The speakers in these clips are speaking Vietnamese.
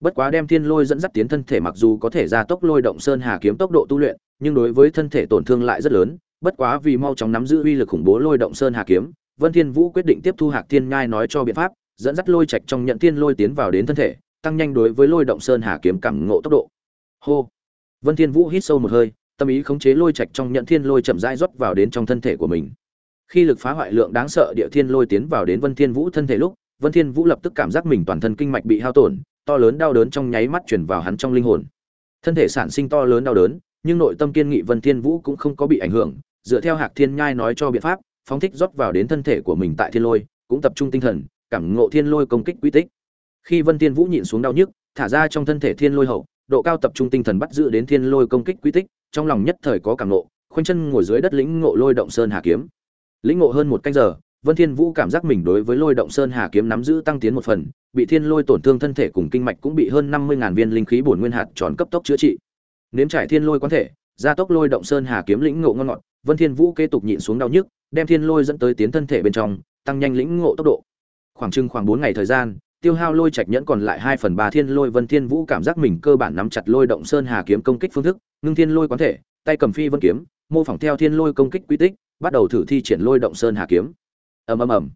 bất quá đem thiên lôi dẫn dắt tiến thân thể mặc dù có thể gia tốc lôi động sơn hà kiếm tốc độ tu luyện, nhưng đối với thân thể tổn thương lại rất lớn, bất quá vì mau chóng nắm giữ uy lực khủng bố lôi động sơn hà kiếm, vân thiên vũ quyết định tiếp thu hạc thiên nhai nói cho biện pháp, dẫn dắt lôi trạch trong nhận thiên lôi tiến vào đến thân thể, tăng nhanh đối với lôi động sơn hà kiếm cảm ngộ tốc độ. Hô. Vân thiên vũ hít sâu một hơi, tâm ý khống chế lôi trạch trong nhận thiên lôi chậm rãi rót vào đến trong thân thể của mình. Khi lực phá hoại lượng đáng sợ địa thiên lôi tiến vào đến vân thiên vũ thân thể lúc, vân thiên vũ lập tức cảm giác mình toàn thân kinh mạch bị hao tổn to lớn đau đớn trong nháy mắt truyền vào hắn trong linh hồn. Thân thể sản sinh to lớn đau đớn, nhưng nội tâm kiên nghị vân thiên vũ cũng không có bị ảnh hưởng, dựa theo hạc thiên nhai nói cho biện pháp, phóng thích rót vào đến thân thể của mình tại thiên lôi, cũng tập trung tinh thần, cảm ngộ thiên lôi công kích quy tích. Khi vân thiên vũ nhịn xuống đau nhức, thả ra trong thân thể thiên lôi hậu, độ cao tập trung tinh thần bắt giữ đến thiên lôi công kích quy tích, trong lòng nhất thời có cảm ngộ, khoanh chân ngồi dưới đất lĩnh ngộ lôi động sơn hà kiếm. Lĩnh ngộ hơn một canh giờ vân thiên vũ cảm giác mình đối với lôi động sơn hà kiếm nắm giữ tăng tiến một phần, bị thiên lôi tổn thương thân thể cùng kinh mạch cũng bị hơn năm mươi ngàn viên linh khí bổn nguyên hạt tròn cấp tốc chữa trị. Nếm trải thiên lôi quán thể, gia tốc lôi động sơn hà kiếm lĩnh ngộ ngon ngọt, vân thiên vũ kế tục nhịn xuống đau nhức, đem thiên lôi dẫn tới tiến thân thể bên trong, tăng nhanh lĩnh ngộ tốc độ. Khoảng chừng khoảng bốn ngày thời gian, tiêu hao lôi trạch nhẫn còn lại hai phần ba thiên lôi, vân thiên vũ cảm giác mình cơ bản nắm chặt lôi động sơn hà kiếm công kích phương thức, ngưng thiên lôi quán thể, tay cầm phi vân kiếm, mô phỏng theo thiên lôi công kích quy tích, bắt đầu thử thi triển lôi động sơn hà kiếm ầm ầm ầm.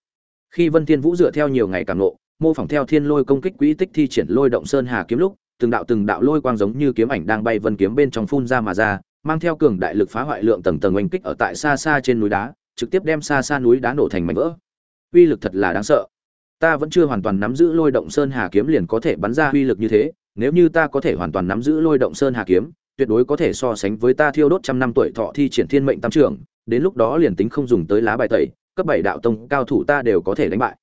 Khi vân thiên vũ dựa theo nhiều ngày cảm nộ mô phỏng theo thiên lôi công kích Quỹ tích thi triển lôi động sơn hà kiếm lúc, từng đạo từng đạo lôi quang giống như kiếm ảnh đang bay vân kiếm bên trong phun ra mà ra, mang theo cường đại lực phá hoại lượng tầng tầng oanh kích ở tại xa xa trên núi đá, trực tiếp đem xa xa núi đá nổ thành mảnh vỡ. Uy lực thật là đáng sợ. Ta vẫn chưa hoàn toàn nắm giữ lôi động sơn hà kiếm liền có thể bắn ra uy lực như thế, nếu như ta có thể hoàn toàn nắm giữ lôi động sơn hà kiếm, tuyệt đối có thể so sánh với ta thiêu đốt trăm năm tuổi thọ thi triển thiên mệnh tam trưởng, đến lúc đó liền tính không dùng tới lá bài tẩy cấp bảy đạo tông cao thủ ta đều có thể đánh bại.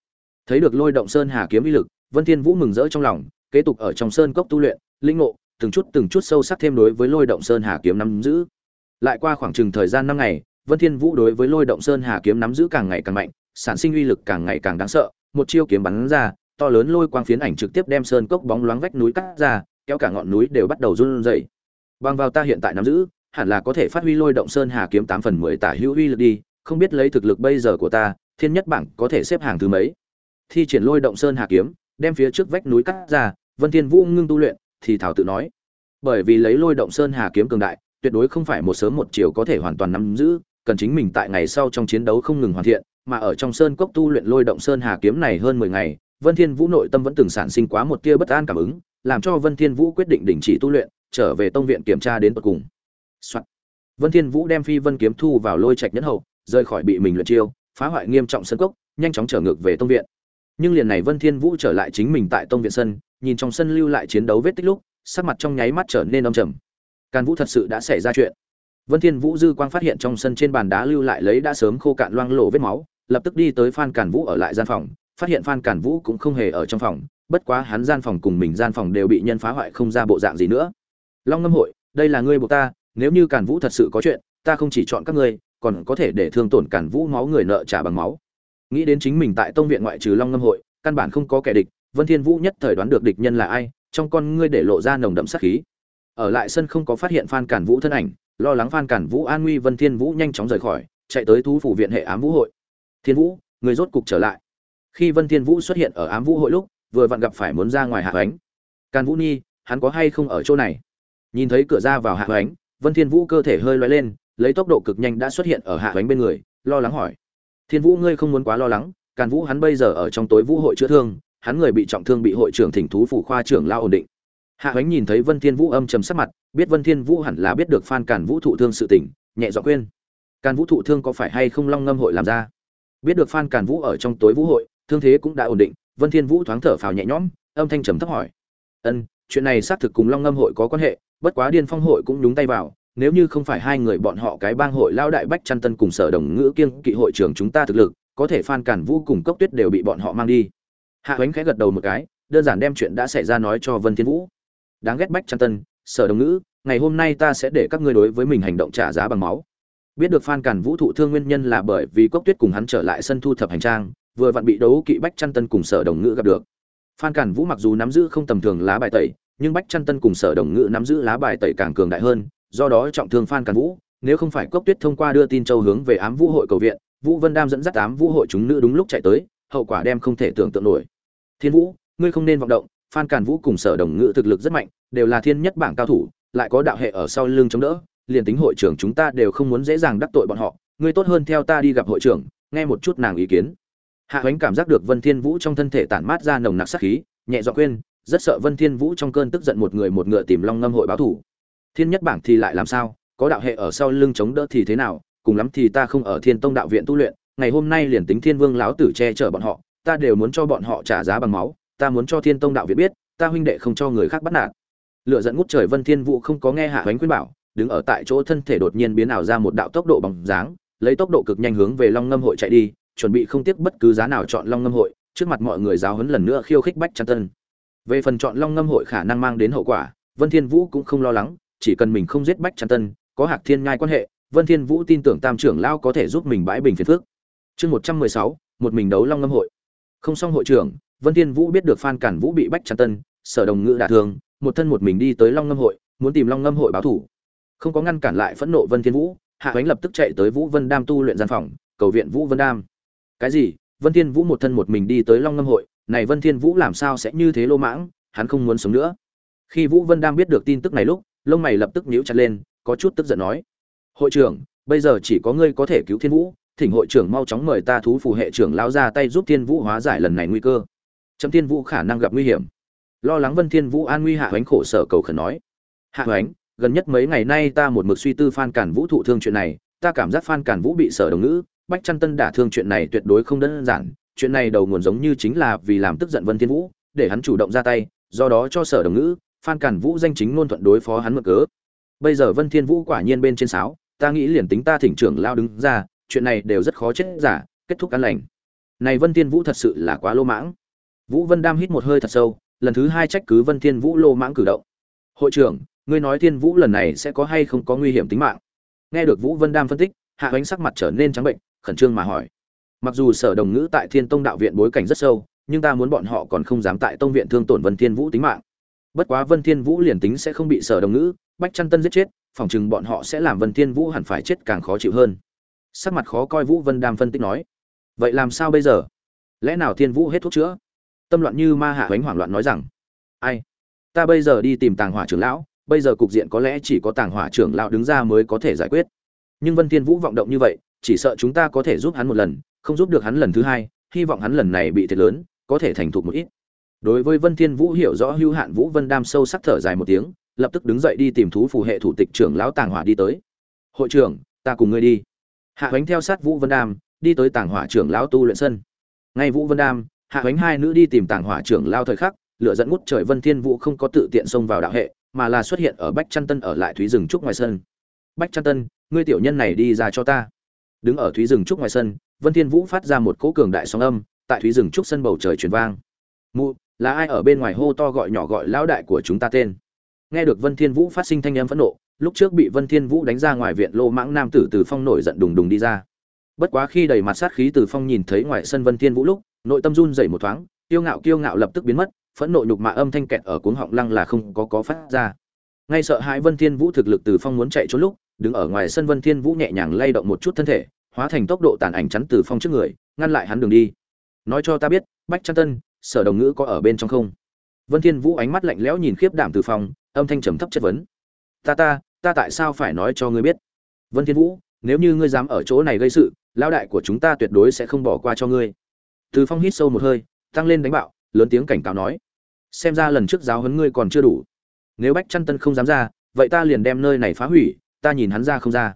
Thấy được lôi động sơn hà kiếm uy lực, vân thiên vũ mừng rỡ trong lòng, kế tục ở trong sơn cốc tu luyện, linh ngộ, từng chút từng chút sâu sắc thêm đối với lôi động sơn hà kiếm nắm giữ. Lại qua khoảng chừng thời gian năm ngày, vân thiên vũ đối với lôi động sơn hà kiếm nắm giữ càng ngày càng mạnh, sản sinh uy lực càng ngày càng đáng sợ, một chiêu kiếm bắn ra, to lớn lôi quang phiến ảnh trực tiếp đem sơn cốc bóng loáng vách núi cắt ra, kéo cả ngọn núi đều bắt đầu run rẩy. Bằng vào ta hiện tại nắm giữ, hẳn là có thể phát huy lôi động sơn hà kiếm tám phần mười tả hữu uy lực đi không biết lấy thực lực bây giờ của ta, thiên nhất bảng có thể xếp hàng thứ mấy? Thi triển lôi động sơn hà kiếm, đem phía trước vách núi cắt ra, vân thiên vũ ngưng tu luyện, thì thảo tự nói. Bởi vì lấy lôi động sơn hà kiếm cường đại, tuyệt đối không phải một sớm một chiều có thể hoàn toàn nắm giữ, cần chính mình tại ngày sau trong chiến đấu không ngừng hoàn thiện, mà ở trong sơn cốc tu luyện lôi động sơn hà kiếm này hơn mười ngày, vân thiên vũ nội tâm vẫn từng sản sinh quá một tia bất an cảm ứng, làm cho vân thiên vũ quyết định đình chỉ tu luyện, trở về tông viện kiểm tra đến tận cùng. Soạn. vân thiên vũ đem phi vân kiếm thu vào lôi trạch nhẫn hậu rời khỏi bị mình luyện chiêu, phá hoại nghiêm trọng sân cốc, nhanh chóng trở ngược về tông viện. Nhưng liền này vân thiên vũ trở lại chính mình tại tông viện sân, nhìn trong sân lưu lại chiến đấu vết tích lúc, sắc mặt trong nháy mắt trở nên âm trầm. Càn vũ thật sự đã xảy ra chuyện. Vân thiên vũ dư quang phát hiện trong sân trên bàn đá lưu lại lấy đã sớm khô cạn loang lổ vết máu, lập tức đi tới phan càn vũ ở lại gian phòng, phát hiện phan càn vũ cũng không hề ở trong phòng, bất quá hắn gian phòng cùng mình gian phòng đều bị nhân phá hoại không ra bộ dạng gì nữa. Long ngâm hội, đây là ngươi buộc ta, nếu như càn vũ thật sự có chuyện, ta không chỉ chọn các ngươi còn có thể để thương tổn cản vũ máu người nợ trả bằng máu. Nghĩ đến chính mình tại tông viện ngoại trừ long ngâm hội, căn bản không có kẻ địch, vân thiên vũ nhất thời đoán được địch nhân là ai, trong con ngươi để lộ ra nồng đậm sát khí. Ở lại sân không có phát hiện phan cản vũ thân ảnh, lo lắng phan cản vũ an nguy vân thiên vũ nhanh chóng rời khỏi, chạy tới thú phủ viện hệ ám vũ hội. Thiên vũ, người rốt cục trở lại. Khi vân thiên vũ xuất hiện ở ám vũ hội lúc, vừa vặn gặp phải muốn ra ngoài hạ ánh. Càn vũ nhi, hắn có hay không ở chỗ này? Nhìn thấy cửa ra vào hạ ánh, vân thiên vũ cơ thể hơi loay lên lấy tốc độ cực nhanh đã xuất hiện ở hạ bánh bên người, lo lắng hỏi. Thiên vũ, ngươi không muốn quá lo lắng, càn vũ hắn bây giờ ở trong tối vũ hội chữa thương, hắn người bị trọng thương bị hội trưởng thỉnh thú phủ khoa trưởng lao ổn định. Hạ bánh nhìn thấy vân thiên vũ âm trầm sắc mặt, biết vân thiên vũ hẳn là biết được phan càn vũ thụ thương sự tình, nhẹ giọng khuyên. Càn vũ thụ thương có phải hay không long ngâm hội làm ra? Biết được phan càn vũ ở trong tối vũ hội, thương thế cũng đã ổn định, vân thiên vũ thoáng thở phào nhẹ nhõm, âm thanh trầm thấp hỏi. Ân, chuyện này xác thực cùng long ngâm hội có quan hệ, bất quá điên phong hội cũng nhúng tay vào nếu như không phải hai người bọn họ cái bang hội lao đại bách chăn tân cùng sở đồng ngữ kiên kỵ hội trưởng chúng ta thực lực, có thể phan cản vũ cùng cốc tuyết đều bị bọn họ mang đi. Hạ ánh khẽ gật đầu một cái, đơn giản đem chuyện đã xảy ra nói cho vân thiên vũ. Đáng ghét bách chăn tân, sở đồng ngữ, ngày hôm nay ta sẽ để các ngươi đối với mình hành động trả giá bằng máu. Biết được phan cản vũ thụ thương nguyên nhân là bởi vì cốc tuyết cùng hắn trở lại sân thu thập hành trang, vừa vặn bị đấu kỵ bách chăn tân cùng sở đồng ngữ gặp được. Phan cản vũ mặc dù nắm giữ không tầm thường lá bài tẩy, nhưng bách chăn tân cùng sở đồng ngữ nắm giữ lá bài tẩy càng cường đại hơn do đó trọng thương phan càn vũ, nếu không phải cốc tuyết thông qua đưa tin châu hướng về ám vũ hội cầu viện, vũ vân đam dẫn dắt ám vũ hội chúng nữ đúng lúc chạy tới, hậu quả đem không thể tưởng tượng nổi. Thiên vũ, ngươi không nên vọng động, phan càn vũ cùng sở đồng ngữ thực lực rất mạnh, đều là thiên nhất bảng cao thủ, lại có đạo hệ ở sau lưng chống đỡ, liền tính hội trưởng chúng ta đều không muốn dễ dàng đắc tội bọn họ, ngươi tốt hơn theo ta đi gặp hội trưởng, nghe một chút nàng ý kiến. Hạ hoánh cảm giác được vân thiên vũ trong thân thể tản mát ra nồng nặc sát khí, nhẹ dọa quên rất sợ vân thiên vũ trong cơn tức giận một người một ngựa tìm long ngâm hội báo thủ thiên nhất bảng thì lại làm sao? Có đạo hệ ở sau lưng chống đỡ thì thế nào? Cùng lắm thì ta không ở thiên tông đạo viện tu luyện, ngày hôm nay liền tính thiên vương láo tử che chở bọn họ, ta đều muốn cho bọn họ trả giá bằng máu, ta muốn cho thiên tông đạo viện biết, ta huynh đệ không cho người khác bắt nạt. Lựa dẫn ngút trời vân thiên vũ không có nghe hạ hoánh khuyên bảo, đứng ở tại chỗ thân thể đột nhiên biến ảo ra một đạo tốc độ bằng dáng, lấy tốc độ cực nhanh hướng về long ngâm hội chạy đi, chuẩn bị không tiếc bất cứ giá nào chọn long ngâm hội, trước mặt mọi người giáo huấn lần nữa khiêu khích bách chăn tân. Về phần chọn long ngâm hội khả năng mang đến hậu quả, vân thiên vũ cũng không lo lắng chỉ cần mình không giết bách trăn tân, có hạc thiên nhai quan hệ, vân thiên vũ tin tưởng tam trưởng lao có thể giúp mình bãi bình phiền phước chương một trăm mười sáu, một mình đấu long ngâm hội. Không xong hội trưởng, vân thiên vũ biết được phan cản vũ bị bách trăn tân, sở đồng ngữ đả thương, một thân một mình đi tới long ngâm hội, muốn tìm long ngâm hội báo thủ. Không có ngăn cản lại phẫn nộ vân thiên vũ, hạ ánh lập tức chạy tới vũ vân đam tu luyện gian phòng, cầu viện vũ vân đam. Cái gì? Vân thiên vũ một thân một mình đi tới long ngâm hội, này vân thiên vũ làm sao sẽ như thế lô mãng, hắn không muốn sống nữa. Khi vũ vân đam biết được tin tức này lúc lông mày lập tức nhíu chặt lên, có chút tức giận nói, hội trưởng, bây giờ chỉ có ngươi có thể cứu thiên vũ, thỉnh hội trưởng mau chóng mời ta thú phù hệ trưởng lao ra tay giúp thiên vũ hóa giải lần này nguy cơ. Trầm thiên vũ khả năng gặp nguy hiểm. Lo lắng vân thiên vũ an nguy hạ hoánh khổ sở cầu khẩn nói, hạ hoánh, gần nhất mấy ngày nay ta một mực suy tư phan cản vũ thụ thương chuyện này, ta cảm giác phan cản vũ bị sở đồng ngữ, bách Chân tân đả thương chuyện này tuyệt đối không đơn giản, chuyện này đầu nguồn giống như chính là vì làm tức giận vân thiên vũ, để hắn chủ động ra tay, do đó cho sở đồng ngữ phan cản vũ danh chính ngôn thuận đối phó hắn mượn cớ. Bây giờ vân thiên vũ quả nhiên bên trên sáo, ta nghĩ liền tính ta thỉnh trưởng lao đứng ra, chuyện này đều rất khó chết giả, kết thúc an lành. Này vân thiên vũ thật sự là quá lô mãng. Vũ vân đam hít một hơi thật sâu, lần thứ hai trách cứ vân thiên vũ lô mãng cử động. Hội trưởng, ngươi nói thiên vũ lần này sẽ có hay không có nguy hiểm tính mạng? Nghe được vũ vân đam phân tích, hạ ánh sắc mặt trở nên trắng bệnh, khẩn trương mà hỏi. Mặc dù sở đồng ngữ tại thiên tông đạo viện bối cảnh rất sâu, nhưng ta muốn bọn họ còn không dám tại tông viện thương tổn vân thiên vũ tính mạng bất quá vân thiên vũ liền tính sẽ không bị sở đồng ngữ, bách chăn tân giết chết, phòng chừng bọn họ sẽ làm vân thiên vũ hẳn phải chết càng khó chịu hơn. Sắc mặt khó coi vũ vân đam phân tích nói, vậy làm sao bây giờ? Lẽ nào thiên vũ hết thuốc chữa? Tâm loạn như ma hạ bánh hoảng loạn nói rằng, ai? Ta bây giờ đi tìm tàng hỏa trưởng lão, bây giờ cục diện có lẽ chỉ có tàng hỏa trưởng lão đứng ra mới có thể giải quyết. Nhưng vân thiên vũ vọng động như vậy, chỉ sợ chúng ta có thể giúp hắn một lần, không giúp được hắn lần thứ hai, hy vọng hắn lần này bị thiệt lớn, có thể thành thục một ít đối với vân thiên vũ hiểu rõ hưu hạn vũ vân đam sâu sắc thở dài một tiếng, lập tức đứng dậy đi tìm thú phù hệ thủ tịch trưởng lão tàng hỏa đi tới. Hội trưởng, ta cùng ngươi đi. Hạ huấn theo sát vũ vân đam, đi tới tàng hỏa trưởng lão tu luyện sân. Ngay vũ vân đam, hạ huấn hai nữ đi tìm tàng hỏa trưởng lao thời khắc lựa dẫn ngút trời vân thiên vũ không có tự tiện xông vào đạo hệ, mà là xuất hiện ở bách trăn tân ở lại thúy rừng trúc ngoài sân. Bách trăn tân, ngươi tiểu nhân này đi ra cho ta. Đứng ở thúy rừng trúc ngoài sân, vân thiên vũ phát ra một cỗ cường đại sóng âm, tại thúy rừng trúc sân bầu trời truyền vang mụ, là ai ở bên ngoài hô to gọi nhỏ gọi lão đại của chúng ta tên? Nghe được vân thiên vũ phát sinh thanh âm phẫn nộ, lúc trước bị vân thiên vũ đánh ra ngoài viện lô mãng nam tử từ phong nổi giận đùng đùng đi ra. Bất quá khi đầy mặt sát khí từ phong nhìn thấy ngoài sân vân thiên vũ lúc, nội tâm run rẩy một thoáng, kiêu ngạo kiêu ngạo lập tức biến mất, phẫn nộ nhục mạ âm thanh kẹt ở cuống họng lăng là không có có phát ra. Ngay sợ hãi vân thiên vũ thực lực từ phong muốn chạy trốn lúc, đứng ở ngoài sân vân thiên vũ nhẹ nhàng lay động một chút thân thể, hóa thành tốc độ tàn ảnh chắn từ phong trước người, ngăn lại hắn đường đi. Nói cho ta biết, bách trăn tân sở đồng ngữ có ở bên trong không? Vân thiên vũ ánh mắt lạnh lẽo nhìn khiếp đảm từ phong âm thanh trầm thấp chất vấn. Ta ta ta tại sao phải nói cho ngươi biết? Vân thiên vũ, nếu như ngươi dám ở chỗ này gây sự, lão đại của chúng ta tuyệt đối sẽ không bỏ qua cho ngươi. Từ phong hít sâu một hơi, tăng lên đánh bạo, lớn tiếng cảnh cáo nói. Xem ra lần trước giáo huấn ngươi còn chưa đủ. Nếu bách chăn tân không dám ra, vậy ta liền đem nơi này phá hủy, ta nhìn hắn ra không ra.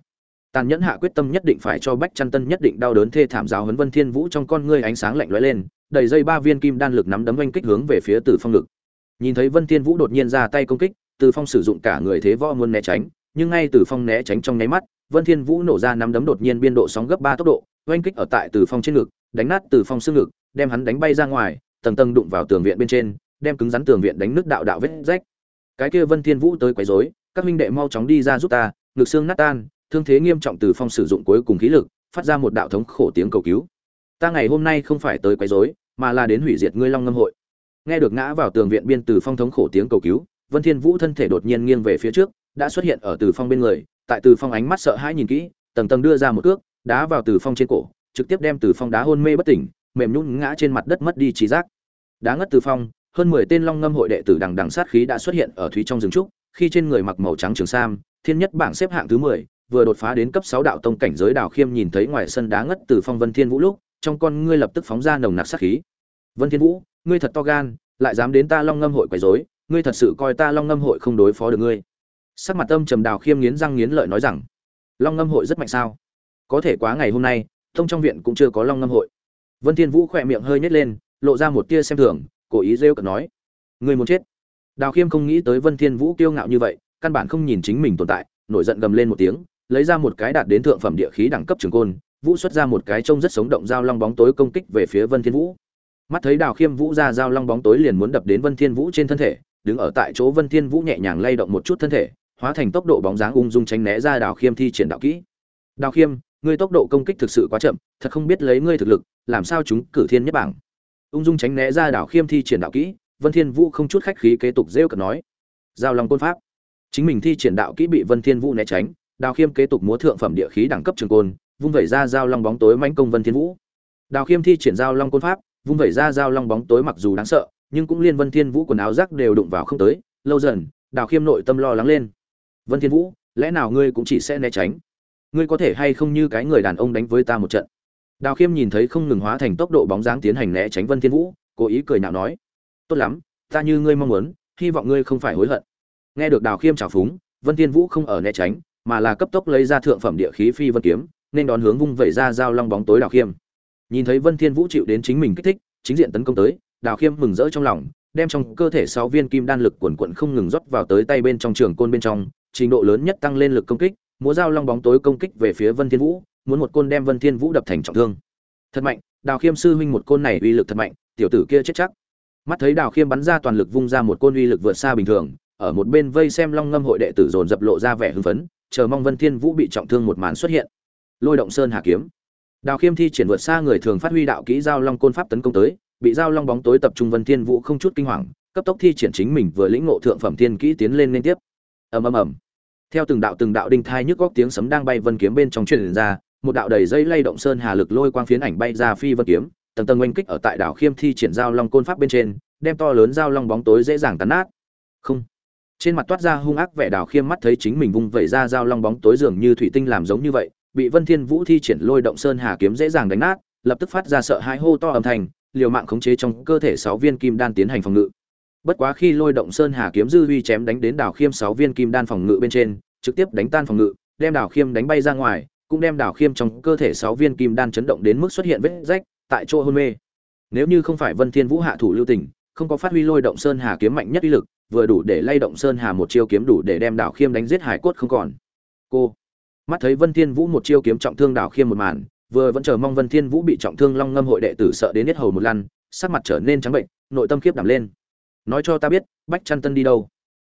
Tàn nhẫn hạ quyết tâm nhất định phải cho bách chăn tân nhất định đau đớn thê thảm giáo huấn vân thiên vũ trong con ngươi ánh sáng lạnh lóe lên đầy dây ba viên kim đan lực nắm đấm oanh kích hướng về phía từ phong lực nhìn thấy vân thiên vũ đột nhiên ra tay công kích, từ phong sử dụng cả người thế võ muốn né tránh, nhưng ngay từ phong né tránh trong nháy mắt, vân thiên vũ nổ ra nắm đấm đột nhiên biên độ sóng gấp ba tốc độ, oanh kích ở tại từ phong trên ngực, đánh nát từ phong xương ngực, đem hắn đánh bay ra ngoài, tầng tầng đụng vào tường viện bên trên, đem cứng rắn tường viện đánh nứt đạo đạo vết rách. Cái kia vân thiên vũ tới quấy rối, các huynh đệ mau chóng đi ra giúp ta, ngực xương nát tan. Thương thế nghiêm trọng từ phong sử dụng cuối cùng khí lực, phát ra một đạo thống khổ tiếng cầu cứu ta ngày hôm nay không phải tới quấy rối, mà là đến hủy diệt ngươi long ngâm hội. Nghe được ngã vào tường viện biên từ phong thống khổ tiếng cầu cứu, vân thiên vũ thân thể đột nhiên nghiêng về phía trước, đã xuất hiện ở từ phong bên người, tại từ phong ánh mắt sợ hãi nhìn kỹ, tầng tầng đưa ra một cước, đá vào từ phong trên cổ, trực tiếp đem từ phong đá hôn mê bất tỉnh, mềm nhũn ngã trên mặt đất mất đi trí giác. Đá ngất từ phong, hơn mười tên long ngâm hội đệ tử đằng đằng sát khí đã xuất hiện ở thúy trong rừng trúc, khi trên người mặc màu trắng trường sam, thiên nhất bảng xếp hạng thứ mười, vừa đột phá đến cấp sáu đạo tông cảnh giới đào khiêm nhìn thấy ngoài sân đá ngất từ phong vân thiên vũ lúc trong con ngươi lập tức phóng ra nồng nặc sát khí. Vân thiên vũ, ngươi thật to gan, lại dám đến ta long ngâm hội quấy rối, ngươi thật sự coi ta long ngâm hội không đối phó được ngươi. Sắc mặt âm trầm đào khiêm nghiến răng nghiến lợi nói rằng, long ngâm hội rất mạnh sao? Có thể quá ngày hôm nay, thông trong viện cũng chưa có long ngâm hội. Vân thiên vũ khẽ miệng hơi nhếch lên, lộ ra một tia xem thường, cố ý rêu cợt nói, ngươi muốn chết. Đào khiêm không nghĩ tới vân thiên vũ kiêu ngạo như vậy, căn bản không nhìn chính mình tồn tại, nổi giận gầm lên một tiếng, lấy ra một cái đạt đến thượng phẩm địa khí đẳng cấp trường côn vũ xuất ra một cái trông rất sống động dao long bóng tối công kích về phía vân thiên vũ. Mắt thấy đào khiêm vũ ra dao long bóng tối liền muốn đập đến vân thiên vũ trên thân thể, đứng ở tại chỗ vân thiên vũ nhẹ nhàng lay động một chút thân thể, hóa thành tốc độ bóng dáng ung dung tránh né ra đào khiêm thi triển đạo kỹ. Đào khiêm, ngươi tốc độ công kích thực sự quá chậm, thật không biết lấy ngươi thực lực, làm sao chúng cử thiên nhất bảng? Ung dung tránh né ra đào khiêm thi triển đạo kỹ, vân thiên vũ không chút khách khí kế tục rêu cợt nói. Giao long côn pháp. Chính mình thi triển đạo kỹ bị vân thiên vũ né tránh, đào khiêm kế tục múa thượng phẩm địa khí đẳng cấp trường côn vung vẩy ra dao long bóng tối mãnh công vân thiên vũ. Đào khiêm thi triển dao long côn pháp, vung vẩy ra dao long bóng tối mặc dù đáng sợ, nhưng cũng liên vân thiên vũ quần áo rác đều đụng vào không tới. Lâu dần, đào khiêm nội tâm lo lắng lên. Vân thiên vũ, lẽ nào ngươi cũng chỉ sẽ né tránh? Ngươi có thể hay không như cái người đàn ông đánh với ta một trận? Đào khiêm nhìn thấy không ngừng hóa thành tốc độ bóng dáng tiến hành né tránh vân thiên vũ, cố ý cười nhạo nói, tốt lắm, ta như ngươi mong muốn, hy vọng ngươi không phải hối hận. Nghe được đào khiêm trào phúng, vân thiên vũ không ở né tránh, mà là cấp tốc lấy ra thượng phẩm địa khí phi vân kiếm nên đón hướng vung vẩy ra giao long bóng tối đào khiêm. Nhìn thấy vân thiên vũ chịu đến chính mình kích thích, chính diện tấn công tới, đào khiêm mừng rỡ trong lòng, đem trong cơ thể sáu viên kim đan lực cuồn cuộn không ngừng rót vào tới tay bên trong trường côn bên trong, trình độ lớn nhất tăng lên lực công kích, múa dao long bóng tối công kích về phía vân thiên vũ, muốn một côn đem vân thiên vũ đập thành trọng thương. Thật mạnh, đào khiêm sư huynh một côn này uy lực thật mạnh, tiểu tử kia chết chắc. Mắt thấy đào khiêm bắn ra toàn lực vung ra một côn uy lực vượt xa bình thường, ở một bên vây xem long ngâm hội đệ tử dồn dập lộ ra vẻ hưng phấn, chờ mong vân thiên vũ bị trọng thương một màn xuất hiện lôi động sơn hà kiếm. Đào khiêm thi triển vượt xa người thường phát huy đạo kỹ giao long côn pháp tấn công tới, bị giao long bóng tối tập trung vân thiên vũ không chút kinh hoàng, cấp tốc thi triển chính mình vừa lĩnh ngộ thượng phẩm thiên kỹ tiến lên liên tiếp. Ầm ầm ầm. Theo từng đạo từng đạo đinh thai nhức góc tiếng sấm đang bay vân kiếm bên trong truyền ra, một đạo đầy dây lay động sơn hà lực lôi quang phiến ảnh bay ra phi vân kiếm, tầng tầng oanh kích ở tại đảo khiêm thi triển giao long côn pháp bên trên, đem to lớn giao long bóng tối dễ dàng tán nát. Không. Trên mặt toát ra hung ác vẻ đảo khiêm mắt thấy chính mình vung vẩy ra giao long bóng tối dường như thủy tinh làm giống như vậy bị vân thiên vũ thi triển lôi động sơn hà kiếm dễ dàng đánh nát, lập tức phát ra sợ hãi hô to âm thanh, liều mạng khống chế trong cơ thể sáu viên kim đan tiến hành phòng ngự. Bất quá khi lôi động sơn hà kiếm dư uy chém đánh đến đảo khiêm sáu viên kim đan phòng ngự bên trên, trực tiếp đánh tan phòng ngự, đem đảo khiêm đánh bay ra ngoài, cũng đem đảo khiêm trong cơ thể sáu viên kim đan chấn động đến mức xuất hiện vết rách, tại chỗ hôn mê. Nếu như không phải vân thiên vũ hạ thủ lưu tình, không có phát huy lôi động sơn hà kiếm mạnh nhất uy lực, vừa đủ để lay động sơn hà một chiêu kiếm đủ để đem đảo khiêm đánh giết hải cốt không còn. Cô mắt thấy vân thiên vũ một chiêu kiếm trọng thương đảo khiêm một màn, vừa vẫn chờ mong vân thiên vũ bị trọng thương long ngâm hội đệ tử sợ đến hết hầu một lần sắc mặt trở nên trắng bệnh, nội tâm khiếp đảm lên. Nói cho ta biết, bách chăn tân đi đâu?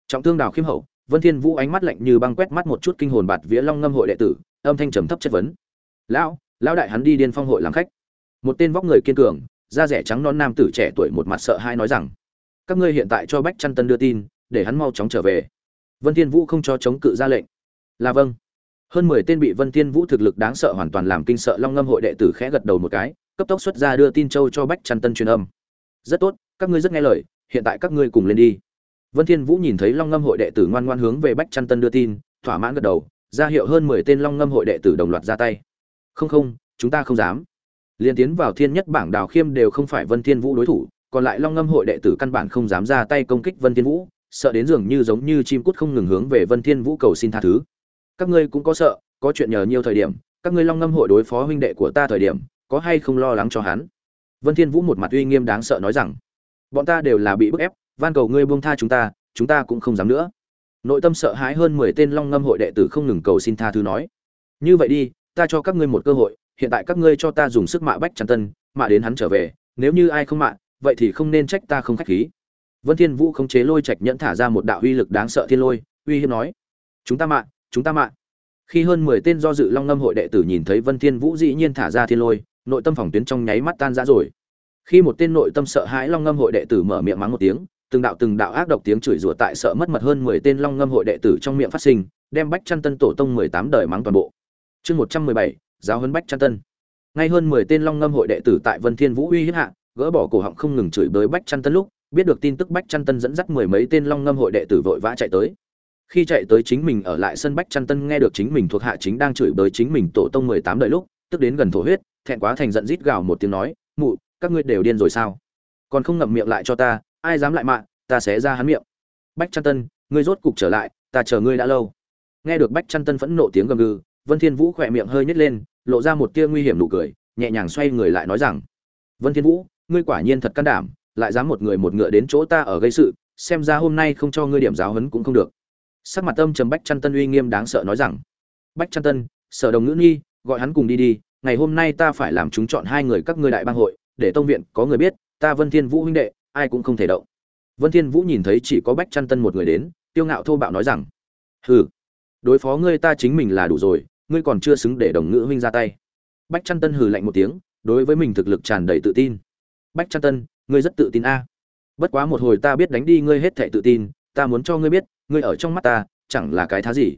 Trọng thương đảo khiêm hậu, vân thiên vũ ánh mắt lạnh như băng quét mắt một chút kinh hồn bạt vía long ngâm hội đệ tử, âm thanh trầm thấp chất vấn. Lão lão đại hắn đi điên phong hội làm khách. Một tên vóc người kiên cường, da rẻ trắng non nam tử trẻ tuổi một mặt sợ hãi nói rằng, các ngươi hiện tại cho bách chăn tân đưa tin, để hắn mau chóng trở về. Vân thiên vũ không cho chống cự ra lệnh. Là vâng hơn mười tên bị vân thiên vũ thực lực đáng sợ hoàn toàn làm kinh sợ long ngâm hội đệ tử khẽ gật đầu một cái, cấp tốc xuất ra đưa tin châu cho bách chăn tân truyền âm. Rất tốt, các ngươi rất nghe lời, hiện tại các ngươi cùng lên đi. Vân thiên vũ nhìn thấy long ngâm hội đệ tử ngoan ngoan hướng về bách chăn tân đưa tin, thỏa mãn gật đầu, ra hiệu hơn mười tên long ngâm hội đệ tử đồng loạt ra tay. Không không, chúng ta không dám. Liên tiến vào thiên nhất bảng đào khiêm đều không phải vân thiên vũ đối thủ, còn lại long ngâm hội đệ tử căn bản không dám ra tay công kích vân thiên vũ, sợ đến dường như giống như chim cút không ngừng hướng về vân thiên vũ cầu xin tha thứ các ngươi cũng có sợ, có chuyện nhờ nhiều thời điểm, các ngươi long ngâm hội đối phó huynh đệ của ta thời điểm, có hay không lo lắng cho hắn? Vân thiên vũ một mặt uy nghiêm đáng sợ nói rằng, bọn ta đều là bị bức ép, van cầu ngươi buông tha chúng ta chúng ta cũng không dám nữa. Nội tâm sợ hãi hơn mười tên long ngâm hội đệ tử không ngừng cầu xin tha thứ nói, như vậy đi, ta cho các ngươi một cơ hội, hiện tại các ngươi cho ta dùng sức mạ bách Trần tân, mạ đến hắn trở về, nếu như ai không mạ, vậy thì không nên trách ta không khách khí. Vân thiên vũ không chế lôi trạch nhẫn thả ra một đạo uy lực đáng sợ thiên lôi, uy hiếp nói, chúng ta mạ chúng ta mạ. Khi hơn mười tên do dự long ngâm hội đệ tử nhìn thấy vân thiên vũ dĩ nhiên thả ra thiên lôi, nội tâm phòng tuyến trong nháy mắt tan rã rồi. Khi một tên nội tâm sợ hãi long ngâm hội đệ tử mở miệng mắng một tiếng, từng đạo từng đạo ác độc tiếng chửi rủa tại sợ mất mật hơn mười tên long ngâm hội đệ tử trong miệng phát sinh, đem bách chăn tân tổ tông mười tám đời mắng toàn bộ. Chương một trăm mười bảy, giáo huấn bách chăn tân. Ngay hơn mười tên long ngâm hội đệ tử tại vân thiên vũ uy hiếp hạ, gỡ bỏ cổ họng không ngừng chửi bới bách chăn tân lúc, biết được tin tức bách chăn tân dẫn dắt mười mấy tên long ngâm hội đệ tử vội vã chạy tới khi chạy tới chính mình ở lại sân bách chăn tân nghe được chính mình thuộc hạ chính đang chửi bới chính mình tổ tông mười tám đời lúc, tức đến gần thổ huyết, thẹn quá thành giận rít gào một tiếng nói, mụ, các ngươi đều điên rồi sao? Còn không ngậm miệng lại cho ta, ai dám lại mạng ta sẽ ra hắn miệng. Bách chăn tân, ngươi rốt cục trở lại, ta chờ ngươi đã lâu. Nghe được bách chăn tân phẫn nộ tiếng gầm gừ, vân thiên vũ khỏe miệng hơi nhếch lên, lộ ra một tia nguy hiểm nụ cười, nhẹ nhàng xoay người lại nói rằng, vân thiên vũ, ngươi quả nhiên thật can đảm, lại dám một người một ngựa đến chỗ ta ở gây sự, xem ra hôm nay không cho ngươi điểm giáo huấn cũng không được sắc mặt âm trầm bách chăn tân uy nghiêm đáng sợ nói rằng, bách chăn tân, sở đồng ngữ nghi gọi hắn cùng đi đi, ngày hôm nay ta phải làm chúng chọn hai người các ngươi đại bang hội, để tông viện có người biết, ta vân thiên vũ huynh đệ, ai cũng không thể động. Vân thiên vũ nhìn thấy chỉ có bách chăn tân một người đến, tiêu ngạo thô bạo nói rằng, hừ, đối phó ngươi ta chính mình là đủ rồi, ngươi còn chưa xứng để đồng ngữ huynh ra tay. Bách chăn tân hừ lạnh một tiếng, đối với mình thực lực tràn đầy tự tin. Bách chăn tân, ngươi rất tự tin a. Bất quá một hồi ta biết đánh đi ngươi hết thệ tự tin, ta muốn cho ngươi biết ngươi ở trong mắt ta, chẳng là cái thá gì.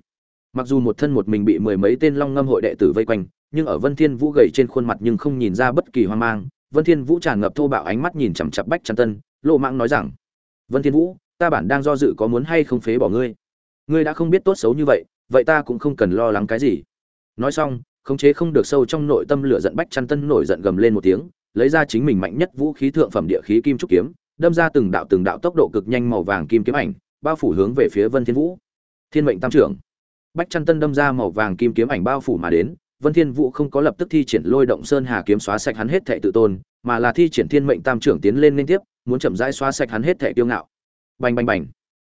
Mặc dù một thân một mình bị mười mấy tên long ngâm hội đệ tử vây quanh, nhưng ở vân thiên vũ gầy trên khuôn mặt nhưng không nhìn ra bất kỳ hoang mang. Vân thiên vũ tràn ngập thô bạo ánh mắt nhìn chằm chặp bách trăn tân, lộ mạng nói rằng, vân thiên vũ, ta bản đang do dự có muốn hay không phế bỏ ngươi? Ngươi đã không biết tốt xấu như vậy vậy ta cũng không cần lo lắng cái gì. Nói xong, khống chế không được sâu trong nội tâm lửa giận bách chăn tân nổi giận gầm lên một tiếng, lấy ra chính mình mạnh nhất vũ khí thượng phẩm địa khí kim trúc kiếm, đâm ra từng đạo từng đạo tốc độ cực nhanh màu vàng kim kiếm ảnh bao phủ hướng về phía vân thiên vũ. Thiên mệnh tam trưởng. Bách Chân tân đâm ra màu vàng kim kiếm ảnh bao phủ mà đến, vân thiên vũ không có lập tức thi triển lôi động sơn hà kiếm xóa sạch hắn hết thảy tự tôn, mà là thi triển thiên mệnh tam trưởng tiến lên liên tiếp, muốn chậm rãi xóa sạch hắn hết thảy tiêu ngạo. Bành bành bành.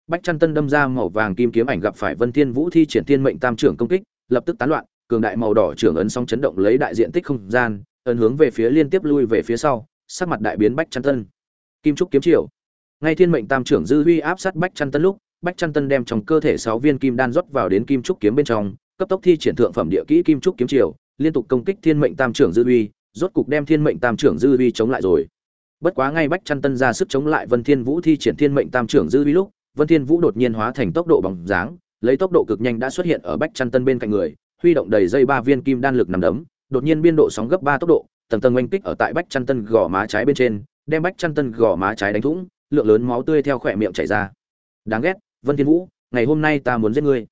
Bách Chân tân đâm ra màu vàng kim kiếm ảnh gặp phải vân thiên vũ thi triển thiên mệnh tam trưởng công kích, lập tức tán loạn, cường đại màu đỏ trưởng ấn song chấn động lấy đại diện tích không gian, ấn hướng về phía liên tiếp lui về phía sau, sắc mặt đại biến bách Chân tân. Kim trúc kiếm triều ngay thiên mệnh tam trưởng dư huy áp sát bách chăn tân lúc, bách chăn tân đem trong cơ thể sáu viên kim đan rót vào đến kim trúc kiếm bên trong, cấp tốc thi triển thượng phẩm địa kỹ kim trúc kiếm triều, liên tục công kích thiên mệnh tam trưởng dư huy, rốt cục đem thiên mệnh tam trưởng dư huy chống lại rồi. Bất quá ngay bách chăn tân ra sức chống lại vân thiên vũ thi triển thiên mệnh tam trưởng dư huy lúc, vân thiên vũ đột nhiên hóa thành tốc độ bóng dáng, lấy tốc độ cực nhanh đã xuất hiện ở bách chăn tân bên cạnh người, huy động đầy dây ba viên kim đan lực nằm đấm, đột nhiên biên độ sóng gấp ba tốc độ, tầng tầng oanh kích ở tại bách chăn tân gò má trái bên trên, đem bách chăn tân gò má trái đánh thủng lượng lớn máu tươi theo khỏe miệng chảy ra. Đáng ghét, vân thiên vũ, ngày hôm nay ta muốn giết ngươi.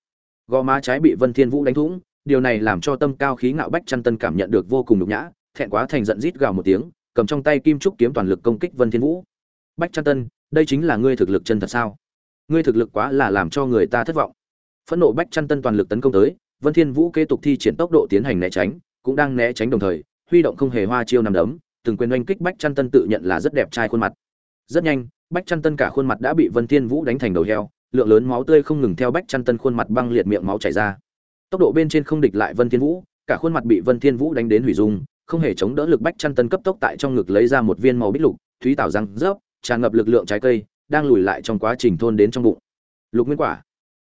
Gò má trái bị vân thiên vũ đánh thủng, điều này làm cho tâm cao khí ngạo bách chăn tân cảm nhận được vô cùng nhục nhã, thẹn quá thành giận rít gào một tiếng, cầm trong tay kim trúc kiếm toàn lực công kích vân thiên vũ. Bách chăn tân, đây chính là ngươi thực lực chân thật sao? Ngươi thực lực quá là làm cho người ta thất vọng. Phẫn nộ bách chăn tân toàn lực tấn công tới, vân thiên vũ kế tục thi triển tốc độ tiến hành né tránh, cũng đang né tránh đồng thời, huy động không hề hoa chiêu nằm đấm, từng quyền oanh kích bách chăn tân tự nhận là rất đẹp trai khuôn mặt. Rất nhanh bách chăn tân cả khuôn mặt đã bị vân thiên vũ đánh thành đầu heo, lượng lớn máu tươi không ngừng theo bách chăn tân khuôn mặt băng liệt miệng máu chảy ra. Tốc độ bên trên không địch lại vân thiên vũ, cả khuôn mặt bị vân thiên vũ đánh đến hủy dung, không hề chống đỡ lực bách chăn tân cấp tốc tại trong ngực lấy ra một viên màu bích lục, thúy tảo răng rớp, tràn ngập lực lượng trái cây, đang lùi lại trong quá trình thôn đến trong bụng. Lục nguyên quả,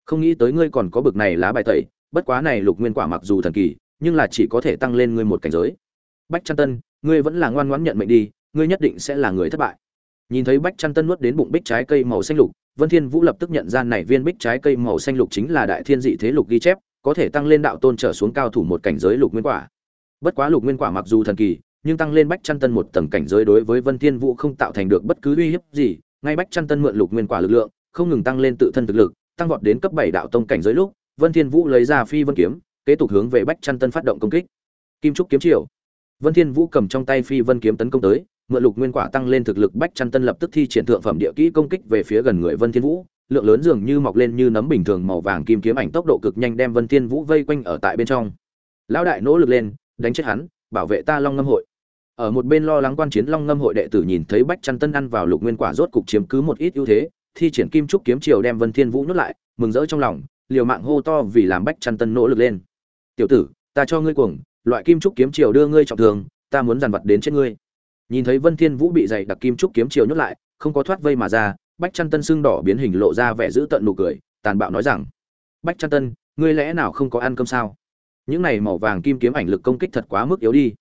không nghĩ tới ngươi còn có bực này lá bài tẩy, bất quá này lục nguyên quả mặc dù thần kỳ, nhưng là chỉ có thể tăng lên ngươi một cảnh giới. Bách chăn tân, ngươi vẫn là ngoan ngoãn nhận mệnh đi, ngươi nhất định sẽ là người thất bại nhìn thấy bách chăn tân nuốt đến bụng bích trái cây màu xanh lục, vân thiên vũ lập tức nhận ra này viên bích trái cây màu xanh lục chính là đại thiên dị thế lục ghi chép, có thể tăng lên đạo tôn trở xuống cao thủ một cảnh giới lục nguyên quả. Bất quá lục nguyên quả mặc dù thần kỳ, nhưng tăng lên bách chăn tân một tầng cảnh giới đối với vân thiên vũ không tạo thành được bất cứ uy hiếp gì, ngay bách chăn tân mượn lục nguyên quả lực lượng, không ngừng tăng lên tự thân thực lực, tăng vọt đến cấp bảy đạo tông cảnh giới lúc, vân thiên vũ lấy ra phi vân kiếm, kế tục hướng về bách chăn tân phát động công kích. Kim trúc kiếm triều vân thiên vũ cầm trong tay phi vân kiếm tấn công tới mượn lục nguyên quả tăng lên thực lực bách chăn tân lập tức thi triển thượng phẩm địa kỹ công kích về phía gần người vân thiên vũ. Lượng lớn dường như mọc lên như nấm bình thường màu vàng kim kiếm ảnh tốc độ cực nhanh đem vân thiên vũ vây quanh ở tại bên trong. Lão đại nỗ lực lên, đánh chết hắn, bảo vệ ta long ngâm hội. Ở một bên lo lắng quan chiến long ngâm hội đệ tử nhìn thấy bách chăn tân ăn vào lục nguyên quả rốt cục chiếm cứ một ít ưu thế, thi triển kim trúc kiếm triều đem vân thiên vũ nhốt lại, mừng rỡ trong lòng, liều mạng hô to vì làm bách chăn tân nỗ lực lên. Tiểu tử, ta cho ngươi cuồng, loại kim trúc kiếm triều đưa ngươi trọng thương, ta muốn dàn vật đến chết ngươi nhìn thấy vân thiên vũ bị dày đặc kim trúc kiếm triều nhốt lại, không có thoát vây mà ra, bách chăn tân xương đỏ biến hình lộ ra vẻ dữ tận nụ cười, tàn bạo nói rằng, bách chăn tân, ngươi lẽ nào không có ăn cơm sao? Những này màu vàng kim kiếm ảnh lực công kích thật quá mức yếu đi.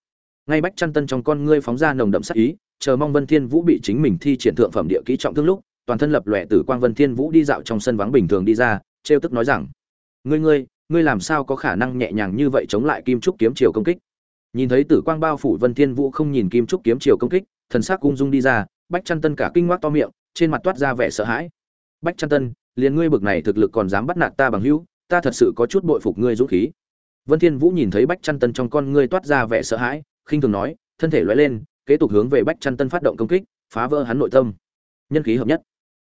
Ngay bách chăn tân trong con ngươi phóng ra nồng đậm sắc ý, chờ mong vân thiên vũ bị chính mình thi triển thượng phẩm địa kỹ trọng thương lúc, toàn thân lập lòe tử quang vân thiên vũ đi dạo trong sân vắng bình thường đi ra treo tức nói rằng, ngươi ngươi ngươi làm sao có khả năng nhẹ nhàng như vậy chống lại kim trúc kiếm chiều công kích? Nhìn thấy tử quang bao phủ vân thiên vũ không nhìn kim trúc kiếm chiều công kích, thần sắc cung dung đi ra, bách chăn tân cả kinh ngoác to miệng, trên mặt toát ra vẻ sợ hãi. Bách chăn tân, liền ngươi bực này thực lực còn dám bắt nạt ta bằng hữu, ta thật sự có chút bội phục ngươi dũng khí. Vân thiên vũ nhìn thấy bách chăn tân trong con ngươi toát ra vẻ sợ hãi, khinh thường nói, thân thể lóe lên, kế tục hướng về bách chăn tân phát động công kích, phá vỡ hắn nội tâm. Nhân khí hợp nhất.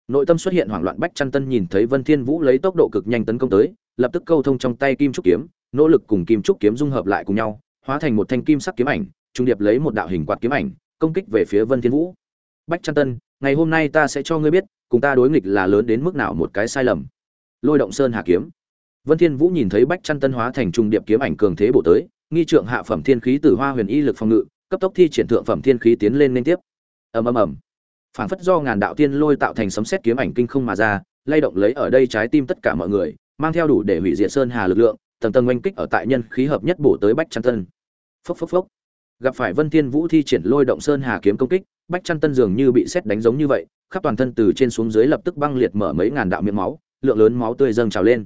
Nội tâm xuất hiện hoảng loạn, bách chăn tân nhìn thấy vân thiên vũ lấy tốc độ cực nhanh tấn công tới, lập tức câu thông trong tay kim trúc kiếm, nỗ lực cùng kim trúc kiếm dung hợp lại cùng nhau hóa thành một thanh kim sắc kiếm ảnh trung điệp lấy một đạo hình quạt kiếm ảnh, công kích về phía vân thiên vũ. Bách Chân tân, ngày hôm nay ta sẽ cho ngươi biết, cùng ta đối nghịch là lớn đến mức nào một cái sai lầm. Lôi động sơn hà kiếm. Vân thiên vũ nhìn thấy bách Chân tân hóa thành trung điệp kiếm ảnh cường thế bổ tới, nghi trượng hạ phẩm thiên khí tử hoa huyền y lực phòng ngự, cấp tốc thi triển thượng phẩm thiên khí tiến lên liên tiếp. Ầm ầm ầm. Phảng phất do ngàn đạo tiên lôi tạo thành sấm sét kiếm ảnh kinh không mà ra, lay động lấy ở đây trái tim tất cả mọi người, mang theo đủ để hủy diệt sơn hà lực lượng tầng tầng oanh kích ở tại nhân khí hợp nhất bổ tới bách chăn tân. Phốc phốc phốc. Gặp phải vân thiên vũ thi triển lôi động sơn hà kiếm công kích, bách chăn tân dường như bị xét đánh giống như vậy, khắp toàn thân từ trên xuống dưới lập tức băng liệt mở mấy ngàn đạo miệng máu, lượng lớn máu tươi dâng trào lên.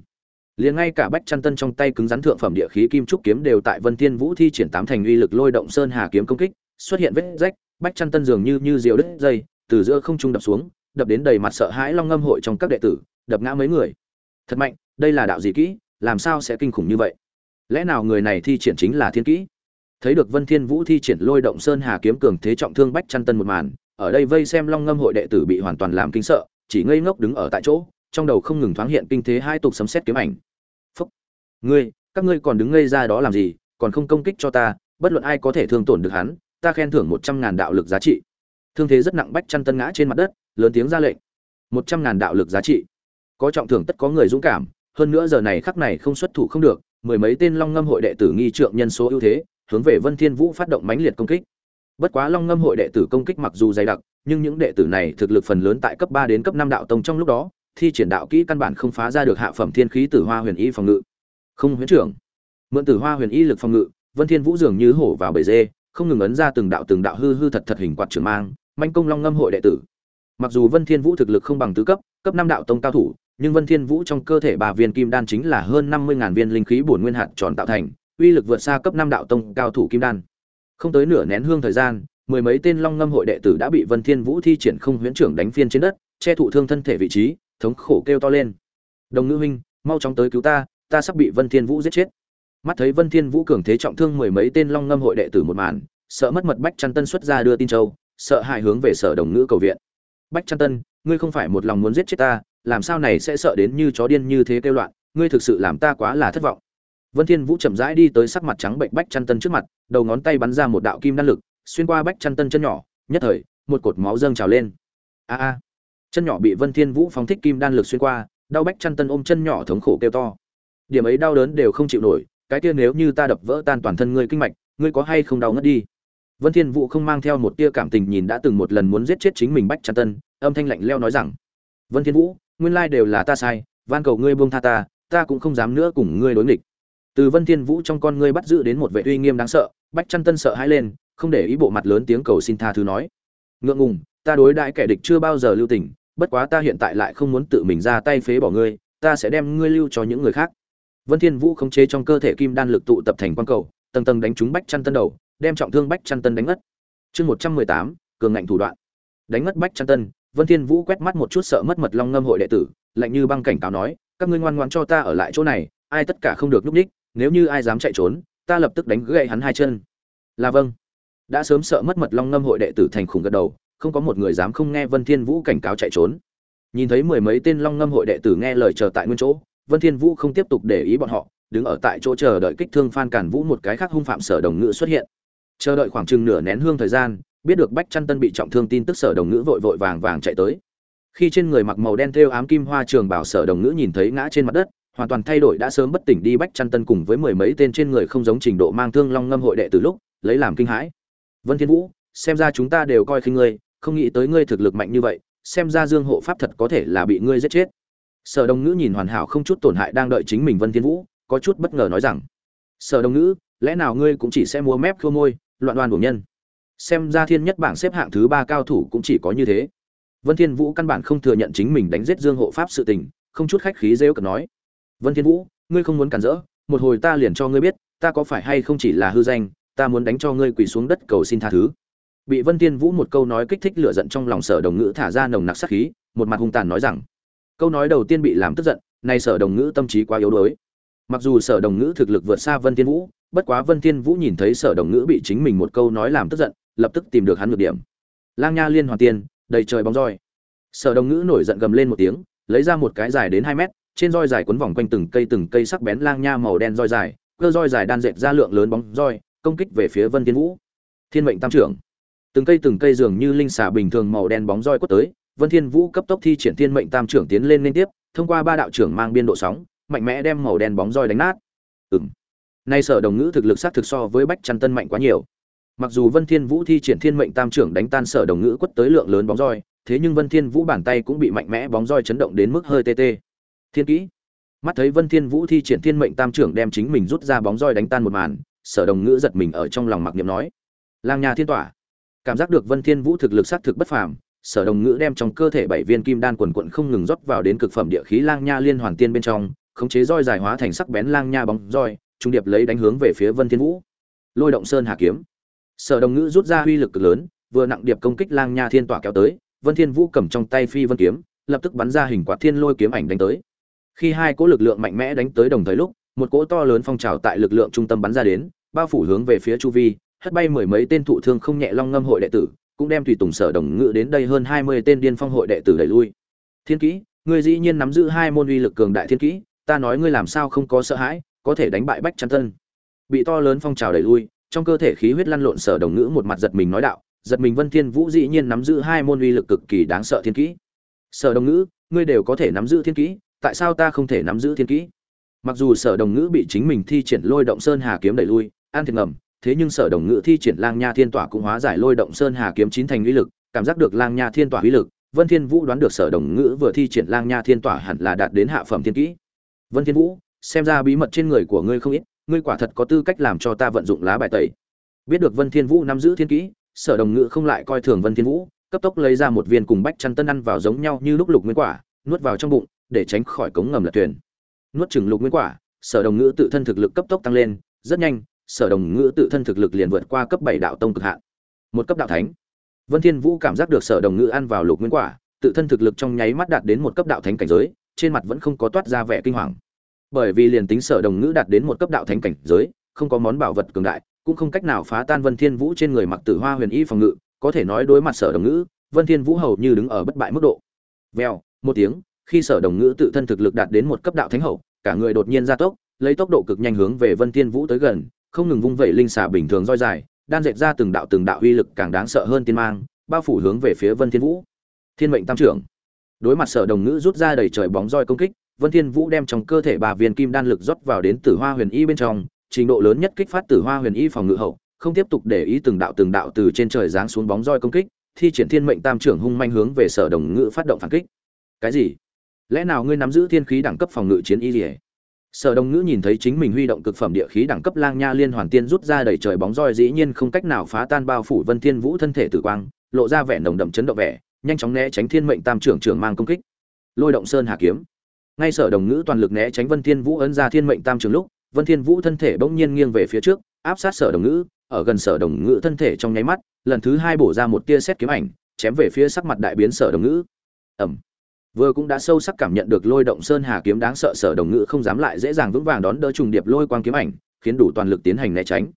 Liền ngay cả bách chăn tân trong tay cứng rắn thượng phẩm địa khí kim trúc kiếm đều tại vân thiên vũ thi triển tám thành uy lực lôi động sơn hà kiếm công kích, xuất hiện vết rách, bách chăn tân dường như như diều đứt dây, từ giữa không trung đập xuống, đập đến đầy mặt sợ hãi long ngâm hội trong các đệ tử, đập ngã mấy người. Thật mạnh, đây là đạo gì kỹ? Làm sao sẽ kinh khủng như vậy? Lẽ nào người này thi triển chính là thiên kỹ? Thấy được vân thiên vũ thi triển lôi động sơn hà kiếm cường thế trọng thương bách chăn tân một màn, ở đây vây xem long ngâm hội đệ tử bị hoàn toàn làm kinh sợ, chỉ ngây ngốc đứng ở tại chỗ, trong đầu không ngừng thoáng hiện kinh thế hai tục sấm xét kiếm ảnh. Phúc! Ngươi, các ngươi còn đứng ngây ra đó làm gì? Còn không công kích cho ta, bất luận ai có thể thương tổn được hắn, ta khen thưởng một trăm ngàn đạo lực giá trị. Thương thế rất nặng bách chăn tân ngã trên mặt đất, lớn tiếng ra lệnh. Một trăm ngàn đạo lực giá trị. Có trọng thưởng tất có người dũng cảm hơn nữa giờ này khắc này không xuất thủ không được, mười mấy tên long ngâm hội đệ tử nghi trượng nhân số ưu thế, hướng về vân thiên vũ phát động mãnh liệt công kích. Bất quá long ngâm hội đệ tử công kích mặc dù dày đặc, nhưng những đệ tử này thực lực phần lớn tại cấp ba đến cấp năm đạo tông trong lúc đó, thi triển đạo kỹ căn bản không phá ra được hạ phẩm thiên khí tử hoa huyền y phòng ngự. Không, huyễn trưởng. Mượn tử hoa huyền y lực phòng ngự, vân thiên vũ dường như hổ vào bể dê, không ngừng ấn ra từng đạo từng đạo hư hư thật thật hình quạt trường mang, manh công long ngâm hội đệ tử. Mặc dù vân thiên vũ thực lực không bằng tứ cấp cấp năm đạo tông cao thủ nhưng vân thiên vũ trong cơ thể bà viên kim đan chính là hơn năm mươi ngàn viên linh khí bổn nguyên hạt tròn tạo thành, uy lực vượt xa cấp năm đạo tông cao thủ kim đan. Không tới nửa nén hương thời gian, mười mấy tên long ngâm hội đệ tử đã bị vân thiên vũ thi triển không huyễn trưởng đánh phiên trên đất, che thụ thương thân thể vị trí, thống khổ kêu to lên. Đồng nữ huynh, mau chóng tới cứu ta ta sắp bị vân thiên vũ giết chết. Mắt thấy vân thiên vũ cường thế trọng thương mười mấy tên long ngâm hội đệ tử một màn, sợ mất mật bách chân tân xuất ra đưa tin châu, sợ hãi hướng về sở đồng ngữ cầu viện. Bách chân tân, ngươi không phải một lòng muốn giết chết ta làm sao này sẽ sợ đến như chó điên như thế kêu loạn, ngươi thực sự làm ta quá là thất vọng. Vân thiên vũ chậm rãi đi tới sắc mặt trắng bệnh bách chăn tân trước mặt, đầu ngón tay bắn ra một đạo kim đan lực, xuyên qua bách chăn tân chân nhỏ, nhất thời, một cột máu dâng trào lên. A a. Chân nhỏ bị vân thiên vũ phóng thích kim đan lực xuyên qua, đau bách chăn tân ôm chân nhỏ thống khổ kêu to. Điểm ấy đau đớn đều không chịu nổi, cái kia nếu như ta đập vỡ tan toàn thân ngươi kinh mạch, ngươi có hay không đau ngất đi? Vân thiên vũ không mang theo một tia cảm tình nhìn đã từng một lần muốn giết chết chính mình bách chăn tân, âm thanh lạnh lẽo nói rằng. Vân thiên vũ nguyên lai đều là ta sai, van cầu ngươi buông tha ta ta cũng không dám nữa cùng ngươi đối nghịch. Từ vân thiên vũ trong con ngươi bắt giữ đến một vệ uy nghiêm đáng sợ, bách chăn tân sợ hãi lên, không để ý bộ mặt lớn tiếng cầu xin tha thứ nói. Ngượng ngùng, ta đối đãi kẻ địch chưa bao giờ lưu tình, bất quá ta hiện tại lại không muốn tự mình ra tay phế bỏ ngươi, ta sẽ đem ngươi lưu cho những người khác. Vân thiên vũ khống chế trong cơ thể kim đan lực tụ tập thành quan cầu, tầng tầng đánh trúng bách chăn tân đầu, đem trọng thương bách chăn tân đánh ngất. Chương một trăm mười tám, cường ngạnh thủ đoạn. Đánh ngất bách chăn tân vân thiên vũ quét mắt một chút sợ mất mật long ngâm hội đệ tử, lạnh như băng cảnh cáo nói, các ngươi ngoan ngoãn cho ta ở lại chỗ này, ai tất cả không được núp đích nếu như ai dám chạy trốn, ta lập tức đánh gãy hắn hai chân. Là vâng. Đã sớm sợ mất mật long ngâm hội đệ tử thành khủng gật đầu, không có một người dám không nghe vân thiên vũ cảnh cáo chạy trốn. Nhìn thấy mười mấy tên long ngâm hội đệ tử nghe lời chờ tại nguyên chỗ, vân thiên vũ không tiếp tục để ý bọn họ, đứng ở tại chỗ chờ đợi kích thương phan cản vũ một cái khác hung phạm sở đồng ngữ xuất hiện. Chờ đợi khoảng chừng nửa nén hương thời gian biết được bách chăn tân bị trọng thương tin tức sở đồng ngữ vội vội vàng vàng chạy tới. Khi trên người mặc màu đen thêu ám kim hoa trường bảo sở đồng ngữ nhìn thấy ngã trên mặt đất, hoàn toàn thay đổi đã sớm bất tỉnh đi bách chăn tân cùng với mười mấy tên trên người không giống trình độ mang thương long ngâm hội đệ từ lúc, lấy làm kinh hãi. Vân thiên vũ, xem ra chúng ta đều coi khinh ngươi, không nghĩ tới ngươi thực lực mạnh như vậy, xem ra dương hộ pháp thật có thể là bị ngươi giết chết. Sở đồng ngữ nhìn hoàn hảo không chút tổn hại đang đợi chính mình vân thiên vũ, có chút bất ngờ nói rằng, sở đồng ngữ, lẽ nào ngươi cũng chỉ sẽ mua mép khua môi, loạn đoan đủ nhân? Xem ra thiên nhất bảng xếp hạng thứ ba cao thủ cũng chỉ có như thế. Vân thiên vũ căn bản không thừa nhận chính mình đánh giết dương hộ pháp sự tình, không chút khách khí rêu cợt nói. Vân thiên vũ, ngươi không muốn cản rỡ, một hồi ta liền cho ngươi biết, ta có phải hay không chỉ là hư danh, ta muốn đánh cho ngươi quỳ xuống đất cầu xin tha thứ. Bị vân thiên vũ một câu nói kích thích lửa giận trong lòng sở đồng ngữ thả ra nồng nặc sát khí, một mặt hung tàn nói rằng, câu nói đầu tiên bị làm tức giận, nay sở đồng ngữ tâm trí quá yếu đuối mặc dù sở đồng ngữ thực lực vượt xa vân thiên vũ, bất quá vân thiên vũ nhìn thấy sở đồng ngữ bị chính mình một câu nói làm tức giận, lập tức tìm được hắn nhược điểm. Lang nha liên hoàn tiên, đầy trời bóng roi. Sở đồng ngữ nổi giận gầm lên một tiếng, lấy ra một cái dài đến hai mét, trên roi dài quấn vòng quanh từng cây từng cây sắc bén lang nha màu đen roi dài, cơ roi dài đan dệt ra lượng lớn bóng roi, công kích về phía vân thiên vũ. Thiên mệnh tam trưởng. Từng cây từng cây dường như linh xà bình thường màu đen bóng roi quất tới, vân thiên vũ cấp tốc thi triển thiên mệnh tam trưởng tiến lên liên tiếp, thông qua ba đạo trưởng mang biên độ sóng mạnh mẽ đem màu đen bóng roi đánh nát. Ừm. Nay sở đồng ngữ thực lực sát thực so với bách chăn tân mạnh quá nhiều. Mặc dù vân thiên vũ thi triển thiên mệnh tam trưởng đánh tan sở đồng ngữ quất tới lượng lớn bóng roi, thế nhưng vân thiên vũ bàn tay cũng bị mạnh mẽ bóng roi chấn động đến mức hơi tê tê. Thiên kỹ. Mắt thấy vân thiên vũ thi triển thiên mệnh tam trưởng đem chính mình rút ra bóng roi đánh tan một màn, sở đồng ngữ giật mình ở trong lòng mặc niệm nói, lang nha thiên tỏa. Cảm giác được vân thiên vũ thực lực sát thực bất phàm, sở đồng ngữ đem trong cơ thể bảy viên kim đan quần quận không ngừng rót vào đến cực phẩm địa khí lang nha liên hoàn tiên bên trong khống chế roi dài hóa thành sắc bén lang nha bóng roi, trung điệp lấy đánh hướng về phía vân thiên vũ. Lôi động sơn hà kiếm. Sở đồng ngữ rút ra uy lực cực lớn, vừa nặng điệp công kích lang nha thiên tỏa kéo tới, vân thiên vũ cầm trong tay phi vân kiếm, lập tức bắn ra hình quạt thiên lôi kiếm ảnh đánh tới. Khi hai cỗ lực lượng mạnh mẽ đánh tới đồng thời lúc, một cỗ to lớn phong trào tại lực lượng trung tâm bắn ra đến, bao phủ hướng về phía chu vi, hất bay mười mấy tên thụ thương không nhẹ long ngâm hội đệ tử, cũng đem tùy tùng sở đồng ngự đến đây hơn hai mươi tên điên phong hội đệ tử đẩy lui. Thiên kỹ, ngươi dĩ nhiên nắm giữ hai môn uy lực cường đại thiên kỹ ta nói ngươi làm sao không có sợ hãi có thể đánh bại bách chăn thân, bị to lớn phong trào đẩy lui trong cơ thể khí huyết lăn lộn sở đồng ngữ một mặt giật mình nói đạo giật mình vân thiên vũ dĩ nhiên nắm giữ hai môn uy lực cực kỳ đáng sợ thiên kỹ. Sở đồng ngữ ngươi đều có thể nắm giữ thiên kỹ tại sao ta không thể nắm giữ thiên kỹ? Mặc dù sở đồng ngữ bị chính mình thi triển lôi động sơn hà kiếm đẩy lui an thiệt ngầm thế nhưng sở đồng ngữ thi triển lang nha thiên tỏa cũng hóa giải lôi động sơn hà kiếm chín thành uy lực cảm giác được lang nha thiên tỏa uy lực vân thiên vũ đoán được sở đồng ngữ vừa thi triển lang nha thiên tỏa hẳn là đạt đến hạ phẩm thiên kỹ vân thiên vũ, xem ra bí mật trên người của ngươi không ít, ngươi quả thật có tư cách làm cho ta vận dụng lá bài tẩy. Biết được vân thiên vũ nắm giữ thiên kỹ, sở đồng ngữ không lại coi thường vân thiên vũ, cấp tốc lấy ra một viên cùng bách chăn tân ăn vào giống nhau như lúc lục nguyên quả, nuốt vào trong bụng, để tránh khỏi cống ngầm lật thuyền. Nuốt chừng lục nguyên quả, sở đồng ngữ tự thân thực lực cấp tốc tăng lên, rất nhanh, sở đồng ngữ tự thân thực lực liền vượt qua cấp bảy đạo tông cực hạn. Một cấp đạo thánh. Vân thiên vũ cảm giác được sở đồng ngữ ăn vào lục nguyên quả, tự thân thực lực trong nháy mắt đạt đến một cấp đạo thánh cảnh giới trên mặt vẫn không có toát ra vẻ kinh hoàng. Bởi vì liền tính sở đồng ngữ đạt đến một cấp đạo thánh cảnh giới, không có món bảo vật cường đại, cũng không cách nào phá tan vân thiên vũ trên người mặc tử hoa huyền y phòng ngự, có thể nói đối mặt sở đồng ngữ, vân thiên vũ hầu như đứng ở bất bại mức độ. Vèo, một tiếng, khi sở đồng ngữ tự thân thực lực đạt đến một cấp đạo thánh hậu, cả người đột nhiên gia tốc, lấy tốc độ cực nhanh hướng về vân thiên vũ tới gần, không ngừng vung vẩy linh xà bình thường roi dài, đan dệt ra từng đạo từng đạo uy lực càng đáng sợ hơn tiên mang, bao phủ hướng về phía vân thiên vũ. Thiên mệnh tam trưởng đối mặt sở đồng ngữ rút ra đầy trời bóng roi công kích, vân thiên vũ đem trong cơ thể bà viên kim đan lực rót vào đến tử hoa huyền y bên trong, trình độ lớn nhất kích phát tử hoa huyền y phòng ngự hậu, không tiếp tục để ý từng đạo từng đạo từ trên trời giáng xuống bóng roi công kích, thi triển thiên mệnh tam trưởng hung manh hướng về sở đồng ngữ phát động phản kích. Cái gì? Lẽ nào ngươi nắm giữ thiên khí đẳng cấp phòng ngự chiến y lìa sở đồng ngữ nhìn thấy chính mình huy động cực phẩm địa khí đẳng cấp lang nha liên hoàn tiên rút ra đầy trời bóng roi dĩ nhiên không cách nào phá tan bao phủ vân thiên vũ thân thể tử quang, lộ ra vẻ nồng đậm chấn động vẻ nhanh chóng né tránh thiên mệnh tam trưởng trưởng mang công kích. Lôi động sơn hà kiếm. Ngay sở đồng ngữ toàn lực né tránh vân thiên vũ ấn ra thiên mệnh tam trưởng lúc, vân thiên vũ thân thể bỗng nhiên nghiêng về phía trước, áp sát sở đồng ngữ, ở gần sở đồng ngữ thân thể trong nháy mắt, lần thứ hai bổ ra một tia xét kiếm ảnh, chém về phía sắc mặt đại biến sở đồng ngữ. Ẩm vừa cũng đã sâu sắc cảm nhận được lôi động sơn hà kiếm đáng sợ, sở đồng ngữ không dám lại dễ dàng vững vàng đón đỡ trùng điệp lôi quang kiếm ảnh, khiến đủ toàn lực tiến hành né tránh.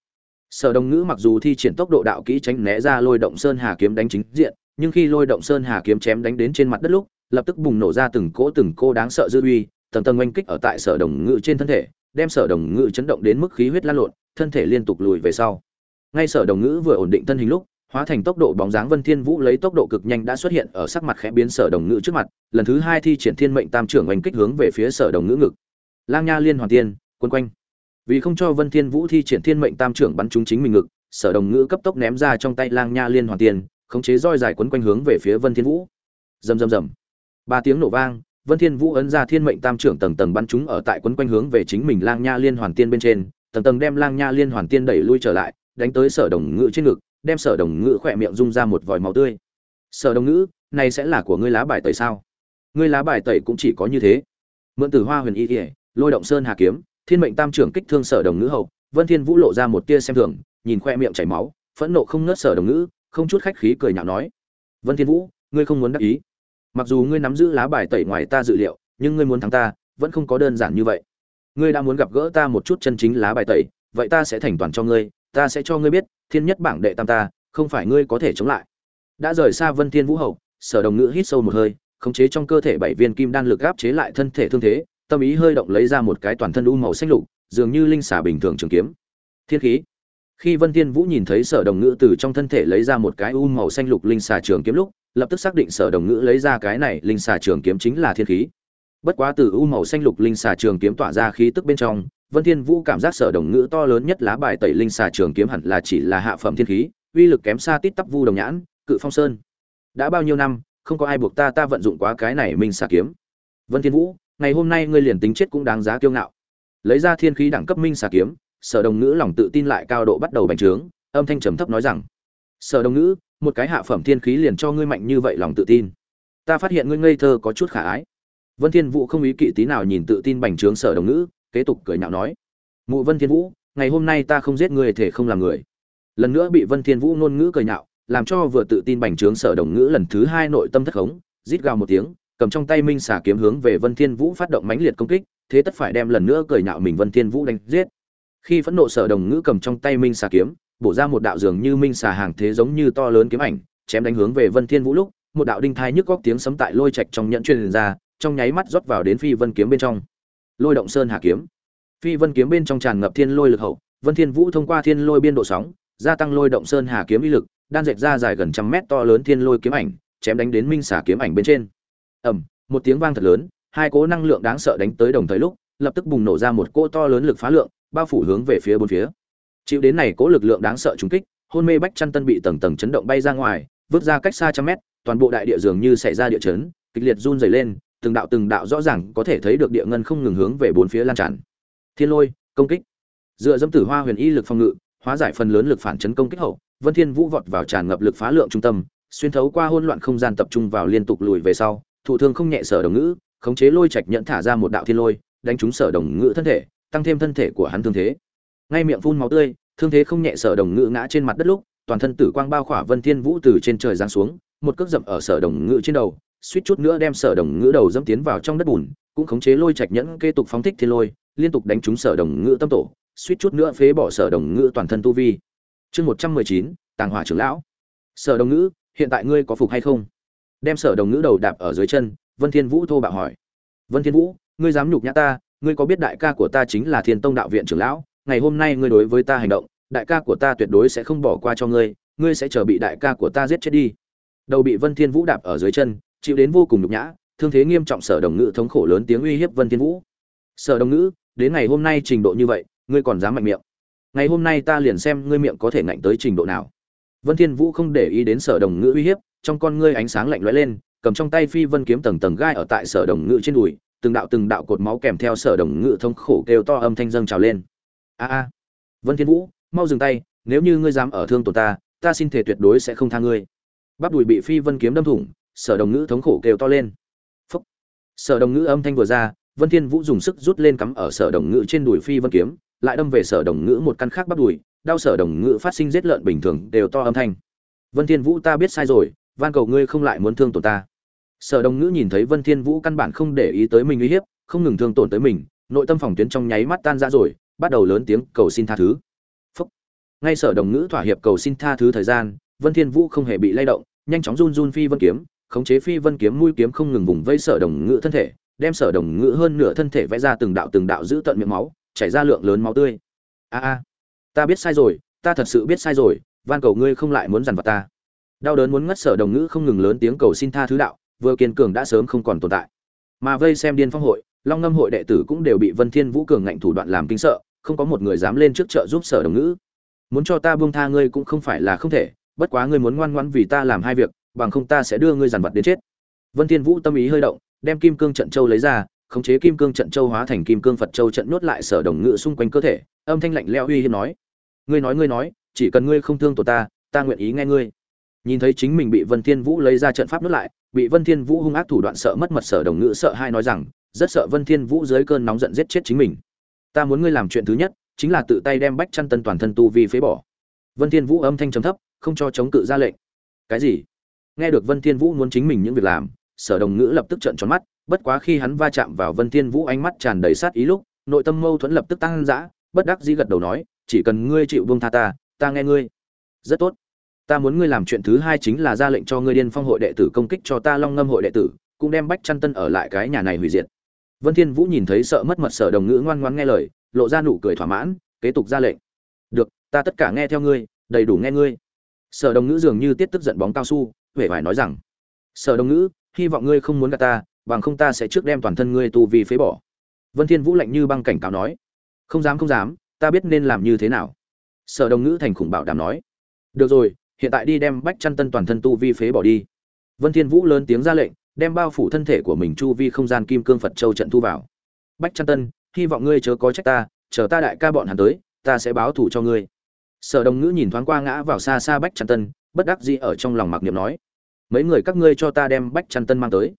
Sở đồng ngữ mặc dù thi triển tốc độ đạo kỹ tránh né ra lôi động sơn hà kiếm đánh chính diện nhưng khi lôi động sơn hà kiếm chém đánh đến trên mặt đất lúc lập tức bùng nổ ra từng cỗ từng cô đáng sợ dư uy tầng tầng oanh kích ở tại sở đồng ngữ trên thân thể đem sở đồng ngữ chấn động đến mức khí huyết lan lộn thân thể liên tục lùi về sau ngay sở đồng ngữ vừa ổn định thân hình lúc hóa thành tốc độ bóng dáng Vân Thiên Vũ lấy tốc độ cực nhanh đã xuất hiện ở sắc mặt khẽ biến Sở Đồng Ngữ trước mặt, lần thứ hai thi triển Thiên Mệnh Tam trưởng oanh kích hướng về phía Sở Đồng Ngữ ngực. Lang Nha Liên Hoàn Tiên, quân quanh. Vì không cho Vân Thiên Vũ thi triển Thiên Mệnh Tam trưởng bắn trúng chính mình ngực, Sở Đồng Ngữ cấp tốc ném ra trong tay Lang Nha Liên Hoàn Tiên, khống chế roi dài quấn quanh hướng về phía Vân Thiên Vũ. Rầm rầm rầm. Ba tiếng nổ vang, Vân Thiên Vũ ấn ra Thiên Mệnh Tam trưởng tầng tầng bắn chúng ở tại quấn quanh hướng về chính mình Lang Nha Liên Hoàn Tiên bên trên, tầng tầng đem Lang Nha Liên Hoàn Tiên đẩy lui trở lại, đánh tới Sở Đồng Ngự trên ngực, đem sở đồng Ngự khỏe miệng rung ra một vòi máu tươi sở đồng Ngự, này sẽ là của ngươi lá bài tẩy sao ngươi lá bài tẩy cũng chỉ có như thế mượn tử hoa huyền y kỉa lôi động sơn hà kiếm thiên mệnh tam trưởng kích thương sở đồng Ngự hậu vân thiên vũ lộ ra một tia xem thường nhìn khoe miệng chảy máu phẫn nộ không ngớt sở đồng Ngự, không chút khách khí cười nhạo nói, vân thiên vũ, ngươi không muốn đắc ý. Mặc dù ngươi nắm giữ lá bài tẩy ngoài ta dự liệu, nhưng ngươi muốn thắng ta, vẫn không có đơn giản như vậy. Ngươi đã muốn gặp gỡ ta một chút chân chính lá bài tẩy, vậy ta sẽ thành toàn cho ngươi, ta sẽ cho ngươi biết, thiên nhất bảng đệ tam ta, không phải ngươi có thể chống lại. Đã rời xa vân thiên vũ hậu, sở đồng ngữ hít sâu một hơi, khống chế trong cơ thể bảy viên kim đan lực áp chế lại thân thể thương thế, tâm ý hơi động lấy ra một cái toàn thân u màu xanh lục, dường như linh xà bình thường trường kiếm. Thiên khí khi vân thiên vũ nhìn thấy sở đồng ngữ từ trong thân thể lấy ra một cái u màu xanh lục linh xà trường kiếm lúc, lập tức xác định sở đồng ngữ lấy ra cái này linh xà trường kiếm chính là thiên khí. Bất quá từ u màu xanh lục linh xà trường kiếm tỏa ra khí tức bên trong, vân thiên vũ cảm giác sở đồng ngữ to lớn nhất lá bài tẩy linh xà trường kiếm hẳn là chỉ là hạ phẩm thiên khí, uy lực kém xa tít tắp vu đồng nhãn, cự phong sơn. Đã bao nhiêu năm, không có ai buộc ta ta vận dụng quá cái này minh xà kiếm. Vân thiên vũ, ngày hôm nay ngươi liền tính chết cũng đáng giá kiêu ngạo. Lấy ra thiên khí đẳng cấp minh xà kiếm sở đồng ngữ lòng tự tin lại cao độ bắt đầu bành trướng, âm thanh trầm thấp nói rằng, sở đồng ngữ, một cái hạ phẩm thiên khí liền cho ngươi mạnh như vậy lòng tự tin. Ta phát hiện ngươi ngây thơ có chút khả ái. Vân thiên vũ không ý kỵ tí nào nhìn tự tin bành trướng sở đồng ngữ, kế tục cười nhạo nói, mụ vân thiên vũ, ngày hôm nay ta không giết ngươi thể không làm người. Lần nữa bị vân thiên vũ ngôn ngữ cười nhạo, làm cho vừa tự tin bành trướng sở đồng ngữ lần thứ hai nội tâm thất khống rít gào một tiếng, cầm trong tay minh xà kiếm hướng về vân thiên vũ phát động mãnh liệt công kích, thế tất phải đem lần nữa cười nhạo mình vân thiên vũ đánh giết khi phẫn nộ sở đồng ngữ cầm trong tay minh xà kiếm, bổ ra một đạo dường như minh xà hàng thế giống như to lớn kiếm ảnh, chém đánh hướng về vân thiên vũ lúc, một đạo đinh thai nhức góc tiếng sấm tại lôi trạch trong nhẫn truyền ra, trong nháy mắt rót vào đến phi vân kiếm bên trong. Lôi động sơn hà kiếm. Phi vân kiếm bên trong tràn ngập thiên lôi lực hậu, vân thiên vũ thông qua thiên lôi biên độ sóng, gia tăng lôi động sơn hà kiếm uy lực, đan dệt ra dài gần trăm mét to lớn thiên lôi kiếm ảnh, chém đánh đến minh xà kiếm ảnh bên trên. Ầm, một tiếng vang thật lớn, hai cỗ năng lượng đáng sợ đánh tới đồng thời lúc, lập tức bùng nổ ra một cỗ to lớn lực phá lượng bao phủ hướng về phía bốn phía. Chịu đến này cố lực lượng đáng sợ trúng kích, hôn mê bách chăn tân bị tầng tầng chấn động bay ra ngoài, vứt ra cách xa trăm mét, toàn bộ đại địa dường như xảy ra địa chấn, kịch liệt run rẩy lên, từng đạo từng đạo rõ ràng có thể thấy được địa ngân không ngừng hướng về bốn phía lan tràn. Thiên lôi, công kích. Dựa dẫm tử hoa huyền y lực phòng ngự, hóa giải phần lớn lực phản chấn công kích hậu, vân thiên vũ vọt vào tràn ngập lực phá lượng trung tâm, xuyên thấu qua hỗn loạn không gian tập trung vào liên tục lùi về sau, thụ thương không nhẹ sở đồng ngữ, khống chế lôi trạch nhận thả ra một đạo thiên lôi, đánh trúng sở đồng ngữ thân thể tăng thêm thân thể của hắn thương thế. Ngay miệng phun máu tươi, thương thế không nhẹ sở đồng ngự ngã trên mặt đất lúc, toàn thân tử quang bao khỏa vân thiên vũ từ trên trời giáng xuống, một cước dậm ở sở đồng ngự trên đầu, suýt chút nữa đem sở đồng ngự đầu dẫm tiến vào trong đất bùn, cũng khống chế lôi trạch nhẫn kế tục phóng thích thiên lôi, liên tục đánh trúng sở đồng ngự tâm tổ, suýt chút nữa phế bỏ sở đồng ngự toàn thân tu vi. Chương một trăm mười chín, tàng hỏa trưởng lão. Sở đồng ngữ hiện tại ngươi có phục hay không? Đem sở đồng ngữ đầu đạp ở dưới chân, vân thiên vũ thô bạo hỏi. Vân thiên vũ, ngươi dám nhục nhã ta ngươi có biết đại ca của ta chính là thiên tông đạo viện trưởng lão, ngày hôm nay ngươi đối với ta hành động, đại ca của ta tuyệt đối sẽ không bỏ qua cho ngươi ngươi sẽ chờ bị đại ca của ta giết chết đi. Đầu bị vân thiên vũ đạp ở dưới chân, chịu đến vô cùng nhục nhã, thương thế nghiêm trọng sở đồng ngữ thống khổ lớn tiếng uy hiếp vân thiên vũ. Sở đồng ngữ, đến ngày hôm nay trình độ như vậy, ngươi còn dám mạnh miệng. Ngày hôm nay ta liền xem ngươi miệng có thể ngạnh tới trình độ nào. Vân thiên vũ không để ý đến sở đồng ngữ uy hiếp, trong con ngươi ánh sáng lạnh lóe lên, cầm trong tay phi vân kiếm tầng tầng gai ở tại sở đồng ngữ trên đùi từng đạo từng đạo cột máu kèm theo sở đồng ngữ thống khổ kêu to âm thanh dâng trào lên. A a, vân thiên vũ, mau dừng tay, nếu như ngươi dám ở thương tổn ta ta xin thể tuyệt đối sẽ không tha ngươi. Bắp đùi bị phi vân kiếm đâm thủng, sở đồng ngữ thống khổ kêu to lên. Phúc. sở đồng ngữ âm thanh vừa ra, vân thiên vũ dùng sức rút lên cắm ở sở đồng ngữ trên đùi phi vân kiếm, lại đâm về sở đồng ngữ một căn khác bắp đùi, đau sở đồng ngữ phát sinh giết lợn bình thường đều to âm thanh. Vân thiên vũ ta biết sai rồi, van cầu ngươi không lại muốn thương tổn ta sở đồng ngữ nhìn thấy vân thiên vũ căn bản không để ý tới mình uy hiếp, không ngừng thương tổn tới mình, nội tâm phòng tuyến trong nháy mắt tan ra rồi, bắt đầu lớn tiếng cầu xin tha thứ. Phúc. ngay sở đồng ngữ thỏa hiệp cầu xin tha thứ thời gian, vân thiên vũ không hề bị lay động, nhanh chóng run run phi vân kiếm, khống chế phi vân kiếm mũi kiếm không ngừng vùng vây sở đồng ngữ thân thể, đem sở đồng ngữ hơn nửa thân thể vẽ ra từng đạo từng đạo giữ tận miệng máu, chảy ra lượng lớn máu tươi. A a. Ta biết sai rồi, ta thật sự biết sai rồi, van cầu ngươi không lại muốn dằn vặt ta. Đau đớn muốn ngất sở đồng ngữ không ngừng lớn tiếng cầu xin tha thứ đạo vừa kiên cường đã sớm không còn tồn tại. Mà vây xem điên phong hội, long ngâm hội đệ tử cũng đều bị vân thiên vũ cường ngạnh thủ đoạn làm kinh sợ, không có một người dám lên trước chợ giúp sở đồng ngữ. Muốn cho ta buông tha ngươi cũng không phải là không thể, bất quá ngươi muốn ngoan ngoãn vì ta làm hai việc, bằng không ta sẽ đưa ngươi giàn vật đến chết. Vân thiên vũ tâm ý hơi động, đem kim cương trận châu lấy ra, khống chế kim cương trận châu hóa thành kim cương phật châu trận nuốt lại sở đồng ngữ xung quanh cơ thể, âm thanh lạnh lẽo uy hiếp nói. Ngươi nói ngươi nói, chỉ cần ngươi không thương tổ ta ta nguyện ý nghe ngươi nhìn thấy chính mình bị vân thiên vũ lấy ra trận pháp nuốt lại, bị vân thiên vũ hung ác thủ đoạn sợ mất mật sở đồng ngữ sợ hai nói rằng, rất sợ vân thiên vũ dưới cơn nóng giận giết chết chính mình. Ta muốn ngươi làm chuyện thứ nhất, chính là tự tay đem bách chăn tân toàn thân tu vi phế bỏ. Vân thiên vũ âm thanh trầm thấp, không cho chống cự ra lệnh. Cái gì? Nghe được vân thiên vũ muốn chính mình những việc làm, sở đồng ngữ lập tức trợn tròn mắt, bất quá khi hắn va chạm vào vân thiên vũ ánh mắt tràn đầy sát ý lúc, nội tâm mâu thuẫn lập tức tăng dã, bất đắc dĩ gật đầu nói, chỉ cần ngươi chịu buông tha ta ta nghe ngươi. Rất tốt ta muốn ngươi làm chuyện thứ hai chính là ra lệnh cho ngươi điên phong hội đệ tử công kích cho ta long ngâm hội đệ tử, cũng đem bách chăn tân ở lại cái nhà này hủy diệt. Vân thiên vũ nhìn thấy sợ mất mật sở đồng ngữ ngoan ngoãn nghe lời, lộ ra nụ cười thỏa mãn, kế tục ra lệnh. Được, ta tất cả nghe theo ngươi, đầy đủ nghe ngươi. Sở đồng ngữ dường như tiết tức giận bóng cao su huệ vải nói rằng, sở đồng ngữ, hy vọng ngươi không muốn gạt ta, bằng không ta sẽ trước đem toàn thân ngươi tu vi phế bỏ. Vân thiên vũ lạnh như băng cảnh cáo nói, không dám không dám, ta biết nên làm như thế nào. Sở đồng ngữ thành khủng bảo đảm nói, được rồi hiện tại đi đem bách chăn tân toàn thân tu vi phế bỏ đi. Vân thiên vũ lớn tiếng ra lệnh, đem bao phủ thân thể của mình chu vi không gian kim cương phật châu trận thu vào. Bách chăn tân, hy vọng ngươi chớ có trách ta, chờ ta đại ca bọn hắn tới, ta sẽ báo thù cho ngươi. Sở đồng ngữ nhìn thoáng qua ngã vào xa xa bách chăn tân, bất đắc dĩ ở trong lòng mặc niệm nói, mấy người các ngươi cho ta đem bách chăn tân mang tới.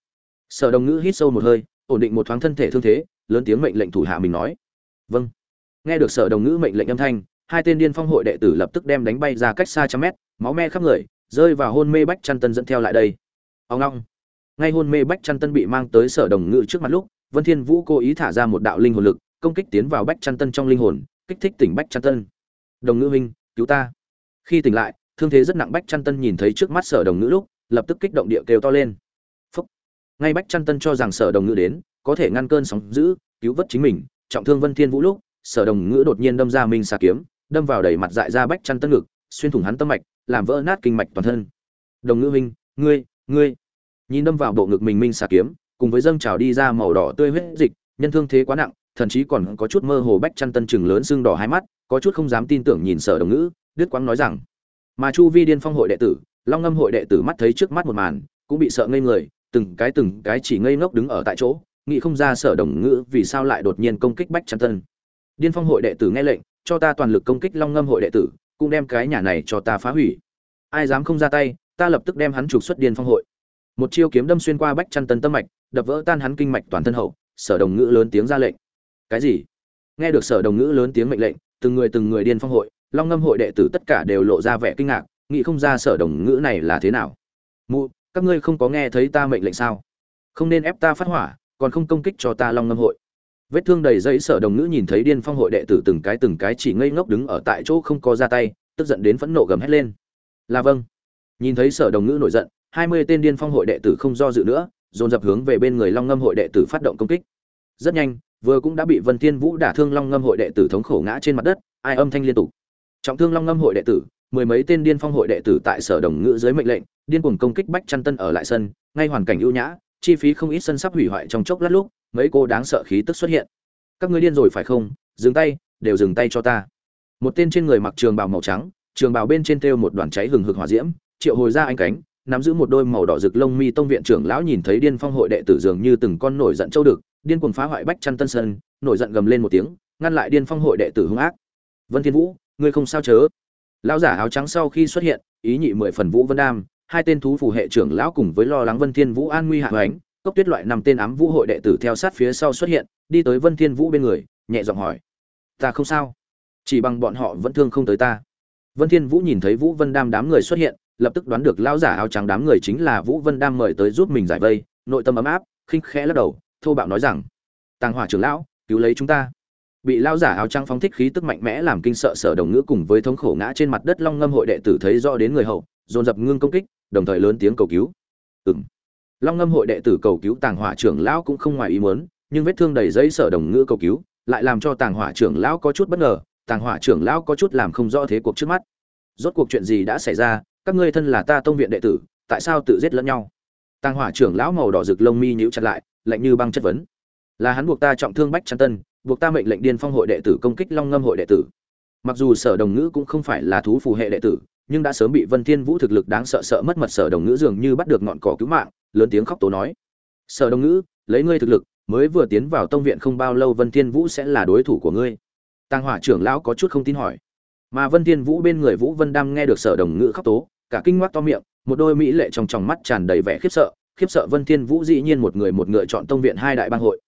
Sở đồng ngữ hít sâu một hơi, ổn định một thoáng thân thể thương thế, lớn tiếng mệnh lệnh thủ hạ mình nói vâng. Nghe được sở đồng ngữ mệnh lệnh âm thanh hai tên điên phong hội đệ tử lập tức đem đánh bay ra cách xa trăm mét, máu me khắp người, rơi vào hôn mê bách chăn tân dẫn theo lại đây. Ông long ngay hôn mê bách chăn tân bị mang tới sở đồng ngự trước mặt lúc, vân thiên vũ cố ý thả ra một đạo linh hồn lực, công kích tiến vào bách chăn tân trong linh hồn, kích thích tỉnh bách chăn tân. Đồng ngữ huynh, cứu ta. Khi tỉnh lại, thương thế rất nặng bách chăn tân nhìn thấy trước mắt sở đồng ngữ lúc, lập tức kích động địa kêu to lên. Phúc. ngay bách chăn tân cho rằng sở đồng ngữ đến, có thể ngăn cơn sóng dữ, cứu vớt chính mình, trọng thương vân thiên vũ lúc, sở đồng ngữ đột nhiên đâm ra minh xà kiếm đâm vào đầy mặt dại ra bách chăn tân ngực, xuyên thủng hắn tâm mạch, làm vỡ nát kinh mạch toàn thân. Đồng ngữ huynh ngươi ngươi. Nhìn đâm vào bộ ngực mình minh xà kiếm, cùng với dâng trào đi ra màu đỏ tươi huyết dịch, nhân thương thế quá nặng, thậm chí còn có chút mơ hồ bách chăn tân chừng lớn xương đỏ hai mắt, có chút không dám tin tưởng nhìn sở đồng ngữ đức quang nói rằng, mà chu vi điên phong hội đệ tử, long ngâm hội đệ tử mắt thấy trước mắt một màn, cũng bị sợ ngây người, từng cái từng cái chỉ ngây ngốc đứng ở tại chỗ, nghĩ không ra sở đồng ngữ vì sao lại đột nhiên công kích bách chăn tân. Điên phong hội đệ tử nghe lệnh cho ta toàn lực công kích long ngâm hội đệ tử, cũng đem cái nhà này cho ta phá hủy. Ai dám không ra tay, ta lập tức đem hắn trục xuất điên phong hội. Một chiêu kiếm đâm xuyên qua bách chăn tân tâm mạch, đập vỡ tan hắn kinh mạch toàn thân hậu, sở đồng ngữ lớn tiếng ra lệnh. Cái gì? Nghe được sở đồng ngữ lớn tiếng mệnh lệnh, từng người từng người điên phong hội, long ngâm hội đệ tử tất cả đều lộ ra vẻ kinh ngạc, nghĩ không ra sở đồng ngữ này là thế nào. Mụ, các ngươi không có nghe thấy ta mệnh lệnh sao? Không nên ép ta phát hỏa, còn không công kích cho ta long ngâm hội vết thương đầy dẫy sở đồng ngữ nhìn thấy điên phong hội đệ tử từng cái từng cái chỉ ngây ngốc đứng ở tại chỗ không có ra tay, tức giận đến phẫn nộ gầm hét lên. Là vâng. Nhìn thấy sở đồng ngữ nổi giận, hai mươi tên điên phong hội đệ tử không do dự nữa, dồn dập hướng về bên người long ngâm hội đệ tử phát động công kích. Rất nhanh, vừa cũng đã bị vân thiên vũ đả thương long ngâm hội đệ tử thống khổ ngã trên mặt đất, ai âm thanh liên tục. Trọng thương long ngâm hội đệ tử, mười mấy tên điên phong hội đệ tử tại sở đồng ngữ dưới mệnh lệnh, điên cuồng công kích bách chăn tân ở lại sân, ngay hoàn cảnh ưu nhã, chi phí không ít sân sắp hủy hoại trong chốc lát lúc mấy cô đáng sợ khí tức xuất hiện. Các ngươi điên rồi phải không? Dừng tay, đều dừng tay cho ta. Một tên trên người mặc trường bào màu trắng, trường bào bên trên thêu một đoàn cháy hừng hực hỏa diễm, triệu hồi ra anh cánh, nắm giữ một đôi màu đỏ rực lông mi tông viện trưởng lão nhìn thấy điên phong hội đệ tử dường như từng con nổi giận châu được điên cuồng phá hoại bách chăn tân sơn, nổi giận gầm lên một tiếng, ngăn lại điên phong hội đệ tử hung ác. Vân thiên vũ, ngươi không sao chớ? Lão giả áo trắng sau khi xuất hiện, ý nhị mười phần vũ vân đam, hai tên thú phù hệ trưởng lão cùng với lo lắng vân thiên vũ an nguy hạ hoánh cốc tuyết loại năm tên ám vũ hội đệ tử theo sát phía sau xuất hiện, đi tới vân thiên vũ bên người, nhẹ giọng hỏi, ta không sao, chỉ bằng bọn họ vẫn thương không tới ta. Vân thiên vũ nhìn thấy vũ vân đam đám người xuất hiện, lập tức đoán được lão giả áo trắng đám người chính là vũ vân đam mời tới giúp mình giải vây, nội tâm ấm áp, khinh khẽ lắc đầu, thô bạo nói rằng, tàng hỏa trưởng lão, cứu lấy chúng ta. Bị lão giả áo trắng phóng thích khí tức mạnh mẽ làm kinh sợ sở đồng ngữ cùng với thống khổ ngã trên mặt đất long ngâm hội đệ tử thấy rõ đến người hậu, dồn dập ngưng công kích, đồng thời lớn tiếng cầu cứu. Ừm long ngâm hội đệ tử cầu cứu tàng hỏa trưởng lão cũng không ngoài ý muốn, nhưng vết thương đầy giấy sở đồng ngữ cầu cứu, lại làm cho tàng hỏa trưởng lão có chút bất ngờ, tàng hỏa trưởng lão có chút làm không rõ thế cuộc trước mắt. Rốt cuộc chuyện gì đã xảy ra, các ngươi thân là ta tông viện đệ tử, tại sao tự giết lẫn nhau? Tàng hỏa trưởng lão màu đỏ rực lông mi nhíu chặt lại, lạnh như băng chất vấn. Là hắn buộc ta trọng thương bách trăn tân, buộc ta mệnh lệnh điên phong hội đệ tử công kích long ngâm hội đệ tử. Mặc dù sở đồng ngữ cũng không phải là thú phù hệ đệ tử nhưng đã sớm bị vân thiên vũ thực lực đáng sợ sợ mất mật sở đồng ngữ dường như bắt được ngọn cỏ cứu mạng, lớn tiếng khóc tố nói. Sở đồng ngữ, lấy ngươi thực lực, mới vừa tiến vào tông viện không bao lâu vân thiên vũ sẽ là đối thủ của ngươi. Tăng hỏa trưởng lão có chút không tin hỏi. Mà vân thiên vũ bên người vũ vân đam nghe được sở đồng ngữ khóc tố, cả kinh ngoác to miệng, một đôi mỹ lệ trong tròng mắt tràn đầy vẻ khiếp sợ khiếp sợ vân thiên vũ dĩ nhiên một người một ngựa chọn tông viện hai đại bang hội.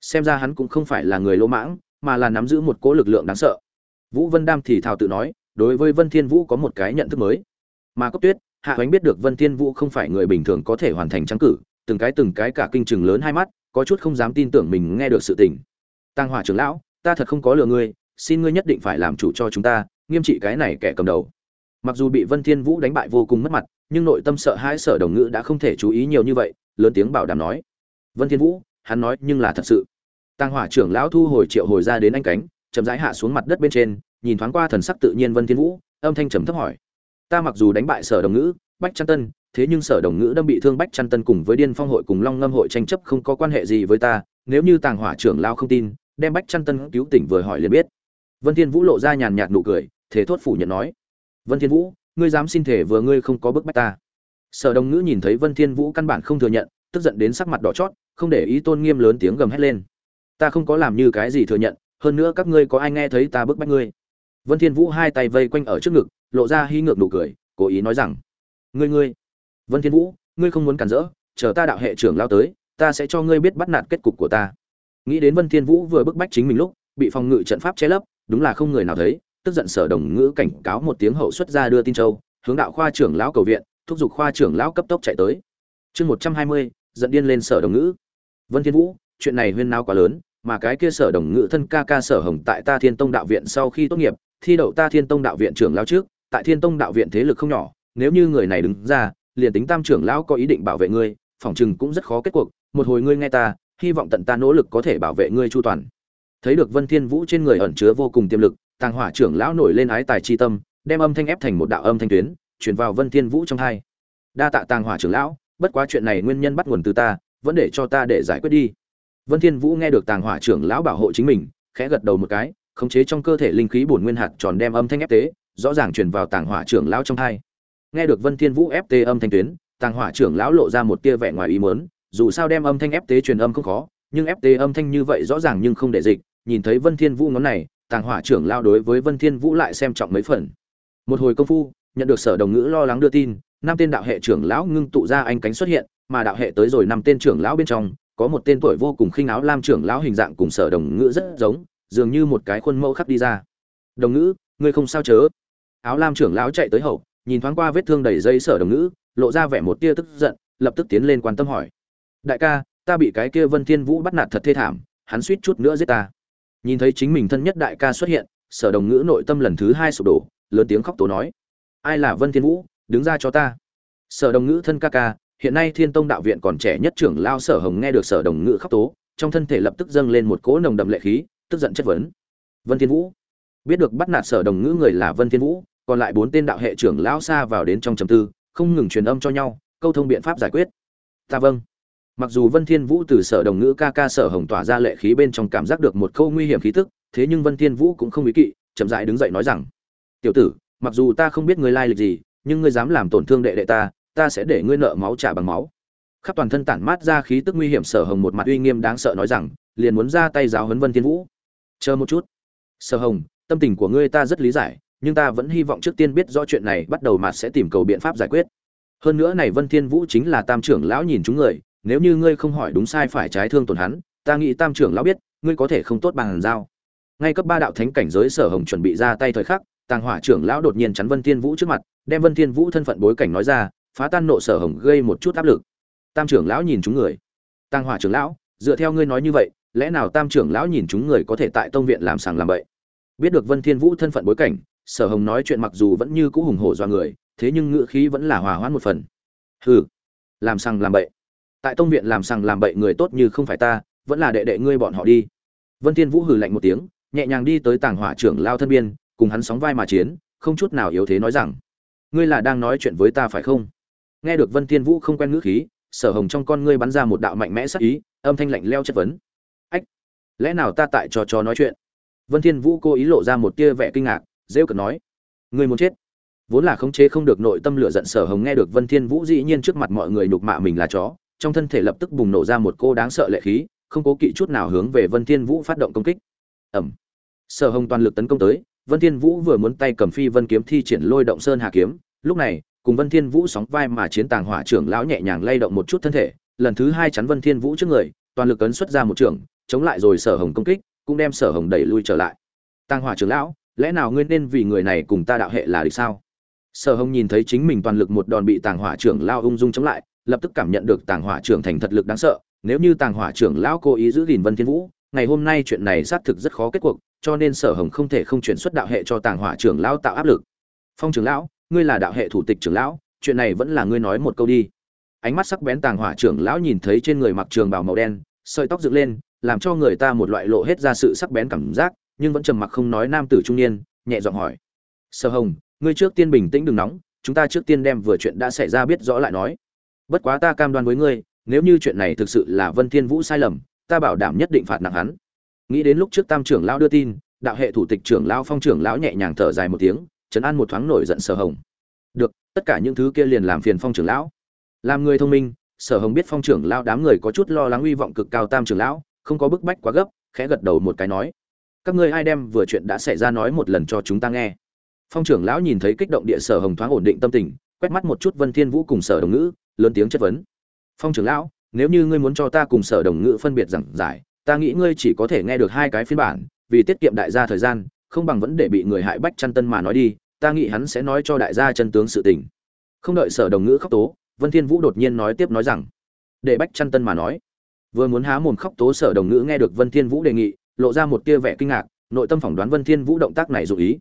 Xem ra hắn cũng không phải là người lỗ mãng, mà là nắm giữ một cỗ lực lượng đáng sợ. Vũ vân đam thì thào tự nói đối với vân thiên vũ có một cái nhận thức mới. Mà cốc tuyết, hạ hoánh biết được vân thiên vũ không phải người bình thường có thể hoàn thành trắng cử, từng cái từng cái cả kinh trừng lớn hai mắt, có chút không dám tin tưởng mình nghe được sự tình. Tăng hỏa trưởng lão, ta thật không có lừa ngươi, xin ngươi nhất định phải làm chủ cho chúng ta, nghiêm trị cái này kẻ cầm đầu. Mặc dù bị vân thiên vũ đánh bại vô cùng mất mặt, nhưng nội tâm sợ hãi sở đồng ngữ đã không thể chú ý nhiều như vậy, lớn tiếng bảo đảm nói. Vân thiên vũ, hắn nói nhưng là thật sự. Tăng hỏa trưởng lão thu hồi triệu hồi ra đến anh cánh, chậm rãi hạ xuống mặt đất bên trên nhìn thoáng qua thần sắc tự nhiên vân thiên vũ, âm thanh trầm thấp hỏi. Ta mặc dù đánh bại sở đồng ngữ, bách Chân tân, thế nhưng sở đồng ngữ đâm bị thương bách Chân tân cùng với điên phong hội cùng long ngâm hội tranh chấp không có quan hệ gì với ta, nếu như tàng hỏa trưởng lao không tin, đem bách Chân tân cứu tỉnh vừa hỏi liền biết. Vân thiên vũ lộ ra nhàn nhạt nụ cười, thế thốt phủ nhận nói. Vân thiên vũ, ngươi dám xin thể vừa ngươi không có bức bách ta. Sở đồng ngữ nhìn thấy vân thiên vũ căn bản không thừa nhận, tức giận đến sắc mặt đỏ chót, không để ý tôn nghiêm lớn tiếng gầm hét lên. Ta không có làm như cái gì thừa nhận, hơn nữa các ngươi có ai nghe thấy ta bức bách ngươi? Vân thiên vũ hai tay vây quanh ở trước ngực, lộ ra hy ngược nụ cười, cố ý nói rằng, ngươi ngươi, vân thiên vũ, ngươi không muốn cản rỡ, chờ ta đạo hệ trưởng lao tới, ta sẽ cho ngươi biết bắt nạt kết cục của ta. Nghĩ đến vân thiên vũ vừa bức bách chính mình lúc, bị phòng ngự trận pháp che lấp, đúng là không người nào thấy, tức giận sở đồng ngữ cảnh cáo một tiếng hậu xuất ra đưa tin châu, hướng đạo khoa trưởng lão cầu viện, thúc giục khoa trưởng lão cấp tốc chạy tới. Chương một trăm hai mươi dẫn điên lên sở đồng ngữ. Vân thiên vũ, chuyện này huyên nao quá lớn, mà cái kia sở đồng ngữ thân ca ca sở hồng tại ta thiên tông đạo viện sau khi tốt nghiệp thi đậu ta thiên tông đạo viện trưởng lão trước, tại thiên tông đạo viện thế lực không nhỏ, nếu như người này đứng ra, liền tính tam trưởng lão có ý định bảo vệ ngươi phỏng chừng cũng rất khó kết cuộc, một hồi ngươi nghe ta, hy vọng tận ta nỗ lực có thể bảo vệ ngươi chu toàn. Thấy được vân thiên vũ trên người ẩn chứa vô cùng tiềm lực, tàng hỏa trưởng lão nổi lên ái tài chi tâm, đem âm thanh ép thành một đạo âm thanh tuyến, truyền vào vân thiên vũ trong hai. Đa tạ tàng hỏa trưởng lão, bất quá chuyện này nguyên nhân bắt nguồn từ ta, vẫn để cho ta để giải quyết đi. Vân thiên vũ nghe được tàng hỏa trưởng lão bảo hộ chính mình, khẽ gật đầu một cái khống chế trong cơ thể linh khí bổn nguyên hạt tròn đem âm thanh ép tế, rõ ràng truyền vào tàng hỏa trưởng lão trong tai nghe được vân thiên vũ ép tế âm thanh tuyến, tàng hỏa trưởng lão lộ ra một tia vẻ ngoài ý muốn, dù sao đem âm thanh ép tế truyền âm không khó, nhưng ép tế âm thanh như vậy rõ ràng nhưng không để dịch, nhìn thấy vân thiên vũ ngón này, tàng hỏa trưởng lão đối với vân thiên vũ lại xem trọng mấy phần. Một hồi công phu, nhận được sở đồng ngữ lo lắng đưa tin, năm tên đạo hệ trưởng lão ngưng tụ ra anh cánh xuất hiện, mà đạo hệ tới rồi năm tên trưởng lão bên trong, có một tên tuổi vô cùng khinh áo lam trưởng lão hình dạng cùng sở đồng ngữ rất giống dường như một cái khuôn mẫu khắc đi ra. Đồng ngữ, ngươi không sao chớ. Áo lam trưởng lão chạy tới hậu, nhìn thoáng qua vết thương đầy dây sở đồng ngữ, lộ ra vẻ một tia tức giận, lập tức tiến lên quan tâm hỏi. Đại ca, ta bị cái kia vân thiên vũ bắt nạt thật thê thảm, hắn suýt chút nữa giết ta. Nhìn thấy chính mình thân nhất đại ca xuất hiện, sở đồng ngữ nội tâm lần thứ hai sụp đổ, lớn tiếng khóc tố nói. Ai là vân thiên vũ, đứng ra cho ta. Sở đồng ngữ thân ca ca, hiện nay thiên tông đạo viện còn trẻ nhất trưởng lao sở hồng nghe được sở đồng ngữ khóc tố, trong thân thể lập tức dâng lên một cỗ nồng đậm lệ khí tức giận chất vấn. Vân thiên vũ. Biết được bắt nạt sở đồng ngữ người là vân thiên vũ, còn lại bốn tên đạo hệ trưởng lão xa vào đến trong trầm tư, không ngừng truyền âm cho nhau, câu thông biện pháp giải quyết. Ta vâng. Mặc dù vân thiên vũ từ sở đồng ngữ ca ca sở hồng tỏa ra lệ khí bên trong cảm giác được một câu nguy hiểm khí tức, thế nhưng vân thiên vũ cũng không ý kỵ, chậm rãi đứng dậy nói rằng, tiểu tử, mặc dù ta không biết ngươi lai lịch gì, nhưng ngươi dám làm tổn thương đệ đệ ta ta sẽ để ngươi nợ máu trả bằng máu. Khắp toàn thân tản mát ra khí tức nguy hiểm sở hồng một mặt uy nghiêm đáng sợ nói rằng, liền muốn ra tay giáo huấn vân thiên vũ chờ một chút. Sở hồng, tâm tình của ngươi ta rất lý giải, nhưng ta vẫn hy vọng trước tiên biết rõ chuyện này bắt đầu mà sẽ tìm cầu biện pháp giải quyết. Hơn nữa này vân thiên vũ chính là tam trưởng lão nhìn chúng người, nếu như ngươi không hỏi đúng sai phải trái thương tổn hắn, ta nghĩ tam trưởng lão biết, ngươi có thể không tốt bằng giao. Ngay cấp ba đạo thánh cảnh giới sở hồng chuẩn bị ra tay thời khắc, tàng hỏa trưởng lão đột nhiên chắn vân thiên vũ trước mặt, đem vân thiên vũ thân phận bối cảnh nói ra, phá tan nộ sở hồng gây một chút áp lực. Tam trưởng lão nhìn chúng người. Tàng hỏa trưởng lão, dựa theo ngươi nói như vậy lẽ nào tam trưởng lão nhìn chúng người có thể tại tông viện làm sàng làm bậy? Biết được vân thiên vũ thân phận bối cảnh, sở hồng nói chuyện mặc dù vẫn như cũ hùng hổ do người, thế nhưng ngữ khí vẫn là hòa hoãn một phần. Hừ, làm sàng làm bậy. Tại tông viện làm sàng làm bậy người tốt như không phải ta, vẫn là đệ đệ ngươi bọn họ đi. Vân thiên vũ hừ lạnh một tiếng, nhẹ nhàng đi tới tàng hỏa trưởng lao thân biên, cùng hắn sóng vai mà chiến, không chút nào yếu thế nói rằng, ngươi là đang nói chuyện với ta phải không? Nghe được vân thiên vũ không quen ngữ khí, sở hồng trong con ngươi bắn ra một đạo mạnh mẽ sắc ý, âm thanh lạnh leo chất vấn lẽ nào ta tại trò trò nói chuyện? Vân thiên vũ cố ý lộ ra một tia vẻ kinh ngạc, rêu cợt nói. Ngươi muốn chết? Vốn là khống chế không được nội tâm lửa giận sở hồng nghe được vân thiên vũ dĩ nhiên trước mặt mọi người nhục mạ mình là chó, trong thân thể lập tức bùng nổ ra một cô đáng sợ lệ khí, không cố kỵ chút nào hướng về vân thiên vũ phát động công kích. Ẩm. Sở hồng toàn lực tấn công tới, vân thiên vũ vừa muốn tay cầm phi vân kiếm thi triển lôi động sơn hà kiếm, lúc này, cùng vân thiên vũ sóng vai mà chiến tàng hỏa trưởng lão nhẹ nhàng lay động một chút thân thể, lần thứ hai chắn vân thiên vũ trước người, toàn lực ấn xuất ra một trường chống lại rồi sở hồng công kích, cũng đem sở hồng đẩy lui trở lại. Tàng hỏa trưởng lão, lẽ nào ngươi nên vì người này cùng ta đạo hệ là địch sao? Sở hồng nhìn thấy chính mình toàn lực một đòn bị tàng hỏa trưởng lao ung dung chống lại, lập tức cảm nhận được tàng hỏa trưởng thành thật lực đáng sợ. Nếu như tàng hỏa trưởng lão cố ý giữ gìn vân thiên vũ, ngày hôm nay chuyện này xác thực rất khó kết cuộc, cho nên sở hồng không thể không chuyển xuất đạo hệ cho tàng hỏa trưởng lão tạo áp lực. Phong trưởng lão, ngươi là đạo hệ thủ tịch trưởng lão, chuyện này vẫn là ngươi nói một câu đi. Ánh mắt sắc bén tàng hỏa trưởng lão nhìn thấy trên người mặc trường bào màu đen, sợi tóc dựng lên làm cho người ta một loại lộ hết ra sự sắc bén cảm giác, nhưng vẫn trầm mặc không nói nam tử trung niên, nhẹ giọng hỏi. Sở hồng, ngươi trước tiên bình tĩnh đừng nóng, chúng ta trước tiên đem vừa chuyện đã xảy ra biết rõ lại nói. Bất quá ta cam đoan với ngươi, nếu như chuyện này thực sự là vân thiên vũ sai lầm, ta bảo đảm nhất định phạt nặng hắn. Nghĩ đến lúc trước tam trưởng lão đưa tin, đạo hệ thủ tịch trưởng lão phong trưởng lão nhẹ nhàng thở dài một tiếng chấn an một thoáng nổi giận sở hồng. Được, tất cả những thứ kia liền làm phiền phong trưởng lão. Làm người thông minh, sở hồng biết phong trưởng lão đám người có chút lo lắng uy vọng cực cao tam trưởng lão không có bức bách quá gấp, khẽ gật đầu một cái nói. Các ngươi ai đem vừa chuyện đã xảy ra nói một lần cho chúng ta nghe. Phong trưởng lão nhìn thấy kích động địa sở hồng thoáng ổn định tâm tình, quét mắt một chút vân thiên vũ cùng sở đồng ngữ, lớn tiếng chất vấn. Phong trưởng lão, nếu như ngươi muốn cho ta cùng sở đồng ngữ phân biệt giảng giải, ta nghĩ ngươi chỉ có thể nghe được hai cái phiên bản, vì tiết kiệm đại gia thời gian, không bằng vẫn để bị người hại bách chăn tân mà nói đi, ta nghĩ hắn sẽ nói cho đại gia chân tướng sự tình. Không đợi sở đồng ngữ khóc tố, vân thiên vũ đột nhiên nói tiếp nói rằng, để bách chăn tân mà nói vừa muốn há mồm khóc tố sở đồng ngữ nghe được vân thiên vũ đề nghị, lộ ra một tia vẻ kinh ngạc, nội tâm phỏng đoán vân thiên vũ động tác này dụ ý.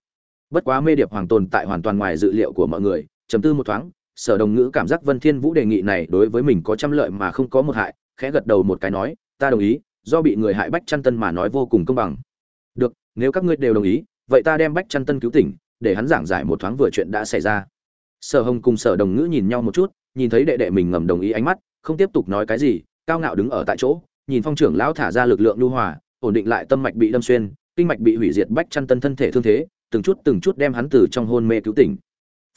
Bất quá mê điệp hoàng tồn tại hoàn toàn ngoài dự liệu của mọi người chấm tư một thoáng, sở đồng ngữ cảm giác vân thiên vũ đề nghị này đối với mình có trăm lợi mà không có một hại, khẽ gật đầu một cái nói, ta đồng ý, do bị người hại bách chăn tân mà nói vô cùng công bằng. Được, nếu các ngươi đều đồng ý, vậy ta đem bách chăn tân cứu tỉnh, để hắn giảng giải một thoáng vừa chuyện đã xảy ra. Sở hồng cùng sở đồng ngữ nhìn nhau một chút, nhìn thấy đệ đệ mình ngầm đồng ý ánh mắt, không tiếp tục nói cái gì cao ngạo đứng ở tại chỗ, nhìn phong trưởng lão thả ra lực lượng lưu hòa, ổn định lại tâm mạch bị đâm xuyên, kinh mạch bị hủy diệt bách chăn tân thân thể thương thế, từng chút từng chút đem hắn từ trong hôn mê cứu tỉnh.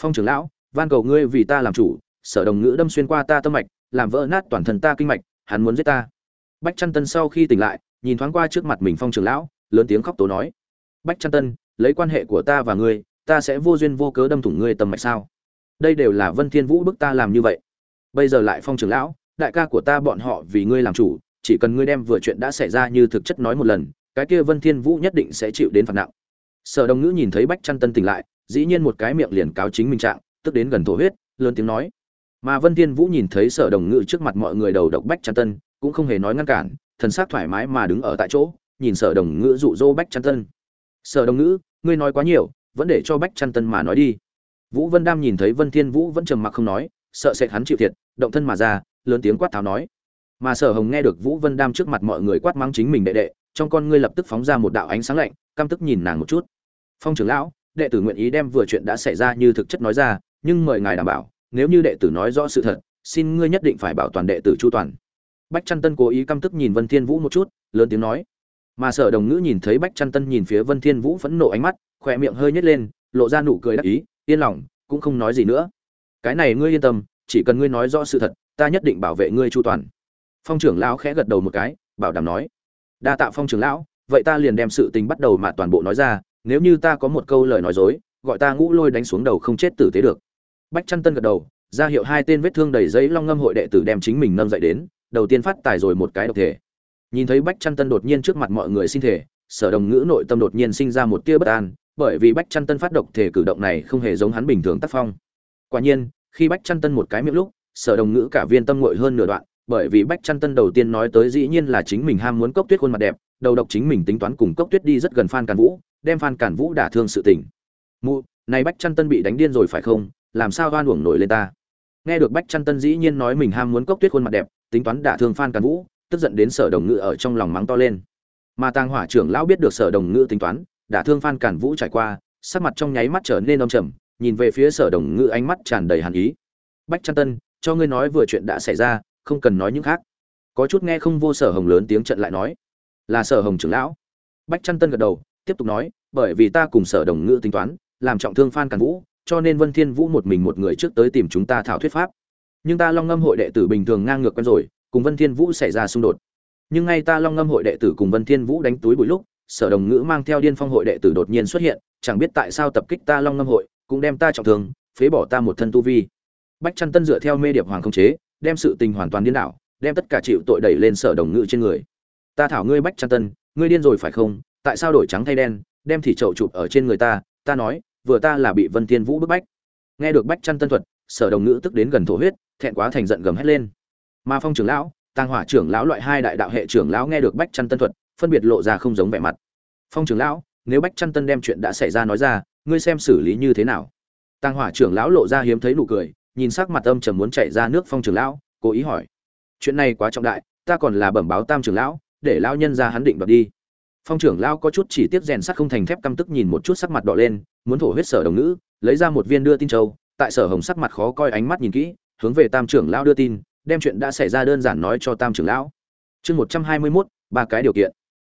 Phong trưởng lão, van cầu ngươi vì ta làm chủ, sở đồng ngữ đâm xuyên qua ta tâm mạch, làm vỡ nát toàn thân ta kinh mạch, hắn muốn giết ta. Bách chăn tân sau khi tỉnh lại, nhìn thoáng qua trước mặt mình phong trưởng lão, lớn tiếng khóc tố nói. Bách chăn tân, lấy quan hệ của ta và ngươi, ta sẽ vô duyên vô cớ đâm thủng ngươi tâm mạch sao? Đây đều là vân thiên vũ bức ta làm như vậy. Bây giờ lại phong trưởng lão đại ca của ta bọn họ vì ngươi làm chủ, chỉ cần ngươi đem vừa chuyện đã xảy ra như thực chất nói một lần, cái kia vân thiên vũ nhất định sẽ chịu đến phạt nặng. Sở đồng ngữ nhìn thấy bách chăn tân tỉnh lại, dĩ nhiên một cái miệng liền cáo chính mình trạng, tức đến gần thổ huyết, lớn tiếng nói. Mà vân thiên vũ nhìn thấy sở đồng ngữ trước mặt mọi người đầu độc bách chăn tân, cũng không hề nói ngăn cản, thần sắc thoải mái mà đứng ở tại chỗ, nhìn sở đồng ngữ dụ dỗ bách chăn tân. Sở đồng ngữ, ngươi nói quá nhiều, vẫn để cho bách chăn tân mà nói đi. Vũ vân đam nhìn thấy vân thiên vũ vẫn trầm mặc không nói, sợ sẽ hắn chịu thiệt, động thân mà ra lớn tiếng quát tháo nói. Mà sở hồng nghe được vũ vân đam trước mặt mọi người quát mắng chính mình đệ đệ, trong con ngươi lập tức phóng ra một đạo ánh sáng lạnh, căm tức nhìn nàng một chút. Phong trưởng lão, đệ tử nguyện ý đem vừa chuyện đã xảy ra như thực chất nói ra, nhưng mời ngài đảm bảo, nếu như đệ tử nói rõ sự thật, xin ngươi nhất định phải bảo toàn đệ tử chu toàn. Bách trăn tân cố ý căm tức nhìn vân thiên vũ một chút, lớn tiếng nói. Mà sở đồng ngữ nhìn thấy bách trăn tân nhìn phía vân thiên vũ phẫn nộ ánh mắt khoe miệng hơi nhếch lên, lộ ra nụ cười đắc ý, yên lòng, cũng không nói gì nữa. Cái này ngươi yên tâm chỉ cần ngươi nói rõ sự thật, ta nhất định bảo vệ ngươi chu toàn. Phong trưởng lão khẽ gật đầu một cái, bảo đảm nói. Đa tạ phong trưởng lão, vậy ta liền đem sự tình bắt đầu mà toàn bộ nói ra, nếu như ta có một câu lời nói dối, gọi ta ngũ lôi đánh xuống đầu không chết tử tế được. Bách chăn tân gật đầu, ra hiệu hai tên vết thương đầy giấy long ngâm hội đệ tử đem chính mình nâng dậy đến, đầu tiên phát tài rồi một cái độc thể. Nhìn thấy bách chăn tân đột nhiên trước mặt mọi người xin thể, sở đồng ngữ nội tâm đột nhiên sinh ra một tia bất an, bởi vì bách chăn tân phát độc thể cử động này không hề giống hắn bình thường tác phong. Quả nhiên khi bách chăn tân một cái miệng lúc, sở đồng ngữ cả viên tâm ngội hơn nửa đoạn, bởi vì bách chăn tân đầu tiên nói tới dĩ nhiên là chính mình ham muốn cốc tuyết khuôn mặt đẹp, đầu độc chính mình tính toán cùng cốc tuyết đi rất gần phan càn vũ, đem phan càn vũ đả thương sự tình. Mụ, này bách chăn tân bị đánh điên rồi phải không? Làm sao oan uổng nổi lên ta? Nghe được bách chăn tân dĩ nhiên nói mình ham muốn cốc tuyết khuôn mặt đẹp, tính toán đả thương phan càn vũ, tức giận đến sở đồng ngữ ở trong lòng mắng to lên. Mà tàng hỏa trưởng lão biết được sở đồng ngữ tính toán, đả thương phan càn vũ trải qua, sắc mặt trong nháy mắt trở nên âm trầm nhìn về phía sở đồng ngữ ánh mắt tràn đầy hàn ý. Bách trăn tân, cho ngươi nói vừa chuyện đã xảy ra, không cần nói những khác. Có chút nghe không vô sở hồng lớn tiếng trận lại nói. Là sở hồng trưởng lão. Bách trăn tân gật đầu, tiếp tục nói, bởi vì ta cùng sở đồng ngữ tính toán, làm trọng thương phan càn vũ, cho nên vân thiên vũ một mình một người trước tới tìm chúng ta thảo thuyết pháp. Nhưng ta long ngâm hội đệ tử bình thường ngang ngược quen rồi, cùng vân thiên vũ xảy ra xung đột. Nhưng ngay ta long ngâm hội đệ tử cùng vân thiên vũ đánh túi bụi lúc, sở đồng ngữ mang theo điên phong hội đệ tử đột nhiên xuất hiện, chẳng biết tại sao tập kích ta long ngâm hội cũng đem ta trọng thương, phế bỏ ta một thân tu vi. Bách Chân tân dựa theo mê điệp hoàng không chế, đem sự tình hoàn toàn điên đảo, đem tất cả chịu tội đẩy lên sở đồng ngự trên người. Ta thảo ngươi bách Chân tân, ngươi điên rồi phải không? Tại sao đổi trắng thay đen, đem thì trậu chụp ở trên người ta? Ta nói, vừa ta là bị vân thiên vũ bức bách. Nghe được bách chăn tân thuật, sở đồng ngữ tức đến gần thổ huyết, thẹn quá thành giận gầm hét lên. Mà phong trưởng lão Tăng hỏa trưởng lão loại hai đại đạo hệ trưởng lão nghe được bách chăn tân thuật, phân biệt lộ ra không giống vẻ mặt. Phong trưởng lão, nếu bách chăn tân đem chuyện đã xảy ra nói ra ngươi xem xử lý như thế nào? Tàng hỏa trưởng lão lộ ra hiếm thấy nụ cười, nhìn sắc mặt âm trầm muốn chạy ra nước phong trưởng lão, cố ý hỏi. Chuyện này quá trọng đại, ta còn là bẩm báo tam trưởng lão, để lão nhân ra hắn định đoạt đi. Phong trưởng lão có chút chỉ tiếp rèn sắt không thành thép căm tức nhìn một chút sắc mặt đỏ lên, muốn thổ huyết sở đồng nữ lấy ra một viên đưa tin châu, tại sở hồng sắc mặt khó coi ánh mắt nhìn kỹ, hướng về tam trưởng lão đưa tin, đem chuyện đã xảy ra đơn giản nói cho tam trưởng lão. Chương một trăm hai mươi mốt, ba cái điều kiện.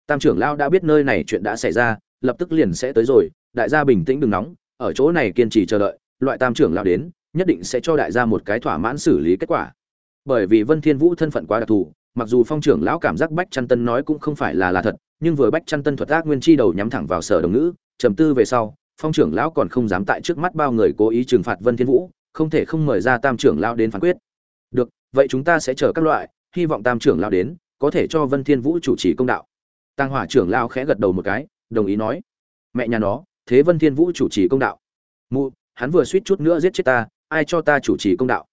Tam trưởng lão đã biết nơi này chuyện đã xảy ra, lập tức liền sẽ tới rồi đại gia bình tĩnh đừng nóng, ở chỗ này kiên trì chờ đợi, loại tam trưởng lão đến, nhất định sẽ cho đại gia một cái thỏa mãn xử lý kết quả. Bởi vì vân thiên vũ thân phận quá đặc thù, mặc dù phong trưởng lão cảm giác bách chăn tân nói cũng không phải là là thật, nhưng vừa bách chăn tân thuật ác nguyên chi đầu nhắm thẳng vào sở đồng ngữ, trầm tư về sau, phong trưởng lão còn không dám tại trước mắt bao người cố ý trừng phạt vân thiên vũ, không thể không mời ra tam trưởng lão đến phán quyết. Được, vậy chúng ta sẽ chờ các loại, hy vọng tam trưởng lão đến, có thể cho vân thiên vũ chủ trì công đạo. Tăng hỏa trưởng lão khẽ gật đầu một cái, đồng ý nói. Mẹ nhà nó thế vân thiên vũ chủ trì công đạo. Mụ, hắn vừa suýt chút nữa giết chết ta, ai cho ta chủ trì công đạo?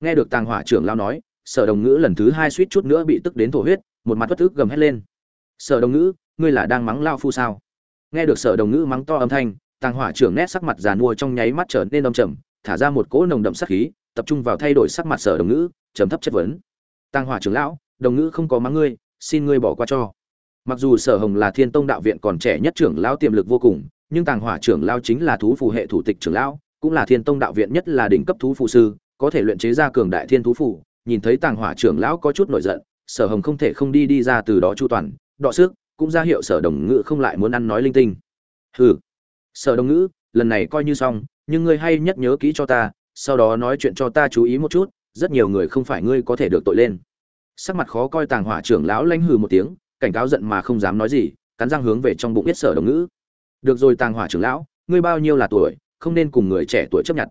Nghe được tàng hỏa trưởng lao nói, sở đồng ngữ lần thứ hai suýt chút nữa bị tức đến thổ huyết, một mặt bất tức gầm hét lên. Sở đồng ngữ, ngươi là đang mắng lao phu sao? Nghe được sở đồng ngữ mắng to âm thanh, tàng hỏa trưởng nét sắc mặt già nua trong nháy mắt trở nên âm trầm, thả ra một cỗ nồng đậm sắc khí, tập trung vào thay đổi sắc mặt sở đồng ngữ, trầm thấp chất vấn. Tàng hỏa trưởng lão, đồng ngữ không có mắng ngươi, xin ngươi bỏ qua cho. Mặc dù sở hồng là thiên tông đạo viện còn trẻ nhất trưởng lão tiềm lực vô cùng nhưng tàng hỏa trưởng lão chính là thú phù hệ thủ tịch trưởng lão, cũng là thiên tông đạo viện nhất là đỉnh cấp thú phù sư, có thể luyện chế ra cường đại thiên thú phù. Nhìn thấy tàng hỏa trưởng lão có chút nổi giận, sở hồng không thể không đi đi ra từ đó chu toàn, đọ sức, cũng ra hiệu sở đồng ngữ không lại muốn ăn nói linh tinh. Hừ. Sở đồng ngữ lần này coi như xong, nhưng ngươi hay nhắc nhớ kỹ cho ta, sau đó nói chuyện cho ta chú ý một chút, rất nhiều người không phải ngươi có thể được tội lên. Sắc mặt khó coi tàng hỏa trưởng lão lanh hừ một tiếng, cảnh cáo giận mà không dám nói gì, cắn răng hướng về trong bụng biết sở đồng ngữ được rồi, tàng hỏa trưởng lão, ngươi bao nhiêu là tuổi, không nên cùng người trẻ tuổi chấp nhận.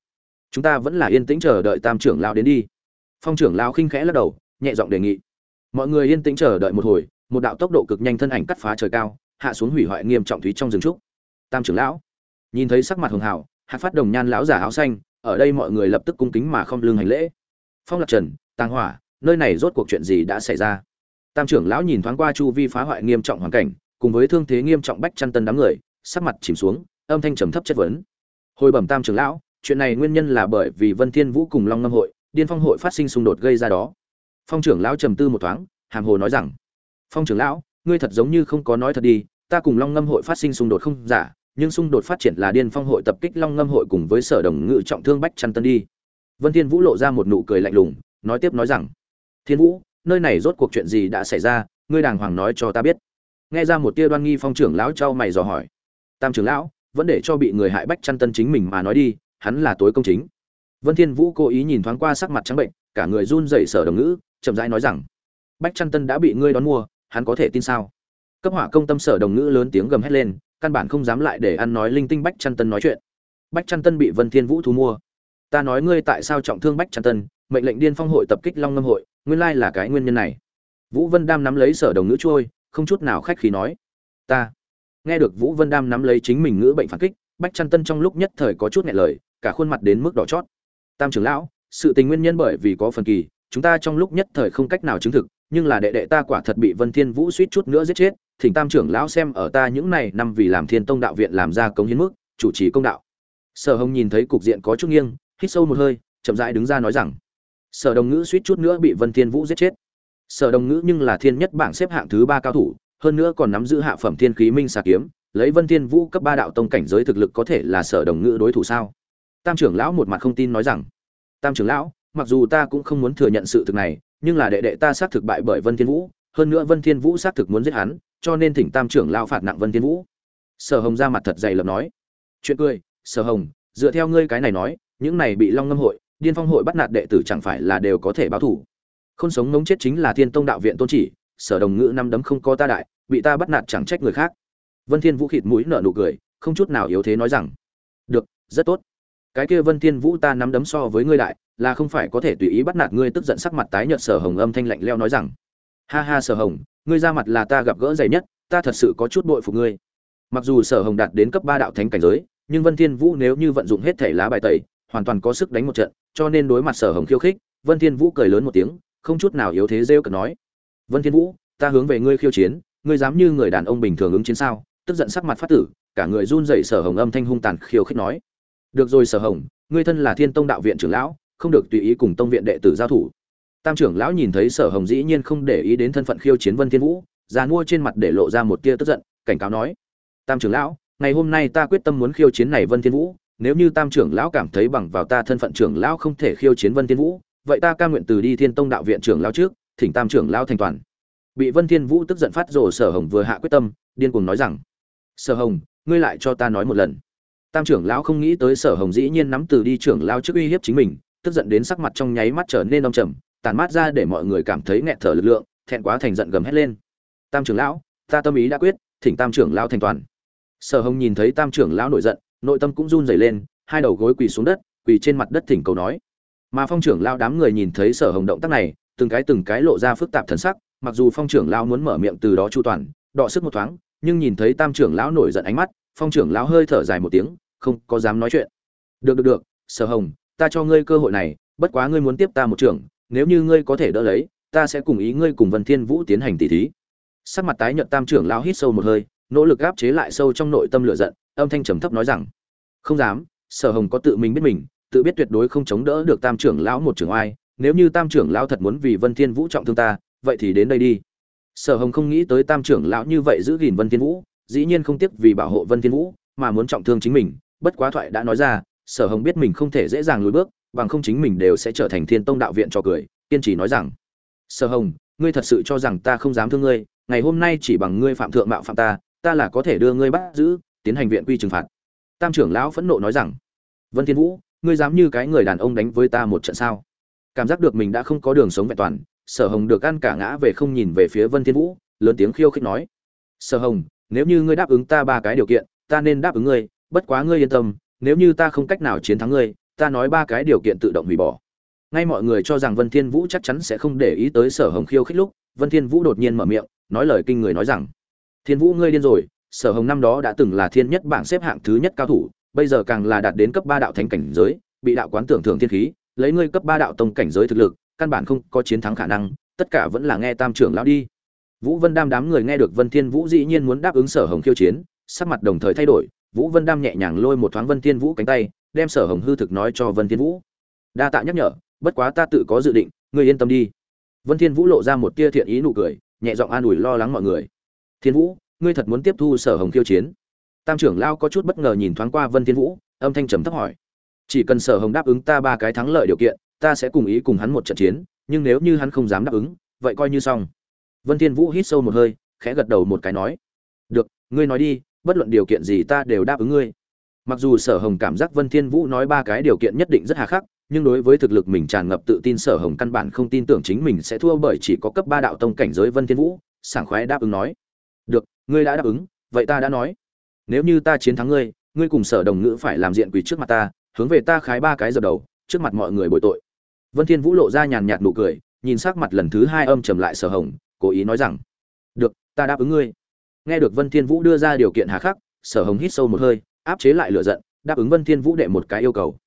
Chúng ta vẫn là yên tĩnh chờ đợi tam trưởng lão đến đi. Phong trưởng lão khinh khẽ lắc đầu, nhẹ giọng đề nghị. Mọi người yên tĩnh chờ đợi một hồi, một đạo tốc độ cực nhanh thân ảnh cắt phá trời cao, hạ xuống hủy hoại nghiêm trọng thúy trong rừng trúc. Tam trưởng lão, nhìn thấy sắc mặt hường hảo hạc phát đồng nhan lão giả áo xanh, ở đây mọi người lập tức cung kính mà không lương hành lễ. Phong lạc trần, tàng hỏa, nơi này rốt cuộc chuyện gì đã xảy ra? Tam trưởng lão nhìn thoáng qua chu vi phá hoại nghiêm trọng hoàn cảnh, cùng với thương thế nghiêm trọng bách chăn tân đám người sắc mặt chìm xuống, âm thanh trầm thấp chất vấn. Hồi bẩm tam trưởng lão, chuyện này nguyên nhân là bởi vì vân thiên vũ cùng long ngâm hội, điên phong hội phát sinh xung đột gây ra đó. Phong trưởng lão trầm tư một thoáng, hàm hồ nói rằng, phong trưởng lão, ngươi thật giống như không có nói thật đi, ta cùng long ngâm hội phát sinh xung đột không giả, nhưng xung đột phát triển là điên phong hội tập kích long ngâm hội cùng với sở đồng ngự trọng thương bách chăn tân đi. Vân thiên vũ lộ ra một nụ cười lạnh lùng, nói tiếp nói rằng, thiên vũ, nơi này rốt cuộc chuyện gì đã xảy ra, ngươi đàng hoàng nói cho ta biết. Nghe ra một tia đoan nghi, phong trưởng lão trao mày dò hỏi tam trưởng lão, vẫn để cho bị người hại bách chăn tân chính mình mà nói đi, hắn là tối công chính. Vân thiên vũ cố ý nhìn thoáng qua sắc mặt trắng bệnh, cả người run rẩy sở đồng ngữ, chậm rãi nói rằng, bách chăn tân đã bị ngươi đón mua, hắn có thể tin sao? Cấp hỏa công tâm sở đồng ngữ lớn tiếng gầm hét lên, căn bản không dám lại để ăn nói linh tinh bách chăn tân nói chuyện. Bách chăn tân bị vân thiên vũ thu mua. Ta nói ngươi tại sao trọng thương bách chăn tân, mệnh lệnh điên phong hội tập kích long ngâm hội, nguyên lai là cái nguyên nhân này. Vũ vân đam nắm lấy sở đồng ngữ trôi không chút nào khách khí nói, ta nghe được vũ vân đam nắm lấy chính mình ngữ bệnh phản kích, bách chăn tân trong lúc nhất thời có chút nghẹn lời, cả khuôn mặt đến mức đỏ chót. Tam trưởng lão, sự tình nguyên nhân bởi vì có phần kỳ, chúng ta trong lúc nhất thời không cách nào chứng thực, nhưng là đệ đệ ta quả thật bị vân thiên vũ suýt chút nữa giết chết, thỉnh tam trưởng lão xem ở ta những này năm vì làm thiên tông đạo viện làm ra công hiến mức, chủ trì công đạo. Sở hồng nhìn thấy cục diện có chút nghiêng, hít sâu một hơi, chậm rãi đứng ra nói rằng, sở đồng ngữ suýt chút nữa bị vân thiên vũ giết chết. Sở đồng ngữ nhưng là thiên nhất bảng xếp hạng thứ ba cao thủ hơn nữa còn nắm giữ hạ phẩm thiên khí minh xà kiếm, lấy vân thiên vũ cấp ba đạo tông cảnh giới thực lực có thể là sở đồng ngữ đối thủ sao? Tam trưởng lão một mặt không tin nói rằng, tam trưởng lão, mặc dù ta cũng không muốn thừa nhận sự thực này, nhưng là đệ đệ ta xác thực bại bởi vân thiên vũ, hơn nữa vân thiên vũ xác thực muốn giết hắn, cho nên thỉnh tam trưởng lão phạt nặng vân thiên vũ. Sở hồng ra mặt thật dày lập nói. Chuyện cười, sở hồng, dựa theo ngươi cái này nói, những này bị long ngâm hội, điên phong hội bắt nạt đệ tử chẳng phải là đều có thể báo thủ không sống ngống chết chính là thiên tông đạo viện tôn chỉ, sở đồng ngữ năm đấm không có ta đại bị ta bắt nạt chẳng trách người khác. Vân thiên vũ khịt mũi nở nụ cười, không chút nào yếu thế nói rằng, được, rất tốt. Cái kia vân thiên vũ ta nắm đấm so với ngươi đại, là không phải có thể tùy ý bắt nạt ngươi tức giận sắc mặt tái nhợt sở hồng âm thanh lạnh lẽo nói rằng, ha ha sở hồng, ngươi ra mặt là ta gặp gỡ dày nhất, ta thật sự có chút bội phục ngươi. Mặc dù sở hồng đạt đến cấp ba đạo thánh cảnh giới, nhưng vân thiên vũ nếu như vận dụng hết thể lá bài tẩy, hoàn toàn có sức đánh một trận, cho nên đối mặt sở hồng khiêu khích, vân thiên vũ cười lớn một tiếng, không chút nào yếu thế rêu cợt nói, vân thiên vũ, ta hướng về ngươi khiêu chiến ngươi dám như người đàn ông bình thường ứng chiến sao? Tức giận sắc mặt phát tử, cả người run rẩy sở hồng âm thanh hung tàn khiêu khích nói. Được rồi sở hồng, ngươi thân là thiên tông đạo viện trưởng lão, không được tùy ý cùng tông viện đệ tử giao thủ. Tam trưởng lão nhìn thấy sở hồng dĩ nhiên không để ý đến thân phận khiêu chiến vân thiên vũ, già mua trên mặt để lộ ra một tia tức giận, cảnh cáo nói. Tam trưởng lão, ngày hôm nay ta quyết tâm muốn khiêu chiến này vân thiên vũ, nếu như tam trưởng lão cảm thấy bằng vào ta thân phận trưởng lão không thể khiêu chiến vân thiên vũ, vậy ta ca nguyện từ đi thiên tông đạo viện trưởng lão trước, thỉnh tam trưởng lão thành toàn bị vân thiên vũ tức giận phát rồ sở hồng vừa hạ quyết tâm, điên cuồng nói rằng, sở hồng, ngươi lại cho ta nói một lần. Tam trưởng lão không nghĩ tới sở hồng dĩ nhiên nắm từ đi trưởng lão trước uy hiếp chính mình, tức giận đến sắc mặt trong nháy mắt trở nên đông trầm tàn mát ra để mọi người cảm thấy nghẹt thở lực lượng, thẹn quá thành giận gầm hét lên. Tam trưởng lão, ta tâm ý đã quyết, thỉnh tam trưởng lão thành toàn. Sở hồng nhìn thấy tam trưởng lão nổi giận, nội tâm cũng run rẩy lên, hai đầu gối quỳ xuống đất, quỳ trên mặt đất thỉnh cầu nói. Mà phong trưởng lão đám người nhìn thấy sở hồng động tác này, từng cái từng cái lộ ra phức tạp thần sắc mặc dù phong trưởng lão muốn mở miệng từ đó chu toàn, đọ sức một thoáng, nhưng nhìn thấy tam trưởng lão nổi giận ánh mắt, phong trưởng lão hơi thở dài một tiếng, không có dám nói chuyện. Được được được, sở hồng, ta cho ngươi cơ hội này, bất quá ngươi muốn tiếp ta một trưởng, nếu như ngươi có thể đỡ lấy, ta sẽ cùng ý ngươi cùng vân thiên vũ tiến hành tỷ thí. Sắc mặt tái nhợt tam trưởng lão hít sâu một hơi, nỗ lực áp chế lại sâu trong nội tâm lửa giận, âm thanh trầm thấp nói rằng, không dám, sở hồng có tự mình biết mình, tự biết tuyệt đối không chống đỡ được tam trưởng lão một trưởng oai, nếu như tam trưởng lão thật muốn vì vân thiên vũ trọng thương ta vậy thì đến đây đi. Sở hồng không nghĩ tới tam trưởng lão như vậy giữ gìn vân thiên vũ, dĩ nhiên không tiếc vì bảo hộ vân thiên vũ, mà muốn trọng thương chính mình, bất quá thoại đã nói ra, sở hồng biết mình không thể dễ dàng lùi bước, bằng không chính mình đều sẽ trở thành thiên tông đạo viện cho cười, kiên trì nói rằng, sở hồng, ngươi thật sự cho rằng ta không dám thương ngươi, ngày hôm nay chỉ bằng ngươi phạm thượng mạo phạm ta ta là có thể đưa ngươi bắt giữ, tiến hành viện quy trừng phạt. Tam trưởng lão phẫn nộ nói rằng, vân thiên vũ, ngươi dám như cái người đàn ông đánh với ta một trận sao? Cảm giác được mình đã không có đường sống vẹn toàn sở hồng được ăn cả ngã về không nhìn về phía vân thiên vũ, lớn tiếng khiêu khích nói, sở hồng, nếu như ngươi đáp ứng ta ba cái điều kiện, ta nên đáp ứng ngươi, bất quá ngươi yên tâm, nếu như ta không cách nào chiến thắng ngươi, ta nói ba cái điều kiện tự động hủy bỏ. Ngay mọi người cho rằng vân thiên vũ chắc chắn sẽ không để ý tới sở hồng khiêu khích lúc, vân thiên vũ đột nhiên mở miệng, nói lời kinh người nói rằng, thiên vũ ngươi điên rồi, sở hồng năm đó đã từng là thiên nhất bảng xếp hạng thứ nhất cao thủ, bây giờ càng là đạt đến cấp ba đạo thánh cảnh giới, bị đạo quán tưởng thưởng thiên khí, lấy ngươi cấp ba đạo tông cảnh giới thực lực căn bản không có chiến thắng khả năng, tất cả vẫn là nghe tam trưởng lão đi. Vũ vân đam đám người nghe được vân thiên vũ dĩ nhiên muốn đáp ứng sở hồng khiêu chiến, sắc mặt đồng thời thay đổi, vũ vân đam nhẹ nhàng lôi một thoáng vân thiên vũ cánh tay, đem sở hồng hư thực nói cho vân thiên vũ. Đa tạ nhắc nhở, bất quá ta tự có dự định, ngươi yên tâm đi. Vân thiên vũ lộ ra một tia thiện ý nụ cười, nhẹ giọng an ủi lo lắng mọi người. Thiên vũ, ngươi thật muốn tiếp thu sở hồng khiêu chiến? Tam trưởng lao có chút bất ngờ nhìn thoáng qua vân thiên vũ, âm thanh trầm thấp hỏi. Chỉ cần sở hồng đáp ứng ta ba cái thắng lợi điều kiện ta sẽ cùng ý cùng hắn một trận chiến, nhưng nếu như hắn không dám đáp ứng, vậy coi như xong. Vân thiên vũ hít sâu một hơi, khẽ gật đầu một cái nói, được, ngươi nói đi, bất luận điều kiện gì ta đều đáp ứng ngươi. Mặc dù sở hồng cảm giác vân thiên vũ nói ba cái điều kiện nhất định rất hà khắc, nhưng đối với thực lực mình tràn ngập tự tin sở hồng căn bản không tin tưởng chính mình sẽ thua bởi chỉ có cấp ba đạo tông cảnh giới vân thiên vũ, sảng khoái đáp ứng nói, được, ngươi đã đáp ứng, vậy ta đã nói. Nếu như ta chiến thắng ngươi ngươi cùng sở đồng ngữ phải làm diện quỳ trước mặt ta, hướng về ta khái ba cái dập đầu, trước mặt mọi người bội tội vân thiên vũ lộ ra nhàn nhạt nụ cười, nhìn sắc mặt lần thứ hai âm trầm lại sở hồng, cố ý nói rằng, được, ta đáp ứng ngươi. Nghe được vân thiên vũ đưa ra điều kiện hà khắc, sở hồng hít sâu một hơi, áp chế lại lửa giận, đáp ứng vân thiên vũ đệ một cái yêu cầu.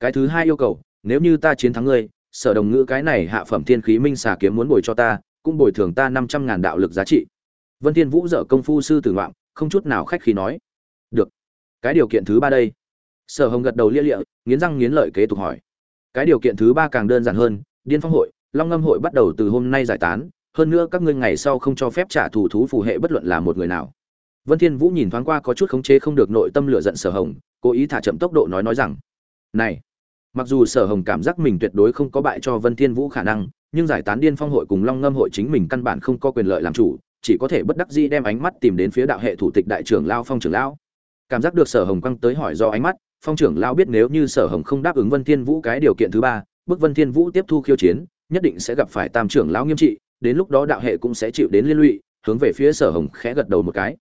Cái thứ hai yêu cầu, nếu như ta chiến thắng ngươi, sở đồng ngữ cái này hạ phẩm thiên khí minh xà kiếm muốn bồi cho ta, cũng bồi thường ta năm trăm ngàn đạo lực giá trị. Vân thiên vũ dở công phu sư tử ngoạm, không chút nào khách khí nói, được, cái điều kiện thứ ba đây. Sở hồng gật đầu lia lịa, nghiến răng nghiến lợi kế tục hỏi cái điều kiện thứ ba càng đơn giản hơn, điên phong hội, long ngâm hội bắt đầu từ hôm nay giải tán, hơn nữa các ngươi ngày sau không cho phép trả thù thú phù hệ bất luận là một người nào. Vân thiên vũ nhìn thoáng qua có chút khống chế không được nội tâm lửa giận sở hồng, cố ý thả chậm tốc độ nói nói rằng, này, mặc dù sở hồng cảm giác mình tuyệt đối không có bại cho vân thiên vũ khả năng, nhưng giải tán điên phong hội cùng long ngâm hội chính mình căn bản không có quyền lợi làm chủ, chỉ có thể bất đắc dĩ đem ánh mắt tìm đến phía đạo hệ thủ tịch đại trưởng lao phong trưởng lão. Cảm giác được sở hồng quăng tới hỏi do ánh mắt phong trưởng lão biết nếu như sở hồng không đáp ứng vân thiên vũ cái điều kiện thứ ba, bức vân thiên vũ tiếp thu khiêu chiến, nhất định sẽ gặp phải tam trưởng lão nghiêm trị, đến lúc đó đạo hệ cũng sẽ chịu đến liên lụy, hướng về phía sở hồng khẽ gật đầu một cái.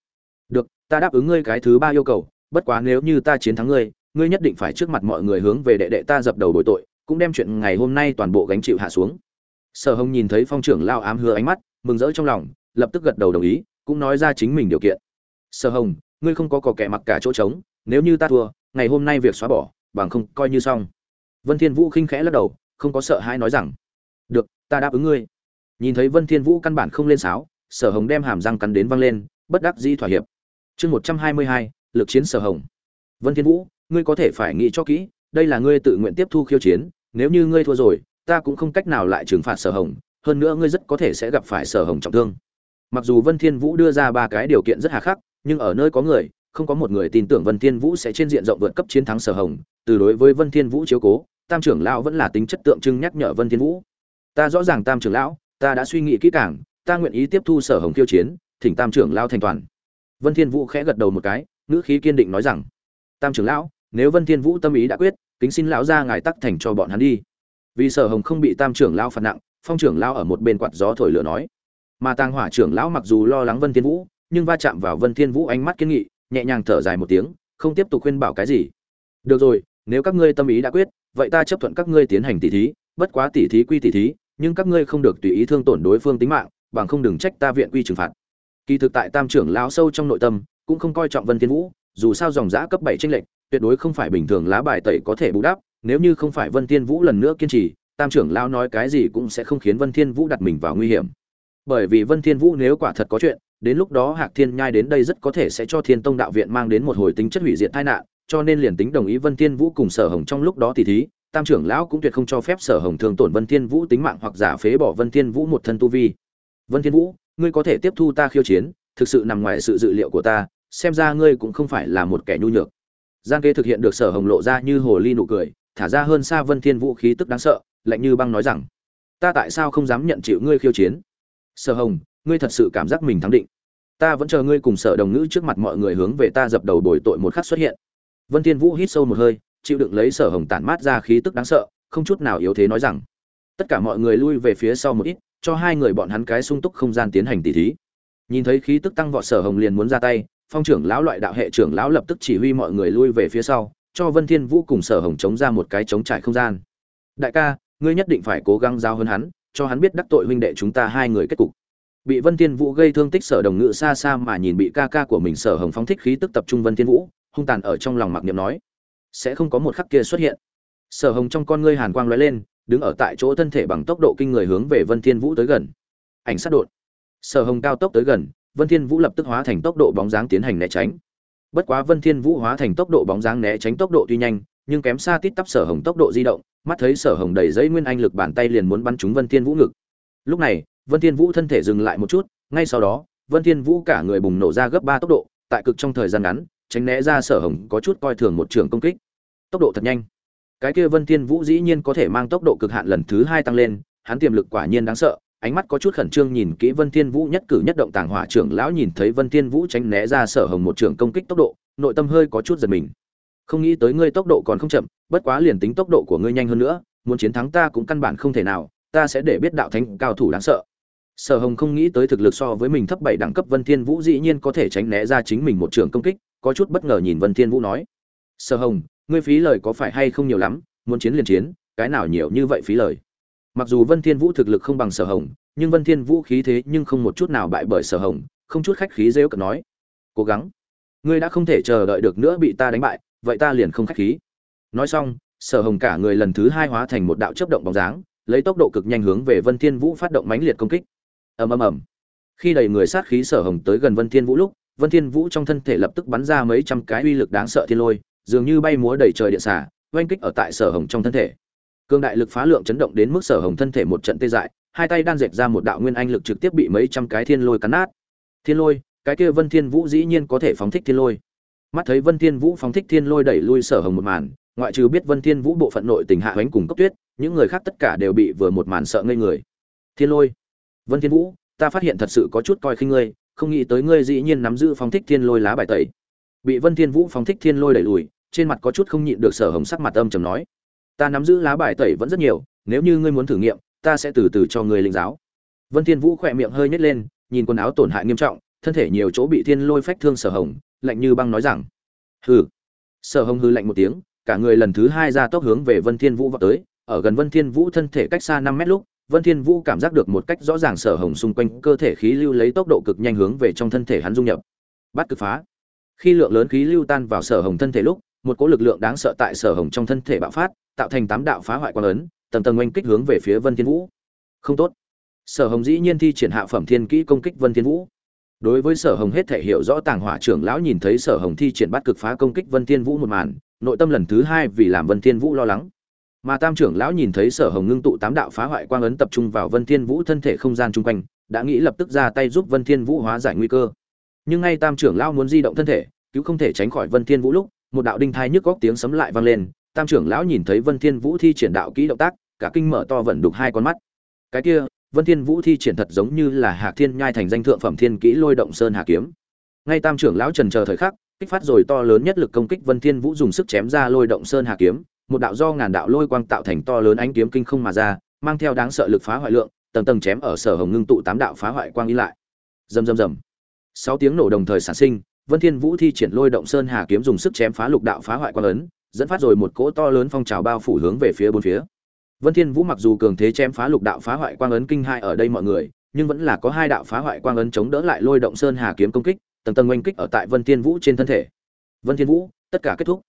Được, ta đáp ứng ngươi cái thứ ba yêu cầu, bất quá nếu như ta chiến thắng ngươi ngươi nhất định phải trước mặt mọi người hướng về đệ đệ ta dập đầu bồi tội, cũng đem chuyện ngày hôm nay toàn bộ gánh chịu hạ xuống. Sở hồng nhìn thấy phong trưởng lao ám hứa ánh mắt, mừng rỡ trong lòng, lập tức gật đầu đồng ý, cũng nói ra chính mình điều kiện. Sở hồng, ngươi không có cò kẻ mặc cả chỗ trống, nếu như ta thua ngày hôm nay việc xóa bỏ, bằng không, coi như xong. Vân thiên vũ khinh khẽ lắc đầu, không có sợ hãi nói rằng, được, ta đáp ứng ngươi. Nhìn thấy vân thiên vũ căn bản không lên sáo, sở hồng đem hàm răng cắn đến văng lên, bất đắc dĩ thỏa hiệp. Chương một trăm hai mươi hai, lực chiến sở hồng. Vân thiên vũ, ngươi có thể phải nghĩ cho kỹ, đây là ngươi tự nguyện tiếp thu khiêu chiến, nếu như ngươi thua rồi, ta cũng không cách nào lại trừng phạt sở hồng, hơn nữa ngươi rất có thể sẽ gặp phải sở hồng trọng thương. Mặc dù vân thiên vũ đưa ra ba cái điều kiện rất hà khắc, nhưng ở nơi có người không có một người tin tưởng vân thiên vũ sẽ trên diện rộng vượt cấp chiến thắng sở hồng, từ đối với vân thiên vũ chiếu cố, tam trưởng lão vẫn là tính chất tượng trưng nhắc nhở vân thiên vũ. Ta rõ ràng tam trưởng lão, ta đã suy nghĩ kỹ càng, ta nguyện ý tiếp thu sở hồng khiêu chiến, thỉnh tam trưởng lão thành toàn. Vân thiên vũ khẽ gật đầu một cái, ngữ khí kiên định nói rằng, tam trưởng lão, nếu vân thiên vũ tâm ý đã quyết, kính xin lão gia ngài tắc thành cho bọn hắn đi. Vì sở hồng không bị tam trưởng lão phạt nặng, phong trưởng lão ở một bên quạt gió thổi lửa nói. Mà Tang hỏa trưởng lão mặc dù lo lắng vân thiên vũ, nhưng va chạm vào vân thiên vũ ánh mắt kiên nghị nhẹ nhàng thở dài một tiếng, không tiếp tục khuyên bảo cái gì. Được rồi, nếu các ngươi tâm ý đã quyết, vậy ta chấp thuận các ngươi tiến hành tỷ thí, bất quá tỷ thí quy tỷ thí, nhưng các ngươi không được tùy ý thương tổn đối phương tính mạng, bằng không đừng trách ta viện quy trừng phạt. Kỳ thực tại tam trưởng lão sâu trong nội tâm, cũng không coi trọng vân thiên vũ, dù sao dòng giã cấp bảy tranh lệch, tuyệt đối không phải bình thường lá bài tẩy có thể bù đắp, nếu như không phải vân thiên vũ lần nữa kiên trì, tam trưởng lão nói cái gì cũng sẽ không khiến vân thiên vũ đặt mình vào nguy hiểm. Bởi vì vân thiên vũ nếu quả thật có chuyện đến lúc đó hạc thiên nhai đến đây rất có thể sẽ cho thiên tông đạo viện mang đến một hồi tính chất hủy diệt tai nạn, cho nên liền tính đồng ý vân thiên vũ cùng sở hồng trong lúc đó thì thí, tam trưởng lão cũng tuyệt không cho phép sở hồng thương tổn vân thiên vũ tính mạng hoặc giả phế bỏ vân thiên vũ một thân tu vi. Vân thiên vũ, ngươi có thể tiếp thu ta khiêu chiến, thực sự nằm ngoài sự dự liệu của ta, xem ra ngươi cũng không phải là một kẻ nhu nhược. Giang kế thực hiện được sở hồng lộ ra như hồ ly nụ cười, thả ra hơn xa vân thiên vũ khí tức đáng sợ, lạnh như băng nói rằng, ta tại sao không dám nhận chịu ngươi khiêu chiến? Sở hồng ngươi thật sự cảm giác mình thắng định. Ta vẫn chờ ngươi cùng sở đồng ngữ trước mặt mọi người hướng về ta dập đầu bồi tội một khắc xuất hiện. Vân thiên vũ hít sâu một hơi, chịu đựng lấy sở hồng tản mát ra khí tức đáng sợ, không chút nào yếu thế nói rằng, tất cả mọi người lui về phía sau một ít, cho hai người bọn hắn cái sung túc không gian tiến hành tỉ thí. Nhìn thấy khí tức tăng vọt sở hồng liền muốn ra tay, phong trưởng lão loại đạo hệ trưởng lão lập tức chỉ huy mọi người lui về phía sau, cho vân thiên vũ cùng sở hồng chống ra một cái chống trải không gian. Đại ca, ngươi nhất định phải cố gắng giao hơn hắn, cho hắn biết đắc tội huynh đệ chúng ta hai người kết cục bị vân thiên vũ gây thương tích sở đồng ngự xa xa mà nhìn bị ca ca của mình sở hồng phóng thích khí tức tập trung vân thiên vũ, hung tàn ở trong lòng mặc niệm nói, sẽ không có một khắc kia xuất hiện. Sở hồng trong con ngươi hàn quang lóe lên, đứng ở tại chỗ thân thể bằng tốc độ kinh người hướng về vân thiên vũ tới gần. Ảnh sát đột. Sở hồng cao tốc tới gần, vân thiên vũ lập tức hóa thành tốc độ bóng dáng tiến hành né tránh. Bất quá vân thiên vũ hóa thành tốc độ bóng dáng né tránh tốc độ tuy nhanh, nhưng kém xa tít tắp sở hồng tốc độ di động, mắt thấy sở hồng đầy dây nguyên anh lực bàn tay liền muốn bắn trúng vân thiên vũ ngực. Lúc này vân thiên vũ thân thể dừng lại một chút, ngay sau đó, vân thiên vũ cả người bùng nổ ra gấp ba tốc độ, tại cực trong thời gian ngắn, tránh né ra sở hồng có chút coi thường một trường công kích. Tốc độ thật nhanh. Cái kia vân thiên vũ dĩ nhiên có thể mang tốc độ cực hạn lần thứ hai tăng lên, hắn tiềm lực quả nhiên đáng sợ, ánh mắt có chút khẩn trương nhìn kỹ vân thiên vũ nhất cử nhất động tàng hỏa trưởng lão nhìn thấy vân thiên vũ tránh né ra sở hồng một trường công kích tốc độ, nội tâm hơi có chút giật mình. Không nghĩ tới ngươi tốc độ còn không chậm, bất quá liền tính tốc độ của ngươi nhanh hơn nữa, muốn chiến thắng ta cũng căn bản không thể nào, ta sẽ để biết đạo thánh cao thủ đáng sợ sở hồng không nghĩ tới thực lực so với mình thấp bảy đẳng cấp vân thiên vũ dĩ nhiên có thể tránh né ra chính mình một trường công kích, có chút bất ngờ nhìn vân thiên vũ nói. Sở hồng, ngươi phí lời có phải hay không nhiều lắm, muốn chiến liền chiến, cái nào nhiều như vậy phí lời? Mặc dù vân thiên vũ thực lực không bằng sở hồng, nhưng vân thiên vũ khí thế nhưng không một chút nào bại bởi sở hồng, không chút khách khí rêu cợt nói. Cố gắng. Ngươi đã không thể chờ đợi được nữa bị ta đánh bại, vậy ta liền không khách khí. Nói xong, sở hồng cả người lần thứ hai hóa thành một đạo chớp động bóng dáng, lấy tốc độ cực nhanh hướng về vân thiên vũ phát động mãnh liệt công kích ầm ầm ầm. Khi đầy người sát khí sở hồng tới gần vân thiên vũ lúc, vân thiên vũ trong thân thể lập tức bắn ra mấy trăm cái uy lực đáng sợ thiên lôi, dường như bay múa đầy trời điện xả oanh kích ở tại sở hồng trong thân thể. Cương đại lực phá lượng chấn động đến mức sở hồng thân thể một trận tê dại, hai tay đan dệt ra một đạo nguyên anh lực trực tiếp bị mấy trăm cái thiên lôi cắn nát. Thiên lôi, cái kia vân thiên vũ dĩ nhiên có thể phóng thích thiên lôi. Mắt thấy vân thiên vũ phóng thích thiên lôi đẩy lui sở hồng một màn, ngoại trừ biết vân thiên vũ bộ phận nội tình hạ hoánh cùng cấp tuyết, những người khác tất cả đều bị vừa một màn sợ ngây người. Thiên lôi vân thiên vũ, ta phát hiện thật sự có chút coi khinh ngươi, không nghĩ tới ngươi dĩ nhiên nắm giữ phóng thích thiên lôi lá bài tẩy. Bị vân thiên vũ phóng thích thiên lôi đẩy lùi, trên mặt có chút không nhịn được sở hồng sắc mặt âm trầm nói. Ta nắm giữ lá bài tẩy vẫn rất nhiều, nếu như ngươi muốn thử nghiệm, ta sẽ từ từ cho ngươi linh giáo. Vân thiên vũ khoẹt miệng hơi nhếch lên, nhìn quần áo tổn hại nghiêm trọng, thân thể nhiều chỗ bị thiên lôi phách thương sở hồng, lạnh như băng nói rằng. Hừ. Sở hồng hừ lạnh một tiếng, cả người lần thứ hai ra tốc hướng về vân thiên vũ vọt tới, ở gần vân thiên vũ thân thể cách xa 5 mét lúc vân thiên vũ cảm giác được một cách rõ ràng sở hồng xung quanh cơ thể khí lưu lấy tốc độ cực nhanh hướng về trong thân thể hắn dung nhập. Bắt cực phá. Khi lượng lớn khí lưu tan vào sở hồng thân thể lúc, một cỗ lực lượng đáng sợ tại sở hồng trong thân thể bạo phát, tạo thành tám đạo phá hoại quang ấn, tầng tầng oanh kích hướng về phía vân thiên vũ. Không tốt. Sở hồng dĩ nhiên thi triển hạ phẩm thiên kỹ công kích vân thiên vũ. Đối với sở hồng hết thể hiểu rõ tàng hỏa trưởng lão nhìn thấy sở hồng thi triển bắt cực phá công kích vân thiên vũ một màn, nội tâm lần thứ hai vì làm vân thiên vũ lo lắng mà tam trưởng lão nhìn thấy sở hồng ngưng tụ tám đạo phá hoại quang ấn tập trung vào vân thiên vũ thân thể không gian chung quanh, đã nghĩ lập tức ra tay giúp vân thiên vũ hóa giải nguy cơ. Nhưng ngay tam trưởng lão muốn di động thân thể, cứu không thể tránh khỏi vân thiên vũ lúc, một đạo đinh thai nhức góc tiếng sấm lại vang lên, tam trưởng lão nhìn thấy vân thiên vũ thi triển đạo kỹ động tác, cả kinh mở to vận đục hai con mắt. Cái kia, vân thiên vũ thi triển thật giống như là hạc thiên nhai thành danh thượng phẩm thiên kỹ lôi động sơn hà kiếm. Ngay tam trưởng lão trần chờ thời khắc, kích phát rồi to lớn nhất lực công kích vân thiên vũ dùng sức chém ra lôi động sơn hà kiếm một đạo do ngàn đạo lôi quang tạo thành to lớn ánh kiếm kinh không mà ra, mang theo đáng sợ lực phá hoại lượng, tầng tầng chém ở sở hồng ngưng tụ tám đạo phá hoại quang đi lại. Rầm rầm rầm. Sáu tiếng nổ đồng thời sản sinh, vân thiên vũ thi triển lôi động sơn hà kiếm dùng sức chém phá lục đạo phá hoại quang ấn, dẫn phát rồi một cỗ to lớn phong trào bao phủ hướng về phía bốn phía. Vân thiên vũ mặc dù cường thế chém phá lục đạo phá hoại quang ấn kinh hai ở đây mọi người, nhưng vẫn là có hai đạo phá hoại quang ấn chống đỡ lại lôi động sơn hà kiếm công kích, tầng tầng oanh kích ở tại vân thiên vũ trên thân thể. Vân thiên vũ, tất cả kết thúc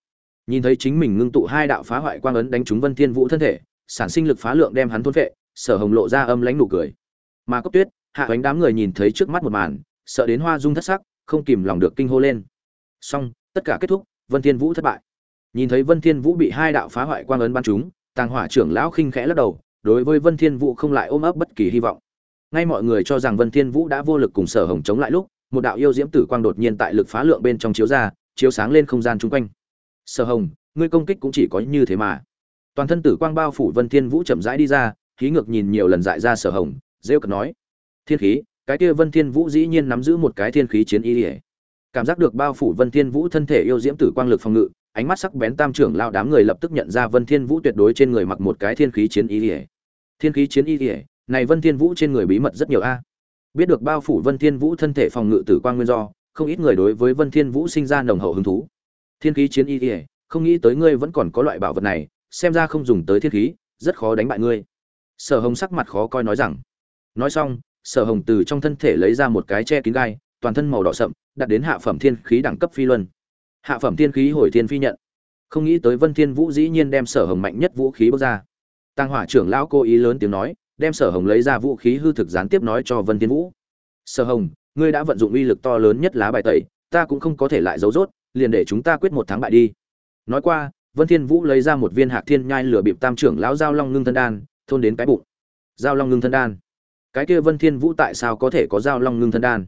nhìn thấy chính mình ngưng tụ hai đạo phá hoại quang ấn đánh trúng vân thiên vũ thân thể, sản sinh lực phá lượng đem hắn thôn vệ sở hồng lộ ra âm lãnh nụ cười. Mà cốc tuyết, hạ ánh đám người nhìn thấy trước mắt một màn, sợ đến hoa dung thất sắc, không kìm lòng được kinh hô lên. Xong, tất cả kết thúc, vân thiên vũ thất bại. Nhìn thấy vân thiên vũ bị hai đạo phá hoại quang ấn bắn trúng, tàng hỏa trưởng lão khinh khẽ lắc đầu, đối với vân thiên vũ không lại ôm ấp bất kỳ hy vọng. Ngay mọi người cho rằng vân thiên vũ đã vô lực cùng sở hồng chống lại lúc, một đạo yêu diễm tử quang đột nhiên tại lực phá lượng bên trong chiếu ra, chiếu sáng lên không gian chung quanh sở hồng, ngươi công kích cũng chỉ có như thế mà. Toàn thân tử quang bao phủ vân thiên vũ chậm rãi đi ra, khí ngược nhìn nhiều lần dại ra sở hồng, rêu cực nói, thiên khí, cái kia vân thiên vũ dĩ nhiên nắm giữ một cái thiên khí chiến y ỉa cảm giác được bao phủ vân thiên vũ thân thể yêu diễm tử quang lực phòng ngự, ánh mắt sắc bén tam trưởng lao đám người lập tức nhận ra vân thiên vũ tuyệt đối trên người mặc một cái thiên khí chiến y ỉa thiên khí chiến y ỉa này vân thiên vũ trên người bí mật rất nhiều a. Biết được bao phủ vân thiên vũ thân thể phòng ngự tử quang nguyên do, không ít người đối với vân thiên vũ sinh ra nồng hậu hứng thú thiên khí chiến y ỉa không nghĩ tới ngươi vẫn còn có loại bảo vật này, xem ra không dùng tới thiên khí, rất khó đánh bại ngươi. Sở hồng sắc mặt khó coi nói rằng. Nói xong, sở hồng từ trong thân thể lấy ra một cái che kín gai, toàn thân màu đỏ sậm, đặt đến hạ phẩm thiên khí đẳng cấp phi luân. Hạ phẩm thiên khí hồi thiên phi nhận. Không nghĩ tới vân thiên vũ dĩ nhiên đem sở hồng mạnh nhất vũ khí bước ra. Tăng hỏa trưởng lão cố ý lớn tiếng nói, đem sở hồng lấy ra vũ khí hư thực gián tiếp nói cho vân thiên vũ. Sở hồng, ngươi đã vận dụng uy lực to lớn nhất lá bài tẩy, ta cũng không có thể lại giấu rốt liền để chúng ta quyết một thắng bại đi. Nói qua, vân thiên vũ lấy ra một viên hạc thiên nhai lửa bịp tam trưởng lão giao long ngưng thân đan, thôn đến cái bụng. Giao long ngưng thân đan. Cái kia vân thiên vũ tại sao có thể có giao long ngưng thân đan?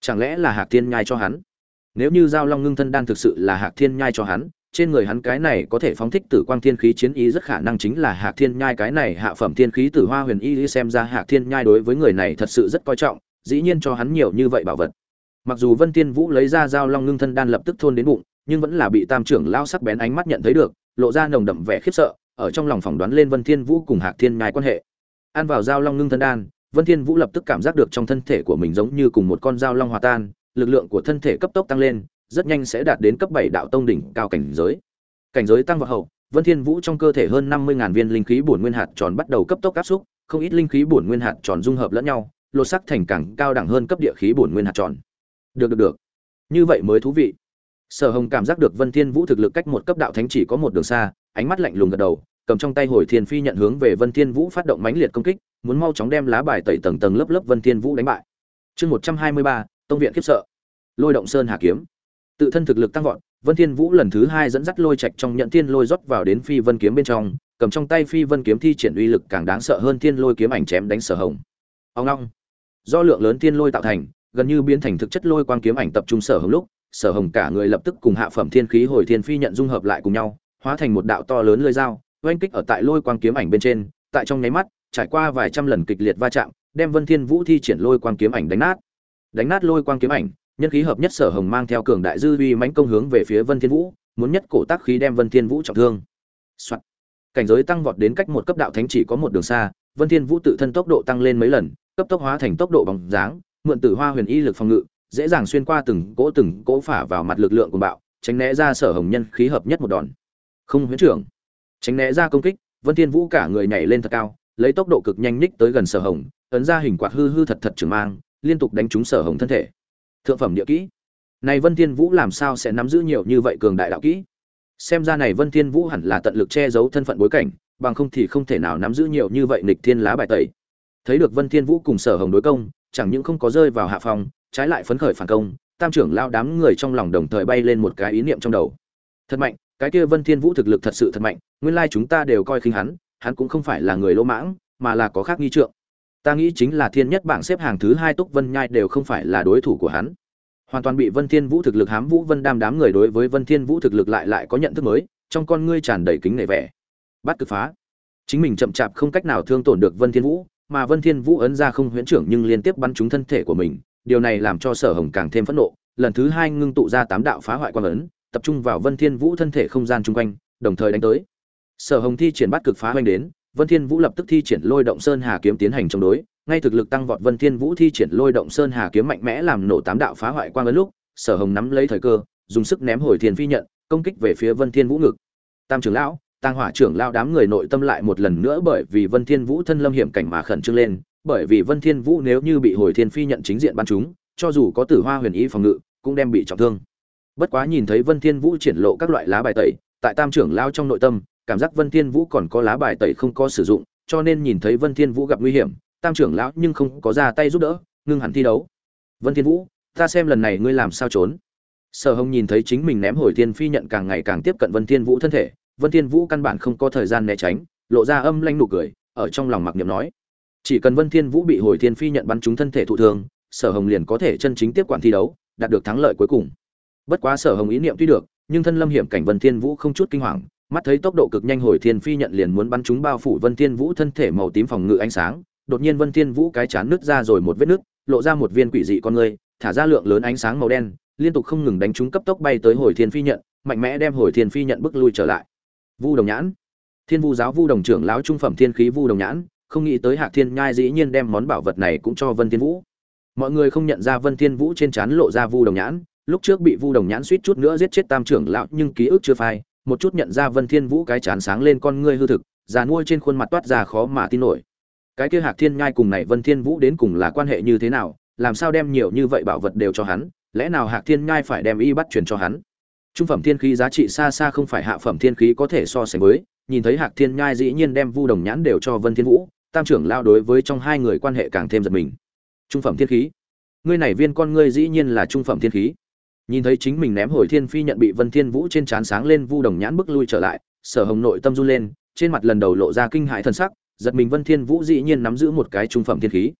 Chẳng lẽ là hạc thiên nhai cho hắn? Nếu như giao long ngưng thân đan thực sự là hạc thiên nhai cho hắn, trên người hắn cái này có thể phóng thích tử quang thiên khí chiến ý rất khả năng chính là hạc thiên nhai. Cái này hạ phẩm thiên khí tử hoa huyền y xem ra hạc thiên nhai đối với người này thật sự rất coi trọng, dĩ nhiên cho hắn nhiều như vậy bảo vật mặc dù vân thiên vũ lấy ra dao long ngưng thân đan lập tức thôn đến bụng, nhưng vẫn là bị tam trưởng lao sắc bén ánh mắt nhận thấy được, lộ ra nồng đậm vẻ khiếp sợ, ở trong lòng phỏng đoán lên vân thiên vũ cùng hạc thiên nhai quan hệ. Ăn vào dao long ngưng thân đan, vân thiên vũ lập tức cảm giác được trong thân thể của mình giống như cùng một con dao long hòa tan, lực lượng của thân thể cấp tốc tăng lên, rất nhanh sẽ đạt đến cấp bảy đạo tông đỉnh cao cảnh giới. Cảnh giới tăng vào hậu, vân thiên vũ trong cơ thể hơn năm mươi viên linh khí bổn nguyên hạt tròn bắt đầu cấp tốc áp xúc, không ít linh khí bổn nguyên hạt tròn dung hợp lẫn nhau, lột sắc thành càng cao đẳng hơn cấp địa khí bổn nguyên hạt tròn được được được. Như vậy mới thú vị. Sở hồng cảm giác được vân thiên vũ thực lực cách một cấp đạo thánh chỉ có một đường xa, ánh mắt lạnh lùng gật đầu, cầm trong tay hồi thiên phi nhận hướng về vân thiên vũ phát động mãnh liệt công kích, muốn mau chóng đem lá bài tẩy tầng tầng lớp lớp vân thiên vũ đánh bại. Chương một trăm hai mươi ba, tông viện khiếp sợ. Lôi động sơn hà kiếm. Tự thân thực lực tăng vọt, vân thiên vũ lần thứ hai dẫn dắt lôi trạch trong nhận thiên lôi rót vào đến phi vân kiếm bên trong, cầm trong tay phi vân kiếm thi triển uy lực càng đáng sợ hơn thiên lôi kiếm ảnh chém đánh sở hồng. Ông long. Do lượng lớn thiên lôi tạo thành gần như biến thành thực chất lôi quang kiếm ảnh tập trung sở hồng lúc, sở hồng cả người lập tức cùng hạ phẩm thiên khí hồi thiên phi nhận dung hợp lại cùng nhau, hóa thành một đạo to lớn lưỡi dao, oanh kích ở tại lôi quang kiếm ảnh bên trên, tại trong nháy mắt, trải qua vài trăm lần kịch liệt va chạm, đem vân thiên vũ thi triển lôi quang kiếm ảnh đánh nát đánh nát lôi quang kiếm ảnh, nhân khí hợp nhất sở hồng mang theo cường đại dư uy mãnh công hướng về phía vân thiên vũ, muốn nhất cổ tác khí đem vân thiên vũ trọng thương、Soạn. cảnh giới tăng vọt đến cách một cấp đạo thánh chỉ có một đường xa, vân thiên vũ tự thân tốc độ tăng lên mấy lần, cấp tốc hóa thành tốc độ bằng dáng mượn tử hoa huyền y lực phòng ngự, dễ dàng xuyên qua từng cỗ từng cỗ phả vào mặt lực lượng của bạo, tránh né ra sở hồng nhân khí hợp nhất một đòn. Không, huyễn trưởng. Tránh né ra công kích, vân thiên vũ cả người nhảy lên thật cao, lấy tốc độ cực nhanh ních tới gần sở hồng, ấn ra hình quạt hư hư thật thật trường mang, liên tục đánh trúng sở hồng thân thể. Thượng phẩm địa kỹ. Này vân thiên vũ làm sao sẽ nắm giữ nhiều như vậy cường đại đạo kỹ? Xem ra này vân thiên vũ hẳn là tận lực che giấu thân phận bối cảnh, bằng không thì không thể nào nắm giữ nhiều như vậy nghịch thiên lá bài tẩy. Thấy được vân thiên vũ cùng sở hồng đối công chẳng những không có rơi vào hạ phòng trái lại phấn khởi phản công, tam trưởng lao đám người trong lòng đồng thời bay lên một cái ý niệm trong đầu. Thật mạnh, cái kia vân thiên vũ thực lực thật sự thật mạnh, nguyên lai chúng ta đều coi khinh hắn hắn cũng không phải là người lỗ mãng, mà là có khác nghi trượng. Ta nghĩ chính là thiên nhất bảng xếp hàng thứ hai túc vân nhai đều không phải là đối thủ của hắn. Hoàn toàn bị vân thiên vũ thực lực hám vũ vân đam đám người đối với vân thiên vũ thực lực lại lại có nhận thức mới, trong con ngươi tràn đầy kính nể vẻ. Bắt cực phá. Chính mình chậm chạp không cách nào thương tổn được vân thiên vũ mà vân thiên vũ ấn ra không huyễn trưởng nhưng liên tiếp bắn trúng thân thể của mình, điều này làm cho sở hồng càng thêm phẫn nộ. Lần thứ hai ngưng tụ ra tám đạo phá hoại quang ấn, tập trung vào vân thiên vũ thân thể không gian chung quanh, đồng thời đánh tới. Sở hồng thi triển bắt cực phá hoành đến, vân thiên vũ lập tức thi triển lôi động sơn hà kiếm tiến hành chống đối. Ngay thực lực tăng vọt, vân thiên vũ thi triển lôi động sơn hà kiếm mạnh mẽ làm nổ tám đạo phá hoại quang ấn lúc, sở hồng nắm lấy thời cơ, dùng sức ném hồi thiên phi nhận, công kích về phía vân thiên vũ ngực. Tam trưởng lão tàng hỏa trưởng lão đám người nội tâm lại một lần nữa bởi vì vân thiên vũ thân lâm hiểm cảnh mà khẩn trương lên, bởi vì vân thiên vũ nếu như bị hồi thiên phi nhận chính diện bắn chúng cho dù có tử hoa huyền Y phòng ngự, cũng đem bị trọng thương. Bất quá nhìn thấy vân thiên vũ triển lộ các loại lá bài tẩy, tại tam trưởng lão trong nội tâm, cảm giác vân thiên vũ còn có lá bài tẩy không có sử dụng, cho nên nhìn thấy vân thiên vũ gặp nguy hiểm, tam trưởng lão nhưng không có ra tay giúp đỡ, ngưng hẳn thi đấu. Vân thiên vũ, ta xem lần này ngươi làm sao trốn. Sở hồng nhìn thấy chính mình ném hồi thiên phi nhận càng ngày càng tiếp cận vân thiên vũ thân thể vân thiên vũ căn bản không có thời gian né tránh, lộ ra âm lanh nụ cười, ở trong lòng mặc niệm nói, chỉ cần vân thiên vũ bị hồi thiên phi nhận bắn trúng thân thể thụ thương, sở hồng liền có thể chân chính tiếp quản thi đấu, đạt được thắng lợi cuối cùng. Bất quá sở hồng ý niệm tuy được, nhưng thân lâm hiểm cảnh vân thiên vũ không chút kinh hoàng, mắt thấy tốc độ cực nhanh hồi thiên phi nhận liền muốn bắn trúng bao phủ vân thiên vũ thân thể màu tím phòng ngự ánh sáng, đột nhiên vân thiên vũ cái chán nứt ra rồi một vết nứt, lộ ra một viên quỷ dị con người, thả ra lượng lớn ánh sáng màu đen, liên tục không ngừng đánh trúng cấp tốc bay tới hồi thiên phi nhận, mạnh mẽ đem hồi thiên phi nhận bước lui trở lại vu đồng nhãn. Thiên vu giáo vu đồng trưởng lão trung phẩm thiên khí vu đồng nhãn, không nghĩ tới hạc thiên nhai dĩ nhiên đem món bảo vật này cũng cho vân thiên vũ. Mọi người không nhận ra vân thiên vũ trên trán lộ ra vu đồng nhãn, lúc trước bị vu đồng nhãn suýt chút nữa giết chết tam trưởng lão, nhưng ký ức chưa phai, một chút nhận ra vân thiên vũ cái chán sáng lên con ngươi hư thực, già nuôi trên khuôn mặt toát ra khó mà tin nổi. Cái kia hạc thiên nhai cùng này vân thiên vũ đến cùng là quan hệ như thế nào, làm sao đem nhiều như vậy bảo vật đều cho hắn, lẽ nào hạc thiên nhai phải đem y bắt truyền cho hắn? Trung phẩm thiên khí giá trị xa xa không phải hạ phẩm thiên khí có thể so sánh với, nhìn thấy hạc thiên nhai dĩ nhiên đem vu đồng nhãn đều cho vân thiên vũ, tam trưởng lao đối với trong hai người quan hệ càng thêm giật mình. Trung phẩm thiên khí. Ngươi này viên con ngươi dĩ nhiên là trung phẩm thiên khí. Nhìn thấy chính mình ném hồi thiên phi nhận bị vân thiên vũ trên trán sáng lên, vu đồng nhãn bước lui trở lại, sở hồng nội tâm run lên, trên mặt lần đầu lộ ra kinh hãi thần sắc, giật mình vân thiên vũ dĩ nhiên nắm giữ một cái trung phẩm thiên khí.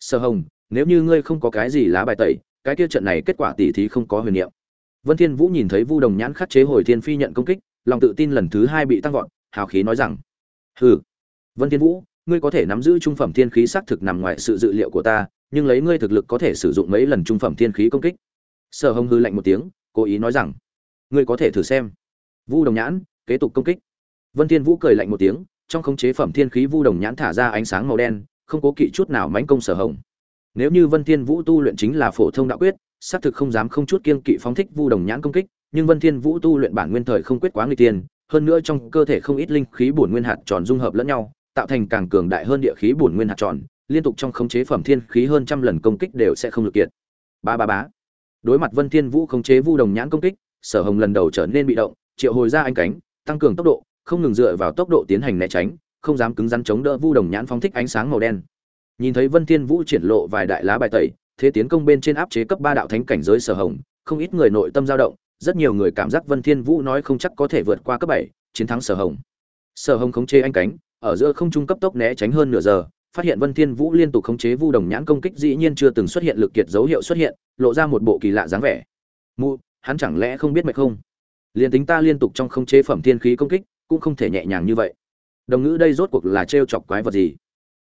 Sở hồng, nếu như ngươi không có cái gì lá bài tẩy, cái kia trận này kết quả tỷ thí không có huyền niệm vân thiên vũ nhìn thấy vu đồng nhãn khắc chế hồi thiên phi nhận công kích, lòng tự tin lần thứ hai bị tăng vọt, hào khí nói rằng, hừ, vân thiên vũ, ngươi có thể nắm giữ trung phẩm thiên khí xác thực nằm ngoài sự dự liệu của ta, nhưng lấy ngươi thực lực có thể sử dụng mấy lần trung phẩm thiên khí công kích. Sở hồng hư lạnh một tiếng, cố ý nói rằng, ngươi có thể thử xem. Vu đồng nhãn, kế tục công kích. Vân thiên vũ cười lạnh một tiếng, trong khống chế phẩm thiên khí vu đồng nhãn thả ra ánh sáng màu đen, không cố kỵ chút nào mãnh công sở hồng. Nếu như vân thiên vũ tu luyện chính là phổ thông đạo quyết xác thực không dám không chút kiên kỵ phóng thích vu đồng nhãn công kích, nhưng vân thiên vũ tu luyện bản nguyên thời không quyết quá nguy tiên, hơn nữa trong cơ thể không ít linh khí bổn nguyên hạt tròn dung hợp lẫn nhau, tạo thành càng cường đại hơn địa khí bổn nguyên hạt tròn, liên tục trong khống chế phẩm thiên khí hơn trăm lần công kích đều sẽ không lực kiện ba ba bá đối mặt vân thiên vũ khống chế vu đồng nhãn công kích, sở hồng lần đầu trở nên bị động, triệu hồi ra anh cánh, tăng cường tốc độ, không ngừng dựa vào tốc độ tiến hành né tránh, không dám cứng rắn chống đỡ vu đồng nhãn phóng thích ánh sáng màu đen. Nhìn thấy vân thiên vũ triển lộ vài đại lá bài tẩy thế tiến công bên trên áp chế cấp ba đạo thánh cảnh giới sở hồng, không ít người nội tâm dao động, rất nhiều người cảm giác vân thiên vũ nói không chắc có thể vượt qua cấp bảy, chiến thắng sở hồng. Sở hồng khống chế anh cánh, ở giữa không trung cấp tốc né tránh hơn nửa giờ, phát hiện vân thiên vũ liên tục khống chế vu đồng nhãn công kích dĩ nhiên chưa từng xuất hiện lực kiệt dấu hiệu xuất hiện, lộ ra một bộ kỳ lạ dáng vẻ. Mụ, hắn chẳng lẽ không biết mệt không? Liền tính ta liên tục trong khống chế phẩm thiên khí công kích, cũng không thể nhẹ nhàng như vậy. Đồng ngữ đây rốt cuộc là trêu chọc quái vật gì?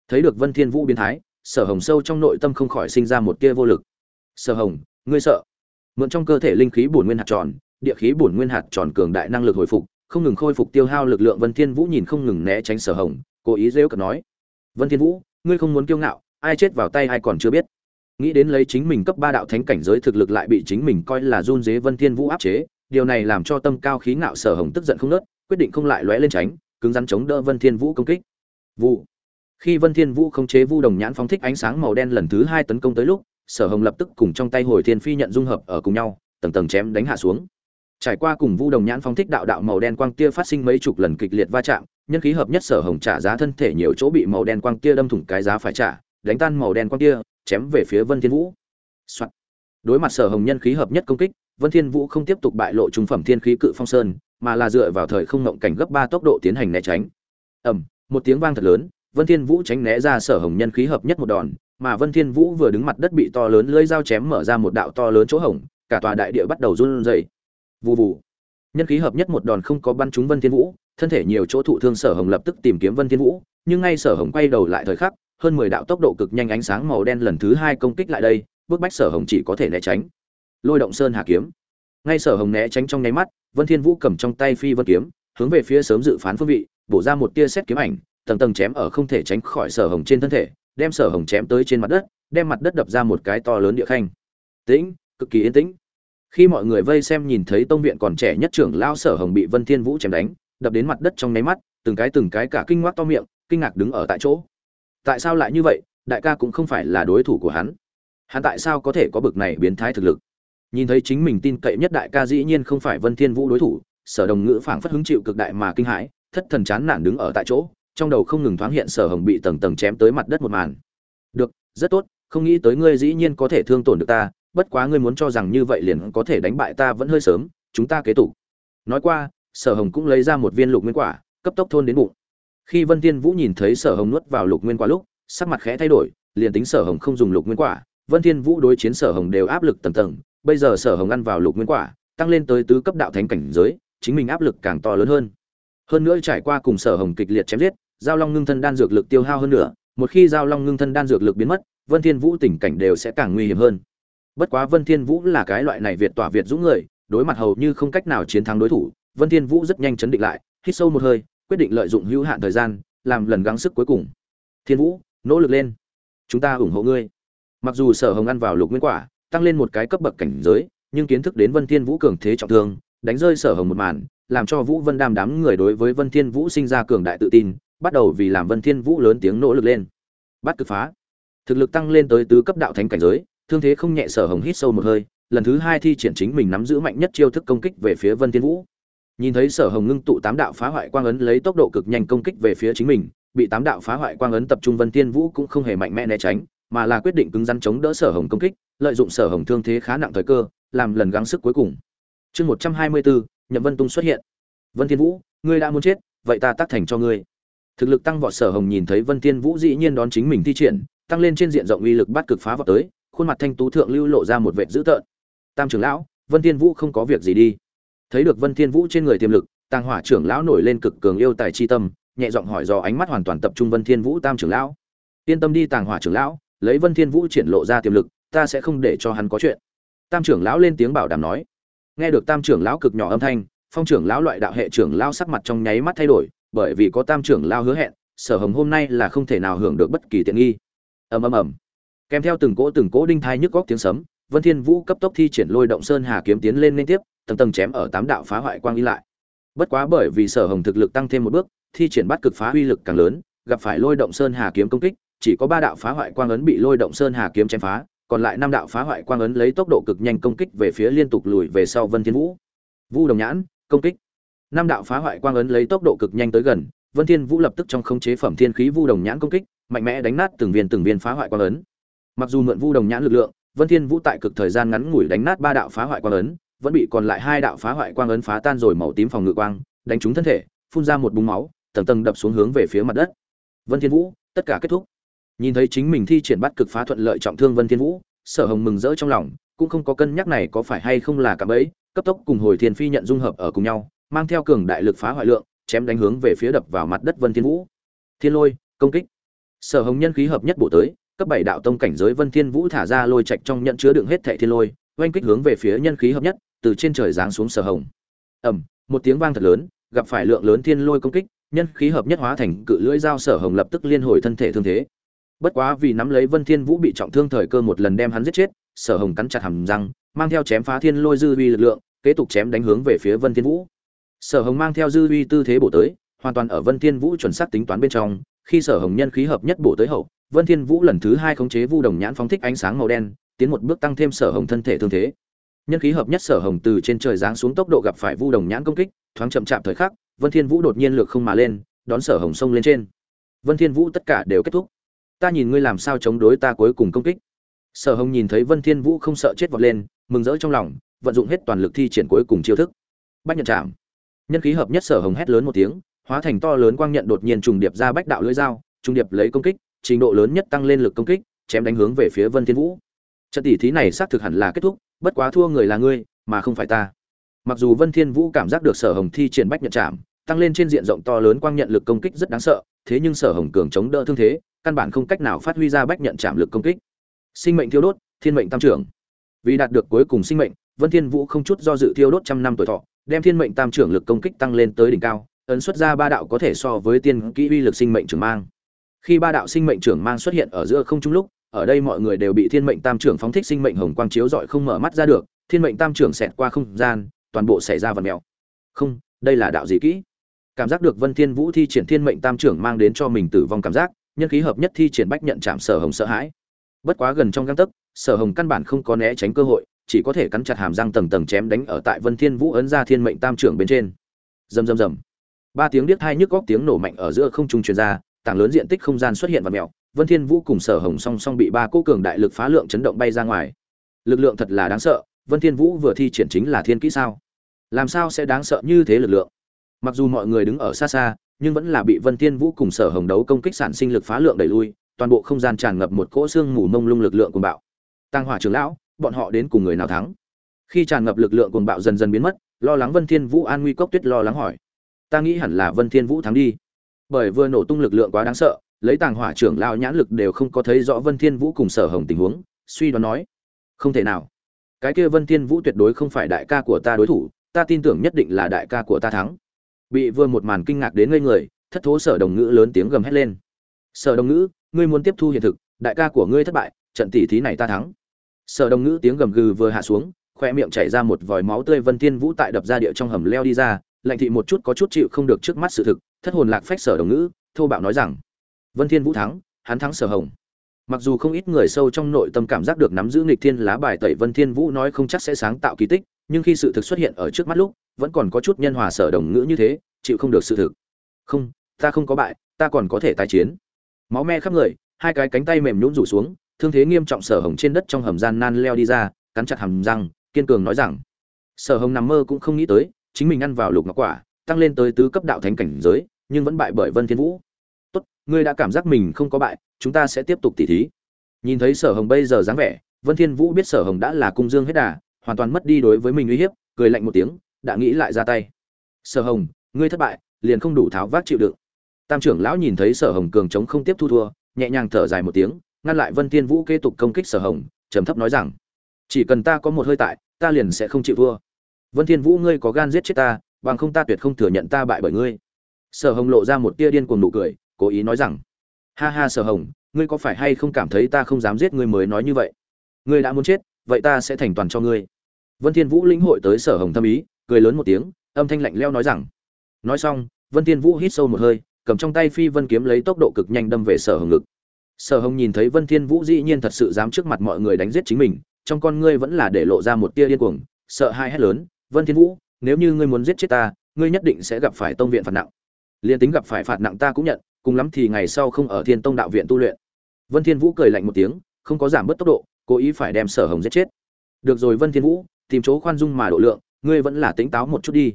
Thấy được vân thiên vũ biến thái sở hồng sâu trong nội tâm không khỏi sinh ra một tia vô lực. Sở hồng, ngươi sợ. Mượn trong cơ thể linh khí bổn nguyên hạt tròn, địa khí bổn nguyên hạt tròn cường đại năng lực hồi phục, không ngừng khôi phục tiêu hao lực lượng vân thiên vũ nhìn không ngừng né tránh sở hồng, cố ý rêu cợt nói. Vân thiên vũ, ngươi không muốn kiêu ngạo, ai chết vào tay ai còn chưa biết. Nghĩ đến lấy chính mình cấp ba đạo thánh cảnh giới thực lực lại bị chính mình coi là run dế vân thiên vũ áp chế, điều này làm cho tâm cao khí ngạo sở hồng tức giận không nớt quyết định không lại lóe lên tránh, cứng rắn chống đỡ vân thiên vũ công kích. Vụ khi vân thiên vũ khống chế vu đồng nhãn phóng thích ánh sáng màu đen lần thứ hai tấn công tới lúc, sở hồng lập tức cùng trong tay hồi thiên phi nhận dung hợp ở cùng nhau, tầng tầng chém đánh hạ xuống. Trải qua cùng vu đồng nhãn phóng thích đạo đạo màu đen quang tia phát sinh mấy chục lần kịch liệt va chạm, nhân khí hợp nhất sở hồng trả giá thân thể nhiều chỗ bị màu đen quang tia đâm thủng cái giá phải trả, đánh tan màu đen quang tia, chém về phía vân thiên vũ、Soạn. đối mặt sở hồng nhân khí hợp nhất công kích, vân thiên vũ không tiếp tục bại lộ trung phẩm thiên khí cự phong sơn, mà là dựa vào thời không ngộng cảnh gấp ba tốc độ tiến hành né tránh. Ầm, một tiếng vang thật lớn vân thiên vũ tránh né ra sở hồng nhân khí hợp nhất một đòn, mà vân thiên vũ vừa đứng mặt đất bị to lớn lưỡi dao chém mở ra một đạo to lớn chỗ hổng, cả tòa đại địa bắt đầu run rẩy. Vù vù. Nhân khí hợp nhất một đòn không có bắn trúng vân thiên vũ, thân thể nhiều chỗ thụ thương sở hồng lập tức tìm kiếm vân thiên vũ, nhưng ngay sở hồng quay đầu lại thời khắc, hơn mười đạo tốc độ cực nhanh ánh sáng màu đen lần thứ hai công kích lại đây bước bách sở hồng chỉ có thể né tránh. Lôi động sơn hà kiếm. Ngay sở hồng né tránh trong nháy mắt, vân thiên vũ cầm trong tay phi vân kiếm, hướng về phía sớm dự phán phương vị, bổ ra một tia xét kiếm ảnh tầng tầng chém ở không thể tránh khỏi sở hồng trên thân thể, đem sở hồng chém tới trên mặt đất, đem mặt đất đập ra một cái to lớn địa khanh. Tĩnh, cực kỳ yên tĩnh. Khi mọi người vây xem nhìn thấy tông viện còn trẻ nhất trưởng lao sở hồng bị vân thiên vũ chém đánh, đập đến mặt đất trong nháy mắt, từng cái từng cái cả kinh ngoác to miệng, kinh ngạc đứng ở tại chỗ. Tại sao lại như vậy? Đại ca cũng không phải là đối thủ của hắn. Hắn tại sao có thể có bực này biến thái thực lực? Nhìn thấy chính mình tin cậy nhất đại ca dĩ nhiên không phải vân thiên vũ đối thủ, sở đồng ngữ phảng phất hứng chịu cực đại mà kinh hãi, thất thần chán nản đứng ở tại chỗ trong đầu không ngừng thoáng hiện sở hồng bị tầng tầng chém tới mặt đất một màn. Được, rất tốt, không nghĩ tới ngươi dĩ nhiên có thể thương tổn được ta, bất quá ngươi muốn cho rằng như vậy liền có thể đánh bại ta vẫn hơi sớm, chúng ta kế tục. Nói qua, sở hồng cũng lấy ra một viên lục nguyên quả, cấp tốc thôn đến bụng. Khi vân tiên vũ nhìn thấy sở hồng nuốt vào lục nguyên quả lúc, sắc mặt khẽ thay đổi, liền tính sở hồng không dùng lục nguyên quả, vân thiên vũ đối chiến sở hồng đều áp lực tầng tầng, bây giờ sở hồng ăn vào lục nguyên quả, tăng lên tới tứ cấp đạo thánh cảnh giới, chính mình áp lực càng to lớn hơn. Hơn nữa trải qua cùng sở hồng kịch liệt chém giết giao long ngưng thân đan dược lực tiêu hao hơn nữa một khi giao long ngưng thân đan dược lực biến mất, vân thiên vũ tình cảnh đều sẽ càng nguy hiểm hơn. Bất quá vân thiên vũ là cái loại này việt tỏa việt dũng người, đối mặt hầu như không cách nào chiến thắng đối thủ, vân thiên vũ rất nhanh chấn định lại, hít sâu một hơi, quyết định lợi dụng hữu hạn thời gian, làm lần gắng sức cuối cùng. Thiên vũ, nỗ lực lên. Chúng ta ủng hộ ngươi. Mặc dù sở hồng ăn vào lục nguyên quả, tăng lên một cái cấp bậc cảnh giới, nhưng kiến thức đến vân thiên vũ cường thế trọng thương, đánh rơi sở hồng một màn, làm cho vũ vân đam đám người đối với vân thiên vũ sinh ra cường đại tự tin bắt đầu vì làm vân thiên vũ lớn tiếng nỗ lực lên. Bắt cực phá. Thực lực tăng lên tới tứ cấp đạo thánh cảnh giới, thương thế không nhẹ sở hồng hít sâu một hơi, lần thứ hai thi triển chính mình nắm giữ mạnh nhất chiêu thức công kích về phía vân thiên vũ. Nhìn thấy sở hồng ngưng tụ tám đạo phá hoại quang ấn lấy tốc độ cực nhanh công kích về phía chính mình, bị tám đạo phá hoại quang ấn tập trung vân thiên vũ cũng không hề mạnh mẽ né tránh, mà là quyết định cứng rắn chống đỡ sở hồng công kích, lợi dụng sở hồng thương thế khá nặng thời cơ, làm lần gắng sức cuối cùng. Chương một trăm hai mươi bốn, nhậm vân tung xuất hiện. Vân thiên vũ, ngươi đã muốn chết, vậy ta tác thành cho ngươi thực lực tăng vọt sở hồng nhìn thấy vân thiên vũ dĩ nhiên đón chính mình thi triển, tăng lên trên diện rộng uy lực bắt cực phá vọt tới, khuôn mặt thanh tú thượng lưu lộ ra một vệt dữ tợn. Tam trưởng lão, vân thiên vũ không có việc gì đi. Thấy được vân thiên vũ trên người tiềm lực, tàng hỏa trưởng lão nổi lên cực cường yêu tài chi tâm, nhẹ giọng hỏi do ánh mắt hoàn toàn tập trung vân thiên vũ tam trưởng lão. Yên tâm đi tàng hỏa trưởng lão, lấy vân thiên vũ triển lộ ra tiềm lực, ta sẽ không để cho hắn có chuyện. Tam trưởng lão lên tiếng bảo đảm nói. Nghe được tam trưởng lão cực nhỏ âm thanh, phong trưởng lão loại đạo hệ trưởng lão sắc mặt trong nháy mắt thay đổi bởi vì có tam trưởng lao hứa hẹn, sở hồng hôm nay là không thể nào hưởng được bất kỳ tiện nghi. Ầm ầm ầm. Kèm theo từng cỗ từng cỗ đinh thai nhức góc tiếng sấm, vân thiên vũ cấp tốc thi triển lôi động sơn hà kiếm tiến lên liên tiếp, tầng tầng chém ở tám đạo phá hoại quang y lại. Bất quá bởi vì sở hồng thực lực tăng thêm một bước, thi triển bắt cực phá uy lực càng lớn, gặp phải lôi động sơn hà kiếm công kích, chỉ có ba đạo phá hoại quang ấn bị lôi động sơn hà kiếm chém phá, còn lại năm đạo phá hoại quang ấn lấy tốc độ cực nhanh công kích về phía liên tục lùi về sau vân thiên vũ. Vu đồng nhãn, công kích năm đạo phá hoại quang ấn lấy tốc độ cực nhanh tới gần, vân thiên vũ lập tức trong khống chế phẩm thiên khí vu đồng nhãn công kích, mạnh mẽ đánh nát từng viên từng viên phá hoại quang ấn. Mặc dù mượn vu đồng nhãn lực lượng, vân thiên vũ tại cực thời gian ngắn ngủi đánh nát ba đạo phá hoại quang ấn, vẫn bị còn lại hai đạo phá hoại quang ấn phá tan rồi màu tím phòng ngự quang, đánh trúng thân thể, phun ra một búng máu, tầng tầng đập xuống hướng về phía mặt đất. Vân thiên vũ, tất cả kết thúc. Nhìn thấy chính mình thi triển bắt cực phá thuận lợi trọng thương vân thiên vũ, sở hồng mừng rỡ trong lòng, cũng không có cân nhắc này có phải hay không là cả bẫy, cấp tốc cùng hồi thiên phi nhận dung hợp ở cùng nhau mang theo cường đại lực phá hoại lượng, chém đánh hướng về phía đập vào mặt đất vân thiên vũ. Thiên lôi, công kích. Sở hồng nhân khí hợp nhất bộ tới, cấp bảy đạo tông cảnh giới vân thiên vũ thả ra lôi trạch trong nhận chứa đựng hết thệ thiên lôi, oanh kích hướng về phía nhân khí hợp nhất, từ trên trời giáng xuống sở hồng. Ầm, một tiếng vang thật lớn, gặp phải lượng lớn thiên lôi công kích, nhân khí hợp nhất hóa thành cự lưỡi dao sở hồng lập tức liên hồi thân thể thương thế. Bất quá vì nắm lấy vân thiên vũ bị trọng thương thời cơ một lần đem hắn giết chết, sở hồng cắn chặt hàm răng, mang theo chém phá thiên lôi dư uy lực lượng, kế tục chém đánh hướng về phía vân thiên vũ sở hồng mang theo dư uy tư thế bổ tới, hoàn toàn ở vân thiên vũ chuẩn xác tính toán bên trong, khi sở hồng nhân khí hợp nhất bổ tới hậu, vân thiên vũ lần thứ hai khống chế vu đồng nhãn phóng thích ánh sáng màu đen, tiến một bước tăng thêm sở hồng thân thể thương thế. Nhân khí hợp nhất sở hồng từ trên trời giáng xuống tốc độ gặp phải vu đồng nhãn công kích, thoáng chậm chạp thời khắc, vân thiên vũ đột nhiên lược không mà lên, đón sở hồng sông lên trên. Vân thiên vũ tất cả đều kết thúc. Ta nhìn ngươi làm sao chống đối ta cuối cùng công kích. Sở hồng nhìn thấy vân thiên vũ không sợ chết vọt lên, mừng rỡ trong lòng, vận dụng hết toàn lực thi triển cuối cùng chiêu thức. Bách nhận chạm nhân khí hợp nhất sở hồng hét lớn một tiếng, hóa thành to lớn quang nhận đột nhiên trùng điệp ra bách đạo lưỡi dao, trùng điệp lấy công kích, trình độ lớn nhất tăng lên lực công kích, chém đánh hướng về phía vân thiên vũ. Trận tỷ thí này xác thực hẳn là kết thúc, bất quá thua người là ngươi, mà không phải ta. Mặc dù vân thiên vũ cảm giác được sở hồng thi triển bách nhận chạm, tăng lên trên diện rộng to lớn quang nhận lực công kích rất đáng sợ, thế nhưng sở hồng cường chống đỡ thương thế, căn bản không cách nào phát huy ra bách nhận chạm lực công kích. Sinh mệnh thiêu đốt, thiên mệnh tam trưởng. Vì đạt được cuối cùng sinh mệnh, vân thiên vũ không chút do dự thiêu đốt trăm năm tuổi thọ đem thiên mệnh tam trưởng lực công kích tăng lên tới đỉnh cao, ấn xuất ra ba đạo có thể so với tiên kỹ uy lực sinh mệnh trưởng mang. Khi ba đạo sinh mệnh trưởng mang xuất hiện ở giữa không trung lúc, ở đây mọi người đều bị thiên mệnh tam trưởng phóng thích sinh mệnh hồng quang chiếu rọi không mở mắt ra được, thiên mệnh tam trưởng xẹt qua không gian, toàn bộ xảy ra vật mèo. Không, đây là đạo gì kỹ? Cảm giác được vân thiên vũ thi triển thiên mệnh tam trưởng mang đến cho mình tử vong cảm giác, nhân khí hợp nhất thi triển bách nhận chạm sở hồng sợ hãi. Bất quá gần trong găng tấc, sở hồng căn bản không có né tránh cơ hội chỉ có thể cắn chặt hàm răng tầng tầng chém đánh ở tại vân thiên vũ ấn ra thiên mệnh tam trưởng bên trên. Rầm rầm rầm. Ba tiếng điếc hai nhức góc tiếng nổ mạnh ở giữa không trung truyền ra, tảng lớn diện tích không gian xuất hiện và mèo. Vân thiên vũ cùng sở hồng song song bị ba cỗ cường đại lực phá lượng chấn động bay ra ngoài. Lực lượng thật là đáng sợ, vân thiên vũ vừa thi triển chính là thiên kỹ sao? Làm sao sẽ đáng sợ như thế lực lượng? Mặc dù mọi người đứng ở xa xa, nhưng vẫn là bị vân thiên vũ cùng sở hồng đấu công kích sản sinh lực phá lượng đẩy lui, toàn bộ không gian tràn ngập một cỗ xương mù mông lung lực lượng cuồng bạo. Tăng hỏa trưởng lão bọn họ đến cùng người nào thắng. Khi tràn ngập lực lượng cuồng bạo dần dần biến mất, lo lắng vân thiên vũ an nguy cốc tuyết lo lắng hỏi. Ta nghĩ hẳn là vân thiên vũ thắng đi. Bởi vừa nổ tung lực lượng quá đáng sợ, lấy tàng hỏa trưởng lao nhãn lực đều không có thấy rõ vân thiên vũ cùng sở hồng tình huống, suy đoán nói, không thể nào. Cái kia vân thiên vũ tuyệt đối không phải đại ca của ta đối thủ, ta tin tưởng nhất định là đại ca của ta thắng. Bị vừa một màn kinh ngạc đến ngây người, thất thố sở đồng ngữ lớn tiếng gầm hét lên. Sở đồng ngữ, ngươi muốn tiếp thu hiện thực, đại ca của ngươi thất bại, trận tỷ thí này ta thắng sở đồng ngữ tiếng gầm gừ vừa hạ xuống, khoe miệng chảy ra một vòi máu tươi vân thiên vũ tại đập ra địa trong hầm leo đi ra, lạnh thị một chút có chút chịu không được trước mắt sự thực, thất hồn lạc phách sở đồng ngữ, thô bạo nói rằng, vân thiên vũ thắng, hắn thắng sở hồng. Mặc dù không ít người sâu trong nội tâm cảm giác được nắm giữ nghịch thiên lá bài tẩy vân thiên vũ nói không chắc sẽ sáng tạo kỳ tích, nhưng khi sự thực xuất hiện ở trước mắt lúc, vẫn còn có chút nhân hòa sở đồng ngữ như thế, chịu không được sự thực. Không, ta không có bại, ta còn có thể tái chiến. Máu me khắp người, hai cái cánh tay mềm nhũn rủ xuống thương thế nghiêm trọng sở hồng trên đất trong hầm gian nan leo đi ra, cắn chặt hàm răng, kiên cường nói rằng, sở hồng nằm mơ cũng không nghĩ tới, chính mình ăn vào lục ngọc quả, tăng lên tới tứ cấp đạo thánh cảnh giới, nhưng vẫn bại bởi vân thiên vũ. Tốt, ngươi đã cảm giác mình không có bại, chúng ta sẽ tiếp tục tỉ thí. Nhìn thấy sở hồng bây giờ dáng vẻ, vân thiên vũ biết sở hồng đã là cung dương hết đà, hoàn toàn mất đi đối với mình uy hiếp, cười lạnh một tiếng, đã nghĩ lại ra tay. Sở hồng, ngươi thất bại, liền không đủ tháo vác chịu đựng. Tam trưởng lão nhìn thấy sở hồng cường chống không tiếp thu thua, nhẹ nhàng thở dài một tiếng ngăn lại vân thiên vũ kế tục công kích sở hồng, trầm thấp nói rằng, chỉ cần ta có một hơi tại, ta liền sẽ không chịu thua. Vân thiên vũ, ngươi có gan giết chết ta, bằng không ta tuyệt không thừa nhận ta bại bởi ngươi. Sở hồng lộ ra một tia điên cuồng nụ cười, cố ý nói rằng, ha ha sở hồng, ngươi có phải hay không cảm thấy ta không dám giết ngươi mới nói như vậy? Ngươi đã muốn chết, vậy ta sẽ thành toàn cho ngươi. Vân thiên vũ lĩnh hội tới sở hồng thâm ý, cười lớn một tiếng, âm thanh lạnh lẽo nói rằng, nói xong, vân thiên vũ hít sâu một hơi, cầm trong tay phi vân kiếm lấy tốc độ cực nhanh đâm về sở hồng ngực sở hồng nhìn thấy vân thiên vũ dĩ nhiên thật sự dám trước mặt mọi người đánh giết chính mình, trong con ngươi vẫn là để lộ ra một tia điên cuồng, sợ hai hét lớn, vân thiên vũ, nếu như ngươi muốn giết chết ta, ngươi nhất định sẽ gặp phải tông viện phạt nặng. Liên tính gặp phải phạt nặng ta cũng nhận, cùng lắm thì ngày sau không ở thiên tông đạo viện tu luyện. Vân thiên vũ cười lạnh một tiếng, không có giảm bớt tốc độ, cố ý phải đem sở hồng giết chết. Được rồi vân thiên vũ, tìm chỗ khoan dung mà độ lượng, ngươi vẫn là tỉnh táo một chút đi.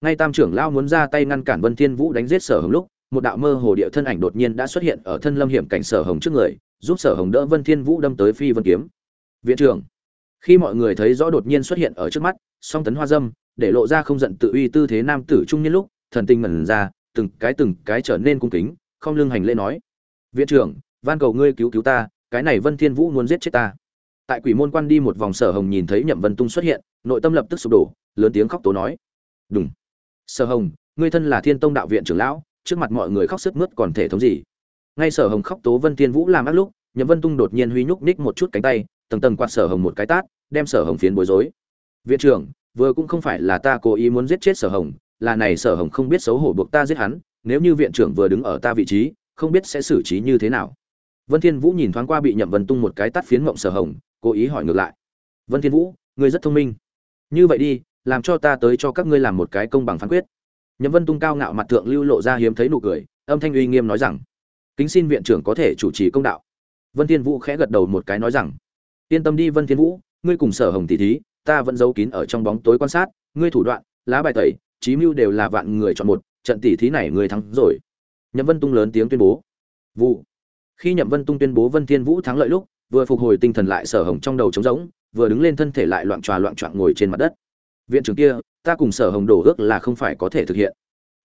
Ngay tam trưởng lao muốn ra tay ngăn cản vân thiên vũ đánh giết sở hồng lúc một đạo mơ hồ địa thân ảnh đột nhiên đã xuất hiện ở thân lâm hiểm cảnh sở hồng trước người, giúp sở hồng đỡ vân thiên vũ đâm tới phi vân kiếm. Viện trưởng, khi mọi người thấy rõ đột nhiên xuất hiện ở trước mắt, song tấn hoa dâm, để lộ ra không giận tự uy tư thế nam tử trung niên lúc, thần tinh ngẩn ra, từng cái từng cái trở nên cung kính, không lưng hành lễ nói. Viện trưởng, van cầu ngươi cứu cứu ta, cái này vân thiên vũ muốn giết chết ta. Tại quỷ môn quan đi một vòng sở hồng nhìn thấy nhậm vân tung xuất hiện, nội tâm lập tức sụp đổ, lớn tiếng khóc tố nói. Đúng sở hồng, ngươi thân là thiên tông đạo viện trưởng lão trước mặt mọi người khóc sức mướt còn thể thống gì. Ngay sở hồng khóc tố vân thiên vũ làm ác lúc, nhậm vân tung đột nhiên huy nhúc ních một chút cánh tay, tầng tầng quạt sở hồng một cái tát, đem sở hồng phiến bối rối. Viện trưởng, vừa cũng không phải là ta cố ý muốn giết chết sở hồng, là này sở hồng không biết xấu hổ buộc ta giết hắn, nếu như viện trưởng vừa đứng ở ta vị trí, không biết sẽ xử trí như thế nào. Vân thiên vũ nhìn thoáng qua bị nhậm vân tung một cái tát phiến ngộng sở hồng, cố ý hỏi ngược lại. Vân thiên vũ, ngươi rất thông minh. Như vậy đi, làm cho ta tới cho các ngươi làm một cái công bằng phán quyết nhậm vân tung cao ngạo mặt thượng lưu lộ ra hiếm thấy nụ cười, âm thanh uy nghiêm nói rằng, kính xin viện trưởng có thể chủ trì công đạo. Vân thiên vũ khẽ gật đầu một cái nói rằng, yên tâm đi vân thiên vũ, ngươi cùng sở hồng tỷ thí, ta vẫn giấu kín ở trong bóng tối quan sát, ngươi thủ đoạn, lá bài tẩy trí mưu đều là vạn người chọn một, trận tỷ thí này ngươi thắng rồi. Nhậm vân tung lớn tiếng tuyên bố. Vụ. Khi nhậm vân tung tuyên bố vân thiên vũ thắng lợi lúc, vừa phục hồi tinh thần lại sở hồng trong đầu trống rỗng, vừa đứng lên thân thể lại loạn tròa loạn trọn ngồi trên mặt đất. Viện trưởng kia ta cùng sở hồng đổ ước là không phải có thể thực hiện.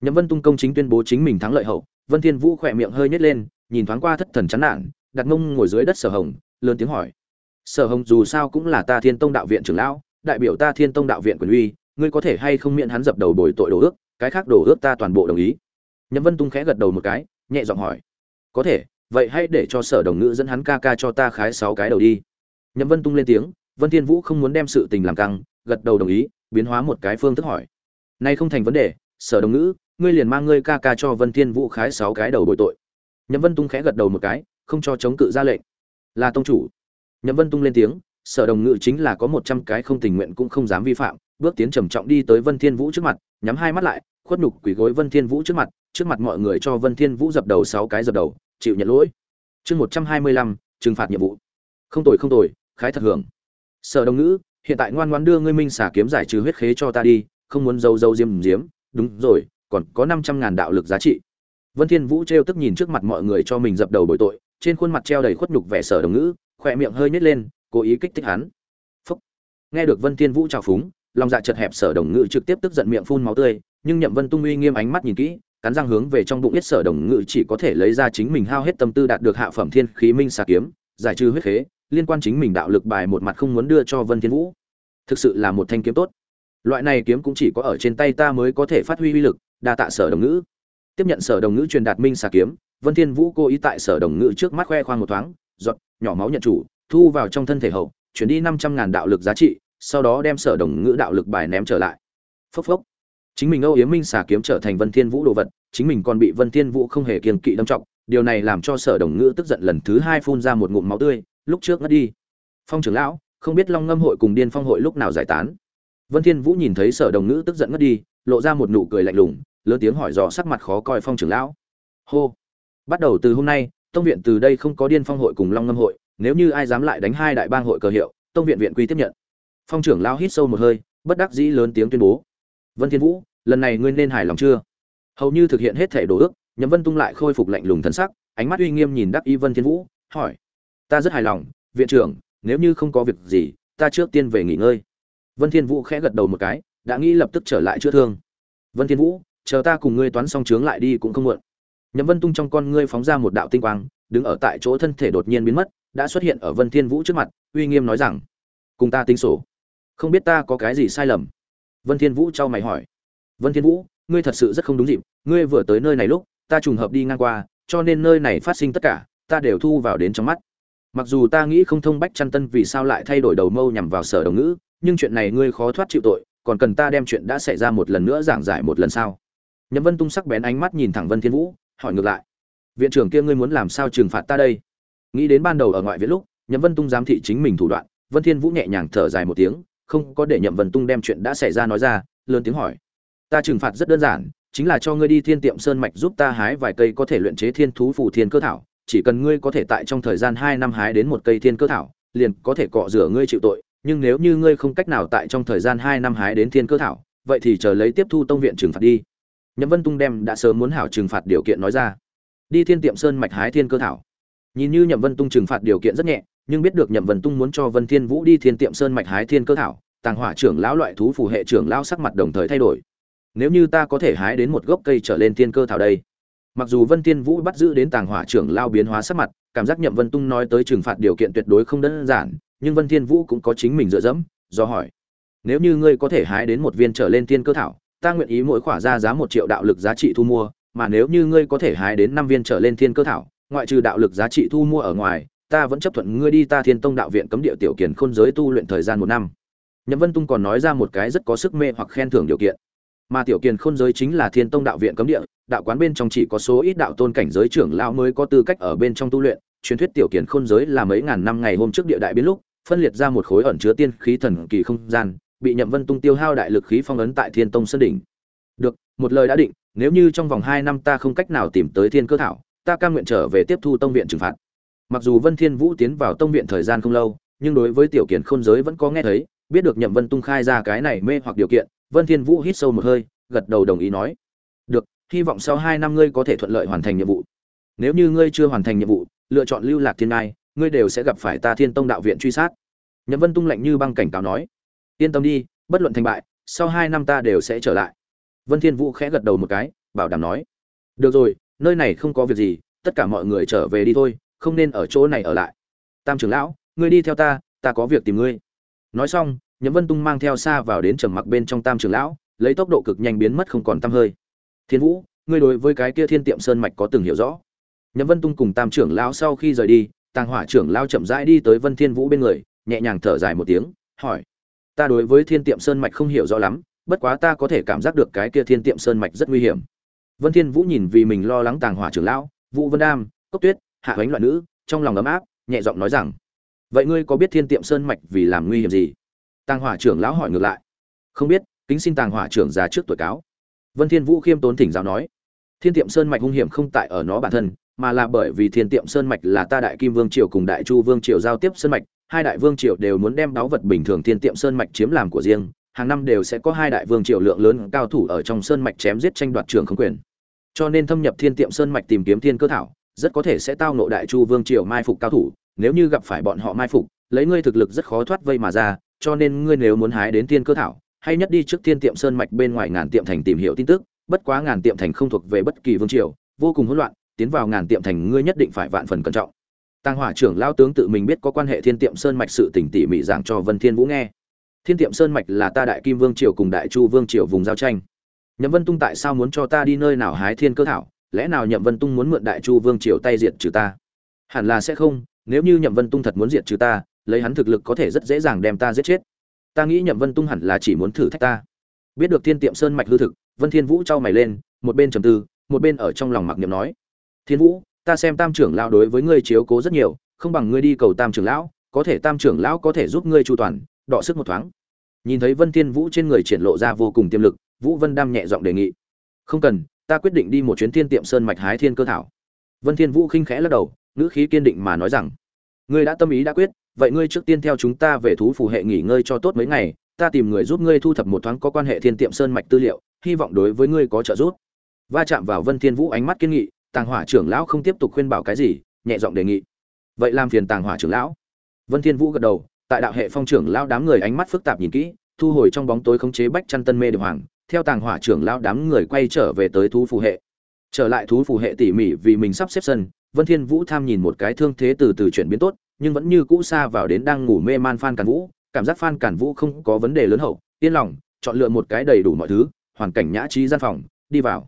Nhậm vân tung công chính tuyên bố chính mình thắng lợi hậu, vân thiên vũ khỏe miệng hơi nhếch lên, nhìn thoáng qua thất thần chán nản, đặt mông ngồi dưới đất sở hồng, lớn tiếng hỏi. Sở hồng dù sao cũng là ta thiên tông đạo viện trưởng lão, đại biểu ta thiên tông đạo viện quyền uy, ngươi có thể hay không miễn hắn dập đầu bồi tội đổ ước, cái khác đổ ước ta toàn bộ đồng ý. Nhậm vân tung khẽ gật đầu một cái, nhẹ giọng hỏi. Có thể, vậy hãy để cho sở đồng ngữ dẫn hắn ca ca cho ta khái sáu cái đầu đi. Nhậm vân tung lên tiếng, vân thiên vũ không muốn đem sự tình làm căng, gật đầu đồng ý biến hóa một cái phương thức hỏi. Nay không thành vấn đề, sở đồng ngữ, ngươi liền mang ngươi ca ca cho vân thiên vũ khái sáu cái đầu bồi tội. Nhậm vân tung khẽ gật đầu một cái, không cho chống cự ra lệnh. Là tông chủ. Nhậm vân tung lên tiếng, sở đồng ngữ chính là có một trăm cái không tình nguyện cũng không dám vi phạm, bước tiến trầm trọng đi tới vân thiên vũ trước mặt, nhắm hai mắt lại, khuất nhục quỳ gối vân thiên vũ trước mặt trước mặt mọi người cho vân thiên vũ dập đầu sáu cái dập đầu, chịu nhận lỗi. Chương một trăm hai mươi lăm, trừng phạt nhiệm vụ. Không tội không tội, khái thật hưởng. Sở đồng ngữ hiện tại ngoan ngoãn đưa ngươi minh xả kiếm giải trừ huyết khế cho ta đi, không muốn dâu dâu diêm diếm. Đúng rồi, còn có năm trăm ngàn đạo lực giá trị. Vân thiên vũ trêu tức nhìn trước mặt mọi người cho mình dập đầu bồi tội, trên khuôn mặt treo đầy khuất nhục vẻ sở đồng ngữ, khỏe miệng hơi nhếch lên, cố ý kích thích hắn. Phúc. nghe được vân thiên vũ chào phúng, lòng dạ chật hẹp sở đồng ngữ trực tiếp tức giận miệng phun máu tươi, nhưng nhậm vân tung uy nghiêm ánh mắt nhìn kỹ, cắn răng hướng về trong bụng biết sở đồng ngữ chỉ có thể lấy ra chính mình hao hết tâm tư đạt được hạ phẩm thiên khí minh xà kiếm, giải trừ huyết khế liên quan chính mình đạo lực bài một mặt không muốn đưa cho vân thiên vũ. Thực sự là một thanh kiếm tốt. Loại này kiếm cũng chỉ có ở trên tay ta mới có thể phát huy uy lực, đa tạ sở đồng ngữ. Tiếp nhận sở đồng ngữ truyền đạt minh xà kiếm, vân thiên vũ cố ý tại sở đồng ngữ trước mắt khoe khoang một thoáng, giọt, nhỏ máu nhận chủ, thu vào trong thân thể hậu, chuyển đi năm trăm ngàn đạo lực giá trị, sau đó đem sở đồng ngữ đạo lực bài ném trở lại. Phốc phốc. Chính mình âu yếm minh xà kiếm trở thành vân thiên vũ đồ vật, chính mình còn bị vân thiên vũ không hề kiêng kỵ đâm trọng, điều này làm cho sở đồng ngữ tức giận lần thứ hai phun ra một ngụm máu tươi lúc trước ngất đi. Phong trưởng lão, không biết long ngâm hội cùng điên phong hội lúc nào giải tán. Vân thiên vũ nhìn thấy sở đồng ngữ tức giận ngất đi, lộ ra một nụ cười lạnh lùng, lớn tiếng hỏi dò sắc mặt khó coi phong trưởng lão. Hô. Bắt đầu từ hôm nay, tông viện từ đây không có điên phong hội cùng long ngâm hội, nếu như ai dám lại đánh hai đại bang hội cờ hiệu, tông viện viện quy tiếp nhận. Phong trưởng lão hít sâu một hơi, bất đắc dĩ lớn tiếng tuyên bố. Vân thiên vũ, lần này ngươi nên hài lòng chưa? Hầu như thực hiện hết thể đồ ước, nhậm vân tung lại khôi phục lạnh lùng thần sắc, ánh mắt uy nghiêm nhìn đắc y vân thiên vũ, hỏi ta rất hài lòng, viện trưởng, nếu như không có việc gì, ta trước tiên về nghỉ ngơi. Vân thiên vũ khẽ gật đầu một cái, đã nghĩ lập tức trở lại chữa thương. Vân thiên vũ, chờ ta cùng ngươi toán xong chướng lại đi cũng không muộn. Nhậm vân tung trong con ngươi phóng ra một đạo tinh quang, đứng ở tại chỗ thân thể đột nhiên biến mất, đã xuất hiện ở vân thiên vũ trước mặt, uy nghiêm nói rằng, cùng ta tính sổ. Không biết ta có cái gì sai lầm? Vân thiên vũ trao mày hỏi. Vân thiên vũ, ngươi thật sự rất không đúng dịp, ngươi vừa tới nơi này lúc, ta trùng hợp đi ngang qua, cho nên nơi này phát sinh tất cả, ta đều thu vào đến trong mắt mặc dù ta nghĩ không thông bách chăn tân vì sao lại thay đổi đầu mâu nhằm vào sở đồng ngữ, nhưng chuyện này ngươi khó thoát chịu tội, còn cần ta đem chuyện đã xảy ra một lần nữa giảng giải một lần sau nhậm vân tung sắc bén ánh mắt nhìn thẳng vân thiên vũ, hỏi ngược lại. Viện trưởng kia ngươi muốn làm sao trừng phạt ta đây? Nghĩ đến ban đầu ở ngoại viện lúc, nhậm vân tung giám thị chính mình thủ đoạn, vân thiên vũ nhẹ nhàng thở dài một tiếng, không có để nhậm vân tung đem chuyện đã xảy ra nói ra, lớn tiếng hỏi. Ta trừng phạt rất đơn giản, chính là cho ngươi đi thiên tiệm sơn mạch giúp ta hái vài cây có thể luyện chế thiên thú phù thiên cơ thảo chỉ cần ngươi có thể tại trong thời gian hai năm hái đến một cây thiên cơ thảo, liền có thể cọ rửa ngươi chịu tội. Nhưng nếu như ngươi không cách nào tại trong thời gian hai năm hái đến thiên cơ thảo, vậy thì chờ lấy tiếp thu tông viện trừng phạt đi. Nhậm vân tung đem đã sớm muốn hảo trừng phạt điều kiện nói ra. Đi thiên tiệm sơn mạch hái thiên cơ thảo. Nhìn như nhậm vân tung trừng phạt điều kiện rất nhẹ, nhưng biết được nhậm vân tung muốn cho vân thiên vũ đi thiên tiệm sơn mạch hái thiên cơ thảo, tàng hỏa trưởng lão loại thú phù hệ trưởng lão sắc mặt đồng thời thay đổi. Nếu như ta có thể hái đến một gốc cây trở lên thiên cơ thảo đây mặc dù vân thiên vũ bắt giữ đến tàng hỏa trưởng lao biến hóa sắc mặt, cảm giác nhậm vân tung nói tới trừng phạt điều kiện tuyệt đối không đơn giản, nhưng vân thiên vũ cũng có chính mình dựa dẫm, do hỏi, nếu như ngươi có thể hái đến một viên trở lên thiên cơ thảo, ta nguyện ý mỗi khỏa ra giá một triệu đạo lực giá trị thu mua, mà nếu như ngươi có thể hái đến năm viên trở lên thiên cơ thảo, ngoại trừ đạo lực giá trị thu mua ở ngoài, ta vẫn chấp thuận ngươi đi ta thiên tông đạo viện cấm địa tiểu kiền khôn giới tu luyện thời gian một năm. Nhậm vân tung còn nói ra một cái rất có sức mê hoặc khen thưởng điều kiện mà tiểu kiền khôn giới chính là thiên tông đạo viện cấm địa, đạo quán bên trong chỉ có số ít đạo tôn cảnh giới trưởng lão mới có tư cách ở bên trong tu luyện. Truyền thuyết tiểu kiền khôn giới là mấy ngàn năm ngày hôm trước địa đại biến lúc, phân liệt ra một khối ẩn chứa tiên khí thần kỳ không gian, bị nhậm vân tung tiêu hao đại lực khí phong ấn tại thiên tông sơn đỉnh. Được, một lời đã định, nếu như trong vòng hai năm ta không cách nào tìm tới thiên cơ thảo, ta cam nguyện trở về tiếp thu tông viện trừng phạt. Mặc dù vân thiên vũ tiến vào tông viện thời gian không lâu, nhưng đối với tiểu kiền khôn giới vẫn có nghe thấy, biết được nhậm vân tung khai ra cái này mê hoặc điều kiện vân thiên vũ hít sâu một hơi, gật đầu đồng ý nói. Được, hy vọng sau hai năm ngươi có thể thuận lợi hoàn thành nhiệm vụ. Nếu như ngươi chưa hoàn thành nhiệm vụ, lựa chọn lưu lạc thiên ngai, ngươi đều sẽ gặp phải ta thiên tông đạo viện truy sát. Nhậm vân tung lạnh như băng cảnh cáo nói. Yên tâm đi, bất luận thành bại, sau hai năm ta đều sẽ trở lại. Vân thiên vũ khẽ gật đầu một cái, bảo đảm nói. Được rồi, nơi này không có việc gì, tất cả mọi người trở về đi thôi, không nên ở chỗ này ở lại. Tam trưởng lão, ngươi đi theo ta ta có việc tìm ngươi. Nói xong nhậm vân tung mang theo xa vào đến trầm mặc bên trong tam trưởng lão, lấy tốc độ cực nhanh biến mất không còn tăm hơi. Thiên vũ, ngươi đối với cái kia thiên tiệm sơn mạch có từng hiểu rõ? Nhậm vân tung cùng tam trưởng lão sau khi rời đi, tàng hỏa trưởng lão chậm rãi đi tới vân thiên vũ bên người, nhẹ nhàng thở dài một tiếng, hỏi, ta đối với thiên tiệm sơn mạch không hiểu rõ lắm, bất quá ta có thể cảm giác được cái kia thiên tiệm sơn mạch rất nguy hiểm. Vân thiên vũ nhìn vì mình lo lắng tàng hỏa trưởng lão, vũ vân đam, cốc tuyết, hạ ánh loạn nữ, trong lòng ấm áp, nhẹ giọng nói rằng, vậy ngươi có biết thiên tiệm sơn mạch vì làm nguy hiểm gì? Tàng hỏa trưởng lão hỏi ngược lại. Không biết, kính xin tàng hỏa trưởng già trước tuổi cáo. Vân thiên vũ khiêm tốn thỉnh giáo nói. Thiên tiệm sơn mạch hung hiểm không tại ở nó bản thân, mà là bởi vì thiên tiệm sơn mạch là ta đại kim vương triều cùng đại chu vương triều giao tiếp sơn mạch, hai đại vương triều đều muốn đem đáo vật bình thường thiên tiệm sơn mạch chiếm làm của riêng, hàng năm đều sẽ có hai đại vương triều lượng lớn cao thủ ở trong sơn mạch chém giết tranh đoạt trường không quyền. Cho nên thâm nhập thiên tiệm sơn mạch tìm kiếm thiên cơ thảo, rất có thể sẽ tao nộ đại chu vương triều mai phục cao thủ, nếu như gặp phải bọn họ mai phục, lấy ngươi thực lực rất khó thoát vây mà ra cho nên ngươi nếu muốn hái đến thiên cơ thảo, hay nhất đi trước tiên tiệm sơn mạch bên ngoài ngàn tiệm thành tìm hiểu tin tức, bất quá ngàn tiệm thành không thuộc về bất kỳ vương triều, vô cùng hỗn loạn, tiến vào ngàn tiệm thành ngươi nhất định phải vạn phần cẩn trọng. Tăng hỏa trưởng lão tướng tự mình biết có quan hệ thiên tiệm sơn mạch sự tình tỉ mỉ giảng cho vân thiên vũ nghe. Thiên tiệm sơn mạch là ta đại kim vương triều cùng đại chu vương triều vùng giao tranh. Nhậm vân tung tại sao muốn cho ta đi nơi nào hái thiên cơ thảo? Lẽ nào nhậm vân tung muốn mượn đại chu vương triều tay diệt trừ ta? Hẳn là sẽ không, nếu như nhậm vân tung thật muốn diệt trừ ta lấy hắn thực lực có thể rất dễ dàng đem ta giết chết. Ta nghĩ nhậm vân tung hẳn là chỉ muốn thử thách ta. Biết được thiên tiệm sơn mạch hư thực, vân thiên vũ trao mày lên, một bên trầm tư, một bên ở trong lòng mặc niệm nói, thiên vũ, ta xem tam trưởng lão đối với ngươi chiếu cố rất nhiều, không bằng ngươi đi cầu tam trưởng lão, có thể tam trưởng lão có thể giúp ngươi chu toàn, đọ sức một thoáng. Nhìn thấy vân thiên vũ trên người triển lộ ra vô cùng tiềm lực, vũ vân đam nhẹ giọng đề nghị, không cần, ta quyết định đi một chuyến thiên tiệm sơn mạch hái thiên cơ thảo. Vân thiên vũ khinh khẽ lắc đầu, ngữ khí kiên định mà nói rằng, ngươi đã tâm ý đã quyết vậy ngươi trước tiên theo chúng ta về thú phù hệ nghỉ ngơi cho tốt mấy ngày, ta tìm người giúp ngươi thu thập một thoáng có quan hệ thiên tiệm sơn mạch tư liệu, hy vọng đối với ngươi có trợ giúp. Va chạm vào vân thiên vũ ánh mắt kiên nghị, tàng hỏa trưởng lão không tiếp tục khuyên bảo cái gì, nhẹ giọng đề nghị. Vậy làm phiền tàng hỏa trưởng lão. Vân thiên vũ gật đầu, tại đạo hệ phong trưởng lão đám người ánh mắt phức tạp nhìn kỹ, thu hồi trong bóng tối khống chế bách chăn tân mê điều hoàng, theo tàng hỏa trưởng lão đám người quay trở về tới thú phù hệ. Trở lại thú phù hệ tỉ mỉ vì mình sắp xếp sân, vân thiên vũ tham nhìn một cái thương thế từ từ chuyển biến tốt nhưng vẫn như cũ xa vào đến đang ngủ mê man phan cản vũ, cảm giác phan cản vũ không có vấn đề lớn hậu, yên lòng, chọn lựa một cái đầy đủ mọi thứ, hoàn cảnh nhã trí gian phòng, đi vào.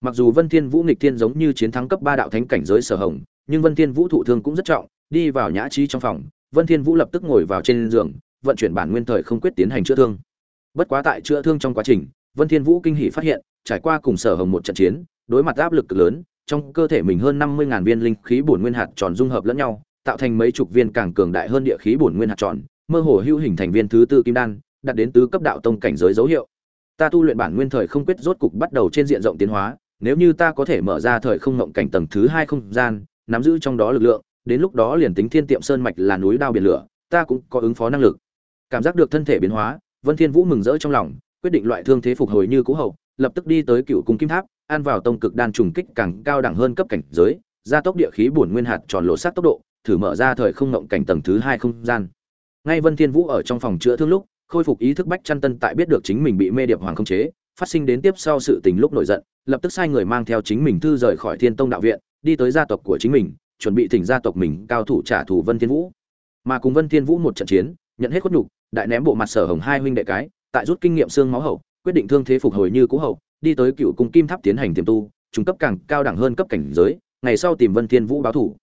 Mặc dù vân thiên vũ nghịch thiên giống như chiến thắng cấp ba đạo thánh cảnh giới sở hồng, nhưng vân thiên vũ thụ thương cũng rất trọng, đi vào nhã trí trong phòng, vân thiên vũ lập tức ngồi vào trên giường, vận chuyển bản nguyên thời không quyết tiến hành chữa thương. Bất quá tại chữa thương trong quá trình, vân thiên vũ kinh hỉ phát hiện, trải qua cùng sở hồng một trận chiến, đối mặt áp lực cực lớn, trong cơ thể mình hơn 50.000 viên linh khí bổn nguyên hạt tròn dung hợp lẫn nhau tạo thành mấy chục viên càng cường đại hơn địa khí bổn nguyên hạt tròn, mơ hồ hữu hình thành viên thứ tư kim đan, đạt đến tứ cấp đạo tông cảnh giới dấu hiệu. Ta tu luyện bản nguyên thời không quyết rốt cục bắt đầu trên diện rộng tiến hóa, nếu như ta có thể mở ra thời không ngộng cảnh tầng thứ hai không gian, nắm giữ trong đó lực lượng, đến lúc đó liền tính thiên tiệm sơn mạch là núi đao biển lửa, ta cũng có ứng phó năng lực. Cảm giác được thân thể biến hóa, vân thiên vũ mừng rỡ trong lòng, quyết định loại thương thế phục hồi như cũ hậu, lập tức đi tới cựu cung kim tháp, an vào tông cực đan trùng kích càng cao đẳng hơn cấp cảnh giới, gia tốc địa khí bổn nguyên hạt tròn lộ sát tốc độ thử mở ra thời không ngộng cảnh tầng thứ hai không gian. Ngay vân thiên vũ ở trong phòng chữa thương lúc, khôi phục ý thức bách chăn tân tại biết được chính mình bị mê điệp hoàng không chế, phát sinh đến tiếp sau sự tình lúc nổi giận, lập tức sai người mang theo chính mình thư rời khỏi thiên tông đạo viện, đi tới gia tộc của chính mình, chuẩn bị thỉnh gia tộc mình cao thủ trả thù vân thiên vũ. Mà cùng vân thiên vũ một trận chiến, nhận hết khuất nhục, đại ném bộ mặt sở hồng hai huynh đệ cái, tại rút kinh nghiệm xương máu hậu, quyết định thương thế phục hồi như cũ hậu, đi tới cựu cung kim tháp tiến hành tiềm tu, trung cấp càng cao đẳng hơn cấp cảnh giới, ngày sau tìm vân thiên vũ báo thủ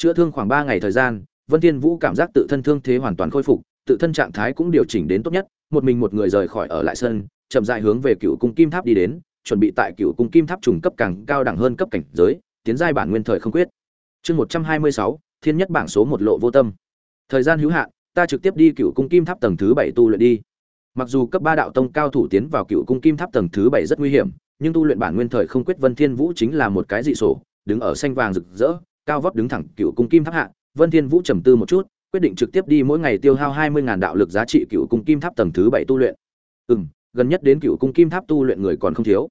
chữa thương khoảng ba ngày thời gian, vân thiên vũ cảm giác tự thân thương thế hoàn toàn khôi phục, tự thân trạng thái cũng điều chỉnh đến tốt nhất, một mình một người rời khỏi ở lại sân, chậm rãi hướng về cựu cung kim tháp đi đến, chuẩn bị tại cựu cung kim tháp trùng cấp càng cao đẳng hơn cấp cảnh giới, tiến giai bản nguyên thời không quyết. Chương một trăm hai mươi sáu, thiên nhất bảng số một lộ vô tâm. Thời gian hữu hạn, ta trực tiếp đi cựu cung kim tháp tầng thứ bảy tu luyện đi. Mặc dù cấp ba đạo tông cao thủ tiến vào cựu cung kim tháp tầng thứ bảy rất nguy hiểm, nhưng tu luyện bản nguyên thời không quyết vân thiên vũ chính là một cái dị sổ, đứng ở xanh vàng rực rỡ cao vóc đứng thẳng cựu cung kim tháp hạ, vân thiên vũ trầm tư một chút, quyết định trực tiếp đi mỗi ngày tiêu hao hai mươi ngàn đạo lực giá trị cựu cung kim tháp tầng thứ bảy tu luyện. Ừm, gần nhất đến cựu cung kim tháp tu luyện người còn không thiếu.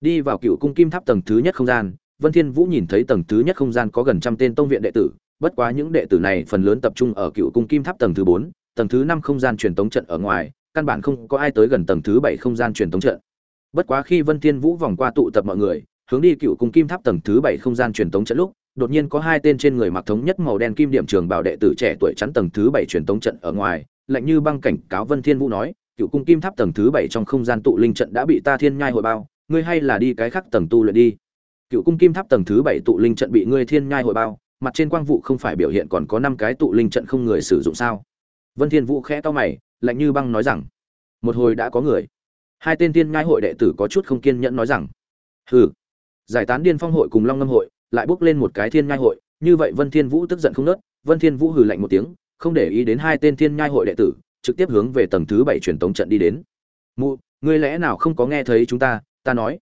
Đi vào cựu cung kim tháp tầng thứ nhất không gian, vân thiên vũ nhìn thấy tầng thứ nhất không gian có gần trăm tên tông viện đệ tử, bất quá những đệ tử này phần lớn tập trung ở cựu cung kim tháp tầng thứ bốn, tầng thứ năm không gian truyền tống trận ở ngoài, căn bản không có ai tới gần tầng thứ bảy không gian truyền tống trận. Bất quá khi vân thiên vũ vòng qua tụ tập mọi người, hướng đi cựu cung kim tháp tầng thứ bảy không gian truyền tống trận lúc đột nhiên có hai tên trên người mặc thống nhất màu đen kim điểm trường bảo đệ tử trẻ tuổi chắn tầng thứ bảy truyền tống trận ở ngoài, lạnh như băng cảnh cáo vân thiên vũ nói, cựu cung kim tháp tầng thứ bảy trong không gian tụ linh trận đã bị ta thiên nhai hội bao, ngươi hay là đi cái khác tầng tu luyện đi. Cựu cung kim tháp tầng thứ bảy tụ linh trận bị ngươi thiên nhai hội bao, mặt trên quang vụ không phải biểu hiện còn có năm cái tụ linh trận không người sử dụng sao? Vân thiên vũ khẽ to mày, lạnh như băng nói rằng, một hồi đã có người. Hai tên thiên nhai hội đệ tử có chút không kiên nhẫn nói rằng, hừ, giải tán điên phong hội cùng long ngâm hội lại bước lên một cái thiên nhai hội. Như vậy vân thiên vũ tức giận không nớt, vân thiên vũ hừ lạnh một tiếng, không để ý đến hai tên thiên nhai hội đệ tử, trực tiếp hướng về tầng thứ bảy truyền tống trận đi đến. Mụ, ngươi lẽ nào không có nghe thấy chúng ta? Ta nói.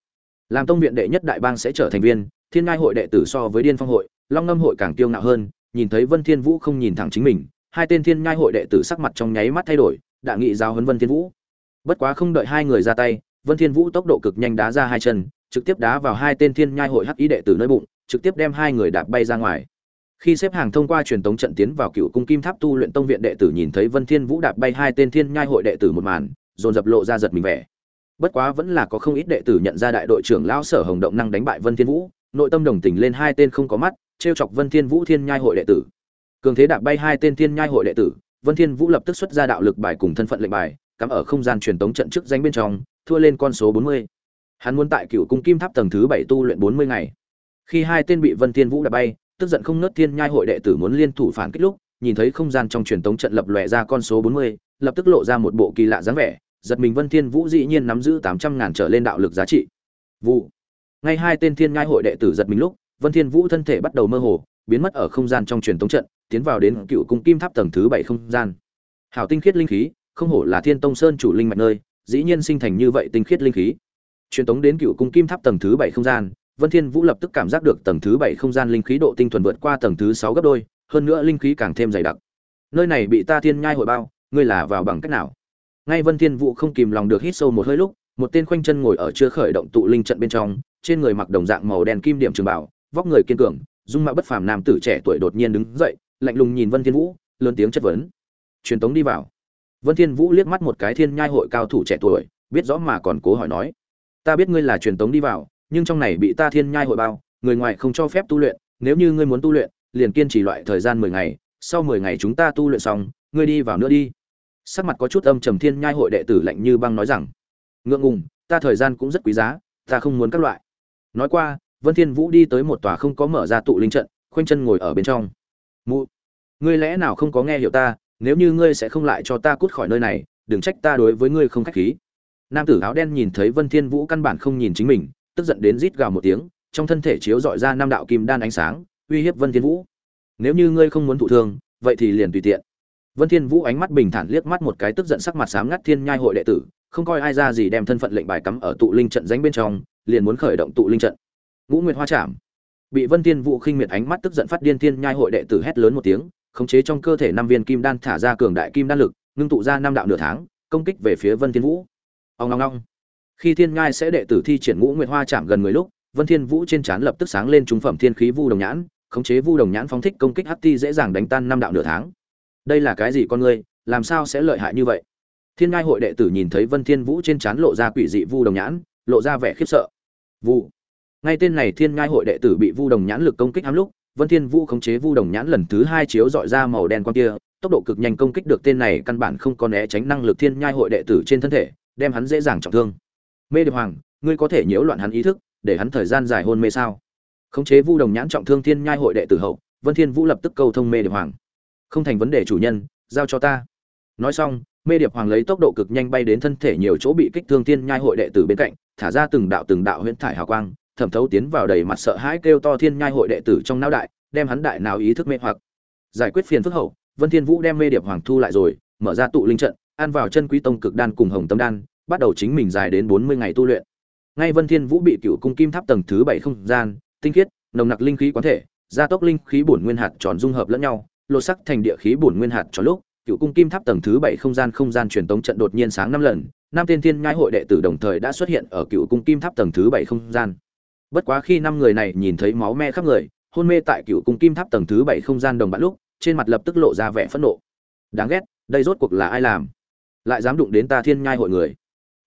Làm tông viện đệ nhất đại bang sẽ trở thành viên, thiên nhai hội đệ tử so với điên phong hội, long ngâm hội càng kiêu ngạo hơn, nhìn thấy vân thiên vũ không nhìn thẳng chính mình, hai tên thiên nhai hội đệ tử sắc mặt trong nháy mắt thay đổi, đã nghị giao huấn vân thiên vũ. Bất quá không đợi hai người ra tay, vân thiên vũ tốc độ cực nhanh đá ra hai chân, trực tiếp đá vào hai tên thiên nhai hội hắc ý đệ tử nơi bụng trực tiếp đem hai người đạp bay ra ngoài. Khi xếp hàng thông qua truyền tống trận tiến vào cựu cung kim tháp tu luyện tông viện đệ tử nhìn thấy vân thiên vũ đạp bay hai tên thiên nhai hội đệ tử một màn, dồn dập lộ ra giật mình vẻ. Bất quá vẫn là có không ít đệ tử nhận ra đại đội trưởng lão sở hồng động năng đánh bại vân thiên vũ, nội tâm đồng tình lên hai tên không có mắt, trêu chọc vân thiên vũ thiên nhai hội đệ tử. Cường thế đạp bay hai tên thiên nhai hội đệ tử, vân thiên vũ lập tức xuất ra đạo lực bài cùng thân phận lệnh bài, cắm ở không gian truyền tống trận trước danh bên trong, thua lên con số 40. hắn muốn tại cựu cung kim tháp tầng thứ 7 tu luyện 40 ngày khi hai tên bị vân thiên vũ đã bay tức giận không nớt thiên nhai hội đệ tử muốn liên thủ phản kích lúc nhìn thấy không gian trong truyền tống trận lập lòe ra con số 40, lập tức lộ ra một bộ kỳ lạ dáng vẻ giật mình Vân Thiên Vũ dĩ nhiên nắm giữ 800 ngàn trở lên đạo lực giá trị. Vụ. Ngay hai tên thiên nhai hội đệ tử giật mình lúc, Vân Thiên Vũ thân thể bắt đầu mơ hồ, biến mất ở không gian trong truyền tống trận, tiến vào đến cựu cung kim tháp tầng thứ bảy không gian. Hảo tinh khiết linh khí, không hổ là Thiên Tông Sơn chủ linh mạch nơi, dĩ nhiên sinh thành như vậy tinh khiết linh khí. Truyền tống đến cựu cung kim tháp tầng thứ bảy không gian, Vân Thiên Vũ lập tức cảm giác được tầng thứ 7 không gian linh khí độ tinh thuần vượt qua tầng thứ 6 gấp đôi, hơn nữa linh khí càng thêm dày đặc. Nơi này bị ta thiên nhai hội bao, ngươi là vào bằng cách nào? ngay vân thiên vũ không kìm lòng được hít sâu một hơi lúc một tên khoanh chân ngồi ở chưa khởi động tụ linh trận bên trong trên người mặc đồng dạng màu đen kim điểm trường bảo vóc người kiên cường dung mạo bất phàm nam tử trẻ tuổi đột nhiên đứng dậy lạnh lùng nhìn vân thiên vũ lớn tiếng chất vấn truyền tống đi vào vân thiên vũ liếc mắt một cái thiên nhai hội cao thủ trẻ tuổi biết rõ mà còn cố hỏi nói ta biết ngươi là truyền tống đi vào nhưng trong này bị ta thiên nhai hội bao, người ngoài không cho phép tu luyện, nếu như ngươi muốn tu luyện, liền kiên trì loại thời gian 10 ngày, sau 10 ngày chúng ta tu luyện xong, ngươi đi vào nữa đi. Sắc mặt có chút âm trầm thiên nhai hội đệ tử lạnh như băng nói rằng, ngượng ngùng, ta thời gian cũng rất quý giá, ta không muốn các loại. Nói qua, vân thiên vũ đi tới một tòa không có mở ra tụ linh trận, khoanh chân ngồi ở bên trong. Mụ, ngươi lẽ nào không có nghe hiểu ta, nếu như ngươi sẽ không lại cho ta cút khỏi nơi này, đừng trách ta đối với ngươi không khách khí. Nam tử áo đen nhìn thấy vân thiên vũ căn bản không nhìn chính mình tức giận đến rít gào một tiếng trong thân thể chiếu dọi ra năm đạo kim đan ánh sáng uy hiếp vân thiên vũ nếu như ngươi không muốn thụ thương vậy thì liền tùy tiện Vân Thiên Vũ ánh mắt bình thản liếc mắt một cái tức giận sắc mặt xám ngắt Thiên Nhai hội đệ tử, không coi ai ra gì đem thân phận lệnh bài cắm ở tụ linh trận danh bên trong, liền muốn khởi động tụ linh trận. Ngũ Nguyệt Hoa Trảm. Bị Vân Thiên Vũ khinh miệt ánh mắt tức giận phát điên Thiên Nhai hội đệ tử hét lớn một tiếng, khống chế trong cơ thể năm viên kim đan thả ra cường đại kim đan lực, ngưng tụ ra năm đạo nửa tháng, công kích về phía Vân Thiên Vũ. Ong ong ong. Khi Thiên Nhai sẽ đệ tử thi triển Ngũ Nguyệt Hoa chạm gần người lúc, Vân Thiên Vũ trên trán lập tức sáng lên trung phẩm thiên khí vu đồng nhãn, khống chế vu đồng nhãn phóng thích công kích hắc ti dễ dàng đánh tan năm đạo nửa tháng. Đây là cái gì con ngươi làm sao sẽ lợi hại như vậy? Thiên ngai hội đệ tử nhìn thấy vân thiên vũ trên trán lộ ra quỷ dị vu đồng nhãn lộ ra vẻ khiếp sợ. Vu. Ngay tên này thiên ngai hội đệ tử bị vu đồng nhãn lực công kích hám lúc vân thiên vũ khống chế vu đồng nhãn lần thứ hai chiếu dọi ra màu đen quan kia tốc độ cực nhanh công kích được tên này căn bản không có né tránh năng lực thiên nhai hội đệ tử trên thân thể đem hắn dễ dàng trọng thương mê điệp hoàng, ngươi có thể nhiễu loạn hắn ý thức, để hắn thời gian dài hôn mê sao? Khống chế vu đồng nhãn trọng thương thiên nhai hội đệ tử hậu, vân thiên vũ lập tức câu thông mê điệp hoàng. Không thành vấn đề chủ nhân, giao cho ta. Nói xong, mê điệp hoàng lấy tốc độ cực nhanh bay đến thân thể nhiều chỗ bị kích thương Thiên nhai hội đệ tử bên cạnh, thả ra từng đạo từng đạo huyễn thải hào quang, thẩm thấu tiến vào đầy mặt sợ hãi kêu to thiên nhai hội đệ tử trong não đại, đem hắn đại nào ý thức mê hoặc. Giải quyết phiền phức hậu, vân thiên vũ đem mê điệp hoàng thu lại rồi, mở ra tụ linh trận, ăn vào chân quý tông cực đan cùng hồng tâm đan bắt đầu chính mình dài đến bốn mươi ngày tu luyện. Ngay vân thiên vũ bị cựu cung kim tháp tầng thứ bảy không gian, tinh khiết, nồng nặc linh khí quán thể, gia tốc linh khí bổn nguyên hạt tròn dung hợp lẫn nhau, lột sắc thành địa khí bổn nguyên hạt tròn lúc, cựu cung kim tháp tầng thứ bảy không gian không gian truyền tống trận đột nhiên sáng năm lần, năm tiên thiên nhai hội đệ tử đồng thời đã xuất hiện ở cựu cung kim tháp tầng thứ bảy không gian. Bất quá khi năm người này nhìn thấy máu me khắp người, hôn mê tại cựu cung kim tháp tầng thứ bảy không gian đồng bạn lúc, trên mặt lập tức lộ ra vẻ phẫn nộ. Đáng ghét, đây rốt cuộc là ai làm? Lại dám đụng đến ta thiên nhai hội người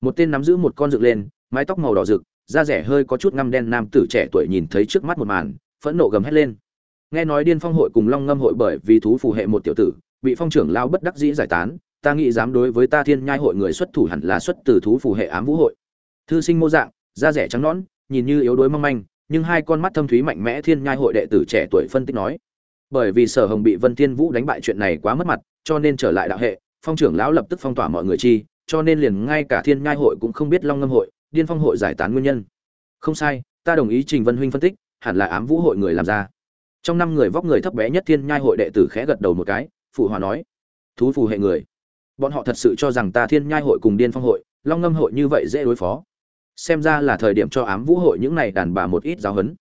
một tên nắm giữ một con dựng lên, mái tóc màu đỏ rực, da rẻ hơi có chút ngăm đen nam tử trẻ tuổi nhìn thấy trước mắt một màn, phẫn nộ gầm hét lên. Nghe nói điên phong hội cùng long ngâm hội bởi vì thú phù hệ một tiểu tử, bị phong trưởng lao bất đắc dĩ giải tán, ta nghĩ dám đối với ta thiên nhai hội người xuất thủ hẳn là xuất từ thú phù hệ ám vũ hội. Thư sinh mô dạng, da rẻ trắng nõn, nhìn như yếu đuối mong manh, nhưng hai con mắt thâm thúy mạnh mẽ thiên nhai hội đệ tử trẻ tuổi phân tích nói, bởi vì sở hồng bị vân thiên vũ đánh bại chuyện này quá mất mặt, cho nên trở lại đạo hệ, phong trưởng lão lập tức phong tỏa mọi người chi cho nên liền ngay cả thiên nhai hội cũng không biết long ngâm hội, điên phong hội giải tán nguyên nhân. Không sai, ta đồng ý trình vân huynh phân tích, hẳn là ám vũ hội người làm ra. Trong năm người vóc người thấp bé nhất thiên nhai hội đệ tử khẽ gật đầu một cái, phụ hòa nói, thú phù hệ người, bọn họ thật sự cho rằng ta thiên nhai hội cùng điên phong hội, long ngâm hội như vậy dễ đối phó. Xem ra là thời điểm cho ám vũ hội những này đàn bà một ít giáo hấn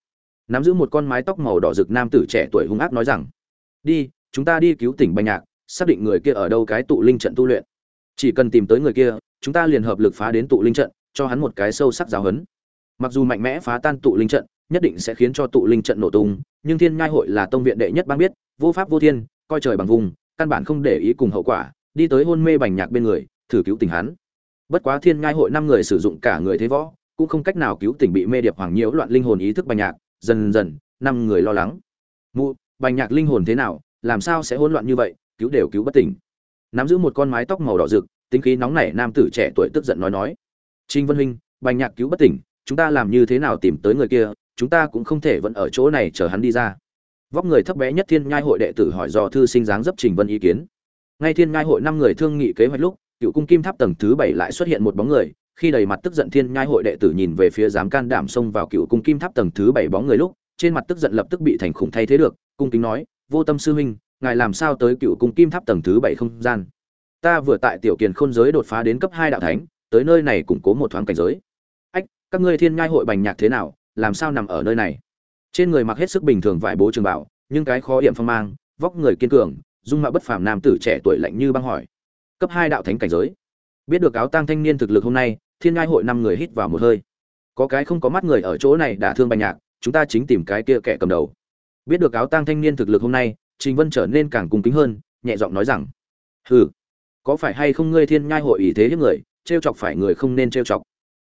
nắm giữ một con mái tóc màu đỏ rực nam tử trẻ tuổi hung ác nói rằng, đi, chúng ta đi cứu tỉnh bành nhạc, xác định người kia ở đâu cái tụ linh trận tu luyện chỉ cần tìm tới người kia, chúng ta liền hợp lực phá đến tụ linh trận, cho hắn một cái sâu sắc giáo hấn mặc dù mạnh mẽ phá tan tụ linh trận, nhất định sẽ khiến cho tụ linh trận nổ tung, nhưng thiên nhai hội là tông viện đệ nhất bang biết, vô pháp vô thiên, coi trời bằng vùng, căn bản không để ý cùng hậu quả, đi tới hôn mê bành nhạc bên người, thử cứu tình hắn. Bất quá thiên nhai hội năm người sử dụng cả người thế võ, cũng không cách nào cứu tỉnh bị mê điệp hoàng nhiễu loạn linh hồn ý thức bành nhạc, dần dần, năm người lo lắng. Mụ, bành nhạc linh hồn thế nào, làm sao sẽ hỗn loạn như vậy, cứu đều cứu bất tỉnh nắm giữ một con mái tóc màu đỏ rực, tính khí nóng nảy, nam tử trẻ tuổi tức giận nói nói trinh vân huynh, bành nhạc cứu bất tỉnh, chúng ta làm như thế nào tìm tới người kia, chúng ta cũng không thể vẫn ở chỗ này chờ hắn đi ra. Vóc người thấp bé nhất thiên nhai hội đệ tử hỏi dò thư sinh dáng dấp trình vân ý kiến. Ngay thiên nhai hội năm người thương nghị kế hoạch lúc, cựu cung kim tháp tầng thứ bảy lại xuất hiện một bóng người, khi đầy mặt tức giận thiên nhai hội đệ tử nhìn về phía dám can đảm xông vào cựu cung kim tháp tầng thứ bảy bóng người lúc, trên mặt tức giận lập tức bị thành khủng thay thế được, cung kính nói, vô tâm sư huynh ngài làm sao tới cựu cung kim tháp tầng thứ bảy không gian? Ta vừa tại tiểu kiền khôn giới đột phá đến cấp hai đạo thánh, tới nơi này củng cố một thoáng cảnh giới. Ách, các ngươi thiên nhai hội bành nhạc thế nào, làm sao nằm ở nơi này? Trên người mặc hết sức bình thường vải bố trường bảo, nhưng cái khó hiểm phong mang, vóc người kiên cường, dung mạo bất phàm nam tử trẻ tuổi lạnh như băng hỏi. Cấp hai đạo thánh cảnh giới. Biết được áo tang thanh niên thực lực hôm nay, thiên ngai hội năm người hít vào một hơi. Có cái không có mắt người ở chỗ này đã thương bành nhạc, chúng ta chính tìm cái kia kẻ cầm đầu. Biết được áo tang thanh niên thực lực hôm nay trình vân trở nên càng cung kính hơn, nhẹ giọng nói rằng, hừ, có phải hay không ngươi thiên nhai hội ý thế hiếp người, trêu chọc phải người không nên trêu chọc?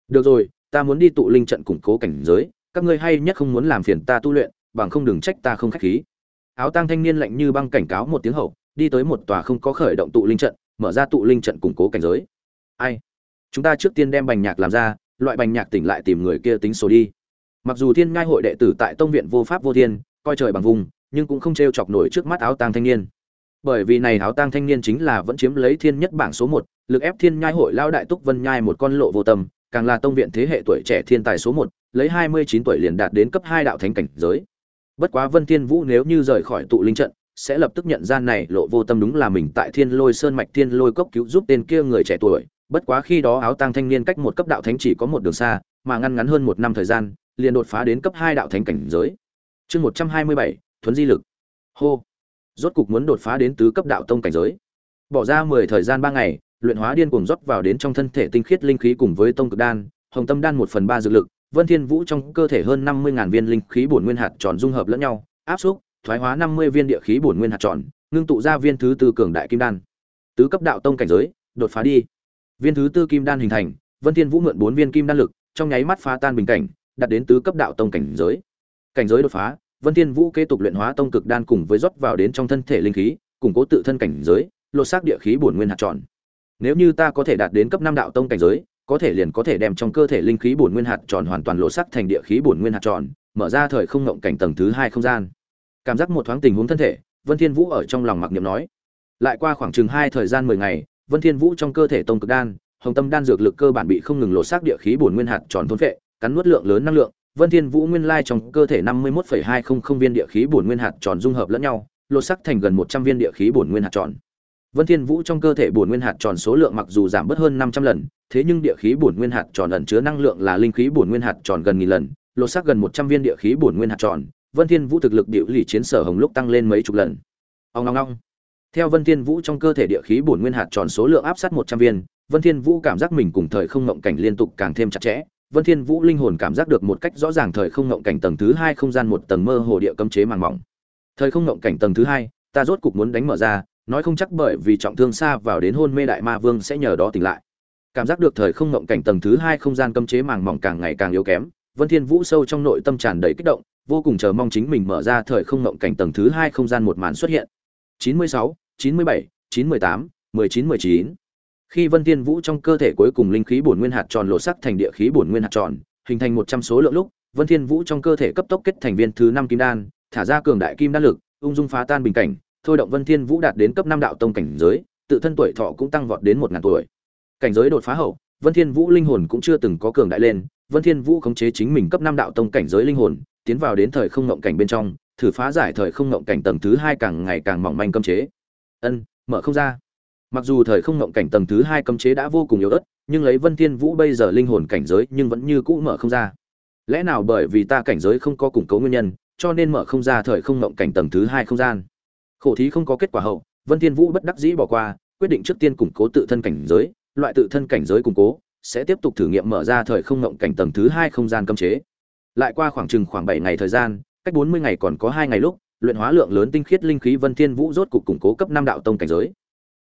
Được rồi, ta muốn đi tụ linh trận củng cố cảnh giới, các ngươi hay nhất không muốn làm phiền ta tu luyện, bằng không đừng trách ta không khách khí. Áo tang thanh niên lạnh như băng cảnh cáo một tiếng hậu, đi tới một tòa không có khởi động tụ linh trận, mở ra tụ linh trận củng cố cảnh giới. Ai? Chúng ta trước tiên đem bành nhạc làm ra, loại bành nhạc tỉnh lại tìm người kia tính số đi. Mặc dù thiên Nhai hội đệ tử tại tông viện vô pháp vô thiên, coi trời bằng vùng nhưng cũng không t r e o chọc nổi trước mắt áo tang thanh niên. Bởi vì này áo tang thanh niên chính là vẫn chiếm lấy thiên nhất bảng số một, lực ép thiên nhai hội lao đại túc vân nhai một con lộ vô tâm, càng là tông viện thế hệ tuổi trẻ thiên tài số một, lấy hai mươi chín tuổi liền đạt đến cấp hai đạo thánh cảnh giới. Bất quá vân thiên vũ nếu như rời khỏi tụ linh trận, sẽ lập tức nhận ra này lộ vô tâm đúng là mình tại thiên lôi sơn mạch thiên lôi cốc cứu giúp tên kia người trẻ tuổi. Bất quá khi đó áo tang thanh niên cách một cấp đạo thánh chỉ có một đường xa, mà ngăn ngắn hơn một năm thời gian, liền đột phá đến cấp hai đạo thánh cảnh giới. Chương một trăm hai mươi bảy thuấn di lực. Hô. Rốt cục muốn đột phá đến tứ cấp đạo tông cảnh giới. Bỏ ra mười thời gian ba ngày luyện hóa điên cuồng rót vào đến trong thân thể tinh khiết linh khí cùng với tông cực đan hồng tâm đan một phần ba dược lực vân thiên vũ trong cơ thể hơn năm mươi ngàn viên linh khí bổn nguyên hạt tròn dung hợp lẫn nhau áp suất, thoái hóa năm mươi viên địa khí bổn nguyên hạt tròn ngưng tụ ra viên thứ tư cường đại kim đan. Tứ cấp đạo tông cảnh giới đột phá đi. Viên thứ tư kim đan hình thành vân thiên vũ mượn bốn viên kim đan lực trong nháy mắt phá tan bình cảnh đạt đến tứ cấp đạo tông cảnh giới. Cảnh giới đột phá vân thiên vũ kế tục luyện hóa tông cực đan cùng với rót vào đến trong thân thể linh khí củng cố tự thân cảnh giới, lột xác địa khí bổn nguyên hạt tròn. Nếu như ta có thể đạt đến cấp năm đạo tông cảnh giới, có thể liền có thể đem trong cơ thể linh khí bổn nguyên hạt tròn hoàn toàn lột xác thành địa khí bổn nguyên hạt tròn, mở ra thời không ngộng cảnh tầng thứ hai không gian. Cảm giác một thoáng tình huống thân thể, vân thiên vũ ở trong lòng mặc niệm nói. Lại qua khoảng chừng hai thời gian mười ngày, vân thiên vũ trong cơ thể tông cực đan, hồng tâm đan dược lực cơ bản bị không ngừng lột xác địa khí bổn nguyên hạt tròn thôn phệ, cắn nuốt lượng lớn năng lượng vân thiên vũ nguyên lai trong cơ thể năm mươi 51,200 viên địa khí bổn nguyên hạt tròn dung hợp lẫn nhau lột xác thành gần một trăm viên địa khí bổn nguyên hạt tròn Vân Thiên Vũ trong cơ thể bổn nguyên hạt tròn số lượng mặc dù giảm bớt hơn 500 lần, thế nhưng địa khí bổn nguyên hạt tròn ẩn chứa năng lượng là linh khí bổn nguyên hạt tròn gần nghìn lần, lột xác gần 100 viên địa khí bổn nguyên hạt tròn, Vân Thiên Vũ thực lực điệu lý chiến sở hồng lúc tăng lên mấy chục lần. Ong ong ong. Theo Vân Thiên Vũ trong cơ thể địa khí bổn nguyên hạt tròn số lượng áp sát 100 viên, Vân Thiên Vũ cảm giác mình cùng thời không ngộng cảnh liên tục càng thêm chặt chẽ. Vân Thiên Vũ linh hồn cảm giác được một cách rõ ràng thời không ngộng cảnh tầng thứ 2 không gian một tầng mơ hồ địa cấm chế màng mỏng. Thời không ngộng cảnh tầng thứ 2, ta rốt cục muốn đánh mở ra, nói không chắc bởi vì trọng thương xa vào đến hôn mê đại ma vương sẽ nhờ đó tỉnh lại. Cảm giác được thời không ngộng cảnh tầng thứ 2 không gian cấm chế màng mỏng càng ngày càng yếu kém, Vân Thiên Vũ sâu trong nội tâm tràn đầy kích động, vô cùng chờ mong chính mình mở ra thời không ngộng cảnh tầng thứ 2 không gian một màn xuất hiện. 96, 97, 918, 19 19. Khi Vân Tiên Vũ trong cơ thể cuối cùng linh khí bổn nguyên hạt tròn lộ sắc thành địa khí bổn nguyên hạt tròn, hình thành 100 số lượng lúc, Vân Thiên Vũ trong cơ thể cấp tốc kết thành viên thứ năm kim đan, thả ra cường đại kim đan lực, ung dung phá tan bình cảnh, thôi động Vân Thiên Vũ đạt đến cấp năm đạo tông cảnh giới, tự thân tuổi thọ cũng tăng vọt đến một ngàn tuổi. Cảnh giới đột phá hậu, Vân Thiên Vũ linh hồn cũng chưa từng có cường đại lên, Vân Thiên Vũ khống chế chính mình cấp năm đạo tông cảnh giới linh hồn, tiến vào đến thời không ngộng cảnh bên trong, thử phá giải thời không ngộng cảnh tầng thứ hai càng ngày càng mỏng manh cấm chế. Ân, mở không ra. Mặc dù thời không ngộng cảnh tầng thứ hai cấm chế đã vô cùng yếu ớt, nhưng lấy Vân Thiên Vũ bây giờ linh hồn cảnh giới nhưng vẫn như cũ mở không ra. Lẽ nào bởi vì ta cảnh giới không có củng cố nguyên nhân, cho nên mở không ra thời không ngộng cảnh tầng thứ hai không gian. Khổ thí không có kết quả hậu, Vân Thiên Vũ bất đắc dĩ bỏ qua, quyết định trước tiên củng cố tự thân cảnh giới, loại tự thân cảnh giới củng cố, sẽ tiếp tục thử nghiệm mở ra thời không ngộng cảnh tầng thứ hai không gian cấm chế. Lại qua khoảng chừng khoảng bảy ngày thời gian, cách 40 ngày còn có hai ngày lúc, luyện hóa lượng lớn tinh khiết linh khí Vân Thiên Vũ rốt cục củng cố cấp năm đạo tông cảnh giới.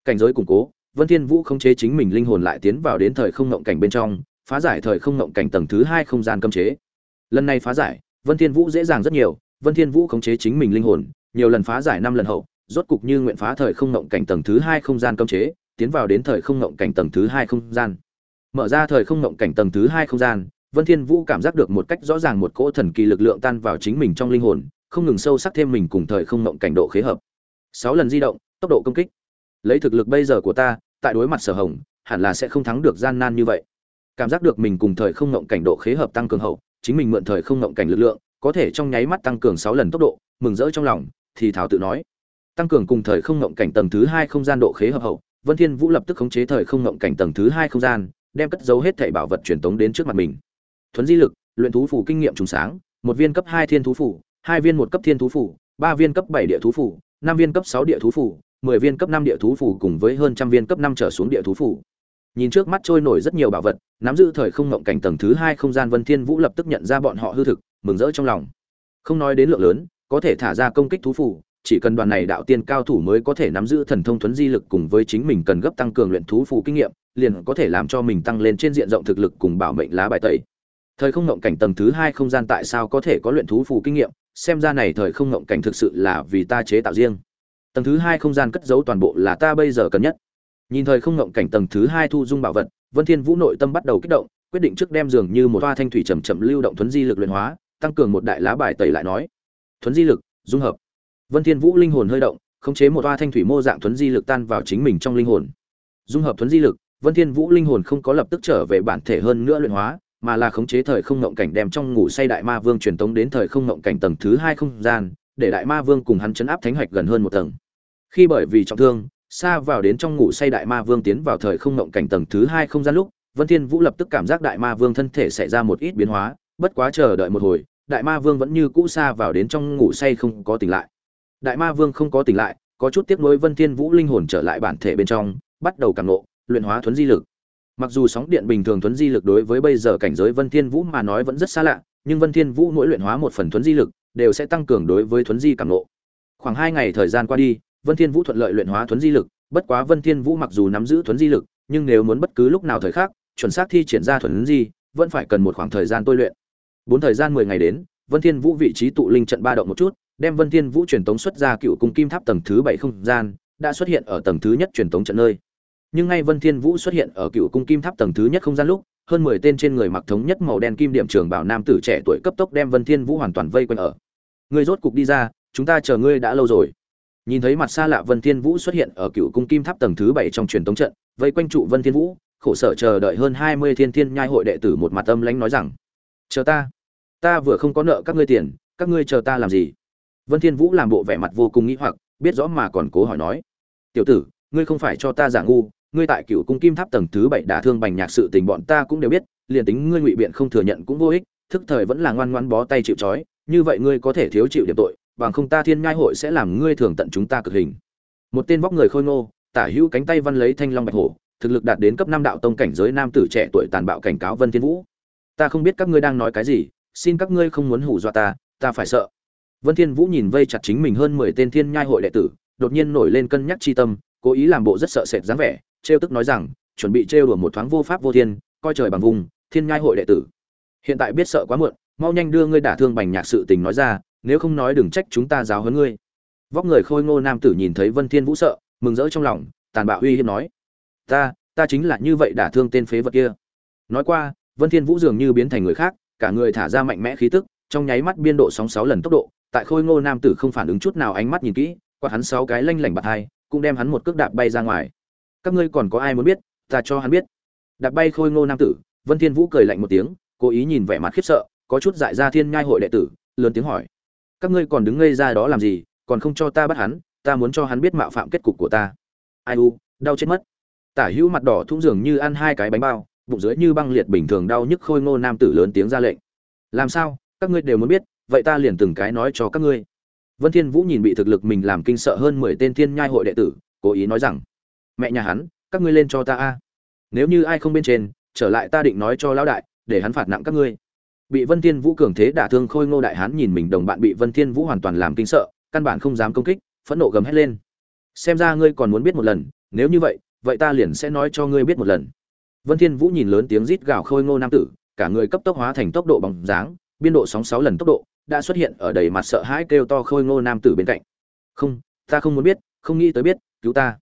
Cảnh giới củng cố, Vân Thiên Vũ khống chế chính mình linh hồn lại tiến vào đến thời không ngộng cảnh bên trong, phá giải thời không ngộng cảnh tầng thứ hai không gian cấm chế. Lần này phá giải, Vân Thiên Vũ dễ dàng rất nhiều, Vân Thiên Vũ khống chế chính mình linh hồn, nhiều lần phá giải năm lần hậu, rốt cục như nguyện phá thời không ngộng cảnh tầng thứ hai không gian cấm chế, tiến vào đến thời không ngộng cảnh tầng thứ hai không gian. Mở ra thời không ngộng cảnh tầng thứ hai không gian, Vân Thiên Vũ cảm giác được một cách rõ ràng một cỗ thần kỳ lực lượng tan vào chính mình trong linh hồn, không ngừng sâu sắc thêm mình cùng thời không ngộng cảnh độ khế hợp. sáu lần di động, tốc độ công kích. Lấy thực lực bây giờ của ta, tại đối mặt Sở Hồng, hẳn là sẽ không thắng được gian nan như vậy. Cảm giác được mình cùng thời không ngộng cảnh độ khế hợp tăng cường hậu, chính mình mượn thời không ngộng cảnh lực lượng, có thể trong nháy mắt tăng cường sáu lần tốc độ, mừng rỡ trong lòng, thì thảo tự nói. Tăng cường cùng thời không ngộng cảnh tầng thứ hai không gian độ khế hợp hậu, Vân Thiên Vũ lập tức khống chế thời không ngộng cảnh tầng thứ hai không gian, đem cất giấu hết thảy bảo vật truyền tống đến trước mặt mình thuấn di lực luyện thú phủ kinh nghiệm trùng sáng một viên cấp hai thiên thú phủ hai viên một cấp thiên thú phủ ba viên cấp bảy địa thú phủ năm viên cấp sáu địa thú phủ mười viên cấp năm địa thú phủ cùng với hơn trăm viên cấp năm trở xuống địa thú phủ nhìn trước mắt trôi nổi rất nhiều bảo vật nắm giữ thời không ngộng cảnh tầng thứ hai không gian vân thiên vũ lập tức nhận ra bọn họ hư thực mừng rỡ trong lòng không nói đến lượng lớn có thể thả ra công kích thú phủ chỉ cần đoàn này đạo tiên cao thủ mới có thể nắm giữ thần thông thuấn di lực cùng với chính mình cần gấp tăng cường luyện thú phù kinh nghiệm, liền có thể làm cho mình tăng lên trên diện rộng thực lực cùng bảo mệnh lá bài tẩy. Thời không ngộng cảnh tầng thứ hai không gian tại sao có thể có luyện thú phù kinh nghiệm, xem ra này thời không ngộng cảnh thực sự là vì ta chế tạo riêng. Tầng thứ hai không gian cất giấu toàn bộ là ta bây giờ cần nhất. Nhìn thời không ngộng cảnh tầng thứ hai thu dung bảo vật, Vân Thiên Vũ nội tâm bắt đầu kích động, quyết định trước đem dường như một toa thanh thủy chậm chậm lưu động thuấn di lực luyện hóa, tăng cường một đại lá bài tẩy lại nói. Thuấn di lực, dung hợp Vân Thiên Vũ linh hồn hơi động, khống chế một toa thanh thủy mô dạng thuấn di lực tan vào chính mình trong linh hồn. Dung hợp thuấn di lực, Vân Thiên Vũ linh hồn không có lập tức trở về bản thể hơn nữa luyện hóa, mà là khống chế thời không ngộng cảnh đem trong ngủ say đại ma vương truyền tống đến thời không ngộng cảnh tầng thứ hai không gian, để đại ma vương cùng hắn chấn áp thánh hoạch gần hơn một tầng. Khi bởi vì trọng thương, xa vào đến trong ngủ say đại ma vương tiến vào thời không ngộng cảnh tầng thứ hai không gian lúc, Vân Thiên Vũ lập tức cảm giác đại ma vương thân thể xảy ra một ít biến hóa, bất quá chờ đợi một hồi, đại ma vương vẫn như cũ xa vào đến trong ngủ say không có tỉnh lại. Đại ma vương không có tỉnh lại có chút tiếc nuối vân thiên vũ linh hồn trở lại bản thể bên trong bắt đầu cảm nộ luyện hóa thuấn di lực. Mặc dù sóng điện bình thường thuấn di lực đối với bây giờ cảnh giới vân thiên vũ mà nói vẫn rất xa lạ nhưng vân thiên vũ mỗi luyện hóa một phần thuấn di lực đều sẽ tăng cường đối với thuấn di cảm nộ khoảng hai ngày thời gian qua đi vân thiên vũ thuận lợi luyện hóa thuấn di lực bất quá vân thiên vũ mặc dù nắm giữ thuấn di lực nhưng nếu muốn bất cứ lúc nào thời khắc chuẩn xác thi triển ra thuấn di vẫn phải cần một khoảng thời gian tôi luyện bốn thời gian mười ngày đến vân thiên vũ vị trí tụ linh trận ba động một chút đem Vân Thiên Vũ truyền tống xuất ra cựu cung kim tháp tầng thứ bảy không gian, đã xuất hiện ở tầng thứ nhất truyền tống trận nơi. Nhưng ngay Vân Thiên Vũ xuất hiện ở cựu cung kim tháp tầng thứ nhất không gian lúc, hơn 10 tên trên người mặc thống nhất màu đen kim điểm trường bảo nam tử trẻ tuổi cấp tốc đem Vân Thiên Vũ hoàn toàn vây quanh ở. Ngươi rốt cục đi ra, chúng ta chờ ngươi đã lâu rồi. Nhìn thấy mặt xa lạ Vân Thiên Vũ xuất hiện ở cựu cung kim tháp tầng thứ bảy trong truyền tống trận, vây quanh trụ Vân Thiên Vũ, khổ sở chờ đợi hơn 20 thiên thiên nhai hội đệ tử một mặt âm lãnh nói rằng: "Chờ ta, ta vừa không có nợ các ngươi tiền, các ngươi chờ ta làm gì?" Vân Thiên Vũ làm bộ vẻ mặt vô cùng nghi hoặc, biết rõ mà còn cố hỏi nói: "Tiểu tử, ngươi không phải cho ta giả ngu ngươi tại cựu cung kim tháp tầng thứ bảy đả thương bành nhạc sự tình bọn ta cũng đều biết liền tính ngươi ngụy biện không thừa nhận cũng vô ích thức thời vẫn là ngoan ngoan bó tay chịu trói như vậy ngươi có thể thiếu chịu điểm tội bằng không ta thiên nhai hội sẽ làm ngươi thường tận chúng ta cực hình. Một tên vóc người khôi ngô, tả hữu cánh tay văn lấy thanh long bạch hổ, thực lực đạt đến cấp năm đạo tông cảnh giới nam tử trẻ tuổi tàn bạo cảnh cáo vân thiên vũ. Ta không biết các ngươi đang nói cái gì, xin các ngươi không muốn hù dọa ta ta phải sợ. Vân thiên vũ nhìn vây chặt chính mình hơn mười tên thiên nhai hội đệ tử, đột nhiên nổi lên cân nhắc chi tâm, cố ý làm bộ rất sợ sệt dáng vẻ, trêu tức nói rằng, chuẩn bị trêu đùa một thoáng vô pháp vô thiên, coi trời bằng vùng, thiên nhai hội đệ tử. Hiện tại biết sợ quá muộn, mau nhanh đưa ngươi đả thương bành nhạc sự tình nói ra nếu không nói đừng trách chúng ta giáo huấn ngươi. Vóc người khôi ngô nam tử nhìn thấy vân thiên vũ sợ, mừng rỡ trong lòng, tàn bạo uy hiếp nói, ta ta chính là như vậy đả thương tên phế vật kia. Nói qua, vân thiên vũ dường như biến thành người khác, cả người thả ra mạnh mẽ khí tức, trong nháy mắt biên độ sóng sáu lần tốc độ, tại khôi ngô nam tử không phản ứng chút nào ánh mắt nhìn kỹ, quạt hắn sáu cái lanh lảnh bạt hai, cũng đem hắn một cước đạp bay ra ngoài. Các ngươi còn có ai muốn biết? Ta cho hắn biết. Đạp bay khôi ngô nam tử, vân thiên vũ cười lạnh một tiếng, cố ý nhìn vẻ mặt khiếp sợ, có chút dại ra thiên nhai hội đệ tử, lớn tiếng hỏi các ngươi còn đứng ngây ra đó làm gì, còn không cho ta bắt hắn, ta muốn cho hắn biết mạo phạm kết cục của ta. Ai u, đau chết mất. Tả hữu mặt đỏ thung dường như ăn hai cái bánh bao, bụng dưới như băng liệt bình thường đau nhức khôi ngô nam tử lớn tiếng ra lệnh. Làm sao, các ngươi đều muốn biết, vậy ta liền từng cái nói cho các ngươi. Vân thiên vũ nhìn bị thực lực mình làm kinh sợ hơn mười tên thiên nhai hội đệ tử, cố ý nói rằng, mẹ nhà hắn, các ngươi lên cho ta a. Nếu như ai không bên trên, trở lại ta định nói cho lão đại, để hắn phạt nặng các ngươi bị vân thiên vũ cường thế đả thương khôi ngô đại hán nhìn mình đồng bạn bị vân thiên vũ hoàn toàn làm kinh sợ, căn bản không dám công kích, phẫn nộ gầm hết lên. Xem ra ngươi còn muốn biết một lần, nếu như vậy vậy ta liền sẽ nói cho ngươi biết một lần. Vân thiên vũ nhìn lớn tiếng rít gào khôi ngô nam tử, cả người cấp tốc hóa thành tốc độ bóng dáng, biên độ sóng sáu lần tốc độ, đã xuất hiện ở đầy mặt sợ hãi kêu to khôi ngô nam tử bên cạnh. Không, ta không muốn biết, không nghĩ tới biết, cứu ta.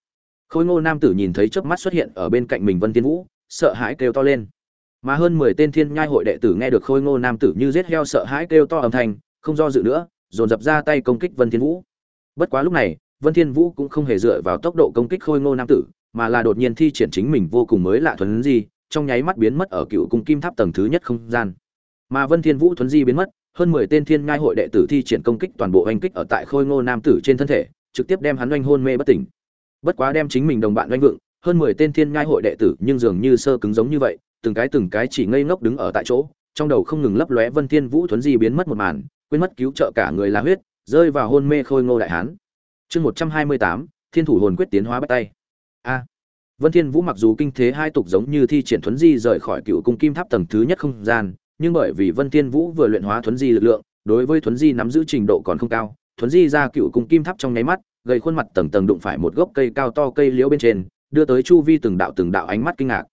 Khôi ngô nam tử nhìn thấy chớp mắt xuất hiện ở bên cạnh mình vân thiên vũ, sợ hãi kêu to lên mà hơn mười tên thiên nhai hội đệ tử nghe được khôi ngô nam tử như giết heo sợ hãi kêu to âm thanh, không do dự nữa, dồn dập ra tay công kích vân thiên vũ. Bất quá lúc này, vân thiên vũ cũng không hề dựa vào tốc độ công kích khôi ngô nam tử, mà là đột nhiên thi triển chính mình vô cùng mới lạ thuấn di, trong nháy mắt biến mất ở cựu cung kim tháp tầng thứ nhất không gian. Mà vân thiên vũ thuấn di biến mất, hơn mười tên thiên nhai hội đệ tử thi triển công kích toàn bộ oanh kích ở tại khôi ngô nam tử trên thân thể, trực tiếp đem hắn oanh hôn mê bất tỉnh. Bất quá đem chính mình đồng bạn oanh vượng, hơn mười tên thiên nhai hội đệ tử nhưng dường như sơ cứng giống như vậy từng cái từng cái chỉ ngây ngốc đứng ở tại chỗ, trong đầu không ngừng lấp lóe vân thiên vũ thuấn di biến mất một màn, quên mất cứu trợ cả người là huyết, rơi vào hôn mê khôi ngô đại hán. Chương một trăm hai mươi tám, thiên thủ hồn quyết tiến hóa bắt tay. A. Vân thiên vũ mặc dù kinh thế hai tục giống như thi triển thuấn di rời khỏi cựu cung kim tháp tầng thứ nhất không gian, nhưng bởi vì vân thiên vũ vừa luyện hóa thuấn di lực lượng, đối với thuấn di nắm giữ trình độ còn không cao, thuấn di ra cựu cung kim tháp trong nháy mắt gây khuôn mặt tầng tầng đụng phải một gốc cây cao to cây liễu bên trên, đưa tới chu vi từng đạo từng đạo ánh mắt kinh ngạc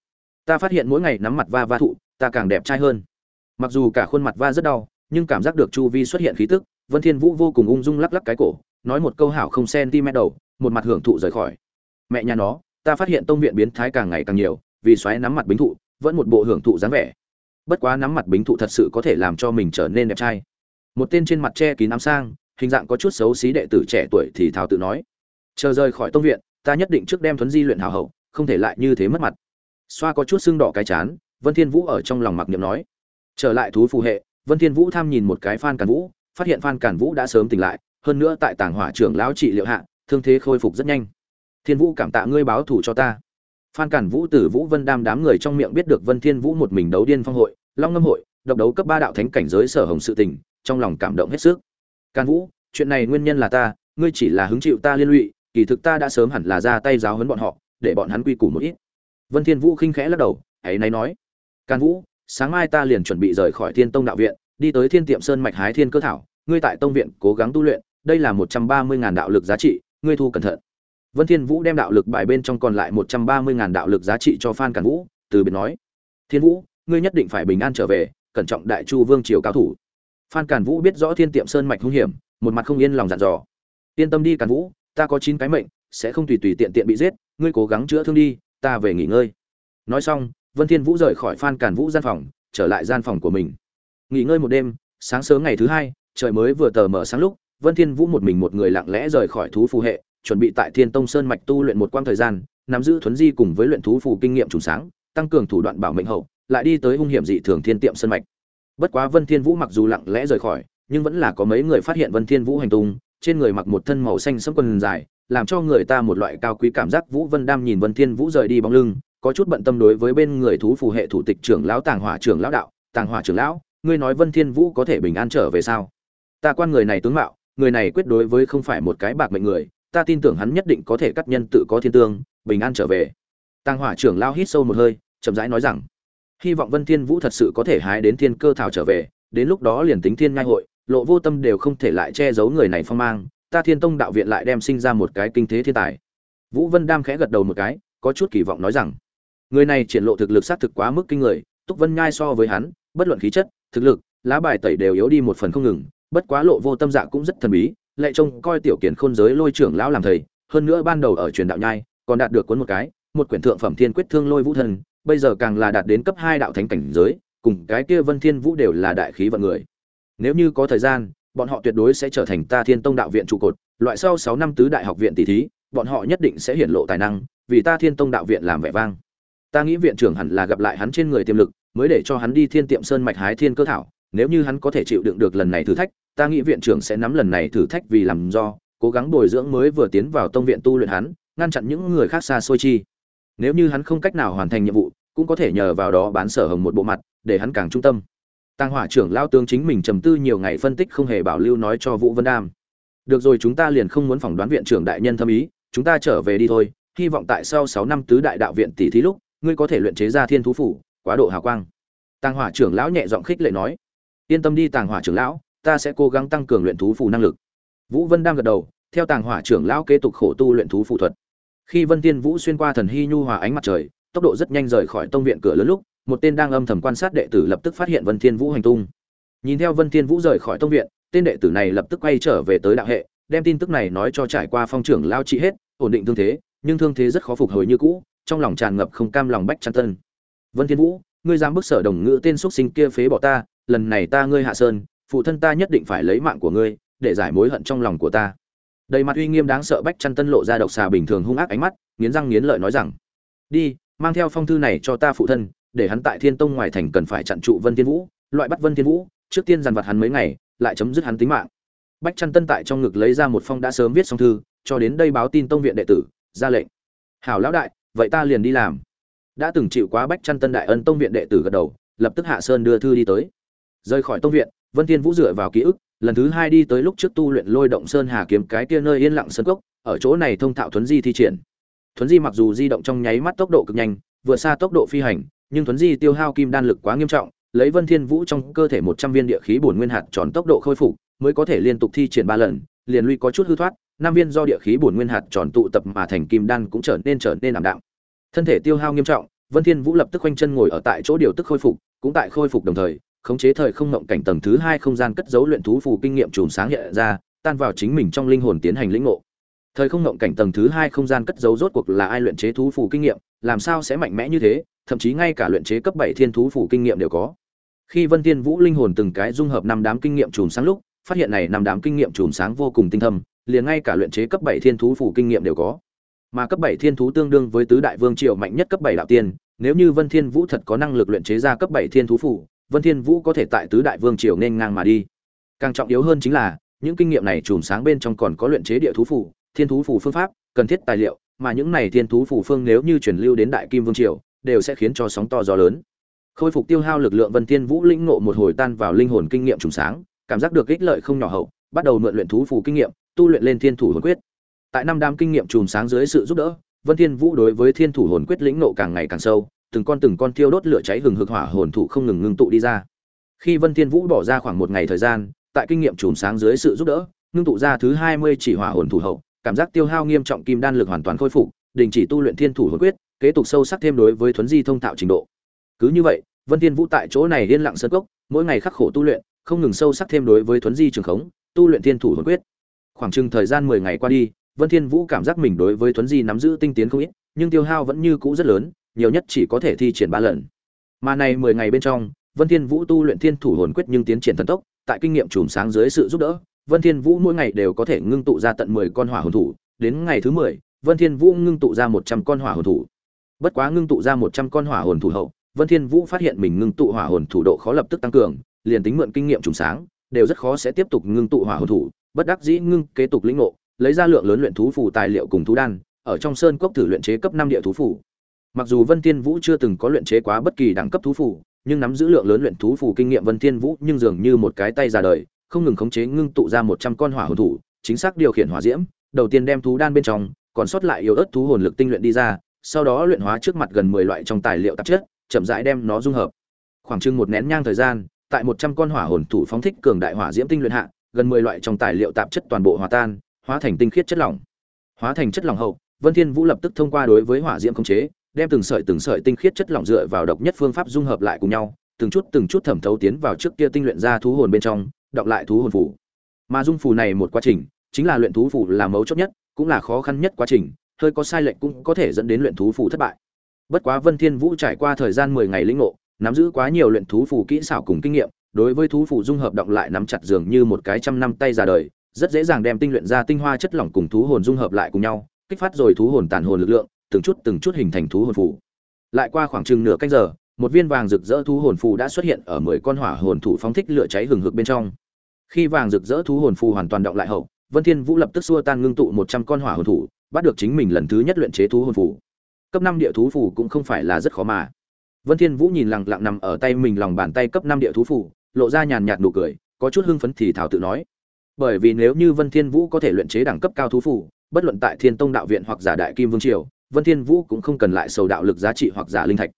ta phát hiện mỗi ngày nắm mặt va va thụ, ta càng đẹp trai hơn. Mặc dù cả khuôn mặt va rất đau, nhưng cảm giác được chu vi xuất hiện khí tức, vân thiên vũ vô cùng ung dung lắc lắc cái cổ, nói một câu hảo không cm đầu, một mặt hưởng thụ rời khỏi. Mẹ nhà nó, ta phát hiện tông viện biến thái càng ngày càng nhiều, vì xoáy nắm mặt bính thụ, vẫn một bộ hưởng thụ dáng vẻ. Bất quá nắm mặt bính thụ thật sự có thể làm cho mình trở nên đẹp trai. Một tên trên mặt che kín ám sang, hình dạng có chút xấu xí đệ tử trẻ tuổi thì thào tự nói, chờ rời khỏi tông viện, ta nhất định trước đem thuấn di luyện hào hậu, không thể lại như thế mất mặt xoa có chút sưng đỏ cái chán, vân thiên vũ ở trong lòng mặc niệm nói. Trở lại thú phù hệ, vân thiên vũ tham nhìn một cái phan càn vũ, phát hiện phan càn vũ đã sớm tỉnh lại, hơn nữa tại tàng hỏa trưởng lão trị liệu hạ, thương thế khôi phục rất nhanh. Thiên vũ cảm tạ ngươi báo thù cho ta. Phan càn vũ tử vũ vân đam đám người trong miệng biết được vân thiên vũ một mình đấu điên phong hội, long ngâm hội, độc đấu cấp ba đạo thánh cảnh giới sở hồng sự tình, trong lòng cảm động hết sức. Càn vũ, chuyện này nguyên nhân là ta, ngươi chỉ là hứng chịu ta liên lụy, kỳ thực ta đã sớm hẳn là ra tay giáo huấn bọn họ, để bọn hắn quy củ một ít vân thiên vũ khinh khẽ lắc đầu, ấy nay nói, càn vũ, sáng mai ta liền chuẩn bị rời khỏi thiên tông đạo viện, đi tới thiên tiệm sơn mạch hái thiên cơ thảo. Ngươi tại tông viện cố gắng tu luyện, đây là một trăm ba mươi ngàn đạo lực giá trị, ngươi thu cẩn thận. Vân thiên vũ đem đạo lực bài bên trong còn lại một trăm ba mươi ngàn đạo lực giá trị cho phan càn vũ, từ biệt nói, thiên vũ, ngươi nhất định phải bình an trở về, cẩn trọng đại chu vương triều cao thủ. Phan càn vũ biết rõ thiên tiệm sơn mạch hung hiểm, một mặt không yên lòng dặn dò, yên tâm đi càn vũ, ta có chín cái mệnh, sẽ không tùy tùy tiện tiện bị giết, ngươi cố gắng chữa thương đi ta về nghỉ ngơi. Nói xong, vân thiên vũ rời khỏi phan càn vũ gian phòng, trở lại gian phòng của mình. Nghỉ ngơi một đêm, sáng sớm ngày thứ hai, trời mới vừa tờ mở sáng lúc, vân thiên vũ một mình một người lặng lẽ rời khỏi thú phù hệ, chuẩn bị tại thiên tông sơn mạch tu luyện một quãng thời gian, nắm giữ thuấn di cùng với luyện thú phù kinh nghiệm trùng sáng, tăng cường thủ đoạn bảo mệnh hậu, lại đi tới hung hiểm dị thường thiên tiệm sơn mạch. Bất quá vân thiên vũ mặc dù lặng lẽ rời khỏi, nhưng vẫn là có mấy người phát hiện vân thiên vũ hành tung, trên người mặc một thân màu xanh sẫm quần dài làm cho người ta một loại cao quý cảm giác vũ vân đam nhìn vân thiên vũ rời đi bóng lưng, có chút bận tâm đối với bên người thú phù hệ thủ tịch trưởng lão tàng hỏa trưởng lão đạo, tàng hỏa trưởng lão, ngươi nói vân thiên vũ có thể bình an trở về sao? Ta quan người này tướng mạo, người này quyết đối với không phải một cái bạc mệnh người, ta tin tưởng hắn nhất định có thể cắt nhân tự có thiên tương, bình an trở về. Tàng hỏa trưởng lão hít sâu một hơi, chậm rãi nói rằng, hy vọng vân thiên vũ thật sự có thể hái đến thiên cơ thảo trở về, đến lúc đó liền tính thiên ngai hội, lộ vô tâm đều không thể lại che giấu người này phong mang ta thiên tông đạo viện lại đem sinh ra một cái kinh thế thiên tài. Vũ vân đam khẽ gật đầu một cái, có chút kỳ vọng nói rằng, người này triển lộ thực lực sát thực quá mức kinh người, túc vân nhai so với hắn, bất luận khí chất, thực lực, lá bài tẩy đều yếu đi một phần không ngừng, bất quá lộ vô tâm dạ cũng rất thần bí lệ trông coi tiểu kiển khôn giới lôi trưởng lão làm thầy, hơn nữa ban đầu ở truyền đạo nhai, còn đạt được cuốn một cái, một quyển thượng phẩm thiên quyết thương lôi vũ thần, bây giờ càng là đạt đến cấp hai đạo thánh cảnh giới, cùng cái kia vân thiên vũ đều là đại khí vận người. Nếu như có thời gian bọn họ tuyệt đối sẽ trở thành ta thiên tông đạo viện trụ cột, loại sau sáu năm tứ đại học viện tỷ thí, bọn họ nhất định sẽ hiển lộ tài năng, vì ta thiên tông đạo viện làm vẻ vang. Ta nghĩ viện trưởng hẳn là gặp lại hắn trên người tiềm lực, mới để cho hắn đi thiên tiệm sơn mạch hái thiên cơ thảo, nếu như hắn có thể chịu đựng được lần này thử thách, ta nghĩ viện trưởng sẽ nắm lần này thử thách vì làm do, cố gắng bồi dưỡng mới vừa tiến vào tông viện tu luyện hắn, ngăn chặn những người khác xa xôi chi. Nếu như hắn không cách nào hoàn thành nhiệm vụ, cũng có thể nhờ vào đó bán sở hồng một bộ mặt, để hắn càng trung tâm. Tàng hỏa trưởng lao tướng chính mình trầm tư nhiều ngày phân tích không hề bảo lưu nói cho vũ vân đam. Được rồi, chúng ta liền không muốn phỏng đoán viện trưởng đại nhân thâm ý, chúng ta trở về đi thôi, hy vọng tại sau sáu năm tứ đại đạo viện tỷ thí lúc, ngươi có thể luyện chế ra thiên thú phủ, quá độ hào quang. Tàng hỏa trưởng lão nhẹ giọng khích lệ nói. Yên tâm đi, tàng hỏa trưởng lão, ta sẽ cố gắng tăng cường luyện thú phù năng lực. Vũ vân đang gật đầu, theo tàng hỏa trưởng lão kế tục khổ tu luyện thú phù thuật. Khi vân tiên vũ xuyên qua thần hy nhu hòa ánh mặt trời, tốc độ rất nhanh rời khỏi tông viện cửa lớn lúc một tên đang âm thầm quan sát đệ tử lập tức phát hiện vân thiên vũ hành tung. Nhìn theo vân thiên vũ rời khỏi tông viện, tên đệ tử này lập tức quay trở về tới đạo hệ, đem tin tức này nói cho trải qua phong trưởng lao trị hết, ổn định thương thế, nhưng thương thế rất khó phục hồi như cũ, trong lòng tràn ngập không cam lòng bách chăn tân vân thiên vũ, ngươi dám bức sở đồng ngữ tên xuất sinh kia phế bỏ ta, lần này ta ngươi hạ sơn, phụ thân ta nhất định phải lấy mạng của ngươi, để giải mối hận trong lòng của ta. Đầy mặt uy nghiêm đáng sợ bách chăn tân lộ ra độc xà bình thường hung ác ánh mắt, nghiến răng nghiến lợi nói rằng, đi, mang theo phong thư này cho ta phụ thân để hắn tại thiên tông ngoài thành cần phải chặn trụ vân thiên vũ, loại bắt vân thiên vũ, trước tiên dằn vặt hắn mấy ngày, lại chấm dứt hắn tính mạng. Bách Chân tân tại trong ngực lấy ra một phong đã sớm viết xong thư, cho đến đây báo tin tông viện đệ tử, ra lệnh. Hảo lão đại, vậy ta liền đi làm. Đã từng chịu quá bách Chân tân đại ân tông viện đệ tử gật đầu, lập tức hạ sơn đưa thư đi tới. Rời khỏi tông viện, vân thiên vũ dựa vào ký ức, lần thứ hai đi tới lúc trước tu luyện lôi động sơn hà kiếm cái kia nơi yên lặng sơn cốc, ở chỗ này thông thạo thuấn di thi triển. Thuấn di mặc dù di động trong nháy mắt tốc độ cực nhanh, vượt xa tốc độ phi hành nhưng thuấn di tiêu hao kim đan lực quá nghiêm trọng, lấy vân thiên vũ trong cơ thể một trăm viên địa khí bổn nguyên hạt tròn tốc độ khôi phục, mới có thể liên tục thi triển ba lần, liền lui có chút hư thoát, năm viên do địa khí bổn nguyên hạt tròn tụ tập mà thành kim đan cũng trở nên trở nên ảm đạm. Thân thể tiêu hao nghiêm trọng, vân thiên vũ lập tức quanh chân ngồi ở tại chỗ điều tức khôi phục, cũng tại khôi phục đồng thời, khống chế thời không ngộng cảnh tầng thứ hai không gian cất giấu luyện thú phù kinh nghiệm chùm sáng hiện ra, tan vào chính mình trong linh hồn tiến hành lĩnh ngộ. Thời không ngộng cảnh tầng thứ hai không gian cất giấu rốt cuộc là ai luyện chế thú phù kinh nghiệm, làm sao sẽ mạnh mẽ như thế? Thậm chí ngay cả luyện chế cấp bảy thiên thú phù kinh nghiệm đều có. Khi vân thiên vũ linh hồn từng cái dung hợp năm đám kinh nghiệm chùm sáng lúc, phát hiện này năm đám kinh nghiệm chùm sáng vô cùng tinh thâm, liền ngay cả luyện chế cấp bảy thiên thú phù kinh nghiệm đều có. Mà cấp bảy thiên thú tương đương với tứ đại vương triều mạnh nhất cấp bảy đạo tiên, nếu như vân thiên vũ thật có năng lực luyện chế ra cấp bảy thiên thú phù vân thiên vũ có thể tại tứ đại vương triều nên ngang mà đi. Càng trọng yếu hơn chính là, những kinh nghiệm này chùm sáng bên trong còn có luyện chế địa thú phù thiên thú phù phương pháp, cần thiết tài liệu, mà những này thiên thú phù phương nếu như truyền lưu đến đại kim vương triều đều sẽ khiến cho sóng to gió lớn. Khôi phục tiêu hao lực lượng vân thiên vũ lĩnh ngộ một hồi tan vào linh hồn kinh nghiệm trùng sáng, cảm giác được ích lợi không nhỏ hậu, bắt đầu mượn luyện thú phù kinh nghiệm, tu luyện lên thiên thủ hồn quyết. Tại năm đám kinh nghiệm trùng sáng dưới sự giúp đỡ, vân thiên vũ đối với thiên thủ hồn quyết lĩnh ngộ càng ngày càng sâu, từng con từng con thiêu đốt lửa cháy hừng hực hỏa hồn thụ không ngừng ngưng tụ đi ra. Khi vân thiên vũ bỏ ra khoảng một ngày thời gian, tại kinh nghiệm trùng sáng dưới sự giúp đỡ, ngưng tụ ra thứ 20 chỉ hỏa hồn thủ hậu, cảm giác tiêu hao nghiêm trọng kim đan lực hoàn toàn khôi phục, đình chỉ tu luyện thiên thủ hồn quyết kế tục sâu sắc thêm đối với thuấn di thông thạo trình độ. Cứ như vậy vân thiên vũ tại chỗ này yên lặng sơn cốc mỗi ngày khắc khổ tu luyện không ngừng sâu sắc thêm đối với thuấn di trường khống tu luyện thiên thủ hồn quyết. Khoảng chừng thời gian 10 ngày qua đi vân thiên vũ cảm giác mình đối với thuấn di nắm giữ tinh tiến không ít nhưng tiêu hao vẫn như cũ rất lớn nhiều nhất chỉ có thể thi triển ba lần. Mà này 10 ngày bên trong vân thiên vũ tu luyện thiên thủ hồn quyết nhưng tiến triển thần tốc tại kinh nghiệm chùm sáng dưới sự giúp đỡ vân thiên vũ mỗi ngày đều có thể ngưng tụ ra tận 10 con hỏa hồn thủ đến ngày thứ 10, vân thiên vũ ngưng tụ ra 100 con hỏa hồn thủ bất quá ngưng tụ ra 100 con hỏa hồn thủ hậu Vân Thiên Vũ phát hiện mình ngưng tụ hỏa hồn thủ độ khó lập tức tăng cường, liền tính mượn kinh nghiệm trùng sáng, đều rất khó sẽ tiếp tục ngưng tụ hỏa hồn thủ, bất đắc dĩ ngưng kế tục lĩnh ngộ, lấy ra lượng lớn luyện thú phù tài liệu cùng thú đan ở trong sơn cốc thử luyện chế cấp năm địa thú phù. Mặc dù vân thiên vũ chưa từng có luyện chế quá bất kỳ đẳng cấp thú phù nhưng nắm giữ lượng lớn luyện thú phù kinh nghiệm vân thiên vũ nhưng dường như một cái tay ra đời không ngừng khống chế ngưng tụ ra một trăm con hỏa hồn thủ chính xác điều khiển hỏa diễm đầu tiên đem thú đan bên trong còn sót lại yếu ớt thú hồn lực tinh luyện đi ra sau đó luyện hóa trước mặt gần mười loại trong tài liệu tạp chất, chậm rãi đem nó dung hợp khoảng chừng một nén nhang thời gian, tại một trăm con hỏa hồn thủ phóng thích cường đại hỏa diễm tinh luyện hạ, gần mười loại trong tài liệu tạp chất toàn bộ hòa tan, hóa thành tinh khiết chất lỏng hóa thành chất lỏng hậu, vân thiên vũ lập tức thông qua đối với hỏa diễm khống chế, đem từng sợi từng sợi tinh khiết chất lỏng dựa vào độc nhất phương pháp dung hợp lại cùng nhau, từng chút từng chút thẩm thấu tiến vào trước kia tinh luyện ra thú hồn bên trong, đọc lại thú hồn phù. mà dung phù này một quá trình, chính là luyện thú phù là mấu chốt nhất, cũng là khó khăn nhất quá trình hơi có sai lệch cũng có thể dẫn đến luyện thú phù thất bại bất quá vân thiên vũ trải qua thời gian 10 ngày lĩnh ngộ, nắm giữ quá nhiều luyện thú phù kỹ xảo cùng kinh nghiệm, đối với thú phù dung hợp động lại nắm chặt dường như một cái trăm năm tay ra đời, rất dễ dàng đem tinh luyện ra tinh hoa chất lỏng cùng thú hồn dung hợp lại cùng nhau, kích phát rồi thú hồn tàn hồn lực lượng, từng chút từng chút hình thành thú hồn phù. lại qua khoảng chừng nửa canh giờ, một viên vàng rực rỡ thú hồn phù đã xuất hiện ở mười con hỏa hồn thủ phóng thích lửa cháy hừng hực bên trong khi vàng rực rỡ thú hồn phù hoàn toàn động lại hậu, vân thiên vũ lập tức xua tan ngưng tụ một trăm con hỏa hồn thủ bắt được chính mình lần thứ nhất luyện chế thú hồn phù. Cấp năm địa thú phù cũng không phải là rất khó mà. Vân thiên vũ nhìn lặng lặng nằm ở tay mình lòng bàn tay cấp năm địa thú phù, lộ ra nhàn nhạt nụ cười, có chút hưng phấn thì thảo tự nói. Bởi vì nếu như vân thiên vũ có thể luyện chế đẳng cấp cao thú phù, bất luận tại thiên tông đạo viện hoặc giả đại kim vương triều, vân thiên vũ cũng không cần lại sầu đạo lực giá trị hoặc giả linh thạch.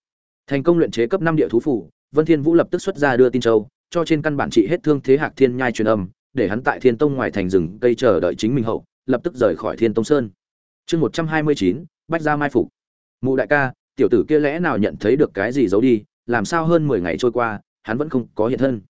Thành công luyện chế cấp năm địa thú phù, vân thiên vũ lập tức xuất ra đưa tin châu, cho trên căn bản trị hết thương thế hạc thiên nhai truyền âm, để hắn tại thiên tông ngoài thành rừng cây chờ đợi chính mình hậu, lập tức rời khỏi thiên tông sơn chương một trăm hai mươi chín, bách gia mai phục. Mụ đại ca, tiểu tử kia lẽ nào nhận thấy được cái gì giấu đi, làm sao hơn mười ngày trôi qua, hắn vẫn không có hiện thân.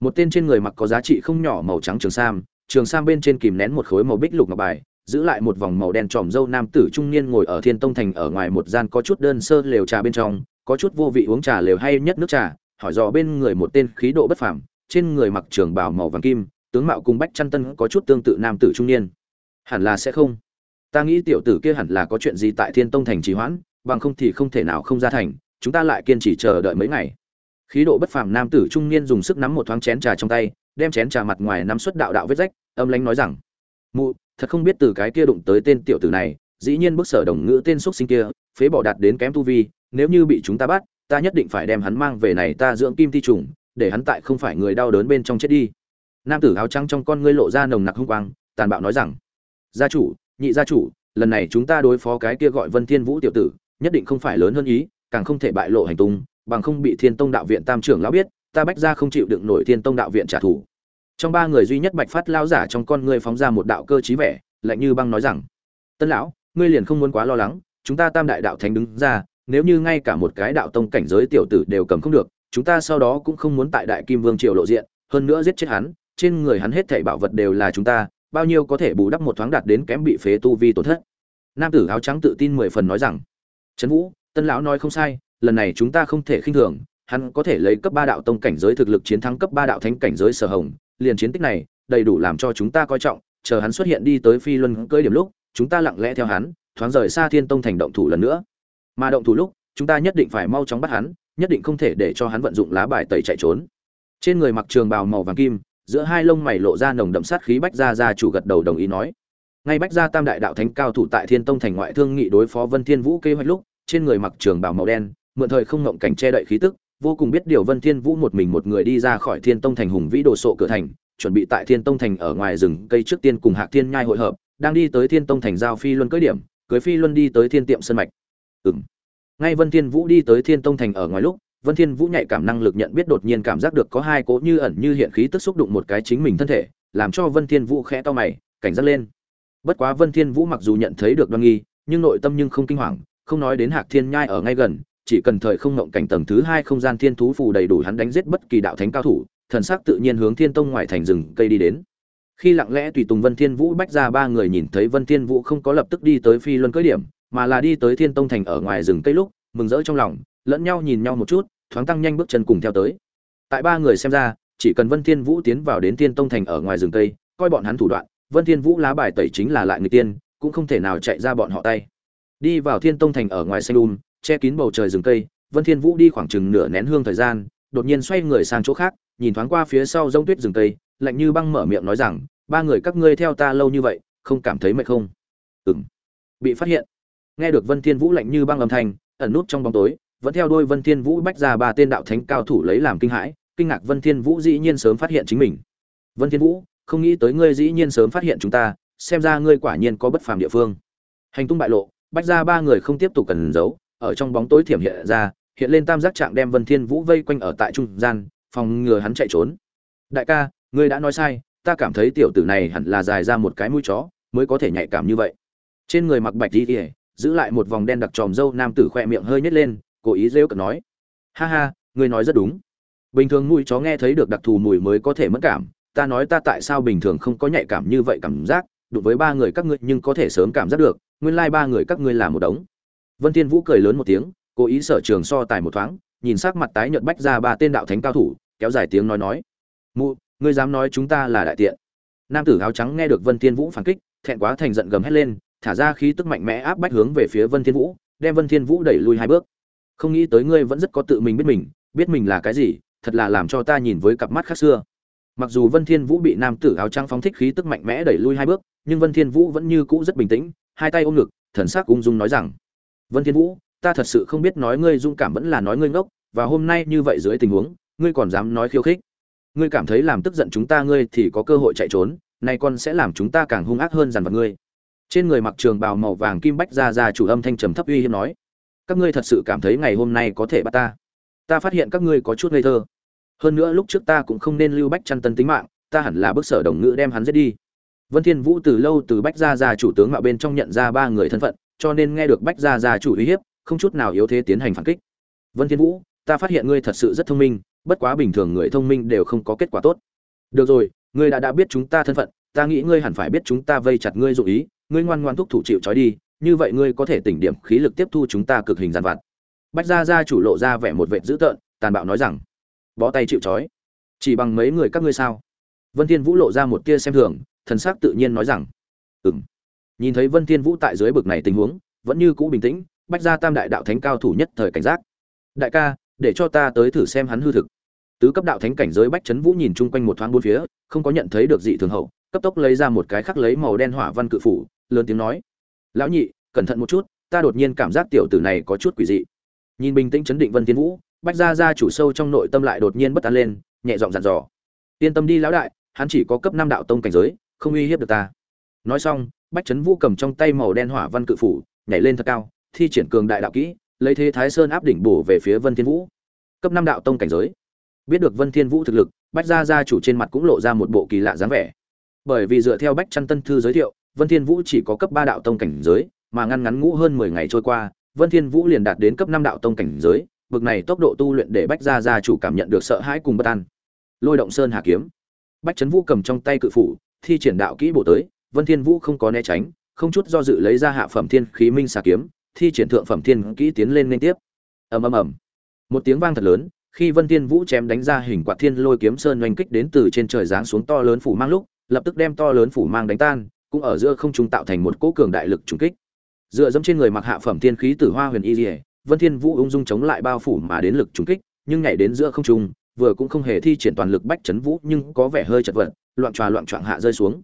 Một tên trên người mặc có giá trị không nhỏ màu trắng trường sam trường sam bên trên kìm nén một khối màu bích lục ngọc bài, giữ lại một vòng màu đen tròm dâu nam tử trung niên ngồi ở thiên tông thành ở ngoài một gian có chút đơn sơ lều trà bên trong, có chút vô vị uống trà lều hay nhất nước trà, hỏi dò bên người một tên khí độ bất phàm, trên người mặc trường bào màu vàng kim, tướng mạo cùng bách chăn tân có chút tương tự nam tử trung niên. Hẳn là sẽ không ta nghĩ tiểu tử kia hẳn là có chuyện gì tại thiên tông thành trì hoãn, bằng không thì không thể nào không ra thành, chúng ta lại kiên trì chờ đợi mấy ngày. Khí độ bất phàm nam tử trung niên dùng sức nắm một thoáng chén trà trong tay, đem chén trà mặt ngoài nắm xuất đạo đạo vết rách, âm lánh nói rằng, mụ, thật không biết từ cái kia đụng tới tên tiểu tử này, dĩ nhiên bức sở đồng ngữ tên xuất sinh kia, phế bỏ đạt đến kém tu vi, nếu như bị chúng ta bắt, ta nhất định phải đem hắn mang về này ta dưỡng kim ti trùng, để hắn tại không phải người đau đớn bên trong chết đi. Nam tử áo trắng trong con ngươi lộ ra nồng nặc hung quang, tàn bạo nói rằng, gia chủ nhị gia chủ, lần này chúng ta đối phó cái kia gọi vân thiên vũ tiểu tử, nhất định không phải lớn hơn ý, càng không thể bại lộ hành tung, bằng không bị thiên tông đạo viện tam trưởng lão biết, ta bách gia không chịu đựng nổi thiên tông đạo viện trả thù. Trong ba người duy nhất bạch phát lão giả trong con ngươi phóng ra một đạo cơ trí vẻ, lạnh như băng nói rằng, tân lão, ngươi liền không muốn quá lo lắng, chúng ta tam đại đạo thánh đứng ra, nếu như ngay cả một cái đạo tông cảnh giới tiểu tử đều cầm không được, chúng ta sau đó cũng không muốn tại đại kim vương triều lộ diện, hơn nữa giết chết hắn, trên người hắn hết thảy bảo vật đều là chúng ta bao nhiêu có thể bù đắp một thoáng đạt đến kém bị phế tu vi tổn thất. Nam tử áo trắng tự tin mười phần nói rằng, trấn vũ, tân lão nói không sai, lần này chúng ta không thể khinh thường, hắn có thể lấy cấp ba đạo tông cảnh giới thực lực chiến thắng cấp ba đạo thánh cảnh giới sở hồng, liền chiến tích này, đầy đủ làm cho chúng ta coi trọng, chờ hắn xuất hiện đi tới phi luân cơi điểm lúc, chúng ta lặng lẽ theo hắn, thoáng rời xa thiên tông thành động thủ lần nữa. Mà động thủ lúc, chúng ta nhất định phải mau chóng bắt hắn, nhất định không thể để cho hắn vận dụng lá bài tẩy chạy trốn. Trên người mặc trường bào màu vàng kim giữa hai lông mày lộ ra nồng đậm sát khí bách gia gia chủ gật đầu đồng ý nói. Ngay bách gia tam đại đạo thánh cao thủ tại thiên tông thành ngoại thương nghị đối phó vân thiên vũ kế hoạch lúc, trên người mặc trường bào màu đen, mượn thời không ngộng cảnh che đậy khí tức, vô cùng biết điều vân thiên vũ một mình một người đi ra khỏi thiên tông thành hùng vĩ đồ sộ cửa thành, chuẩn bị tại thiên tông thành ở ngoài rừng cây trước tiên cùng hạc thiên nhai hội hợp, đang đi tới thiên tông thành giao phi luân cưới điểm, cưới phi luân đi tới thiên tiệm sân mạch. Ừm. Ngay vân thiên vũ đi tới thiên tông thành ở ngoài lúc vân thiên vũ nhạy cảm năng lực nhận biết đột nhiên cảm giác được có hai cỗ như ẩn như hiện khí tức xúc đụng một cái chính mình thân thể, làm cho vân thiên vũ khẽ to mày, cảnh giác lên. Bất quá vân thiên vũ mặc dù nhận thấy được đoan nghi, nhưng nội tâm nhưng không kinh hoàng, không nói đến hạc thiên nhai ở ngay gần, chỉ cần thời không ngộng cảnh tầng thứ hai không gian thiên thú phù đầy đủ hắn đánh giết bất kỳ đạo thánh cao thủ, thần sắc tự nhiên hướng thiên tông ngoài thành rừng cây đi đến. Khi lặng lẽ tùy tùng vân thiên vũ bách ra ba người nhìn thấy vân thiên vũ không có lập tức đi tới phi luân cưỡi điểm, mà là đi tới thiên tông thành ở ngoài rừng cây lúc, mừng rỡ trong lòng lẫn nhau nhìn nhau một chút thoáng tăng nhanh bước chân cùng theo tới. Tại ba người xem ra chỉ cần vân thiên vũ tiến vào đến thiên tông thành ở ngoài rừng Tây, coi bọn hắn thủ đoạn vân thiên vũ lá bài tẩy chính là lại người tiên cũng không thể nào chạy ra bọn họ tay. Đi vào thiên tông thành ở ngoài xanh um che kín bầu trời rừng Tây, vân thiên vũ đi khoảng chừng nửa nén hương thời gian đột nhiên xoay người sang chỗ khác nhìn thoáng qua phía sau rông tuyết rừng Tây, lạnh như băng mở miệng nói rằng ba người các ngươi theo ta lâu như vậy không cảm thấy mệt không? Ừm. Bị phát hiện. Nghe được vân thiên vũ lạnh như băng âm thanh ẩn nút trong bóng tối vẫn theo đuôi vân thiên vũ bách ra ba tên đạo thánh cao thủ lấy làm kinh hãi, kinh ngạc vân thiên vũ dĩ nhiên sớm phát hiện chính mình. Vân thiên vũ, không nghĩ tới ngươi dĩ nhiên sớm phát hiện chúng ta, xem ra ngươi quả nhiên có bất phàm địa phương. Hành tung bại lộ, bách ra ba người không tiếp tục cần giấu, ở trong bóng tối thiểm hiện ra, hiện lên tam giác trạng đem vân thiên vũ vây quanh ở tại trung gian, phòng ngừa hắn chạy trốn. Đại ca, ngươi đã nói sai, ta cảm thấy tiểu tử này hẳn là dài ra một cái mũi chó, mới có thể nhạy cảm như vậy. Trên người mặc bạch y giữ lại một vòng đen đặc tròm râu nam tử khoe miệng hơi nhếch lên cố ý rêu cợt nói. Ha ha, ngươi nói rất đúng. Bình thường mũi chó nghe thấy được đặc thù mùi mới có thể mất cảm, ta nói ta tại sao bình thường không có nhạy cảm như vậy cảm giác, đụng với ba người các ngươi nhưng có thể sớm cảm giác được, nguyên lai ba người các ngươi là một đống. Vân thiên vũ cười lớn một tiếng, cố ý sở trường so tài một thoáng, nhìn sắc mặt tái nhợt bách ra ba tên đạo thánh cao thủ, kéo dài tiếng nói nói. Mụ, ngươi dám nói chúng ta là đại tiện. Nam tử áo trắng nghe được vân thiên vũ phản kích, thẹn quá thành giận gầm hét lên, thả ra khí tức mạnh mẽ áp bách hướng về phía vân thiên vũ, đem vân thiên vũ đẩy lui hai bước không nghĩ tới ngươi vẫn rất có tự mình biết mình biết mình là cái gì, thật là làm cho ta nhìn với cặp mắt khác xưa. Mặc dù vân thiên vũ bị nam tử áo trắng phóng thích khí tức mạnh mẽ đẩy lui hai bước, nhưng vân thiên vũ vẫn như cũ rất bình tĩnh, hai tay ôm ngực, thần sắc ung dung nói rằng, vân thiên vũ, ta thật sự không biết nói ngươi dung cảm vẫn là nói ngươi ngốc, và hôm nay như vậy dưới tình huống, ngươi còn dám nói khiêu khích. Ngươi cảm thấy làm tức giận chúng ta ngươi thì có cơ hội chạy trốn, nay con sẽ làm chúng ta càng hung ác hơn dằn vặt ngươi. Trên người mặc trường bào màu vàng kim bách ra ra chủ âm thanh trầm thấp uy hiếp nói các ngươi thật sự cảm thấy ngày hôm nay có thể bắt ta? Ta phát hiện các ngươi có chút ngây thơ. Hơn nữa lúc trước ta cũng không nên lưu bách chăn tân tính mạng, ta hẳn là bức sở đồng ngữ đem hắn giết đi. Vân thiên vũ từ lâu từ bách gia gia chủ tướng mạo bên trong nhận ra ba người thân phận, cho nên nghe được bách gia gia chủ uy hiếp, không chút nào yếu thế tiến hành phản kích. Vân thiên vũ, ta phát hiện ngươi thật sự rất thông minh, bất quá bình thường người thông minh đều không có kết quả tốt. Được rồi, ngươi đã đã biết chúng ta thân phận, ta nghĩ ngươi hẳn phải biết chúng ta vây chặt ngươi dụ ý, ngươi ngoan ngoan thúc thủ chịu trói đi như vậy ngươi có thể tỉnh điểm khí lực tiếp thu chúng ta cực hình giàn vặt. Bách gia gia chủ lộ ra vẻ một vệ dữ tợn, tàn bạo nói rằng, bó tay chịu trói. Chỉ bằng mấy người các ngươi sao? Vân thiên vũ lộ ra một tia xem thường, thần sắc tự nhiên nói rằng, ừm. Nhìn thấy vân thiên vũ tại dưới bực này tình huống, vẫn như cũ bình tĩnh, bách gia tam đại đạo thánh cao thủ nhất thời cảnh giác. Đại ca, để cho ta tới thử xem hắn hư thực. Tứ cấp đạo thánh cảnh giới bách chấn vũ nhìn chung quanh một thoáng bốn phía, không có nhận thấy được dị thường hậu, cấp tốc lấy ra một cái khắc lấy màu đen hỏa văn cự phủ, lớn tiếng nói lão nhị, cẩn thận một chút, ta đột nhiên cảm giác tiểu tử này có chút quỷ dị. Nhìn bình tĩnh chấn định vân thiên vũ, bách gia gia chủ sâu trong nội tâm lại đột nhiên bất an lên, nhẹ giọng dặn dò. Yên tâm đi lão đại, hắn chỉ có cấp năm đạo tông cảnh giới, không uy hiếp được ta. Nói xong, bách chấn vũ cầm trong tay màu đen hỏa văn cự phủ, nhảy lên thật cao, thi triển cường đại đạo kỹ, lấy thế thái sơn áp đỉnh bổ về phía vân thiên vũ. Cấp năm đạo tông cảnh giới. Biết được vân thiên vũ thực lực, bách gia gia chủ trên mặt cũng lộ ra một bộ kỳ lạ dáng vẻ. Bởi vì dựa theo bách trăn tân thư giới thiệu vân thiên vũ chỉ có cấp ba đạo tông cảnh giới, mà ngăn ngắn ngũ hơn 10 ngày trôi qua, vân thiên vũ liền đạt đến cấp năm đạo tông cảnh giới, bực này tốc độ tu luyện để bách gia gia chủ cảm nhận được sợ hãi cùng bất an. Lôi động sơn hà kiếm. Bách chấn vũ cầm trong tay cự phủ, thi triển đạo kỹ bổ tới, vân thiên vũ không có né tránh, không chút do dự lấy ra hạ phẩm thiên khí minh xà kiếm, thi triển thượng phẩm thiên kỹ tiến lên liên tiếp. Ầm ầm ầm. Một tiếng vang thật lớn, khi vân thiên vũ chém đánh ra hình quạt thiên lôi kiếm sơn oanh kích đến từ trên trời giáng xuống to lớn phủ mang lúc, lập tức đem to lớn phủ mang đánh tan cũng ở giữa không trung tạo thành một cỗ cường đại lực trùng kích. Dựa dẫm trên người mặc hạ phẩm thiên khí tử hoa huyền y liễu vân thiên vũ ung dung chống lại bao phủ mà đến lực trùng kích, nhưng nhảy đến giữa không trung, vừa cũng không hề thi triển toàn lực bách chấn vũ, nhưng có vẻ hơi chật vật, loạn tròa loạn choạng hạ rơi xuống.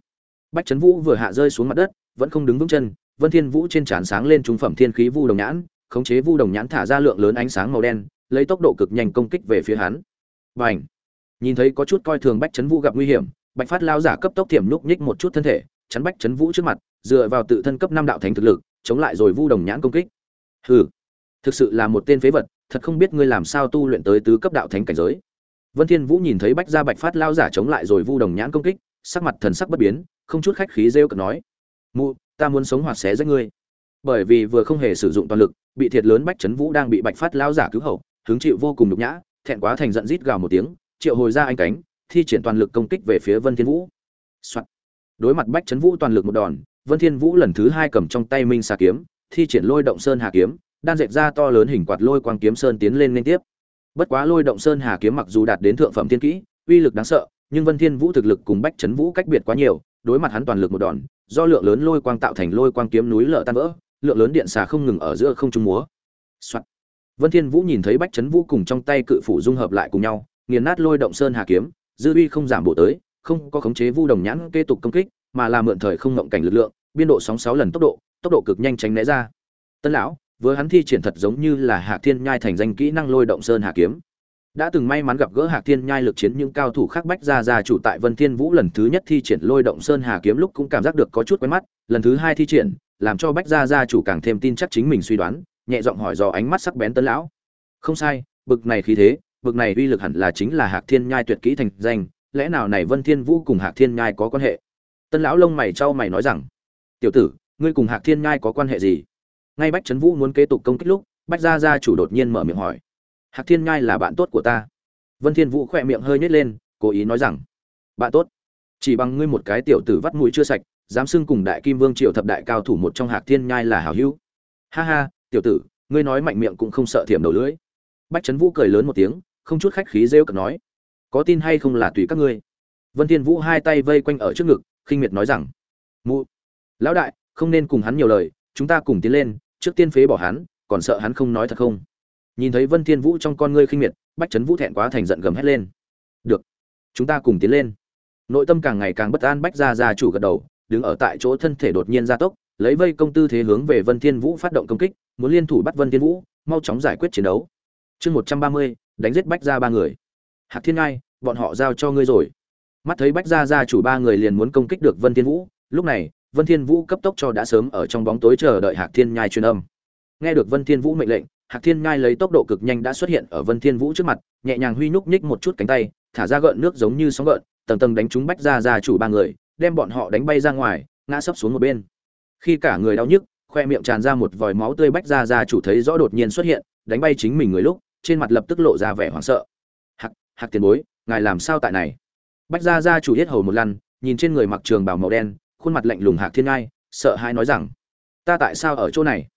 Bách chấn vũ vừa hạ rơi xuống mặt đất, vẫn không đứng vững chân, vân thiên vũ trên trán sáng lên trung phẩm thiên khí vu đồng nhãn, khống chế vu đồng nhãn thả ra lượng lớn ánh sáng màu đen, lấy tốc độ cực nhanh công kích về phía hắn. Bành! Nhìn thấy có chút coi thường bách chấn vũ gặp nguy hiểm, bạch phát lao giả cấp tốc tiềm nhúc nhích một chút thân thể chắn bách chấn vũ trước mặt, dựa vào tự thân cấp năm đạo thánh thực lực, chống lại rồi vu đồng nhãn công kích. Hừ, thực sự là một tên phế vật, thật không biết ngươi làm sao tu luyện tới tứ cấp đạo thánh cảnh giới. Vân thiên vũ nhìn thấy bách gia bạch phát lao giả chống lại rồi vu đồng nhãn công kích, sắc mặt thần sắc bất biến, không chút khách khí rêu cợt nói, mụ, ta muốn sống hoạt xé rách ngươi. Bởi vì vừa không hề sử dụng toàn lực, bị thiệt lớn bách chấn vũ đang bị bạch phát lao giả cứu hậu, hứng chịu vô cùng nhục nhã, thẹn quá thành giận rít gào một tiếng, triệu hồi ra anh cánh, thi triển toàn lực công kích về phía vân thiên vũ. Soạn đối mặt bách chấn vũ toàn lực một đòn, vân thiên vũ lần thứ hai cầm trong tay minh xà kiếm, thi triển lôi động sơn hà kiếm, đan dệt ra to lớn hình quạt lôi quang kiếm sơn tiến lên liên tiếp bất quá lôi động sơn hà kiếm mặc dù đạt đến thượng phẩm thiên kỹ, uy lực đáng sợ, nhưng vân thiên vũ thực lực cùng bách chấn vũ cách biệt quá nhiều, đối mặt hắn toàn lực một đòn, do lượng lớn lôi quang tạo thành lôi quang kiếm núi lở tan vỡ, lượng lớn điện xà không ngừng ở giữa không trung múa、Soạn. vân thiên vũ nhìn thấy bách chấn vũ cùng trong tay cự phủ dung hợp lại cùng nhau, nghiền nát lôi động sơn hà kiếm, dư uy không giảm bộ tới không có khống chế vu đồng nhãn kế tục công kích, mà là mượn thời không ngộng cảnh lực lượng, biên độ sóng sáu lần tốc độ tốc độ cực nhanh tránh né ra. Tân lão, vừa hắn thi triển thật giống như là hạc thiên nhai thành danh kỹ năng lôi động sơn hạ kiếm. Đã từng may mắn gặp gỡ hạc thiên nhai lực chiến những cao thủ khác bách gia gia chủ tại vân thiên vũ lần thứ nhất thi triển lôi động sơn hà kiếm lúc cũng cảm giác được có chút quen mắt, lần thứ hai thi triển, làm cho bách gia gia chủ càng thêm tin chắc chính mình suy đoán, nhẹ giọng hỏi dò ánh mắt sắc bén tân lão. Không sai, bực này khí thế, bực này uy lực hẳn là chính là hạc thiên nhai tuyệt kỹ thành danh lẽ nào này vân thiên vũ cùng hạc thiên nhai có quan hệ? Tân lão lông mày trao mày nói rằng, tiểu tử, ngươi cùng hạc thiên nhai có quan hệ gì? Ngay bách trấn vũ muốn kế tục công kích lúc, bách gia gia chủ đột nhiên mở miệng hỏi, hạc thiên nhai là bạn tốt của ta? Vân thiên vũ khoe miệng hơi nhếch lên, cố ý nói rằng, bạn tốt, chỉ bằng ngươi một cái tiểu tử vắt mũi chưa sạch, dám xưng cùng đại kim vương triều thập đại cao thủ một trong hạc thiên nhai là hảo hữu. Ha ha, tiểu tử, ngươi nói mạnh miệng cũng không sợ thiểm đầu lưỡi. Bách trấn vũ cười lớn một tiếng, không chút khách khí rêu cợt nói có tin hay không là tùy các ngươi. Vân thiên vũ hai tay vây quanh ở trước ngực, khinh miệt nói rằng, mụ, lão đại, không nên cùng hắn nhiều lời, chúng ta cùng tiến lên, trước tiên phế bỏ hắn, còn sợ hắn không nói thật không? Nhìn thấy vân thiên vũ trong con ngươi khinh miệt, bách Chấn vũ thẹn quá thành giận gầm hét lên. Được, chúng ta cùng tiến lên. Nội tâm càng ngày càng bất an, bách gia gia chủ gật đầu, đứng ở tại chỗ thân thể đột nhiên gia tốc, lấy vây công tư thế hướng về vân thiên vũ phát động công kích, muốn liên thủ bắt vân thiên vũ, mau chóng giải quyết chiến đấu. Chương một trăm ba mươi, đánh giết bách gia ba người. Hạc thiên ngai bọn họ giao cho ngươi rồi. Mắt thấy bách gia gia chủ ba người liền muốn công kích được vân thiên vũ, lúc này, vân thiên vũ cấp tốc cho đã sớm ở trong bóng tối chờ đợi hạc thiên nhai truyền âm. Nghe được vân thiên vũ mệnh lệnh, hạc thiên nhai lấy tốc độ cực nhanh đã xuất hiện ở vân thiên vũ trước mặt, nhẹ nhàng huy nhúc nhích một chút cánh tay, thả ra gợn nước giống như sóng gợn, tầng tầng đánh trúng bách gia gia chủ ba người, đem bọn họ đánh bay ra ngoài, ngã sấp xuống một bên. Khi cả người đau nhức, khoe miệng tràn ra một vòi máu tươi, bách gia gia chủ thấy rõ đột nhiên xuất hiện, đánh bay chính mình người lúc, trên mặt lập tức lộ ra vẻ hoảng sợ. Hạc hạc tiền bối ngài làm sao tại này? Bách gia gia chủ yết hầu một lần nhìn trên người mặc trường bào màu đen, khuôn mặt lạnh lùng hạc thiên ngai, sợ hãi nói rằng, ta tại sao ở chỗ này?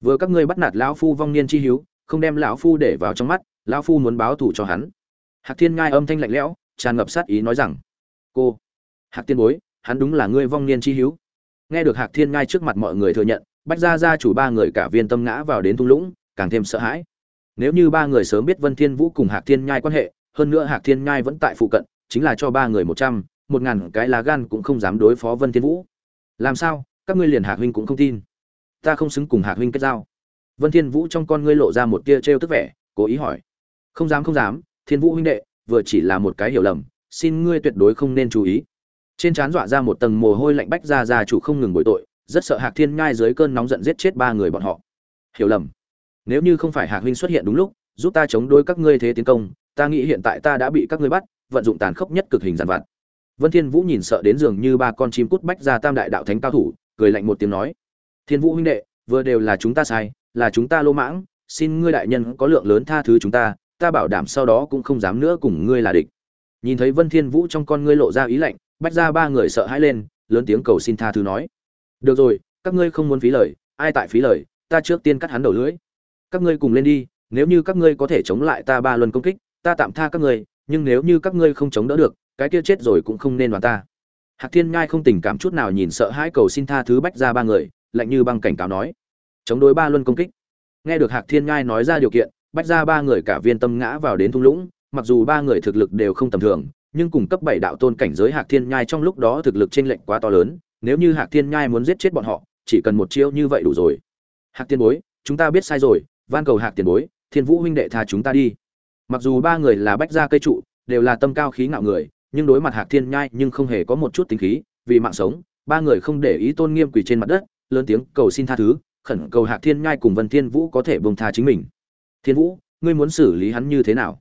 Vừa các ngươi bắt nạt lão phu vong niên chi hiếu không đem lão phu để vào trong mắt, lão phu muốn báo thù cho hắn. Hạc thiên ngai âm thanh lạnh lẽo, tràn ngập sát ý nói rằng, cô, hạc tiên bối, hắn đúng là ngươi vong niên chi hiếu nghe được hạc thiên ngai trước mặt mọi người thừa nhận, bách gia gia chủ ba người cả viên tâm ngã vào đến thung lũng, càng thêm sợ hãi. Nếu như ba người sớm biết vân thiên vũ cùng hạc thiên nhai quan hệ hơn nữa hạc thiên nhai vẫn tại phụ cận, chính là cho ba người một trăm, một ngàn cái lá gan cũng không dám đối phó vân thiên vũ. Làm sao? Các ngươi liền hạc huynh cũng không tin. Ta không xứng cùng hạc huynh kết giao. Vân thiên vũ trong con ngươi lộ ra một tia trêu tức vẻ, cố ý hỏi. Không dám không dám, thiên vũ huynh đệ, vừa chỉ là một cái hiểu lầm, xin ngươi tuyệt đối không nên chú ý. Trên trán dọa ra một tầng mồ hôi lạnh bách ra ra chủ không ngừng bồi tội, rất sợ hạc thiên nhai dưới cơn nóng giận giết chết ba người bọn họ. Hiểu lầm. Nếu như không phải hạc huynh xuất hiện đúng lúc, giúp ta chống đối các ngươi thế tiến công ta nghĩ hiện tại ta đã bị các ngươi bắt, vận dụng tàn khốc nhất cực hình giàn vặt. Vân thiên vũ nhìn sợ đến giường như ba con chim cút bách ra tam đại đạo thánh cao thủ, cười lạnh một tiếng nói, thiên vũ huynh đệ, vừa đều là chúng ta sai, là chúng ta lô mãng, xin ngươi đại nhân có lượng lớn tha thứ chúng ta ta bảo đảm sau đó cũng không dám nữa cùng ngươi là địch. Nhìn thấy vân thiên vũ trong con ngươi lộ ra ý lạnh, bách ra ba người sợ hãi lên, lớn tiếng cầu xin tha thứ nói, được rồi, các ngươi không muốn phí lời, ai tại phí lời, ta trước tiên cắt hắn đầu lưỡi. Các ngươi cùng lên đi, nếu như các ngươi có thể chống lại ta ba luân công kích ta tạm tha các ngươi, nhưng nếu như các ngươi không chống đỡ được, cái kia chết rồi cũng không nên đoán ta. Hạc thiên ngai không tình cảm chút nào nhìn sợ hãi cầu xin tha thứ bách ra ba người, lạnh như băng cảnh cáo nói. Chống đối ba luân công kích. Nghe được hạc thiên ngai nói ra điều kiện, bách ra ba người cả viên tâm ngã vào đến thung lũng, mặc dù ba người thực lực đều không tầm thường, nhưng cùng cấp bảy đạo tôn cảnh giới hạc thiên nhai trong lúc đó thực lực chênh lệch quá to lớn, nếu như hạc thiên nhai muốn giết chết bọn họ, chỉ cần một chiêu như vậy đủ rồi. Hạc tiên bối, chúng ta biết sai rồi, van cầu hạc tiền bối, thiên vũ huynh đệ tha chúng ta đi mặc dù ba người là bách gia cây trụ, đều là tâm cao khí ngạo người, nhưng đối mặt hạc thiên nhai nhưng không hề có một chút tính khí, vì mạng sống, ba người không để ý tôn nghiêm quỳ trên mặt đất, lớn tiếng cầu xin tha thứ, khẩn cầu hạc thiên nhai cùng vân thiên vũ có thể bông tha chính mình. Thiên vũ, ngươi muốn xử lý hắn như thế nào?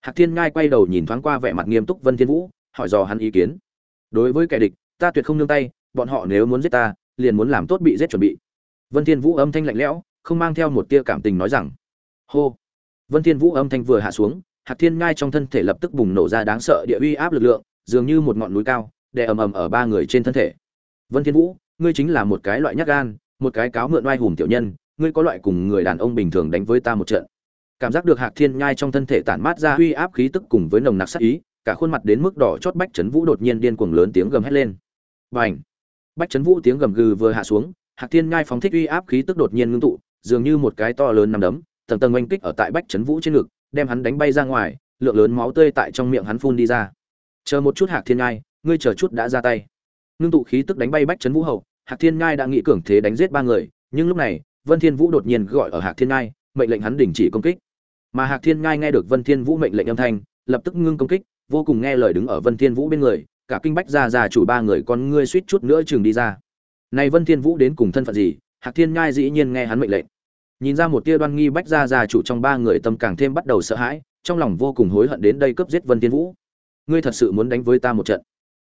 Hạc thiên nhai quay đầu nhìn thoáng qua vẻ mặt nghiêm túc vân thiên vũ, hỏi dò hắn ý kiến. Đối với kẻ địch, ta tuyệt không nương tay, bọn họ nếu muốn giết ta, liền muốn làm tốt bị giết chuẩn bị. Vân thiên vũ âm thanh lạnh lẽo, không mang theo một tia cảm tình nói rằng, hô! Vân thiên vũ âm thanh vừa hạ xuống, hạc thiên nhai trong thân thể lập tức bùng nổ ra đáng sợ địa uy áp lực lượng, dường như một ngọn núi cao, đè ầm ầm ở ba người trên thân thể. Vân thiên vũ, ngươi chính là một cái loại nhát gan, một cái cáo mượn oai hùng tiểu nhân, ngươi có loại cùng người đàn ông bình thường đánh với ta một trận. Cảm giác được hạc thiên nhai trong thân thể tản mát ra uy áp khí tức cùng với nồng nặc sát ý, cả khuôn mặt đến mức đỏ chót bách chấn vũ đột nhiên điên cuồng lớn tiếng gầm hét lên. Bành! bách chấn vũ tiếng gầm gừ vừa hạ xuống, hạc thiên nhai phóng thích uy áp khí tức đột nhiên ngưng tụ, dường như một cái to lớn nằm đấm tầng tầng oanh kích ở tại bách trấn vũ trên ngực, đem hắn đánh bay ra ngoài, lượng lớn máu tươi tại trong miệng hắn phun đi ra. Chờ một chút hạc thiên nhai ngươi chờ chút đã ra tay. Ngưng tụ khí tức đánh bay bách trấn vũ hậu, hạc thiên ngai đã nghĩ cường thế đánh giết ba người, nhưng lúc này, vân thiên vũ đột nhiên gọi ở hạc thiên ngai, mệnh lệnh hắn đình chỉ công kích. Mà hạc thiên ngai nghe được vân thiên vũ mệnh lệnh âm thanh, lập tức ngưng công kích, vô cùng nghe lời đứng ở vân thiên vũ bên người, cả kinh bách gia già chủ ba người con ngươi suýt chút nữa chừng đi ra. Này vân thiên vũ đến cùng thân phận gì? Hạc thiên ngai dĩ nhiên nghe hắn mệnh lệnh nhìn ra một tia đoan nghi bách gia già chủ trong ba người tâm càng thêm bắt đầu sợ hãi, trong lòng vô cùng hối hận đến đây cướp giết vân thiên vũ. Ngươi thật sự muốn đánh với ta một trận.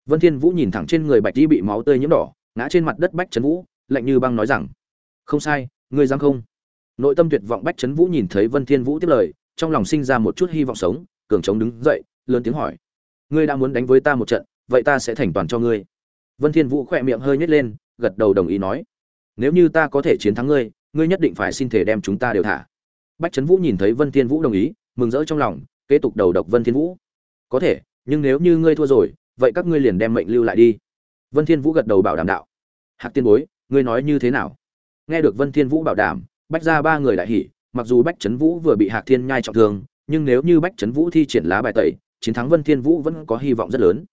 Vân thiên vũ nhìn thẳng trên người bạch y bị máu tươi nhiễm đỏ, ngã trên mặt đất bách trấn vũ, lạnh như băng nói rằng, không sai, ngươi dám không? Nội tâm tuyệt vọng bách trấn vũ nhìn thấy vân thiên vũ tiếp lời, trong lòng sinh ra một chút hy vọng sống, cường chống đứng dậy, lớn tiếng hỏi, ngươi đã muốn đánh với ta một trận, vậy ta sẽ thành toàn cho ngươi. Vân thiên vũ khoe miệng hơi nhếch lên, gật đầu đồng ý nói, nếu như ta có thể chiến thắng ngươi ngươi nhất định phải xin thể đem chúng ta đều thả. Bách trấn vũ nhìn thấy vân thiên vũ đồng ý, mừng rỡ trong lòng, kế tục đầu độc vân thiên vũ. Có thể, nhưng nếu như ngươi thua rồi, vậy các ngươi liền đem mệnh lưu lại đi. Vân thiên vũ gật đầu bảo đảm đạo. Hạc tiên bối, ngươi nói như thế nào? Nghe được vân thiên vũ bảo đảm, bách ra ba người đại hỉ, mặc dù bách trấn vũ vừa bị hạc thiên nhai trọng thương, nhưng nếu như bách trấn vũ thi triển lá bài tẩy, chiến thắng vân thiên vũ vẫn có hy vọng rất lớn.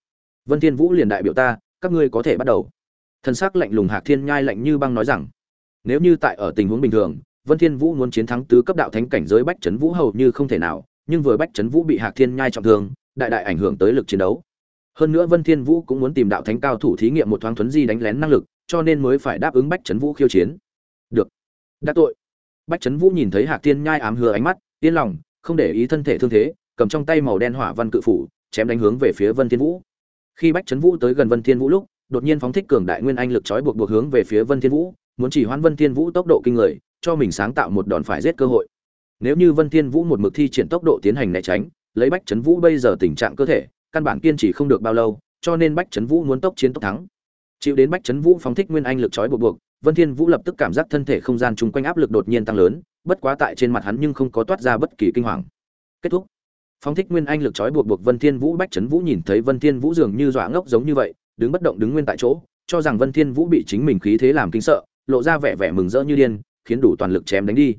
Vân thiên vũ liền đại biểu ta, các ngươi có thể bắt đầu. Thân sắc lạnh lùng hạc thiên nhai lạnh như băng nói rằng nếu như tại ở tình huống bình thường, vân thiên vũ muốn chiến thắng tứ cấp đạo thánh cảnh giới bách Chấn vũ hầu như không thể nào, nhưng vừa bách Chấn vũ bị hạc thiên nhai trọng thương, đại đại ảnh hưởng tới lực chiến đấu. Hơn nữa vân thiên vũ cũng muốn tìm đạo thánh cao thủ thí nghiệm một thoáng thuấn di đánh lén năng lực, cho nên mới phải đáp ứng bách Chấn vũ khiêu chiến. Được. Đã tội. Bách Chấn vũ nhìn thấy hạc thiên nhai ám hứa ánh mắt, yên lòng, không để ý thân thể thương thế, cầm trong tay màu đen hỏa văn cự phủ, chém đánh hướng về phía vân thiên vũ. Khi bách Chấn vũ tới gần vân thiên vũ lúc, đột nhiên phóng thích cường đại nguyên anh lực chói buộc buộc hướng về phía vân thiên vũ muốn chỉ hoãn vân thiên vũ tốc độ kinh người, cho mình sáng tạo một đòn phải giết cơ hội. Nếu như vân thiên vũ một mực thi triển tốc độ tiến hành né tránh, lấy bách chấn vũ bây giờ tình trạng cơ thể, căn bản kiên trì không được bao lâu, cho nên bách chấn vũ muốn tốc chiến tốc thắng. Chịu đến bách chấn vũ phóng thích nguyên anh lực chói buộc buộc, vân thiên vũ lập tức cảm giác thân thể không gian chung quanh áp lực đột nhiên tăng lớn, bất quá tại trên mặt hắn nhưng không có toát ra bất kỳ kinh hoàng. Kết thúc. Phóng thích nguyên anh lực chói buộc buộc vân thiên vũ, bách chấn vũ nhìn thấy vân thiên vũ dường như dọa ngốc giống như vậy, đứng bất động đứng nguyên tại chỗ, cho rằng vân thiên vũ bị chính mình khí thế làm kinh sợ lộ ra vẻ vẻ mừng rỡ như điên, khiến đủ toàn lực chém đánh đi.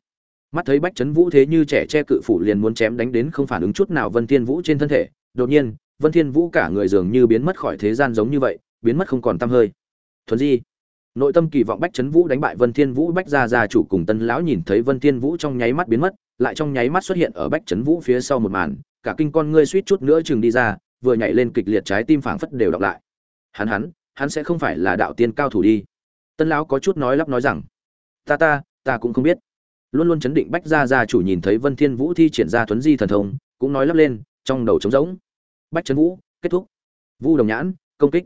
Mắt thấy bách trấn vũ thế như trẻ che cự phủ liền muốn chém đánh đến không phản ứng chút nào vân thiên vũ trên thân thể, đột nhiên, vân thiên vũ cả người dường như biến mất khỏi thế gian giống như vậy, biến mất không còn tăm hơi. Thuần di, nội tâm kỳ vọng bách trấn vũ đánh bại vân thiên vũ, bách gia gia chủ cùng tân lão nhìn thấy vân thiên vũ trong nháy mắt biến mất, lại trong nháy mắt xuất hiện ở bách trấn vũ phía sau một màn, cả kinh con ngươi suýt chút nữa chừng đi ra, vừa nhảy lên kịch liệt trái tim phảng phất đều đọc lại. Hắn hắn hắn sẽ không phải là đạo tiên cao thủ đi tân lão có chút nói lắp nói rằng, ta ta ta cũng không biết. Luôn luôn chấn định bách gia gia chủ nhìn thấy vân thiên vũ thi triển ra thuấn di thần thông, cũng nói lắp lên, trong đầu trống rỗng. Bách trấn vũ, kết thúc. Vu đồng nhãn, công kích.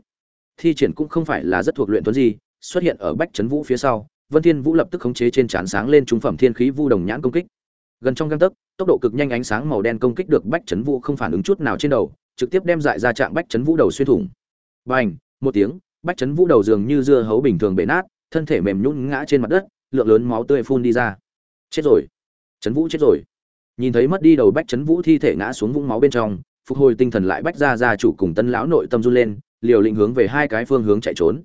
Thi triển cũng không phải là rất thuộc luyện thuấn di, xuất hiện ở bách trấn vũ phía sau, vân thiên vũ lập tức khống chế trên chán sáng lên trung phẩm thiên khí vu đồng nhãn công kích. Gần trong găng tấc, tốc độ cực nhanh ánh sáng màu đen công kích được bách trấn vũ không phản ứng chút nào trên đầu, trực tiếp đem dại ra trạng bách trấn vũ đầu xuyên thủng. Bành, một tiếng bách trấn vũ đầu dường như dưa hấu bình thường bể nát, thân thể mềm nhũn ngã trên mặt đất, lượng lớn máu tươi phun đi ra. Chết rồi. Trấn vũ chết rồi. Nhìn thấy mất đi đầu bách trấn vũ thi thể ngã xuống vũng máu bên trong, phục hồi tinh thần lại bách ra gia chủ cùng tân lão nội tâm run lên, liều lĩnh hướng về hai cái phương hướng chạy trốn.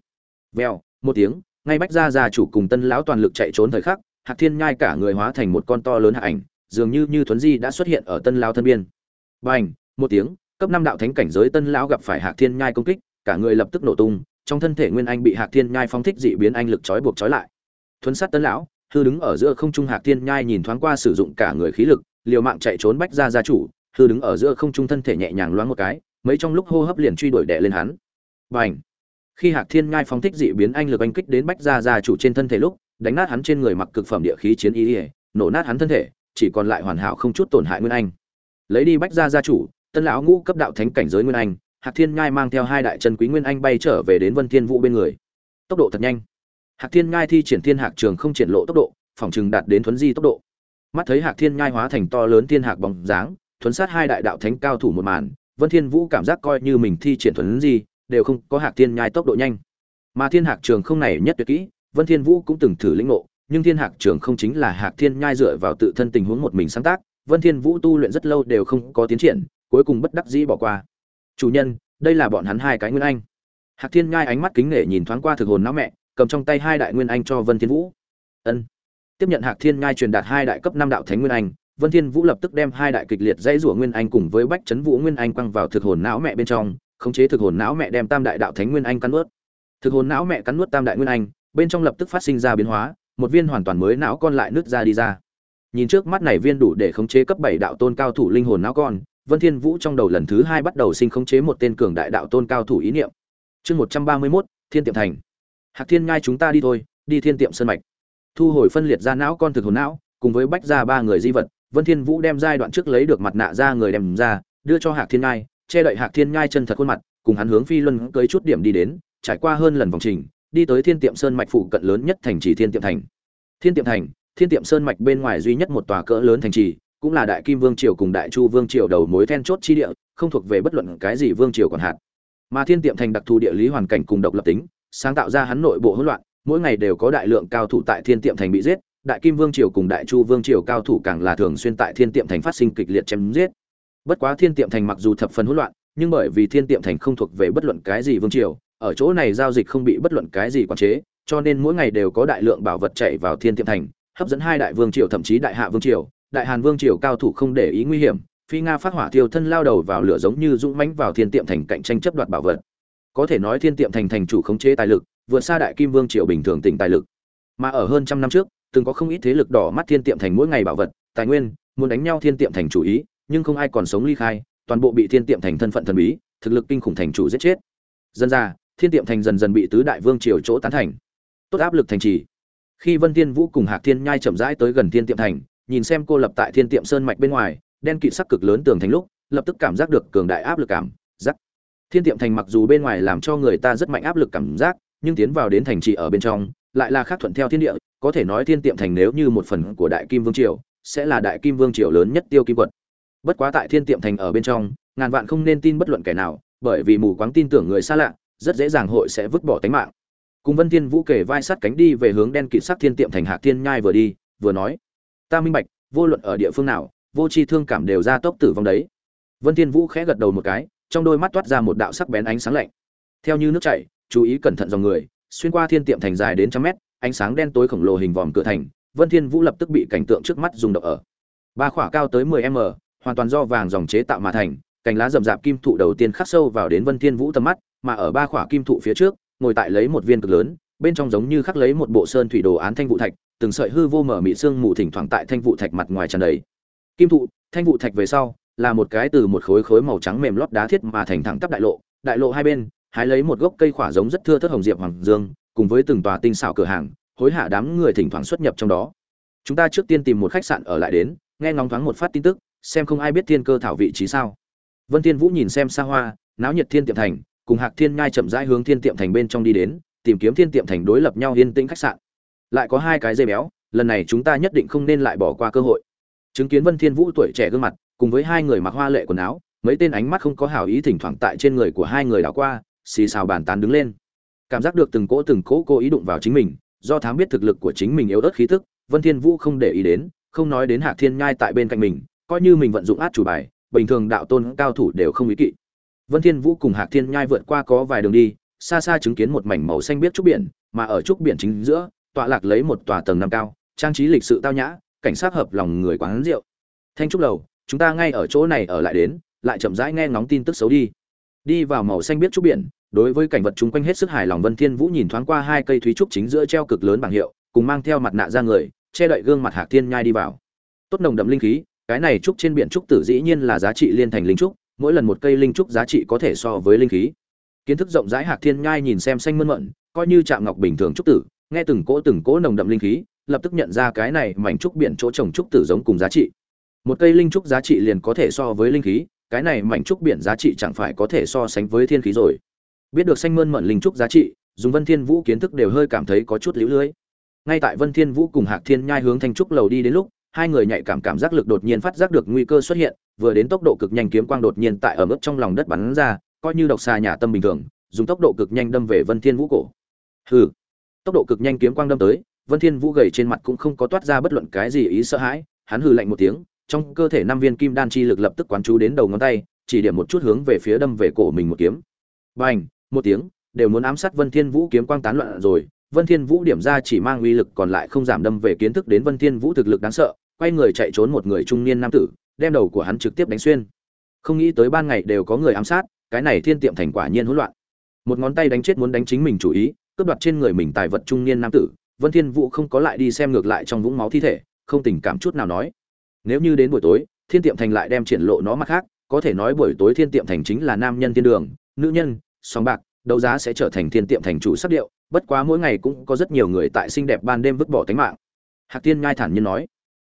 Vèo, một tiếng, ngay bách ra gia chủ cùng tân lão toàn lực chạy trốn thời khắc, hạc thiên nhai cả người hóa thành một con to lớn hạ ảnh, dường như như thuấn di đã xuất hiện ở tân lão thân biên. Bành, một tiếng, cấp năm đạo thánh cảnh giới tân lão gặp phải hạc thiên nhai công kích, cả người lập tức nổ tung trong thân thể nguyên anh bị hạc thiên nhai phóng thích dị biến anh lực trói buộc trói lại. Thuấn sát tân lão, hư đứng ở giữa không trung hạc thiên nhai nhìn thoáng qua sử dụng cả người khí lực, liều mạng chạy trốn bách ra gia chủ, hư đứng ở giữa không trung thân thể nhẹ nhàng loáng một cái, mấy trong lúc hô hấp liền truy đuổi đè lên hắn. Bành! Khi hạc thiên nhai phóng thích dị biến anh lực anh kích đến bách gia gia chủ trên thân thể lúc, đánh nát hắn trên người mặc cực phẩm địa khí chiến y nổ nát hắn thân thể, chỉ còn lại hoàn hảo không chút tổn hại nguyên anh. Lấy đi bách gia gia chủ tân lão ngũ cấp đạo thánh cảnh giới nguyên anh hạc thiên nhai mang theo hai đại chân quý nguyên anh bay trở về đến vân thiên vũ bên người. Tốc độ thật nhanh. Hạc thiên nhai thi triển thiên hạc trường không triển lộ tốc độ, phòng trường đạt đến thuấn di tốc độ. Mắt thấy hạc thiên nhai hóa thành to lớn thiên hạc bóng dáng, thuấn sát hai đại đạo thánh cao thủ một màn, vân thiên vũ cảm giác coi như mình thi triển thuấn di, đều không có hạc thiên nhai tốc độ nhanh. Mà thiên hạc trường không này nhất tuyệt kỹ, vân thiên vũ cũng từng thử lĩnh ngộ, nhưng thiên hạc trường không chính là hạc thiên nhai dựa vào tự thân tình huống một mình sáng tác, vân thiên vũ tu luyện rất lâu đều không có tiến triển, cuối cùng bất đắc dĩ bỏ qua chủ nhân, đây là bọn hắn hai cái nguyên anh. Hạc thiên nhai ánh mắt kính nể nhìn thoáng qua thực hồn não mẹ, cầm trong tay hai đại nguyên anh cho vân thiên vũ. Ân. Tiếp nhận hạc thiên nhai truyền đạt hai đại cấp năm đạo thánh nguyên anh, vân thiên vũ lập tức đem hai đại kịch liệt dãy rủa nguyên anh cùng với bách chấn vũ nguyên anh quăng vào thực hồn não mẹ bên trong, khống chế thực hồn não mẹ đem tam đại đạo thánh nguyên anh cắn nuốt. thực hồn não mẹ cắn nuốt tam đại nguyên anh, bên trong lập tức phát sinh ra biến hóa, một viên hoàn toàn mới não con lại nứt ra đi ra. Nhìn trước mắt này viên đủ để khống chế cấp bảy đạo tôn cao thủ linh hồn não con vân thiên vũ trong đầu lần thứ hai bắt đầu sinh khống chế một tên cường đại đạo tôn cao thủ ý niệm. Chương 131, thiên tiệm thành. Hạc thiên nhai chúng ta đi thôi đi thiên tiệm sơn mạch. Thu hồi phân liệt ra não con thực hồn não cùng với bách ra ba người di vật vân thiên vũ đem giai đoạn trước lấy được mặt nạ ra người đem ra đưa cho hạc thiên nhai che đậy hạc thiên nhai chân thật khuôn mặt cùng hắn hướng phi luân cưới chút điểm đi đến trải qua hơn lần vòng trình đi tới thiên tiệm sơn mạch phụ cận lớn nhất thành trì thiên tiệm thành. Thiên tiệm thành thiên tiệm sơn mạch bên ngoài duy nhất một tòa cỡ lớn thành trì cũng là đại kim vương triều cùng đại chu vương triều đầu mối then chốt chi địa, không thuộc về bất luận cái gì vương triều còn hạt mà thiên tiệm thành đặc thù địa lý hoàn cảnh cùng độc lập tính, sáng tạo ra hắn nội bộ hỗn loạn, mỗi ngày đều có đại lượng cao thủ tại thiên tiệm thành bị giết, đại kim vương triều cùng đại chu vương triều cao thủ càng là thường xuyên tại thiên tiệm thành phát sinh kịch liệt chém giết. Bất quá thiên tiệm thành mặc dù thập phần hỗn loạn, nhưng bởi vì thiên tiệm thành không thuộc về bất luận cái gì vương triều, ở chỗ này giao dịch không bị bất luận cái gì quản chế, cho nên mỗi ngày đều có đại lượng bảo vật chạy vào thiên tiệm thành, hấp dẫn hai đại vương triều, thậm chí đại hạ vương triều đại hàn vương triều cao thủ không để ý nguy hiểm, phi nga phát hỏa tiêu thân lao đầu vào lửa giống như dũng mãnh vào thiên tiệm thành cạnh tranh chấp đoạt bảo vật. Có thể nói thiên tiệm thành thành chủ khống chế tài lực, vượt xa đại kim vương triều bình thường tỉnh tài lực. Mà ở hơn trăm năm trước, từng có không ít thế lực đỏ mắt thiên tiệm thành mỗi ngày bảo vật, tài nguyên, muốn đánh nhau thiên tiệm thành chủ ý, nhưng không ai còn sống ly khai, toàn bộ bị thiên tiệm thành thân phận thần bí, thực lực kinh khủng thành chủ giết chết. Dân ra, thiên tiệm thành dần dần bị tứ đại vương triều chỗ tán thành. Tốt áp lực thành trì. Khi vân thiên vũ cùng hạc thiên nhai chậm rãi tới gần thiên tiệm thành nhìn xem cô lập tại thiên tiệm sơn mạch bên ngoài, đen kịt sắc cực lớn tường thành lúc, lập tức cảm giác được cường đại áp lực cảm giác. Thiên tiệm thành mặc dù bên ngoài làm cho người ta rất mạnh áp lực cảm giác, nhưng tiến vào đến thành trì ở bên trong, lại là khác thuận theo thiên địa, có thể nói thiên tiệm thành nếu như một phần của đại kim vương triều, sẽ là đại kim vương triều lớn nhất tiêu kim quật bất quá tại thiên tiệm thành ở bên trong, ngàn vạn không nên tin bất luận kẻ nào, bởi vì mù quáng tin tưởng người xa lạ, rất dễ dàng hội sẽ vứt bỏ tính mạng. Cùng vân thiên vũ kể vai sát cánh đi về hướng đen kịt sắc thiên tiệm thành hạc thiên nhai vừa đi, vừa nói ta minh bạch, vô luận ở địa phương nào, vô chi thương cảm đều ra tốc tử vong đấy. Vân thiên vũ khẽ gật đầu một cái, trong đôi mắt toát ra một đạo sắc bén ánh sáng lạnh. Theo như nước chảy, chú ý cẩn thận dòng người, xuyên qua thiên tiệm thành dài đến trăm mét, ánh sáng đen tối khổng lồ hình vòm cửa thành, vân thiên vũ lập tức bị cảnh tượng trước mắt rung động ở. Ba khỏa cao tới 10 m, hoàn toàn do vàng dòng chế tạo mà thành, cành lá rậm rạp kim thụ đầu tiên khắc sâu vào đến vân thiên vũ tầm mắt, mà ở ba khỏa kim thụ phía trước, ngồi tại lấy một viên cực lớn, bên trong giống như khắc lấy một bộ sơn thủy đồ án thanh vụ thạch từng sợi hư vô mở mị xương mù thỉnh thoảng tại thanh vụ thạch mặt ngoài tràn đầy. Kim thụ, thanh vụ thạch về sau, là một cái từ một khối khối màu trắng mềm lót đá thiết mà thành thẳng tắp đại lộ. Đại lộ hai bên, hái lấy một gốc cây khỏa giống rất thưa thớt hồng diệp hoàng dương, cùng với từng tòa tinh xảo cửa hàng, hối hạ đám người thỉnh thoảng xuất nhập trong đó. Chúng ta trước tiên tìm một khách sạn ở lại đến, nghe ngóng thoáng một phát tin tức, xem không ai biết thiên cơ thảo vị trí sao. Vân thiên vũ nhìn xem xa hoa, náo nhiệt thiên tiệm thành, cùng hạc thiên nhai chậm rãi hướng thiên tiệm thành bên trong đi đến, tìm kiếm thiên tiệm thành đối lập nhau yên tĩnh khách sạn lại có hai cái dây béo, lần này chúng ta nhất định không nên lại bỏ qua cơ hội. Chứng kiến vân thiên vũ tuổi trẻ gương mặt, cùng với hai người mặc hoa lệ quần áo, mấy tên ánh mắt không có hảo ý thỉnh thoảng tại trên người của hai người đảo qua, xì xào bàn tán đứng lên. Cảm giác được từng cỗ từng cỗ cô ý đụng vào chính mình, do thám biết thực lực của chính mình yếu ớt khí tức, vân thiên vũ không để ý đến, không nói đến hạc thiên nhai tại bên cạnh mình, coi như mình vận dụng át chủ bài, bình thường đạo tôn cao thủ đều không ý kỵ. Vân thiên vũ cùng hạc thiên nhai vượt qua có vài đường đi, xa xa chứng kiến một mảnh màu xanh biết trúc biển, mà ở trúc biển chính giữa tọa lạc lấy một tòa tầng năm cao, trang trí lịch sự tao nhã, cảnh sát hợp lòng người quán rượu. Thanh trúc lầu, chúng ta ngay ở chỗ này ở lại đến, lại chậm rãi nghe ngóng tin tức xấu đi. Đi vào màu xanh biết trúc biển, đối với cảnh vật chung quanh hết sức hài lòng vân thiên vũ nhìn thoáng qua hai cây thúy trúc chính giữa treo cực lớn bảng hiệu, cùng mang theo mặt nạ ra người, che đậy gương mặt hạc thiên nhai đi vào. Tốt nồng đậm linh khí, cái này trúc trên biển trúc tử dĩ nhiên là giá trị liên thành linh trúc, mỗi lần một cây linh trúc giá trị có thể so với linh khí. Kiến thức rộng rãi hạc thiên nhai nhìn xem xanh mơn mận, coi như chạm ngọc bình thường trúc tử nghe từng cỗ từng cỗ nồng đậm linh khí, lập tức nhận ra cái này mảnh trúc biển chỗ trồng trúc tử giống cùng giá trị. Một cây linh trúc giá trị liền có thể so với linh khí, cái này mảnh trúc biển giá trị chẳng phải có thể so sánh với thiên khí rồi. Biết được xanh mơn mận linh trúc giá trị, dùng vân thiên vũ kiến thức đều hơi cảm thấy có chút liễu lưới. Ngay tại vân thiên vũ cùng hạc thiên nhai hướng thanh trúc lầu đi đến lúc, hai người nhạy cảm cảm giác lực đột nhiên phát giác được nguy cơ xuất hiện, vừa đến tốc độ cực nhanh kiếm quang đột nhiên tại ở mức trong lòng đất bắn ra, coi như độc xà nhà tâm bình thường, dùng tốc độ cực nhanh đâm về vân thiên vũ cổ. Hừ tốc độ cực nhanh kiếm quang đâm tới, vân thiên vũ gầy trên mặt cũng không có toát ra bất luận cái gì ý sợ hãi, hắn hừ lạnh một tiếng, trong cơ thể năm viên kim đan chi lực lập tức quán chú đến đầu ngón tay, chỉ điểm một chút hướng về phía đâm về cổ mình một kiếm. Bành, một tiếng, đều muốn ám sát vân thiên vũ kiếm quang tán loạn rồi, vân thiên vũ điểm ra chỉ mang uy lực còn lại không giảm đâm về kiến thức đến vân thiên vũ thực lực đáng sợ, quay người chạy trốn một người trung niên nam tử, đem đầu của hắn trực tiếp đánh xuyên. Không nghĩ tới ban ngày đều có người ám sát, cái này thiên tiệm thành quả nhiên hỗn loạn. Một ngón tay đánh chết muốn đánh chính mình chủ ý cướp đoạt trên người mình tài vật trung niên nam tử, vân thiên vũ không có lại đi xem ngược lại trong vũng máu thi thể, không tình cảm chút nào nói. Nếu như đến buổi tối, thiên tiệm thành lại đem triển lộ nó mặt khác, có thể nói buổi tối thiên tiệm thành chính là nam nhân thiên đường, nữ nhân song bạc, đấu giá sẽ trở thành thiên tiệm thành chủ sắc điệu, bất quá mỗi ngày cũng có rất nhiều người tại xinh đẹp ban đêm vứt bỏ tính mạng. Hạc thiên nhai thản nhiên nói.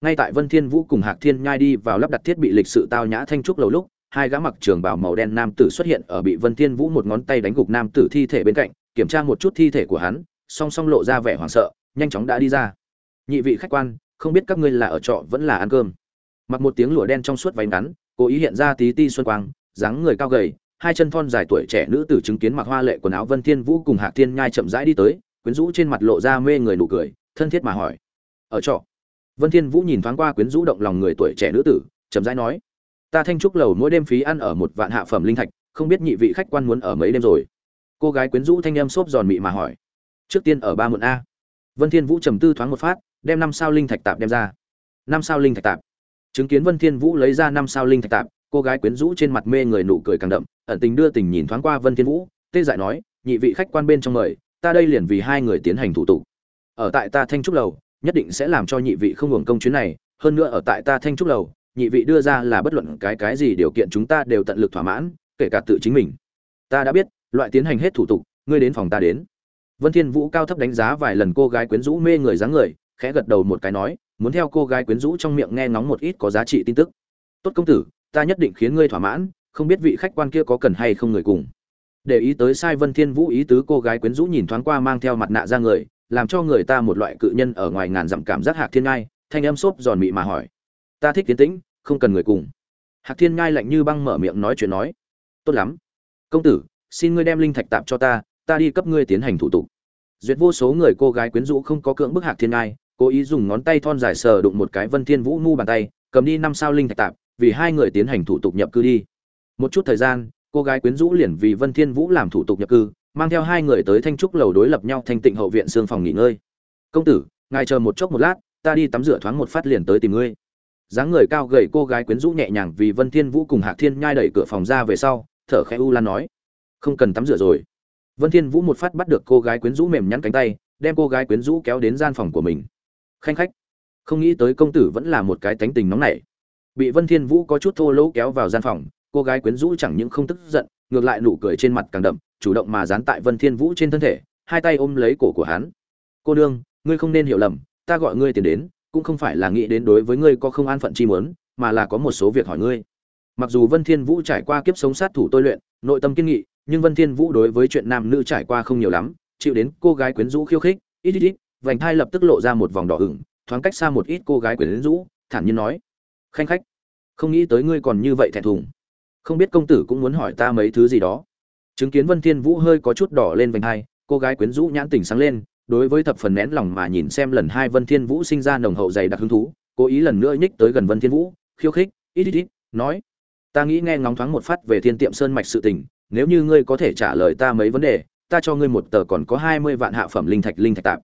Ngay tại vân thiên vũ cùng hạc thiên nhai đi vào lắp đặt thiết bị lịch sự tao nhã thanh trúc lầu lúc, hai gã mặc trường bào màu đen nam tử xuất hiện ở bị vân thiên vũ một ngón tay đánh gục nam tử thi thể bên cạnh kiểm tra một chút thi thể của hắn, song song lộ ra vẻ hoảng sợ, nhanh chóng đã đi ra. Nhị vị khách quan, không biết các ngươi là ở trọ vẫn là ăn cơm. Mặc một tiếng lụa đen trong suốt váy ngắn, cố ý hiện ra tí ti xuân quang, dáng người cao gầy, hai chân thon dài tuổi trẻ nữ tử chứng kiến mặc hoa lệ quần áo vân thiên vũ cùng hạ thiên nhai chậm rãi đi tới, quyến rũ trên mặt lộ ra mê người nụ cười, thân thiết mà hỏi, ở trọ? Vân thiên vũ nhìn thoáng qua quyến rũ động lòng người tuổi trẻ nữ tử, chậm rãi nói, ta thanh trúc lầu mỗi đêm phí ăn ở một vạn hạ phẩm linh thạch, không biết nhị vị khách quan muốn ở mấy đêm rồi? Cô gái quyến rũ thanh em xốp giòn mị mà hỏi, trước tiên ở ba muộn a. Vân thiên vũ trầm tư thoáng một phát, đem năm sao linh thạch tạp đem ra. Năm sao linh thạch tạp. Chứng kiến vân thiên vũ lấy ra năm sao linh thạch tạp, cô gái quyến rũ trên mặt mê người nụ cười càng đậm, ẩn tình đưa tình nhìn thoáng qua vân thiên vũ, tê dại nói, nhị vị khách quan bên trong mời, ta đây liền vì hai người tiến hành thủ tục. Ở tại ta thanh trúc lầu, nhất định sẽ làm cho nhị vị không hưởng công chuyến này, hơn nữa ở tại ta thanh trúc lầu, nhị vị đưa ra là bất luận cái cái gì điều kiện chúng ta đều tận lực thỏa mãn, kể cả tự chính mình. Ta đã biết loại tiến hành hết thủ tục, ngươi đến phòng ta đến. Vân thiên vũ cao thấp đánh giá vài lần cô gái quyến rũ mê người dáng người, khẽ gật đầu một cái nói, muốn theo cô gái quyến rũ trong miệng nghe ngóng một ít có giá trị tin tức. Tốt công tử, ta nhất định khiến ngươi thỏa mãn, không biết vị khách quan kia có cần hay không người cùng. Để ý tới sai vân thiên vũ ý tứ cô gái quyến rũ nhìn thoáng qua mang theo mặt nạ ra người, làm cho người ta một loại cự nhân ở ngoài ngàn dặm cảm giác hạc thiên ngai, thanh âm xốp giòn mị mà hỏi. Ta thích tiến tĩnh, không cần người cùng. Hạc thiên ngai lạnh như băng mở miệng nói chuyện nói. Tốt lắm. Công tử xin ngươi đem linh thạch tạm cho ta ta đi cấp ngươi tiến hành thủ tục. Duyệt vô số người cô gái quyến rũ không có cưỡng bức hạc thiên ngai, cố ý dùng ngón tay thon dài sờ đụng một cái vân thiên vũ mu bàn tay, cầm đi năm sao linh thạch tạm vì hai người tiến hành thủ tục nhập cư đi. Một chút thời gian, cô gái quyến rũ liền vì vân thiên vũ làm thủ tục nhập cư, mang theo hai người tới thanh trúc lầu đối lập nhau thanh tịnh hậu viện xương phòng nghỉ ngơi. Công tử, ngài chờ một chốc một lát, ta đi tắm rửa thoáng một phát liền tới tìm ngươi. Dáng người cao gầy cô gái quyến rũ nhẹ nhàng vì vân thiên vũ cùng hạc thiên nhai đẩy cửa phòng ra về sau, thở khẽ u lan nói không cần tắm rửa rồi. Vân thiên vũ một phát bắt được cô gái quyến rũ mềm nhắn cánh tay, đem cô gái quyến rũ kéo đến gian phòng của mình. Khanh khách, không nghĩ tới công tử vẫn là một cái tánh tình nóng nảy. Bị vân thiên vũ có chút thô lỗ kéo vào gian phòng, cô gái quyến rũ chẳng những không tức giận, ngược lại nụ cười trên mặt càng đậm, chủ động mà dán tại vân thiên vũ trên thân thể, hai tay ôm lấy cổ của hắn. Cô đương ngươi không nên hiểu lầm, ta gọi ngươi tiền đến, cũng không phải là nghĩ đến đối với ngươi có không an phận chi muốn, mà là có một số việc hỏi ngươi. Mặc dù vân thiên vũ trải qua kiếp sống sát thủ tôi luyện, nội tâm kiên nghị nhưng vân thiên vũ đối với chuyện nam nữ trải qua không nhiều lắm, chịu đến cô gái quyến rũ khiêu khích, ít ít ít, vành thai lập tức lộ ra một vòng đỏ ửng, thoáng cách xa một ít cô gái quyến rũ, thản nhiên nói, khanh khách, không nghĩ tới ngươi còn như vậy thẹn thùng. Không biết công tử cũng muốn hỏi ta mấy thứ gì đó. Chứng kiến vân thiên vũ hơi có chút đỏ lên vành hai cô gái quyến rũ nhãn tỉnh sáng lên, đối với thập phần nén lòng mà nhìn xem lần hai vân thiên vũ sinh ra nồng hậu dày đặc hứng thú, cố ý lần nữa nhích tới gần vân thiên vũ, khiêu khích, ít ít ít, nói, ta nghĩ nghe ngóng thoáng một phát về thiên tiệm sơn mạch sự tình nếu như ngươi có thể trả lời ta mấy vấn đề, ta cho ngươi một tờ còn có hai mươi vạn hạ phẩm linh thạch linh thạch tạp.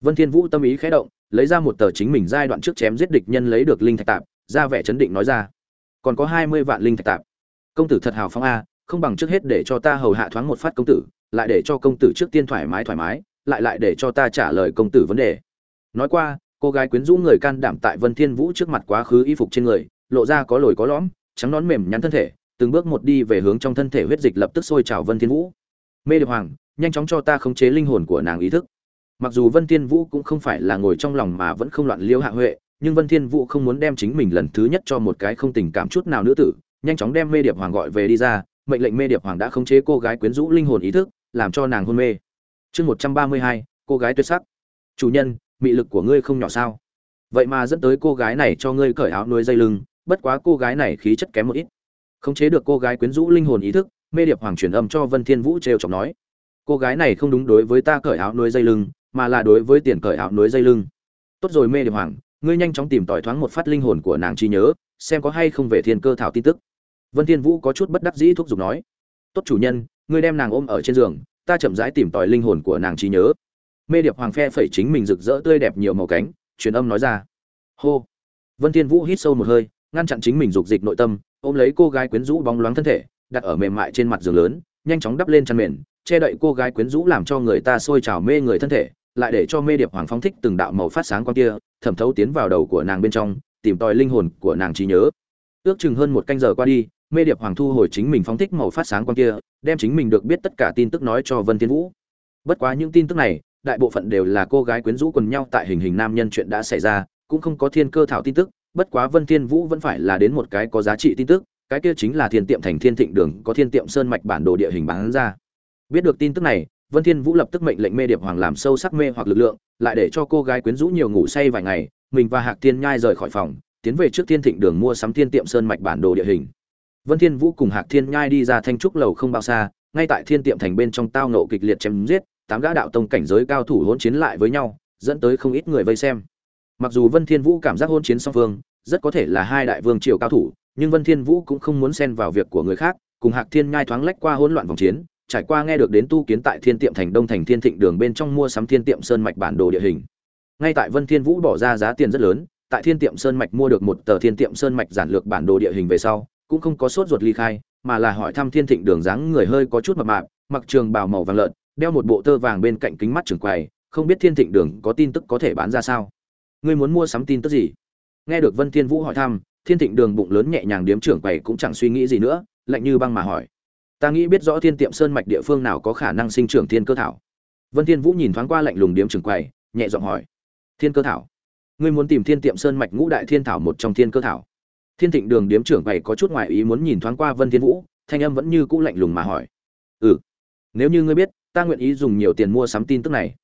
Vân thiên vũ tâm ý khẽ động, lấy ra một tờ chính mình giai đoạn trước chém giết địch nhân lấy được linh thạch tạp, ra vẻ chấn định nói ra. Còn có hai mươi vạn linh thạch tạp. Công tử thật hào phóng a, không bằng trước hết để cho ta hầu hạ thoáng một phát công tử, lại để cho công tử trước tiên thoải mái thoải mái, lại lại để cho ta trả lời công tử vấn đề. Nói qua, cô gái quyến rũ người can đảm tại vân thiên vũ trước mặt quá khứ y phục trên người, lộ ra có lồi có lõm, trắng nón mềm nhắn thân thể từng bước một đi về hướng trong thân thể huyết dịch lập tức sôi trào vân thiên vũ. Mê điệp hoàng, nhanh chóng cho ta khống chế linh hồn của nàng ý thức. Mặc dù vân thiên vũ cũng không phải là ngồi trong lòng mà vẫn không loạn liêu hạ huệ, nhưng vân thiên vũ không muốn đem chính mình lần thứ nhất cho một cái không tình cảm chút nào nữ tử, nhanh chóng đem mê điệp hoàng gọi về đi ra, mệnh lệnh mê điệp hoàng đã khống chế cô gái quyến rũ linh hồn ý thức, làm cho nàng hôn mê. Chương một trăm ba mươi hai, cô gái tuyệt sắc. Chủ nhân, mị lực của ngươi không nhỏ sao? Vậy mà dẫn tới cô gái này cho ngươi cởi áo nuôi dây lưng, bất quá cô gái này khí chất kém một ít khống chế được cô gái quyến rũ linh hồn ý thức, mê điệp hoàng truyền âm cho vân thiên vũ trêu chọc nói. Cô gái này không đúng đối với ta cởi áo nuôi dây lưng, mà là đối với tiền cởi áo nuôi dây lưng. Tốt rồi mê điệp hoàng, ngươi nhanh chóng tìm tỏi thoáng một phát linh hồn của nàng trí nhớ, xem có hay không về thiên cơ thảo tin tức. Vân thiên vũ có chút bất đắc dĩ thúc giục nói. Tốt chủ nhân, ngươi đem nàng ôm ở trên giường, ta chậm rãi tìm tòi linh hồn của nàng trí nhớ. Mê điệp hoàng phe phẩy chính mình rực rỡ tươi đẹp nhiều màu cánh, truyền âm nói ra. Hô. Vân thiên vũ hít sâu một hơi, ngăn chặn chính mình dục dịch nội tâm ôm lấy cô gái quyến rũ bóng loáng thân thể, đặt ở mềm mại trên mặt giường lớn, nhanh chóng đắp lên chăn mền, che đậy cô gái quyến rũ làm cho người ta sôi trào mê người thân thể, lại để cho mê điệp hoàng phong thích từng đạo màu phát sáng quan kia, thẩm thấu tiến vào đầu của nàng bên trong, tìm tòi linh hồn của nàng trí nhớ. Ước chừng hơn một canh giờ qua đi, mê điệp hoàng thu hồi chính mình phóng thích màu phát sáng quan kia, đem chính mình được biết tất cả tin tức nói cho vân thiên vũ. Bất quá những tin tức này, đại bộ phận đều là cô gái quyến rũ quần nhau tại hình hình nam nhân chuyện đã xảy ra, cũng không có thiên cơ thảo tin tức bất quá vân thiên vũ vẫn phải là đến một cái có giá trị tin tức, cái kia chính là thiên tiệm thành thiên thịnh đường có thiên tiệm sơn mạch bản đồ địa hình bán ra. Biết được tin tức này, vân thiên vũ lập tức mệnh lệnh mê điệp hoàng làm sâu sắc mê hoặc lực lượng, lại để cho cô gái quyến rũ nhiều ngủ say vài ngày, mình và hạc tiên nhai rời khỏi phòng, tiến về trước thiên thịnh đường mua sắm thiên tiệm sơn mạch bản đồ địa hình. Vân thiên vũ cùng hạc thiên nhai đi ra thanh trúc lầu không bao xa, ngay tại thiên tiệm thành bên trong tao ngộ kịch liệt chém giết, tám gã đạo tông cảnh giới cao thủ hỗn chiến lại với nhau, dẫn tới không ít người vây xem mặc dù vân thiên vũ cảm giác hôn chiến song phương rất có thể là hai đại vương triều cao thủ, nhưng vân thiên vũ cũng không muốn xen vào việc của người khác, cùng hạc thiên nhai thoáng lách qua hỗn loạn vòng chiến, trải qua nghe được đến tu kiến tại thiên tiệm thành đông thành thiên thịnh đường bên trong mua sắm thiên tiệm sơn mạch bản đồ địa hình. Ngay tại vân thiên vũ bỏ ra giá tiền rất lớn, tại thiên tiệm sơn mạch mua được một tờ thiên tiệm sơn mạch giản lược bản đồ địa hình về sau, cũng không có sốt ruột ly khai, mà là hỏi thăm thiên thịnh đường dáng người hơi có chút mập mạp, mặc trường bào màu vàng lợn, đeo một bộ tơ vàng bên cạnh kính mắt trường quầy, không biết thiên thịnh đường có tin tức có thể bán ra sao ngươi muốn mua sắm tin tức gì? Nghe được vân thiên vũ hỏi thăm, thiên thịnh đường bụng lớn nhẹ nhàng điếm trưởng quầy cũng chẳng suy nghĩ gì nữa, lạnh như băng mà hỏi. Ta nghĩ biết rõ thiên tiệm sơn mạch địa phương nào có khả năng sinh trưởng thiên cơ thảo. Vân thiên vũ nhìn thoáng qua lạnh lùng điếm trưởng quầy, nhẹ giọng hỏi. Thiên cơ thảo? Ngươi muốn tìm thiên tiệm sơn mạch ngũ đại thiên thảo một trong thiên cơ thảo? Thiên thịnh đường điếm trưởng quầy có chút ngoại ý muốn nhìn thoáng qua vân thiên vũ, thanh âm vẫn như cũ lạnh lùng mà hỏi. Ừ. Nếu như ngươi biết, ta nguyện ý dùng nhiều tiền mua sắm tin tức này.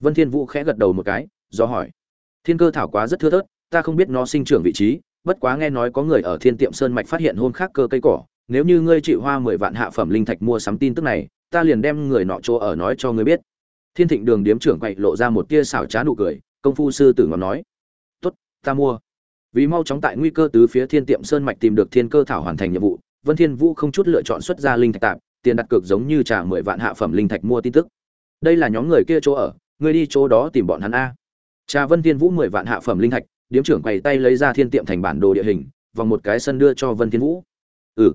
Vân thiên vũ khẽ gật đầu một cái, do hỏi thiên cơ thảo quá rất thưa thớt, ta không biết nó sinh trưởng vị trí, bất quá nghe nói có người ở thiên tiệm sơn mạch phát hiện hôn khác cơ cây cỏ, nếu như ngươi chịu hoa mười vạn hạ phẩm linh thạch mua sắm tin tức này, ta liền đem người nọ chỗ ở nói cho ngươi biết. Thiên thịnh đường điếm trưởng quậy lộ ra một tia xảo trá nụ cười, công phu sư tử ngọc nói. Tốt, ta mua. Vì mau chóng tại nguy cơ từ phía thiên tiệm sơn mạch tìm được thiên cơ thảo hoàn thành nhiệm vụ, vân thiên vũ không chút lựa chọn xuất ra linh thạch tạm tiền đặt cược giống như trả mười vạn hạ phẩm linh thạch mua tin tức. Đây là nhóm người kia chỗ ở, ngươi đi chỗ đó tìm bọn hắn a trà vân thiên vũ mười vạn hạ phẩm linh thạch, điếm trưởng quầy tay lấy ra thiên tiệm thành bản đồ địa hình, vòng một cái sân đưa cho vân thiên vũ. Ừ.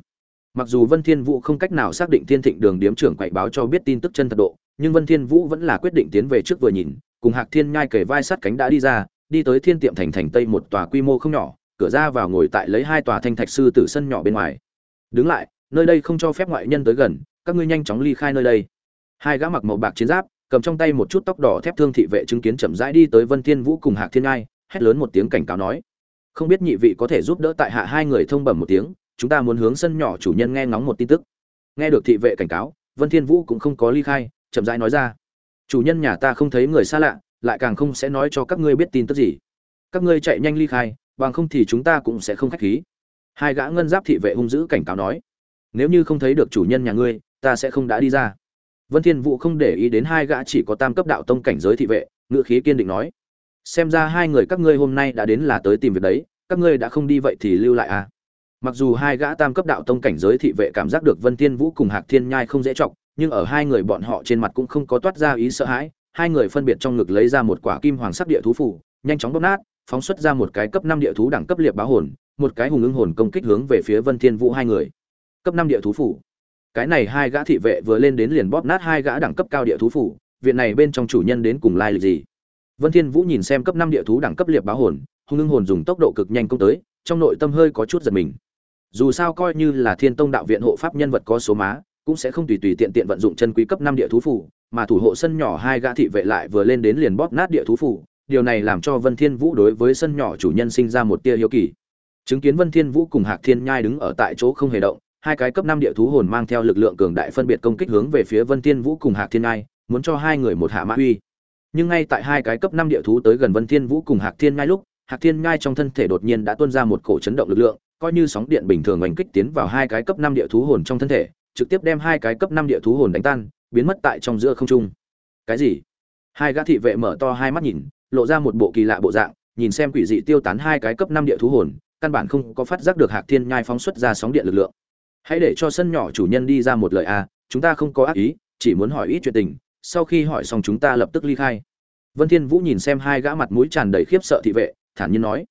Mặc dù vân thiên vũ không cách nào xác định thiên thịnh đường điếm trưởng quậy báo cho biết tin tức chân thật độ, nhưng vân thiên vũ vẫn là quyết định tiến về trước vừa nhìn, cùng hạc thiên nhai kề vai sát cánh đã đi ra, đi tới thiên tiệm thành thành tây một tòa quy mô không nhỏ, cửa ra vào ngồi tại lấy hai tòa thanh thạch sư tử sân nhỏ bên ngoài. Đứng lại, nơi đây không cho phép ngoại nhân tới gần, các ngươi nhanh chóng ly khai nơi đây. Hai gã mặc màu bạc chiến giáp cầm trong tay một chút tóc đỏ thép thương thị vệ chứng kiến chậm rãi đi tới vân thiên vũ cùng hạc thiên ngai, hét lớn một tiếng cảnh cáo nói, không biết nhị vị có thể giúp đỡ tại hạ hai người thông bẩm một tiếng, chúng ta muốn hướng sân nhỏ chủ nhân nghe ngóng một tin tức. Nghe được thị vệ cảnh cáo, vân thiên vũ cũng không có ly khai, chậm rãi nói ra, chủ nhân nhà ta không thấy người xa lạ, lại càng không sẽ nói cho các ngươi biết tin tức gì. Các ngươi chạy nhanh ly khai, bằng không thì chúng ta cũng sẽ không khách khí. Hai gã ngân giáp thị vệ hung dữ cảnh cáo nói, nếu như không thấy được chủ nhân nhà ngươi, ta sẽ không đã đi ra vân thiên vũ không để ý đến hai gã chỉ có tam cấp đạo tông cảnh giới thị vệ ngựa khí kiên định nói. Xem ra hai người các ngươi hôm nay đã đến là tới tìm việc đấy, các ngươi đã không đi vậy thì lưu lại à? Mặc dù hai gã tam cấp đạo tông cảnh giới thị vệ cảm giác được vân thiên vũ cùng hạc thiên nhai không dễ trọng nhưng ở hai người bọn họ trên mặt cũng không có toát ra ý sợ hãi, hai người phân biệt trong ngực lấy ra một quả kim hoàng sắc địa thú phủ nhanh chóng bóp nát, phóng xuất ra một cái cấp năm địa thú đẳng cấp liệt báo hồn, một cái hùng ưng hồn công kích hướng về phía vân thiên vũ hai người. Cấp năm địa thú phủ cái này hai gã thị vệ vừa lên đến liền bóp nát hai gã đẳng cấp cao địa thú phủ, viện này bên trong chủ nhân đến cùng lai lịch gì? Vân thiên vũ nhìn xem cấp năm địa thú đẳng cấp liệp báo hồn, hung ngưng hồn dùng tốc độ cực nhanh công tới, trong nội tâm hơi có chút giật mình. Dù sao coi như là thiên tông đạo viện hộ pháp nhân vật có số má, cũng sẽ không tùy tùy tiện tiện vận dụng chân quý cấp năm địa thú phủ, mà thủ hộ sân nhỏ hai gã thị vệ lại vừa lên đến liền bóp nát địa thú phủ, điều này làm cho vân thiên vũ đối với sân nhỏ chủ nhân sinh ra một tia hiếu kỳ. Chứng kiến vân thiên vũ cùng hạc thiên nhai đứng ở tại chỗ không hề động hai cái cấp năm địa thú hồn mang theo lực lượng cường đại phân biệt công kích hướng về phía vân thiên vũ cùng hạc thiên ngai, muốn cho hai người một hạ mã uy. Nhưng ngay tại hai cái cấp năm địa thú tới gần vân thiên vũ cùng hạc thiên ngai lúc, hạc thiên ngai trong thân thể đột nhiên đã tuôn ra một cổ chấn động lực lượng, coi như sóng điện bình thường oanh kích tiến vào hai cái cấp năm địa thú hồn trong thân thể, trực tiếp đem hai cái cấp năm địa thú hồn đánh tan, biến mất tại trong giữa không trung. Cái gì? Hai gã thị vệ mở to hai mắt nhìn, lộ ra một bộ kỳ lạ bộ dạng, nhìn xem quỷ dị tiêu tán hai cái cấp năm địa thú hồn, căn bản không có phát giác được hạc thiên nhai phóng xuất ra sóng điện lực lượng hãy để cho sân nhỏ chủ nhân đi ra một lời a chúng ta không có ác ý, chỉ muốn hỏi ít chuyện tình. Sau khi hỏi xong chúng ta lập tức ly khai. Vân thiên vũ nhìn xem hai gã mặt mũi tràn đầy khiếp sợ thị vệ, thản nhiên nói.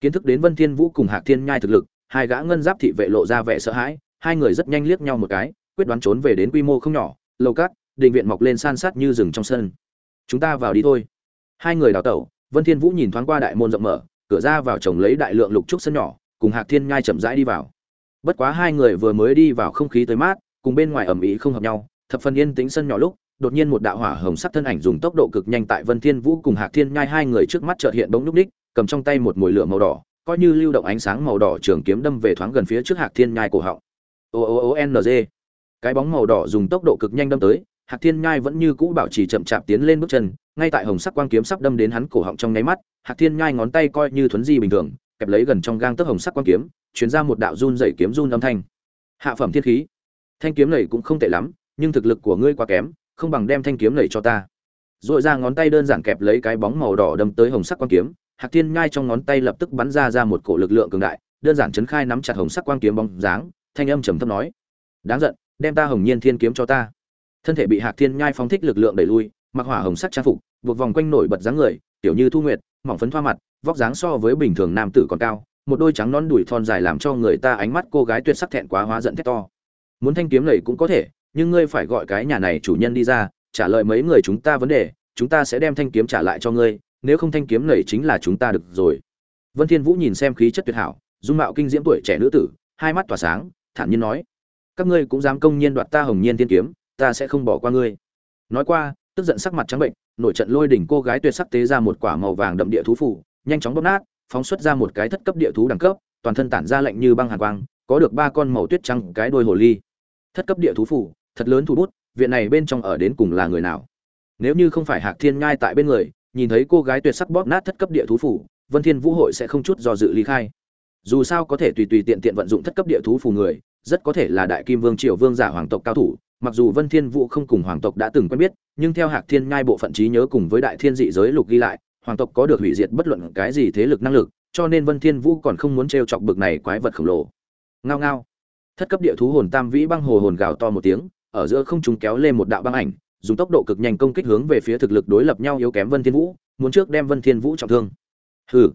Kiến thức đến vân thiên vũ cùng hạc thiên nhai thực lực, hai gã ngân giáp thị vệ lộ ra vẻ sợ hãi, hai người rất nhanh liếc nhau một cái, quyết đoán trốn về đến quy mô không nhỏ lâu cát định viện mọc lên san sát như rừng trong sân. Chúng ta vào đi thôi. Hai người đào tẩu, vân thiên vũ nhìn thoáng qua đại môn rộng mở, cửa ra vào trồng lấy đại lượng lục trúc sân nhỏ, cùng hạc thiên nhai chậm rãi đi vào bất quá hai người vừa mới đi vào không khí tới mát, cùng bên ngoài ẩm ý không hợp nhau, thập phần yên tĩnh sân nhỏ lúc, đột nhiên một đạo hỏa hồng sắc thân ảnh dùng tốc độ cực nhanh tại vân thiên vũ cùng hạc thiên nhai hai người trước mắt chợt hiện bỗng núp ních, cầm trong tay một mồi lửa màu đỏ, coi như lưu động ánh sáng màu đỏ trường kiếm đâm về thoáng gần phía trước hạc thiên nhai cổ họng. O o o n g. Cái bóng màu đỏ dùng tốc độ cực nhanh đâm tới, hạc thiên nhai vẫn như cũ bảo trì chậm chạp tiến lên bước chân, ngay tại hồng sắc quang kiếm sắp đâm đến hắn cổ họng trong nháy mắt, hạc thiên nhai ngón tay coi như thuấn di bình thường, kẹp lấy gần trong gang tấc hồng sắc quang kiếm chuyển ra một đạo run dày kiếm run âm thanh. Hạ phẩm thiên khí. Thanh kiếm này cũng không tệ lắm, nhưng thực lực của ngươi quá kém, không bằng đem thanh kiếm này cho ta. Dội ra ngón tay đơn giản kẹp lấy cái bóng màu đỏ đâm tới hồng sắc quang kiếm, hạc thiên nhai trong ngón tay lập tức bắn ra ra một cổ lực lượng cường đại, đơn giản chấn khai nắm chặt hồng sắc quang kiếm bóng dáng, thanh âm trầm thấp nói, đáng giận, đem ta hồng nhiên thiên kiếm cho ta. Thân thể bị hạc thiên nhai phóng thích lực lượng đẩy lui, mặc hỏa hồng sắc trang phục, buộc vòng quanh nổi bật dáng người, tiểu như thu nguyệt, mỏng phấn thoa mặt, vóc dáng so với bình thường nam tử còn cao một đôi trắng non đùi thon dài làm cho người ta ánh mắt cô gái tuyệt sắc thẹn quá hóa giận thét to. Muốn thanh kiếm này cũng có thể, nhưng ngươi phải gọi cái nhà này chủ nhân đi ra, trả lời mấy người chúng ta vấn đề, chúng ta sẽ đem thanh kiếm trả lại cho ngươi, nếu không thanh kiếm này chính là chúng ta được rồi. Vân thiên vũ nhìn xem khí chất tuyệt hảo, dung mạo kinh diễm tuổi trẻ nữ tử, hai mắt tỏa sáng, thản nhiên nói, các ngươi cũng dám công nhiên đoạt ta hồng nhiên tiên kiếm, ta sẽ không bỏ qua ngươi. Nói qua, tức giận sắc mặt trắng bệnh, nổi trận lôi đỉnh cô gái tuyệt sắc tế ra một quả màu vàng đậm địa thú phủ nhanh chóng bóp nát phóng xuất ra một cái thất cấp địa thú đẳng cấp, toàn thân tản ra lạnh như băng hàn quang, có được ba con màu tuyết trắng cái đuôi hồ ly. Thất cấp địa thú phủ, thật lớn thủ bút, viện này bên trong ở đến cùng là người nào? Nếu như không phải hạc thiên nhai tại bên người, nhìn thấy cô gái tuyệt sắc bóp nát thất cấp địa thú phủ, vân thiên vũ hội sẽ không chút do dự ly khai. Dù sao có thể tùy tùy tiện tiện vận dụng thất cấp địa thú phủ người, rất có thể là đại kim vương triều vương giả hoàng tộc cao thủ, mặc dù vân thiên vũ không cùng hoàng tộc đã từng quen biết, nhưng theo hạc thiên nhai bộ phận trí nhớ cùng với đại thiên dị giới lục ghi lại hoàng tộc có được hủy diệt bất luận cái gì thế lực năng lực cho nên vân thiên vũ còn không muốn treo chọc bực này quái vật khổng lồ. Ngao ngao. Thất cấp địa thú hồn tam vĩ băng hồ hồn gào to một tiếng ở giữa không trung kéo lên một đạo băng ảnh dùng tốc độ cực nhanh công kích hướng về phía thực lực đối lập nhau yếu kém vân thiên vũ muốn trước đem vân thiên vũ trọng thương. Hừ.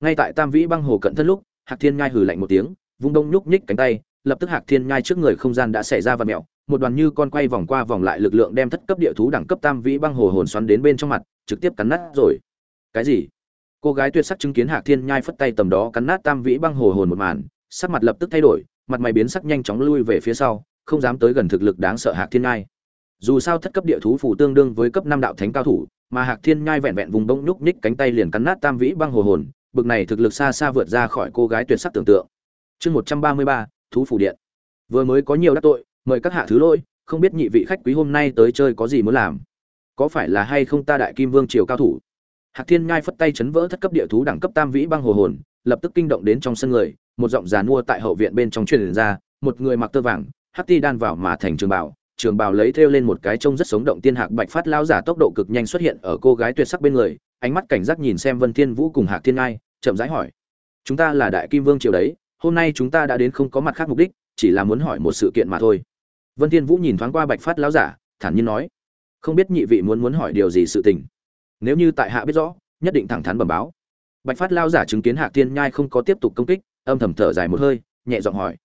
Ngay tại tam vĩ băng hồ cận thân lúc hạc thiên nhai hừ lạnh một tiếng vung đông nhúc nhích cánh tay lập tức hạc thiên nhai trước người không gian đã xảy ra và mèo, một đoàn như con quay vòng qua vòng lại lực lượng đem thất cấp địa thú đẳng cấp tam vĩ băng hồ hồn xoắn đến bên trong mặt trực tiếp cắn nát rồi cái gì? Cô gái tuyệt sắc chứng kiến hạc thiên nhai phất tay tầm đó cắn nát tam vĩ băng hồ hồn một màn, sắc mặt lập tức thay đổi, mặt mày biến sắc nhanh chóng lui về phía sau, không dám tới gần thực lực đáng sợ hạc thiên nhai. Dù sao thất cấp địa thú phủ tương đương với cấp năm đạo thánh cao thủ, mà hạc thiên nhai vẹn vẹn vùng bông nhúc nhích cánh tay liền cắn nát tam vĩ băng hồ hồn, bực này thực lực xa xa vượt ra khỏi cô gái tuyệt sắc tưởng tượng. Chương một trăm ba mươi ba, thú phủ điện. Vừa mới có nhiều đắc tội, mời các hạ thứ lỗi, không biết nhị vị khách quý hôm nay tới chơi có gì muốn làm? Có phải là hay không ta đại kim vương triều cao thủ? Hạc thiên nhai phất tay chấn vỡ thất cấp địa thú đẳng cấp tam vĩ băng hồ hồn, lập tức kinh động đến trong sân người, một giọng giàn mua tại hậu viện bên trong truyền ra, một người mặc tơ vàng, hắc ti đan vào mà thành trường bảo trường bào lấy theo lên một cái trông rất sống động tiên hạc bạch phát lao giả tốc độ cực nhanh xuất hiện ở cô gái tuyệt sắc bên người, ánh mắt cảnh giác nhìn xem vân thiên vũ cùng hạc thiên ngai chậm rãi hỏi. Chúng ta là đại kim vương triều đấy, hôm nay chúng ta đã đến không có mặt khác mục đích, chỉ là muốn hỏi một sự kiện mà thôi. Vân thiên vũ nhìn thoáng qua bạch phát lão giả, thản nhiên nói. Không biết nhị vị muốn muốn hỏi điều gì sự tình nếu như tại hạ biết rõ, nhất định thẳng thắn bẩm báo. Bạch phát lão giả chứng kiến hạc thiên nhai không có tiếp tục công kích, âm thầm thở dài một hơi, nhẹ giọng hỏi.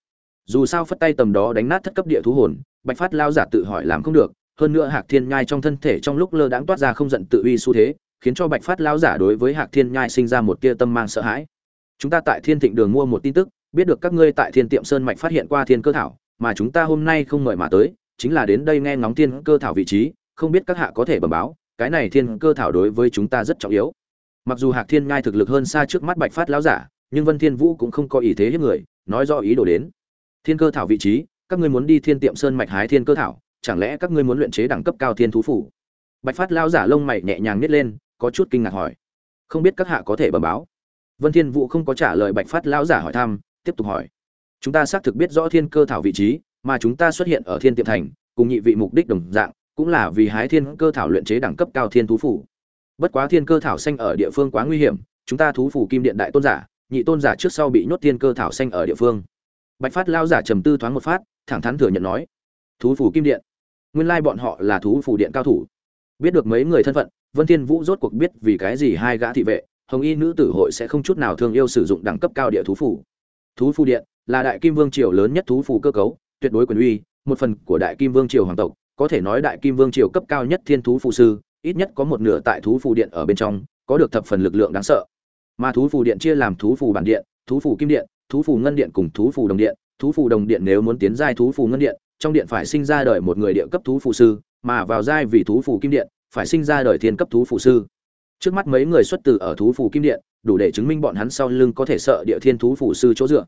Dù sao phất tay tầm đó đánh nát thất cấp địa thú hồn, bạch phát lao giả tự hỏi làm không được, hơn nữa hạc thiên nhai trong thân thể trong lúc lơ đãng toát ra không giận tự uy xu thế, khiến cho bạch phát lao giả đối với hạc thiên nhai sinh ra một tia tâm mang sợ hãi. Chúng ta tại thiên thịnh đường mua một tin tức, biết được các ngươi tại thiên tiệm sơn mạch phát hiện qua thiên cơ thảo, mà chúng ta hôm nay không mời mà tới, chính là đến đây nghe ngóng thiên cơ thảo vị trí, không biết các hạ có thể bẩm báo cái này thiên cơ thảo đối với chúng ta rất trọng yếu. Mặc dù hạc thiên ngai thực lực hơn xa trước mắt bạch phát lão giả, nhưng vân thiên vũ cũng không có ý thế hiếp người, nói rõ ý đồ đến. Thiên cơ thảo vị trí, các ngươi muốn đi thiên tiệm sơn mạch hái thiên cơ thảo, chẳng lẽ các ngươi muốn luyện chế đẳng cấp cao thiên thú phủ? Bạch phát Lão giả lông mày nhẹ nhàng nhét lên, có chút kinh ngạc hỏi. Không biết các hạ có thể bẩm báo. Vân thiên vũ không có trả lời bạch phát Lão giả hỏi thăm, tiếp tục hỏi. Chúng ta xác thực biết rõ thiên cơ thảo vị trí, mà chúng ta xuất hiện ở thiên tiệm thành, cùng nhị vị mục đích đồng dạng cũng là vì hái thiên cơ thảo luyện chế đẳng cấp cao thiên thú phủ. Bất quá thiên cơ thảo xanh ở địa phương quá nguy hiểm, chúng ta thú phủ kim điện đại tôn giả, nhị tôn giả trước sau bị nhốt thiên cơ thảo xanh ở địa phương. Bạch phát lao giả trầm tư thoáng một phát, thẳng thắn thừa nhận nói, thú phủ kim điện, nguyên lai bọn họ là thú phủ điện cao thủ. Biết được mấy người thân phận, vân thiên vũ rốt cuộc biết vì cái gì hai gã thị vệ, hồng y nữ tử hội sẽ không chút nào thương yêu sử dụng đẳng cấp cao địa thú phủ. Thú phủ điện là đại kim vương triều lớn nhất thú phủ cơ cấu, tuyệt đối quyền uy, một phần của đại kim vương triều hoàng tộc có thể nói đại kim vương triều cấp cao nhất thiên thú phụ sư ít nhất có một nửa tại thú phù điện ở bên trong có được thập phần lực lượng đáng sợ mà thú phù điện chia làm thú phù bản điện thú phù kim điện thú phù ngân điện cùng thú phù đồng điện thú phù đồng điện nếu muốn tiến giai thú phù ngân điện trong điện phải sinh ra đời một người địa cấp thú phù sư mà vào giai vì thú phù kim điện phải sinh ra đời thiên cấp thú phù sư trước mắt mấy người xuất từ ở thú phù kim điện đủ để chứng minh bọn hắn sau lưng có thể sợ địa thiên thú phù sư chỗ dựa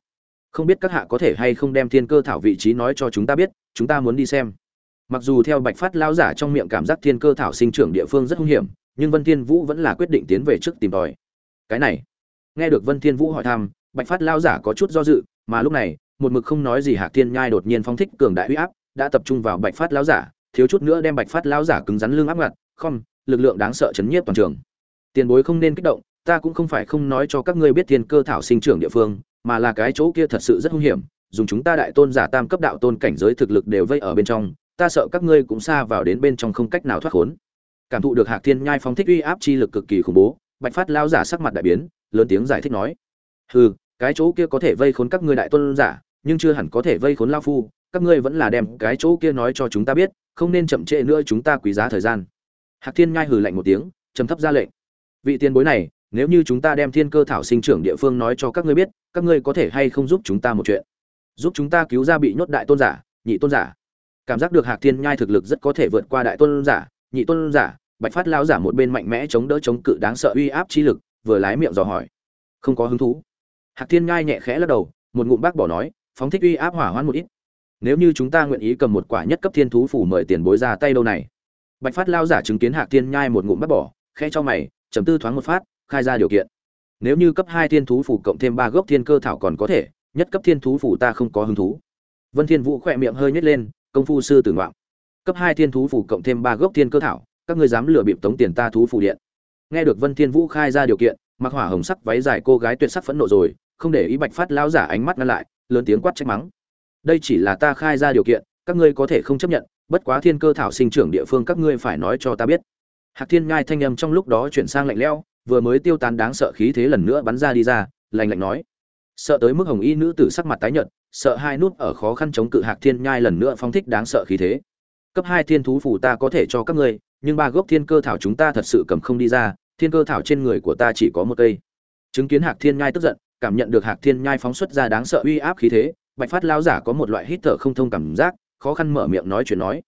không biết các hạ có thể hay không đem thiên cơ thảo vị trí nói cho chúng ta biết chúng ta muốn đi xem mặc dù theo bạch phát lao giả trong miệng cảm giác thiên cơ thảo sinh trưởng địa phương rất hung hiểm, nhưng vân thiên vũ vẫn là quyết định tiến về trước tìm tòi. Cái này, nghe được vân thiên vũ hỏi thăm, bạch phát lao giả có chút do dự, mà lúc này, một mực không nói gì hạc thiên nhai đột nhiên phóng thích cường đại uy áp, đã tập trung vào bạch phát lao giả, thiếu chút nữa đem bạch phát lao giả cứng rắn lưng áp ngặt, không, lực lượng đáng sợ chấn nhiếp toàn trường. Tiền bối không nên kích động, ta cũng không phải không nói cho các ngươi biết thiên cơ thảo sinh trưởng địa phương, mà là cái chỗ kia thật sự rất hung hiểm, dùng chúng ta đại tôn giả tam cấp đạo tôn cảnh giới thực lực đều vây ở bên trong ta sợ các ngươi cũng xa vào đến bên trong không cách nào thoát khốn. Cảm thụ được hạc thiên nhai phóng thích uy áp chi lực cực kỳ khủng bố, bạch phát lao giả sắc mặt đại biến, lớn tiếng giải thích nói, hừ, cái chỗ kia có thể vây khốn các ngươi đại tôn giả, nhưng chưa hẳn có thể vây khốn lao phu, các ngươi vẫn là đem cái chỗ kia nói cho chúng ta biết, không nên chậm trễ nữa chúng ta quý giá thời gian. Hạc thiên nhai hừ lạnh một tiếng, trầm thấp ra lệnh, vị tiền bối này, nếu như chúng ta đem thiên cơ thảo sinh trưởng địa phương nói cho các ngươi biết, các ngươi có thể hay không giúp chúng ta một chuyện? Giúp chúng ta cứu ra bị nhốt đại tôn giả, nhị tôn giả cảm giác được hạc thiên nhai thực lực rất có thể vượt qua đại tôn giả, nhị tôn giả, bạch phát lao giả một bên mạnh mẽ chống đỡ chống cự đáng sợ uy áp chi lực, vừa lái miệng dò hỏi. Không có hứng thú. Hạc thiên nhai nhẹ khẽ lắc đầu, một ngụm bác bỏ nói, phóng thích uy áp hỏa hoãn một ít. Nếu như chúng ta nguyện ý cầm một quả nhất cấp thiên thú phủ mời tiền bối ra tay đâu này? Bạch phát lao giả chứng kiến hạc thiên nhai một ngụm bác bỏ, khẽ cho mày chấm tư thoáng một phát, khai ra điều kiện. Nếu như cấp hai thiên thú phủ cộng thêm ba gốc thiên cơ thảo còn có thể, nhất cấp thiên thú phủ ta không có hứng thú. Vân thiên vũ khỏe miệng hơi nhếch lên công phu sư tử ngoạm. Cấp hai thiên thú phủ cộng thêm ba gốc thiên cơ thảo, các ngươi dám lừa bịp tống tiền ta thú phủ điện. Nghe được vân thiên vũ khai ra điều kiện, mặc hỏa hồng sắc váy dài cô gái tuyệt sắc phẫn nộ rồi, không để ý bạch phát lão giả ánh mắt ngăn lại, lớn tiếng quát trách mắng. Đây chỉ là ta khai ra điều kiện, các ngươi có thể không chấp nhận, bất quá thiên cơ thảo sinh trưởng địa phương các ngươi phải nói cho ta biết. Hạc thiên ngai thanh âm trong lúc đó chuyển sang lạnh lẽo, vừa mới tiêu tán đáng sợ khí thế lần nữa bắn ra đi ra, lạnh lạnh nói sợ tới mức hồng y nữ tử sắc mặt tái nhợt, sợ hai nút ở khó khăn chống cự hạc thiên nhai lần nữa phong thích đáng sợ khí thế. Cấp hai thiên thú phủ ta có thể cho các ngươi, nhưng ba gốc thiên cơ thảo chúng ta thật sự cầm không đi ra, thiên cơ thảo trên người của ta chỉ có một cây. Chứng kiến hạc thiên nhai tức giận, cảm nhận được hạc thiên nhai phóng xuất ra đáng sợ uy áp khí thế, bạch phát lao giả có một loại hít thở không thông cảm giác, khó khăn mở miệng nói chuyện nói.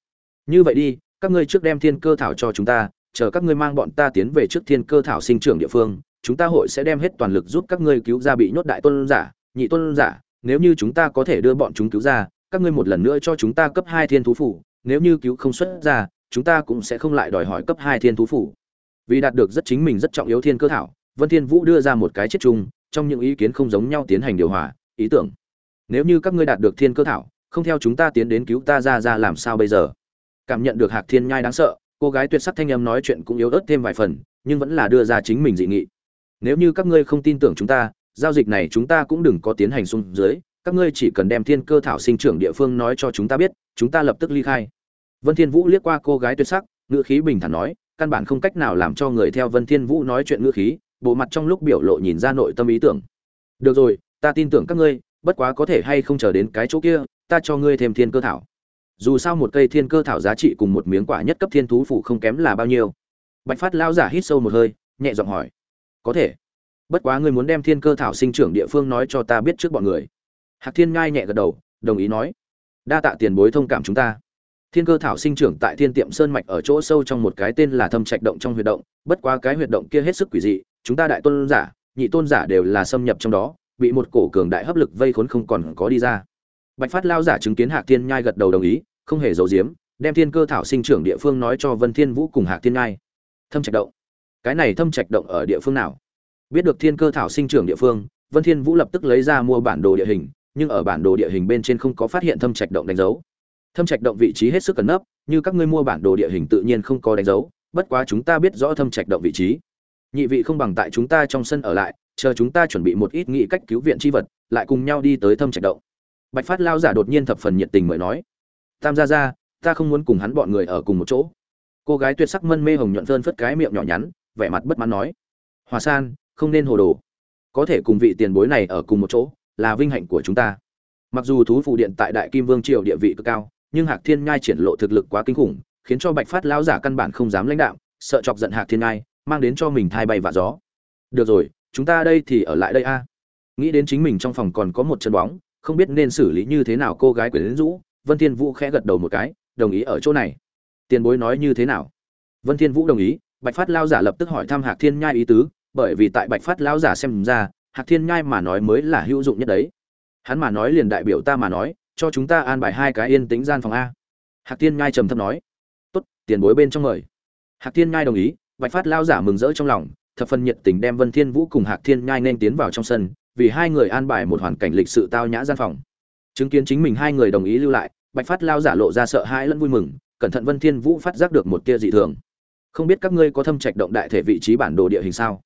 Như vậy đi, các ngươi trước đem thiên cơ thảo cho chúng ta, chờ các ngươi mang bọn ta tiến về trước thiên cơ thảo sinh trưởng địa phương chúng ta hội sẽ đem hết toàn lực giúp các ngươi cứu ra bị nhốt đại tôn giả, nhị tôn giả, nếu như chúng ta có thể đưa bọn chúng cứu ra, các ngươi một lần nữa cho chúng ta cấp hai thiên thú phủ, nếu như cứu không xuất ra, chúng ta cũng sẽ không lại đòi hỏi cấp hai thiên thú phủ. Vì đạt được rất chính mình rất trọng yếu thiên cơ thảo, vân thiên vũ đưa ra một cái chết chung, trong những ý kiến không giống nhau tiến hành điều hòa, ý tưởng. Nếu như các ngươi đạt được thiên cơ thảo, không theo chúng ta tiến đến cứu ta ra ra làm sao bây giờ? Cảm nhận được hạc thiên nhai đáng sợ, cô gái tuyệt sắc thanh âm nói chuyện cũng yếu ớt thêm vài phần, nhưng vẫn là đưa ra chính mình dị nghị nếu như các ngươi không tin tưởng chúng ta, giao dịch này chúng ta cũng đừng có tiến hành xuống dưới, các ngươi chỉ cần đem thiên cơ thảo sinh trưởng địa phương nói cho chúng ta biết, chúng ta lập tức ly khai. Vân thiên vũ liếc qua cô gái tuyệt sắc, ngữ khí bình thản nói, căn bản không cách nào làm cho người theo vân thiên vũ nói chuyện ngữ khí, bộ mặt trong lúc biểu lộ nhìn ra nội tâm ý tưởng. Được rồi, ta tin tưởng các ngươi, bất quá có thể hay không chờ đến cái chỗ kia, ta cho ngươi thêm thiên cơ thảo. Dù sao một cây thiên cơ thảo giá trị cùng một miếng quả nhất cấp thiên thú phủ không kém là bao nhiêu. Bạch phát lao giả hít sâu một hơi, nhẹ giọng hỏi có thể. Bất quá ngươi muốn đem thiên cơ thảo sinh trưởng địa phương nói cho ta biết trước bọn người. Hạc thiên ngai nhẹ gật đầu, đồng ý nói. Đa tạ tiền bối thông cảm chúng ta. Thiên cơ thảo sinh trưởng tại thiên tiệm sơn mạch ở chỗ sâu trong một cái tên là thâm trạch động trong huyệt động, bất quá cái huyệt động kia hết sức quỷ dị, chúng ta đại tôn giả, nhị tôn giả đều là xâm nhập trong đó, bị một cổ cường đại hấp lực vây khốn không còn có đi ra. Bạch phát lao giả chứng kiến hạc thiên nhai gật đầu đồng ý, không hề giấu giếm, đem thiên cơ thảo sinh trưởng địa phương nói cho vân thiên vũ cùng hạc thiên nhai. Thâm trạch động cái này thâm trạch động ở địa phương nào? Biết được thiên cơ thảo sinh trưởng địa phương, vân thiên vũ lập tức lấy ra mua bản đồ địa hình, nhưng ở bản đồ địa hình bên trên không có phát hiện thâm trạch động đánh dấu. Thâm trạch động vị trí hết sức cẩn nấp, như các ngươi mua bản đồ địa hình tự nhiên không có đánh dấu, bất quá chúng ta biết rõ thâm trạch động vị trí. Nhị vị không bằng tại chúng ta trong sân ở lại, chờ chúng ta chuẩn bị một ít nghị cách cứu viện chi vật, lại cùng nhau đi tới thâm trạch động. Bạch phát lao giả đột nhiên thập phần nhiệt tình mới nói, tam gia gia, ta không muốn cùng hắn bọn người ở cùng một chỗ. Cô gái tuyệt sắc mân mê hồng nhuận phơn phất cái miệng nhỏ nhắn vẻ mặt bất mãn nói, hòa san, không nên hồ đồ. Có thể cùng vị tiền bối này ở cùng một chỗ, là vinh hạnh của chúng ta. Mặc dù thú phụ điện tại đại kim vương triều địa vị cực cao, nhưng hạc thiên nhai triển lộ thực lực quá kinh khủng, khiến cho bạch phát lão giả căn bản không dám lãnh đạo, sợ chọc giận hạc thiên nhai, mang đến cho mình thai bay và gió. Được rồi, chúng ta đây thì ở lại đây a. Nghĩ đến chính mình trong phòng còn có một chân bóng, không biết nên xử lý như thế nào cô gái quyển rũ, vân thiên vũ khẽ gật đầu một cái, đồng ý ở chỗ này. Tiền bối nói như thế nào? Vân thiên vũ đồng ý bạch phát lao giả lập tức hỏi thăm hạc thiên nhai ý tứ, bởi vì tại bạch phát lao giả xem ra, hạc thiên nhai mà nói mới là hữu dụng nhất đấy. Hắn mà nói liền đại biểu ta mà nói, cho chúng ta an bài hai cái yên tĩnh gian phòng a. Hạc thiên nhai trầm thấp nói. Tốt, tiền bối bên trong mời. Hạc thiên nhai đồng ý, bạch phát lao giả mừng rỡ trong lòng, thập phần nhiệt tình đem vân thiên vũ cùng hạc thiên nhai nên tiến vào trong sân, vì hai người an bài một hoàn cảnh lịch sự tao nhã gian phòng. Chứng kiến chính mình hai người đồng ý lưu lại, bạch phát lao giả lộ ra sợ hãi lẫn vui mừng, cẩn thận vân thiên vũ phát giác được một tia dị thường không biết các ngươi có thâm trạch động đại thể vị trí bản đồ địa hình sao?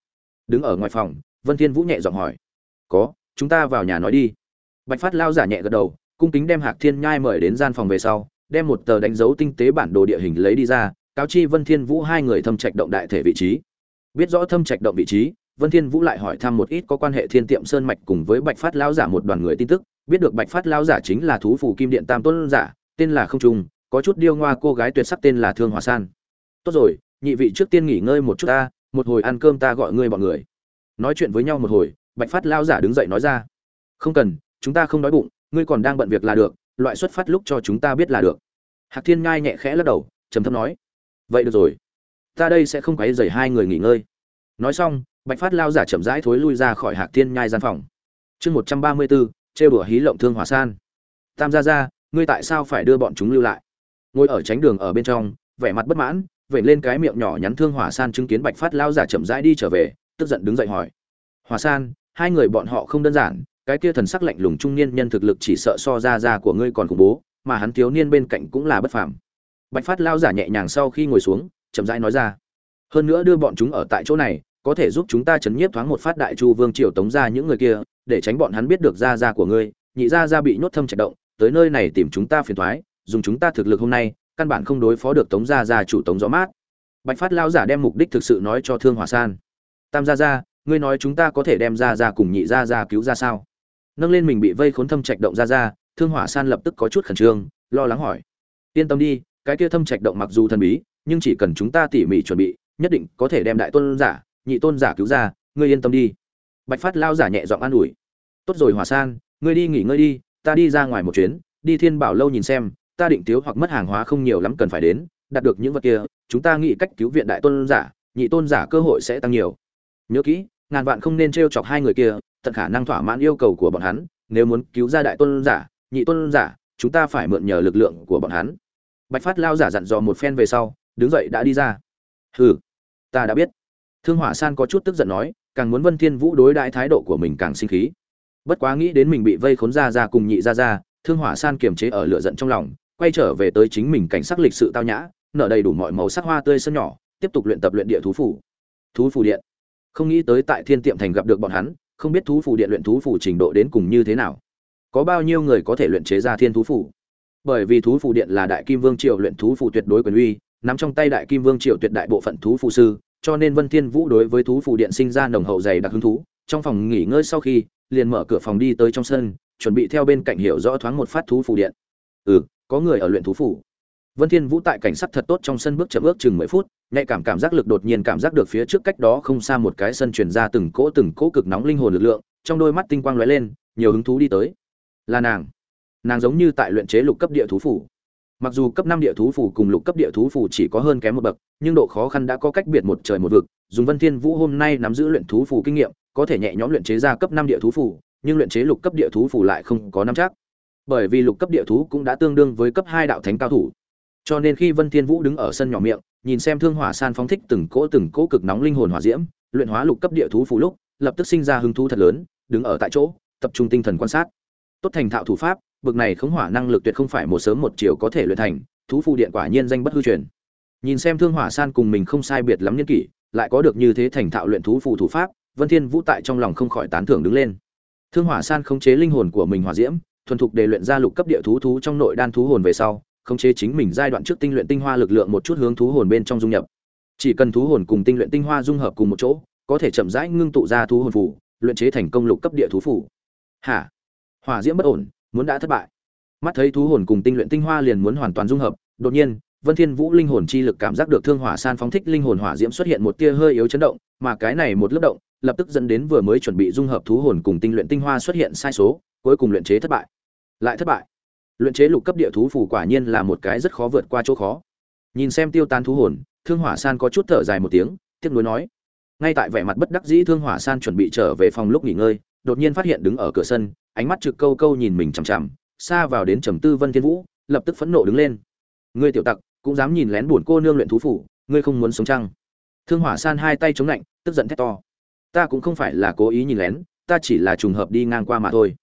Đứng ở ngoài phòng, vân thiên vũ nhẹ giọng hỏi. Có, chúng ta vào nhà nói đi. Bạch phát lao giả nhẹ gật đầu, cung kính đem hạc thiên nhai mời đến gian phòng về sau, đem một tờ đánh dấu tinh tế bản đồ địa hình lấy đi ra, cáo chi vân thiên vũ hai người thâm trạch động đại thể vị trí. Biết rõ thâm trạch động vị trí, vân thiên vũ lại hỏi thăm một ít có quan hệ thiên tiệm sơn mạch cùng với bạch phát lao giả một đoàn người tin tức. Biết được bạch phát lao giả chính là thú phù kim điện tam tôn giả, tên là không trung, có chút điêu ngoa cô gái tuyệt sắc tên là thương hòa san. Tốt rồi nhị vị trước tiên nghỉ ngơi một chút ta, một hồi ăn cơm ta gọi ngươi bọn người. Nói chuyện với nhau một hồi, bạch phát lao giả đứng dậy nói ra. Không cần, chúng ta không đói bụng, ngươi còn đang bận việc là được, loại xuất phát lúc cho chúng ta biết là được. Hạc thiên ngai nhẹ khẽ lắc đầu, trầm thấp nói. Vậy được rồi. Ta đây sẽ không quấy dày hai người nghỉ ngơi. Nói xong, bạch phát lao giả chậm rãi thối lui ra khỏi hạc thiên nhai gian phòng. Chương một trăm ba mươi bốn, trêu đùa hí lộng thương hòa san. Tam gia ra ngươi tại sao phải đưa bọn chúng lưu lại? Ngồi ở tránh đường ở bên trong, vẻ mặt bất mãn vểnh lên cái miệng nhỏ nhắn thương hỏa san chứng kiến bạch phát lao giả chậm rãi đi trở về, tức giận đứng dậy hỏi. Hòa san, hai người bọn họ không đơn giản, cái kia thần sắc lạnh lùng trung niên nhân thực lực chỉ sợ so ra ra của ngươi còn khủng bố, mà hắn thiếu niên bên cạnh cũng là bất phàm. Bạch phát lao giả nhẹ nhàng sau khi ngồi xuống, chậm rãi nói ra. Hơn nữa đưa bọn chúng ở tại chỗ này, có thể giúp chúng ta chấn nhiếp thoáng một phát đại chu vương triều tống ra những người kia, để tránh bọn hắn biết được ra ra của ngươi, nhị ra ra bị nhốt thâm trạch động, tới nơi này tìm chúng ta phiền thoái, dùng chúng ta thực lực hôm nay căn bản không đối phó được tống gia gia chủ tống gió mát. Bạch phát lao giả đem mục đích thực sự nói cho thương hòa san. Tam gia gia, ngươi nói chúng ta có thể đem gia gia cùng nhị gia gia cứu ra sao? Nâng lên mình bị vây khốn thâm trạch động gia gia, thương hỏa san lập tức có chút khẩn trương, lo lắng hỏi. Yên tâm đi, cái kia thâm trạch động mặc dù thần bí, nhưng chỉ cần chúng ta tỉ mỉ chuẩn bị, nhất định có thể đem đại tôn giả, nhị tôn giả cứu ra, ngươi yên tâm đi. Bạch phát lao giả nhẹ giọng an ủi. Tốt rồi, hỏa san, ngươi đi nghỉ ngơi đi, ta đi ra ngoài một chuyến, đi thiên bảo lâu nhìn xem ta định thiếu hoặc mất hàng hóa không nhiều lắm cần phải đến, đạt được những vật kia, chúng ta nghĩ cách cứu viện đại tôn giả, nhị tôn giả cơ hội sẽ tăng nhiều. Nhớ kỹ, ngàn vạn không nên t r e o chọc hai người kia, tận khả năng thỏa mãn yêu cầu của bọn hắn, nếu muốn cứu ra đại tôn giả, nhị tôn giả, chúng ta phải mượn nhờ lực lượng của bọn hắn. Bạch phát lao giả dặn dò một phen về sau, đứng dậy đã đi ra. Hừ, ta đã biết. Thương hỏa san có chút tức giận nói, càng muốn vân thiên vũ đối đãi thái độ của mình càng sinh khí. Bất quá nghĩ đến mình bị vây khốn ra ra cùng nhị ra ra, thương hỏa san kiềm chế ở lửa giận trong lòng quay trở về tới chính mình cảnh sắc lịch sự tao nhã, nở đầy đủ mọi màu sắc hoa tươi sân nhỏ, tiếp tục luyện tập luyện địa thú phủ thú phủ điện. Không nghĩ tới tại thiên tiệm thành gặp được bọn hắn, không biết thú phủ điện luyện thú phủ trình độ đến cùng như thế nào. Có bao nhiêu người có thể luyện chế ra thiên thú phủ bởi vì thú phủ điện là đại kim vương triều luyện thú phủ tuyệt đối quyền uy, nắm trong tay đại kim vương triều tuyệt đại bộ phận thú phủ sư, cho nên vân thiên vũ đối với thú phủ điện sinh ra nồng hậu dày đặc hứng thú. Trong phòng nghỉ ngơi sau khi, liền mở cửa phòng đi tới trong sân, chuẩn bị theo bên cạnh hiểu rõ thoáng một phát thú phủ điện. Ừ có người ở luyện thú phủ. Vân thiên vũ tại cảnh sát thật tốt trong sân bước chậm ước chừng mười phút, nhạy cảm cảm giác lực đột nhiên cảm giác được phía trước cách đó không xa một cái sân truyền ra từng cỗ từng cỗ cực nóng linh hồn lực lượng, trong đôi mắt tinh quang lóe lên, nhiều hứng thú đi tới. Là nàng. Nàng giống như tại luyện chế lục cấp địa thú phủ. Mặc dù cấp năm địa thú phủ cùng lục cấp địa thú phủ chỉ có hơn kém một bậc, nhưng độ khó khăn đã có cách biệt một trời một vực, dùng vân thiên vũ hôm nay nắm giữ luyện thú phủ kinh nghiệm, có thể nhẹ nhõm luyện chế ra cấp năm địa thú phủ, nhưng luyện chế lục cấp địa thú phủ lại không có nắm chắc bởi vì lục cấp địa thú cũng đã tương đương với cấp hai đạo thánh cao thủ. Cho nên khi vân thiên vũ đứng ở sân nhỏ miệng, nhìn xem thương hỏa san phóng thích từng cỗ từng cỗ cực nóng linh hồn hỏa diễm, luyện hóa lục cấp địa thú phụ lúc, lập tức sinh ra hứng thú thật lớn, đứng ở tại chỗ, tập trung tinh thần quan sát. Tốt thành thạo thủ pháp, bực này khống hỏa năng lực tuyệt không phải một sớm một chiều có thể luyện thành, thú phụ điện quả nhiên danh bất hư truyền. Nhìn xem thương hỏa san cùng mình không sai biệt lắm nhân kỷ, lại có được như thế thành thạo luyện thú phụ thủ pháp, vân thiên vũ tại trong lòng không khỏi tán thưởng đứng lên. Thương hỏa san khống chế linh hồn của mình hỏa diễm thuần thục để luyện ra lục cấp địa thú thú trong nội đan thú hồn về sau, khống chế chính mình giai đoạn trước tinh luyện tinh hoa lực lượng một chút hướng thú hồn bên trong dung nhập. Chỉ cần thú hồn cùng tinh luyện tinh hoa dung hợp cùng một chỗ, có thể chậm rãi ngưng tụ ra thú hồn phủ luyện chế thành công lục cấp địa thú phủ hả? Hỏa diễm bất ổn, muốn đã thất bại. Mắt thấy thú hồn cùng tinh luyện tinh hoa liền muốn hoàn toàn dung hợp, đột nhiên, vân thiên vũ linh hồn chi lực cảm giác được thương hỏa san phóng thích linh hồn hỏa diễm xuất hiện một tia hơi yếu chấn động, mà cái này một lớp động, lập tức dẫn đến vừa mới chuẩn bị dung hợp thú hồn cùng tinh luyện tinh hoa xuất hiện sai số cuối cùng luyện chế thất bại. Lại thất bại. Luyện chế lục cấp địa thú phù quả nhiên là một cái rất khó vượt qua chỗ khó. Nhìn xem tiêu tan thú hồn, thương hỏa san có chút thở dài một tiếng, tiếc nuối nói. Ngay tại vẻ mặt bất đắc dĩ thương hỏa san chuẩn bị trở về phòng lúc nghỉ ngơi, đột nhiên phát hiện đứng ở cửa sân, ánh mắt trực câu câu nhìn mình chằm chằm, xa vào đến trầm tư vân thiên vũ, lập tức phẫn nộ đứng lên. Ngươi tiểu tặc, cũng dám nhìn lén buồn cô nương luyện thú phủ ngươi không muốn sống chăng? Thương hỏa san hai tay chống lạnh, tức giận thét to. Ta cũng không phải là cố ý nhìn lén, ta chỉ là trùng hợp đi ngang qua mà thôi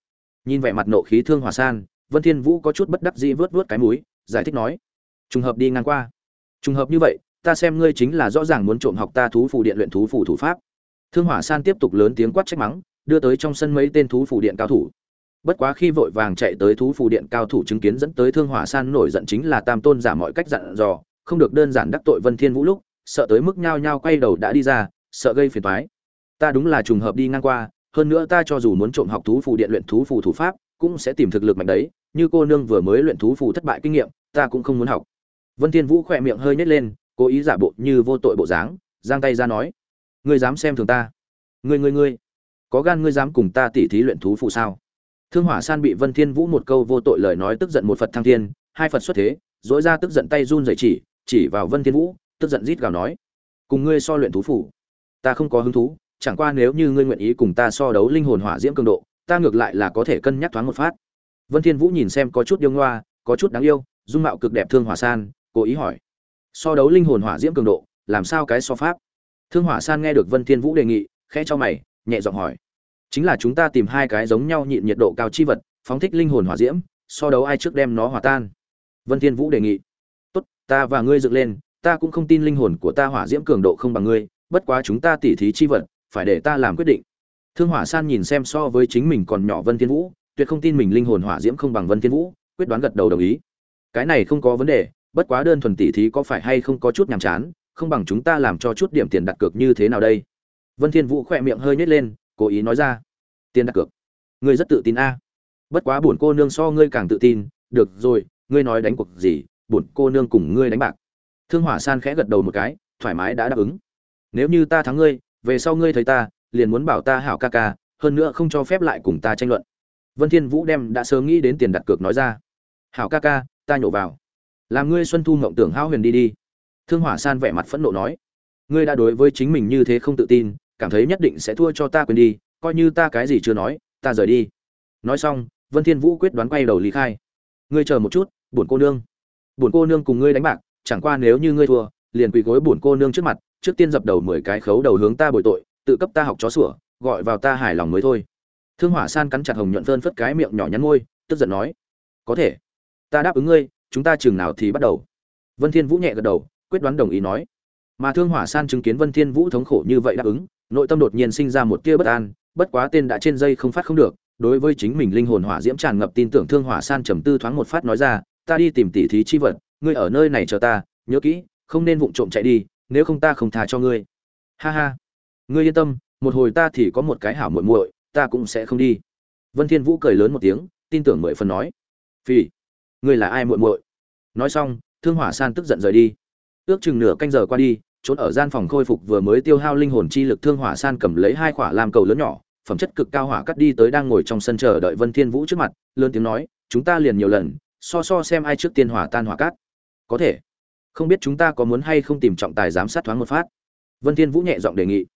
nhìn vẻ mặt nộ khí thương Hòa san, vân thiên vũ có chút bất đắc dĩ vớt vớt cái mũi, giải thích nói, trùng hợp đi ngang qua. Trùng hợp như vậy, ta xem ngươi chính là rõ ràng muốn trộm học ta thú phủ điện luyện thú phủ thủ pháp. Thương hỏa san tiếp tục lớn tiếng quát trách mắng, đưa tới trong sân mấy tên thú phủ điện cao thủ. Bất quá khi vội vàng chạy tới thú phủ điện cao thủ chứng kiến dẫn tới thương hỏa san nổi giận chính là tam tôn giả mọi cách dặn dò, không được đơn giản đắc tội vân thiên vũ lúc, sợ tới mức nhao nhao quay đầu đã đi ra, sợ gây phiền toái. Ta đúng là trùng hợp đi ngang qua hơn nữa ta cho dù muốn trộm học thú phù điện luyện thú phù thủ pháp, cũng sẽ tìm thực lực mạnh đấy, như cô nương vừa mới luyện thú phù thất bại kinh nghiệm, ta cũng không muốn học. Vân thiên vũ khỏe miệng hơi nhếch lên, cố ý giả bộ như vô tội bộ dáng, giang tay ra nói, ngươi dám xem thường ta? Ngươi ngươi ngươi, có gan ngươi dám cùng ta tỉ thí luyện thú phù sao? Thương hỏa san bị vân thiên vũ một câu vô tội lời nói tức giận một phật thăng thiên, hai phật xuất thế dỗi ra tức giận tay run rẩy chỉ chỉ vào vân thiên vũ, tức giận rít gào nói, cùng ngươi so luyện thú phủ ta không có hứng thú chẳng qua nếu như ngươi nguyện ý cùng ta so đấu linh hồn hỏa diễm cường độ, ta ngược lại là có thể cân nhắc thoáng một phát. Vân thiên vũ nhìn xem có chút điêu ngoa, có chút đáng yêu, dung mạo cực đẹp thương hỏa san, cố ý hỏi, so đấu linh hồn hỏa diễm cường độ, làm sao cái so pháp? Thương hỏa san nghe được vân thiên vũ đề nghị, khẽ cho mày, nhẹ giọng hỏi, chính là chúng ta tìm hai cái giống nhau nhịn nhiệt độ cao chi vật, phóng thích linh hồn hỏa diễm, so đấu ai trước đem nó hòa tan? Vân thiên vũ đề nghị, tốt, ta và ngươi dựng lên, ta cũng không tin linh hồn của ta hỏa diễm cường độ không bằng ngươi, bất quá chúng ta tỉ thí chi vật phải để ta làm quyết định. Thương hỏa san nhìn xem so với chính mình còn nhỏ vân thiên vũ, tuyệt không tin mình linh hồn hỏa diễm không bằng vân thiên vũ, quyết đoán gật đầu đồng ý. Cái này không có vấn đề, bất quá đơn thuần tỉ thí có phải hay không có chút nhàm chán, không bằng chúng ta làm cho chút điểm tiền đặt cược như thế nào đây? Vân thiên vũ khỏe miệng hơi nhếch lên, cố ý nói ra. Tiền đặt cược. Ngươi rất tự tin a. Bất quá bổn cô nương so ngươi càng tự tin. Được rồi, ngươi nói đánh cuộc gì, bổn cô nương cùng ngươi đánh bạc. Thương hỏa san khẽ gật đầu một cái, thoải mái đã đáp ứng. Nếu như ta thắng ngươi về sau ngươi thấy ta, liền muốn bảo ta hảo ca ca, hơn nữa không cho phép lại cùng ta tranh luận. Vân thiên vũ đem đã sớm nghĩ đến tiền đặt cược nói ra. Hảo ca ca, ta nhổ vào. Làm ngươi xuân thu ngậm tưởng hao huyền đi đi. Thương hỏa san vẻ mặt phẫn nộ nói. Ngươi đã đối với chính mình như thế không tự tin, cảm thấy nhất định sẽ thua cho ta quên đi, coi như ta cái gì chưa nói, ta rời đi. Nói xong, vân thiên vũ quyết đoán quay đầu lý khai. Ngươi chờ một chút, buồn cô nương. Buồn cô nương cùng ngươi đánh bạc, chẳng qua nếu như ngươi thua liền quỳ gối bổn cô nương trước mặt, trước tiên dập đầu mười cái khấu đầu hướng ta bồi tội, tự cấp ta học chó sủa, gọi vào ta hài lòng mới thôi. Thương hỏa san cắn chặt hồng nhuận phơn phất cái miệng nhỏ nhắn môi, tức giận nói, có thể, ta đáp ứng ngươi, chúng ta chừng nào thì bắt đầu. Vân thiên vũ nhẹ gật đầu, quyết đoán đồng ý nói. Mà thương hỏa san chứng kiến vân thiên vũ thống khổ như vậy đáp ứng, nội tâm đột nhiên sinh ra một tia bất an, bất quá tên đã trên dây không phát không được, đối với chính mình linh hồn hỏa diễm tràn ngập tin tưởng thương hỏa san trầm tư thoáng một phát nói ra, ta đi tìm tỷ thí chi vật, ngươi ở nơi này chờ ta, nhớ kỹ không nên vụng trộm chạy đi, nếu không ta không tha cho ngươi. Ha ha, ngươi yên tâm, một hồi ta thì có một cái hảo muội muội, ta cũng sẽ không đi. Vân thiên vũ cười lớn một tiếng, tin tưởng mười phần nói. Phi ngươi là ai muội muội? Nói xong, thương hỏa san tức giận rời đi. Ước chừng nửa canh giờ qua đi, trốn ở gian phòng khôi phục vừa mới tiêu hao linh hồn chi lực, thương hỏa san cầm lấy hai quả làm cầu lớn nhỏ, phẩm chất cực cao hỏa cắt đi tới đang ngồi trong sân chờ đợi vân thiên vũ trước mặt, lớn tiếng nói, chúng ta liền nhiều lần, so so xem ai trước tiên hỏa tan hỏa cát. Có thể không biết chúng ta có muốn hay không tìm trọng tài giám sát thoáng một phát. Vân thiên vũ nhẹ giọng đề nghị.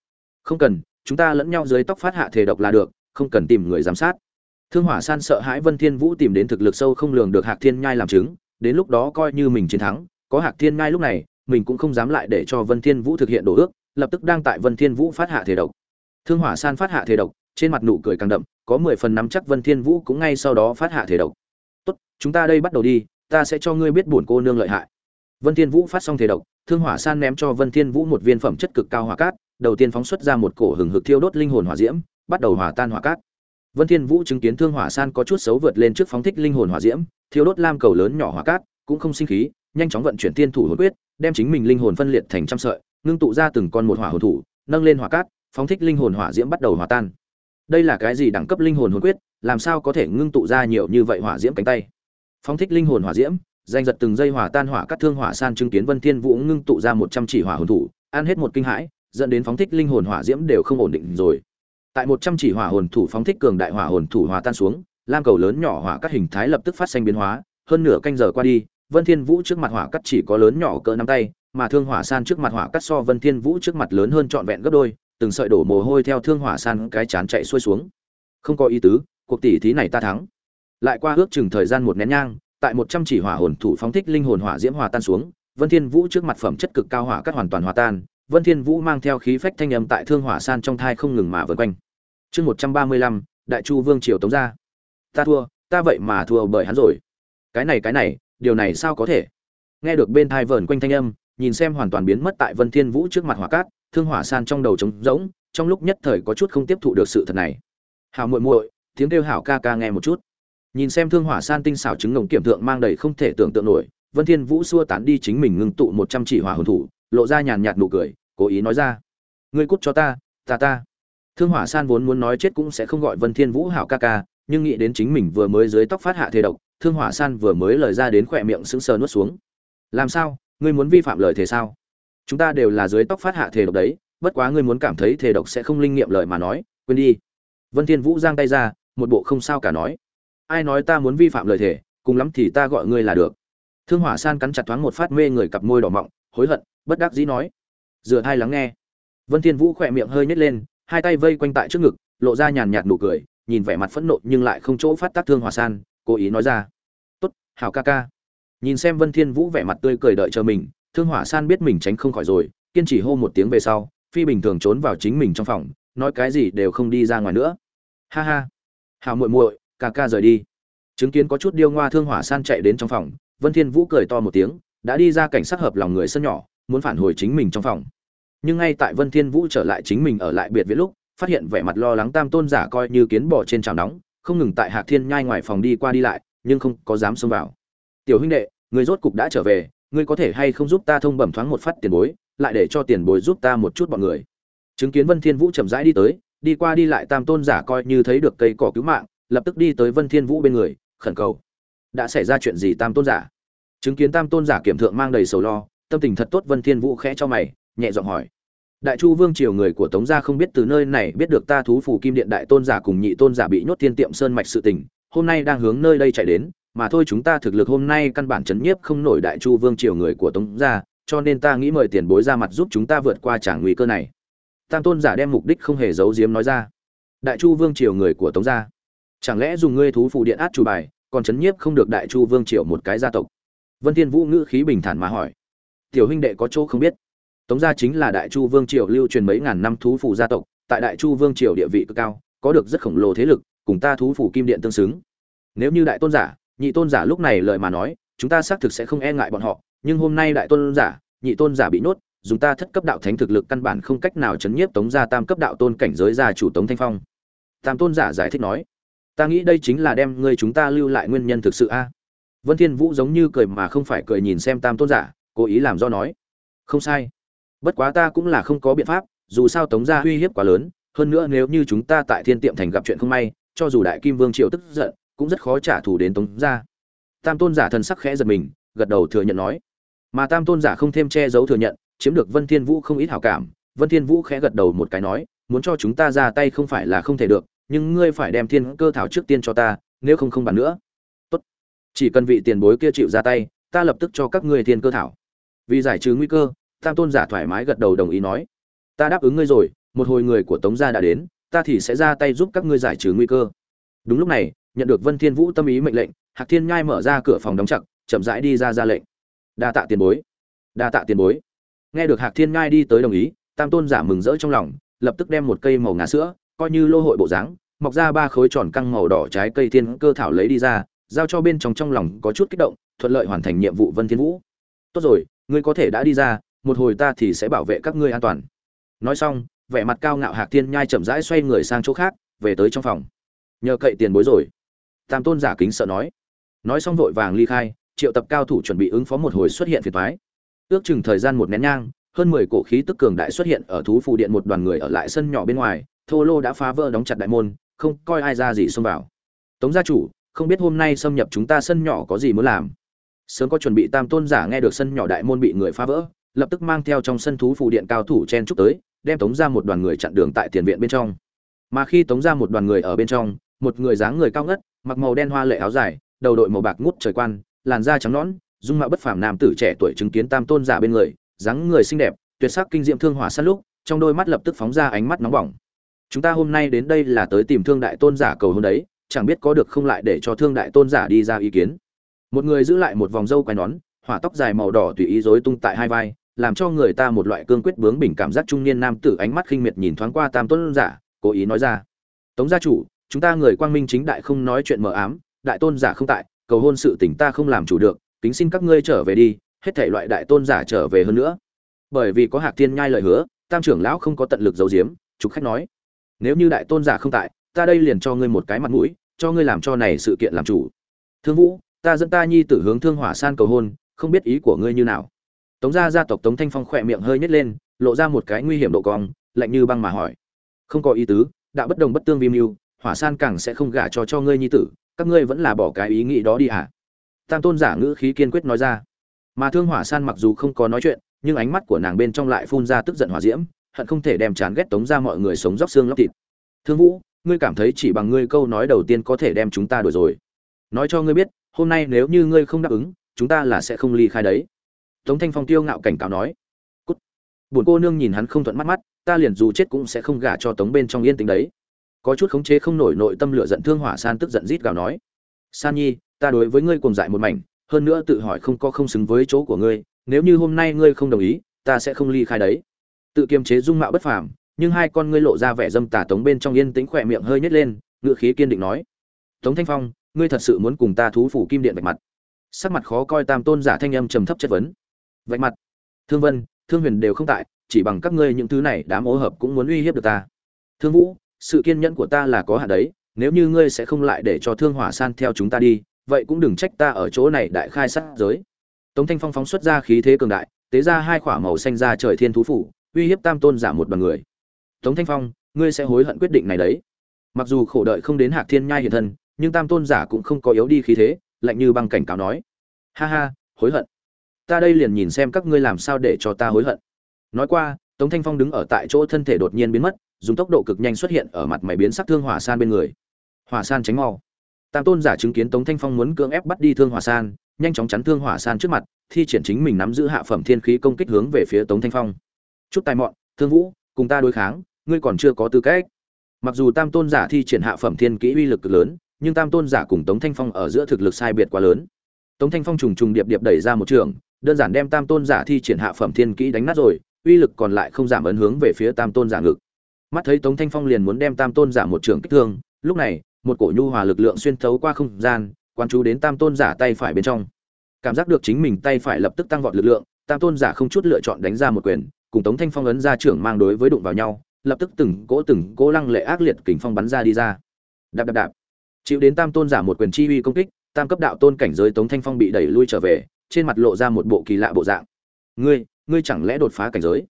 Không cần, chúng ta lẫn nhau dưới tóc phát hạ thể độc là được, không cần tìm người giám sát. Thương hỏa san sợ hãi vân thiên vũ tìm đến thực lực sâu không lường được hạc thiên nhai làm chứng, đến lúc đó coi như mình chiến thắng, có hạc thiên nhai lúc này, mình cũng không dám lại để cho vân thiên vũ thực hiện đổ ước, lập tức đang tại vân thiên vũ phát hạ thể độc. Thương hỏa san phát hạ thể độc, trên mặt nụ cười càng đậm, có mười phần nắm chắc vân thiên vũ cũng ngay sau đó phát hạ thể độc. Tốt, chúng ta đây bắt đầu đi, ta sẽ cho ngươi biết buồn cô nương lợi hại vân thiên vũ phát xong thể độc, thương hỏa san ném cho vân thiên vũ một viên phẩm chất cực cao hỏa cát, đầu tiên phóng xuất ra một cổ hừng hực thiêu đốt linh hồn hỏa diễm, bắt đầu hòa tan hỏa cát. Vân thiên vũ chứng kiến thương hỏa san có chút xấu vượt lên trước phóng thích linh hồn hỏa diễm, thiêu đốt lam cầu lớn nhỏ hỏa cát, cũng không sinh khí, nhanh chóng vận chuyển tiên thủ hồn quyết, đem chính mình linh hồn phân liệt thành trăm sợi, ngưng tụ ra từng con một hỏa hồn thủ, nâng lên hỏa cát, phóng thích linh hồn hỏa diễm bắt đầu hòa tan. Đây là cái gì đẳng cấp linh hồn hồn quyết, làm sao có thể ngưng tụ ra nhiều như vậy hỏa diễm cánh tay? Phóng thích linh hồn hỏa diễm danh giật từng dây hỏa tan hỏa cắt thương hỏa san chứng kiến vân thiên vũ ngưng tụ ra một trăm chỉ hỏa hồn thủ, ăn hết một kinh hãi, dẫn đến phóng thích linh hồn hỏa diễm đều không ổn định rồi. Tại một trăm chỉ hỏa hồn thủ phóng thích cường đại hỏa hồn thủ hòa tan xuống, lam cầu lớn nhỏ hỏa cắt hình thái lập tức phát sinh biến hóa, hơn nửa canh giờ qua đi, vân thiên vũ trước mặt hỏa cắt chỉ có lớn nhỏ cỡ nắm tay, mà thương hỏa san trước mặt hỏa cắt so vân thiên vũ trước mặt lớn hơn trọn vẹn gấp đôi, từng sợi đổ mồ hôi theo thương hỏa san cái chán chạy xuôi xuống. Không có ý tứ, cuộc tỷ thí này ta thắng. Lại qua ước chừng thời gian một nén nhang tại một trăm chỉ hỏa hồn thủ phóng thích linh hồn hỏa diễm hòa tan xuống, vân thiên vũ trước mặt phẩm chất cực cao hỏa cắt hoàn toàn hòa tan, vân thiên vũ mang theo khí phách thanh âm tại thương hỏa san trong thai không ngừng mà vần quanh. Chương một trăm ba mươi lăm, đại chu vương triều tống gia. Ta thua, ta vậy mà thua bởi hắn rồi. Cái này cái này, điều này sao có thể? Nghe được bên tai vờn quanh thanh âm, nhìn xem hoàn toàn biến mất tại vân thiên vũ trước mặt hỏa cát, thương hỏa san trong đầu trống rỗng, trong lúc nhất thời có chút không tiếp thụ được sự thật này. Hảo muội muội, tiếng kêu hảo ca ca nghe một chút nhìn xem thương hỏa san tinh xảo trứng ngồng kiểm thượng mang đầy không thể tưởng tượng nổi, vân thiên vũ xua tán đi chính mình ngưng tụ một trăm chỉ hỏa hồn thủ, lộ ra nhàn nhạt nụ cười, cố ý nói ra. Ngươi cút cho ta ta ta. Thương hỏa san vốn muốn nói chết cũng sẽ không gọi vân thiên vũ hảo ca ca, nhưng nghĩ đến chính mình vừa mới dưới tóc phát hạ thế độc, thương hỏa san vừa mới lời ra đến khỏe miệng sững sờ nuốt xuống. Làm sao? Ngươi muốn vi phạm lời thế sao? Chúng ta đều là dưới tóc phát hạ thể độc đấy, bất quá ngươi muốn cảm thấy thể độc sẽ không linh nghiệm lời mà nói, quên đi. Vân thiên vũ giang tay ra, một bộ không sao cả nói ai nói ta muốn vi phạm lời thề, cùng lắm thì ta gọi ngươi là được. Thương hỏa san cắn chặt thoáng một phát mê người cặp môi đỏ mọng hối hận bất đắc dĩ nói. Dựa thai lắng nghe. Vân thiên vũ khỏe miệng hơi nhếch lên hai tay vây quanh tại trước ngực lộ ra nhàn nhạt nụ cười nhìn vẻ mặt phẫn nộ nhưng lại không chỗ phát tác thương hỏa san cố ý nói ra. Tốt hảo ca ca. Nhìn xem vân thiên vũ vẻ mặt tươi cười đợi chờ mình thương hỏa san biết mình tránh không khỏi rồi kiên trì hô một tiếng về sau phi bình thường trốn vào chính mình trong phòng nói cái gì đều không đi ra ngoài nữa. Ha ha hảo muội muội ca ca rời đi. Chứng kiến có chút điêu ngoa thương hỏa san chạy đến trong phòng, vân thiên vũ cười to một tiếng, đã đi ra cảnh sát hợp lòng người sân nhỏ, muốn phản hồi chính mình trong phòng. Nhưng ngay tại vân thiên vũ trở lại chính mình ở lại biệt viện lúc, phát hiện vẻ mặt lo lắng tam tôn giả coi như kiến bò trên chảo nóng, không ngừng tại hạc thiên nhai ngoài phòng đi qua đi lại, nhưng không có dám xông vào. Tiểu huynh đệ, người rốt cục đã trở về, ngươi có thể hay không giúp ta thông bẩm thoáng một phát tiền bối, lại để cho tiền bối giúp ta một chút bọn người. Chứng kiến vân thiên vũ chậm rãi đi tới, đi qua đi lại tam tôn giả coi như thấy được cây cỏ cứu mạng lập tức đi tới vân thiên vũ bên người, khẩn cầu. Đã xảy ra chuyện gì tam tôn giả? Chứng kiến tam tôn giả kiểm thượng mang đầy sầu lo, tâm tình thật tốt vân thiên vũ khẽ cho mày, nhẹ giọng hỏi. Đại chu vương triều người của tống gia không biết từ nơi này biết được ta thú phủ kim điện đại tôn giả cùng nhị tôn giả bị nhốt thiên tiệm sơn mạch sự tình, hôm nay đang hướng nơi đây chạy đến, mà thôi chúng ta thực lực hôm nay căn bản chấn nhiếp không nổi đại chu vương triều người của tống gia, cho nên ta nghĩ mời tiền bối ra mặt giúp chúng ta vượt qua tràng nguy cơ này. Tam tôn giả đem mục đích không hề giấu giếm nói ra. Đại chu vương triều người của tống gia chẳng lẽ dùng ngươi thú phụ điện át chủ bài, còn chấn nhiếp không được đại chu vương triều một cái gia tộc? Vân thiên vũ ngữ khí bình thản mà hỏi. Tiểu huynh đệ có chỗ không biết. Tống gia chính là đại chu vương triều lưu truyền mấy ngàn năm thú phụ gia tộc, tại đại chu vương triều địa vị cực cao, có được rất khổng lồ thế lực, cùng ta thú phụ kim điện tương xứng. Nếu như đại tôn giả, nhị tôn giả lúc này lời mà nói, chúng ta xác thực sẽ không e ngại bọn họ, nhưng hôm nay đại tôn giả, nhị tôn giả bị nhốt, dùng ta thất cấp đạo thánh thực lực căn bản không cách nào chấn nhiếp tống gia tam cấp đạo tôn cảnh giới gia chủ tống thanh phong. Tam tôn giả giải thích nói ta nghĩ đây chính là đem ngươi chúng ta lưu lại nguyên nhân thực sự a. Vân thiên vũ giống như cười mà không phải cười nhìn xem tam tôn giả, cố ý làm do nói. Không sai. Bất quá ta cũng là không có biện pháp, dù sao tống gia uy hiếp quá lớn, hơn nữa nếu như chúng ta tại thiên tiệm thành gặp chuyện không may, cho dù đại kim vương triều tức giận, cũng rất khó trả thù đến tống gia. Tam tôn giả thần sắc khẽ giật mình, gật đầu thừa nhận nói. Mà tam tôn giả không thêm che giấu thừa nhận, chiếm được vân thiên vũ không ít hảo cảm. Vân thiên vũ khẽ gật đầu một cái nói, muốn cho chúng ta ra tay không phải là không thể được nhưng ngươi phải đem thiên cơ thảo trước tiên cho ta, nếu không không bàn nữa. Tốt. Chỉ cần vị tiền bối kia chịu ra tay, ta lập tức cho các ngươi thiên cơ thảo. Vì giải trừ nguy cơ, tam tôn giả thoải mái gật đầu đồng ý nói. Ta đáp ứng ngươi rồi, một hồi người của tống gia đã đến, ta thì sẽ ra tay giúp các ngươi giải trừ nguy cơ. Đúng lúc này, nhận được vân thiên vũ tâm ý mệnh lệnh, hạc thiên nhai mở ra cửa phòng đóng chặt, chậm rãi đi ra ra lệnh. Đa tạ tiền bối. Đa tạ tiền bối. Nghe được hạc thiên nhai đi tới đồng ý, tam tôn giả mừng rỡ trong lòng, lập tức đem một cây màu ngà sữa coi như lô hội bộ dáng, mọc ra ba khối tròn căng màu đỏ trái cây thiên cơ thảo lấy đi ra, giao cho bên trong trong lòng có chút kích động, thuận lợi hoàn thành nhiệm vụ vân thiên vũ. Tốt rồi, ngươi có thể đã đi ra, một hồi ta thì sẽ bảo vệ các ngươi an toàn. Nói xong, vẻ mặt cao ngạo hạc thiên nhai chậm rãi xoay người sang chỗ khác, về tới trong phòng. Nhờ cậy tiền bối rồi. Tam tôn giả kính sợ nói. Nói xong vội vàng ly khai, triệu tập cao thủ chuẩn bị ứng phó một hồi xuất hiện phiền thoái ước chừng thời gian một nén nhang, hơn mười cổ khí tức cường đại xuất hiện ở thú phù điện một đoàn người ở lại sân nhỏ bên ngoài thô lô đã phá vỡ đóng chặt đại môn, không coi ai ra gì xông vào. Tống gia chủ, không biết hôm nay xâm nhập chúng ta sân nhỏ có gì muốn làm. Sớm có chuẩn bị tam tôn giả nghe được sân nhỏ đại môn bị người phá vỡ, lập tức mang theo trong sân thú phụ điện cao thủ chen chúc tới, đem tống ra một đoàn người chặn đường tại tiền viện bên trong. Mà khi tống ra một đoàn người ở bên trong, một người dáng người cao ngất, mặc màu đen hoa lệ áo dài, đầu đội màu bạc ngút trời quan, làn da trắng nõn, dung mạo bất phàm nam tử trẻ tuổi chứng kiến tam tôn giả bên người, dáng người xinh đẹp, tuyệt sắc kinh diệm thương hỏa sát lúc, trong đôi mắt lập tức phóng ra ánh mắt nóng bỏng chúng ta hôm nay đến đây là tới tìm thương đại tôn giả cầu hôn đấy, chẳng biết có được không lại để cho thương đại tôn giả đi ra ý kiến. Một người giữ lại một vòng râu quai nón, hỏa tóc dài màu đỏ tùy ý rối tung tại hai vai, làm cho người ta một loại cương quyết bướng bỉnh cảm giác trung niên nam tử ánh mắt khinh miệt nhìn thoáng qua tam tôn giả, cố ý nói ra. Tống gia chủ, chúng ta người quang minh chính đại không nói chuyện mờ ám, đại tôn giả không tại, cầu hôn sự tình ta không làm chủ được, kính xin các ngươi trở về đi, hết thảy loại đại tôn giả trở về hơn nữa. Bởi vì có hạc thiên nhai lời hứa, tam trưởng lão không có tận lực giấu giếm, trục khách nói nếu như đại tôn giả không tại, ta đây liền cho ngươi một cái mặt mũi, cho ngươi làm cho này sự kiện làm chủ. Thương vũ, ta dẫn ta nhi tử hướng thương hỏa san cầu hôn, không biết ý của ngươi như nào. Tống gia gia tộc tống thanh phong khỏe miệng hơi nhét lên, lộ ra một cái nguy hiểm độ cong, lạnh như băng mà hỏi. Không có ý tứ, đạo bất đồng bất tương vi mưu, hỏa san càng sẽ không gả cho cho ngươi nhi tử, các ngươi vẫn là bỏ cái ý nghĩ đó đi hả? Tam tôn giả ngữ khí kiên quyết nói ra. Mà thương hỏa san mặc dù không có nói chuyện, nhưng ánh mắt của nàng bên trong lại phun ra tức giận hỏa diễm hận không thể đem chán ghét tống ra mọi người sống róc xương lóc thịt. Thương vũ, ngươi cảm thấy chỉ bằng ngươi câu nói đầu tiên có thể đem chúng ta đuổi rồi. Nói cho ngươi biết, hôm nay nếu như ngươi không đáp ứng, chúng ta là sẽ không ly khai đấy. Tống thanh phong tiêu ngạo cảnh cáo nói. Cút. Buồn cô nương nhìn hắn không thuận mắt mắt, ta liền dù chết cũng sẽ không gả cho tống bên trong yên tĩnh đấy. Có chút khống chế không nổi nội tâm lửa giận thương hỏa san tức giận rít gào nói. San nhi, ta đối với ngươi cùng dại một mảnh, hơn nữa tự hỏi không có không xứng với chỗ của ngươi, nếu như hôm nay ngươi không đồng ý, ta sẽ không ly khai đấy tự kiềm chế dung mạo bất phàm, nhưng hai con ngươi lộ ra vẻ dâm tà tống bên trong yên tĩnh khỏe miệng hơi nhếch lên ngựa khí kiên định nói, tống thanh phong, ngươi thật sự muốn cùng ta thú phủ kim điện vạch mặt? Sắc mặt khó coi tam tôn giả thanh âm trầm thấp chất vấn. Vạch mặt? Thương vân, thương huyền đều không tại, chỉ bằng các ngươi những thứ này đám ô hợp cũng muốn uy hiếp được ta. Thương vũ, sự kiên nhẫn của ta là có hạn đấy, nếu như ngươi sẽ không lại để cho thương hỏa san theo chúng ta đi, vậy cũng đừng trách ta ở chỗ này đại khai sát giới. Tống thanh phong phóng xuất ra khí thế cường đại, tế ra hai khỏa màu xanh ra trời thiên thú phủ uy hiếp tam tôn giả một đoàn người. Tống thanh phong, ngươi sẽ hối hận quyết định này đấy. Mặc dù khổ đợi không đến hạc thiên nhai hiện thân, nhưng tam tôn giả cũng không có yếu đi khí thế, lạnh như băng cảnh cáo nói. Ha ha, hối hận. Ta đây liền nhìn xem các ngươi làm sao để cho ta hối hận. Nói qua, tống thanh phong đứng ở tại chỗ thân thể đột nhiên biến mất, dùng tốc độ cực nhanh xuất hiện ở mặt mày biến sắc thương hỏa san bên người. Hỏa san tránh mau. Tam tôn giả chứng kiến tống thanh phong muốn cưỡng ép bắt đi thương hỏa san, nhanh chóng chắn thương hỏa san trước mặt, thi triển chính mình nắm giữ hạ phẩm thiên khí công kích hướng về phía tống thanh phong chút tài mọn, thương vũ, cùng ta đối kháng, ngươi còn chưa có tư cách. Mặc dù tam tôn giả thi triển hạ phẩm thiên kỹ uy lực cực lớn, nhưng tam tôn giả cùng tống thanh phong ở giữa thực lực sai biệt quá lớn. Tống thanh phong trùng trùng điệp điệp đẩy ra một trường, đơn giản đem tam tôn giả thi triển hạ phẩm thiên kỹ đánh nát rồi, uy lực còn lại không giảm ấn hướng về phía tam tôn giả ngực. Mắt thấy tống thanh phong liền muốn đem tam tôn giả một trường kích thương, lúc này, một cổ nhu hòa lực lượng xuyên thấu qua không gian quan chú đến tam tôn giả tay phải bên trong. Cảm giác được chính mình tay phải lập tức tăng vọt lực lượng, tam tôn giả không chút lựa chọn đánh ra một quyền cùng tống thanh phong ấn ra trưởng mang đối với đụng vào nhau, lập tức từng cỗ từng cỗ lăng lệ ác liệt kình phong bắn ra đi ra. Đạp đạp đạp. Chịu đến tam tôn giả một quyền chi uy công kích, tam cấp đạo tôn cảnh giới tống thanh phong bị đẩy lui trở về, trên mặt lộ ra một bộ kỳ lạ bộ dạng. Ngươi ngươi chẳng lẽ đột phá cảnh giới?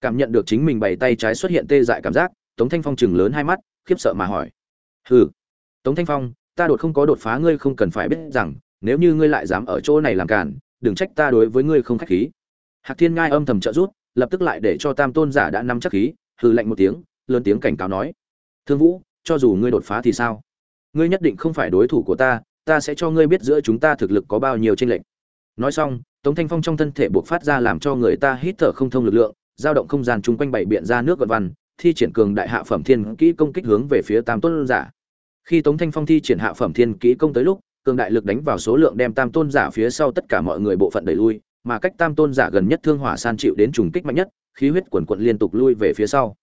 Cảm nhận được chính mình bày tay trái xuất hiện tê dại cảm giác, tống thanh phong chừng lớn hai mắt, khiếp sợ mà hỏi. Hừ, tống thanh phong, ta đột không có đột phá ngươi không cần phải biết rằng, nếu như ngươi lại dám ở chỗ này làm cản đừng trách ta đối với ngươi không khách khí. Hạc thiên ngai âm thầm trợ rút lập tức lại để cho tam tôn giả đã nắm chắc khí, hừ lạnh một tiếng, lớn tiếng cảnh cáo nói, thương vũ, cho dù ngươi đột phá thì sao? Ngươi nhất định không phải đối thủ của ta ta sẽ cho ngươi biết giữa chúng ta thực lực có bao nhiêu tranh lệch. Nói xong, tống thanh phong trong thân thể buộc phát ra làm cho người ta hít thở không thông lực lượng dao động không gian chung quanh bảy biện ra nước gợn văn, thi triển cường đại hạ phẩm thiên kỹ công kích hướng về phía tam tôn giả. Khi tống thanh phong thi triển hạ phẩm thiên kỹ công tới lúc, cường đại lực đánh vào số lượng đem tam tôn giả phía sau tất cả mọi người bộ phận đẩy lui mà cách tam tôn giả gần nhất thương hỏa san chịu đến trùng kích mạnh nhất, khí huyết quần quận liên tục lui về phía sau.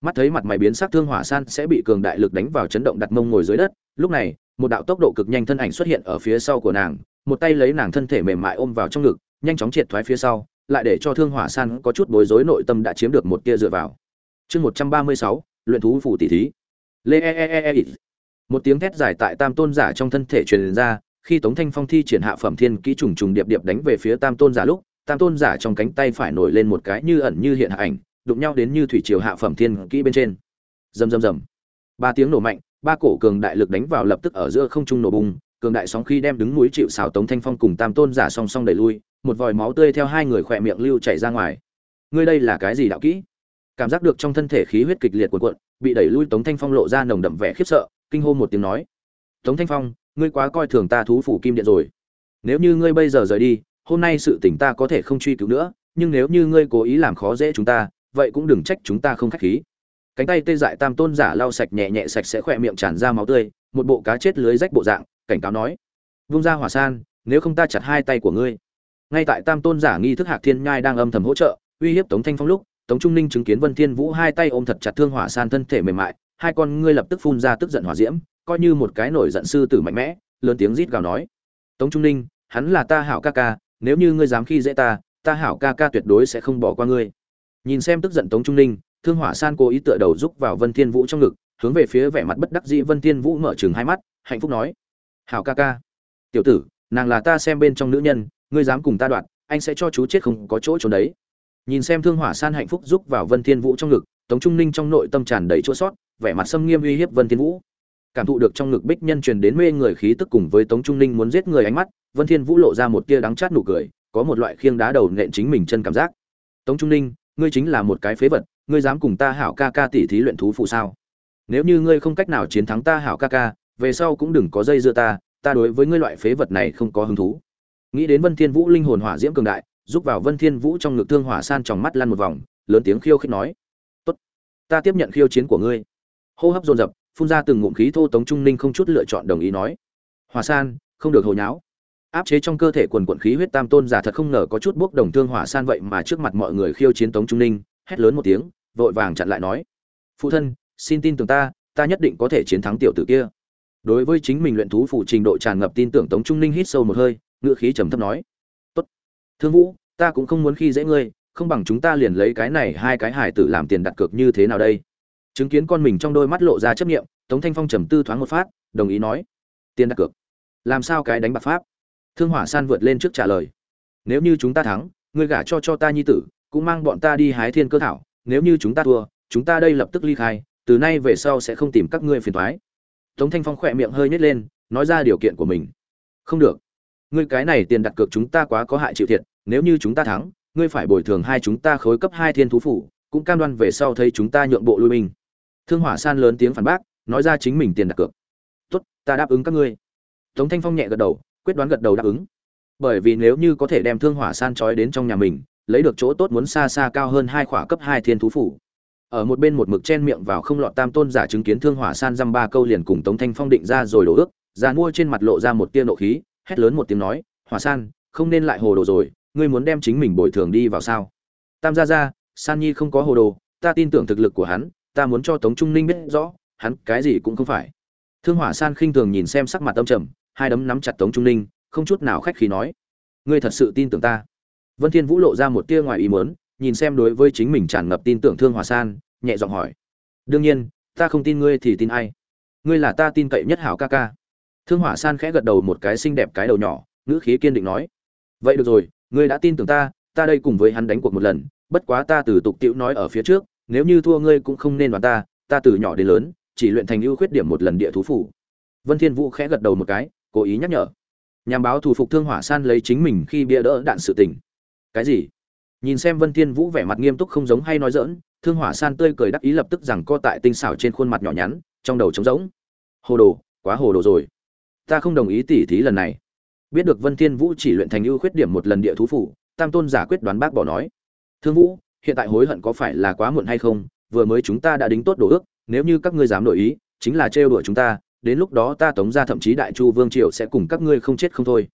Mắt thấy mặt mày biến sắc thương hỏa san sẽ bị cường đại lực đánh vào chấn động đặt mông ngồi dưới đất, lúc này, một đạo tốc độ cực nhanh thân ảnh xuất hiện ở phía sau của nàng, một tay lấy nàng thân thể mềm mại ôm vào trong ngực, nhanh chóng triệt thoái phía sau, lại để cho thương hỏa san có chút bối rối nội tâm đã chiếm được một tia dựa vào. Chương một trăm ba mươi sáu, luyện thú phủ tỷ thí. Lê e, e e e e. Một tiếng thét dài tại tam tôn giả trong thân thể truyền ra khi tống thanh phong thi triển hạ phẩm thiên kỹ trùng trùng điệp điệp đánh về phía tam tôn giả lúc, tam tôn giả trong cánh tay phải nổi lên một cái như ẩn như hiện hạ ảnh, đụng nhau đến như thủy triều hạ phẩm thiên kỹ bên trên. Rầm rầm rầm. Ba tiếng nổ mạnh, ba cổ cường đại lực đánh vào lập tức ở giữa không trung nổ bùng, cường đại sóng khi đem đứng núi chịu xào tống thanh phong cùng tam tôn giả song song đẩy lui, một vòi máu tươi theo hai người khỏe miệng lưu chảy ra ngoài. Ngươi đây là cái gì đạo kỹ? Cảm giác được trong thân thể khí huyết kịch liệt cuộn cuộn, bị đẩy lui tống thanh phong lộ ra nồng đậm vẻ khiếp sợ, kinh hô một tiếng nói. Tống thanh phong ngươi quá coi thường ta thú phủ kim điện rồi. Nếu như ngươi bây giờ rời đi, hôm nay sự tình ta có thể không truy cứu nữa, nhưng nếu như ngươi cố ý làm khó dễ chúng ta, vậy cũng đừng trách chúng ta không khách khí. Cánh tay tê dại tam tôn giả lau sạch nhẹ nhẹ sạch sẽ khỏe miệng tràn ra máu tươi, một bộ cá chết lưới rách bộ dạng, cảnh cáo nói, vung ra hỏa san, nếu không ta chặt hai tay của ngươi. Ngay tại tam tôn giả nghi thức hạc thiên nhai đang âm thầm hỗ trợ, uy hiếp tống thanh phong lúc, tống trung ninh chứng kiến vân thiên vũ hai tay ôm thật chặt thương hỏa san thân thể mềm mại, hai con ngươi lập tức phun ra tức giận hỏa diễm coi như một cái nổi giận sư tử mạnh mẽ, lớn tiếng rít gào nói. Tống trung ninh, hắn là ta hảo ca ca, nếu như ngươi dám khi dễ ta ta hảo ca ca tuyệt đối sẽ không bỏ qua ngươi. Nhìn xem tức giận tống trung ninh, thương hỏa san cố ý tựa đầu rúc vào vân thiên vũ trong ngực, hướng về phía vẻ mặt bất đắc dĩ vân thiên vũ mở trừng hai mắt, hạnh phúc nói. Hảo ca ca. Tiểu tử, nàng là ta xem bên trong nữ nhân, ngươi dám cùng ta đoạt anh sẽ cho chú chết không có chỗ trốn đấy. Nhìn xem thương hỏa san hạnh phúc rúc vào vân thiên vũ trong ngực, tống trung ninh trong nội tâm tràn đầy chỗ sót, vẻ mặt xâm nghiêm uy hiếp vân thiên vũ cảm thụ được trong ngực bích nhân truyền đến mê người khí tức cùng với tống trung ninh muốn giết người ánh mắt, vân thiên vũ lộ ra một tia đắng chát nụ cười, có một loại khiêng đá đầu nện chính mình chân cảm giác. Tống trung ninh, ngươi chính là một cái phế vật, ngươi dám cùng ta hảo ca ca tỷ thí luyện thú phụ sao? Nếu như ngươi không cách nào chiến thắng ta hảo ca ca, về sau cũng đừng có dây dưa ta ta đối với ngươi loại phế vật này không có hứng thú. Nghĩ đến vân thiên vũ linh hồn hỏa diễm cường đại giúp vào vân thiên vũ trong ngực thương hỏa san trong mắt lăn một vòng, lớn tiếng khiêu khích nói, tốt, ta tiếp nhận khiêu chiến của ngươi. Hô hấp dồn dập phun ra từng ngụm khí thô tống trung ninh không chút lựa chọn đồng ý nói. Hòa san, không được hồ nháo. Áp chế trong cơ thể quần quận khí huyết tam tôn giả thật không ngờ có chút bốc đồng thương hỏa san vậy mà trước mặt mọi người khiêu chiến tống trung ninh, hét lớn một tiếng, vội vàng chặn lại nói. Phụ thân, xin tin tưởng ta ta nhất định có thể chiến thắng tiểu tử kia. Đối với chính mình luyện thú phụ trình độ tràn ngập tin tưởng tống trung ninh hít sâu một hơi ngựa khí trầm thấp nói. Tốt. Thương vũ, ta cũng không muốn khi dễ ngươi, không bằng chúng ta liền lấy cái này hai cái hải tử làm tiền đặt cược như thế nào đây? Chứng kiến con mình trong đôi mắt lộ ra chấp nghiệm tống thanh phong trầm tư thoáng một phát, đồng ý nói, tiền đặt cược. Làm sao cái đánh bạc pháp? Thương hỏa san vượt lên trước trả lời, nếu như chúng ta thắng, ngươi gả cho cho ta nhi tử, cũng mang bọn ta đi hái thiên cơ thảo, nếu như chúng ta thua, chúng ta đây lập tức ly khai, từ nay về sau sẽ không tìm các ngươi phiền thoái tống thanh phong khỏe miệng hơi nhét lên, nói ra điều kiện của mình, không được. Ngươi cái này tiền đặt cược chúng ta quá có hại chịu thiệt, nếu như chúng ta thắng, ngươi phải bồi thường hai chúng ta khối cấp hai thiên thú phủ, cũng cam đoan về sau thấy chúng ta nhượng bộ lui mình thương hỏa san lớn tiếng phản bác, nói ra chính mình tiền đặt cược. Tốt, ta đáp ứng các ngươi. Tống thanh phong nhẹ gật đầu, quyết đoán gật đầu đáp ứng. Bởi vì nếu như có thể đem thương hỏa san trói đến trong nhà mình, lấy được chỗ tốt muốn xa xa cao hơn hai khỏa cấp hai thiên thú phủ. Ở một bên một mực chen miệng vào không lọt tam tôn giả chứng kiến thương hỏa san dăm ba câu liền cùng tống thanh phong định ra rồi đổ ước, già mua trên mặt lộ ra một tia nộ khí, hét lớn một tiếng nói, hỏa san, không nên lại hồ đồ rồi, ngươi muốn đem chính mình bồi thường đi vào sao? Tam gia gia, san nhi không có hồ đồ, ta tin tưởng thực lực của hắn ta muốn cho tống trung ninh biết rõ, hắn cái gì cũng không phải. Thương hỏa san khinh thường nhìn xem sắc mặt tâm trầm, hai đấm nắm chặt tống trung ninh, không chút nào khách khí nói, ngươi thật sự tin tưởng ta? Vân thiên vũ lộ ra một tia ngoài ý muốn, nhìn xem đối với chính mình tràn ngập tin tưởng thương hỏa san, nhẹ giọng hỏi, đương nhiên, ta không tin ngươi thì tin ai? Ngươi là ta tin cậy nhất hảo ca ca. Thương hỏa san khẽ gật đầu một cái xinh đẹp cái đầu nhỏ, ngữ khí kiên định nói, vậy được rồi, ngươi đã tin tưởng ta ta đây cùng với hắn đánh cuộc một lần, bất quá ta từ tục tiễu nói ở phía trước nếu như thua ngươi cũng không nên đoán ta ta từ nhỏ đến lớn, chỉ luyện thành ưu khuyết điểm một lần địa thú phủ. Vân thiên vũ khẽ gật đầu một cái, cố ý nhắc nhở. Nhằm báo thủ phục thương hỏa san lấy chính mình khi bia đỡ đạn sự tình. Cái gì? Nhìn xem vân thiên vũ vẻ mặt nghiêm túc không giống hay nói dỡn thương hỏa san tươi cười đắc ý lập tức rằng co tại tinh xảo trên khuôn mặt nhỏ nhắn, trong đầu trống rỗng. Hồ đồ, quá hồ đồ rồi. Ta không đồng ý tỉ thí lần này. Biết được vân thiên vũ chỉ luyện thành ưu khuyết điểm một lần địa thú phủ, tam tôn giả quyết đoán bác bỏ nói. Thương vũ hiện tại hối hận có phải là quá muộn hay không, vừa mới chúng ta đã đính tốt đồ ước, nếu như các ngươi dám đổi ý, chính là trêu đuổi chúng ta, đến lúc đó ta tống ra thậm chí đại chu vương triều sẽ cùng các ngươi không chết không thôi.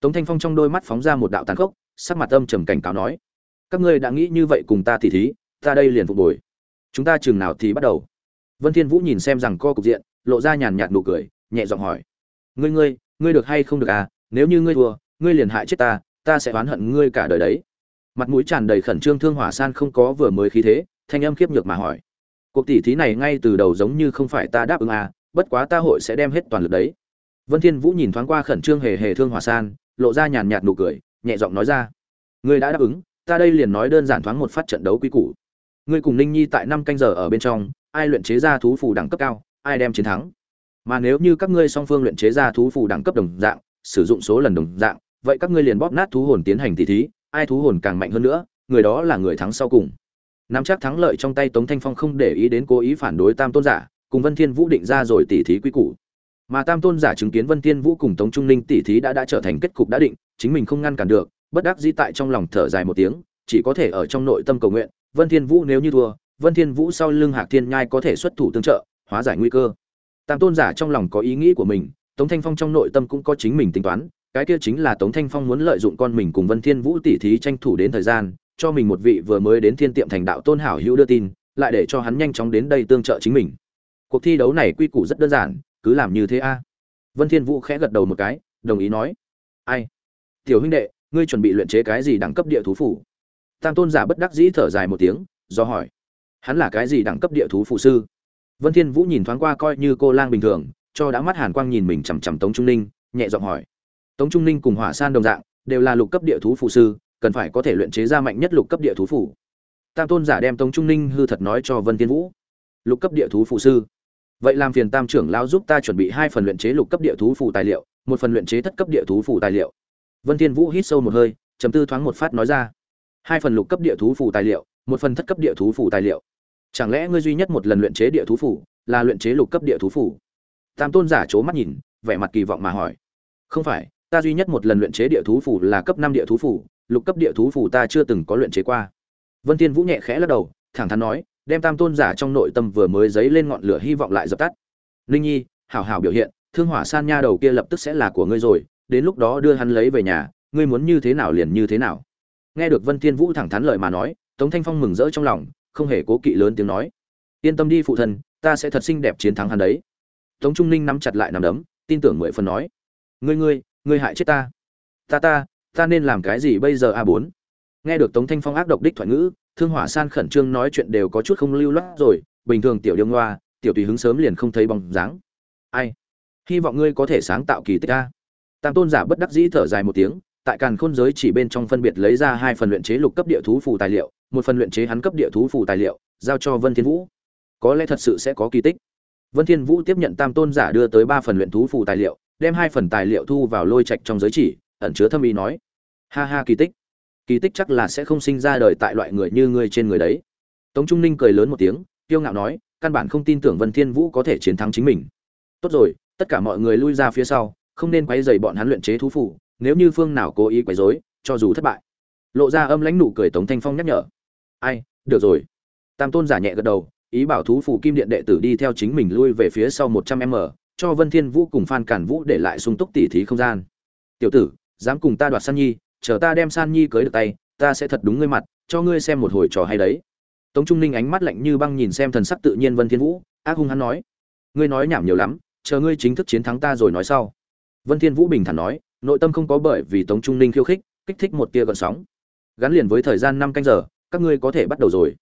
Tống thanh phong trong đôi mắt phóng ra một đạo tàn khốc, sắc mặt âm trầm cảnh cáo nói, các ngươi đã nghĩ như vậy cùng ta thì thí, ta đây liền phục bồi. Chúng ta chừng nào thì bắt đầu. Vân thiên vũ nhìn xem rằng co cục diện, lộ ra nhàn nhạt nụ cười, nhẹ giọng hỏi, ngươi ngươi ngươi được hay không được à nếu như ngươi thua, ngươi liền hại chết ta ta sẽ oán hận ngươi cả đời đấy mặt mũi tràn đầy khẩn trương thương hỏa san không có vừa mới khí thế, thanh âm khiếp nhược mà hỏi. Cuộc tỷ thí này ngay từ đầu giống như không phải ta đáp ứng à bất quá ta hội sẽ đem hết toàn lực đấy. Vân thiên vũ nhìn thoáng qua khẩn trương hề hề thương hỏa san, lộ ra nhàn nhạt nụ cười, nhẹ giọng nói ra. Ngươi đã đáp ứng, ta đây liền nói đơn giản thoáng một phát trận đấu quý củ. Ngươi cùng ninh nhi tại năm canh giờ ở bên trong, ai luyện chế ra thú phù đẳng cấp cao, ai đem chiến thắng. Mà nếu như các ngươi song phương luyện chế ra thú phù đẳng cấp đồng dạng, sử dụng số lần đồng dạng, vậy các ngươi liền bóp nát thú hồn tiến hành tỷ thí ai thú hồn càng mạnh hơn nữa, người đó là người thắng sau cùng. Nắm chắc thắng lợi trong tay tống thanh phong không để ý đến cố ý phản đối tam tôn giả, cùng vân thiên vũ định ra rồi tỷ thí quy củ. Mà tam tôn giả chứng kiến vân thiên vũ cùng tống trung ninh tỷ thí đã đã trở thành kết cục đã định, chính mình không ngăn cản được, bất đắc dĩ tại trong lòng thở dài một tiếng, chỉ có thể ở trong nội tâm cầu nguyện, vân thiên vũ nếu như thua, vân thiên vũ sau lưng hạc thiên nhai có thể xuất thủ tương trợ, hóa giải nguy cơ. Tam tôn giả trong lòng có ý nghĩ của mình, tống thanh phong trong nội tâm cũng có chính mình tính toán cái kia chính là tống thanh phong muốn lợi dụng con mình cùng vân thiên vũ tỷ thí tranh thủ đến thời gian, cho mình một vị vừa mới đến thiên tiệm thành đạo tôn hảo hữu đưa tin, lại để cho hắn nhanh chóng đến đây tương trợ chính mình. Cuộc thi đấu này quy củ rất đơn giản, cứ làm như thế a. Vân thiên vũ khẽ gật đầu một cái, đồng ý nói. Ai? Tiểu huynh đệ, ngươi chuẩn bị luyện chế cái gì đẳng cấp địa thú phủ? Tam tôn giả bất đắc dĩ thở dài một tiếng, do hỏi. Hắn là cái gì đẳng cấp địa thú phụ sư? Vân thiên vũ nhìn thoáng qua coi như cô lang bình thường, cho đã mắt hàn quang nhìn mình chằm chằm tống trung ninh, nhẹ giọng hỏi tống trung ninh cùng hỏa san đồng dạng, đều là lục cấp địa thú phụ sư, cần phải có thể luyện chế ra mạnh nhất lục cấp địa thú phủ tam tôn giả đem tống trung ninh hư thật nói cho vân thiên vũ. Lục cấp địa thú phụ sư. Vậy làm phiền tam trưởng lão giúp ta chuẩn bị hai phần luyện chế lục cấp địa thú phủ tài liệu, một phần luyện chế thất cấp địa thú phủ tài liệu. Vân thiên vũ hít sâu một hơi, trầm tư thoáng một phát nói ra. Hai phần lục cấp địa thú phủ tài liệu, một phần thất cấp địa thú phủ tài liệu. Chẳng lẽ ngươi duy nhất một lần luyện chế địa thú phủ là luyện chế lục cấp địa thú phủ tam tôn giả c mắt nhìn, vẻ mặt kỳ vọng mà hỏi. Không phải ta duy nhất một lần luyện chế địa thú phủ là cấp năm địa thú phủ lục cấp địa thú phủ ta chưa từng có luyện chế qua. Vân thiên vũ nhẹ khẽ lắc đầu, thẳng thắn nói, đem tam tôn giả trong nội tâm vừa mới dấy lên ngọn lửa hy vọng lại dập tắt. Linh nhi, hảo hảo biểu hiện, thương hỏa san nha đầu kia lập tức sẽ là của ngươi rồi, đến lúc đó đưa hắn lấy về nhà, ngươi muốn như thế nào liền như thế nào. Nghe được vân thiên vũ thẳng thắn lời mà nói, tống thanh phong mừng rỡ trong lòng, không hề cố kỵ lớn tiếng nói, yên tâm đi phụ thân, ta sẽ thật xinh đẹp chiến thắng hắn đấy. Tống trung ninh nắm chặt lại nắm đấm, tin tưởng mười phần nói, ngươi ngươi ngươi hại chết ta. Ta ta ta nên làm cái gì bây giờ a bốn? Nghe được tống thanh phong ác độc đích thoại ngữ, thương hỏa san khẩn trương nói chuyện đều có chút không lưu loát rồi, bình thường tiểu điêu ngoa, tiểu tùy hứng sớm liền không thấy bóng dáng. Ai? Hy vọng ngươi có thể sáng tạo kỳ tích a. Tam tôn giả bất đắc dĩ thở dài một tiếng, tại càn khôn giới chỉ bên trong phân biệt lấy ra hai phần luyện chế lục cấp địa thú phù tài liệu, một phần luyện chế hắn cấp địa thú phù tài liệu, giao cho vân thiên vũ. Có lẽ thật sự sẽ có kỳ tích. Vân thiên vũ tiếp nhận tam tôn giả đưa tới ba phần luyện thú phù tài liệu đem hai phần tài liệu thu vào lôi trạch trong giới chỉ, ẩn chứa thâm ý nói. Ha ha, kỳ tích. Kỳ tích chắc là sẽ không sinh ra đời tại loại người như ngươi trên người đấy. Tống trung ninh cười lớn một tiếng, kiêu ngạo nói, căn bản không tin tưởng vân thiên vũ có thể chiến thắng chính mình. Tốt rồi, tất cả mọi người lui ra phía sau, không nên quấy rầy bọn hắn luyện chế thú phụ nếu như phương nào cố ý quấy rối, cho dù thất bại. Lộ ra âm lãnh nụ cười tống thanh phong nhắc nhở. Ai, được rồi. Tam tôn giả nhẹ gật đầu, ý bảo thú phụ kim điện đệ tử đi theo chính mình lui về phía sau một trăm m cho vân thiên vũ cùng phan cản vũ để lại sung túc tỉ thí không gian. Tiểu tử, dám cùng ta đoạt san nhi, chờ ta đem san nhi cưới được tay, ta sẽ thật đúng ngươi mặt, cho ngươi xem một hồi trò hay đấy. Tống trung ninh ánh mắt lạnh như băng nhìn xem thần sắc tự nhiên vân thiên vũ, ác hung hắn nói. Ngươi nói nhảm nhiều lắm, chờ ngươi chính thức chiến thắng ta rồi nói sau. Vân thiên vũ bình thản nói, nội tâm không có bởi vì tống trung ninh khiêu khích, kích thích một tia gợn sóng. Gắn liền với thời gian năm canh giờ, các ngươi có thể bắt đầu rồi.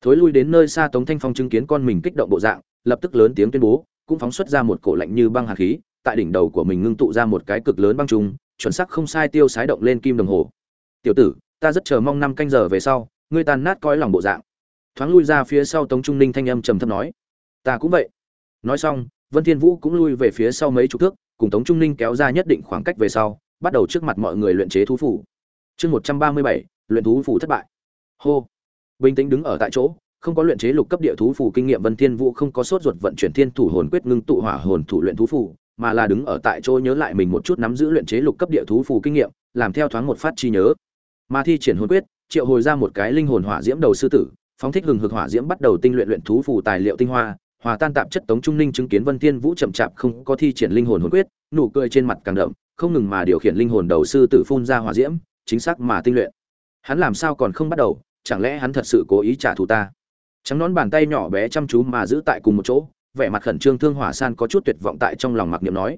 Thối lui đến nơi xa tống thanh phong chứng kiến con mình kích động bộ dạng, lập tức lớn tiếng tuyên bố cũng phóng xuất ra một cổ lạnh như băng hạt khí, tại đỉnh đầu của mình ngưng tụ ra một cái cực lớn băng trùng, chuẩn xác không sai tiêu sái động lên kim đồng hồ. Tiểu tử, ta rất chờ mong năm canh giờ về sau, ngươi tàn nát coi lòng bộ dạng. Thoáng lui ra phía sau tống trung ninh thanh âm trầm thấp nói. Ta cũng vậy. Nói xong, vân thiên vũ cũng lui về phía sau mấy chục thước, cùng tống trung ninh kéo ra nhất định khoảng cách về sau, bắt đầu trước mặt mọi người luyện chế thú phủ. Chương một trăm ba mươi bảy, luyện thú phủ thất bại. Hô. Bình tĩnh đứng ở tại chỗ không có luyện chế lục cấp địa thú phù kinh nghiệm, vân thiên vũ không có sốt ruột vận chuyển thiên thủ hồn quyết ngưng tụ hỏa hồn thủ luyện thú phù, mà là đứng ở tại chỗ nhớ lại mình một chút nắm giữ luyện chế lục cấp địa thú phù kinh nghiệm, làm theo thoáng một phát chi nhớ. Mà thi triển hồn quyết, triệu hồi ra một cái linh hồn hỏa diễm đầu sư tử, phóng thích hừng hực hỏa diễm bắt đầu tinh luyện luyện thú phù tài liệu tinh hoa, hòa tan tạp chất tống trung ninh chứng kiến vân thiên vũ chậm chạp không có thi triển linh hồn hồn quyết, nụ cười trên mặt càng đậm, không ngừng mà điều khiển linh hồn đầu sư tử phun ra hỏa diễm, chính xác mà tinh luyện. Hắn làm sao còn không bắt đầu, chẳng lẽ hắn thật sự cố ý trả thù ta? Trắng nón bàn tay nhỏ bé chăm chú mà giữ tại cùng một chỗ, vẻ mặt khẩn trương thương hỏa san có chút tuyệt vọng tại trong lòng mặc niệm nói.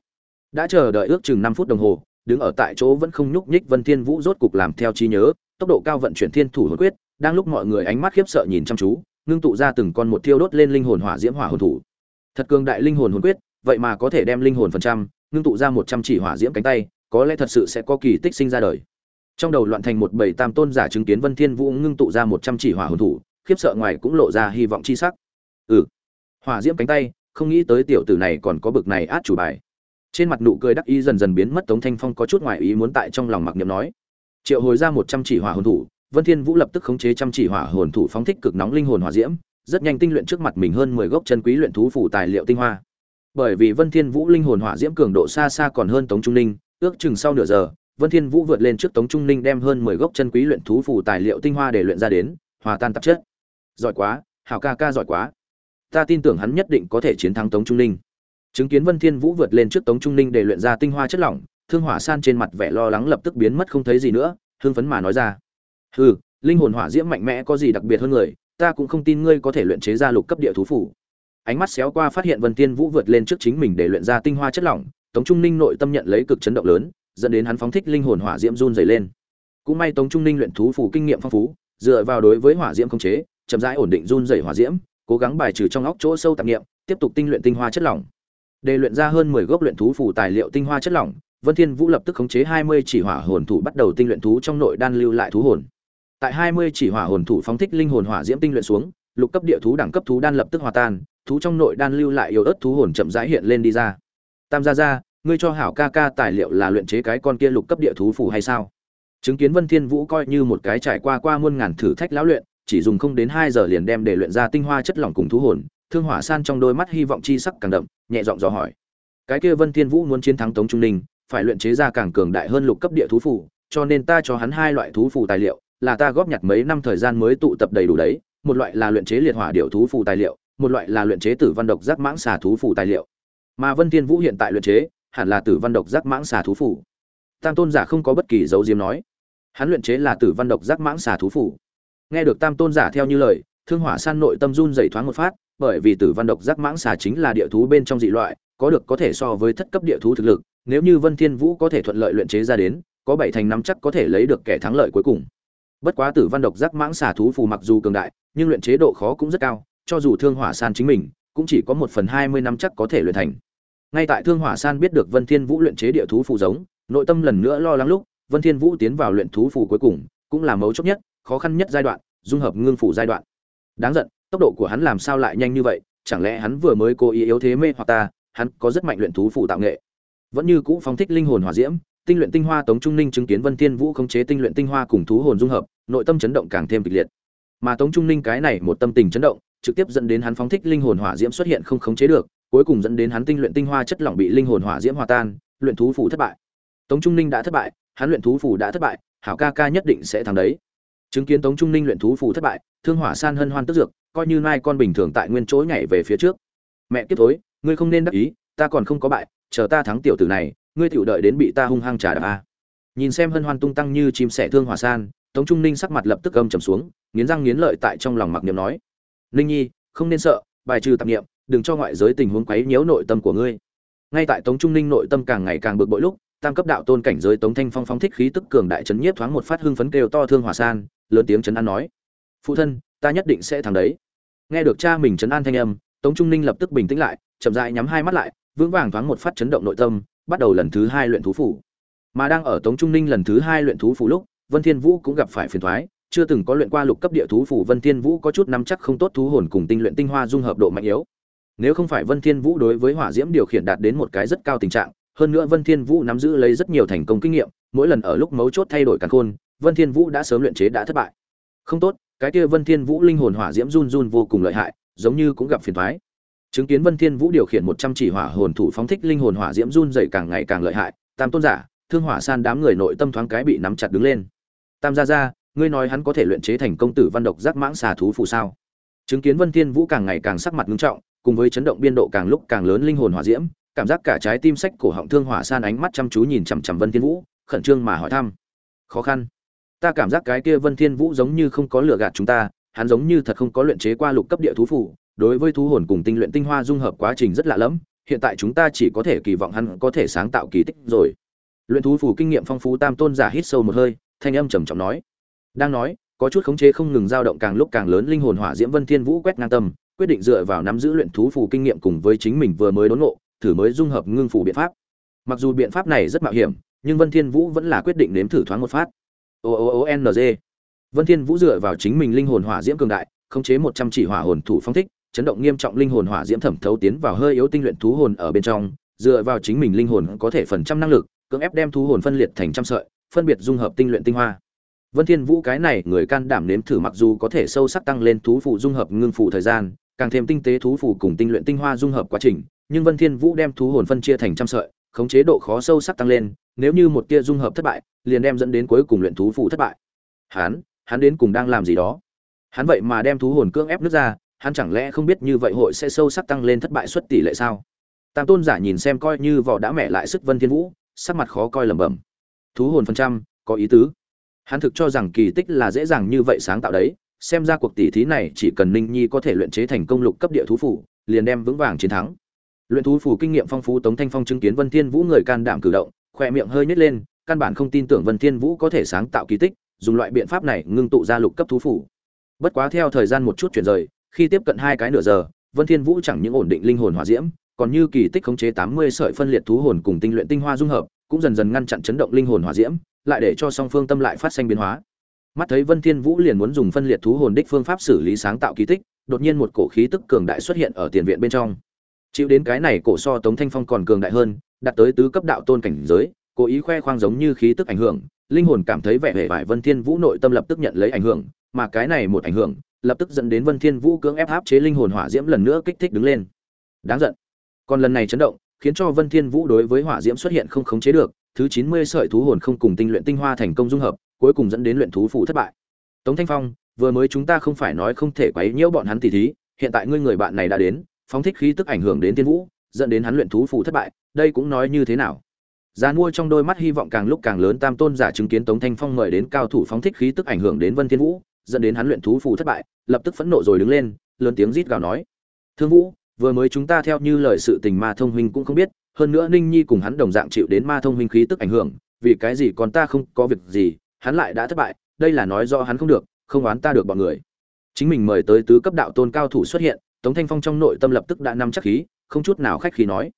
Đã chờ đợi ước chừng năm phút đồng hồ, đứng ở tại chỗ vẫn không nhúc nhích vân thiên vũ rốt cục làm theo trí nhớ, tốc độ cao vận chuyển thiên thủ hồn quyết, đang lúc mọi người ánh mắt khiếp sợ nhìn chăm chú, ngưng tụ ra từng con một thiêu đốt lên linh hồn hỏa diễm hỏa hồn thủ. Thật cường đại linh hồn hồn quyết, vậy mà có thể đem linh hồn phần trăm, ngưng tụ ra một trăm chỉ hỏa diễm cánh tay, có lẽ thật sự sẽ có kỳ tích sinh ra đời. Trong đầu loạn thành một bảy tam tôn giả chứng kiến vân thiên vũ ngưng tụ ra một trăm chỉ hỏa hồn thủ khiếp sợ ngoài cũng lộ ra hy vọng chi sắc. Ừ. Hỏa diễm cánh tay, không nghĩ tới tiểu tử này còn có bực này át chủ bài. Trên mặt nụ cười đắc ý dần dần biến mất, tống thanh phong có chút ngoài ý muốn tại trong lòng mặc niệm nói. Triệu hồi ra một trăm chỉ hỏa hồn thủ, vân thiên vũ lập tức khống chế trăm chỉ hỏa hồn thủ phóng thích cực nóng linh hồn hỏa diễm, rất nhanh tinh luyện trước mặt mình hơn mười gốc chân quý luyện thú phủ tài liệu tinh hoa. Bởi vì vân thiên vũ linh hồn hỏa diễm cường độ xa xa còn hơn tống trung ninh, ước chừng sau nửa giờ, vân thiên vũ vượt lên trước tống trung ninh đem hơn mười gốc chân quý luyện thú phủ tài liệu tinh hoa để luyện ra đến, hòa tan tạp chất giỏi quá, hảo ca ca giỏi quá. Ta tin tưởng hắn nhất định có thể chiến thắng tống trung ninh. Chứng kiến vân thiên vũ vượt lên trước tống trung ninh để luyện ra tinh hoa chất lỏng, thương hỏa san trên mặt vẻ lo lắng lập tức biến mất không thấy gì nữa hương phấn mà nói ra. Hừ, linh hồn hỏa diễm mạnh mẽ có gì đặc biệt hơn người, ta cũng không tin ngươi có thể luyện chế ra lục cấp địa thú phủ. Ánh mắt xéo qua phát hiện vân thiên vũ vượt lên trước chính mình để luyện ra tinh hoa chất lỏng, tống trung ninh nội tâm nhận lấy cực chấn động lớn, dẫn đến hắn phóng thích linh hồn hỏa diễm run rẩy lên. Cũng may tống trung ninh luyện thú phủ kinh nghiệm phong phú, dựa vào đối với hỏa diễm không chế chậm rãi ổn định run rẩy hỏa diễm, cố gắng bài trừ trong óc chỗ sâu tạp niệm, tiếp tục tinh luyện tinh hoa chất lỏng. Để luyện ra hơn 10 gốc luyện thú phù tài liệu tinh hoa chất lỏng, vân thiên vũ lập tức khống chế 20 chỉ hỏa hồn thủ bắt đầu tinh luyện thú trong nội đan lưu lại thú hồn. Tại 20 chỉ hỏa hồn thủ phóng thích linh hồn hỏa diễm tinh luyện xuống, lục cấp địa thú đẳng cấp thú đan lập tức hòa tan, thú trong nội đan lưu lại yếu ớt thú hồn chậm rãi hiện lên đi ra. Tam gia gia, ngươi cho hảo ca ca tài liệu là luyện chế cái con kia lục cấp địa thú phù hay sao? Chứng kiến vân thiên vũ coi như một cái trải qua qua muôn ngàn thử thách lão luyện chỉ dùng không đến hai giờ liền đem để luyện ra tinh hoa chất lỏng cùng thú hồn thương hỏa san trong đôi mắt hy vọng chi sắc càng đậm nhẹ giọng dò hỏi cái kia vân thiên vũ muốn chiến thắng tống trung ninh phải luyện chế ra càng cường đại hơn lục cấp địa thú phù, cho nên ta cho hắn hai loại thú phù tài liệu là ta góp nhặt mấy năm thời gian mới tụ tập đầy đủ đấy một loại là luyện chế liệt hỏa điểu thú phù tài liệu một loại là luyện chế tử văn độc giác mãng xà thú phù tài liệu mà vân thiên vũ hiện tại luyện chế hẳn là tử văn độc giác mãng xà thú phù. tam tôn giả không có bất kỳ dấu diếm nói hắn luyện chế là tử văn độc giác mãng xà thú phù nghe được tam tôn giả theo như lời, thương hỏa san nội tâm run dày thoáng một phát, bởi vì tử văn độc giác mãng xà chính là địa thú bên trong dị loại, có được có thể so với thất cấp địa thú thực lực, nếu như vân thiên vũ có thể thuận lợi luyện chế ra đến, có bảy thành năm chắc có thể lấy được kẻ thắng lợi cuối cùng. Bất quá tử văn độc giác mãng xà thú phù mặc dù cường đại, nhưng luyện chế độ khó cũng rất cao, cho dù thương hỏa san chính mình, cũng chỉ có một phần hai mươi năm chắc có thể luyện thành. Ngay tại thương hỏa san biết được vân thiên vũ luyện chế địa thú phù giống, nội tâm lần nữa lo lắng lúc, vân thiên vũ tiến vào luyện thú phù cuối cùng, cũng là mấu chốt nhất khó khăn nhất giai đoạn, dung hợp ngưng phủ giai đoạn. Đáng giận, tốc độ của hắn làm sao lại nhanh như vậy? Chẳng lẽ hắn vừa mới cố ý yếu thế mê hoặc ta, hắn có rất mạnh luyện thú phụ tạo nghệ? Vẫn như cũ phóng thích linh hồn hỏa diễm, tinh luyện tinh hoa tống trung ninh chứng kiến vân thiên vũ khống chế tinh luyện tinh hoa cùng thú hồn dung hợp, nội tâm chấn động càng thêm kịch liệt. Mà tống trung ninh cái này một tâm tình chấn động, trực tiếp dẫn đến hắn phóng thích linh hồn hỏa diễm xuất hiện không khống chế được, cuối cùng dẫn đến hắn tinh luyện tinh hoa chất lỏng bị linh hồn hỏa diễm hòa tan, luyện thú phủ thất bại. Tống trung ninh đã thất bại, hắn luyện thú phủ đã thất bại, hảo ca ca nhất định sẽ thắng đấy chứng kiến tống trung ninh luyện thú phù thất bại, thương hỏa san hân hoan tức dược, coi như mai con bình thường tại nguyên chỗ nhảy về phía trước. Mẹ kiếp thối, ngươi không nên đắc ý, ta còn không có bại, chờ ta thắng tiểu tử này, ngươi tiểu đợi đến bị ta hung hăng trả đạp a. Nhìn xem hân hoan tung tăng như chim sẻ thương hỏa san, tống trung ninh sắc mặt lập tức âm trầm xuống, nghiến răng nghiến lợi tại trong lòng mặc niệm nói, ninh nhi, không nên sợ, bài trừ tạp niệm, đừng cho ngoại giới tình huống quấy nhiễu nội tâm của ngươi. Ngay tại tống trung ninh nội tâm càng ngày càng bực bội lúc, tam cấp đạo tôn cảnh giới tống thanh phong phóng thích khí tức cường đại chấn nhiếp thoáng một phát hưng phấn kêu to thương hỏa san lớn tiếng chấn an nói, phụ thân, ta nhất định sẽ thắng đấy. Nghe được cha mình chấn an thanh âm, tống trung ninh lập tức bình tĩnh lại, chậm rãi nhắm hai mắt lại, vững vàng thoáng một phát chấn động nội tâm, bắt đầu lần thứ hai luyện thú phủ mà đang ở tống trung ninh lần thứ hai luyện thú phủ lúc, vân thiên vũ cũng gặp phải phiền thoái chưa từng có luyện qua lục cấp địa thú phủ vân thiên vũ có chút nắm chắc không tốt thú hồn cùng tinh luyện tinh hoa dung hợp độ mạnh yếu. Nếu không phải vân thiên vũ đối với hỏa diễm điều khiển đạt đến một cái rất cao tình trạng, hơn nữa vân thiên vũ nắm giữ lấy rất nhiều thành công kinh nghiệm, mỗi lần ở lúc mấu chốt thay đổi càn khôn vân thiên vũ đã sớm luyện chế đã thất bại. Không tốt, cái kia vân thiên vũ linh hồn hỏa diễm run run vô cùng lợi hại, giống như cũng gặp phiền toái. Chứng kiến vân thiên vũ điều khiển một trăm chỉ hỏa hồn thủ phóng thích linh hồn hỏa diễm run rẩy càng ngày càng lợi hại, tam tôn giả, thương hỏa san đám người nội tâm thoáng cái bị nắm chặt đứng lên. Tam gia gia, ngươi nói hắn có thể luyện chế thành công tử văn độc giác mãng xà thú phù sao? Chứng kiến vân thiên vũ càng ngày càng sắc mặt nghiêm trọng, cùng với chấn động biên độ càng lúc càng lớn linh hồn hỏa diễm, cảm giác cả trái tim sách cổ họng thương hỏa san ánh mắt chăm chú nhìn chằm chằm vân thiên vũ, khẩn trương mà hỏi thăm. Khó khăn ta cảm giác cái kia vân thiên vũ giống như không có lừa gạt chúng ta, hắn giống như thật không có luyện chế qua lục cấp địa thú phù đối với thú hồn cùng tinh luyện tinh hoa dung hợp quá trình rất lạ lẫm, hiện tại chúng ta chỉ có thể kỳ vọng hắn có thể sáng tạo kỳ tích rồi. Luyện thú phù kinh nghiệm phong phú tam tôn giả hít sâu một hơi, thanh âm trầm trọng nói. Đang nói, có chút khống chế không ngừng dao động càng lúc càng lớn linh hồn hỏa diễm vân thiên vũ quét ngang tâm, quyết định dựa vào nắm giữ luyện thú phù kinh nghiệm cùng với chính mình vừa mới đốn ngộ, thử mới dung hợp ngưng phù biện pháp. Mặc dù biện pháp này rất mạo hiểm, nhưng vân thiên vũ vẫn là quyết định nếm thử thoáng một phát o o o n g vân thiên vũ dựa vào chính mình linh hồn hỏa diễm cường đại khống chế một trăm chỉ hỏa hồn thủ phong thích chấn động nghiêm trọng linh hồn hỏa diễm thẩm thấu tiến vào hơi yếu tinh luyện thú hồn ở bên trong, dựa vào chính mình linh hồn có thể phần trăm năng lực, cưỡng ép đem thú hồn phân liệt thành trăm sợi, phân biệt dung hợp tinh luyện tinh hoa. Vân Thiên Vũ cái này người can đảm nếm thử mặc dù có thể sâu sắc tăng lên thú phụ dung hợp ngưng phụ thời gian, càng thêm tinh tế thú phụ cùng tinh luyện tinh hoa dung hợp quá trình, nhưng Vân Thiên Vũ đem thú hồn phân chia thành trăm sợi, khống chế độ khó sâu sắc tăng lên, nếu như một tia dung hợp thất bại, liền đem dẫn đến cuối cùng luyện thú phụ thất bại. Hắn, hắn đến cùng đang làm gì đó? Hắn vậy mà đem thú hồn cưỡng ép nước ra, hắn chẳng lẽ không biết như vậy hội sẽ sâu sắc tăng lên thất bại suất tỷ lệ sao? Tam tôn giả nhìn xem coi như vỏ đã mẹ lại sức Vân Thiên Vũ, sắc mặt khó coi lẩm bẩm. Thú hồn phần trăm, có ý tứ. Hắn thực cho rằng kỳ tích là dễ dàng như vậy sáng tạo đấy, xem ra cuộc tỷ thí này chỉ cần Ninh Nhi có thể luyện chế thành công lục cấp địa thú phủ, liền đem vững vàng chiến thắng. Luyện thú phủ kinh nghiệm phong phú Tống Thanh Phong chứng kiến Vân Thiên Vũ người can đảm cử động, khóe miệng hơi nhếch lên, căn bản không tin tưởng Vân Thiên Vũ có thể sáng tạo kỳ tích, dùng loại biện pháp này ngưng tụ ra lục cấp thú phủ. Bất quá theo thời gian một chút chuyển rời, khi tiếp cận hai cái nửa giờ, Vân Thiên Vũ chẳng những ổn định linh hồn hỏa diễm, còn như kỳ tích khống chế 80 sợi phân liệt thú hồn cùng tinh luyện tinh hoa dung hợp, cũng dần dần ngăn chặn chấn động linh hồn hỏa diễm, lại để cho song phương tâm lại phát sinh biến hóa. Mắt thấy Vân Thiên Vũ liền muốn dùng phân liệt thú hồn đích phương pháp xử lý sáng tạo kỳ tích, đột nhiên một cổ khí tức cường đại xuất hiện ở tiền viện bên trong. Chịu đến cái này cổ so Tống Thanh Phong còn cường đại hơn, đạt tới tứ cấp đạo tôn cảnh giới, cố ý khoe khoang giống như khí tức ảnh hưởng, linh hồn cảm thấy vẻ vẻ vải Vân Thiên Vũ nội tâm lập tức nhận lấy ảnh hưởng, mà cái này một ảnh hưởng, lập tức dẫn đến Vân Thiên Vũ cưỡng ép áp chế linh hồn hỏa diễm lần nữa kích thích đứng lên. Đáng giận. Còn lần này chấn động, khiến cho Vân Thiên Vũ đối với hỏa diễm xuất hiện không khống chế được, thứ 90 sợi thú hồn không cùng tinh luyện tinh hoa thành công dung hợp, cuối cùng dẫn đến luyện thú phụ thất bại. Tống Thanh Phong, vừa mới chúng ta không phải nói không thể quấy nhiễu bọn hắn tỷ thí, hiện tại ngươi người bạn này đã đến, phóng thích khí tức ảnh hưởng đến Tiên Vũ, dẫn đến hắn luyện thú phù thất bại, đây cũng nói như thế nào? Giàn mua trong đôi mắt hy vọng càng lúc càng lớn Tam Tôn giả chứng kiến Tống Thanh Phong mời đến cao thủ phóng thích khí tức ảnh hưởng đến Vân Thiên Vũ, dẫn đến hắn luyện thú phù thất bại, lập tức phẫn nộ rồi đứng lên, lớn tiếng rít gào nói: "Thương Vũ, vừa mới chúng ta theo như lời sự tình ma thông huynh cũng không biết, hơn nữa Ninh Nhi cùng hắn đồng dạng chịu đến ma thông huynh khí tức ảnh hưởng, vì cái gì còn ta không có việc gì, hắn lại đã thất bại, đây là nói do hắn không được, không oán ta được bọn người." Chính mình mời tới tứ cấp đạo tôn cao thủ xuất hiện, Tống Thanh Phong trong nội tâm lập tức đã nắm chắc khí, không chút nào khách khí nói: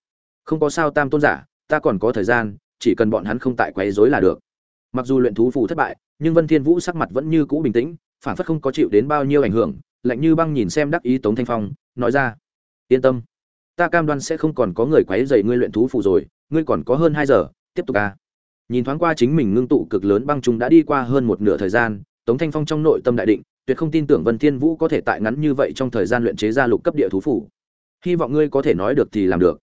"Không có sao Tam tôn giả, ta còn có thời gian, chỉ cần bọn hắn không tại quấy rối là được." Mặc dù luyện thú phù thất bại, nhưng Vân Thiên Vũ sắc mặt vẫn như cũ bình tĩnh, phản phất không có chịu đến bao nhiêu ảnh hưởng, lạnh như băng nhìn xem đắc ý Tống Thanh Phong, nói ra: "Yên tâm, ta cam đoan sẽ không còn có người quấy rầy ngươi luyện thú phù rồi, ngươi còn có hơn 2 giờ, tiếp tục a." Nhìn thoáng qua chính mình ngưng tụ cực lớn băng trùng đã đi qua hơn một nửa thời gian, Tống Thanh Phong trong nội tâm đại định, tuyệt không tin tưởng Vân Thiên Vũ có thể tại ngắn như vậy trong thời gian luyện chế ra lục cấp địa thú phủ. Hy vọng ngươi có thể nói được thì làm được.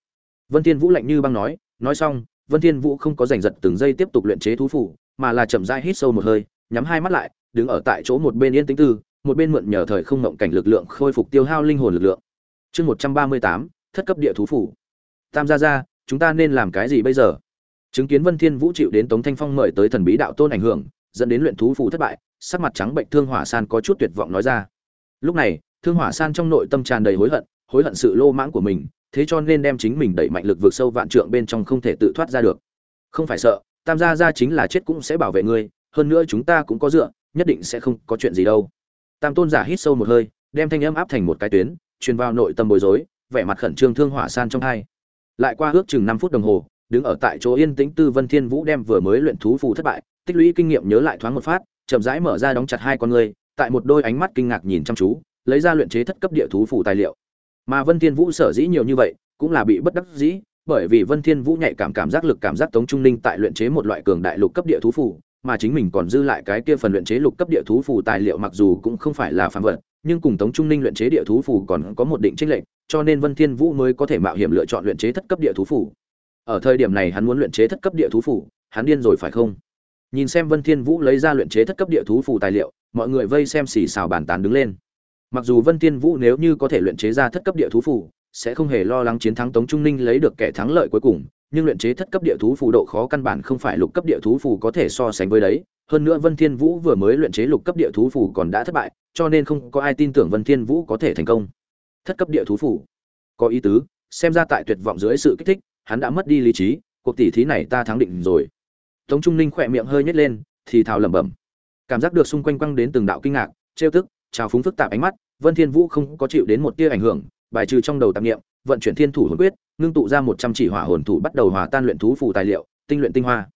Vân Thiên Vũ lạnh như băng nói, nói xong, Vân Thiên Vũ không có giành giật từng giây tiếp tục luyện chế thú phủ, mà là chậm rãi hít sâu một hơi, nhắm hai mắt lại, đứng ở tại chỗ một bên yên tĩnh tư, một bên mượn nhờ thời không ngộng cảnh lực lượng khôi phục tiêu hao linh hồn lực lượng. Chương 138, thất cấp địa thú phủ. Tam gia gia, chúng ta nên làm cái gì bây giờ? Chứng kiến Vân Thiên Vũ chịu đến Tống Thanh Phong mời tới thần bí đạo tôn ảnh hưởng, dẫn đến luyện thú phủ thất bại, sắc mặt trắng bệnh Thương Hỏa San có chút tuyệt vọng nói ra. Lúc này, Thương Hỏa San trong nội tâm tràn đầy hối hận, hối hận sự lô mãng của mình, thế cho nên đem chính mình đẩy mạnh lực vượt sâu vạn trượng bên trong không thể tự thoát ra được. Không phải sợ, Tam gia gia chính là chết cũng sẽ bảo vệ ngươi, hơn nữa chúng ta cũng có dựa, nhất định sẽ không có chuyện gì đâu. Tam tôn giả hít sâu một hơi, đem thanh âm áp thành một cái tuyến, truyền vào nội tâm bối rối, vẻ mặt khẩn trương Thương Hỏa San trong hai. Lại qua ước chừng năm phút đồng hồ, đứng ở tại chỗ yên tĩnh Tư Vân Thiên Vũ đem vừa mới luyện thú phù thất bại, tích lũy kinh nghiệm nhớ lại thoáng một phát, chậm rãi mở ra đóng chặt hai con ngươi, tại một đôi ánh mắt kinh ngạc nhìn chăm chú, lấy ra luyện chế thất cấp địa thú phù tài liệu. Mà Vân Thiên Vũ sở dĩ nhiều như vậy, cũng là bị bất đắc dĩ, bởi vì Vân Thiên Vũ nhạy cảm cảm giác lực cảm giác Tống Trung Ninh tại luyện chế một loại cường đại lục cấp địa thú phù, mà chính mình còn dư lại cái kia phần luyện chế lục cấp địa thú phù tài liệu mặc dù cũng không phải là phàm vật, nhưng cùng Tống Trung Ninh luyện chế địa thú phù còn có một định chênh lệch, cho nên Vân Thiên Vũ mới có thể mạo hiểm lựa chọn luyện chế thất cấp địa thú phù. Ở thời điểm này hắn muốn luyện chế thất cấp địa thú phù, hắn điên rồi phải không? Nhìn xem Vân Thiên Vũ lấy ra luyện chế thất cấp địa thú phù tài liệu, mọi người vây xem xì xào bàn tán đứng lên. Mặc dù Vân Thiên Vũ nếu như có thể luyện chế ra thất cấp địa thú phù, sẽ không hề lo lắng chiến thắng Tống Trung Ninh lấy được kẻ thắng lợi cuối cùng, nhưng luyện chế thất cấp địa thú phù độ khó căn bản không phải lục cấp địa thú phù có thể so sánh với đấy. Hơn nữa Vân Thiên Vũ vừa mới luyện chế lục cấp địa thú phù còn đã thất bại, cho nên không có ai tin tưởng Vân Thiên Vũ có thể thành công. Thất cấp địa thú phù, có ý tứ, xem ra tại tuyệt vọng dưới sự kích thích, hắn đã mất đi lý trí, cuộc tỷ thí này ta thắng định rồi. Tống Trung Ninh khỏe miệng hơi nhếch lên, thì thào lẩm bẩm. Cảm giác được xung quanh quăng đến từng đạo kinh ngạc, trêu tức, trào phúng phức tạp ánh mắt, Vân Thiên Vũ không có chịu đến một tia ảnh hưởng, bài trừ trong đầu tạp niệm, vận chuyển thiên thủ hồn quyết, ngưng tụ ra 100 chỉ hỏa hồn thủ bắt đầu hòa tan luyện thú phù tài liệu, tinh luyện tinh hoa.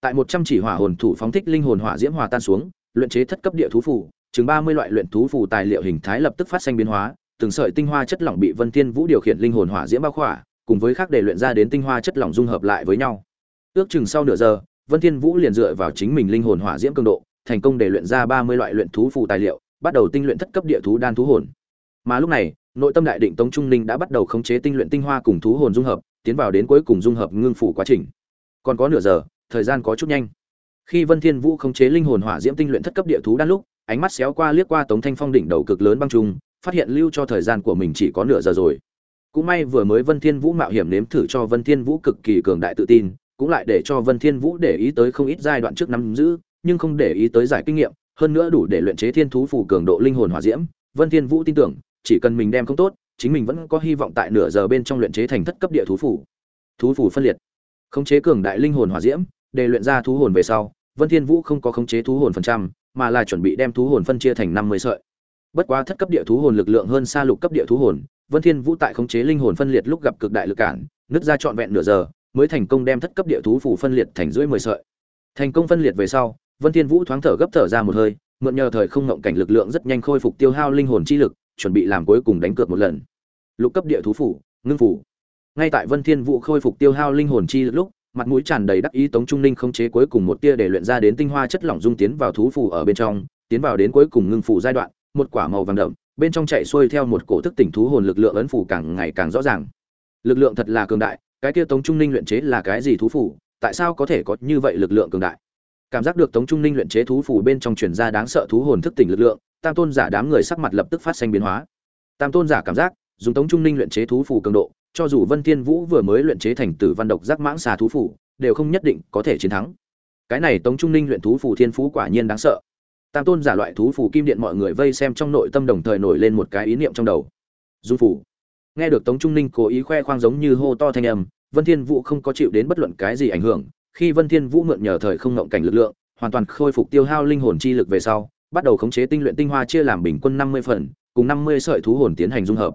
Tại 100 chỉ hỏa hồn thủ phóng thích linh hồn hỏa diễm hòa tan xuống, luyện chế thất cấp địa thú phù, chừng 30 loại luyện thú phù tài liệu hình thái lập tức phát sinh biến hóa, từng sợi tinh hoa chất lỏng bị Vân Thiên Vũ điều khiển linh hồn hỏa diễm bao khỏa, cùng với khác để luyện ra đến tinh hoa chất lỏng dung hợp lại với nhau. Ước chừng sau nửa giờ, Vân Thiên Vũ liền dựa vào chính mình linh hồn hỏa diễm cường độ, thành công để luyện ra 30 loại luyện thú phù tài liệu, bắt đầu tinh luyện thất cấp địa thú đan thú hồn. Mà lúc này, nội tâm đại định Tống Trung Linh đã bắt đầu khống chế tinh luyện tinh hoa cùng thú hồn dung hợp, tiến vào đến cuối cùng dung hợp ngưng phủ quá trình. Còn có nửa giờ, thời gian có chút nhanh. Khi Vân Thiên Vũ khống chế linh hồn hỏa diễm tinh luyện thất cấp địa thú đan lúc, ánh mắt xéo qua liếc qua Tống Thanh Phong đỉnh đầu cực lớn băng trùng, phát hiện lưu cho thời gian của mình chỉ có nửa giờ rồi. Cũng may vừa mới Vân Thiên Vũ mạo hiểm nếm thử cho Vân Thiên Vũ cực kỳ cường đại tự tin, cũng lại để cho Vân Thiên Vũ để ý tới không ít giai đoạn trước năm giữ, nhưng không để ý tới giải kinh nghiệm, hơn nữa đủ để luyện chế thiên thú phù cường độ linh hồn hỏa diễm. Vân Thiên Vũ tin tưởng, chỉ cần mình đem không tốt, chính mình vẫn có hy vọng tại nửa giờ bên trong luyện chế thành thất cấp địa thú phù. Thú phù phân liệt, khống chế cường đại linh hồn hỏa diễm, để luyện ra thú hồn về sau, Vân Thiên Vũ không có khống chế thú hồn phần trăm, mà là chuẩn bị đem thú hồn phân chia thành 50 sợi. Bất quá thất cấp địa thú hồn lực lượng hơn xa lục cấp địa thú hồn, Vân Thiên Vũ tại khống chế linh hồn phân liệt lúc gặp cực đại lực cản, nứt ra trọn vẹn nửa giờ, mới thành công đem thất cấp địa thú phủ phân liệt thành dưới 10 sợi. Thành công phân liệt về sau, Vân Thiên Vũ thoáng thở gấp thở ra một hơi, mượn nhờ thời không ngộng cảnh lực lượng rất nhanh khôi phục tiêu hao linh hồn chi lực, chuẩn bị làm cuối cùng đánh cược một lần. Lục cấp địa thú phủ, ngưng phủ. Ngay tại Vân Thiên Vũ khôi phục tiêu hao linh hồn chi lực lúc, mặt mũi tràn đầy đắc ý Tống Trung linh khống chế cuối cùng một tia để luyện ra đến tinh hoa chất lỏng dung tiến vào thú phủ ở bên trong, tiến vào đến cuối cùng ngưng phủ giai đoạn, một quả màu vàng đậm, bên trong chạy xuôi theo một cổ thức tỉnh thú hồn lực lượng ấn phủ càng ngày càng rõ ràng. Lực lượng thật là cường đại, cái kia Tống Trung Ninh luyện chế là cái gì thú phủ, tại sao có thể có như vậy lực lượng cường đại? Cảm giác được Tống Trung Ninh luyện chế thú phủ bên trong truyền ra đáng sợ thú hồn thức tỉnh lực lượng, Tam Tôn giả đám người sắc mặt lập tức phát sinh biến hóa. Tam Tôn giả cảm giác, dùng Tống Trung Ninh luyện chế thú phủ cường độ, cho dù Vân Thiên Vũ vừa mới luyện chế thành Tử Văn độc giác mãng xà thú phủ, đều không nhất định có thể chiến thắng. Cái này Tống Trung Ninh luyện thú phủ thiên phú quả nhiên đáng sợ. Tam Tôn giả loại thú phủ kim điện mọi người vây xem trong nội tâm đồng thời nổi lên một cái ý niệm trong đầu. Dung phủ. Nghe được Tống Trung Ninh cố ý khoe khoang giống như hô to thanh âm, Vân Thiên Vũ không có chịu đến bất luận cái gì ảnh hưởng, khi Vân Thiên Vũ mượn nhờ thời không ngộng cảnh lực lượng, hoàn toàn khôi phục tiêu hao linh hồn chi lực về sau, bắt đầu khống chế tinh luyện tinh hoa chia làm bình quân 50 phần, cùng 50 sợi thú hồn tiến hành dung hợp.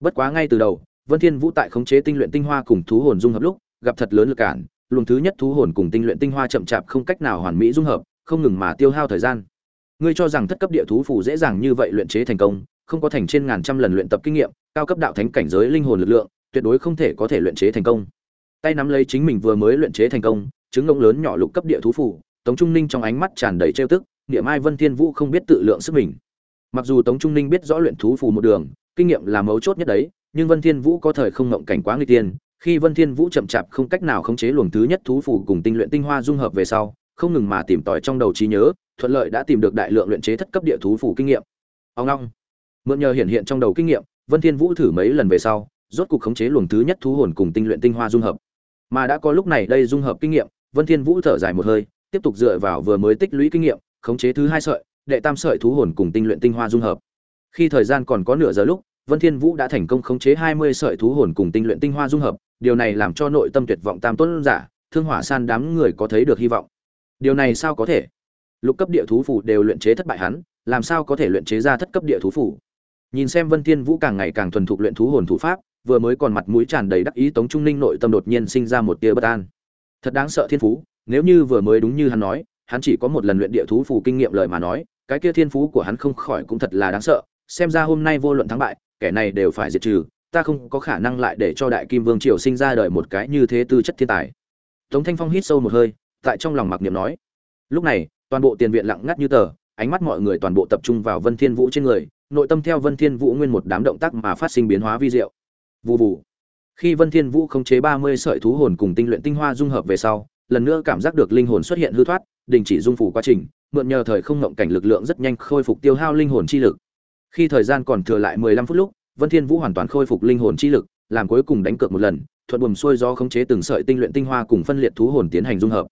Bất quá ngay từ đầu, Vân Thiên Vũ tại khống chế tinh luyện tinh hoa cùng thú hồn dung hợp lúc, gặp thật lớn lực cản, luồng thứ nhất thú hồn cùng tinh luyện tinh hoa chậm chạp không cách nào hoàn mỹ dung hợp, không ngừng mà tiêu hao thời gian. Ngươi cho rằng thất cấp địa thú phù dễ dàng như vậy luyện chế thành công, không có thành trên ngàn trăm lần luyện tập kinh nghiệm, cao cấp đạo thánh cảnh giới linh hồn lực lượng, tuyệt đối không thể có thể luyện chế thành công. Tay nắm lấy chính mình vừa mới luyện chế thành công, trứng ngỗng lớn nhỏ lục cấp địa thú phù, Tống Trung Ninh trong ánh mắt tràn đầy trêu tức, Địa Mai Vân Thiên Vũ không biết tự lượng sức mình. Mặc dù Tống Trung Ninh biết rõ luyện thú phù một đường, kinh nghiệm là mấu chốt nhất đấy, nhưng Vân Thiên Vũ có thời không ngộng cảnh quá nguy tiên, khi Vân Thiên Vũ chậm chạp không cách nào khống chế luồng thứ nhất thú phù cùng tinh luyện tinh hoa dung hợp về sau, không ngừng mà tìm tòi trong đầu trí nhớ, thuận lợi đã tìm được đại lượng luyện chế thất cấp địa thú phù kinh nghiệm. Ông long, mượn nhờ hiện hiện trong đầu kinh nghiệm, Vân Thiên Vũ thử mấy lần về sau, rốt cục khống chế luồng thứ nhất thú hồn cùng tinh luyện tinh hoa dung hợp. Mà đã có lúc này đây dung hợp kinh nghiệm, Vân Thiên Vũ thở dài một hơi, tiếp tục dựa vào vừa mới tích lũy kinh nghiệm, khống chế thứ hai sợi, đệ tam sợi thú hồn cùng tinh luyện tinh hoa dung hợp. Khi thời gian còn có nửa giờ lúc, Vân Thiên Vũ đã thành công khống chế 20 sợi thú hồn cùng tinh luyện tinh hoa dung hợp, điều này làm cho nội tâm tuyệt vọng tam tuấn giả, Thương Hỏa San đám người có thấy được hy vọng. Điều này sao có thể? Lục cấp địa thú phủ đều luyện chế thất bại hắn, làm sao có thể luyện chế ra thất cấp địa thú phủ? Nhìn xem Vân Thiên Vũ càng ngày càng thuần thục luyện thú hồn thủ pháp, vừa mới còn mặt mũi tràn đầy đắc ý Tống Trung Ninh nội tâm đột nhiên sinh ra một tia bất an. Thật đáng sợ thiên phú, nếu như vừa mới đúng như hắn nói, hắn chỉ có một lần luyện địa thú phủ kinh nghiệm lời mà nói, cái kia thiên phú của hắn không khỏi cũng thật là đáng sợ, xem ra hôm nay vô luận thắng bại, kẻ này đều phải diệt trừ, ta không có khả năng lại để cho Đại Kim Vương triều sinh ra đời một cái như thế tư chất thiên tài. Tống Thanh Phong hít sâu một hơi, tại trong lòng mặc niệm nói. Lúc này, toàn bộ tiền viện lặng ngắt như tờ, ánh mắt mọi người toàn bộ tập trung vào Vân Thiên Vũ trên người, nội tâm theo Vân Thiên Vũ nguyên một đám động tác mà phát sinh biến hóa vi diệu. Vù vù. Khi Vân Thiên Vũ khống chế 30 sợi thú hồn cùng tinh luyện tinh hoa dung hợp về sau, lần nữa cảm giác được linh hồn xuất hiện hư thoát, đình chỉ dung phủ quá trình, mượn nhờ thời không ngộng cảnh lực lượng rất nhanh khôi phục tiêu hao linh hồn chi lực. Khi thời gian còn thừa lại 15 phút lúc, Vân Thiên Vũ hoàn toàn khôi phục linh hồn chi lực, làm cuối cùng đánh cược một lần, thuận buồm xuôi do khống chế từng sợi tinh luyện tinh hoa cùng phân liệt thú hồn tiến hành dung hợp.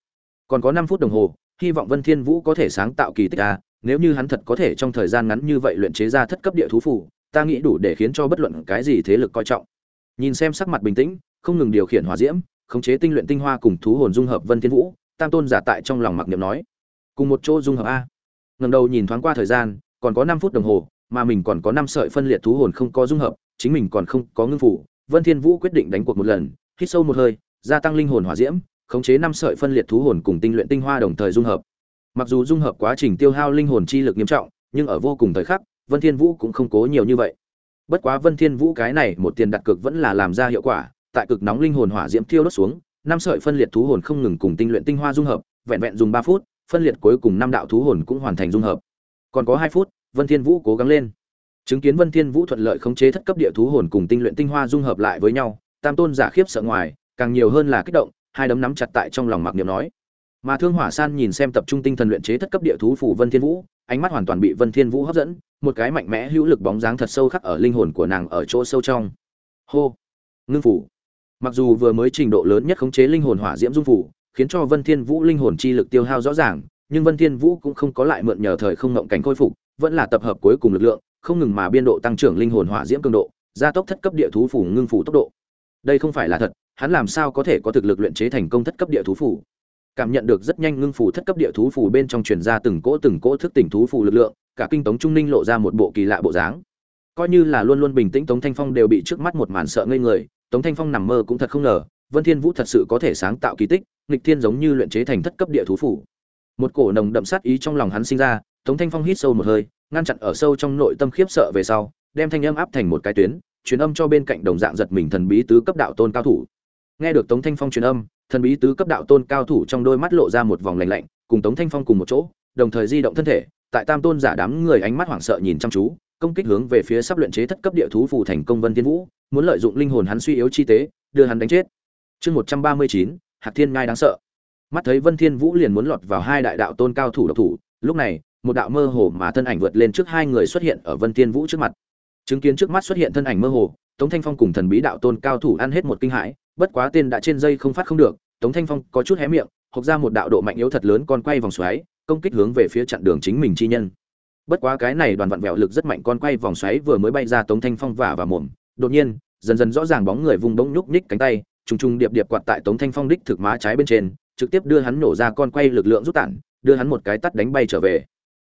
Còn có 5 phút đồng hồ, hy vọng Vân Thiên Vũ có thể sáng tạo kỳ tích a, nếu như hắn thật có thể trong thời gian ngắn như vậy luyện chế ra thất cấp địa thú phù, ta nghĩ đủ để khiến cho bất luận cái gì thế lực coi trọng. Nhìn xem sắc mặt bình tĩnh, không ngừng điều khiển hỏa diễm, khống chế tinh luyện tinh hoa cùng thú hồn dung hợp Vân Thiên Vũ, Tam Tôn giả tại trong lòng mặc niệm nói, cùng một chỗ dung hợp a. Ngẩng đầu nhìn thoáng qua thời gian, còn có năm phút đồng hồ, mà mình còn có năm sợi phân liệt thú hồn không có dung hợp, chính mình còn không có ngưng phủ. Vân Thiên Vũ quyết định đánh cuộc một lần, hít sâu một hơi, gia tăng linh hồn hỏa diễm, khống chế năm sợi phân liệt thú hồn cùng tinh luyện tinh hoa đồng thời dung hợp. Mặc dù dung hợp quá trình tiêu hao linh hồn chi lực nghiêm trọng, nhưng ở vô cùng thời khắc, Vân Thiên Vũ cũng không cố nhiều như vậy. bất quá vân thiên vũ cái này một tiền đặt cược vẫn là làm ra hiệu quả tại cực nóng linh hồn hỏa diễm thiêu đốt xuống năm sợi phân liệt thú hồn không ngừng cùng tinh luyện tinh hoa dung hợp vẹn vẹn dùng ba phút phân liệt cuối cùng năm đạo thú hồn cũng hoàn thành dung hợp. Còn có hai phút vân thiên vũ cố gắng lên. Chứng kiến vân thiên vũ thuận lợi khống chế thất cấp địa thú hồn cùng tinh luyện tinh hoa dung hợp lại với nhau tam tôn giả khiếp sợ ngoài càng nhiều hơn là kích động hai đấm nắm chặt tại trong lòng mặc niệm nói mà thương hỏa san nhìn xem tập trung tinh thần luyện chế thất cấp địa thú phủ vân thiên vũ, ánh mắt hoàn toàn bị vân thiên vũ hấp dẫn, một cái mạnh mẽ hữu lực bóng dáng thật sâu khắc ở linh hồn của nàng ở chỗ sâu trong. Hô! Ngưng phủ mặc dù vừa mới trình độ lớn nhất khống chế linh hồn hỏa diễm dung phủ khiến cho vân thiên vũ linh hồn chi lực tiêu hao rõ ràng, nhưng vân thiên vũ cũng không có lại mượn nhờ thời không ngậm cảnh khôi phục, vẫn là tập hợp cuối cùng lực lượng, không ngừng mà biên độ tăng trưởng linh hồn hỏa diễm cường độ, gia tốc thất cấp địa thú phủ ngưng phủ tốc độ. Đây không phải là thật, hắn làm sao có thể có thực lực luyện chế thành công thất cấp địa thú phủ cảm nhận được rất nhanh ngưng phủ thất cấp địa thú phủ bên trong truyền ra từng cỗ từng cỗ thức tỉnh thú phủ lực lượng, cả kinh tống trung ninh lộ ra một bộ kỳ lạ bộ dáng. Coi như là luôn luôn bình tĩnh tống thanh phong đều bị trước mắt một màn sợ ngây người, tống thanh phong nằm mơ cũng thật không ngờ, vân thiên vũ thật sự có thể sáng tạo kỳ tích, nghịch thiên giống như luyện chế thành thất cấp địa thú phủ một cổ nồng đậm sát ý trong lòng hắn sinh ra, tống thanh phong hít sâu một hơi, ngăn chặn ở sâu trong nội tâm khiếp sợ về sau, đem thanh âm áp thành một cái tuyến, truyền âm cho bên cạnh đồng dạng giật mình thần bí tứ cấp đạo tôn cao thủ. Nghe được tống thanh phong truyền âm thần bí tứ cấp đạo tôn cao thủ trong đôi mắt lộ ra một vòng lạnh lạnh, cùng tống thanh phong cùng một chỗ, đồng thời di động thân thể, tại tam tôn giả đám người ánh mắt hoảng sợ nhìn chăm chú, công kích hướng về phía sắp luyện chế thất cấp địa thú phù thành công vân tiên vũ, muốn lợi dụng linh hồn hắn suy yếu chi tế, đưa hắn đánh chết. Chương một trăm ba mươi chín, hạc thiên ngai đáng sợ. Mắt thấy vân thiên vũ liền muốn lọt vào hai đại đạo tôn cao thủ độc thủ, lúc này, một đạo mơ hồ mà thân ảnh vượt lên trước hai người xuất hiện ở vân thiên vũ trước mặt. Chứng kiến trước mắt xuất hiện thân ảnh mơ hồ, tống thanh phong cùng thần bí đạo tôn cao thủ ăn hết một kinh hãi bất quá tên đã trên dây không phát không được, tống thanh phong có chút hé miệng, hộc ra một đạo độ mạnh yếu thật lớn con quay vòng xoáy, công kích hướng về phía chặn đường chính mình chi nhân. Bất quá cái này đoàn vặn vẹo lực rất mạnh con quay vòng xoáy vừa mới bay ra tống thanh phong vả và mồm, đột nhiên, dần dần rõ ràng bóng người vùng bỗng nhúc nhích cánh tay, trùng trùng điệp điệp quạt tại tống thanh phong đích thực má trái bên trên, trực tiếp đưa hắn nổ ra con quay lực lượng rút tản, đưa hắn một cái tắt đánh bay trở về.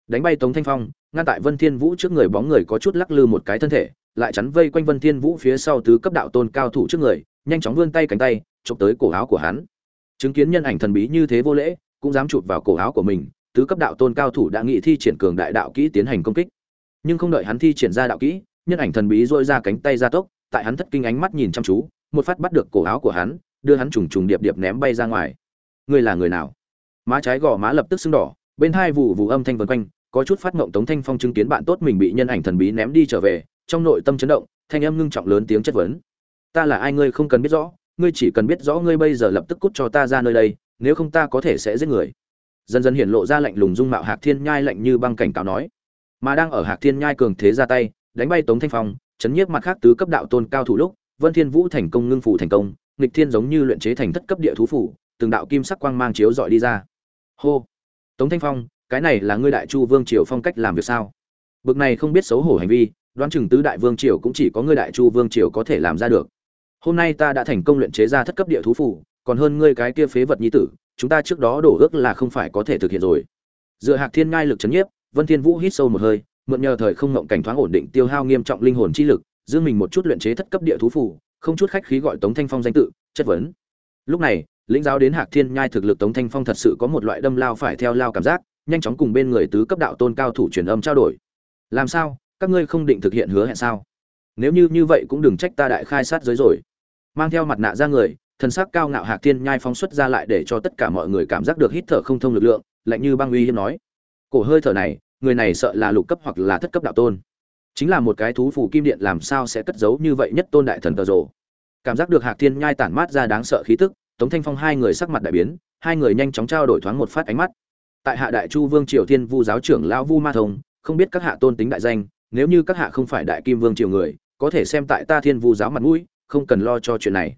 Đánh bay tống thanh phong, ngăn tại vân thiên vũ trước người bóng người có chút lắc lư một cái thân thể, lại chắn vây quanh vân thiên vũ phía sau tứ cấp đạo tôn cao thủ trước người nhanh chóng vươn tay cánh tay, chụp tới cổ áo của hắn. Chứng kiến nhân ảnh thần bí như thế vô lễ, cũng dám chụp vào cổ áo của mình, tứ cấp đạo tôn cao thủ đã nghị thi triển cường đại đạo kỹ tiến hành công kích. Nhưng không đợi hắn thi triển ra đạo kỹ, nhân ảnh thần bí dội ra cánh tay ra tốc, tại hắn thất kinh ánh mắt nhìn chăm chú, một phát bắt được cổ áo của hắn, đưa hắn trùng trùng điệp điệp ném bay ra ngoài. Ngươi là người nào? Má trái gò má lập tức sưng đỏ, bên hai vụ vụ âm thanh vần quanh, có chút phát ngộng tống thanh phong chứng kiến bạn tốt mình bị nhân ảnh thần bí ném đi trở về, trong nội tâm chấn động, thanh âm ngưng trọng lớn tiếng chất vấn ta là ai ngươi không cần biết rõ, ngươi chỉ cần biết rõ ngươi bây giờ lập tức cút cho ta ra nơi đây, nếu không ta có thể sẽ giết người. Dần dần hiện lộ ra lạnh lùng dung mạo hạc thiên nhai lạnh như băng cảnh cáo nói. Mà đang ở hạc thiên nhai cường thế ra tay, đánh bay tống thanh phong, chấn nhiếp mặt khác tứ cấp đạo tôn cao thủ lúc, vân thiên vũ thành công ngưng phủ thành công, nghịch thiên giống như luyện chế thành thất cấp địa thú phủ, từng đạo kim sắc quang mang chiếu dọi đi ra. Hô! Tống thanh phong, cái này là ngươi đại chu vương triều phong cách làm việc sao? Bực này không biết xấu hổ hành vi, đoán chừng tứ đại vương triều cũng chỉ có ngươi đại chu vương triều có thể làm ra được hôm nay ta đã thành công luyện chế ra thất cấp địa thú phủ còn hơn ngươi cái kia phế vật nhi tử, chúng ta trước đó đổ ước là không phải có thể thực hiện rồi. Dựa hạc thiên ngai lực chấn nhiếp, vân thiên vũ hít sâu một hơi, mượn nhờ thời không ngộng cảnh thoáng ổn định tiêu hao nghiêm trọng linh hồn chi lực, giữ mình một chút luyện chế thất cấp địa thú phủ không chút khách khí gọi tống thanh phong danh tự, chất vấn. Lúc này, lĩnh giáo đến hạc thiên nhai thực lực tống thanh phong thật sự có một loại đâm lao phải theo lao cảm giác, nhanh chóng cùng bên người tứ cấp đạo tôn cao thủ truyền âm trao đổi. Làm sao? Các ngươi không định thực hiện hứa hẹn sao? Nếu như như vậy cũng đừng trách ta đại khai sát giới rồi mang theo mặt nạ ra người thần sắc cao ngạo hạc thiên nhai phóng xuất ra lại để cho tất cả mọi người cảm giác được hít thở không thông lực lượng, lạnh như băng uy hiếm nói. Cổ hơi thở này, người này sợ là lục cấp hoặc là thất cấp đạo tôn. Chính là một cái thú phù kim điện làm sao sẽ cất giấu như vậy nhất tôn đại thần tờ rồ. Cảm giác được hạc thiên nhai tản mát ra đáng sợ khí tức, tống thanh phong hai người sắc mặt đại biến, hai người nhanh chóng trao đổi thoáng một phát ánh mắt. Tại hạ đại chu vương triều thiên vu giáo trưởng lão vu ma thông, không biết các hạ tôn tính đại danh, nếu như các hạ không phải đại kim vương triều người, có thể xem tại ta thiên vu giáo mặt mũi không cần lo cho chuyện này.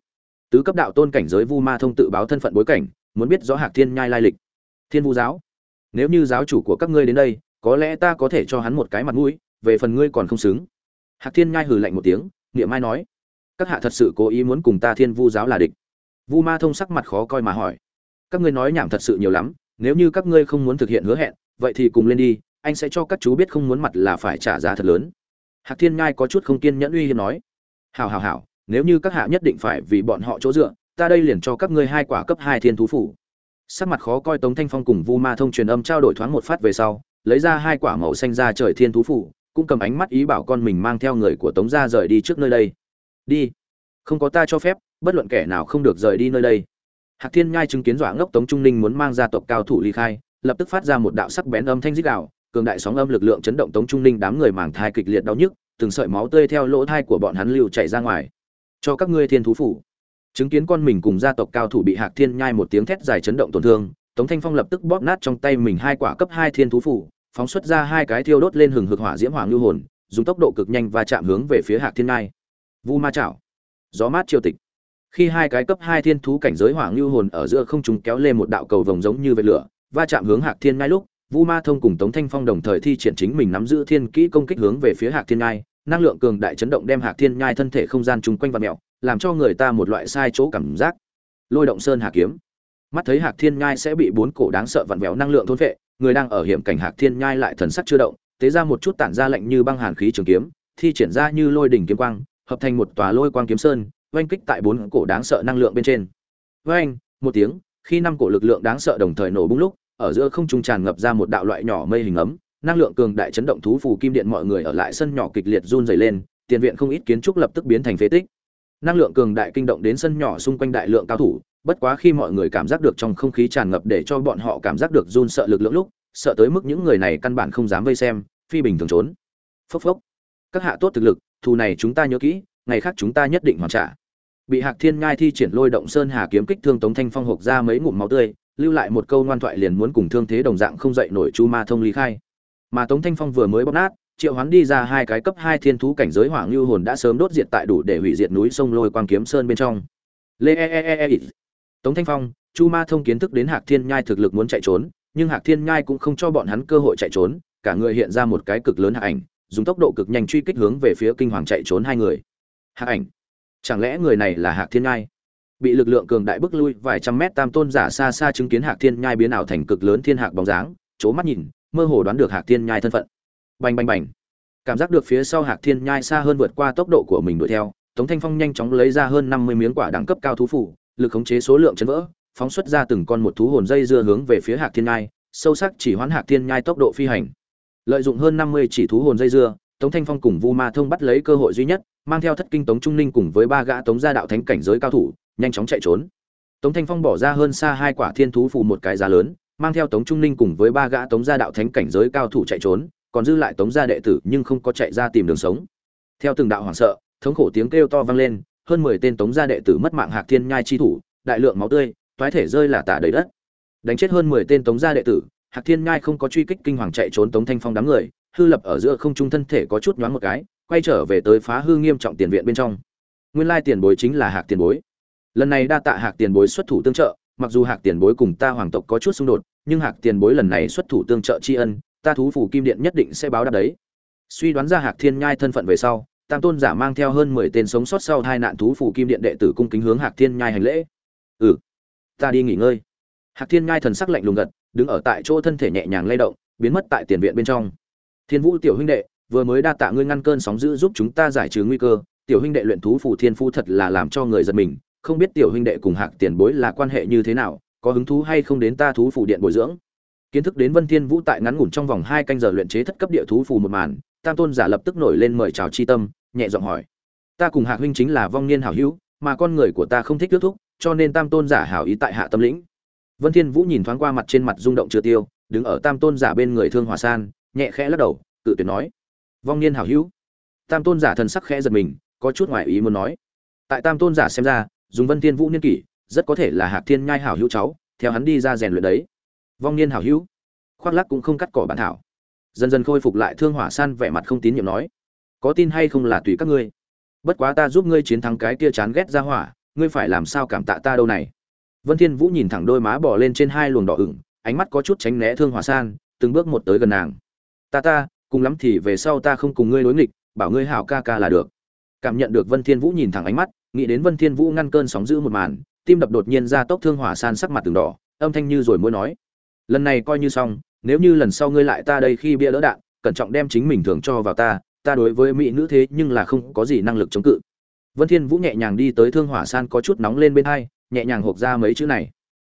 Tứ cấp đạo tôn cảnh giới vu ma thông tự báo thân phận bối cảnh, muốn biết rõ hạc thiên nhai lai lịch. Thiên vu giáo, nếu như giáo chủ của các ngươi đến đây, có lẽ ta có thể cho hắn một cái mặt mũi, về phần ngươi còn không xứng. Hạc thiên nhai hừ lạnh một tiếng, niệm mai nói, các hạ thật sự cố ý muốn cùng ta thiên vu giáo là địch. Vu ma thông sắc mặt khó coi mà hỏi, các ngươi nói nhảm thật sự nhiều lắm, nếu như các ngươi không muốn thực hiện hứa hẹn, vậy thì cùng lên đi, anh sẽ cho các chú biết không muốn mặt là phải trả giá thật lớn. Hạc thiên nhai có chút không kiên nhẫn uy hiếp nói hào hào hào nếu như các hạ nhất định phải vì bọn họ chỗ dựa, ta đây liền cho các ngươi hai quả cấp hai thiên thú phủ. Sắc mặt khó coi tống thanh phong cùng vu ma thông truyền âm trao đổi thoáng một phát về sau, lấy ra hai quả màu xanh ra trời thiên thú phủ, cũng cầm ánh mắt ý bảo con mình mang theo người của tống gia rời đi trước nơi đây. Đi. Không có ta cho phép, bất luận kẻ nào không được rời đi nơi đây. Hạc thiên nhai chứng kiến dọa ngốc tống trung ninh muốn mang gia tộc cao thủ ly khai, lập tức phát ra một đạo sắc bén âm thanh dích đạo cường đại sóng âm lực lượng chấn động tống trung ninh đám người màng thai kịch liệt đau nhức, từng sợi máu tươi theo lỗ thai của bọn hắn lưu chạy ra ngoài cho các ngươi thiên thú phủ. Chứng kiến con mình cùng gia tộc cao thủ bị hạc thiên nhai một tiếng thét dài chấn động tổn thương, tống thanh phong lập tức bóp nát trong tay mình hai quả cấp hai thiên thú phủ, phóng xuất ra hai cái thiêu đốt lên hừng hực hỏa diễm hoàng lưu hồn, dùng tốc độ cực nhanh và chạm hướng về phía hạc thiên nhai. Vu ma chảo. Gió mát triều tịch. Khi hai cái cấp hai thiên thú cảnh giới hoàng lưu hồn ở giữa không trung kéo lên một đạo cầu vồng giống như vệt lửa, va chạm hướng hạc thiên nhai lúc, vu ma thông cùng tống thanh phong đồng thời thi triển chính mình nắm giữ thiên kỹ công kích hướng về phía hạc thiên nhai năng lượng cường đại chấn động đem hạc thiên nhai thân thể không gian chung quanh và mèo, làm cho người ta một loại sai chỗ cảm giác. Lôi động sơn hà kiếm. Mắt thấy hạc thiên nhai sẽ bị bốn cổ đáng sợ vặn vẹo năng lượng thôn vệ người đang ở hiểm cảnh hạc thiên nhai lại thần sắc chưa động tế ra một chút tản ra lạnh như băng hàn khí trường kiếm thi triển ra như lôi đỉnh kiếm quang hợp thành một tòa lôi quang kiếm sơn oanh kích tại bốn cổ đáng sợ năng lượng bên trên. Oanh một tiếng khi năm cổ lực lượng đáng sợ đồng thời nổ bung lúc ở giữa không trung tràn ngập ra một đạo loại nhỏ mây hình ấm năng lượng cường đại chấn động thú phù kim điện mọi người ở lại sân nhỏ kịch liệt run rẩy lên, tiền viện không ít kiến trúc lập tức biến thành phế tích. Năng lượng cường đại kinh động đến sân nhỏ xung quanh đại lượng cao thủ, bất quá khi mọi người cảm giác được trong không khí tràn ngập để cho bọn họ cảm giác được run sợ lực lượng lúc, sợ tới mức những người này căn bản không dám vây xem, phi bình thường trốn. Phốc phốc. Các hạ tốt thực lực, thù này chúng ta nhớ kỹ, ngày khác chúng ta nhất định hoàn trả. Bị hạc thiên ngai thi triển lôi động sơn hà kiếm kích thương tống thanh phong hộc ra mấy ngụm máu tươi, lưu lại một câu ngoan thoại liền muốn cùng thương thế đồng dạng không dậy nổi chu ma thông lý khai mà tống thanh phong vừa mới bóp nát, triệu hoán đi ra hai cái cấp hai thiên thú cảnh giới hỏa ngưu hồn đã sớm đốt diệt tại đủ để hủy diệt núi sông lôi quang kiếm sơn bên trong. Lê e, e e e e tống thanh phong, chu ma thông kiến thức đến hạc thiên nhai thực lực muốn chạy trốn, nhưng hạc thiên nhai cũng không cho bọn hắn cơ hội chạy trốn, cả người hiện ra một cái cực lớn hạ ảnh, dùng tốc độ cực nhanh truy kích hướng về phía kinh hoàng chạy trốn hai người. Hạ ảnh? Chẳng lẽ người này là hạc thiên nhai? Bị lực lượng cường đại bức lui vài trăm mét tam tôn giả xa xa chứng kiến hạc thiên nhai biến ảo thành cực lớn thiên hạc bóng dáng c mắt nhìn mơ hồ đoán được hạc thiên nhai thân phận. Bành bành bành. Cảm giác được phía sau hạc thiên nhai xa hơn vượt qua tốc độ của mình đuổi theo, tống thanh phong nhanh chóng lấy ra hơn năm mươi miếng quả đẳng cấp cao thú phủ lực khống chế số lượng chấn vỡ, phóng xuất ra từng con một thú hồn dây dưa hướng về phía hạc thiên nhai, sâu sắc chỉ hoán hạc thiên nhai tốc độ phi hành. Lợi dụng hơn năm mươi chỉ thú hồn dây dưa, tống thanh phong cùng vu ma thông bắt lấy cơ hội duy nhất, mang theo thất kinh tống trung ninh cùng với ba gã tống gia đạo thánh cảnh giới cao thủ, nhanh chóng chạy trốn. Tống thanh phong bỏ ra hơn xa hai quả thiên thú phù một cái giá lớn mang theo tống trung ninh cùng với ba gã tống gia đạo thánh cảnh giới cao thủ chạy trốn, còn dư lại tống gia đệ tử nhưng không có chạy ra tìm đường sống. Theo từng đạo hoảng sợ, thống khổ tiếng kêu to vang lên, hơn mười tên tống gia đệ tử mất mạng hạc thiên nhai chi thủ, đại lượng máu tươi, toái thể rơi là tả đầy đất. Đánh chết hơn mười tên tống gia đệ tử, hạc thiên nhai không có truy kích kinh hoàng chạy trốn tống thanh phong đám người, hư lập ở giữa không trung thân thể có chút nhoáng một cái, quay trở về tới phá hư nghiêm trọng tiền viện bên trong. Nguyên lai tiền bối chính là hạc tiền bối. Lần này đa tạ hạc tiền bối xuất thủ tương trợ mặc dù hạc tiền bối cùng ta hoàng tộc có chút xung đột, nhưng hạc tiền bối lần này xuất thủ tương trợ tri ân, ta thú phủ kim điện nhất định sẽ báo đáp đấy. Suy đoán ra hạc thiên nhai thân phận về sau, tam tôn giả mang theo hơn mười tên sống sót sau hai nạn thú phủ kim điện đệ tử cung kính hướng hạc thiên nhai hành lễ. Ừ ta đi nghỉ ngơi. Hạc thiên nhai thần sắc lạnh lùng gật, đứng ở tại chỗ thân thể nhẹ nhàng lay động, biến mất tại tiền viện bên trong. Thiên vũ tiểu huynh đệ, vừa mới đa tạ ngươi ngăn cơn sóng dữ giúp chúng ta giải trừ nguy cơ. Tiểu huynh đệ luyện thú phủ thiên phu thật là làm cho người giật mình không biết tiểu huynh đệ cùng hạc tiền bối là quan hệ như thế nào, có hứng thú hay không đến ta thú phủ điện bồi dưỡng. Kiến thức đến vân thiên vũ tại ngắn ngủn trong vòng hai canh giờ luyện chế thất cấp địa thú phù một màn, tam tôn giả lập tức nổi lên mời chào chi tâm, nhẹ giọng hỏi. Ta cùng hạc huynh chính là vong niên hảo hữu, mà con người của ta không thích kết thúc, cho nên tam tôn giả hảo ý tại hạ tâm lĩnh. Vân thiên vũ nhìn thoáng qua mặt trên mặt rung động chưa tiêu, đứng ở tam tôn giả bên người thương hòa san, nhẹ khẽ lắc đầu tự tuyệt nói. Vong niên hảo hữu. Tam tôn giả thần sắc khẽ giật mình, có chút ngoài ý muốn nói. Tại tam tôn giả xem ra dùng vân thiên vũ niên kỷ, rất có thể là hạc thiên nhai hảo hữu cháu, theo hắn đi ra rèn luyện đấy. Vong niên hảo hữu. Khoác lắc cũng không cắt cỏ bản thảo. Dần dần khôi phục lại thương hỏa san vẻ mặt không tín nhiệm nói, có tin hay không là tùy các ngươi. Bất quá ta giúp ngươi chiến thắng cái kia chán ghét ra hỏa, ngươi phải làm sao cảm tạ ta đâu này? Vân thiên vũ nhìn thẳng đôi má bò lên trên hai luồng đỏ ửng, ánh mắt có chút tránh né thương hỏa san, từng bước một tới gần nàng. Ta ta, cùng lắm thì về sau ta không cùng ngươi đối nghịch, bảo ngươi hảo ca ca là được. Cảm nhận được vân thiên vũ nhìn thẳng ánh mắt nghĩ đến vân thiên vũ ngăn cơn sóng dữ một màn, tim đập đột nhiên ra tốc thương hỏa san sắc mặt từng đỏ, âm thanh như rồi môi nói. Lần này coi như xong, nếu như lần sau ngươi lại ta đây khi bia đỡ đạn, cẩn trọng đem chính mình thưởng cho vào ta ta đối với mỹ nữ thế nhưng là không có gì năng lực chống cự. Vân thiên vũ nhẹ nhàng đi tới thương hỏa san có chút nóng lên bên hai, nhẹ nhàng hộc ra mấy chữ này.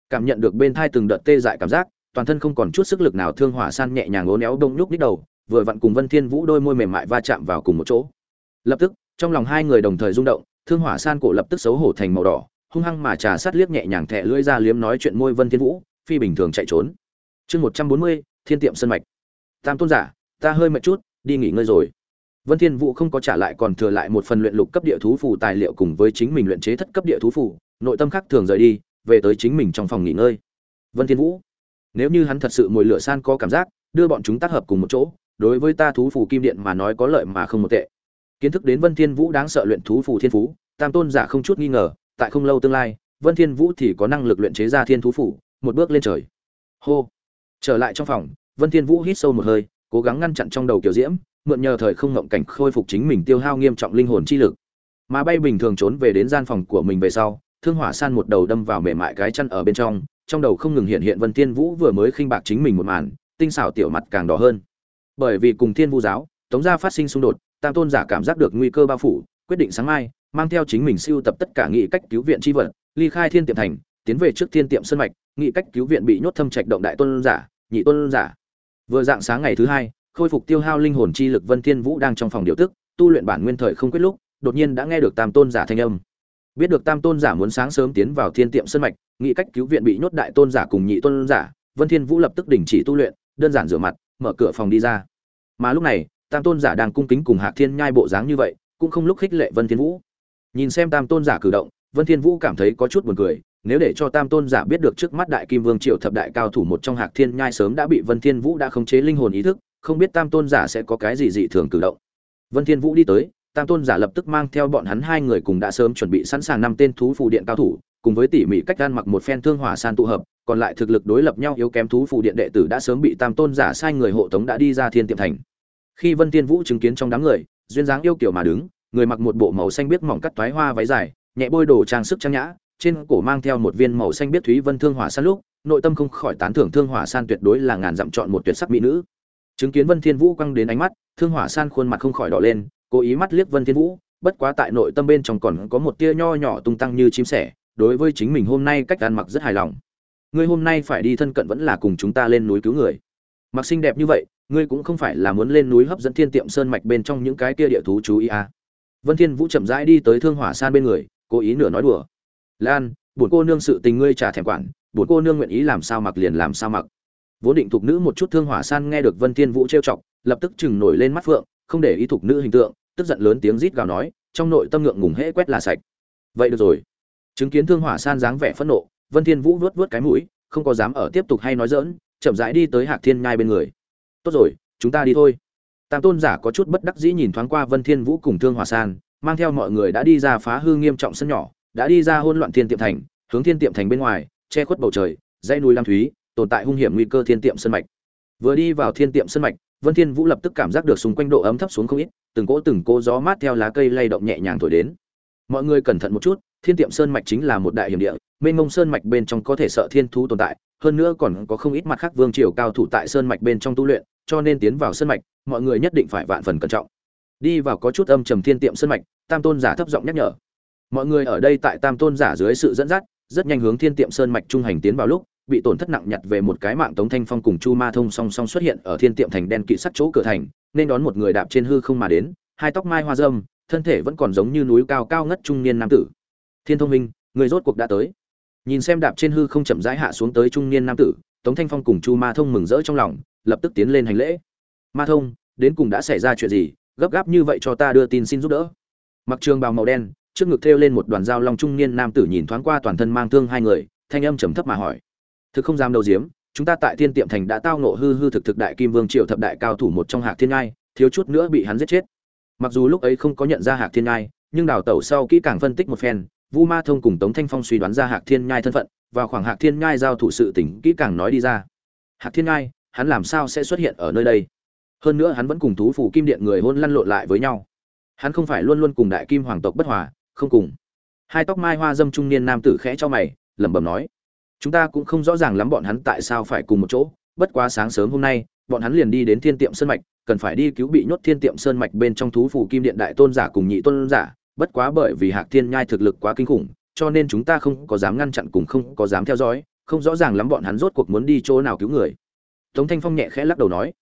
Cảm nhận được bên thai từng đợt tê dại cảm giác, toàn thân không còn chút sức lực nào thương hỏa san nhẹ nhàng ố néo đông nhúc nhích đầu, vừa vặn cùng vân thiên vũ đôi môi mềm mại va chạm vào cùng một chỗ. Lập tức, trong lòng hai người đồng thời rung động thương hỏa san cổ lập tức xấu hổ thành màu đỏ, hung hăng mà trà sát liếc nhẹ nhàng thẹ lưỡi ra liếm nói chuyện môi vân thiên vũ, phi bình thường chạy trốn. Chương một trăm bốn mươi, thiên tiệm sân mạch. Tam tôn giả, ta hơi mệt chút, đi nghỉ ngơi rồi. Vân thiên vũ không có trả lại còn thừa lại một phần luyện lục cấp địa thú phù tài liệu cùng với chính mình luyện chế thất cấp địa thú phù, nội tâm khác thường rời đi, về tới chính mình trong phòng nghỉ ngơi. Vân thiên vũ, nếu như hắn thật sự mồi lửa san có cảm giác, đưa bọn chúng tác hợp cùng một chỗ, đối với ta thú phù kim điện mà nói có lợi mà không một tệ kiến thức đến vân thiên vũ đáng sợ luyện thú phù thiên phú, tam tôn giả không chút nghi ngờ, tại không lâu tương lai, vân thiên vũ thì có năng lực luyện chế ra thiên thú phù, một bước lên trời. Hô. Trở lại trong phòng, vân thiên vũ hít sâu một hơi, cố gắng ngăn chặn trong đầu kiểu diễm, mượn nhờ thời không ngậm cảnh khôi phục chính mình tiêu hao nghiêm trọng linh hồn chi lực. Mà bay bình thường trốn về đến gian phòng của mình về sau, thương hỏa san một đầu đâm vào mềm mại cái chân ở bên trong trong đầu không ngừng hiện hiện vân thiên vũ vừa mới khinh bạc chính mình một màn, tinh xảo tiểu mặt càng đỏ hơn. Bởi vì cùng thiên vũ giáo, tống gia phát sinh xung đột tam tôn giả cảm giác được nguy cơ bao phủ, quyết định sáng mai, mang theo chính mình siêu tập tất cả nghị cách cứu viện chi vật, ly khai thiên tiệm thành, tiến về trước thiên tiệm sân mạch, nghị cách cứu viện bị nhốt thâm trạch động đại tôn giả, nhị tôn giả. Vừa dạng sáng ngày thứ hai, khôi phục tiêu hao linh hồn chi lực vân thiên vũ đang trong phòng điều tức, tu luyện bản nguyên thời không quyết lúc, đột nhiên đã nghe được tam tôn giả thanh âm. Biết được tam tôn giả muốn sáng sớm tiến vào thiên tiệm sân mạch, nghị cách cứu viện bị nhốt đại tôn giả cùng nhị tôn giả, vân thiên vũ lập tức đình chỉ tu luyện, đơn giản rửa mặt, mở cửa phòng đi ra. Mà lúc này tam tôn giả đang cung kính cùng hạc thiên nhai bộ dáng như vậy, cũng không lúc khích lệ vân thiên vũ. Nhìn xem tam tôn giả cử động, vân thiên vũ cảm thấy có chút buồn cười, nếu để cho tam tôn giả biết được trước mắt đại kim vương triều thập đại cao thủ một trong hạc thiên nhai sớm đã bị vân thiên vũ đã khống chế linh hồn ý thức, không biết tam tôn giả sẽ có cái gì dị thường cử động. Vân thiên vũ đi tới, tam tôn giả lập tức mang theo bọn hắn hai người cùng đã sớm chuẩn bị sẵn sàng năm tên thú phù điện cao thủ, cùng với tỉ mỉ cách gan mặc một phen thương hỏa san tụ hợp, còn lại thực lực đối lập nhau yếu kém thú phù điện đệ tử đã sớm bị tam tôn giả sai người hộ tống đã đi ra thiên tiệm thành khi vân thiên vũ chứng kiến trong đám người, duyên dáng yêu kiều mà đứng, người mặc một bộ màu xanh biếc mỏng cắt toái hoa váy dài, nhẹ bôi đồ trang sức trang nhã, trên cổ mang theo một viên màu xanh biếc thúy vân thương hỏa san lúc, nội tâm không khỏi tán thưởng thương hỏa san tuyệt đối là ngàn dặm chọn một tuyệt sắc mỹ nữ. Chứng kiến vân thiên vũ quăng đến ánh mắt, thương hỏa san khuôn mặt không khỏi đỏ lên, cố ý mắt liếc vân thiên vũ, bất quá tại nội tâm bên trong còn có một tia nho nhỏ tung tăng như chim sẻ, đối với chính mình hôm nay cách ăn mặc rất hài lòng. Ngươi hôm nay phải đi thân cận vẫn là cùng chúng ta lên núi cứu người. Mặc xinh đẹp như vậy ngươi cũng không phải là muốn lên núi hấp dẫn thiên tiệm sơn mạch bên trong những cái kia địa thú chú ý à. vân thiên vũ chậm rãi đi tới thương hỏa san bên người, cố ý nửa nói đùa. Lan buồn cô nương sự tình ngươi trả thèm quản buồn cô nương nguyện ý làm sao mặc liền làm sao mặc. Vốn định thục nữ một chút thương hỏa san nghe được vân thiên vũ trêu chọc, lập tức chừng nổi lên mắt phượng, không để ý thục nữ hình tượng, tức giận lớn tiếng rít gào nói, trong nội tâm ngượng ngùng hễ quét là sạch. Vậy được rồi. Chứng kiến thương hỏa san dáng vẻ phẫn nộ, vân thiên vũ vuốt vuốt cái mũi, không có dám ở tiếp tục hay nói dỡn chậm rãi đi tới hạc thiên nhai bên người tốt rồi, chúng ta đi thôi. Tam tôn giả có chút bất đắc dĩ nhìn thoáng qua vân thiên vũ cùng thương Hòa san, mang theo mọi người đã đi ra phá hư nghiêm trọng sân nhỏ, đã đi ra hỗn loạn thiên tiệm thành, hướng thiên tiệm thành bên ngoài, che khuất bầu trời, dãy núi lam thúy, tồn tại hung hiểm nguy cơ thiên tiệm sân mạch. Vừa đi vào thiên tiệm sân mạch, vân thiên vũ lập tức cảm giác được xung quanh độ ấm thấp xuống không ít, từng cỗ từng cỗ gió mát theo lá cây lay động nhẹ nhàng thổi đến. Mọi người cẩn thận một chút thiên tiệm sơn mạch chính là một đại hiểm địa, mênh mông sơn mạch bên trong có thể sợ thiên thú tồn tại, hơn nữa còn có không ít mặt khác vương triều cao thủ tại sơn mạch bên trong tu luyện, cho nên tiến vào sơn mạch, mọi người nhất định phải vạn phần cẩn trọng. Đi vào có chút âm trầm thiên tiệm sơn mạch, tam tôn giả thấp giọng nhắc nhở. Mọi người ở đây tại tam tôn giả dưới sự dẫn dắt, rất nhanh hướng thiên tiệm sơn mạch trung hành tiến vào lúc, bị tổn thất nặng nhặt về một cái mạng tống thanh phong cùng chu ma thông song song xuất hiện ở thiên tiệm thành đen kỵ sắt chỗ cửa thành, nên đón một người đạp trên hư không mà đến, hai tóc mai hoa dâm thân thể vẫn còn giống như núi cao cao ngất trung niên nam tử thiên thông minh, người rốt cuộc đã tới. Nhìn xem đạp trên hư không chậm rãi hạ xuống tới trung niên nam tử, tống thanh phong cùng chu ma thông mừng rỡ trong lòng, lập tức tiến lên hành lễ. Ma thông, đến cùng đã xảy ra chuyện gì? Gấp gáp như vậy cho ta đưa tin xin giúp đỡ. Mặc trường bào màu đen, trước ngực thêu lên một đoàn dao long trung niên nam tử nhìn thoáng qua toàn thân mang thương hai người, thanh âm trầm thấp mà hỏi. Thực không dám đầu diếm, chúng ta tại thiên tiệm thành đã tao nộ hư hư thực thực đại kim vương triệu thập đại cao thủ một trong hạc thiên ngai, thiếu chút nữa bị hắn giết chết. Mặc dù lúc ấy không có nhận ra hạc thiên ngai, nhưng đào tẩu sau kỹ càng phân tích một phen vu ma thông cùng tống thanh phong suy đoán ra hạc thiên nhai thân phận và khoảng hạc thiên nhai giao thủ sự tỉnh kỹ càng nói đi ra. Hạc thiên nhai, hắn làm sao sẽ xuất hiện ở nơi đây? Hơn nữa hắn vẫn cùng thú phủ kim điện người hôn lăn lộn lại với nhau. Hắn không phải luôn luôn cùng đại kim hoàng tộc bất hòa, không cùng. Hai tóc mai hoa dâm trung niên nam tử khẽ cho mày, lẩm bẩm nói, chúng ta cũng không rõ ràng lắm bọn hắn tại sao phải cùng một chỗ, bất quá sáng sớm hôm nay, bọn hắn liền đi đến thiên tiệm sơn mạch, cần phải đi cứu bị nhốt thiên tiệm sơn mạch bên trong thú phủ kim điện đại tôn giả cùng nhị tôn giả bất quá bởi vì hạc thiên nhai thực lực quá kinh khủng, cho nên chúng ta không có dám ngăn chặn cùng không có dám theo dõi, không rõ ràng lắm bọn hắn rốt cuộc muốn đi chỗ nào cứu người. Tống thanh phong nhẹ khẽ lắc đầu nói,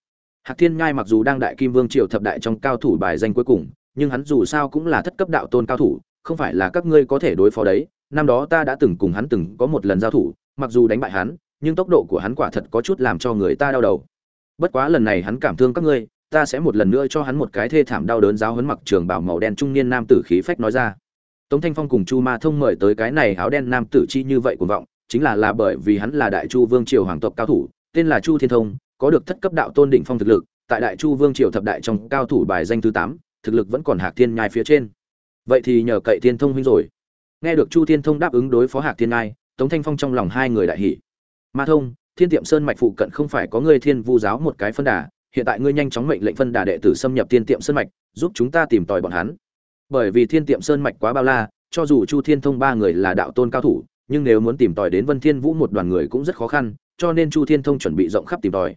hạc thiên nhai mặc dù đang đại kim vương triều thập đại trong cao thủ bài danh cuối cùng, nhưng hắn dù sao cũng là thất cấp đạo tôn cao thủ, không phải là các ngươi có thể đối phó đấy. Năm đó ta đã từng cùng hắn từng có một lần giao thủ, mặc dù đánh bại hắn, nhưng tốc độ của hắn quả thật có chút làm cho người ta đau đầu. Bất quá lần này hắn cảm thương các ngươi ta sẽ một lần nữa cho hắn một cái thê thảm đau đớn giáo huấn mặc trường bào màu đen trung niên nam tử khí phách nói ra. Tống thanh phong cùng chu ma thông mời tới cái này áo đen nam tử chi như vậy cuồng vọng, chính là là bởi vì hắn là đại chu vương triều hoàng tộc cao thủ, tên là chu thiên thông, có được thất cấp đạo tôn đỉnh phong thực lực, tại đại chu vương triều thập đại trong cao thủ bài danh thứ tám, thực lực vẫn còn hạc thiên nhai phía trên. Vậy thì nhờ cậy thiên thông huynh rồi. Nghe được chu thiên thông đáp ứng đối phó hạc thiên nhai, tống thanh phong trong lòng hai người đại hỉ. Ma thông, thiên tiệm sơn mạch phụ cận không phải có người thiên vu giáo một cái phân đà hiện tại ngươi nhanh chóng mệnh lệnh phân đà đệ tử xâm nhập thiên tiệm sơn mạch, giúp chúng ta tìm tòi bọn hắn. Bởi vì thiên tiệm sơn mạch quá bao la, cho dù chu thiên thông ba người là đạo tôn cao thủ, nhưng nếu muốn tìm tòi đến vân thiên vũ một đoàn người cũng rất khó khăn, cho nên chu thiên thông chuẩn bị rộng khắp tìm tòi.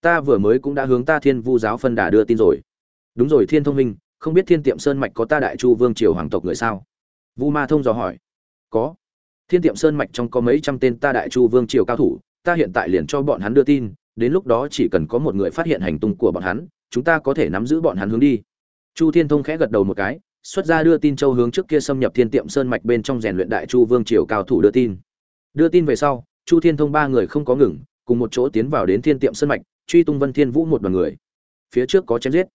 Ta vừa mới cũng đã hướng ta thiên vu giáo phân đà đưa tin rồi. Đúng rồi thiên thông minh, không biết thiên tiệm sơn mạch có ta đại chu vương triều hoàng tộc người sao? Vu ma thông dò hỏi. Có. Thiên tiệm sơn mạch trong có mấy trăm tên ta đại chu vương triều cao thủ, ta hiện tại liền cho bọn hắn đưa tin đến lúc đó chỉ cần có một người phát hiện hành tung của bọn hắn, chúng ta có thể nắm giữ bọn hắn hướng đi. Chu thiên thông khẽ gật đầu một cái, xuất ra đưa tin châu hướng trước kia xâm nhập thiên tiệm sơn mạch bên trong rèn luyện đại chu vương triều cao thủ đưa tin. Đưa tin về sau, chu thiên thông ba người không có ngừng, cùng một chỗ tiến vào đến thiên tiệm sơn mạch, truy tung vân thiên vũ một đoàn người. Phía trước có chém giết.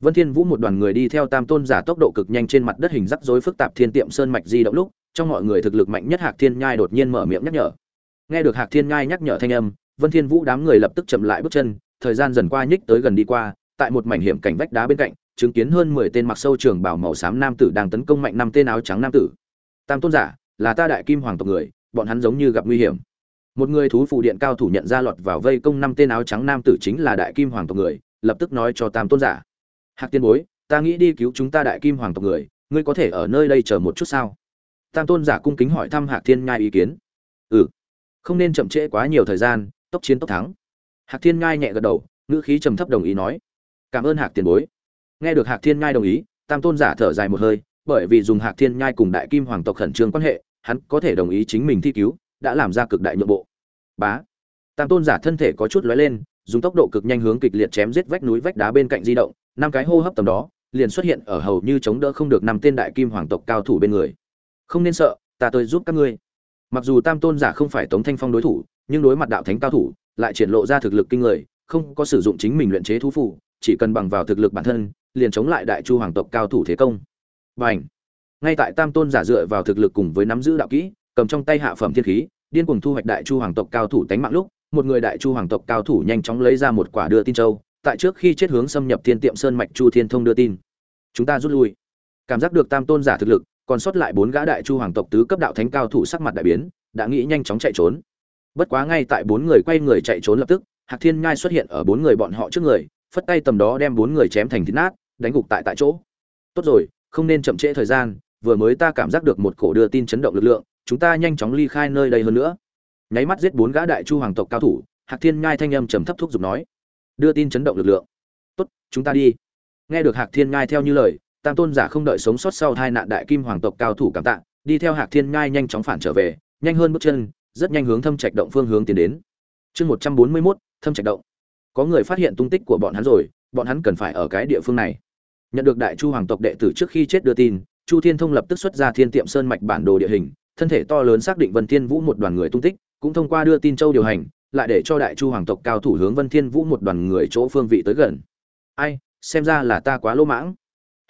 Vân thiên vũ một đoàn người đi theo tam tôn giả tốc độ cực nhanh trên mặt đất hình rắc rối phức tạp thiên tiệm sơn mạch di động lúc, trong mọi người thực lực mạnh nhất hạc thiên nhai đột nhiên mở miệng nhắc nhở. Nghe được hạc thiên nhai nhắc nhở thanh âm vân thiên vũ đám người lập tức chậm lại bước chân, thời gian dần qua nhích tới gần đi qua, tại một mảnh hiểm cảnh vách đá bên cạnh, chứng kiến hơn 10 tên mặc sâu trường bào màu xám nam tử đang tấn công mạnh năm tên áo trắng nam tử. Tam tôn giả, là ta đại kim hoàng tộc người, bọn hắn giống như gặp nguy hiểm. Một người thú phù điện cao thủ nhận ra lọt vào vây công năm tên áo trắng nam tử chính là đại kim hoàng tộc người, lập tức nói cho tam tôn giả. Hạc tiên bối, ta nghĩ đi cứu chúng ta đại kim hoàng tộc người, ngươi có thể ở nơi đây chờ một chút sao? Tam tôn giả cung kính hỏi thăm hạc thiên nhai ý kiến. Ừ. Không nên chậm trễ quá nhiều thời gian tốc chiến tốc thắng. Hạc thiên nhai nhẹ gật đầu, ngữ khí trầm thấp đồng ý nói. Cảm ơn hạc tiền bối. Nghe được hạc thiên nhai đồng ý, tam tôn giả thở dài một hơi, bởi vì dùng hạc thiên nhai cùng đại kim hoàng tộc khẩn trương quan hệ, hắn có thể đồng ý chính mình thi cứu, đã làm ra cực đại nhượng bộ. Bá. Tam tôn giả thân thể có chút lóe lên, dùng tốc độ cực nhanh hướng kịch liệt chém giết vách núi vách đá bên cạnh di động, năm cái hô hấp tầm đó, liền xuất hiện ở hầu như chống đỡ không được năm tên đại kim hoàng tộc cao thủ bên người. Không nên sợ, ta tới giúp các ngươi. Mặc dù tam tôn giả không phải tống thanh phong đối thủ nhưng đối mặt đạo thánh cao thủ, lại triển lộ ra thực lực kinh người, không có sử dụng chính mình luyện chế thú phụ chỉ cần bằng vào thực lực bản thân, liền chống lại đại chu hoàng tộc cao thủ thế công. Bành! Ngay tại tam tôn giả dựa vào thực lực cùng với nắm giữ đạo kỹ, cầm trong tay hạ phẩm thiên khí, điên cuồng thu hoạch đại chu hoàng tộc cao thủ tánh mạng lúc, một người đại chu hoàng tộc cao thủ nhanh chóng lấy ra một quả đưa tin châu, tại trước khi chết hướng xâm nhập thiên tiệm sơn mạch chu thiên thông đưa tin. Chúng ta rút lui. Cảm giác được tam tôn giả thực lực, còn sót lại bốn gã đại chu hoàng tộc tứ cấp đạo thánh cao thủ sắc mặt đại biến, đã nghĩ nhanh chóng chạy trốn bất quá ngay tại bốn người quay người chạy trốn lập tức, hạc thiên nhai xuất hiện ở bốn người bọn họ trước người, phất tay tầm đó đem bốn người chém thành thịt nát, đánh gục tại tại chỗ. Tốt rồi, không nên chậm trễ thời gian, vừa mới ta cảm giác được một cổ đưa tin chấn động lực lượng, chúng ta nhanh chóng ly khai nơi đây hơn nữa. Nháy mắt giết bốn gã đại chu hoàng tộc cao thủ, hạc thiên nhai thanh âm trầm thấp thúc giục nói. Đưa tin chấn động lực lượng. Tốt, chúng ta đi. Nghe được hạc thiên nhai theo như lời, tam tôn giả không đợi sống sót sau hai nạn đại kim hoàng tộc cao thủ cảm tạ, đi theo hạc thiên nhai nhanh chóng phản trở về, nhanh hơn bước chân rất nhanh hướng thâm trạch động phương hướng tiến đến. Chương một trăm bốn mươi mốt, thâm trạch động. Có người phát hiện tung tích của bọn hắn rồi, bọn hắn cần phải ở cái địa phương này. Nhận được đại chu hoàng tộc đệ tử trước khi chết đưa tin, chu thiên thông lập tức xuất ra thiên tiệm sơn mạch bản đồ địa hình, thân thể to lớn xác định vân thiên vũ một đoàn người tung tích, cũng thông qua đưa tin châu điều hành, lại để cho đại chu hoàng tộc cao thủ hướng vân thiên vũ một đoàn người chỗ phương vị tới gần. Ai, xem ra là ta quá lỗ mãng.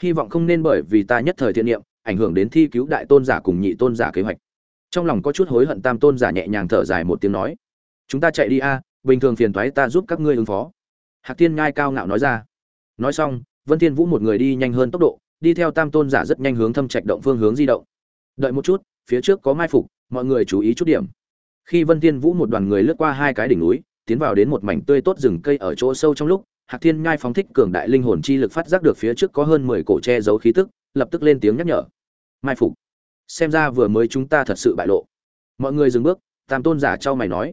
Hy vọng không nên bởi vì ta nhất thời thiện niệm, ảnh hưởng đến thi cứu đại tôn giả cùng nhị tôn giả kế hoạch trong lòng có chút hối hận tam tôn giả nhẹ nhàng thở dài một tiếng nói, chúng ta chạy đi a, bình thường phiền toái ta giúp các ngươi ứng phó. Hạc tiên ngai cao ngạo nói ra. Nói xong, vân thiên vũ một người đi nhanh hơn tốc độ, đi theo tam tôn giả rất nhanh hướng thâm trạch động phương hướng di động. Đợi một chút, phía trước có mai phục, mọi người chú ý chút điểm. Khi vân thiên vũ một đoàn người lướt qua hai cái đỉnh núi, tiến vào đến một mảnh tươi tốt rừng cây ở chỗ sâu trong lúc, hạc thiên nhai phóng thích cường đại linh hồn chi lực phát giác được phía trước có hơn mười cổ che giấu khí tức, lập tức lên tiếng nhắc nhở. Mai phục xem ra vừa mới chúng ta thật sự bại lộ. Mọi người dừng bước, tam tôn giả trao mày nói,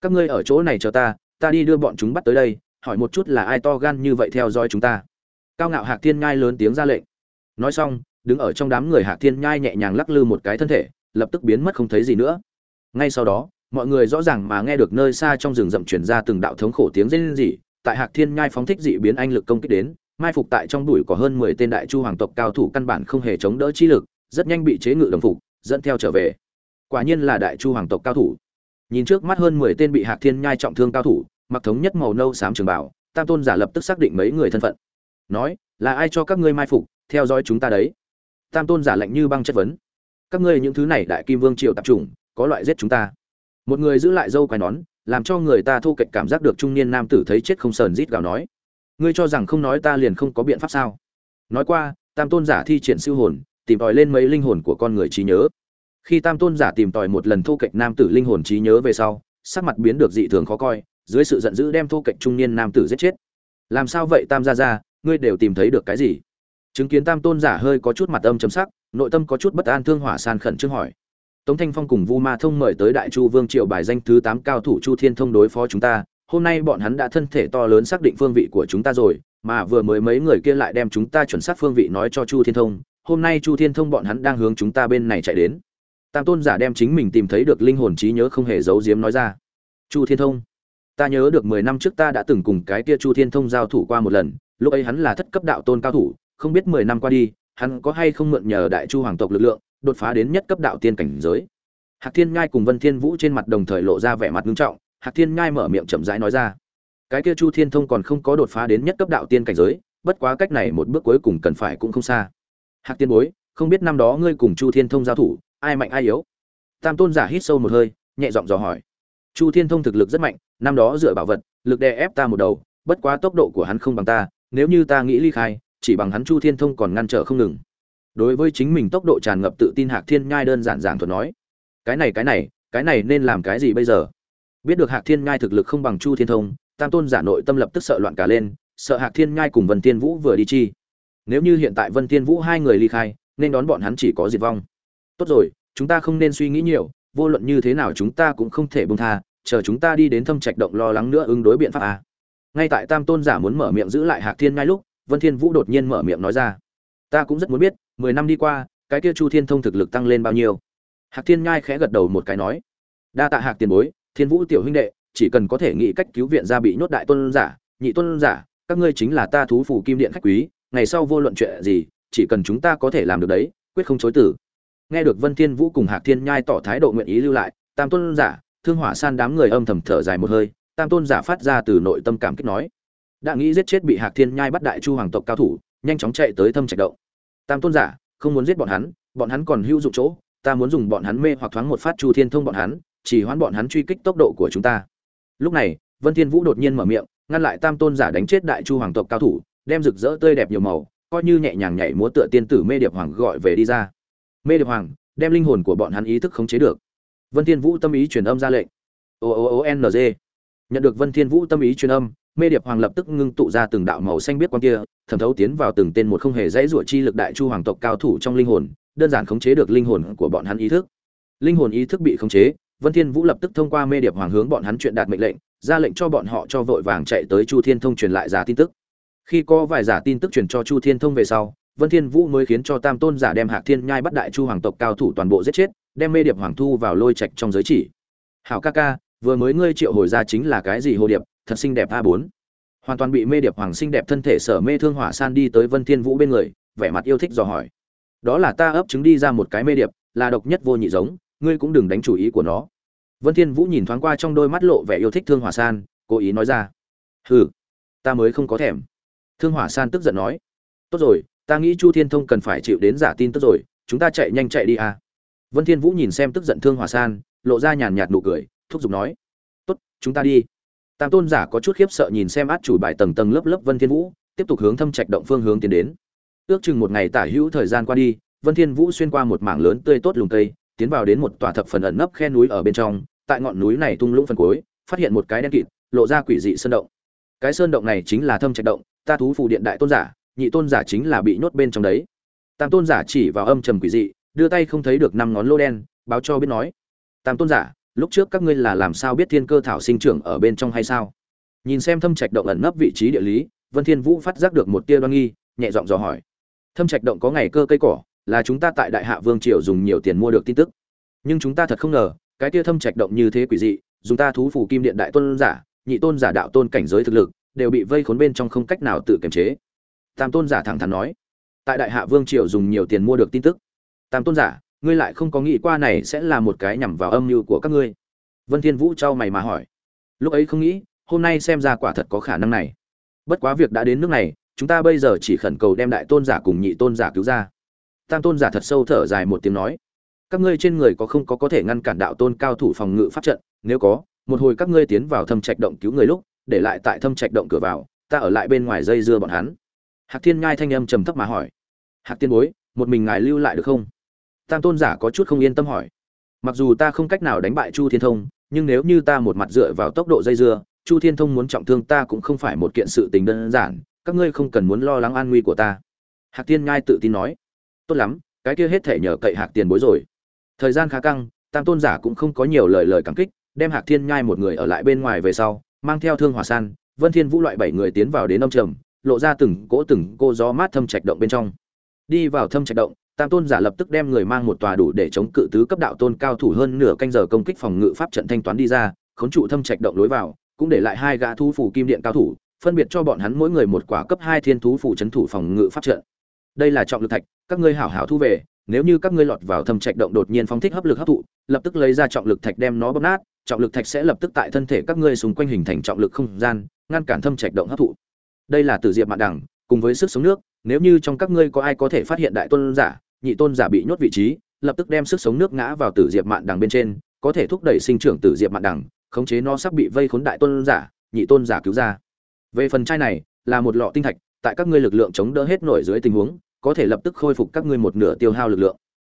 các ngươi ở chỗ này chờ ta ta đi đưa bọn chúng bắt tới đây, hỏi một chút là ai to gan như vậy theo dõi chúng ta. Cao ngạo hạc thiên nhai lớn tiếng ra lệnh. Nói xong, đứng ở trong đám người hạc thiên nhai nhẹ nhàng lắc lư một cái thân thể, lập tức biến mất không thấy gì nữa. Ngay sau đó, mọi người rõ ràng mà nghe được nơi xa trong rừng rậm chuyển ra từng đạo thống khổ tiếng rên rỉ, tại hạc thiên nhai phóng thích dị biến anh lực công kích đến, mai phục tại trong đùi có hơn mười tên đại chu hoàng tộc cao thủ căn bản không hề chống đỡ chi lực rất nhanh bị chế ngự đồng phục, dẫn theo trở về. Quả nhiên là đại chu hoàng tộc cao thủ. Nhìn trước mắt hơn mười tên bị hạc thiên nhai trọng thương cao thủ, mặc thống nhất màu nâu xám trường bảo, tam tôn giả lập tức xác định mấy người thân phận. Nói, là ai cho các ngươi mai phục, theo dõi chúng ta đấy? Tam tôn giả lạnh như băng chất vấn. Các ngươi những thứ này đại kim vương triều tập trung có loại giết chúng ta? Một người giữ lại dâu quai nón, làm cho người ta thu kệch cảm giác được trung niên nam tử thấy chết không sờn rít gào nói, ngươi cho rằng không nói ta liền không có biện pháp sao? Nói qua, tam tôn giả thi triển siêu hồn tìm tòi lên mấy linh hồn của con người trí nhớ. Khi tam tôn giả tìm tòi một lần thu kệch nam tử linh hồn trí nhớ về sau, sắc mặt biến được dị thường khó coi, dưới sự giận dữ đem thu kệch trung niên nam tử giết chết. Làm sao vậy, tam gia gia, ngươi đều tìm thấy được cái gì? Chứng kiến tam tôn giả hơi có chút mặt âm chấm sắc, nội tâm có chút bất an thương hỏa san khẩn trương hỏi. Tống thanh phong cùng vu ma thông mời tới đại chu vương triệu bài danh thứ tám cao thủ chu thiên thông đối phó chúng ta, hôm nay bọn hắn đã thân thể to lớn xác định phương vị của chúng ta rồi, mà vừa mới mấy người kia lại đem chúng ta chuẩn xác phương vị nói cho chu thiên thông hôm nay chu thiên thông bọn hắn đang hướng chúng ta bên này chạy đến. Tam tôn giả đem chính mình tìm thấy được linh hồn trí nhớ không hề giấu giếm nói ra. Chu thiên thông, ta nhớ được mười năm trước ta đã từng cùng cái kia chu thiên thông giao thủ qua một lần, lúc ấy hắn là thất cấp đạo tôn cao thủ, không biết mười năm qua đi, hắn có hay không mượn nhờ đại chu hoàng tộc lực lượng, đột phá đến nhất cấp đạo tiên cảnh giới. Hạc thiên ngai cùng vân thiên vũ trên mặt đồng thời lộ ra vẻ mặt nghiêm trọng, hạc thiên ngai mở miệng chậm rãi nói ra. Cái kia chu thiên thông còn không có đột phá đến nhất cấp đạo tiên cảnh giới, bất quá cách này một bước cuối cùng cần phải cũng không xa hạc tiên bối, không biết năm đó ngươi cùng chu thiên thông giao thủ, ai mạnh ai yếu? Tam tôn giả hít sâu một hơi, nhẹ giọng dò hỏi. Chu thiên thông thực lực rất mạnh, năm đó dựa bảo vật, lực đè ép ta một đầu, bất quá tốc độ của hắn không bằng ta, nếu như ta nghĩ ly khai, chỉ bằng hắn chu thiên thông còn ngăn trở không ngừng. Đối với chính mình tốc độ tràn ngập tự tin hạc thiên nhai đơn giản giảng thuật nói, cái này cái này cái này nên làm cái gì bây giờ? Biết được hạc thiên nhai thực lực không bằng chu thiên thông, tam tôn giả nội tâm lập tức sợ loạn cả lên, sợ hạc thiên nhai cùng vân tiên vũ vừa đi chi nếu như hiện tại vân thiên vũ hai người ly khai, nên đón bọn hắn chỉ có diệt vong. Tốt rồi, chúng ta không nên suy nghĩ nhiều, vô luận như thế nào chúng ta cũng không thể buông tha, chờ chúng ta đi đến thâm trạch động lo lắng nữa ứng đối biện pháp a ngay tại tam tôn giả muốn mở miệng giữ lại hạc thiên ngay lúc, vân thiên vũ đột nhiên mở miệng nói ra. Ta cũng rất muốn biết, mười năm đi qua, cái kia chu thiên thông thực lực tăng lên bao nhiêu? Hạc thiên nhai khẽ gật đầu một cái nói. Đa tạ hạc tiền bối, thiên vũ tiểu huynh đệ, chỉ cần có thể nghĩ cách cứu viện ra bị nhốt đại tôn giả, nhị tôn giả, các ngươi chính là ta thú phủ kim điện khách quý ngày sau vô luận chuyện gì, chỉ cần chúng ta có thể làm được đấy, quyết không chối tử nghe được vân thiên vũ cùng hạc thiên nhai tỏ thái độ nguyện ý lưu lại, tam tôn giả, thương hỏa san đám người âm thầm thở dài một hơi, tam tôn giả phát ra từ nội tâm cảm kích nói. Đã nghĩ giết chết bị hạc thiên nhai bắt đại chu hoàng tộc cao thủ, nhanh chóng chạy tới thâm trạch động. Tam tôn giả, không muốn giết bọn hắn bọn hắn còn hữu dụng chỗ, ta muốn dùng bọn hắn mê hoặc thoáng một phát chu thiên thông bọn hắn, chỉ hoãn bọn hắn truy kích tốc độ của chúng ta. Lúc này, vân thiên vũ đột nhiên mở miệng, ngăn lại tam tôn giả đánh chết đại chu hoàng tộc cao thủ đem rực rỡ tươi đẹp nhiều màu, coi như nhẹ nhàng nhảy múa tựa tiên tử mê điệp hoàng gọi về đi ra. Mê điệp hoàng, đem linh hồn của bọn hắn ý thức khống chế được. Vân thiên vũ tâm ý truyền âm ra lệnh. O o o n g. Nhận được vân thiên vũ tâm ý truyền âm, mê điệp hoàng lập tức ngưng tụ ra từng đạo màu xanh biết quan kia, thẩm thấu tiến vào từng tên một không hề dãy rủa chi lực đại chu hoàng tộc cao thủ trong linh hồn, đơn giản khống chế được linh hồn của bọn hắn ý thức. Linh hồn ý thức bị khống chế, vân thiên vũ lập tức thông qua mê điệp hoàng hướng bọn hắn truyền đạt mệnh lệnh, ra lệnh cho bọn họ cho vội vàng chạy tới chu thiên thông truyền lại giả tin tức khi có vài giả tin tức truyền cho chu thiên thông về sau, vân thiên vũ mới khiến cho tam tôn giả đem hạc thiên nhai bắt đại chu hoàng tộc cao thủ toàn bộ giết chết, đem mê điệp hoàng thu vào lôi trạch trong giới chỉ. Hảo ca ca, vừa mới ngươi triệu hồi ra chính là cái gì hồ điệp, thật xinh đẹp a bốn. Hoàn toàn bị mê điệp hoàng xinh đẹp thân thể sở mê thương hỏa san đi tới vân thiên vũ bên người, vẻ mặt yêu thích dò hỏi. Đó là ta ấp trứng đi ra một cái mê điệp, là độc nhất vô nhị giống, ngươi cũng đừng đánh chủ ý của nó. Vân thiên vũ nhìn thoáng qua trong đôi mắt lộ vẻ yêu thích thương hỏa san, cố ý nói ra. Hừ, ta mới không có thèm thương hỏa san tức giận nói tốt rồi ta nghĩ chu thiên thông cần phải chịu đến giả tin tức rồi chúng ta chạy nhanh chạy đi à. Vân thiên vũ nhìn xem tức giận thương hỏa san lộ ra nhàn nhạt nụ cười thúc giục nói tốt chúng ta đi. Tam tôn giả có chút khiếp sợ nhìn xem át chủ bài tầng tầng lớp lớp vân thiên vũ tiếp tục hướng thâm trạch động phương hướng tiến đến. Ước chừng một ngày tả hữu thời gian qua đi vân thiên vũ xuyên qua một mảng lớn tươi tốt lùng cây, tiến vào đến một tòa thập phần ẩn nấp khe núi ở bên trong tại ngọn núi này tung lũng phần cuối phát hiện một cái đen kịt lộ ra quỷ dị sơn động. Cái sơn động này chính là thâm trạch động ta thú phù điện đại tôn giả, nhị tôn giả chính là bị nhốt bên trong đấy. Tam tôn giả chỉ vào âm trầm quỷ dị, đưa tay không thấy được năm ngón lô đen, báo cho biết nói, tam tôn giả, lúc trước các ngươi là làm sao biết thiên cơ thảo sinh trưởng ở bên trong hay sao? Nhìn xem thâm trạch động ẩn nấp vị trí địa lý, vân thiên vũ phát giác được một tia đoan nghi, nhẹ giọng dò hỏi, thâm trạch động có ngày cơ cây cỏ, là chúng ta tại đại hạ vương triều dùng nhiều tiền mua được tin tức. Nhưng chúng ta thật không ngờ, cái tia thâm trạch động như thế quỷ dị, dùng ta thú phủ kim điện đại tôn giả, nhị tôn giả đạo tôn cảnh giới thực lực đều bị vây khốn bên trong không cách nào tự kiềm chế. Tam tôn giả thẳng thắn nói, tại đại hạ vương triều dùng nhiều tiền mua được tin tức. Tam tôn giả, ngươi lại không có nghĩ qua này sẽ là một cái nhằm vào âm mưu của các ngươi. Vân thiên vũ trao mày mà hỏi, lúc ấy không nghĩ, hôm nay xem ra quả thật có khả năng này. Bất quá việc đã đến nước này, chúng ta bây giờ chỉ khẩn cầu đem đại tôn giả cùng nhị tôn giả cứu ra. Tam tôn giả thật sâu thở dài một tiếng nói, các ngươi trên người có không có có thể ngăn cản đạo tôn cao thủ phòng ngự pháp trận? Nếu có, một hồi các ngươi tiến vào thâm trạch động cứu người lúc để lại tại thâm trạch động cửa vào, ta ở lại bên ngoài dây dưa bọn hắn. Hạc thiên nhai thanh âm trầm thấp mà hỏi. Hạc tiên bối, một mình ngài lưu lại được không? Tam tôn giả có chút không yên tâm hỏi. Mặc dù ta không cách nào đánh bại chu thiên thông, nhưng nếu như ta một mặt dựa vào tốc độ dây dưa, chu thiên thông muốn trọng thương ta cũng không phải một kiện sự tình đơn giản, các ngươi không cần muốn lo lắng an nguy của ta. Hạc tiên nhai tự tin nói. Tốt lắm, cái kia hết thể nhờ cậy hạc tiền bối rồi. Thời gian khá căng, tam tôn giả cũng không có nhiều lời lời cảm kích, đem hạc thiên nhai một người ở lại bên ngoài về sau mang theo thương hòa san, vân thiên vũ loại bảy người tiến vào đến âm trầm, lộ ra từng cỗ từng cô gió mát thâm trạch động bên trong. Đi vào thâm trạch động, tam tôn giả lập tức đem người mang một tòa đủ để chống cự tứ cấp đạo tôn cao thủ hơn nửa canh giờ công kích phòng ngự pháp trận thanh toán đi ra khốn trụ thâm trạch động lối vào, cũng để lại hai gã thu phủ kim điện cao thủ, phân biệt cho bọn hắn mỗi người một quả cấp hai thiên thú phủ chấn thủ phòng ngự pháp trận. Đây là trọng lực thạch, các ngươi hảo hảo thu về, nếu như các ngươi lọt vào thâm trạch động đột nhiên phóng thích hấp lực hấp thụ, lập tức lấy ra trọng lực thạch đem nó bóp nát trọng lực thạch sẽ lập tức tại thân thể các ngươi xung quanh hình thành trọng lực không gian, ngăn cản thâm trạch động hấp thụ. Đây là tử diệp mạn đẳng, cùng với sức sống nước, nếu như trong các ngươi có ai có thể phát hiện đại tôn giả, nhị tôn giả bị nhốt vị trí, lập tức đem sức sống nước ngã vào tử diệp mạn đằng bên trên, có thể thúc đẩy sinh trưởng tử diệp mạn đằng khống chế nó sắp bị vây khốn đại tôn giả, nhị tôn giả cứu ra. Về phần chai này, là một lọ tinh thạch, tại các ngươi lực lượng chống đỡ hết nổi dưới tình huống, có thể lập tức khôi phục các ngươi một nửa tiêu hao lực lượng.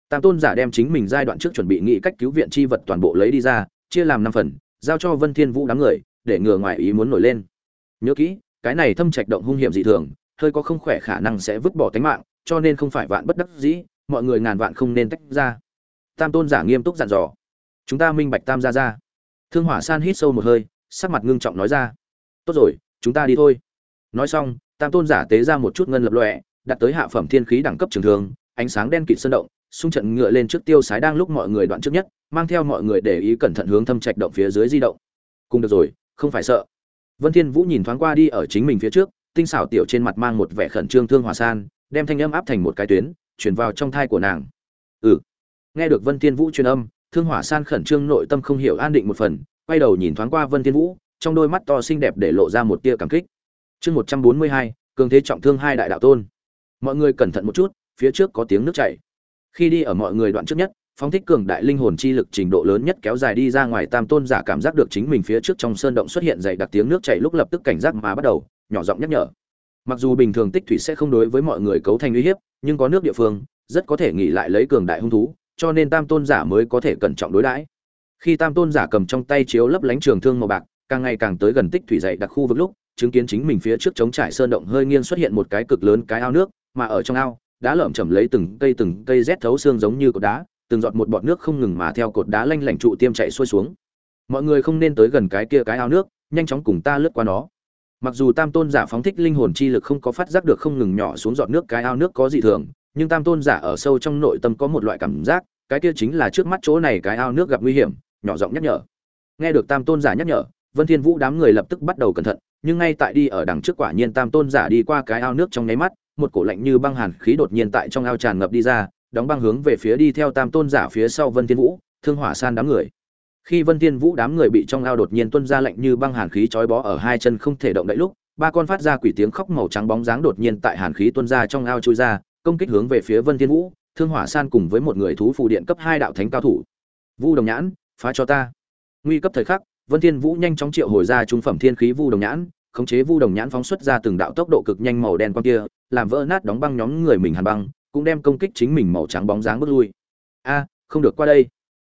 Tam tôn giả đem chính mình giai đoạn trước chuẩn bị nghĩ cách cứu viện chi vật toàn bộ lấy đi ra chia làm năm phần, giao cho vân thiên vũ đám người, để ngừa ngoài ý muốn nổi lên. Nhớ kỹ, cái này thâm trạch động hung hiểm dị thường, hơi có không khỏe khả năng sẽ vứt bỏ tính mạng, cho nên không phải vạn bất đắc dĩ, mọi người ngàn vạn không nên tách ra. Tam tôn giả nghiêm túc dặn dò. Chúng ta minh bạch tam gia ra thương hỏa san hít sâu một hơi, sắc mặt ngưng trọng nói ra. Tốt rồi, chúng ta đi thôi. Nói xong, tam tôn giả tế ra một chút ngân lập lọe đặt tới hạ phẩm thiên khí đẳng cấp trường thường, ánh sáng đen kịt sơn động, xung trận ngựa lên trước tiêu sái đang lúc mọi người đoạn trước nhất mang theo mọi người để ý cẩn thận hướng thâm trạch động phía dưới di động. Cùng được rồi, không phải sợ. Vân thiên vũ nhìn thoáng qua đi ở chính mình phía trước, tinh xảo tiểu trên mặt mang một vẻ khẩn trương thương hòa san, đem thanh âm áp thành một cái tuyến truyền vào trong thai của nàng. Ừ. Nghe được vân thiên vũ truyền âm, thương hỏa san khẩn trương nội tâm không hiểu an định một phần, quay đầu nhìn thoáng qua vân thiên vũ, trong đôi mắt to xinh đẹp để lộ ra một tia cảm kích. Chương một trăm bốn mươi hai, cường thế trọng thương hai đại đạo tôn. Mọi người cẩn thận một chút, phía trước có tiếng nước chảy. Khi đi ở mọi người đoạn trước nhất phóng thích cường đại linh hồn chi lực trình độ lớn nhất kéo dài đi ra ngoài tam tôn giả cảm giác được chính mình phía trước trong sơn động xuất hiện dày đặc tiếng nước chảy lúc lập tức cảnh giác mà bắt đầu, nhỏ giọng nhắc nhở. Mặc dù bình thường tích thủy sẽ không đối với mọi người cấu thành uy hiếp, nhưng có nước địa phương, rất có thể nghỉ lại lấy cường đại hung thú, cho nên tam tôn giả mới có thể cẩn trọng đối đãi. Khi tam tôn giả cầm trong tay chiếu lấp lánh trường thương màu bạc, càng ngày càng tới gần tích thủy dày đặc khu vực lúc, chứng kiến chính mình phía trước chống trải sơn động hơi nghiêng xuất hiện một cái cực lớn cái ao nước, mà ở trong ao, đã lởm chầm lấy từng cây từng cây rét thấu xương giống như cột đá từng giọt một bọt nước không ngừng mà theo cột đá lanh lảnh trụ tiêm chạy xuôi xuống. Mọi người không nên tới gần cái kia cái ao nước, nhanh chóng cùng ta lướt qua nó. Mặc dù tam tôn giả phóng thích linh hồn chi lực không có phát giác được không ngừng nhỏ xuống giọt nước cái ao nước có dị thường, nhưng tam tôn giả ở sâu trong nội tâm có một loại cảm giác, cái kia chính là trước mắt chỗ này cái ao nước gặp nguy hiểm, nhỏ giọng nhắc nhở. Nghe được tam tôn giả nhắc nhở, vân thiên vũ đám người lập tức bắt đầu cẩn thận, nhưng ngay tại đi ở đằng trước quả nhiên tam tôn giả đi qua cái ao nước trong nháy mắt, một cổ lạnh như băng hàn khí đột nhiên tại trong ao tràn ngập đi ra đóng băng hướng về phía đi theo tam tôn giả phía sau vân thiên vũ, thương hỏa san đám người. Khi vân thiên vũ đám người bị trong ao đột nhiên tuôn ra lạnh như băng hàn khí trói bó ở hai chân không thể động đậy lúc, ba con phát ra quỷ tiếng khóc màu trắng bóng dáng đột nhiên tại hàn khí tuôn ra trong ao chui ra, công kích hướng về phía vân thiên vũ, thương hỏa san cùng với một người thú phù điện cấp hai đạo thánh cao thủ. Vu đồng nhãn, phá cho ta. Nguy cấp thời khắc, vân thiên vũ nhanh chóng triệu hồi ra trung phẩm thiên khí vu đồng nhãn, khống chế vu đồng nhãn phóng xuất ra từng đạo tốc độ cực nhanh màu đen quang kia, làm vỡ nát đóng băng nhóm người mình hàn băng cũng đem công kích chính mình màu trắng bóng dáng bước lui. A, không được qua đây.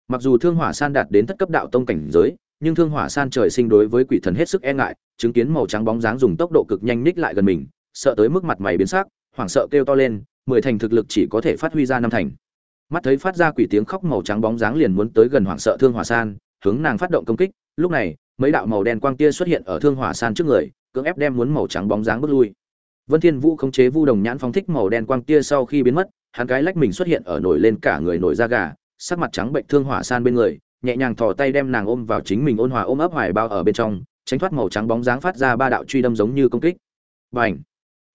Mặc dù thương hỏa san đạt đến thất cấp đạo tông cảnh giới, nhưng thương hỏa san trời sinh đối với quỷ thần hết sức e ngại, chứng kiến màu trắng bóng dáng dùng tốc độ cực nhanh ních lại gần mình, sợ tới mức mặt mày biến sắc, hoảng sợ kêu to lên, mười thành thực lực chỉ có thể phát huy ra năm thành. Mắt thấy phát ra quỷ tiếng khóc màu trắng bóng dáng liền muốn tới gần hoảng sợ thương hỏa san, hướng nàng phát động công kích, lúc này, mấy đạo màu đen quang tia xuất hiện ở thương hỏa san trước người, cưỡng ép đem muốn màu trắng bóng dáng bước lui vân thiên vũ khống chế vu đồng nhãn phóng thích màu đen quang tia sau khi biến mất, hắn cái lách mình xuất hiện ở nổi lên cả người nổi da gà, sắc mặt trắng bệnh thương hỏa san bên người, nhẹ nhàng thò tay đem nàng ôm vào chính mình ôn hòa ôm ấp hoài bao ở bên trong, tránh thoát màu trắng bóng dáng phát ra ba đạo truy đâm giống như công kích. Bành!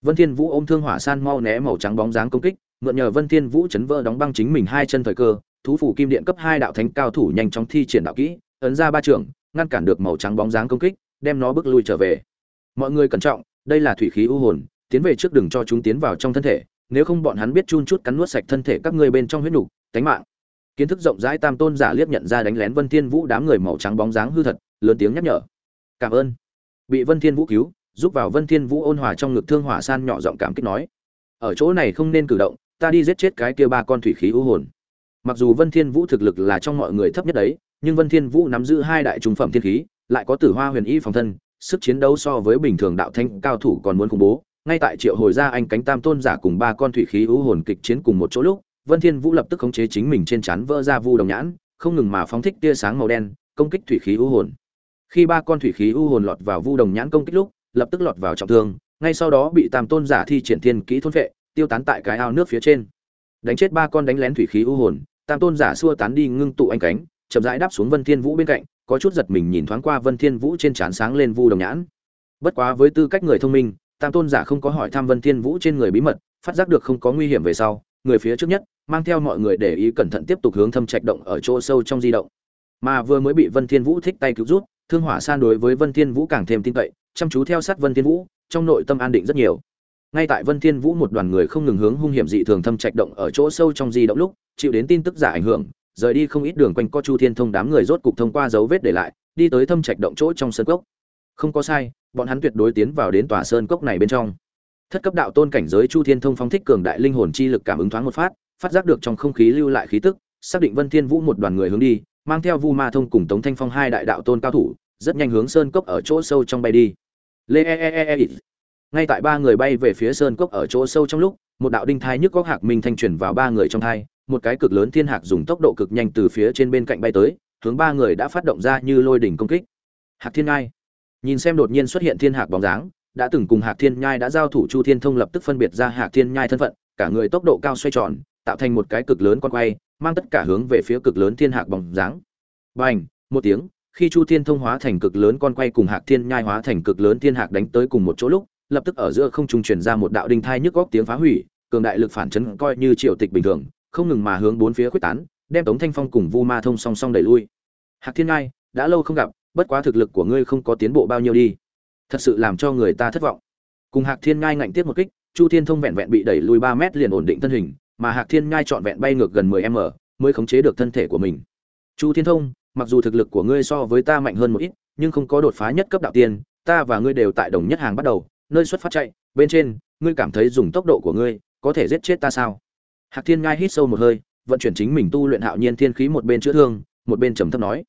Vân thiên vũ ôm thương hỏa san mau né màu trắng bóng dáng công kích, mượn nhờ vân thiên vũ chấn vỡ đóng băng chính mình hai chân thời cơ, thú phủ kim điện cấp hai đạo thánh cao thủ nhanh chóng thi triển đạo kỹ, ấn ra ba trường, ngăn cản được màu trắng bóng dáng công kích, đem nó bước lui trở về. Mọi người cẩn trọng, đây là thủy khí u hồn tiến về trước đừng cho chúng tiến vào trong thân thể, nếu không bọn hắn biết chun chút cắn nuốt sạch thân thể các ngươi bên trong huyết nục, tánh mạng. Kiến thức rộng rãi tam tôn giả liếc nhận ra đánh lén vân thiên vũ đám người màu trắng bóng dáng hư thật, lớn tiếng nhắc nhở. Cảm ơn. Bị vân thiên vũ cứu, giúp vào vân thiên vũ ôn hòa trong ngực thương hỏa san nhỏ giọng cảm kích nói, ở chỗ này không nên cử động, ta đi giết chết cái kia ba con thủy khí u hồn. Mặc dù vân thiên vũ thực lực là trong mọi người thấp nhất đấy, nhưng vân thiên vũ nắm giữ hai đại trung phẩm thiên khí, lại có tử hoa huyền y phòng thân, sức chiến đấu so với bình thường đạo thanh cao thủ còn muốn khủng bố ngay tại triệu hồi ra anh cánh tam tôn giả cùng ba con thủy khí u hồn kịch chiến cùng một chỗ lúc, vân thiên vũ lập tức khống chế chính mình trên chắn vỡ ra vu đồng nhãn, không ngừng mà phóng thích tia sáng màu đen, công kích thủy khí u hồn. Khi ba con thủy khí u hồn lọt vào vu đồng nhãn công kích lúc, lập tức lọt vào trọng thương, ngay sau đó bị tam tôn giả thi triển thiên kỹ thôn vệ tiêu tán tại cái ao nước phía trên. Đánh chết ba con đánh lén thủy khí u hồn, tam tôn giả xua tán đi ngưng tụ anh cánh, chậm rãi đáp xuống vân thiên vũ bên cạnh, có chút giật mình nhìn thoáng qua vân thiên vũ trên trán sáng lên vu đồng nhãn. Bất quá với tư cách người thông minh tam tôn giả không có hỏi thăm vân thiên vũ trên người bí mật, phát giác được không có nguy hiểm về sau, người phía trước nhất, mang theo mọi người để ý cẩn thận tiếp tục hướng thâm trạch động ở chỗ sâu trong di động. Mà vừa mới bị vân thiên vũ thích tay cứu rút, thương hỏa san đối với vân thiên vũ càng thêm tin cậy, chăm chú theo sát vân thiên vũ, trong nội tâm an định rất nhiều. Ngay tại vân thiên vũ một đoàn người không ngừng hướng hung hiểm dị thường thâm trạch động ở chỗ sâu trong di động lúc, chịu đến tin tức giả ảnh hưởng, rời đi không ít đường quanh co chu thiên thông đám người rốt cục thông qua dấu vết để lại, đi tới thâm trạch động chỗ trong sân cốc. Không có sai bọn hắn tuyệt đối tiến vào đến tòa sơn cốc này bên trong. Thất cấp đạo tôn cảnh giới chu thiên thông phóng thích cường đại linh hồn chi lực cảm ứng thoáng một phát phát giác được trong không khí lưu lại khí tức, xác định vân thiên vũ một đoàn người hướng đi, mang theo vu ma thông cùng tống thanh phong hai đại đạo tôn cao thủ, rất nhanh hướng sơn cốc ở chỗ sâu trong bay đi. Lê e e e e, e. ngay tại ba người bay về phía sơn cốc ở chỗ sâu trong lúc, một đạo đinh thai nhức góc hạc minh thanh truyền vào ba người trong thai, một cái cực lớn thiên hạc dùng tốc độ cực nhanh từ phía trên bên cạnh bay tới, hướng ba người đã phát động ra như lôi đỉnh công kích. Hạc thiên ngai nhìn xem đột nhiên xuất hiện thiên hạc bóng dáng, đã từng cùng hạc thiên nhai đã giao thủ chu thiên thông lập tức phân biệt ra hạc thiên nhai thân phận, cả người tốc độ cao xoay tròn, tạo thành một cái cực lớn con quay, mang tất cả hướng về phía cực lớn thiên hạc bóng dáng. Bành, một tiếng, khi chu thiên thông hóa thành cực lớn con quay cùng hạc thiên nhai hóa thành cực lớn thiên hạc đánh tới cùng một chỗ lúc, lập tức ở giữa không trung truyền ra một đạo đinh thai nhức góc tiếng phá hủy, cường đại lực phản chấn coi như triều tịch bình thường, không ngừng mà hướng bốn phía quyết tán, đem tống thanh phong cùng vu ma thông song song đẩy lui. Hạc thiên nhai, đã lâu không gặp bất quá thực lực của ngươi không có tiến bộ bao nhiêu đi. Thật sự làm cho người ta thất vọng. Cùng hạc thiên ngai ngạnh tiếp một kích, chu thiên thông vẹn vẹn bị đẩy lùi ba mét liền ổn định thân hình, mà hạc thiên ngai trọn vẹn bay ngược gần mười m mới khống chế được thân thể của mình. Chu thiên thông, mặc dù thực lực của ngươi so với ta mạnh hơn một ít, nhưng không có đột phá nhất cấp đạo tiên, ta và ngươi đều tại đồng nhất hàng bắt đầu, nơi xuất phát chạy, bên trên, ngươi cảm thấy dùng tốc độ của ngươi có thể giết chết ta sao? Hạc thiên ngai hít sâu một hơi, vận chuyển chính mình tu luyện hạo nhiên thiên khí một bên chữa thương, một bên trầm thấp nói.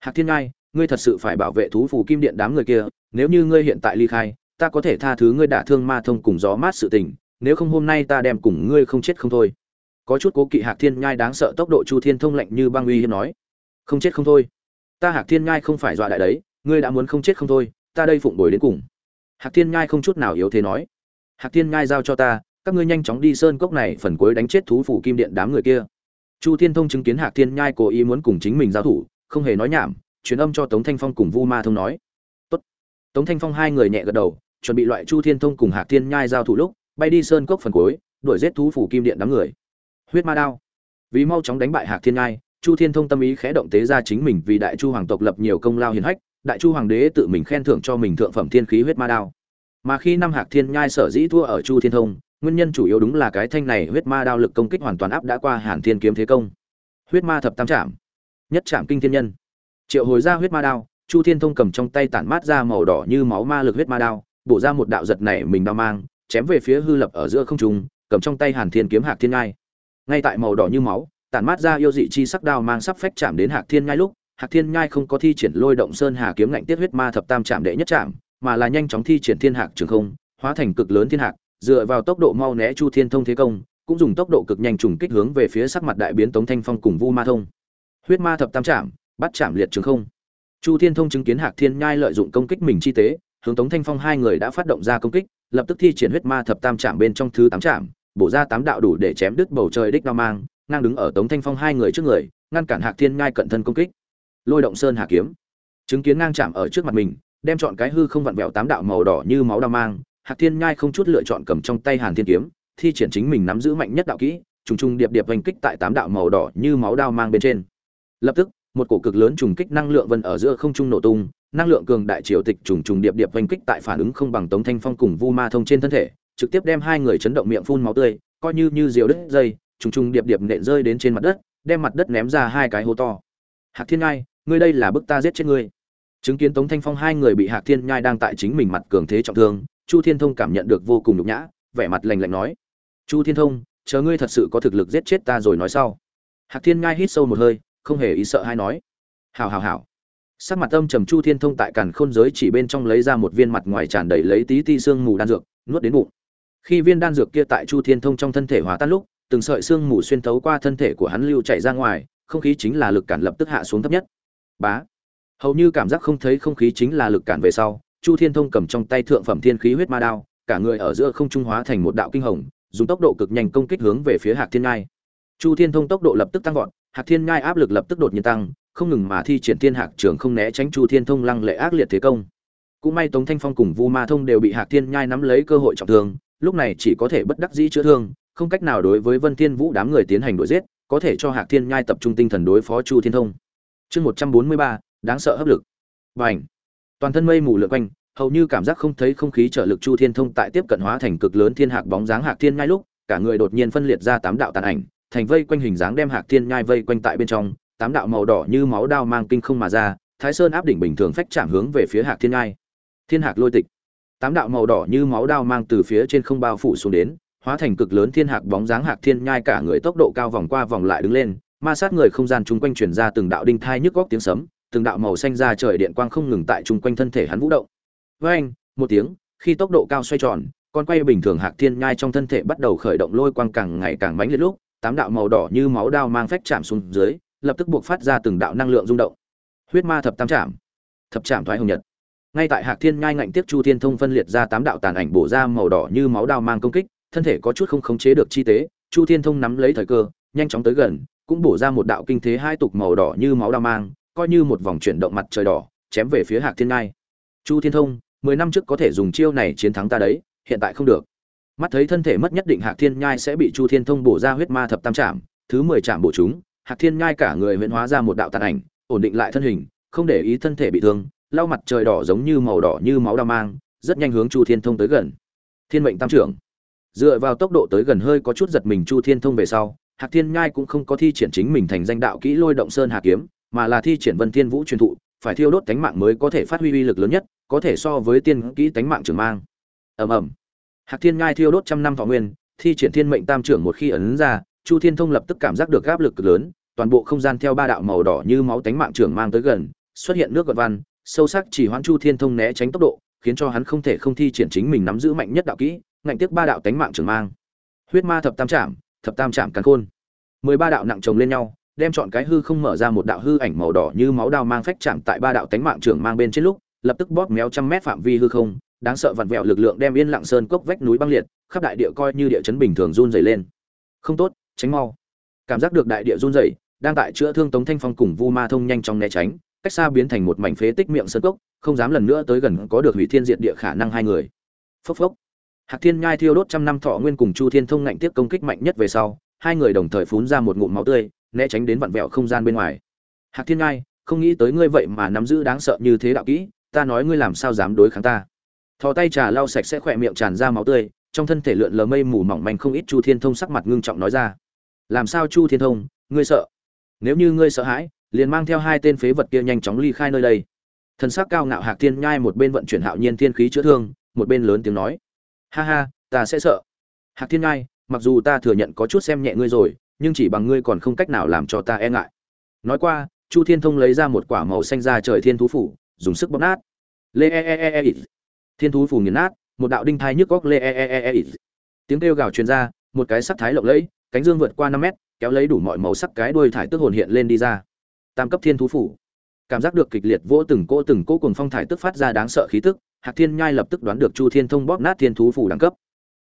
Hạc thiên ngai ngươi thật sự phải bảo vệ thú phù kim điện đám người kia, nếu như ngươi hiện tại ly khai, ta có thể tha thứ ngươi đả thương ma thông cùng gió mát sự tình, nếu không hôm nay ta đem cùng ngươi không chết không thôi. Có chút cố kỵ hạc thiên nhai đáng sợ tốc độ chu thiên thông lạnh như băng uy hiếp nói. Không chết không thôi. Ta hạc thiên nhai không phải dọa đại đấy, ngươi đã muốn không chết không thôi, ta đây phụng bồi đến cùng. Hạc thiên nhai không chút nào yếu thế nói. Hạc thiên nhai giao cho ta, các ngươi nhanh chóng đi sơn cốc này phần cuối đánh chết thú phủ kim điện đám người kia. Chu thiên thông chứng kiến hạc thiên nhai cố ý muốn cùng chính mình giao thủ, không hề nói nhảm truyền âm cho tống thanh phong cùng vu ma thông nói. Tốt. tống thanh phong hai người nhẹ gật đầu, chuẩn bị loại chu thiên thông cùng hạc thiên nhai giao thủ lúc, bay đi sơn cốc phần cuối, đuổi giết thú phủ kim điện đám người. Huyết ma đao. Vì mau chóng đánh bại hạc thiên nhai, chu thiên thông tâm ý khẽ động tế ra chính mình vì đại chu hoàng tộc lập nhiều công lao hiển hách, đại chu hoàng đế tự mình khen thưởng cho mình thượng phẩm thiên khí huyết ma đao. Mà khi năm hạc thiên nhai sở dĩ thua ở chu thiên thông, nguyên nhân chủ yếu đúng là cái thanh này huyết ma đao lực công kích hoàn toàn áp đã qua hàn thiên kiếm thế công. Huyết ma thập tam trảm. Nhất trảm kinh thiên nhân triệu hồi ra huyết ma đao, chu thiên thông cầm trong tay tản mát ra màu đỏ như máu ma lực huyết ma đao, bổ ra một đạo giật này mình đao mang, chém về phía hư lập ở giữa không trung, cầm trong tay hàn thiên kiếm hạc thiên ngai. Ngay tại màu đỏ như máu, tản mát ra yêu dị chi sắc đao mang sắp phách chạm đến hạc thiên ngai lúc, hạc thiên ngai không có thi triển lôi động sơn hà kiếm ngạnh tiết huyết ma thập tam chạm đệ nhất chạm, mà là nhanh chóng thi triển thiên hạc trường không, hóa thành cực lớn thiên hạc, dựa vào tốc độ mau né chu thiên thông thế công, cũng dùng tốc độ cực nhanh trùng kích hướng về phía sắc mặt đại biến tống thanh phong cùng vu ma thông. Huyết ma thập tam chạm bắt chạm liệt trường không. Chu thiên thông chứng kiến hạc thiên nhai lợi dụng công kích mình chi tế, hướng tống thanh phong hai người đã phát động ra công kích, lập tức thi triển huyết ma thập tam chạm bên trong thứ tám chạm, bổ ra tám đạo đủ để chém đứt bầu trời đích đao mang, ngang đứng ở tống thanh phong hai người trước người, ngăn cản hạc thiên nhai cận thân công kích. Lôi động sơn hà kiếm. Chứng kiến ngang chạm ở trước mặt mình, đem chọn cái hư không vặn vẹo tám đạo màu đỏ như máu đao mang, hạc thiên nhai không chút lựa chọn cầm trong tay hàn thiên kiếm, thi triển chính mình nắm giữ mạnh nhất đạo kỹ, trùng trùng điệp điệp oanh kích tại tám đạo màu đỏ như máu đao mang bên trên. Lập tức một cổ cực lớn trùng kích năng lượng vân ở giữa không trung nổ tung, năng lượng cường đại triều tịch trùng trùng điệp điệp vành kích tại phản ứng không bằng tống thanh phong cùng vu ma thông trên thân thể, trực tiếp đem hai người chấn động miệng phun máu tươi, coi như như diều đứt dây, trùng trùng điệp điệp nện rơi đến trên mặt đất, đem mặt đất ném ra hai cái hố to. Hạc thiên ngai ngươi đây là bức ta giết chết ngươi. Chứng kiến tống thanh phong hai người bị hạc thiên nhai đang tại chính mình mặt cường thế trọng thương, chu thiên thông cảm nhận được vô cùng nhục nhã, vẻ mặt lạnh lạnh nói. Chu thiên thông, chờ ngươi thật sự có thực lực giết chết ta rồi nói sau. Hạc thiên nhai hít sâu một hơi không hề ý sợ hay nói. Hào hào hào sắc mặt âm trầm chu thiên thông tại càn khôn giới chỉ bên trong lấy ra một viên mặt ngoài tràn đầy lấy tí ti xương mù đan dược, nuốt đến bụng. Khi viên đan dược kia tại chu thiên thông trong thân thể hòa tan lúc, từng sợi xương mù xuyên thấu qua thân thể của hắn lưu chạy ra ngoài, không khí chính là lực cản lập tức hạ xuống thấp nhất. Bá. Hầu như cảm giác không thấy không khí chính là lực cản về sau, chu thiên thông cầm trong tay thượng phẩm thiên khí huyết ma đao, cả người ở giữa không trung hóa thành một đạo kinh hồng, dùng tốc độ cực nhanh công kích hướng về phía hạc thiên ngai. Chu thiên thông tốc độ lập tức tăng vọt hạc thiên ngai áp lực lập tức đột nhiên tăng, không ngừng mà thi triển thiên hạc trường không né tránh chu thiên thông lăng lệ ác liệt thế công. Cũng may tống thanh phong cùng vu ma thông đều bị hạc thiên nhai nắm lấy cơ hội trọng thương, lúc này chỉ có thể bất đắc dĩ chữa thương, không cách nào đối với vân thiên vũ đám người tiến hành đuổi giết, có thể cho hạc thiên nhai tập trung tinh thần đối phó chu thiên thông. Chương một trăm bốn mươi ba, đáng sợ hấp lực. Bành. toàn thân mây mù lượn quanh, hầu như cảm giác không thấy không khí trở lực chu thiên thông tại tiếp cận hóa thành cực lớn thiên hạc bóng dáng hạc thiên nhai lúc, cả người đột nhiên phân liệt ra tám đạo tàn ảnh thành vây quanh hình dáng đem hạc thiên nhai vây quanh tại bên trong, tám đạo màu đỏ như máu đao mang kinh không mà ra, thái sơn áp đỉnh bình thường phách chạm hướng về phía hạc thiên nhai. Thiên hạc lôi tịch. Tám đạo màu đỏ như máu đao mang từ phía trên không bao phủ xuống đến, hóa thành cực lớn thiên hạc bóng dáng hạc thiên nhai cả người tốc độ cao vòng qua vòng lại đứng lên, ma sát người không gian chung quanh truyền ra từng đạo đinh thai nhức góc tiếng sấm, từng đạo màu xanh ra trời điện quang không ngừng tại chung quanh thân thể hắn vũ động. Với anh, một tiếng, khi tốc độ cao xoay tròn, con quay bình thường hạc thiên nhai trong thân thể bắt đầu khởi động lôi quang càng ngày càng mãnh liệt lúc tám đạo màu đỏ như máu đao mang phách chạm xuống dưới lập tức buộc phát ra từng đạo năng lượng rung động. Huyết ma thập tam chạm, thập chạm thoái hồng nhật. Ngay tại hạc thiên nhai ngạnh tiếp chu thiên thông phân liệt ra tám đạo tàn ảnh bổ ra màu đỏ như máu đao mang công kích thân thể có chút không khống chế được chi tế chu thiên thông nắm lấy thời cơ nhanh chóng tới gần cũng bổ ra một đạo kinh thế hai tục màu đỏ như máu đao mang coi như một vòng chuyển động mặt trời đỏ chém về phía hạc thiên nhai. Chu thiên thông mười năm trước có thể dùng chiêu này chiến thắng ta đấy hiện tại không được mắt thấy thân thể mất nhất định hạc thiên nhai sẽ bị chu thiên thông bổ ra huyết ma thập tam trạm thứ mười trạm bổ chúng, hạc thiên nhai cả người huyễn hóa ra một đạo tàn ảnh, ổn định lại thân hình, không để ý thân thể bị thương, lau mặt trời đỏ giống như màu đỏ như máu đao mang, rất nhanh hướng chu thiên thông tới gần. Thiên mệnh tam trưởng. Dựa vào tốc độ tới gần hơi có chút giật mình chu thiên thông về sau, hạc thiên nhai cũng không có thi triển chính mình thành danh đạo kỹ lôi động sơn hà kiếm, mà là thi triển vân thiên vũ truyền thụ, phải thiêu đốt tánh mạng mới có thể phát huy uy lực lớn nhất, có thể so với tiên kỹ tánh mạng trưởng mang. Ầm ầm hạc thiên Ngai thiêu đốt trăm năm vào nguyên thi triển thiên mệnh tam trưởng một khi ấn ra chu thiên thông lập tức cảm giác được áp lực cực lớn toàn bộ không gian theo ba đạo màu đỏ như máu tánh mạng trưởng mang tới gần xuất hiện nước gợn văn sâu sắc chỉ hoãn chu thiên thông né tránh tốc độ khiến cho hắn không thể không thi triển chính mình nắm giữ mạnh nhất đạo kỹ ngạnh tiếp ba đạo tánh mạng trưởng mang. Huyết ma thập tam trảm, thập tam trảm càn khôn. Mười ba đạo nặng chồng lên nhau đem chọn cái hư không mở ra một đạo hư ảnh màu đỏ như máu đao mang phách chạm tại ba đạo tánh mạng trưởng mang bên trên lúc lập tức bóp méo trăm mét phạm vi hư không đáng sợ vặn vẹo lực lượng đem yên lặng sơn cốc vách núi băng liệt, khắp đại địa coi như địa chấn bình thường run dày lên. Không tốt, tránh mau. Cảm giác được đại địa run dày đang tại chữa thương tống thanh phong cùng vu ma thông nhanh chóng né tránh, cách xa biến thành một mảnh phế tích miệng sơn cốc, không dám lần nữa tới gần có được hủy thiên diệt địa khả năng hai người. Phốc phốc. Hạc thiên nhai thiêu đốt trăm năm thọ nguyên cùng chu thiên thông ngạnh tiếp công kích mạnh nhất về sau, hai người đồng thời phun ra một ngụm máu tươi, né tránh đến vặn vẹo không gian bên ngoài. Hạc thiên nhai, không nghĩ tới ngươi vậy mà nắm giữ đáng sợ như thế đạo kỹ, ta nói ngươi làm sao dám đối kháng ta? Thò tay trà lau sạch sẽ khỏe miệng tràn ra máu tươi, trong thân thể lượn lờ mây mù mỏng manh không ít chu thiên thông sắc mặt ngưng trọng nói ra. Làm sao chu thiên thông? Ngươi sợ? Nếu như ngươi sợ hãi, liền mang theo hai tên phế vật kia nhanh chóng ly khai nơi đây. Thần sắc cao ngạo hạc thiên nhai một bên vận chuyển hạo nhiên thiên khí chữa thương, một bên lớn tiếng nói. Ha ha, ta sẽ sợ. Hạc thiên nhai, mặc dù ta thừa nhận có chút xem nhẹ ngươi rồi, nhưng chỉ bằng ngươi còn không cách nào làm cho ta e ngại. Nói qua, chu thiên thông lấy ra một quả màu xanh ra trời thiên thú phủ, dùng sức bóp nát. Lê e e e e. e thiên thú phù nghiền nát, một đạo đinh thai nhức góc lê e e e e, e. tiếng kêu gào truyền ra, một cái sắc thái lộng lẫy, cánh dương vượt qua năm mét, kéo lấy đủ mọi màu sắc cái đuôi thải tức hồn hiện lên đi ra. Tam cấp thiên thú phủ cảm giác được kịch liệt vỗ từng cỗ từng cỗ cùng phong thải tức phát ra đáng sợ khí tức, hạc thiên nhai lập tức đoán được chu thiên thông bóp nát thiên thú phủ đẳng cấp.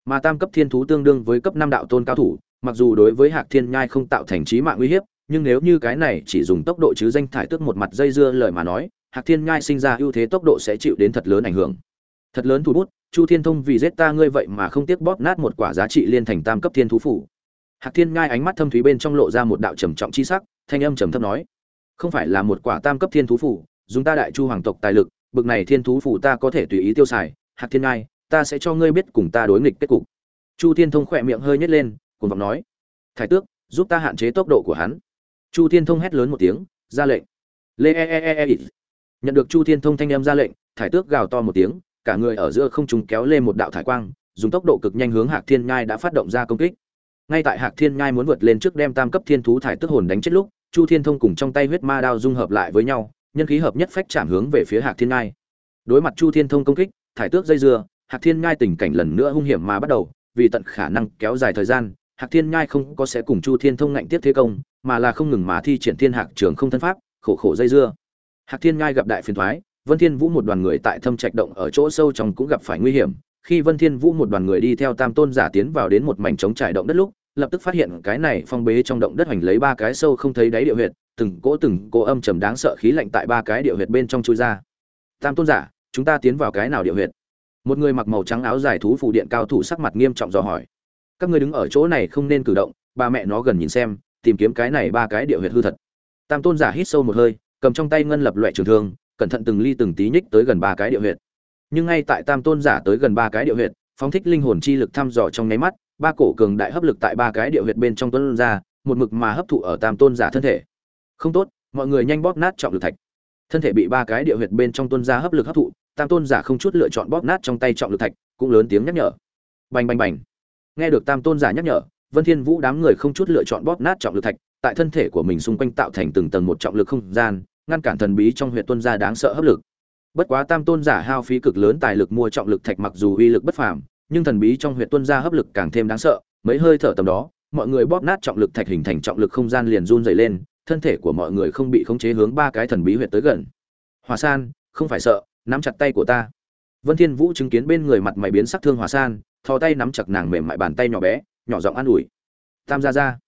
Mà tam cấp thiên thú tương đương với cấp năm đạo tôn cao thủ, mặc dù đối với hạc thiên nhai không tạo thành trí mạng uy hiếp, nhưng nếu như cái này chỉ dùng tốc độ chứ danh thải tức một mặt dây dưa lời mà nói, hạc thiên nhai sinh ra ưu thế tốc độ sẽ chịu đến thật lớn ảnh hưởng thật lớn thủ bút, chu thiên thông vì giết ta ngươi vậy mà không tiếc bóp nát một quả giá trị liên thành tam cấp thiên thú phủ. Hạc thiên ngai ánh mắt thâm thúy bên trong lộ ra một đạo trầm trọng chi sắc, thanh âm trầm thấp nói, không phải là một quả tam cấp thiên thú phủ, dùng ta đại chu hoàng tộc tài lực, bực này thiên thú phủ ta có thể tùy ý tiêu xài, hạc thiên ngai ta sẽ cho ngươi biết cùng ta đối nghịch kết cục. Chu thiên thông khỏe miệng hơi nhếch lên cùng vọng nói thái tước, giúp ta hạn chế tốc độ của hắn. Chu thiên thông hét lớn một tiếng, ra lệnh. Lê e e e e. e. Nhận được chu thiên thông thanh âm ra lệnh, thải tước gào to một tiếng cả người ở giữa không trung kéo lên một đạo thải quang, dùng tốc độ cực nhanh hướng hạc thiên nhai đã phát động ra công kích ngay tại hạc thiên nhai muốn vượt lên trước đem tam cấp thiên thú thải tước hồn đánh chết lúc, chu thiên thông cùng trong tay huyết ma đao dung hợp lại với nhau, nhân khí hợp nhất phách chạm hướng về phía hạc thiên nhai đối mặt chu thiên thông công kích, thải tước dây dưa, hạc thiên nhai tình cảnh lần nữa hung hiểm mà bắt đầu, vì tận khả năng kéo dài thời gian, hạc thiên nhai không có sẽ cùng chu thiên thông ngạnh tiếp thế công, mà là không ngừng mà thi triển thiên hạc trường không thân pháp, khổ khổ dây dưa hạc thiên nhai gặp đại phiền toái vân thiên vũ một đoàn người tại thâm trạch động ở chỗ sâu trong cũng gặp phải nguy hiểm. Khi vân thiên vũ một đoàn người đi theo tam tôn giả tiến vào đến một mảnh trống trải động đất lúc, lập tức phát hiện cái này phong bế trong động đất hoành lấy ba cái sâu không thấy đáy địa huyệt, từng cỗ từng cỗ âm trầm đáng sợ khí lạnh tại ba cái địa huyệt bên trong chui ra. Tam tôn giả, chúng ta tiến vào cái nào địa huyệt? Một người mặc màu trắng áo dài thú phù điện cao thủ sắc mặt nghiêm trọng dò hỏi. Các ngươi đứng ở chỗ này không nên cử động, ba mẹ nó gần nhìn xem, tìm kiếm cái này ba cái địa huyệt hư thật. Tam tôn giả hít sâu một hơi, cầm trong tay ngân lập loại trường thương cẩn thận từng ly từng tí nhích tới gần ba cái địa huyệt. Nhưng ngay tại tam tôn giả tới gần ba cái địa huyệt, phóng thích linh hồn chi lực thăm dò trong nháy mắt, ba cổ cường đại hấp lực tại ba cái địa huyệt bên trong tuôn ra, một mực mà hấp thụ ở tam tôn giả thân thể. Không tốt, mọi người nhanh bóp nát trọng lực thạch. Thân thể bị ba cái địa huyệt bên trong tuân ra hấp lực hấp thụ, tam tôn giả không chút lựa chọn bóp nát trong tay trọng lực thạch, cũng lớn tiếng nhắc nhở. Bành bành bành. Nghe được tam tôn giả nhắc nhở, vân thiên vũ đám người không chút lựa chọn bóp nát trọng lực thạch, tại thân thể của mình xung quanh tạo thành từng tầng một trọng lực không gian ngăn cản thần bí trong huyện tuân gia đáng sợ hấp lực. Bất quá tam tôn giả hao phí cực lớn tài lực mua trọng lực thạch mặc dù uy lực bất phàm, nhưng thần bí trong huyện tuân gia hấp lực càng thêm đáng sợ, mấy hơi thở tầm đó, mọi người bóp nát trọng lực thạch hình thành trọng lực không gian liền run dày lên, thân thể của mọi người không bị khống chế hướng ba cái thần bí huyện tới gần. Hòa san, không phải sợ, nắm chặt tay của ta. Vân thiên vũ chứng kiến bên người mặt mày biến sắc thương hòa san, thò tay nắm chặt nàng mềm mại bàn tay nhỏ bé, nhỏ giọng an ủi. Tam gia gia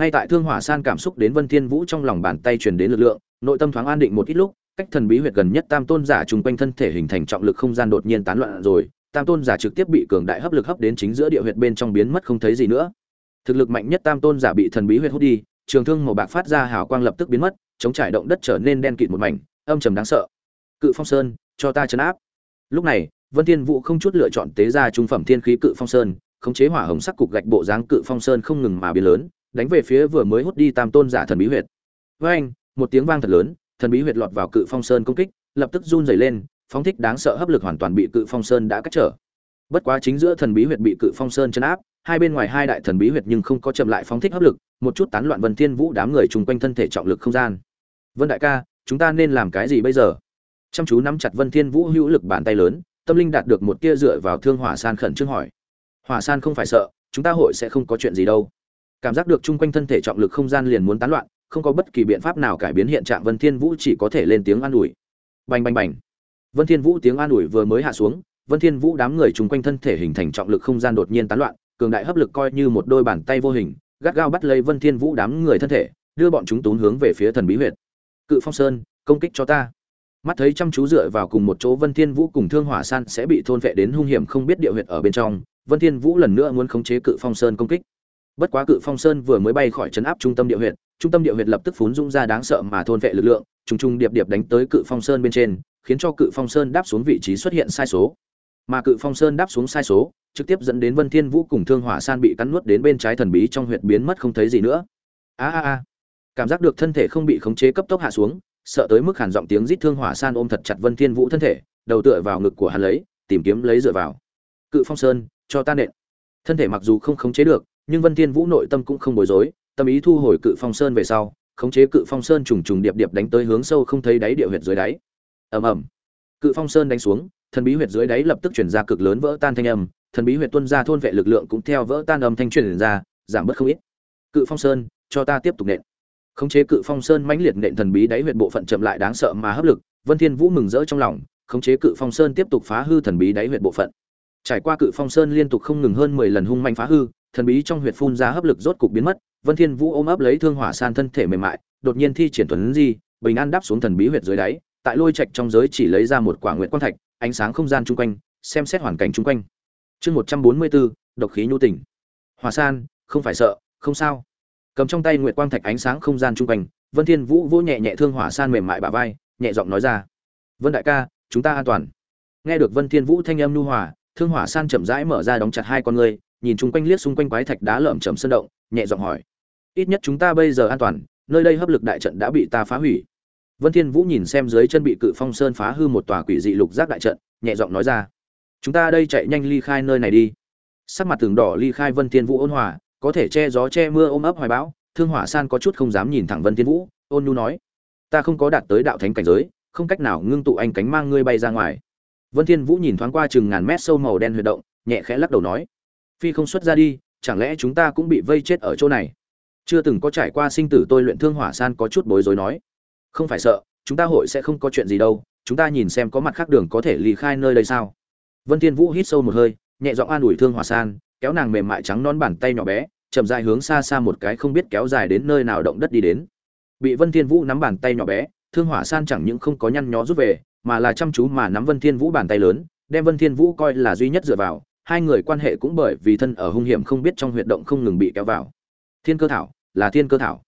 ngay tại thương hỏa san cảm xúc đến vân thiên vũ trong lòng bàn tay truyền đến lực lượng, nội tâm thoáng an định một ít lúc, cách thần bí huyệt gần nhất tam tôn giả trùng quanh thân thể hình thành trọng lực không gian đột nhiên tán loạn rồi, tam tôn giả trực tiếp bị cường đại hấp lực hấp đến chính giữa địa huyệt bên trong biến mất không thấy gì nữa. Thực lực mạnh nhất tam tôn giả bị thần bí huyệt hút đi, trường thương màu bạc phát ra hào quang lập tức biến mất, chống trải động đất trở nên đen kịt một mảnh, âm trầm đáng sợ. Cự phong sơn, cho ta chấn áp. Lúc này, vân thiên vũ không chút lựa chọn tế ra trung phẩm thiên khí cự phong sơn, khống chế hỏa hồng sắc cục gạch bộ dáng cự phong sơn không ngừng mà biến lớn đánh về phía vừa mới hút đi tam tôn giả thần bí huyệt. Với anh, một tiếng vang thật lớn, thần bí huyệt lọt vào cự phong sơn công kích, lập tức run rẩy lên, phóng thích đáng sợ hấp lực hoàn toàn bị cự phong sơn đã cách trở. Bất quá chính giữa thần bí huyệt bị cự phong sơn chấn áp, hai bên ngoài hai đại thần bí huyệt nhưng không có chậm lại phóng thích hấp lực, một chút tán loạn vân thiên vũ đám người chung quanh thân thể trọng lực không gian. Vân đại ca, chúng ta nên làm cái gì bây giờ? Chăm chú nắm chặt vân thiên vũ hữu lực bàn tay lớn, tâm linh đạt được một tia dựa vào thương hỏa san khẩn trương hỏi. Hỏa san không phải sợ, chúng ta hội sẽ không có chuyện gì đâu cảm giác được chung quanh thân thể trọng lực không gian liền muốn tán loạn, không có bất kỳ biện pháp nào cải biến hiện trạng vân thiên vũ chỉ có thể lên tiếng an ủi. Bành bành bành. Vân thiên vũ tiếng an ủi vừa mới hạ xuống, vân thiên vũ đám người chung quanh thân thể hình thành trọng lực không gian đột nhiên tán loạn, cường đại hấp lực coi như một đôi bàn tay vô hình, gắt gao bắt lấy vân thiên vũ đám người thân thể, đưa bọn chúng tốn hướng về phía thần bí huyệt. Cự phong sơn, công kích cho ta. Mắt thấy chăm chú dựa vào cùng một chỗ vân thiên vũ cùng thương hỏa san sẽ bị thôn vệ đến hung hiểm không biết địa huyệt ở bên trong, vân thiên vũ lần nữa muốn khống chế cự phong sơn công kích bất quá cự phong sơn vừa mới bay khỏi chấn áp trung tâm địa huyệt, trung tâm địa huyệt lập tức phún dung ra đáng sợ mà thôn vệ lực lượng, trùng trùng điệp điệp đánh tới cự phong sơn bên trên, khiến cho cự phong sơn đáp xuống vị trí xuất hiện sai số. Mà cự phong sơn đáp xuống sai số, trực tiếp dẫn đến vân thiên vũ cùng thương hỏa san bị cắn nuốt đến bên trái thần bí trong huyệt biến mất không thấy gì nữa. A a a. Cảm giác được thân thể không bị khống chế cấp tốc hạ xuống, sợ tới mức hàn giọng tiếng rít thương hỏa san ôm thật chặt vân thiên vũ thân thể, đầu tựa vào ngực của hắn lấy, tìm kiếm lấy dựa vào. Cự phong sơn, cho ta nện. Thân thể mặc dù không khống chế được nhưng vân thiên vũ nội tâm cũng không bối rối, tâm ý thu hồi cự phong sơn về sau, khống chế cự phong sơn trùng trùng điệp điệp đánh tới hướng sâu không thấy đáy địa huyệt dưới đáy. Ầm ầm. Cự phong sơn đánh xuống, thần bí huyệt dưới đáy lập tức chuyển ra cực lớn vỡ tan thanh âm, thần bí huyệt tuân ra thôn vệ lực lượng cũng theo vỡ tan âm thanh truyền ra, giảm bớt không ít. Cự phong sơn, cho ta tiếp tục nện. Khống chế cự phong sơn mãnh liệt nện thần bí đáy huyệt bộ phận chậm lại đáng sợ mà hấp lực, vân thiên vũ mừng rỡ trong lòng, khống chế cự phong sơn tiếp tục phá hư thần bí đáy huyệt bộ phận. Trải qua cự phong sơn liên tục không ngừng hơn 10 lần hung manh phá hư thần bí trong huyệt phun ra hấp lực rốt cục biến mất, vân thiên vũ ôm ấp lấy thương hỏa san thân thể mềm mại, đột nhiên thi triển tuấn di, bình an đáp xuống thần bí huyệt dưới đáy, tại lôi trạch trong giới chỉ lấy ra một quả nguyện quang thạch, ánh sáng không gian chung quanh, xem xét hoàn cảnh chung quanh. Chương một trăm bốn mươi bốn, độc khí nhu tỉnh hòa san, không phải sợ, không sao. Cầm trong tay nguyện quang thạch ánh sáng không gian chung quanh, vân thiên vũ vỗ nhẹ nhẹ thương hỏa san mềm mại bả vai, nhẹ giọng nói ra. Vân đại ca, chúng ta an toàn. Nghe được vân thiên vũ thanh âm nhu hòa, thương hỏa san chậm rãi mở ra đóng chặt hai con ngươi nhìn chung quanh liếc xung quanh quái thạch đá lởm chởm sơn động, nhẹ giọng hỏi. Ít nhất chúng ta bây giờ an toàn, nơi đây hấp lực đại trận đã bị ta phá hủy. Vân thiên vũ nhìn xem dưới chân bị cự phong sơn phá hư một tòa quỷ dị lục giác đại trận, nhẹ giọng nói ra. Chúng ta đây chạy nhanh ly khai nơi này đi. Sắc mặt tường đỏ ly khai vân thiên vũ ôn hòa, có thể che gió che mưa ôm ấp hoài bão, thương hỏa san có chút không dám nhìn thẳng vân thiên vũ, ôn nhu nói. Ta không có đạt tới đạo thánh cảnh giới, không cách nào ngưng tụ anh cánh mang ngươi bay ra ngoài. Vân thiên vũ nhìn thoáng qua chừng ngàn mét sâu màu đen huy động, nhẹ khẽ lắc đầu nói phi không xuất ra đi, chẳng lẽ chúng ta cũng bị vây chết ở chỗ này? Chưa từng có trải qua sinh tử tôi luyện thương hỏa san có chút bối rối nói. Không phải sợ, chúng ta hội sẽ không có chuyện gì đâu, chúng ta nhìn xem có mặt khác đường có thể ly khai nơi đây sao? Vân thiên vũ hít sâu một hơi, nhẹ giọng an ủi thương hỏa san, kéo nàng mềm mại trắng non bàn tay nhỏ bé, chậm dài hướng xa xa một cái không biết kéo dài đến nơi nào động đất đi đến. Bị vân thiên vũ nắm bàn tay nhỏ bé, thương hỏa san chẳng những không có nhăn nhó rút về, mà là chăm chú mà nắm vân thiên vũ bàn tay lớn, đem vân thiên vũ coi là duy nhất dựa vào hai người quan hệ cũng bởi vì thân ở hung hiểm không biết trong huyệt động không ngừng bị kéo vào. Thiên cơ thảo, là thiên cơ thảo.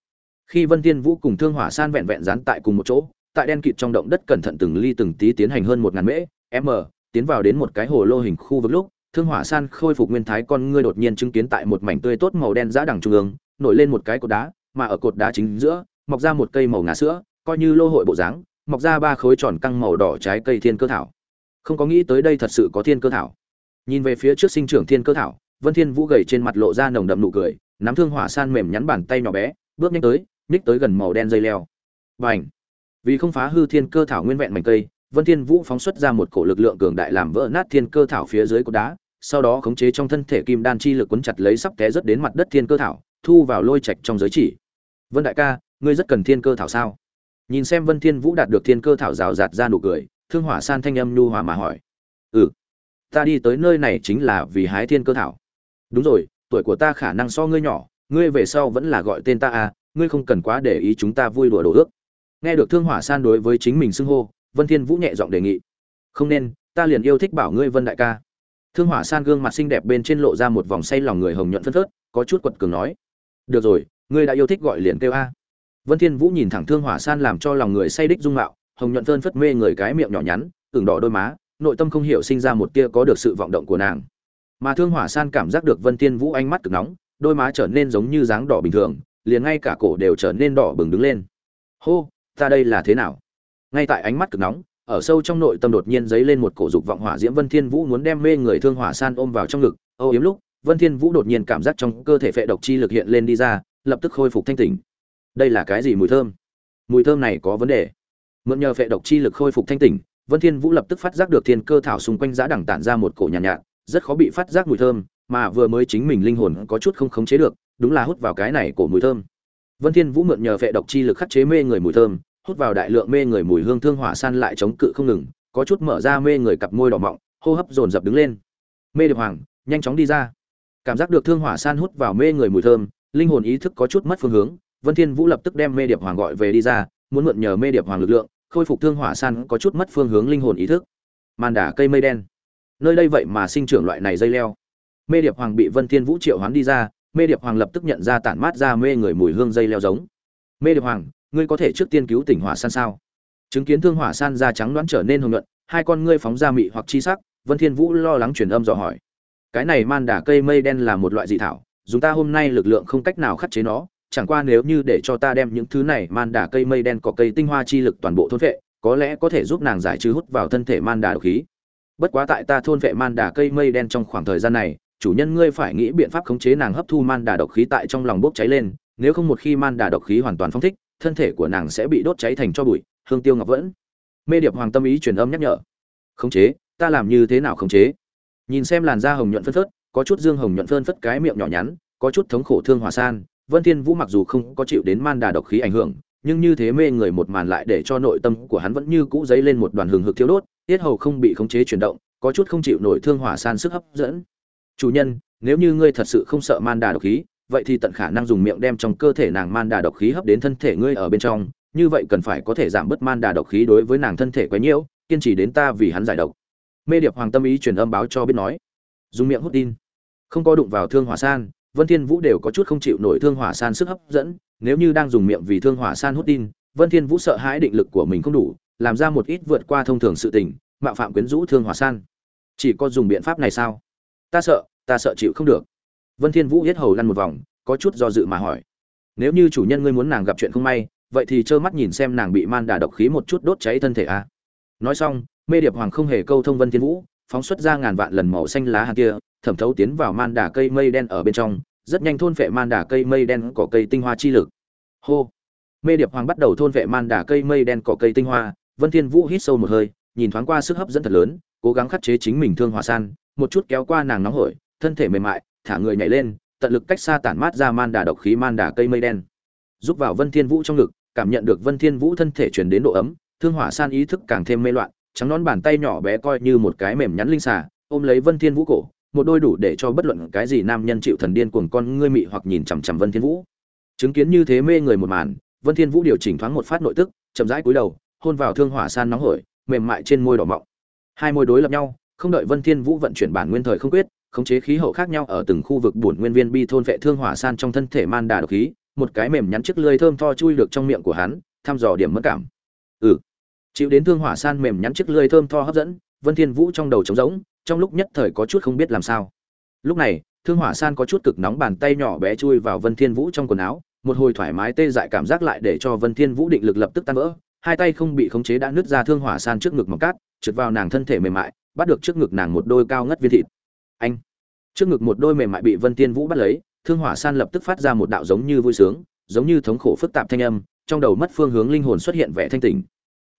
Khi vân thiên vũ cùng thương hỏa san vẹn vẹn dán tại cùng một chỗ, tại đen kịt trong động đất cẩn thận từng ly từng tí tiến hành hơn một ngàn mễ, m, tiến vào đến một cái hồ lô hình khu vực lúc, thương hỏa san khôi phục nguyên thái con ngươi đột nhiên chứng kiến tại một mảnh tươi tốt màu đen giá đằng trung ương, nổi lên một cái cột đá, mà ở cột đá chính giữa, mọc ra một cây màu ngà sữa, coi như lô hội bộ dáng, mọc ra ba khối tròn căng màu đỏ trái cây thiên cơ thảo. Không có nghĩ tới đây thật sự có thiên cơ thảo nhìn về phía trước sinh trưởng thiên cơ thảo, vân thiên vũ gầy trên mặt lộ ra nồng đậm nụ cười, nắm thương hỏa san mềm nhắn bàn tay nhỏ bé, bước nhanh tới ních tới gần màu đen dây leo. Bành! Vì không phá hư thiên cơ thảo nguyên vẹn mảnh cây, vân thiên vũ phóng xuất ra một cổ lực lượng cường đại làm vỡ nát thiên cơ thảo phía dưới cột đá, sau đó khống chế trong thân thể kim đan chi lực cuốn chặt lấy sắp té rất đến mặt đất thiên cơ thảo, thu vào lôi trạch trong giới chỉ. Vân đại ca, ngươi rất cần thiên cơ thảo sao? Nhìn xem vân thiên vũ đạt được thiên cơ thảo rào rạt ra nụ cười, thương hỏa san thanh âm nhu hòa mà hỏi. Ừ ta đi tới nơi này chính là vì hái thiên cơ thảo. Đúng rồi, tuổi của ta khả năng so ngươi nhỏ, ngươi về sau vẫn là gọi tên ta à ngươi không cần quá để ý chúng ta vui đùa đồ ước. Nghe được thương hỏa san đối với chính mình xưng hô, vân thiên vũ nhẹ giọng đề nghị. Không nên, ta liền yêu thích bảo ngươi vân đại ca. Thương hỏa san gương mặt xinh đẹp bên trên lộ ra một vòng say lòng người hồng nhuận phân phớt, có chút quật cường nói. Được rồi, ngươi đã yêu thích gọi liền kêu a. Vân thiên vũ nhìn thẳng thương hỏa san làm cho lòng người say đích dung mạo, hồng nhuận phân phất mê người cái miệng nhỏ nhắn, ửng đỏ đôi má nội tâm không hiểu sinh ra một tia có được sự vọng động của nàng. Mà thương hỏa san cảm giác được vân thiên vũ ánh mắt cực nóng, đôi má trở nên giống như dáng đỏ bình thường, liền ngay cả cổ đều trở nên đỏ bừng đứng lên. Hô, ta đây là thế nào? Ngay tại ánh mắt cực nóng, ở sâu trong nội tâm đột nhiên dấy lên một cổ dục vọng hỏa diễm, vân thiên vũ muốn đem mê người thương hỏa san ôm vào trong ngực. Âu yếm lúc, vân thiên vũ đột nhiên cảm giác trong cơ thể phệ độc chi lực hiện lên đi ra, lập tức khôi phục thanh tỉnh. Đây là cái gì mùi thơm? Mùi thơm này có vấn đề. Mượn nhờ phệ độc chi lực khôi phục thanh tỉnh vân thiên vũ lập tức phát giác được thiên cơ thảo xung quanh giá đẳng tản ra một cổ nhàn nhạt, nhạt rất khó bị phát giác mùi thơm mà vừa mới chính mình linh hồn có chút không khống chế được đúng là hút vào cái này cổ mùi thơm. Vân thiên vũ mượn nhờ vệ độc chi lực khắc chế mê người mùi thơm hút vào đại lượng mê người mùi hương thương hỏa san lại chống cự không ngừng có chút mở ra mê người cặp môi đỏ mọng hô hấp dồn dập đứng lên. Mê điệp hoàng nhanh chóng đi ra. Cảm giác được thương hỏa san hút vào mê người mùi thơm linh hồn ý thức có chút mất phương hướng vân thiên vũ lập tức đem mê điệp hoàng gọi về đi ra muốn mượn nhờ mê điệp hoàng lực lượng khôi phục thương hỏa san có chút mất phương hướng linh hồn ý thức. Màn đả cây mây đen. Nơi đây vậy mà sinh trưởng loại này dây leo. Mê điệp hoàng bị vân thiên vũ triệu hoán đi ra, mê điệp hoàng lập tức nhận ra tản mát ra mê người mùi hương dây leo giống. Mê điệp hoàng, ngươi có thể trước tiên cứu tỉnh hỏa san sao? Chứng kiến thương hỏa san da trắng đoán trở nên hồng nhuận, hai con ngươi phóng ra mị hoặc chi sắc, vân thiên vũ lo lắng truyền âm dò hỏi. Cái này man đả cây mây đen là một loại dị thảo, Dùng ta hôm nay lực lượng không cách nào khắc chế nó chẳng qua nếu như để cho ta đem những thứ này man đà cây mây đen có cây tinh hoa chi lực toàn bộ thôn vệ, có lẽ có thể giúp nàng giải trừ hút vào thân thể man đà độc khí. Bất quá tại ta thôn vệ man đà cây mây đen trong khoảng thời gian này, chủ nhân ngươi phải nghĩ biện pháp khống chế nàng hấp thu man đà độc khí tại trong lòng bốc cháy lên, nếu không một khi man đà độc khí hoàn toàn phong thích, thân thể của nàng sẽ bị đốt cháy thành cho bụi, hương tiêu ngọc vẫn. Mê điệp hoàng tâm ý truyền âm nhắc nhở. Khống chế, ta làm như thế nào khống chế? Nhìn xem làn da hồng nhuận phân phớt, có chút dương hồng nhuận phân phất cái miệng nhỏ nhắn, có chút thống khổ thương hòa san vân thiên vũ mặc dù không có chịu đến man đà độc khí ảnh hưởng, nhưng như thế mê người một màn lại để cho nội tâm của hắn vẫn như cũ dấy lên một đoàn hừng hực thiêu đốt, tiết hầu không bị khống chế chuyển động, có chút không chịu nổi thương hỏa san sức hấp dẫn. Chủ nhân, nếu như ngươi thật sự không sợ man đà độc khí, vậy thì tận khả năng dùng miệng đem trong cơ thể nàng man đà độc khí hấp đến thân thể ngươi ở bên trong, như vậy cần phải có thể giảm bớt man đà độc khí đối với nàng thân thể quá nhiễu, kiên trì đến ta vì hắn giải độc. Mê điệp hoàng tâm ý truyền âm báo cho biết nói. Dùng miệng hút tin. Không có đụng vào thương hỏa san vân thiên vũ đều có chút không chịu nổi thương hỏa san sức hấp dẫn, nếu như đang dùng miệng vì thương hỏa san hút tin, vân thiên vũ sợ hãi định lực của mình không đủ, làm ra một ít vượt qua thông thường sự tình, mạo phạm quyến rũ thương hỏa san. Chỉ có dùng biện pháp này sao? Ta sợ ta sợ chịu không được. Vân thiên vũ hết hầu lăn một vòng, có chút do dự mà hỏi. Nếu như chủ nhân ngươi muốn nàng gặp chuyện không may, vậy thì trơ mắt nhìn xem nàng bị man đà độc khí một chút đốt cháy thân thể a à? nói xong, mê điệp hoàng không hề câu thông vân thiên vũ, phóng xuất ra ngàn vạn lần màu xanh lá hạt kia thẩm thấu tiến vào man đà cây mây đen ở bên trong, rất nhanh thôn vệ man đà cây mây đen cỏ cây tinh hoa chi lực. Hô! Mê điệp hoàng bắt đầu thôn vệ man đà cây mây đen cỏ cây tinh hoa, vân thiên vũ hít sâu một hơi, nhìn thoáng qua sức hấp dẫn thật lớn, cố gắng khắc chế chính mình thương hòa san, một chút kéo qua nàng nóng hổi, thân thể mềm mại, thả người nhảy lên, tận lực cách xa tản mát ra man đà độc khí man đà cây mây đen. Giúp vào vân thiên vũ trong ngực, cảm nhận được vân thiên vũ thân thể truyền đến độ ấm, thương hỏa san ý thức càng thêm mê loạn, trắng nón bàn tay nhỏ bé coi như một cái mềm nhắn linh xà, ôm lấy vân thiên vũ cổ một đôi đủ để cho bất luận cái gì nam nhân chịu thần điên cuồng con ngươi mị hoặc nhìn chằm chằm vân thiên vũ. Chứng kiến như thế mê người một màn, vân thiên vũ điều chỉnh thoáng một phát nội tức, chậm rãi cúi đầu, hôn vào thương hỏa san nóng hổi, mềm mại trên môi đỏ mọng. Hai môi đối lập nhau, không đợi vân thiên vũ vận chuyển bản nguyên thời không quyết, khống chế khí hậu khác nhau ở từng khu vực bổn nguyên viên bi thôn vệ thương hỏa san trong thân thể man đà độc khí, một cái mềm nhắn chiếc lưỡi thơm tho chui được trong miệng của hắn, thăm dò điểm mẫn cảm. Ừ. Chịu đến thương hỏa san mềm nhắn chiếc lưỡi thơm tho hấp dẫn, vân thiên vũ trong đầu trống rỗng trong lúc nhất thời có chút không biết làm sao. Lúc này, thương hỏa san có chút cực nóng bàn tay nhỏ bé chui vào vân thiên vũ trong quần áo, một hồi thoải mái tê dại cảm giác lại để cho vân thiên vũ định lực lập tức tan vỡ, hai tay không bị khống chế đã nứt ra thương hỏa san trước ngực mỏng cát, trượt vào nàng thân thể mềm mại, bắt được trước ngực nàng một đôi cao ngất viên thịt. Anh! Trước ngực một đôi mềm mại bị vân thiên vũ bắt lấy, thương hỏa san lập tức phát ra một đạo giống như vui sướng, giống như thống khổ phức tạp thanh âm, trong đầu mất phương hướng linh hồn xuất hiện vẻ thanh tỉnh.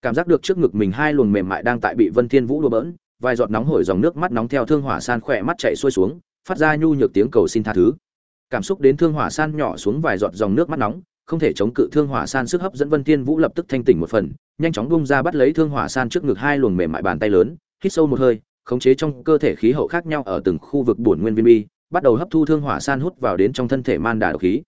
Cảm giác được trước ngực mình hai luồng mềm mại đang tại bị vân thiên vũ đùa bỡn vài giọt nóng hổi dòng nước mắt nóng theo thương hỏa san khỏe mắt chảy xuôi xuống, phát ra nhu nhược tiếng cầu xin tha thứ. Cảm xúc đến thương hỏa san nhỏ xuống vài giọt dòng nước mắt nóng, không thể chống cự thương hỏa san sức hấp dẫn vân thiên vũ lập tức thanh tỉnh một phần, nhanh chóng bung ra bắt lấy thương hỏa san trước ngực hai luồng mềm mại bàn tay lớn, hít sâu một hơi, khống chế trong cơ thể khí hậu khác nhau ở từng khu vực bổn nguyên viên bi, bắt đầu hấp thu thương hỏa san hút vào đến trong thân thể man đà độc khí.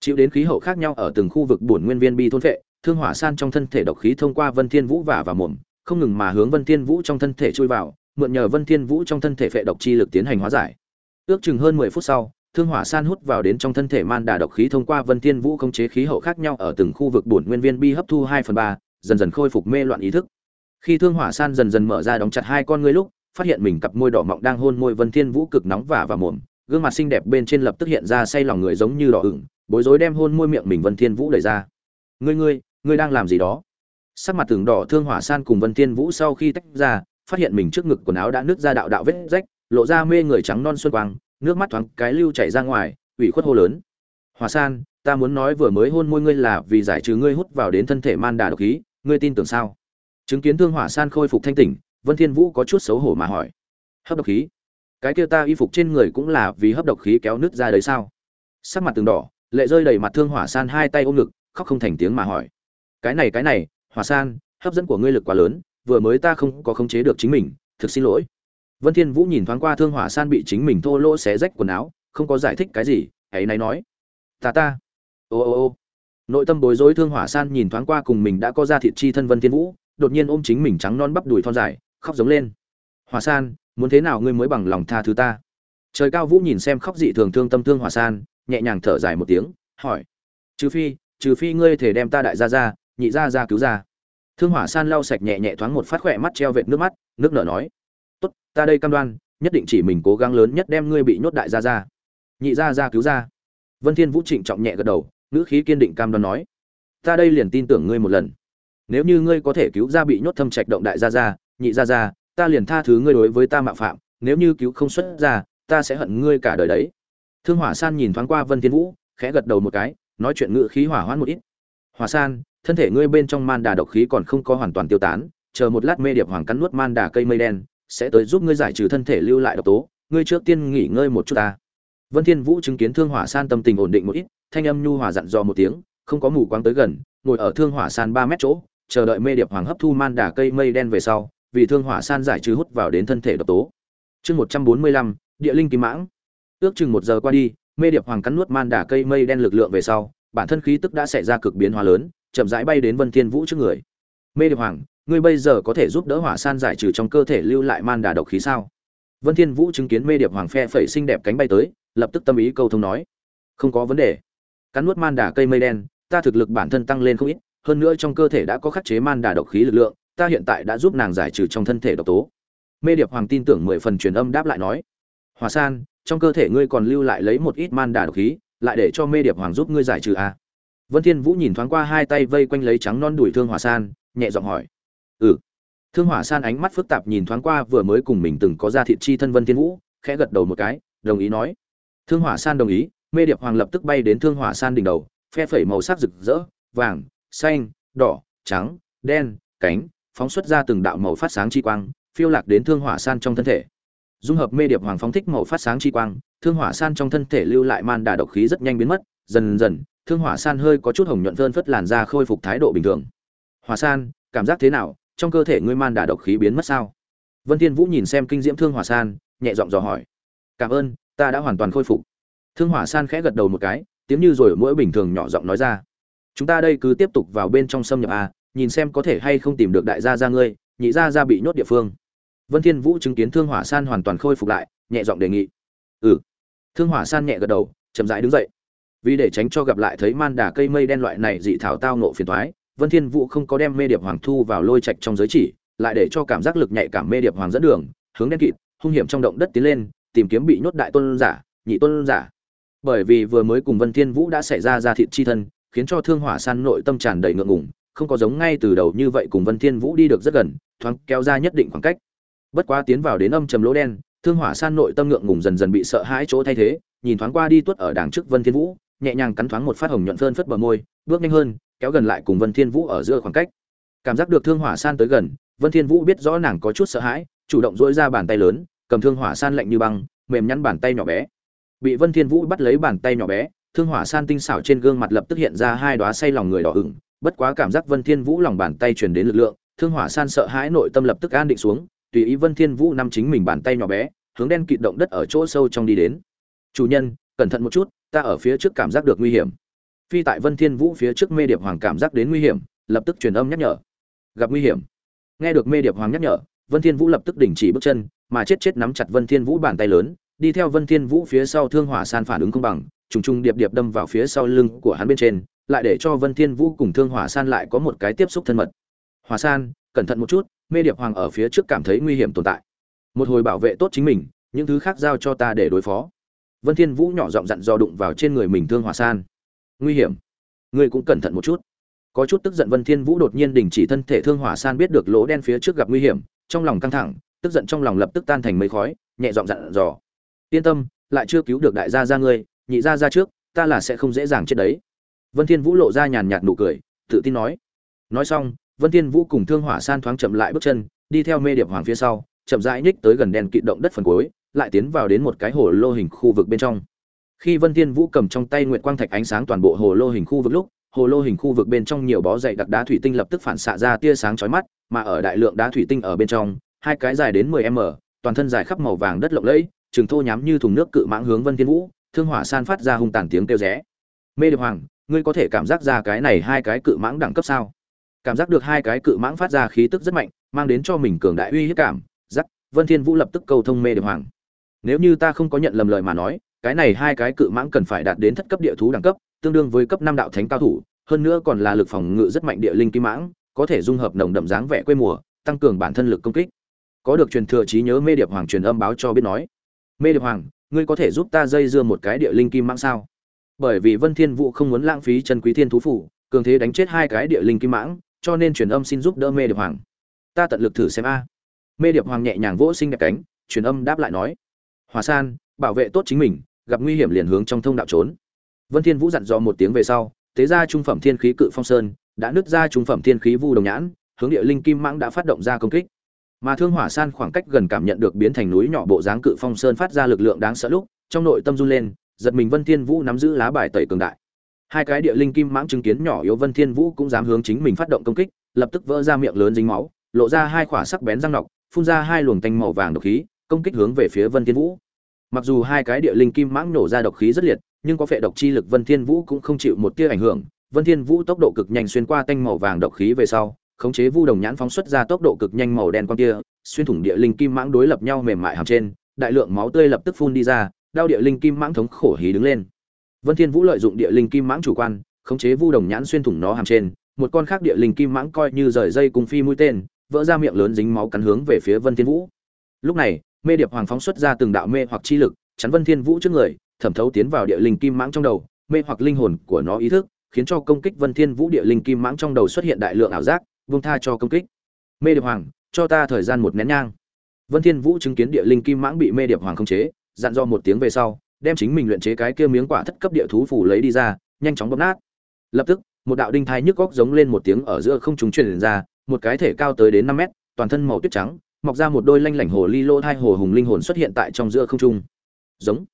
Chịu đến khí hậu khác nhau ở từng khu vực bổn nguyên viên bi thôn phệ, thương hỏa san trong thân thể độc khí thông qua vân thiên vũ và và mồm không ngừng mà hướng vân thiên vũ trong thân thể chui vào mượn nhờ vân thiên vũ trong thân thể phệ độc chi lực tiến hành hóa giải. Ước chừng hơn 10 phút sau thương hỏa san hút vào đến trong thân thể man đà độc khí thông qua vân thiên vũ khống chế khí hậu khác nhau ở từng khu vực bổn nguyên viên bi hấp thu 2 phần 3, dần dần khôi phục mê loạn ý thức. Khi thương hỏa san dần dần mở ra đóng chặt hai con ngươi lúc phát hiện mình cặp môi đỏ mọng đang hôn môi vân thiên vũ cực nóng và và mồm gương mặt xinh đẹp bên trên lập tức hiện ra say lòng người giống như đỏ ửng bối rối đem hôn môi miệng mình vân thiên vũ đẩy ra. Ngươi ngươi ngươi đang làm gì đó? Sắc mặt tường đỏ thương hỏa san cùng vân thiên vũ sau khi tách ra, phát hiện mình trước ngực quần áo đã nứt ra đạo đạo vết rách, lộ ra mê người trắng non xuân quang, nước mắt thoáng cái lưu chảy ra ngoài, ủy khuất hô lớn. Hỏa san, ta muốn nói vừa mới hôn môi ngươi là vì giải trừ ngươi hút vào đến thân thể man đà độc khí, ngươi tin tưởng sao? Chứng kiến thương hỏa san khôi phục thanh tỉnh, vân thiên vũ có chút xấu hổ mà hỏi. Hấp độc khí? Cái kia ta y phục trên người cũng là vì hấp độc khí kéo nứt ra đấy sao? Sắc mặt từng đỏ, lệ rơi đầy mặt thương hỏa san hai tay ôm ngực, khóc không thành tiếng mà hỏi. Cái này cái này hòa san, hấp dẫn của ngươi lực quá lớn, vừa mới ta không có khống chế được chính mình, thực xin lỗi. Vân thiên vũ nhìn thoáng qua thương hỏa san bị chính mình thô lỗ xé rách quần áo, không có giải thích cái gì, hãy này nói. Ta ta. Ô ô ô. Nội tâm bối rối thương hỏa san nhìn thoáng qua cùng mình đã có ra thịt chi thân vân thiên vũ, đột nhiên ôm chính mình trắng non bắp đùi thon dài, khóc giống lên. Hỏa san, muốn thế nào ngươi mới bằng lòng tha thứ ta? Trời cao vũ nhìn xem khóc dị thường thương tâm thương hỏa san, nhẹ nhàng thở dài một tiếng, hỏi. Trừ phi trừ phi ngươi thể đem ta đại gia ra nhị gia ra cứu ra. Thương hỏa san lau sạch nhẹ nhẹ thoáng một phát khỏe mắt treo vệt nước mắt, nước nở nói, tốt, ta đây cam đoan, nhất định chỉ mình cố gắng lớn nhất đem ngươi bị nhốt đại gia ra. Nhị gia ra cứu ra. Vân thiên vũ trịnh trọng nhẹ gật đầu, ngữ khí kiên định cam đoan nói, ta đây liền tin tưởng ngươi một lần. Nếu như ngươi có thể cứu ra bị nhốt thâm trạch động đại gia ra, nhị gia ra, ta liền tha thứ ngươi đối với ta mạo phạm. Nếu như cứu không xuất ra, ta sẽ hận ngươi cả đời đấy. Thương hỏa san nhìn thoáng qua vân thiên vũ, khẽ gật đầu một cái, nói chuyện ngữ khí hỏa hoãn một ít. Hỏa san thân thể ngươi bên trong man đà độc khí còn không có hoàn toàn tiêu tán chờ một lát mê điệp hoàng cắn nuốt man đà cây mây đen sẽ tới giúp ngươi giải trừ thân thể lưu lại độc tố ngươi trước tiên nghỉ ngơi một chút ta. Vân thiên vũ chứng kiến thương hỏa san tâm tình ổn định một ít thanh âm nhu hòa dặn dò một tiếng không có mù quáng tới gần ngồi ở thương hỏa san 3 mét chỗ chờ đợi mê điệp hoàng hấp thu man đà cây mây đen về sau vì thương hỏa san giải trừ hút vào đến thân thể độc tố. Chương 145, địa linh kim mãng. Ước chừng một giờ qua đi mê điệp hoàng cắn nuốt man đà cây mây đen lực lượng về sau bản thân khí tức đã xảy ra cực biến hóa lớn chậm rãi bay đến vân thiên vũ trước người. Mê điệp hoàng, ngươi bây giờ có thể giúp đỡ hỏa san giải trừ trong cơ thể lưu lại man đà độc khí sao? Vân thiên vũ chứng kiến mê điệp hoàng phe phẩy xinh đẹp cánh bay tới, lập tức tâm ý câu thông nói, không có vấn đề. Cắn nuốt man đà cây mây đen, ta thực lực bản thân tăng lên không ít, hơn nữa trong cơ thể đã có khắc chế man đà độc khí lực lượng, ta hiện tại đã giúp nàng giải trừ trong thân thể độc tố. Mê điệp hoàng tin tưởng mười phần truyền âm đáp lại nói, "Hỏa san, trong cơ thể ngươi còn lưu lại lấy một ít man đà độc khí, lại để cho mê điệp hoàng giúp ngươi giải trừ a à? Vân thiên vũ nhìn thoáng qua hai tay vây quanh lấy trắng non đuổi thương hòa san, nhẹ giọng hỏi. Ừ. Thương hỏa san ánh mắt phức tạp nhìn thoáng qua vừa mới cùng mình từng có ra thịt chi thân vân thiên vũ, khẽ gật đầu một cái, đồng ý nói. Thương hỏa san đồng ý, mê điệp hoàng lập tức bay đến thương hỏa san đỉnh đầu, phe phẩy màu sắc rực rỡ, vàng, xanh, đỏ, trắng, đen, cánh, phóng xuất ra từng đạo màu phát sáng chi quang, phiêu lạc đến thương hỏa san trong thân thể. Dung hợp mê điệp hoàng phóng thích màu phát sáng chi quang, thương hỏa san trong thân thể lưu lại man đà độc khí rất nhanh biến mất, dần dần thương hỏa san hơi có chút hồng nhuận vơn phất làn da khôi phục thái độ bình thường. Hòa san, cảm giác thế nào? Trong cơ thể ngươi man đà độc khí biến mất sao? Vân thiên vũ nhìn xem kinh diễm thương hỏa san, nhẹ giọng dò hỏi. Cảm ơn, ta đã hoàn toàn khôi phục. Thương hỏa san khẽ gật đầu một cái, tiếng như rồi mỗi bình thường nhỏ giọng nói ra. Chúng ta đây cứ tiếp tục vào bên trong xâm nhập a nhìn xem có thể hay không tìm được đại gia gia ngươi, nhị gia gia bị nhốt địa phương. Vân thiên vũ chứng kiến thương hỏa san hoàn toàn khôi phục lại, nhẹ giọng đề nghị. Ừ. Thương hỏa san nhẹ gật đầu, chậm rãi đứng dậy vì để tránh cho gặp lại thấy man đà cây mây đen loại này dị thảo tao nộ phiền toái vân thiên vũ không có đem mê điệp hoàng thu vào lôi trạch trong giới chỉ, lại để cho cảm giác lực nhạy cảm mê điệp hoàng dẫn đường, hướng đen kịt, hung hiểm trong động đất tiến lên, tìm kiếm bị nhốt đại tôn giả, nhị tôn giả. Bởi vì vừa mới cùng vân thiên vũ đã xảy ra ra thịt chi thân, khiến cho thương hỏa san nội tâm tràn đầy ngượng ngùng, không có giống ngay từ đầu như vậy cùng vân thiên vũ đi được rất gần, thoáng kéo ra nhất định khoảng cách. Bất quá tiến vào đến âm trầm lỗ đen, thương hỏa san nội tâm ngượng ngùng dần dần bị sợ hãi chỗ thay thế, nhìn thoáng qua đi tuất ở đằng trước vân thiên vũ nhẹ nhàng cắn thoáng một phát hồng nhuận phơn phất bờ môi, bước nhanh hơn, kéo gần lại cùng vân thiên vũ ở giữa khoảng cách. Cảm giác được thương hỏa san tới gần, vân thiên vũ biết rõ nàng có chút sợ hãi, chủ động dỗi ra bàn tay lớn, cầm thương hỏa san lạnh như băng, mềm nhăn bàn tay nhỏ bé. Bị vân thiên vũ bắt lấy bàn tay nhỏ bé, thương hỏa san tinh xảo trên gương mặt lập tức hiện ra hai đóa say lòng người đỏ ửng, bất quá cảm giác vân thiên vũ lòng bàn tay truyền đến lực lượng, thương hỏa san sợ hãi nội tâm lập tức an định xuống, tùy ý vân thiên vũ nắm chính mình bàn tay nhỏ bé, hướng đen kịt động đất ở chỗ sâu trong đi đến. Chủ nhân, cẩn thận một chút ta ở phía trước cảm giác được nguy hiểm. Phi tại vân thiên vũ phía trước mê điệp hoàng cảm giác đến nguy hiểm, lập tức truyền âm nhắc nhở. Gặp nguy hiểm. Nghe được mê điệp hoàng nhắc nhở, vân thiên vũ lập tức đình chỉ bước chân, mà chết chết nắm chặt vân thiên vũ bàn tay lớn, đi theo vân thiên vũ phía sau thương hỏa san phản ứng công bằng, trùng trùng điệp điệp đâm vào phía sau lưng của hắn bên trên, lại để cho vân thiên vũ cùng thương hỏa san lại có một cái tiếp xúc thân mật. Hỏa san, cẩn thận một chút, mê điệp hoàng ở phía trước cảm thấy nguy hiểm tồn tại. Một hồi bảo vệ tốt chính mình, những thứ khác giao cho ta để đối phó vân thiên vũ nhỏ giọng dặn dò đụng vào trên người mình thương hỏa san. Nguy hiểm. Ngươi cũng cẩn thận một chút. Có chút tức giận vân thiên vũ đột nhiên đình chỉ thân thể thương hỏa san biết được lỗ đen phía trước gặp nguy hiểm, trong lòng căng thẳng, tức giận trong lòng lập tức tan thành mây khói, nhẹ giọng dặn dò. Yên tâm, lại chưa cứu được đại gia gia ngươi, nhị gia gia trước, ta là sẽ không dễ dàng chết đấy. Vân thiên vũ lộ ra nhàn nhạt nụ cười, tự tin nói. Nói xong, vân thiên vũ cùng thương hỏa san thoáng chậm lại bước chân, đi theo mê điệp hoàng phía sau chậm rãi nhích tới gần đèn kịt động đất phần cuối, lại tiến vào đến một cái hồ lô hình khu vực bên trong. Khi vân thiên vũ cầm trong tay nguyệt quang thạch ánh sáng toàn bộ hồ lô hình khu vực lúc, hồ lô hình khu vực bên trong nhiều bó dày đặc đá thủy tinh lập tức phản xạ ra tia sáng chói mắt, mà ở đại lượng đá thủy tinh ở bên trong, hai cái dài đến 10 m, toàn thân dài khắp màu vàng đất lộng lẫy, trường thô nhám như thùng nước cự mãng hướng vân thiên vũ, thương hỏa san phát ra hung tàn tiếng kêu rẽ. Mê điệp hoàng, ngươi có thể cảm giác ra cái này hai cái cự mãng đẳng cấp sao? Cảm giác được hai cái cự mãng phát ra khí tức rất mạnh, mang đến cho mình cường đại uy hiếp cảm vân thiên vũ lập tức cầu thông mê điệp hoàng. Nếu như ta không có nhận lầm lời mà nói, cái này hai cái cự mãng cần phải đạt đến thất cấp địa thú đẳng cấp, tương đương với cấp năm đạo thánh cao thủ, hơn nữa còn là lực phòng ngự rất mạnh địa linh kim mãng, có thể dung hợp nồng đậm dáng vẻ quê mùa, tăng cường bản thân lực công kích. Có được truyền thừa trí nhớ mê điệp hoàng truyền âm báo cho biết nói, mê điệp hoàng, ngươi có thể giúp ta dây dưa một cái địa linh kim mãng sao? Bởi vì vân thiên vũ không muốn lãng phí chân quý thiên thú phủ, cường thế đánh chết hai cái địa linh kim mãng, cho nên truyền âm xin giúp đỡ mê điệp hoàng. Ta tận lực thử xem a mê điệp hoàng nhẹ nhàng vỗ sinh đẹp cánh, truyền âm đáp lại nói, hòa san, bảo vệ tốt chính mình, gặp nguy hiểm liền hướng trong thông đạo trốn. Vân thiên vũ dặn dò một tiếng về sau tế ra trung phẩm thiên khí cự phong sơn, đã nứt ra trung phẩm thiên khí vu đồng nhãn, hướng địa linh kim mãng đã phát động ra công kích. Mà thương hỏa san khoảng cách gần cảm nhận được biến thành núi nhỏ bộ dáng cự phong sơn phát ra lực lượng đáng sợ lúc, trong nội tâm run lên, giật mình vân thiên vũ nắm giữ lá bài tẩy cường đại. Hai cái địa linh kim mãng chứng kiến nhỏ yếu vân thiên vũ cũng dám hướng chính mình phát động công kích, lập tức vỡ ra miệng lớn dính máu, lộ ra hai khỏa sắc bén răng nọc phun ra hai luồng tanh màu vàng độc khí công kích hướng về phía vân thiên vũ mặc dù hai cái địa linh kim mãng nổ ra độc khí rất liệt nhưng có phệ độc chi lực vân thiên vũ cũng không chịu một tia ảnh hưởng Vân Thiên Vũ tốc độ cực nhanh xuyên qua tanh màu vàng độc khí về sau, khống chế vu đồng nhãn phóng xuất ra tốc độ cực nhanh màu đen quang kia, xuyên thủng địa linh kim mãng đối lập nhau mềm mại hàm trên, đại lượng máu tươi lập tức phun đi ra, đau địa linh kim mãng thống khổ hí đứng lên. Vân Thiên Vũ lợi dụng địa linh kim mãng chủ quan, khống chế vu đồng nhãn xuyên thủng nó hàm trên, một con khác địa linh kim mãng coi như rời dây cùng phi mũi tên, vỡ ra miệng lớn dính máu cắn hướng về phía Vân Thiên Vũ. Lúc này, Mê Điệp Hoàng phóng xuất ra từng đạo mê hoặc chi lực, chắn Vân Thiên Vũ trước người, thẩm thấu tiến vào địa linh kim mãng trong đầu, mê hoặc linh hồn của nó ý thức, khiến cho công kích Vân Thiên Vũ địa linh kim mãng trong đầu xuất hiện đại lượng ảo giác, buông tha cho công kích. Mê Điệp Hoàng, cho ta thời gian một nén nhang. Vân Thiên Vũ chứng kiến địa linh kim mãng bị Mê Điệp Hoàng khống chế, dặn dò một tiếng về sau, đem chính mình luyện chế cái kia miếng quả thất cấp địa thú phủ lấy đi ra, nhanh chóng bóp nát. Lập tức, một đạo đinh thai nhức góc giống lên một tiếng ở giữa không trung truyền ra, một cái thể cao tới đến 5 mét, toàn thân màu tuyết trắng, mọc ra một đôi lanh lảnh hồ ly lô thai hồ hùng linh hồn xuất hiện tại trong giữa không trung. Giống.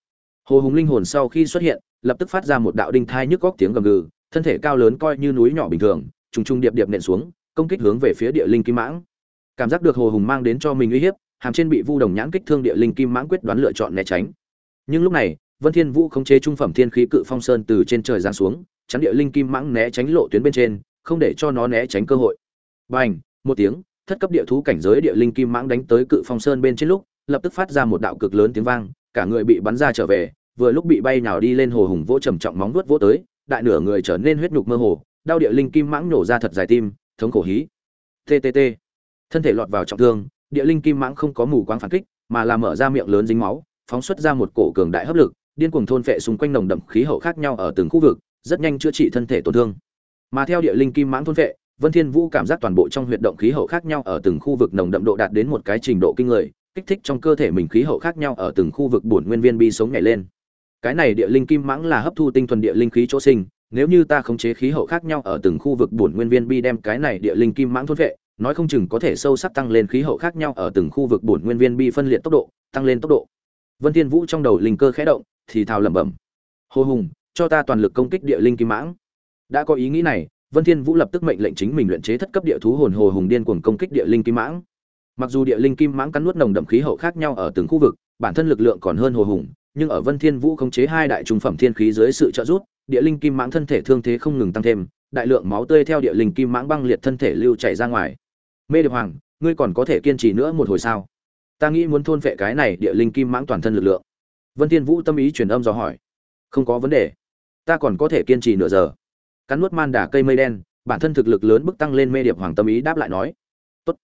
Hồ hùng linh hồn sau khi xuất hiện, lập tức phát ra một đạo đinh thai nhức góc tiếng gầm gừ, thân thể cao lớn coi như núi nhỏ bình thường, trùng trùng điệp điệp nện xuống, công kích hướng về phía địa linh kim mãng. Cảm giác được hồ hùng mang đến cho mình uy hiếp, hàm trên bị vu đồng nhãn kích thương địa linh kim mãng quyết đoán lựa chọn né tránh. Nhưng lúc này, Vân Thiên Vũ khống chế trung phẩm thiên khí cự phong sơn từ trên trời giáng xuống, chắn địa linh kim mãng né tránh lộ tuyến bên trên, không để cho nó né tránh cơ hội. Bành, một tiếng, thất cấp địa thú cảnh giới địa linh kim mãng đánh tới cự phong sơn bên trên lúc, lập tức phát ra một đạo cực lớn tiếng vang, cả người bị bắn ra trở về, vừa lúc bị bay nào đi lên hồ hùng vỗ trầm trọng móng vuốt vỗ tới, đại nửa người trở nên huyết nhục mơ hồ, đau địa linh kim mãng nổ ra thật dài tim, thống khổ hí. TTT. Thân thể lọt vào trọng thương, địa linh kim mãng không có mù quáng phản kích, mà là mở ra miệng lớn dính máu, phóng xuất ra một cổ cường đại hấp lực, điên cuồng thôn phệ xung quanh nồng đậm khí hậu khác nhau ở từng khu vực, rất nhanh chữa trị thân thể tổn thương. Mà theo địa linh kim mãng thôn phệ, Vân Thiên Vũ cảm giác toàn bộ trong huyệt động khí hậu khác nhau ở từng khu vực nồng đậm độ đạt đến một cái trình độ kinh người, kích thích trong cơ thể mình khí hậu khác nhau ở từng khu vực bổn nguyên viên bi sống nhảy lên. Cái này địa linh kim mãng là hấp thu tinh thuần địa linh khí chỗ sinh, nếu như ta khống chế khí hậu khác nhau ở từng khu vực bổn nguyên viên bi đem cái này địa linh kim mãng thôn phệ, nói không chừng có thể sâu sắc tăng lên khí hậu khác nhau ở từng khu vực bổn nguyên viên bi phân liệt tốc độ, tăng lên tốc độ. Vân Thiên Vũ trong đầu linh cơ khẽ động, thì thào lẩm bẩm: "Hồ Hùng, cho ta toàn lực công kích địa linh kim mãng." Đã có ý nghĩ này, Vân Thiên Vũ lập tức mệnh lệnh chính mình luyện chế thất cấp địa thú hồn hồ hùng điên cuồng công kích địa linh kim mãng. Mặc dù địa linh kim mãng cắn nuốt nồng đậm khí hậu khác nhau ở từng khu vực, bản thân lực lượng còn hơn hồ hùng, nhưng ở Vân Thiên Vũ khống chế hai đại trung phẩm thiên khí dưới sự trợ giúp, địa linh kim mãng thân thể thương thế không ngừng tăng thêm, đại lượng máu tươi theo địa linh kim mãng băng liệt thân thể lưu chảy ra ngoài. Mê Điệp Hoàng, ngươi còn có thể kiên trì nữa một hồi sao? Ta nghĩ muốn thôn phệ cái này địa linh kim mãng toàn thân lực lượng. Vân Thiên Vũ tâm ý truyền âm dò hỏi. Không có vấn đề, ta còn có thể kiên trì nửa giờ. Cắn nuốt man đà cây mây đen, bản thân thực lực lớn bức tăng lên Mê Điệp Hoàng tâm ý đáp lại nói. Tốt.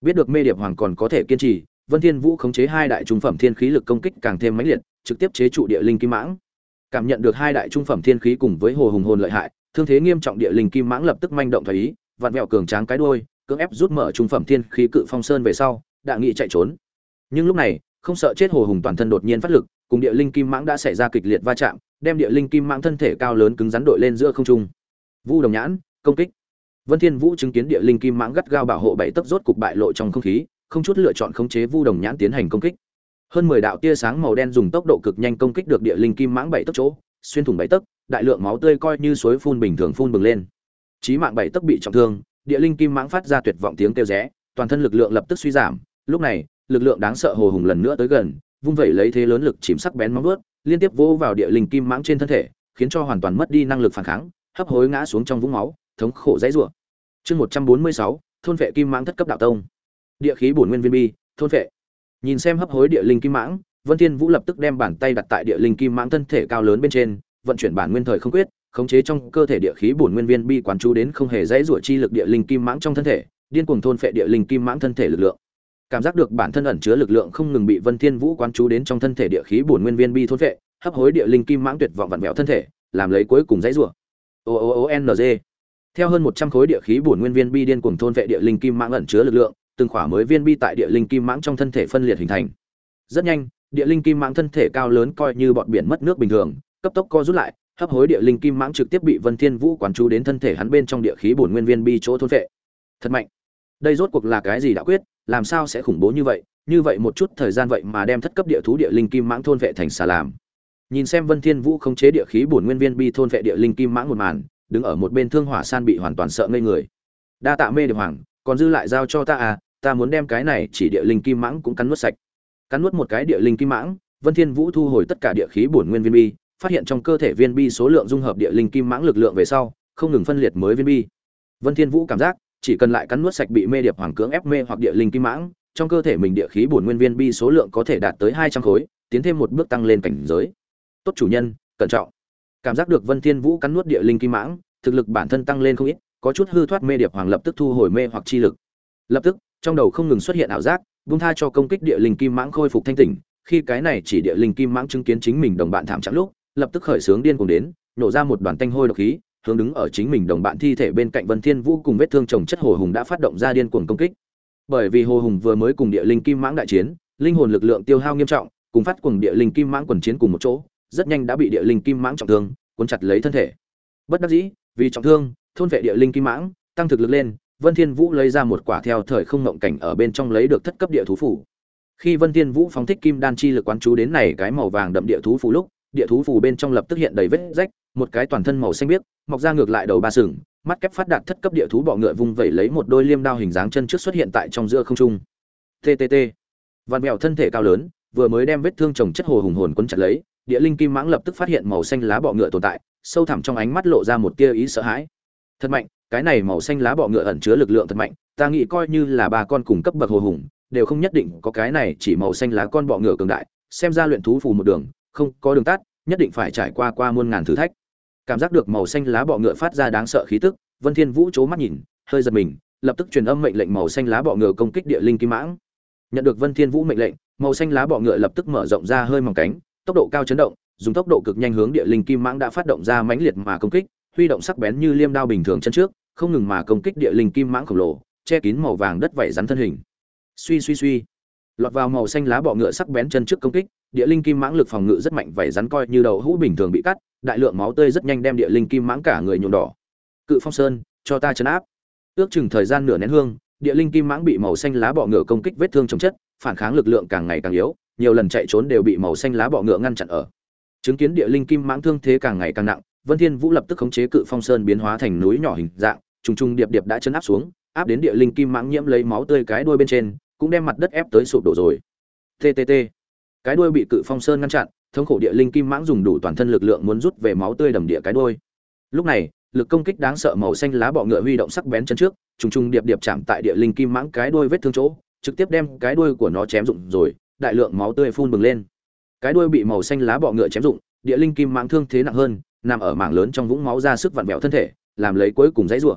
Biết được Mê Điệp Hoàng còn có thể kiên trì, Vân Thiên Vũ khống chế hai đại trung phẩm thiên khí lực công kích càng thêm mãnh liệt, trực tiếp chế trụ địa linh kim mãng. Cảm nhận được hai đại trung phẩm thiên khí cùng với hồ hùng hồn lợi hại, thương thế nghiêm trọng địa linh kim mãng lập tức manh động thấy ý, vặn vẹo cường tráng cái đuôi, cưỡng ép rút mở trung phẩm thiên khí cự phong sơn về sau, đã nghị chạy trốn. Nhưng lúc này, không sợ chết hồ hùng toàn thân đột nhiên phát lực, cùng địa linh kim mãng đã xảy ra kịch liệt va chạm, đem địa linh kim mãng thân thể cao lớn cứng rắn đội lên giữa không trung. Vu Đồng Nhãn, công kích. Vân Thiên Vũ chứng kiến địa linh kim mãng gắt gao bảo hộ bảy tấc rốt cục bại lộ trong không khí, không chút lựa chọn khống chế Vu Đồng Nhãn tiến hành công kích. Hơn 10 đạo tia sáng màu đen dùng tốc độ cực nhanh công kích được địa linh kim mãng bảy tấc chỗ, xuyên thủng bảy tấc, đại lượng máu tươi coi như suối phun bình thường phun bừng lên. Chí mạng bảy tấc bị trọng thương, địa linh kim mãng phát ra tuyệt vọng tiếng kêu rẽ, toàn thân lực lượng lập tức suy giảm, lúc này, lực lượng đáng sợ hồ hùng lần nữa tới gần, vung vẩy lấy thế lớn lực chìm sắc bén móng vuốt, liên tiếp vỗ vào địa linh kim mãng trên thân thể, khiến cho hoàn toàn mất đi năng lực phản kháng, hấp hối ngã xuống trong vũng máu, thống khổ dãy rủa. Chương 146, thôn vệ kim mãng thất cấp đạo tông. Địa khí bổn nguyên viên bi, thôn vệ. Nhìn xem hấp hối địa linh kim mãng, Vân Thiên Vũ lập tức đem bàn tay đặt tại địa linh kim mãng thân thể cao lớn bên trên, vận chuyển bản nguyên thời không quyết, khống chế trong cơ thể địa khí bổn nguyên viên bi quán chú đến không hề dãy rủa chi lực địa linh kim mãng trong thân thể, điên cuồng thôn phệ địa linh kim mãng thân thể lực lượng. Cảm giác được bản thân ẩn chứa lực lượng không ngừng bị Vân Thiên Vũ quán chú đến trong thân thể địa khí bổn nguyên viên bi thôn phệ, hấp hối địa linh kim mãng tuyệt vọng vặn vẹo thân thể, làm lấy cuối cùng dãy rủa. O O O N G. Theo hơn 100 khối địa khí bổn nguyên viên bi điên cuồng thôn vệ địa linh kim mãng ẩn chứa lực lượng, từng khỏa mới viên bi tại địa linh kim mãng trong thân thể phân liệt hình thành. Rất nhanh, địa linh kim mãng thân thể cao lớn coi như bọt biển mất nước bình thường, cấp tốc co rút lại, hấp hối địa linh kim mãng trực tiếp bị Vân Thiên Vũ quán chú đến thân thể hắn bên trong địa khí bổn nguyên viên bi chỗ thôn vệ. Thật mạnh. Đây rốt cuộc là cái gì đã quyết, làm sao sẽ khủng bố như vậy? Như vậy một chút thời gian vậy mà đem thất cấp địa thú địa linh kim mãng thôn vệ thành xà làm. Nhìn xem Vân Thiên Vũ không chế địa khí bổn nguyên viên bi thôn vệ địa linh kim mãng một màn, đứng ở một bên Thương Hỏa San bị hoàn toàn sợ ngây người. Đa tạ mê được hoàng, còn dư lại giao cho ta à, ta muốn đem cái này chỉ địa linh kim mãng cũng cắn nuốt sạch. Cắn nuốt một cái địa linh kim mãng, Vân Thiên Vũ thu hồi tất cả địa khí bổn nguyên viên bi, phát hiện trong cơ thể viên bi số lượng dung hợp địa linh kim mãng lực lượng về sau, không ngừng phân liệt mới viên bi vân thiên vũ cảm giác chỉ cần lại cắn nuốt sạch bị mê điệp hoàng cưỡng ép mê hoặc địa linh kim mãng trong cơ thể mình địa khí bổn nguyên viên bi số lượng có thể đạt tới 200 khối tiến thêm một bước tăng lên cảnh giới tốt chủ nhân, cẩn trọng. Cảm giác được vân thiên vũ cắn nuốt địa linh kim mãng, thực lực bản thân tăng lên không ít, có chút hư thoát mê điệp hoàng lập tức thu hồi mê hoặc chi lực. Lập tức, trong đầu không ngừng xuất hiện ảo giác buông tha cho công kích địa linh kim mãng khôi phục thanh tỉnh, khi cái này chỉ địa linh kim mãng chứng kiến chính mình đồng bạn thảm trạng lúc, lập tức khởi sướng điên cuồng đến, nổ ra một đoàn tanh hôi độc khí, hướng đứng ở chính mình đồng bạn thi thể bên cạnh vân thiên vũ cùng vết thương chồng chất hồ hùng đã phát động ra điên cuồng công kích. Bởi vì hồ hùng vừa mới cùng địa linh kim mãng đại chiến, linh hồn lực lượng tiêu hao nghiêm trọng, cùng phát cùng địa linh kim mãng quần chiến cùng một chỗ rất nhanh đã bị địa linh kim mãng trọng thương, cuốn chặt lấy thân thể. Bất đắc dĩ, vì trọng thương, thôn vệ địa linh kim mãng, tăng thực lực lên, vân thiên vũ lấy ra một quả theo thời không ngộng cảnh ở bên trong lấy được thất cấp địa thú phủ. Khi vân thiên vũ phóng thích kim đan chi lực quán chú đến này cái màu vàng đậm địa thú phủ lúc, địa thú phủ bên trong lập tức hiện đầy vết rách, một cái toàn thân màu xanh biếc, mọc ra ngược lại đầu ba sừng, mắt kép phát đạt thất cấp địa thú bọ ngựa vung vẩy lấy một đôi liêm đao hình dáng chân trước xuất hiện tại trong giữa không trung. Ttt vạn mèo thân thể cao lớn, vừa mới đem vết thương chồng chất hồ hùng hồn quấn chặt lấy địa linh kim mãng lập tức phát hiện màu xanh lá bọ ngựa tồn tại, sâu thẳm trong ánh mắt lộ ra một tia ý sợ hãi. Thật mạnh, cái này màu xanh lá bọ ngựa ẩn chứa lực lượng thật mạnh, ta nghĩ coi như là ba con cùng cấp bậc hồ hùng, đều không nhất định có cái này chỉ màu xanh lá con bọ ngựa cường đại, xem ra luyện thú phù một đường, không có đường tắt, nhất định phải trải qua qua muôn ngàn thử thách. Cảm giác được màu xanh lá bọ ngựa phát ra đáng sợ khí tức, vân thiên vũ chố mắt nhìn, hơi giật mình, lập tức truyền âm mệnh lệnh màu xanh lá bọ ngựa công kích địa linh kim mãng. Nhận được vân thiên vũ mệnh lệnh, màu xanh lá bọ ngựa lập tức mở rộng ra hơi mỏng cánh tốc độ cao chấn động, dùng tốc độ cực nhanh hướng địa linh kim mãng đã phát động ra mãnh liệt mà công kích, huy động sắc bén như liêm đao bình thường chân trước, không ngừng mà công kích địa linh kim mãng khổng lồ, che kín màu vàng đất vảy rắn thân hình. Suy suy suy. Lọt vào màu xanh lá bọ ngựa sắc bén chân trước công kích, địa linh kim mãng lực phòng ngự rất mạnh, vảy rắn coi như đầu hũ bình thường bị cắt, đại lượng máu tươi rất nhanh đem địa linh kim mãng cả người nhuộm đỏ. Cự phong sơn, cho ta chấn áp. Ước chừng thời gian nửa nén hương, địa linh kim mãng bị màu xanh lá bọ ngựa công kích vết thương chồng chất, phản kháng lực lượng càng ngày càng yếu nhiều lần chạy trốn đều bị màu xanh lá bọ ngựa ngăn chặn ở. Chứng kiến địa linh kim mãng thương thế càng ngày càng nặng, vân thiên vũ lập tức khống chế cự phong sơn biến hóa thành núi nhỏ hình dạng, trùng trùng điệp điệp đã chấn áp xuống, áp đến địa linh kim mãng nhiễm lấy máu tươi cái đuôi bên trên, cũng đem mặt đất ép tới sụp đổ rồi. Ttt cái đuôi bị cự phong sơn ngăn chặn, thống khổ địa linh kim mãng dùng đủ toàn thân lực lượng muốn rút về máu tươi đầm địa cái đuôi. Lúc này, lực công kích đáng sợ màu xanh lá bọ ngựa huy động sắc bén chân trước, trùng trùng điệp điệp chạm tại địa linh kim mãng cái đuôi vết thương chỗ, trực tiếp đem cái đuôi của nó chém rụng rồi đại lượng máu tươi phun bừng lên. Cái đuôi bị màu xanh lá bọ ngựa chém rụng, địa linh kim mãng thương thế nặng hơn, nằm ở mảng lớn trong vũng máu ra sức vặn vẹo thân thể, làm lấy cuối cùng dãy rủa.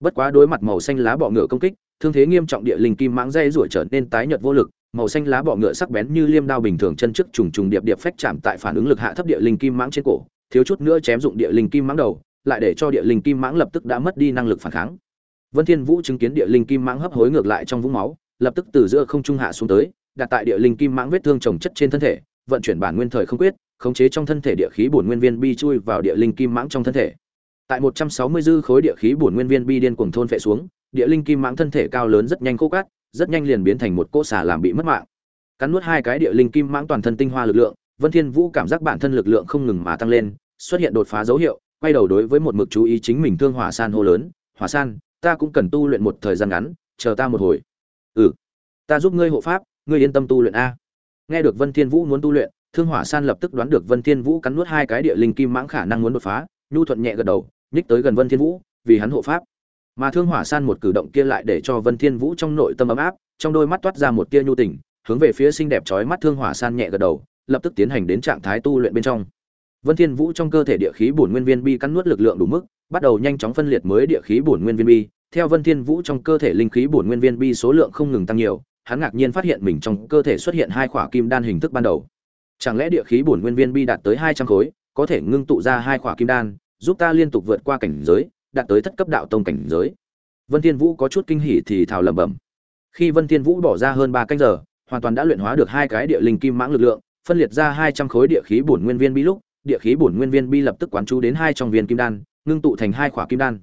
Bất quá đối mặt màu xanh lá bọ ngựa công kích, thương thế nghiêm trọng địa linh kim mãng dãy rủa trở nên tái nhợt vô lực, màu xanh lá bọ ngựa sắc bén như liêm đao bình thường chân trước trùng trùng điệp điệp phách chạm tại phản ứng lực hạ thấp địa linh kim mãng trên cổ, thiếu chút nữa chém dụng địa linh kim mãng đầu, lại để cho địa linh kim mãng lập tức đã mất đi năng lực phản kháng. Vân thiên vũ chứng kiến địa linh kim mãng hấp hối ngược lại trong vũng máu, lập tức từ giữa không trung hạ xuống tới đặt tại địa linh kim mãng vết thương trồng chất trên thân thể, vận chuyển bản nguyên thời không quyết, khống chế trong thân thể địa khí bổn nguyên viên bi chui vào địa linh kim mãng trong thân thể. Tại 160 dư khối địa khí bổn nguyên viên bi điên cuồng thôn phệ xuống, địa linh kim mãng thân thể cao lớn rất nhanh khô cát, rất nhanh liền biến thành một cỗ xà làm bị mất mạng. Cắn nuốt hai cái địa linh kim mãng toàn thân tinh hoa lực lượng, vân thiên vũ cảm giác bản thân lực lượng không ngừng mà tăng lên, xuất hiện đột phá dấu hiệu, quay đầu đối với một mực chú ý chính mình thương hỏa san hô lớn, hỏa san, ta cũng cần tu luyện một thời gian ngắn, chờ ta một hồi. Ừ ta giúp ngươi hộ pháp ngươi yên tâm tu luyện a. Nghe được vân thiên vũ muốn tu luyện, thương hỏa san lập tức đoán được vân thiên vũ cắn nuốt hai cái địa linh kim mãng khả năng muốn đột phá, nhu thuận nhẹ gật đầu, nhích tới gần vân thiên vũ, vì hắn hộ pháp. Mà thương hỏa san một cử động kia lại để cho vân thiên vũ trong nội tâm ấm áp, trong đôi mắt toát ra một tia nhu tình, hướng về phía xinh đẹp chói mắt thương hỏa san nhẹ gật đầu, lập tức tiến hành đến trạng thái tu luyện bên trong. Vân thiên vũ trong cơ thể địa khí bổn nguyên viên bi cắn nuốt lực lượng đủ mức, bắt đầu nhanh chóng phân liệt mới địa khí bổn nguyên viên bi. Theo vân thiên vũ trong cơ thể linh khí bổn nguyên viên bi số lượng không ngừng tăng nhiều hắn ngạc nhiên phát hiện mình trong cơ thể xuất hiện hai khỏa kim đan hình thức ban đầu. Chẳng lẽ địa khí bổn nguyên viên bi đạt tới hai trăm khối, có thể ngưng tụ ra hai khỏa kim đan, giúp ta liên tục vượt qua cảnh giới, đạt tới thất cấp đạo tông cảnh giới? Vân thiên vũ có chút kinh hỉ thì thào lẩm bẩm. Khi vân thiên vũ bỏ ra hơn ba canh giờ, hoàn toàn đã luyện hóa được hai cái địa linh kim mãng lực lượng, phân liệt ra hai trăm khối địa khí bổn nguyên viên bi lúc, địa khí bổn nguyên viên bi lập tức quán chú đến hai trong viên kim đan, ngưng tụ thành hai khỏa kim đan.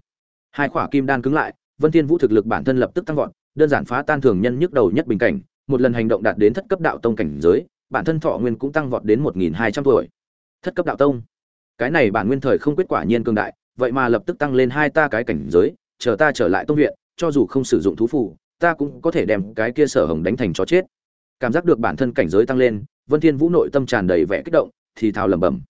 Hai khỏa kim đan cứng lại, vân thiên vũ thực lực bản thân lập tức tăng vọt đơn giản phá tan thường nhân nhức đầu nhất bình cảnh, một lần hành động đạt đến thất cấp đạo tông cảnh giới, bản thân thọ nguyên cũng tăng vọt đến một nghìn hai trăm tuổi. Thất cấp đạo tông? Cái này bản nguyên thời không quyết quả nhiên cường đại, vậy mà lập tức tăng lên hai ta cái cảnh giới, chờ ta trở lại tông viện, cho dù không sử dụng thú phù, ta cũng có thể đem cái kia sở hồng đánh thành chó chết. Cảm giác được bản thân cảnh giới tăng lên, vân thiên vũ nội tâm tràn đầy vẻ kích động, thì thào lẩm bẩm.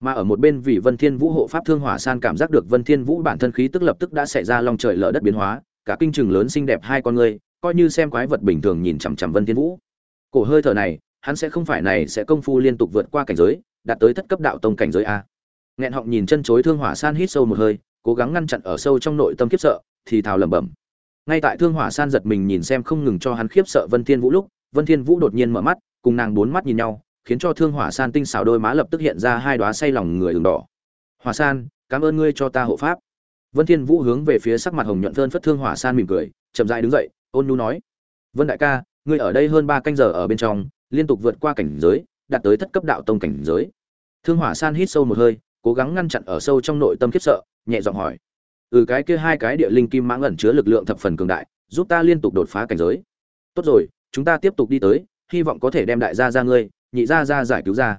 Mà ở một bên vì vân thiên vũ hộ pháp thương hỏa san cảm giác được vân thiên vũ bản thân khí tức lập tức đã xảy ra long trời lở đất biến hóa cả kinh trường lớn xinh đẹp hai con người coi như xem quái vật bình thường nhìn chằm chằm vân thiên vũ. Cổ hơi thở này, hắn sẽ không phải này sẽ công phu liên tục vượt qua cảnh giới, đạt tới thất cấp đạo tông cảnh giới a. Nghẹn họng nhìn chân chối thương hỏa san hít sâu một hơi, cố gắng ngăn chặn ở sâu trong nội tâm khiếp sợ, thì thào lẩm bẩm. Ngay tại thương hỏa san giật mình nhìn xem không ngừng cho hắn khiếp sợ vân thiên vũ lúc, vân thiên vũ đột nhiên mở mắt, cùng nàng bốn mắt nhìn nhau, khiến cho thương hỏa san tinh xảo đôi má lập tức hiện ra hai đóa say lòng người ửng đỏ. Hỏa san, cảm ơn ngươi cho ta hộ pháp vân thiên vũ hướng về phía sắc mặt hồng nhuận phơn phất thương hỏa san mỉm cười, chậm rãi đứng dậy, ôn nhu nói, vân đại ca, ngươi ở đây hơn ba canh giờ ở bên trong, liên tục vượt qua cảnh giới, đạt tới thất cấp đạo tông cảnh giới. Thương hỏa san hít sâu một hơi, cố gắng ngăn chặn ở sâu trong nội tâm khiếp sợ, nhẹ giọng hỏi ừ cái kia hai cái địa linh kim mãng ẩn chứa lực lượng thập phần cường đại, giúp ta liên tục đột phá cảnh giới. Tốt rồi, chúng ta tiếp tục đi tới, hy vọng có thể đem đại gia ra ngươi, nhị gia ra giải cứu ra.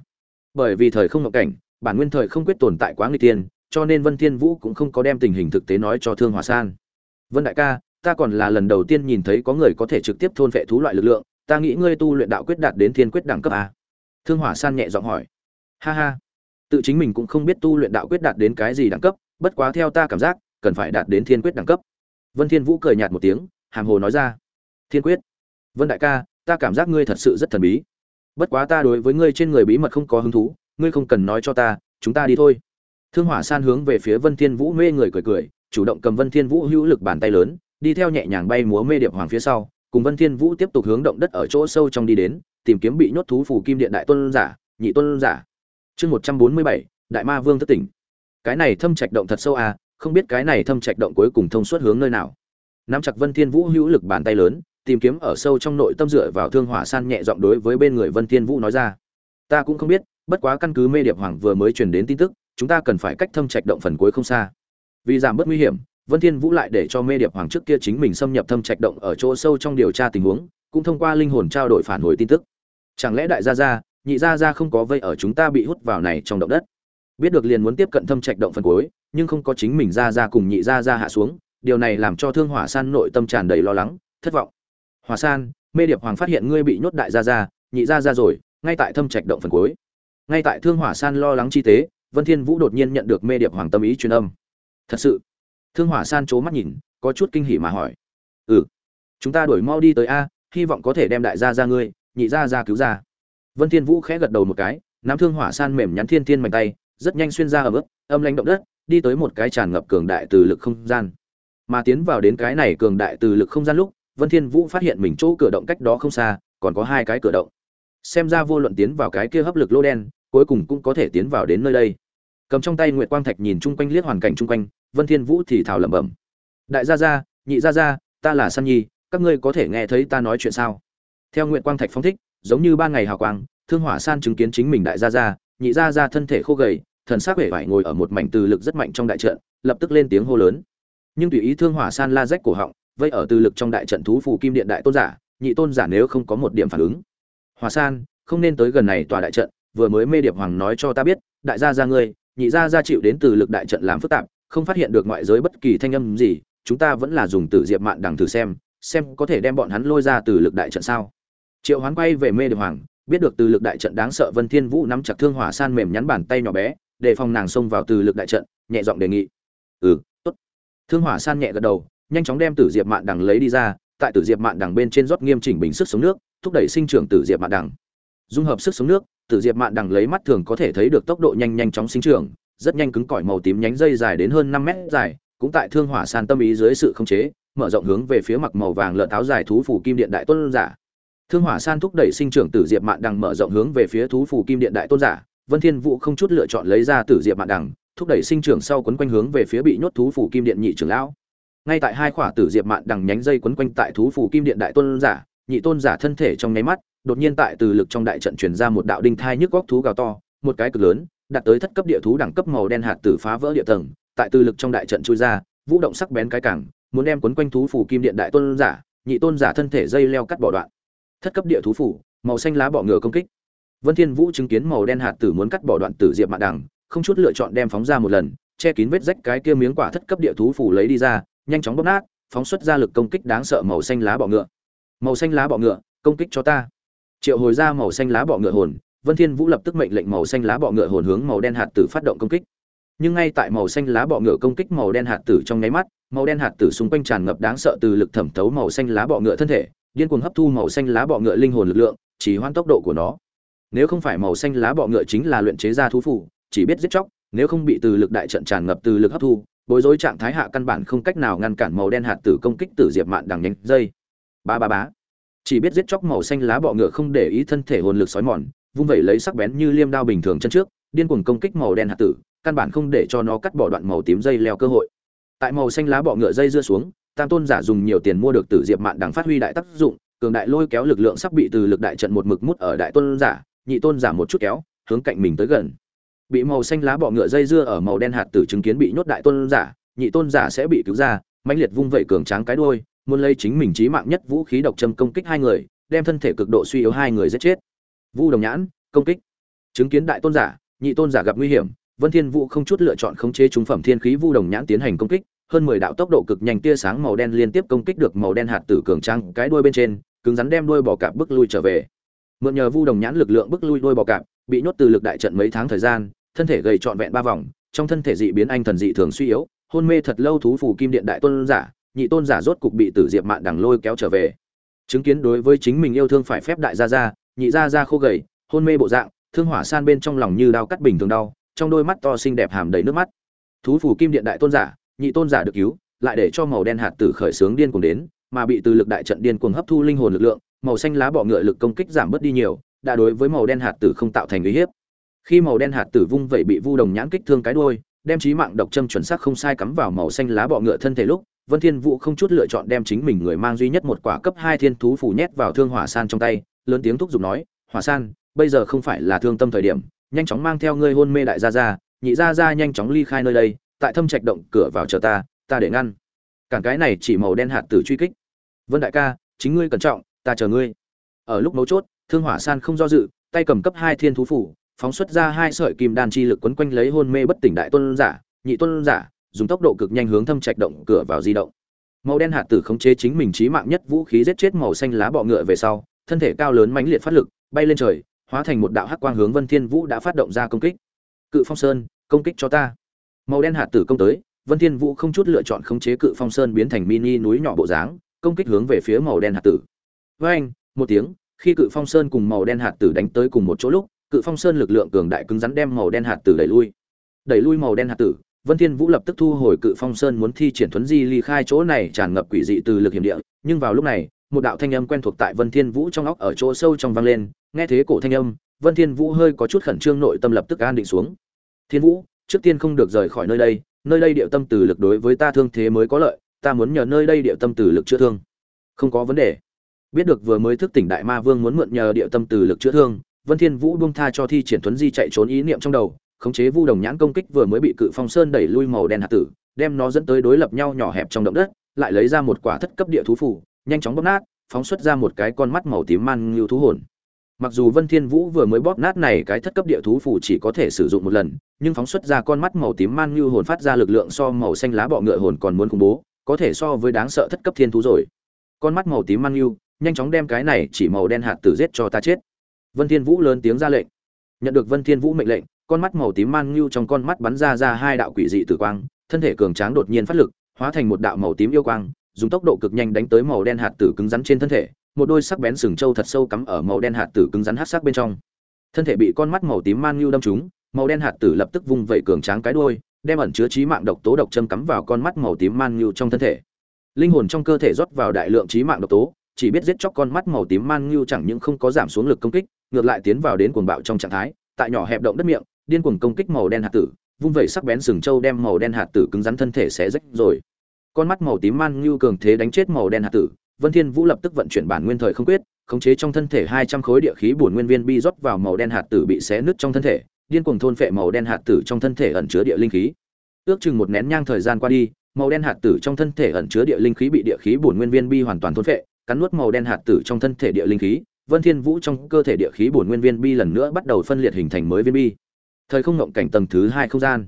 Bởi vì thời không ngộ cảnh, bản nguyên thời không quyết tồn tại quá nguy tiên cho nên vân thiên vũ cũng không có đem tình hình thực tế nói cho thương hòa san. Vân đại ca, ta còn là lần đầu tiên nhìn thấy có người có thể trực tiếp thôn vệ thú loại lực lượng, ta nghĩ ngươi tu luyện đạo quyết đạt đến thiên quyết đẳng cấp a. Thương hỏa san nhẹ giọng hỏi. Ha ha. Tự chính mình cũng không biết tu luyện đạo quyết đạt đến cái gì đẳng cấp, bất quá theo ta cảm giác, cần phải đạt đến thiên quyết đẳng cấp. Vân thiên vũ cười nhạt một tiếng, hàm hồ nói ra. Thiên quyết. Vân đại ca, ta cảm giác ngươi thật sự rất thần bí. Bất quá ta đối với ngươi trên người bí mật không có hứng thú, ngươi không cần nói cho ta, chúng ta đi thôi thương hỏa san hướng về phía vân thiên vũ mê người cười cười, chủ động cầm vân thiên vũ hữu lực bàn tay lớn, đi theo nhẹ nhàng bay múa mê điệp hoàng phía sau, cùng vân thiên vũ tiếp tục hướng động đất ở chỗ sâu trong đi đến, tìm kiếm bị nhốt thú phù kim điện đại tôn giả, nhị tôn giả. Chương một trăm bốn mươi bảy, đại ma vương thất tỉnh. Cái này thâm trạch động thật sâu à không biết cái này thâm trạch động cuối cùng thông suốt hướng nơi nào. Nắm chặt vân thiên vũ hữu lực bàn tay lớn, tìm kiếm ở sâu trong nội tâm dựa vào thương hỏa san nhẹ giọng đối với bên người vân thiên vũ nói ra. Ta cũng không biết, bất quá căn cứ mê điệp hoàng vừa mới truyền đến tin tức chúng ta cần phải cách thâm trạch động phần cuối không xa. Vì giảm bớt nguy hiểm, vân thiên vũ lại để cho mê điệp hoàng trước kia chính mình xâm nhập thâm trạch động ở chỗ sâu trong điều tra tình huống, cũng thông qua linh hồn trao đổi phản hồi tin tức. Chẳng lẽ đại gia gia, nhị gia gia không có vây ở chúng ta bị hút vào này trong động đất? Biết được liền muốn tiếp cận thâm trạch động phần cuối, nhưng không có chính mình gia gia cùng nhị gia gia hạ xuống, điều này làm cho thương hỏa san nội tâm tràn đầy lo lắng, thất vọng. Hỏa san, mê điệp hoàng phát hiện ngươi bị nhốt đại gia gia, nhị gia gia rồi, ngay tại thâm trạch động phần cuối. Ngay tại thương hỏa san lo lắng chi tế vân thiên vũ đột nhiên nhận được mê điệp hoàng tâm ý truyền âm. Thật sự? Thương hỏa san chố mắt nhìn, có chút kinh hỉ mà hỏi. Ừ. Chúng ta đuổi mau đi tới a, hy vọng có thể đem đại gia ra ngươi, nhị gia ra cứu ra vân thiên vũ khẽ gật đầu một cái, nắm thương hỏa san mềm nhắn thiên thiên mạnh tay, rất nhanh xuyên ra ở bước âm lãnh động đất, đi tới một cái tràn ngập cường đại từ lực không gian. Mà tiến vào đến cái này cường đại từ lực không gian lúc, vân thiên vũ phát hiện mình chỗ cửa động cách đó không xa, còn có hai cái cửa động. Xem ra vô luận tiến vào cái kia hấp lực lô đen, cuối cùng cũng có thể tiến vào đến nơi đây cầm trong tay nguyệt quang thạch nhìn chung quanh liếc hoàn cảnh chung quanh, vân thiên vũ thì thào lẩm bẩm. Đại gia gia, nhị gia gia, ta là san nhi, các ngươi có thể nghe thấy ta nói chuyện sao? Theo nguyệt quang thạch phóng thích, giống như ba ngày hào quang, thương hỏa san chứng kiến chính mình đại gia gia, nhị gia gia thân thể khô gầy, thần sắc vẻ vải ngồi ở một mảnh từ lực rất mạnh trong đại trận, lập tức lên tiếng hô lớn. Nhưng tùy ý thương hỏa san la rách cổ họng, vây ở từ lực trong đại trận thú phù kim điện đại tôn giả, nhị tôn giả nếu không có một điểm phản ứng. Hỏa san, không nên tới gần này tòa đại trận, vừa mới mê điệp hoàng nói cho ta biết, đại gia gia ngươi nhị gia gia chịu đến từ lực đại trận làm phức tạp, không phát hiện được ngoại giới bất kỳ thanh âm gì, chúng ta vẫn là dùng tử diệp mạn đằng thử xem xem có thể đem bọn hắn lôi ra từ lực đại trận sao. Triệu hoán quay về mê điệp hoàng, biết được từ lực đại trận đáng sợ vân thiên vũ nắm chặt thương hỏa san mềm nhắn bàn tay nhỏ bé, để phòng nàng xông vào từ lực đại trận, nhẹ giọng đề nghị. Ừ tốt. Thương hỏa san nhẹ gật đầu, nhanh chóng đem tử diệp mạn đằng lấy đi ra, tại tử diệp mạn đằng bên trên rót nghiêm chỉnh bình sức sống nước, thúc đẩy sinh trưởng tử diệp mạn đằng. Dung hợp sức sống nước tử diệp mạn đằng lấy mắt thường có thể thấy được tốc độ nhanh nhanh chóng sinh trưởng, rất nhanh cứng cỏi màu tím nhánh dây dài đến hơn 5 mét dài, cũng tại thương hỏa san tâm ý dưới sự khống chế, mở rộng hướng về phía mặt màu vàng lợn tháo dài thú phủ kim điện đại tôn giả. Thương hỏa san thúc đẩy sinh trưởng tử diệp mạn đằng mở rộng hướng về phía thú phủ kim điện đại tôn giả, vân thiên vũ không chút lựa chọn lấy ra tử diệp mạn đằng, thúc đẩy sinh trưởng sau quấn quanh hướng về phía bị nhốt thú phủ kim điện nhị trưởng lão. Ngay tại hai khỏa tử diệp mạn đằng nhánh dây quấn quanh tại thú phủ kim điện đại tôn giả, nhị tôn giả thân thể trong nháy mắt đột nhiên tại từ lực trong đại trận truyền ra một đạo đinh thai nhức góc thú gào to, một cái cực lớn đạt tới thất cấp địa thú đẳng cấp màu đen hạt tử phá vỡ địa tầng, tại từ lực trong đại trận chui ra, vũ động sắc bén cái cảng, muốn đem quấn quanh thú phủ kim điện đại tôn giả, nhị tôn giả thân thể dây leo cắt bỏ đoạn. Thất cấp địa thú phủ, màu xanh lá bọ ngựa công kích. Vân thiên vũ chứng kiến màu đen hạt tử muốn cắt bỏ đoạn tử diệp mạn đằng, không chút lựa chọn đem phóng ra một lần, che kín vết rách cái kia miếng quả thất cấp địa thú phủ lấy đi ra, nhanh chóng bóp nát, phóng xuất ra lực công kích đáng sợ màu xanh lá bọ ngựa. Màu xanh lá bọ ngựa, công kích cho ta triệu hồi ra màu xanh lá bọ ngựa hồn Vân Thiên Vũ lập tức mệnh lệnh màu xanh lá bọ ngựa hồn hướng màu đen hạt tử phát động công kích. Nhưng ngay tại màu xanh lá bọ ngựa công kích màu đen hạt tử trong nháy mắt, màu đen hạt tử xung quanh tràn ngập đáng sợ từ lực thẩm thấu màu xanh lá bọ ngựa thân thể, điên cuồng hấp thu màu xanh lá bọ ngựa linh hồn lực lượng, chỉ hoãn tốc độ của nó. Nếu không phải màu xanh lá bọ ngựa chính là luyện chế ra thú phù, chỉ biết giết chóc, nếu không bị từ lực đại trận tràn ngập từ lực hấp thu, bối rối trạng thái hạ căn bản không cách nào ngăn cản màu đen hạt tử công kích tử diệp mạn đằng nhánh dây. Ba ba bá. Chỉ biết giết chóc màu xanh lá bọ ngựa không để ý thân thể hồn lực sói mòn, vung vẩy lấy sắc bén như liêm đao bình thường chân trước, điên cuồng công kích màu đen hạt tử, căn bản không để cho nó cắt bỏ đoạn màu tím dây leo cơ hội. Tại màu xanh lá bọ ngựa dây dưa xuống, Tam Tôn giả dùng nhiều tiền mua được Tử Diệp Mạn đằng phát huy đại tác dụng, cường đại lôi kéo lực lượng sắp bị từ lực đại trận một mực mút ở đại tôn giả, nhị tôn giả một chút kéo, hướng cạnh mình tới gần. Bị màu xanh lá bọ ngựa dây dưa ở màu đen hạt tử chứng kiến bị nhốt đại tôn giả, nhị tôn giả sẽ bị cứu ra, mãnh liệt vung vẩy cường tráng cái đuôi, muốn lấy chính mình chí mạng nhất vũ khí độc châm công kích hai người, đem thân thể cực độ suy yếu hai người giết chết. Vu Đồng Nhãn, công kích. Chứng kiến đại tôn giả, nhị tôn giả gặp nguy hiểm, Vân Thiên Vũ không chút lựa chọn khống chế trung phẩm thiên khí Vu Đồng Nhãn tiến hành công kích, hơn 10 đạo tốc độ cực nhanh tia sáng màu đen liên tiếp công kích được màu đen hạt tử cường tráng cái đuôi bên trên, cứng rắn đem đuôi bò cạp bức lui trở về. Mượn nhờ Vu Đồng Nhãn lực lượng bức lui đuôi bò cạp, bị nhốt từ lực đại trận mấy tháng thời gian, thân thể gầy trọn vẹn ba vòng, trong thân thể dị biến anh thần dị thường suy yếu, hôn mê thật lâu thú phù kim điện đại tôn giả, nhị tôn giả rốt cục bị Tử Diệp Mạn đằng lôi kéo trở về. Chứng kiến đối với chính mình yêu thương phải phép đại gia gia, nhị gia gia khô gầy, hôn mê bộ dạng, thương hỏa san bên trong lòng như đau cắt bình thường đau, trong đôi mắt to xinh đẹp hàm đầy nước mắt. Thú phù kim điện đại tôn giả, nhị tôn giả được cứu, lại để cho màu đen hạt tử khởi sướng điên cuồng đến, mà bị từ lực đại trận điên cuồng hấp thu linh hồn lực lượng, màu xanh lá bọ ngựa lực công kích giảm bớt đi nhiều, đã đối với màu đen hạt tử không tạo thành uy hiếp. Khi màu đen hạt tử vung vẩy bị Vu Đồng nhãn kích thương cái đuôi, đem trí mạng độc châm chuẩn xác không sai cắm vào màu xanh lá bọ ngựa thân thể lúc, Vân Thiên Vũ không chút lựa chọn đem chính mình người mang duy nhất một quả cấp 2 thiên thú phù nhét vào thương hỏa san trong tay, lớn tiếng thúc giục nói, "Hỏa san, bây giờ không phải là thương tâm thời điểm, nhanh chóng mang theo ngươi hôn mê đại gia gia, nhị gia gia nhanh chóng ly khai nơi đây, tại thâm trạch động cửa vào chờ ta, ta để ngăn." Cản cái này chỉ màu đen hạt tử truy kích. "Vân đại ca, chính ngươi cẩn trọng, ta chờ ngươi." Ở lúc mấu chốt, Thương Hỏa San không do dự, tay cầm cấp 2 thiên thú phù, phóng xuất ra hai sợi kim đan chi lực quấn quanh lấy hôn mê bất tỉnh đại tôn giả, nhị tôn giả, dùng tốc độ cực nhanh hướng thâm trạch động cửa vào di động. Màu đen hạt tử khống chế chính mình chí mạng nhất vũ khí giết chết màu xanh lá bọ ngựa về sau, thân thể cao lớn mãnh liệt phát lực, bay lên trời, hóa thành một đạo hắc quang hướng Vân Thiên Vũ đã phát động ra công kích. Cự Phong Sơn, công kích cho ta. Màu đen hạt tử công tới, Vân Thiên Vũ không chút lựa chọn khống chế Cự Phong Sơn biến thành mini núi nhỏ bộ dáng, công kích hướng về phía màu đen hạt tử. Với anh, một tiếng, khi Cự Phong Sơn cùng màu đen hạt tử đánh tới cùng một chỗ lúc, Cự Phong Sơn lực lượng cường đại cứng rắn đem màu đen hạt tử đẩy lui. Đẩy lui màu đen hạt tử, Vân Thiên Vũ lập tức thu hồi Cự Phong Sơn muốn thi triển thuấn di ly khai chỗ này tràn ngập quỷ dị từ lực hiểm địa, nhưng vào lúc này, một đạo thanh âm quen thuộc tại Vân Thiên Vũ trong óc ở chỗ sâu trong vang lên, nghe thế cổ thanh âm, Vân Thiên Vũ hơi có chút khẩn trương nội tâm lập tức an định xuống. Thiên Vũ, trước tiên không được rời khỏi nơi đây, nơi đây địa tâm từ lực đối với ta thương thế mới có lợi, ta muốn nhờ nơi đây địa tâm từ lực chữa thương. Không có vấn đề. Biết được vừa mới thức tỉnh đại ma vương muốn mượn nhờ địa tâm từ lực chữa thương, Vân Thiên Vũ buông tha cho thi triển tuấn di chạy trốn ý niệm trong đầu, khống chế Vu Đồng nhãn công kích vừa mới bị Cự Phong Sơn đẩy lui màu đen hạt tử, đem nó dẫn tới đối lập nhau nhỏ hẹp trong động đất, lại lấy ra một quả thất cấp địa thú phủ nhanh chóng bóp nát, phóng xuất ra một cái con mắt màu tím man ngưu thú hồn. Mặc dù Vân Thiên Vũ vừa mới bóp nát này cái thất cấp địa thú phủ chỉ có thể sử dụng một lần, nhưng phóng xuất ra con mắt màu tím man ngưu hồn phát ra lực lượng so màu xanh lá bọ ngựa hồn còn muốn khủng bố, có thể so với đáng sợ thất cấp thiên thú rồi. Con mắt màu tím man ngưu nhanh chóng đem cái này chỉ màu đen hạt tử giết cho ta chết. Vân Thiên Vũ lớn tiếng ra lệnh. Nhận được Vân Thiên Vũ mệnh lệnh, con mắt màu tím man lưu trong con mắt bắn ra ra hai đạo quỷ dị tử quang, thân thể cường tráng đột nhiên phát lực, hóa thành một đạo màu tím yêu quang, dùng tốc độ cực nhanh đánh tới màu đen hạt tử cứng rắn trên thân thể, một đôi sắc bén sừng trâu thật sâu cắm ở màu đen hạt tử cứng rắn hắc sắc bên trong. Thân thể bị con mắt màu tím man lưu đâm trúng, màu đen hạt tử lập tức vung vẩy cường tráng cái đuôi, đem ẩn chứa chí mạng độc tố độc châm cắm vào con mắt màu tím man lưu trong thân thể. Linh hồn trong cơ thể rót vào đại lượng chí mạng độc tố, chỉ biết giết chóc con mắt màu tím man lưu chẳng những không có giảm xuống lực công kích, ngược lại tiến vào đến cuồng bạo trong trạng thái, tại nhỏ hẹp động đất miệng, điên cuồng công kích màu đen hạt tử, vung vẩy sắc bén sừng trâu đem màu đen hạt tử cứng rắn thân thể xé rách rồi. Con mắt màu tím man như cường thế đánh chết màu đen hạt tử, Vân Thiên Vũ lập tức vận chuyển bản nguyên thời không quyết, khống chế trong thân thể 200 khối địa khí bổn nguyên viên bi rót vào màu đen hạt tử bị xé nứt trong thân thể, điên cuồng thôn phệ màu đen hạt tử trong thân thể ẩn chứa địa linh khí. Ước chừng một nén nhang thời gian qua đi, màu đen hạt tử trong thân thể ẩn chứa địa linh khí bị địa khí bổn nguyên viên bi hoàn toàn thôn phệ, cắn nuốt màu đen hạt tử trong thân thể địa linh khí, Vân Thiên Vũ trong cơ thể địa khí bổn nguyên viên bi lần nữa bắt đầu phân liệt hình thành mới viên bi. Thời không ngộng cảnh tầng thứ hai không gian.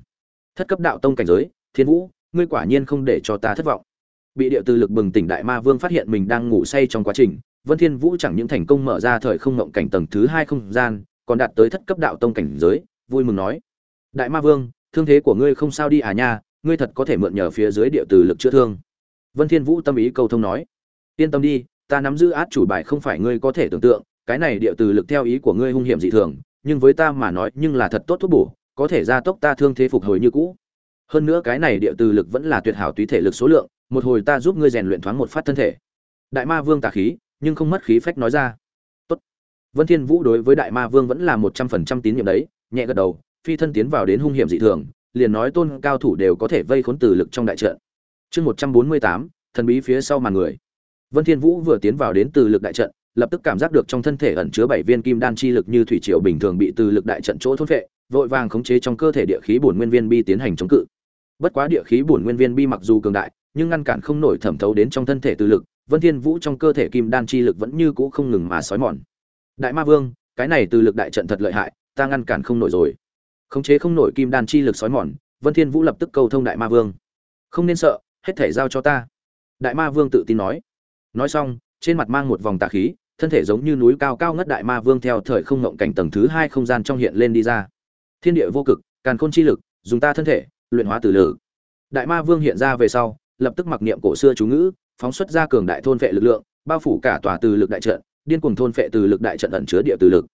Thất cấp đạo tông cảnh giới, Thiên Vũ, ngươi quả nhiên không để cho ta thất vọng. Bị địa từ lực bừng tỉnh đại ma vương phát hiện mình đang ngủ say trong quá trình, Vân Thiên Vũ chẳng những thành công mở ra thời không ngộng cảnh tầng thứ hai không gian, còn đạt tới thất cấp đạo tông cảnh giới vui mừng nói đại ma vương thương thế của ngươi không sao đi à nha ngươi thật có thể mượn nhờ phía dưới địa từ lực chữa thương vân thiên vũ tâm ý cầu thông nói yên tâm đi ta nắm giữ át chủ bài không phải ngươi có thể tưởng tượng cái này địa từ lực theo ý của ngươi hung hiểm dị thường nhưng với ta mà nói nhưng là thật tốt thuốc bổ, có thể gia tốc ta thương thế phục hồi như cũ. Hơn nữa cái này địa từ lực vẫn là tuyệt hảo tùy thể lực số lượng, một hồi ta giúp ngươi rèn luyện thoáng một phát thân thể. Đại ma vương tà khí, nhưng không mất khí phách nói ra. Tốt. Vân thiên vũ đối với đại ma vương vẫn là một trăm phần trăm tín nhiệm đấy, nhẹ gật đầu, phi thân tiến vào đến hung hiểm dị thường, liền nói tôn cao thủ đều có thể vây khốn từ lực trong đại trận. Chương một trăm bốn mươi tám, thần bí phía sau màn người. Vân thiên vũ vừa tiến vào đến từ lực đại trận lập tức cảm giác được trong thân thể ẩn chứa bảy viên kim đan chi lực như thủy triều bình thường bị từ lực đại trận chỗ thôn phệ, vội vàng khống chế trong cơ thể địa khí bổn nguyên viên bi tiến hành chống cự. Bất quá địa khí bổn nguyên viên bi mặc dù cường đại, nhưng ngăn cản không nổi thẩm thấu đến trong thân thể từ lực, vân thiên vũ trong cơ thể kim đan chi lực vẫn như cũ không ngừng mà sói mòn. Đại ma vương, cái này từ lực đại trận thật lợi hại, ta ngăn cản không nổi rồi. Khống chế không nổi kim đan chi lực sói mòn, vân thiên vũ lập tức cầu thông đại ma vương. Không nên sợ, hết thể giao cho ta. Đại ma vương tự tin nói. Nói xong, trên mặt mang một vòng tà khí thân thể giống như núi cao cao ngất đại ma vương theo thời không ngộng cảnh tầng thứ hai không gian trong hiện lên đi ra. Thiên địa vô cực, càn khôn chi lực, dùng ta thân thể, luyện hóa từ lử. Đại ma vương hiện ra về sau, lập tức mặc niệm cổ xưa chú ngữ, phóng xuất ra cường đại thôn vệ lực lượng, bao phủ cả tòa từ lực đại trận, điên cuồng thôn vệ từ lực đại trận ẩn chứa địa từ lực.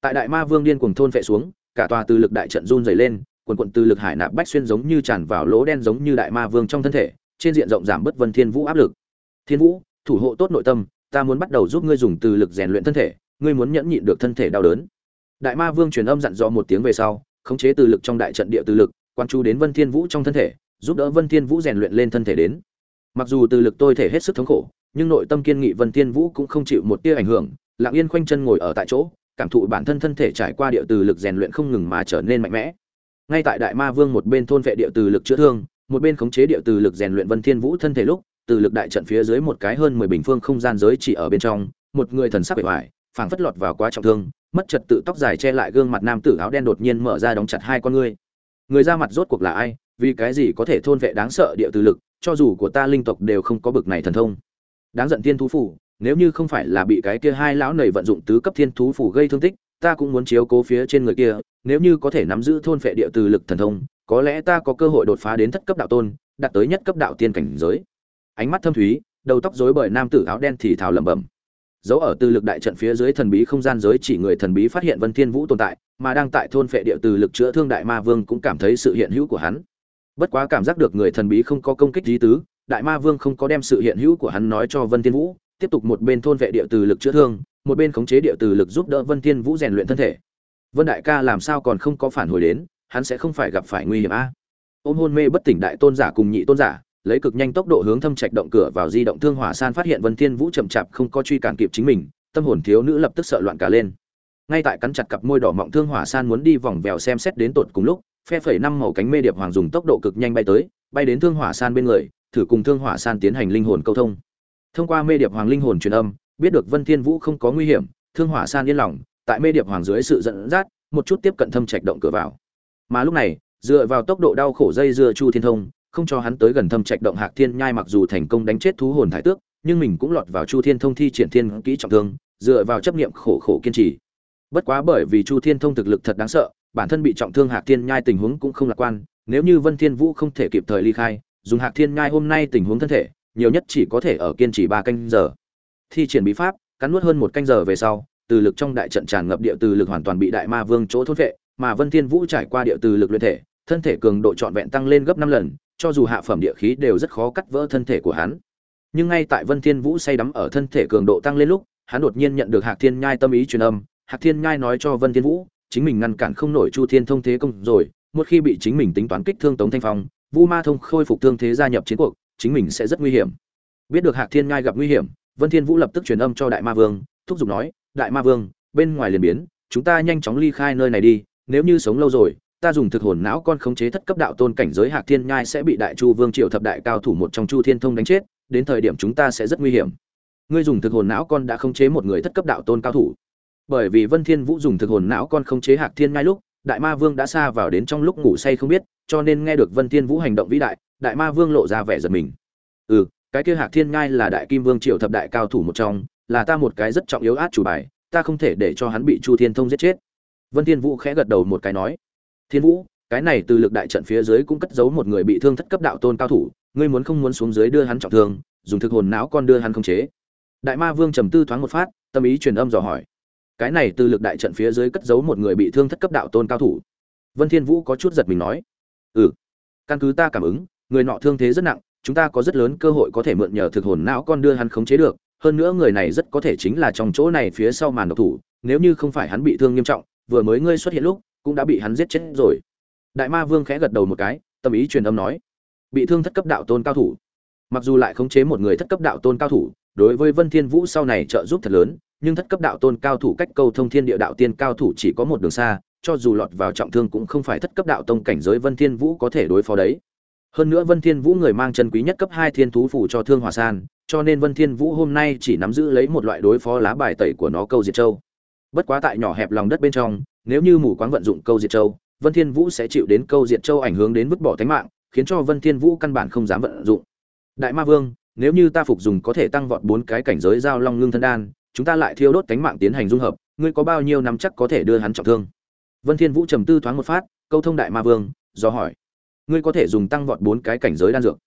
Tại đại ma vương điên cuồng thôn vệ xuống, cả tòa từ lực đại trận run dày lên, quần quận từ lực hải nạp bách xuyên giống như tràn vào lỗ đen giống như đại ma vương trong thân thể, trên diện rộng giảm bất vân thiên vũ áp lực. Thiên vũ, thủ hộ tốt nội tâm ta muốn bắt đầu giúp ngươi dùng từ lực rèn luyện thân thể, ngươi muốn nhẫn nhịn được thân thể đau đớn. Đại ma vương truyền âm dặn dò một tiếng về sau, khống chế từ lực trong đại trận địa từ lực, quan chú đến vân thiên vũ trong thân thể, giúp đỡ vân thiên vũ rèn luyện lên thân thể đến. Mặc dù từ lực tôi thể hết sức thống khổ, nhưng nội tâm kiên nghị vân thiên vũ cũng không chịu một tia ảnh hưởng, lặng yên khoanh chân ngồi ở tại chỗ, cảm thụ bản thân thân thể trải qua địa từ lực rèn luyện không ngừng mà trở nên mạnh mẽ. Ngay tại đại ma vương một bên thôn vệ địa từ lực chữa thương, một bên khống chế địa từ lực rèn luyện vân thiên vũ thân thể lúc từ lực đại trận phía dưới một cái hơn mười bình phương không gian giới chỉ ở bên trong, một người thần sắc bề ngoài, phảng phất lọt vào quá trọng thương, mất trật tự tóc dài che lại gương mặt nam tử áo đen đột nhiên mở ra đóng chặt hai con ngươi. Người ra mặt rốt cuộc là ai, vì cái gì có thể thôn vệ đáng sợ địa từ lực, cho dù của ta linh tộc đều không có bực này thần thông. Đáng giận thiên thú phủ nếu như không phải là bị cái kia hai lão nầy vận dụng tứ cấp thiên thú phủ gây thương tích, ta cũng muốn chiếu cố phía trên người kia, nếu như có thể nắm giữ thôn vệ địa từ lực thần thông, có lẽ ta có cơ hội đột phá đến thất cấp đạo tôn, đạt tới nhất cấp đạo tiên cảnh giới ánh mắt thâm thúy, đầu tóc rối bời nam tử áo đen thì thào lẩm bẩm. Dấu ở từ lực đại trận phía dưới thần bí không gian giới chỉ người thần bí phát hiện vân thiên vũ tồn tại, mà đang tại thôn phệ địa từ lực chữa thương đại ma vương cũng cảm thấy sự hiện hữu của hắn. Bất quá cảm giác được người thần bí không có công kích lý tứ, đại ma vương không có đem sự hiện hữu của hắn nói cho vân thiên vũ, tiếp tục một bên thôn vệ địa từ lực chữa thương, một bên khống chế địa từ lực giúp đỡ vân thiên vũ rèn luyện thân thể. Vân đại ca làm sao còn không có phản hồi đến, hắn sẽ không phải gặp phải nguy hiểm a. Ôm hôn mê bất tỉnh đại tôn giả cùng nhị tôn giả lấy cực nhanh tốc độ hướng thâm trạch động cửa vào di động thương hỏa san phát hiện vân thiên vũ chậm chạp không có truy cản kịp chính mình, tâm hồn thiếu nữ lập tức sợ loạn cả lên. Ngay tại cắn chặt cặp môi đỏ mọng thương hỏa san muốn đi vòng vèo xem xét đến tột cùng lúc, phe phẩy năm màu cánh mê điệp hoàng dùng tốc độ cực nhanh bay tới, bay đến thương hỏa san bên người, thử cùng thương hỏa san tiến hành linh hồn câu thông. Thông qua mê điệp hoàng linh hồn truyền âm, biết được vân thiên vũ không có nguy hiểm, thương hỏa san yên lòng, tại mê điệp hoàng dưới sự dẫn dắt, một chút tiếp cận thâm trạch động cửa vào. Mà lúc này, dựa vào tốc độ đau khổ dây dưa chu thiên thông không cho hắn tới gần thâm trạch động hạc thiên nhai mặc dù thành công đánh chết thú hồn thải tước, nhưng mình cũng lọt vào chu thiên thông thi triển thiên kỹ trọng thương, dựa vào chấp niệm khổ khổ kiên trì. Bất quá bởi vì chu thiên thông thực lực thật đáng sợ, bản thân bị trọng thương hạc thiên nhai tình huống cũng không lạc quan, nếu như vân thiên vũ không thể kịp thời ly khai, dùng hạc thiên nhai hôm nay tình huống thân thể, nhiều nhất chỉ có thể ở kiên trì ba canh giờ. Thi triển bí pháp, cắn nuốt hơn một canh giờ về sau, từ lực trong đại trận tràn ngập địa từ lực hoàn toàn bị đại ma vương chỗ thốt vệ, mà vân thiên vũ trải qua địa từ lực luyện thể, thân thể cường độ trọn vẹn tăng lên gấp năm lần cho dù hạ phẩm địa khí đều rất khó cắt vỡ thân thể của hắn. Nhưng ngay tại vân thiên vũ say đắm ở thân thể cường độ tăng lên lúc, hắn đột nhiên nhận được hạc thiên nhai tâm ý truyền âm. Hạc thiên nhai nói cho vân thiên vũ, chính mình ngăn cản không nổi chu thiên thông thế công rồi, một khi bị chính mình tính toán kích thương tống thanh phong, vu ma thông khôi phục thương thế gia nhập chiến cuộc, chính mình sẽ rất nguy hiểm. Biết được hạc thiên nhai gặp nguy hiểm, vân thiên vũ lập tức truyền âm cho đại ma vương, thúc giục nói, đại ma vương, bên ngoài liền biến, chúng ta nhanh chóng ly khai nơi này đi, nếu như sống lâu rồi ta dùng thực hồn não con khống chế thất cấp đạo tôn cảnh giới hạc thiên nhai sẽ bị đại chu vương triều thập đại cao thủ một trong chu thiên thông đánh chết, đến thời điểm chúng ta sẽ rất nguy hiểm. Ngươi dùng thực hồn não con đã khống chế một người thất cấp đạo tôn cao thủ. Bởi vì vân thiên vũ dùng thực hồn não con khống chế hạc thiên nhai lúc, đại ma vương đã xa vào đến trong lúc ngủ say không biết, cho nên nghe được vân thiên vũ hành động vĩ đại đại ma vương lộ ra vẻ giật mình. Ừ cái kia hạc thiên nhai là đại kim vương triều thập đại cao thủ một trong, là ta một cái rất trọng yếu át chủ bài, ta không thể để cho hắn bị chu thiên thông giết chết. Vân thiên vũ khẽ gật đầu một cái nói thiên vũ, cái này từ lực đại trận phía dưới cũng cất giấu một người bị thương thất cấp đạo tôn cao thủ, ngươi muốn không muốn xuống dưới đưa hắn trọng thương, dùng thực hồn não con đưa hắn không chế. Đại ma vương trầm tư thoáng một phát, tâm ý truyền âm dò hỏi. Cái này từ lực đại trận phía dưới cất giấu một người bị thương thất cấp đạo tôn cao thủ. Vân thiên vũ có chút giật mình nói. Ừ căn cứ ta cảm ứng, người nọ thương thế rất nặng, chúng ta có rất lớn cơ hội có thể mượn nhờ thực hồn não con đưa hắn khống chế được. Hơn nữa người này rất có thể chính là trong chỗ này phía sau màn độc thủ, nếu như không phải hắn bị thương nghiêm trọng, vừa mới ngươi xuất hiện lúc cũng đã bị hắn giết chết rồi. Đại ma vương khẽ gật đầu một cái, tâm ý truyền âm nói, bị thương thất cấp đạo tôn cao thủ. Mặc dù lại khống chế một người thất cấp đạo tôn cao thủ, đối với vân thiên vũ sau này trợ giúp thật lớn, nhưng thất cấp đạo tôn cao thủ cách cầu thông thiên địa đạo tiên cao thủ chỉ có một đường xa, cho dù lọt vào trọng thương cũng không phải thất cấp đạo tông cảnh giới vân thiên vũ có thể đối phó đấy. Hơn nữa vân thiên vũ người mang chân quý nhất cấp hai thiên thú phủ cho thương hòa san, cho nên vân thiên vũ hôm nay chỉ nắm giữ lấy một loại đối phó lá bài tẩy của nó câu diệt châu. Bất quá tại nhỏ hẹp lòng đất bên trong nếu như mù quáng vận dụng câu diệt châu, vân thiên vũ sẽ chịu đến câu diệt châu ảnh hưởng đến vứt bỏ tính mạng, khiến cho vân thiên vũ căn bản không dám vận dụng. Đại ma vương, nếu như ta phục dùng có thể tăng vọt bốn cái cảnh giới giao long ngưng thân đan, chúng ta lại thiêu đốt cánh mạng tiến hành dung hợp, ngươi có bao nhiêu năm chắc có thể đưa hắn trọng thương? Vân thiên vũ trầm tư thoáng một phát, câu thông đại ma vương, do hỏi. Ngươi có thể dùng tăng vọt bốn cái cảnh giới đan dược.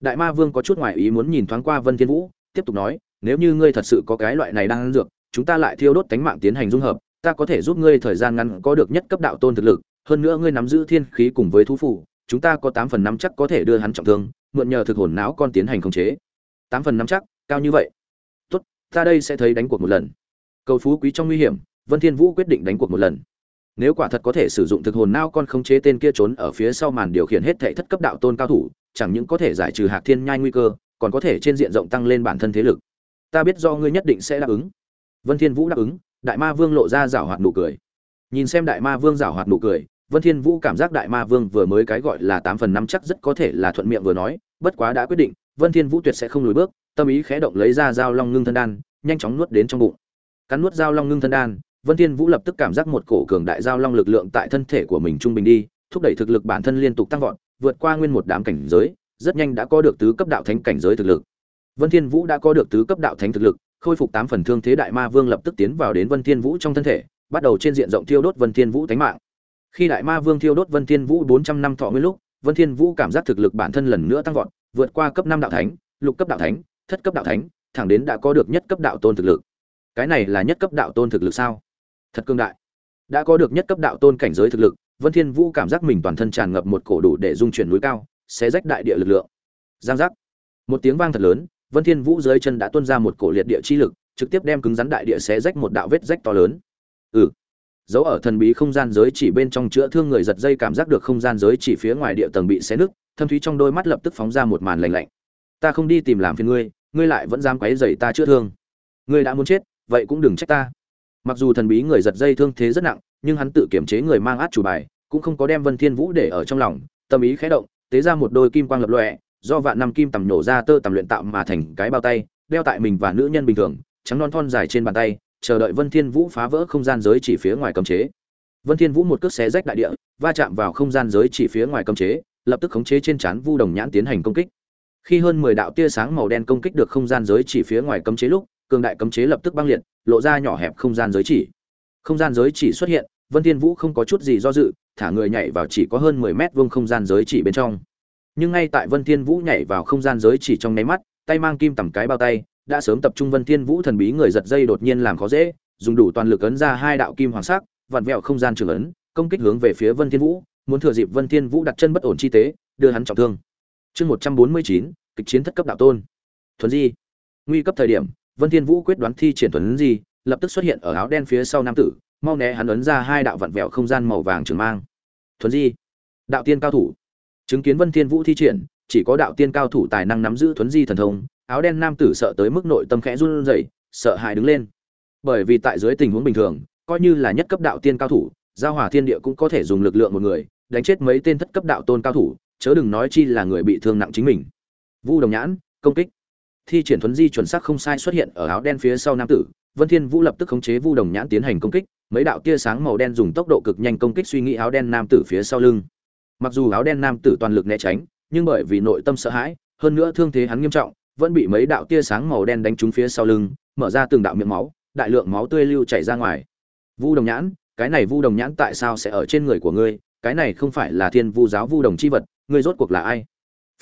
Đại ma vương có chút ngoài ý muốn nhìn thoáng qua vân thiên vũ, tiếp tục nói, nếu như ngươi thật sự có cái loại này đan dược, chúng ta lại thiêu đốt cánh mạng tiến hành dung hợp ta có thể giúp ngươi thời gian ngắn có được nhất cấp đạo tôn thực lực, hơn nữa ngươi nắm giữ thiên khí cùng với thú phủ chúng ta có tám phần 5 chắc có thể đưa hắn trọng thương, mượn nhờ thực hồn não con tiến hành khống chế. Tám phần 5 chắc, cao như vậy. Tốt, ta đây sẽ thấy đánh cuộc một lần. Cầu phú quý trong nguy hiểm, vân thiên vũ quyết định đánh cuộc một lần. Nếu quả thật có thể sử dụng thực hồn não con khống chế tên kia trốn ở phía sau màn điều khiển hết thảy thất cấp đạo tôn cao thủ, chẳng những có thể giải trừ hạc thiên nhai nguy cơ, còn có thể trên diện rộng tăng lên bản thân thế lực. Ta biết do ngươi nhất định sẽ đáp ứng. Vân thiên vũ đáp ứng đại ma vương lộ ra rảo hoạt nụ cười. Nhìn xem đại ma vương rảo hoạt nụ cười, vân thiên vũ cảm giác đại ma vương vừa mới cái gọi là tám phần năm chắc rất có thể là thuận miệng vừa nói, bất quá đã quyết định, vân thiên vũ tuyệt sẽ không lùi bước, tâm ý khẽ động lấy ra dao long ngưng thân đan, nhanh chóng nuốt đến trong bụng. Cắn nuốt dao long ngưng thân đan, vân thiên vũ lập tức cảm giác một cổ cường đại dao long lực lượng tại thân thể của mình trung bình đi, thúc đẩy thực lực bản thân liên tục tăng vọt, vượt qua nguyên một đám cảnh giới, rất nhanh đã có được tứ cấp đạo thánh cảnh giới thực lực. Vân thiên vũ đã có được tứ cấp đạo thánh thực lực khôi phục tám phần thương thế đại ma vương lập tức tiến vào đến vân thiên vũ trong thân thể, bắt đầu trên diện rộng thiêu đốt vân thiên vũ thánh mạng. Khi đại ma vương thiêu đốt vân thiên vũ 400 năm thọ nguyên lúc, vân thiên vũ cảm giác thực lực bản thân lần nữa tăng vọt, vượt qua cấp năm đạo thánh, lục cấp đạo thánh, thất cấp đạo thánh, thẳng đến đã có được nhất cấp đạo tôn thực lực. Cái này là nhất cấp đạo tôn thực lực sao? Thật cương đại. Đã có được nhất cấp đạo tôn cảnh giới thực lực, vân thiên vũ cảm giác mình toàn thân tràn ngập một cổ đủ để dung chuyển núi cao, xé rách đại địa lực lượng. Giang giác. Một tiếng vang thật lớn vân thiên vũ dưới chân đã tuôn ra một cổ liệt địa chi lực, trực tiếp đem cứng rắn đại địa xé rách một đạo vết rách to lớn. Ừ. Dấu ở thần bí không gian giới chỉ bên trong chữa thương người giật dây cảm giác được không gian giới chỉ phía ngoài địa tầng bị xé nứt, thâm thúy trong đôi mắt lập tức phóng ra một màn lạnh lạnh. Ta không đi tìm làm phiền ngươi ngươi lại vẫn dám quấy rầy ta chữa thương. Ngươi đã muốn chết, vậy cũng đừng trách ta. Mặc dù thần bí người giật dây thương thế rất nặng, nhưng hắn tự kiểm chế người mang át chủ bài, cũng không có đem vân thiên vũ để ở trong lòng, tâm ý khẽ động, tế ra một đôi kim quang lập lòe do vạn năm kim tầm nổ ra tơ tầm luyện tạo mà thành cái bao tay, đeo tại mình và nữ nhân bình thường, trắng non thon dài trên bàn tay, chờ đợi vân thiên vũ phá vỡ không gian giới chỉ phía ngoài cấm chế. Vân thiên vũ một cước xé rách đại địa, va chạm vào không gian giới chỉ phía ngoài cấm chế, lập tức khống chế trên chán vu đồng nhãn tiến hành công kích. Khi hơn 10 đạo tia sáng màu đen công kích được không gian giới chỉ phía ngoài cấm chế lúc, cường đại cấm chế lập tức băng liệt, lộ ra nhỏ hẹp không gian giới chỉ. Không gian giới chỉ xuất hiện, vân thiên vũ không có chút gì do dự, thả người nhảy vào chỉ có hơn 10 mét vuông không gian giới chỉ bên trong nhưng ngay tại vân thiên vũ nhảy vào không gian giới chỉ trong nháy mắt tay mang kim tầm cái bao tay đã sớm tập trung vân thiên vũ thần bí người giật dây đột nhiên làm khó dễ dùng đủ toàn lực ấn ra hai đạo kim hoàng sắc vặn vẹo không gian trường ấn công kích hướng về phía vân thiên vũ muốn thừa dịp vân thiên vũ đặt chân bất ổn chi tế đưa hắn trọng thương. Chương 149, kịch chiến thất cấp đạo tôn. Thuần di. Nguy cấp thời điểm vân thiên vũ quyết đoán thi triển thuần di lập tức xuất hiện ở áo đen phía sau nam tử mau né hắn ấn ra hai đạo vặn vẹo không gian màu vàng trường mang. Thuần di. Đạo tiên cao thủ chứng kiến vân thiên vũ thi triển, chỉ có đạo tiên cao thủ tài năng nắm giữ Thuấn di thần thông, áo đen nam tử sợ tới mức nội tâm khẽ run rẩy, sợ hãi đứng lên. Bởi vì tại dưới tình huống bình thường, coi như là nhất cấp đạo tiên cao thủ, giao hòa thiên địa cũng có thể dùng lực lượng một người, đánh chết mấy tên thất cấp đạo tôn cao thủ, chớ đừng nói chi là người bị thương nặng chính mình. Vu đồng nhãn, công kích. Thi triển thuấn di chuẩn xác không sai xuất hiện ở áo đen phía sau nam tử, vân thiên vũ lập tức khống chế vu đồng nhãn tiến hành công kích, mấy đạo tia sáng màu đen dùng tốc độ cực nhanh công kích suy nghĩ áo đen nam tử phía sau lưng mặc dù áo đen nam tử toàn lực né tránh, nhưng bởi vì nội tâm sợ hãi, hơn nữa thương thế hắn nghiêm trọng, vẫn bị mấy đạo tia sáng màu đen đánh trúng phía sau lưng, mở ra từng đạo miệng máu, đại lượng máu tươi lưu chảy ra ngoài. Vu đồng nhãn, cái này vu đồng nhãn tại sao sẽ ở trên người của ngươi? Cái này không phải là thiên vu giáo vu đồng chi vật, ngươi rốt cuộc là ai?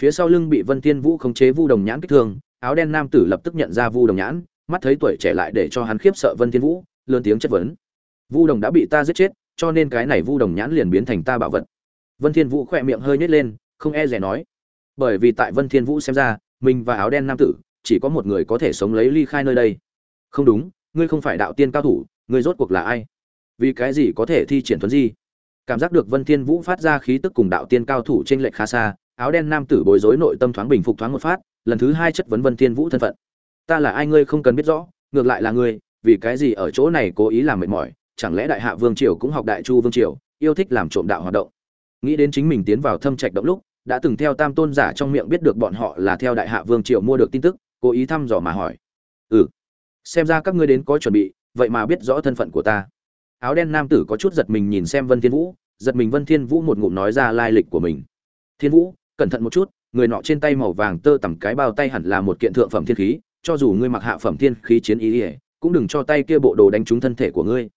Phía sau lưng bị vân thiên vũ khống chế vu đồng nhãn kích thương, áo đen nam tử lập tức nhận ra vu đồng nhãn, mắt thấy tuổi trẻ lại để cho hắn khiếp sợ vân thiên vũ, lớn tiếng chất vấn. Vu đồng đã bị ta giết chết, cho nên cái này vu đồng nhãn liền biến thành ta bảo vật vân thiên vũ khỏe miệng hơi nhếch lên, không e dè nói. Bởi vì tại vân thiên vũ xem ra, mình và áo đen nam tử, chỉ có một người có thể sống lấy ly khai nơi đây. Không đúng, ngươi không phải đạo tiên cao thủ, ngươi rốt cuộc là ai? Vì cái gì có thể thi triển thuấn di? Cảm giác được vân thiên vũ phát ra khí tức cùng đạo tiên cao thủ trên lệch khá xa, áo đen nam tử bối rối nội tâm thoáng bình phục thoáng một phát, lần thứ hai chất vấn vân thiên vũ thân phận. Ta là ai ngươi không cần biết rõ, ngược lại là ngươi, vì cái gì ở chỗ này cố ý làm mệt mỏi, chẳng lẽ đại hạ vương triều cũng học đại chu vương triều, yêu thích làm trộm đạo hoạt động? Nghĩ đến chính mình tiến vào thâm trạch động lúc, đã từng theo tam tôn giả trong miệng biết được bọn họ là theo đại hạ vương triều mua được tin tức, cố ý thăm dò mà hỏi. Ừ xem ra các ngươi đến có chuẩn bị, vậy mà biết rõ thân phận của ta. Áo đen nam tử có chút giật mình nhìn xem vân thiên vũ, giật mình vân thiên vũ một ngụm nói ra lai lịch của mình. Thiên vũ, cẩn thận một chút, người nọ trên tay màu vàng tơ tằm cái bao tay hẳn là một kiện thượng phẩm thiên khí, cho dù ngươi mặc hạ phẩm thiên khí chiến ý ỉa cũng đừng cho tay kia bộ đồ đánh trúng thân thể của ngươi.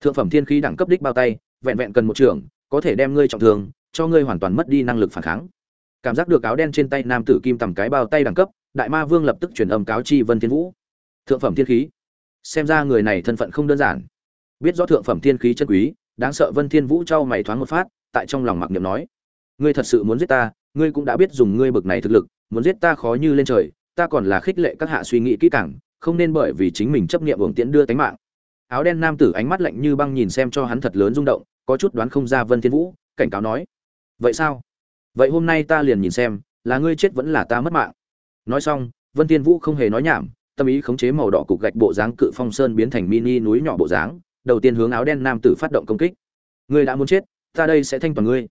Thượng phẩm thiên khí đẳng cấp đích bao tay, vẹn vẹn cần một trường có thể đem ngươi trọng thương, cho ngươi hoàn toàn mất đi năng lực phản kháng. Cảm giác được áo đen trên tay nam tử kim tầm cái bao tay đẳng cấp, đại ma vương lập tức truyền âm cáo chi vân thiên vũ. Thượng phẩm thiên khí. Xem ra người này thân phận không đơn giản. Biết rõ thượng phẩm thiên khí chân quý, đáng sợ vân thiên vũ trao mày thoáng một phát, tại trong lòng mặc niệm nói, ngươi thật sự muốn giết ta, ngươi cũng đã biết dùng ngươi bực này thực lực, muốn giết ta khó như lên trời, ta còn là khích lệ các hạ suy nghĩ kỹ càng, không nên bởi vì chính mình chấp niệm uổng tiễn đưa tánh mạng áo đen nam tử ánh mắt lạnh như băng nhìn xem cho hắn thật lớn rung động, có chút đoán không ra vân thiên vũ, cảnh cáo nói, vậy sao? Vậy hôm nay ta liền nhìn xem, là ngươi chết vẫn là ta mất mạng. Nói xong, vân thiên vũ không hề nói nhảm, tâm ý khống chế màu đỏ cục gạch bộ dáng cự phong sơn biến thành mini núi nhỏ bộ dáng, đầu tiên hướng áo đen nam tử phát động công kích. Ngươi đã muốn chết, ta đây sẽ thanh toàn ngươi.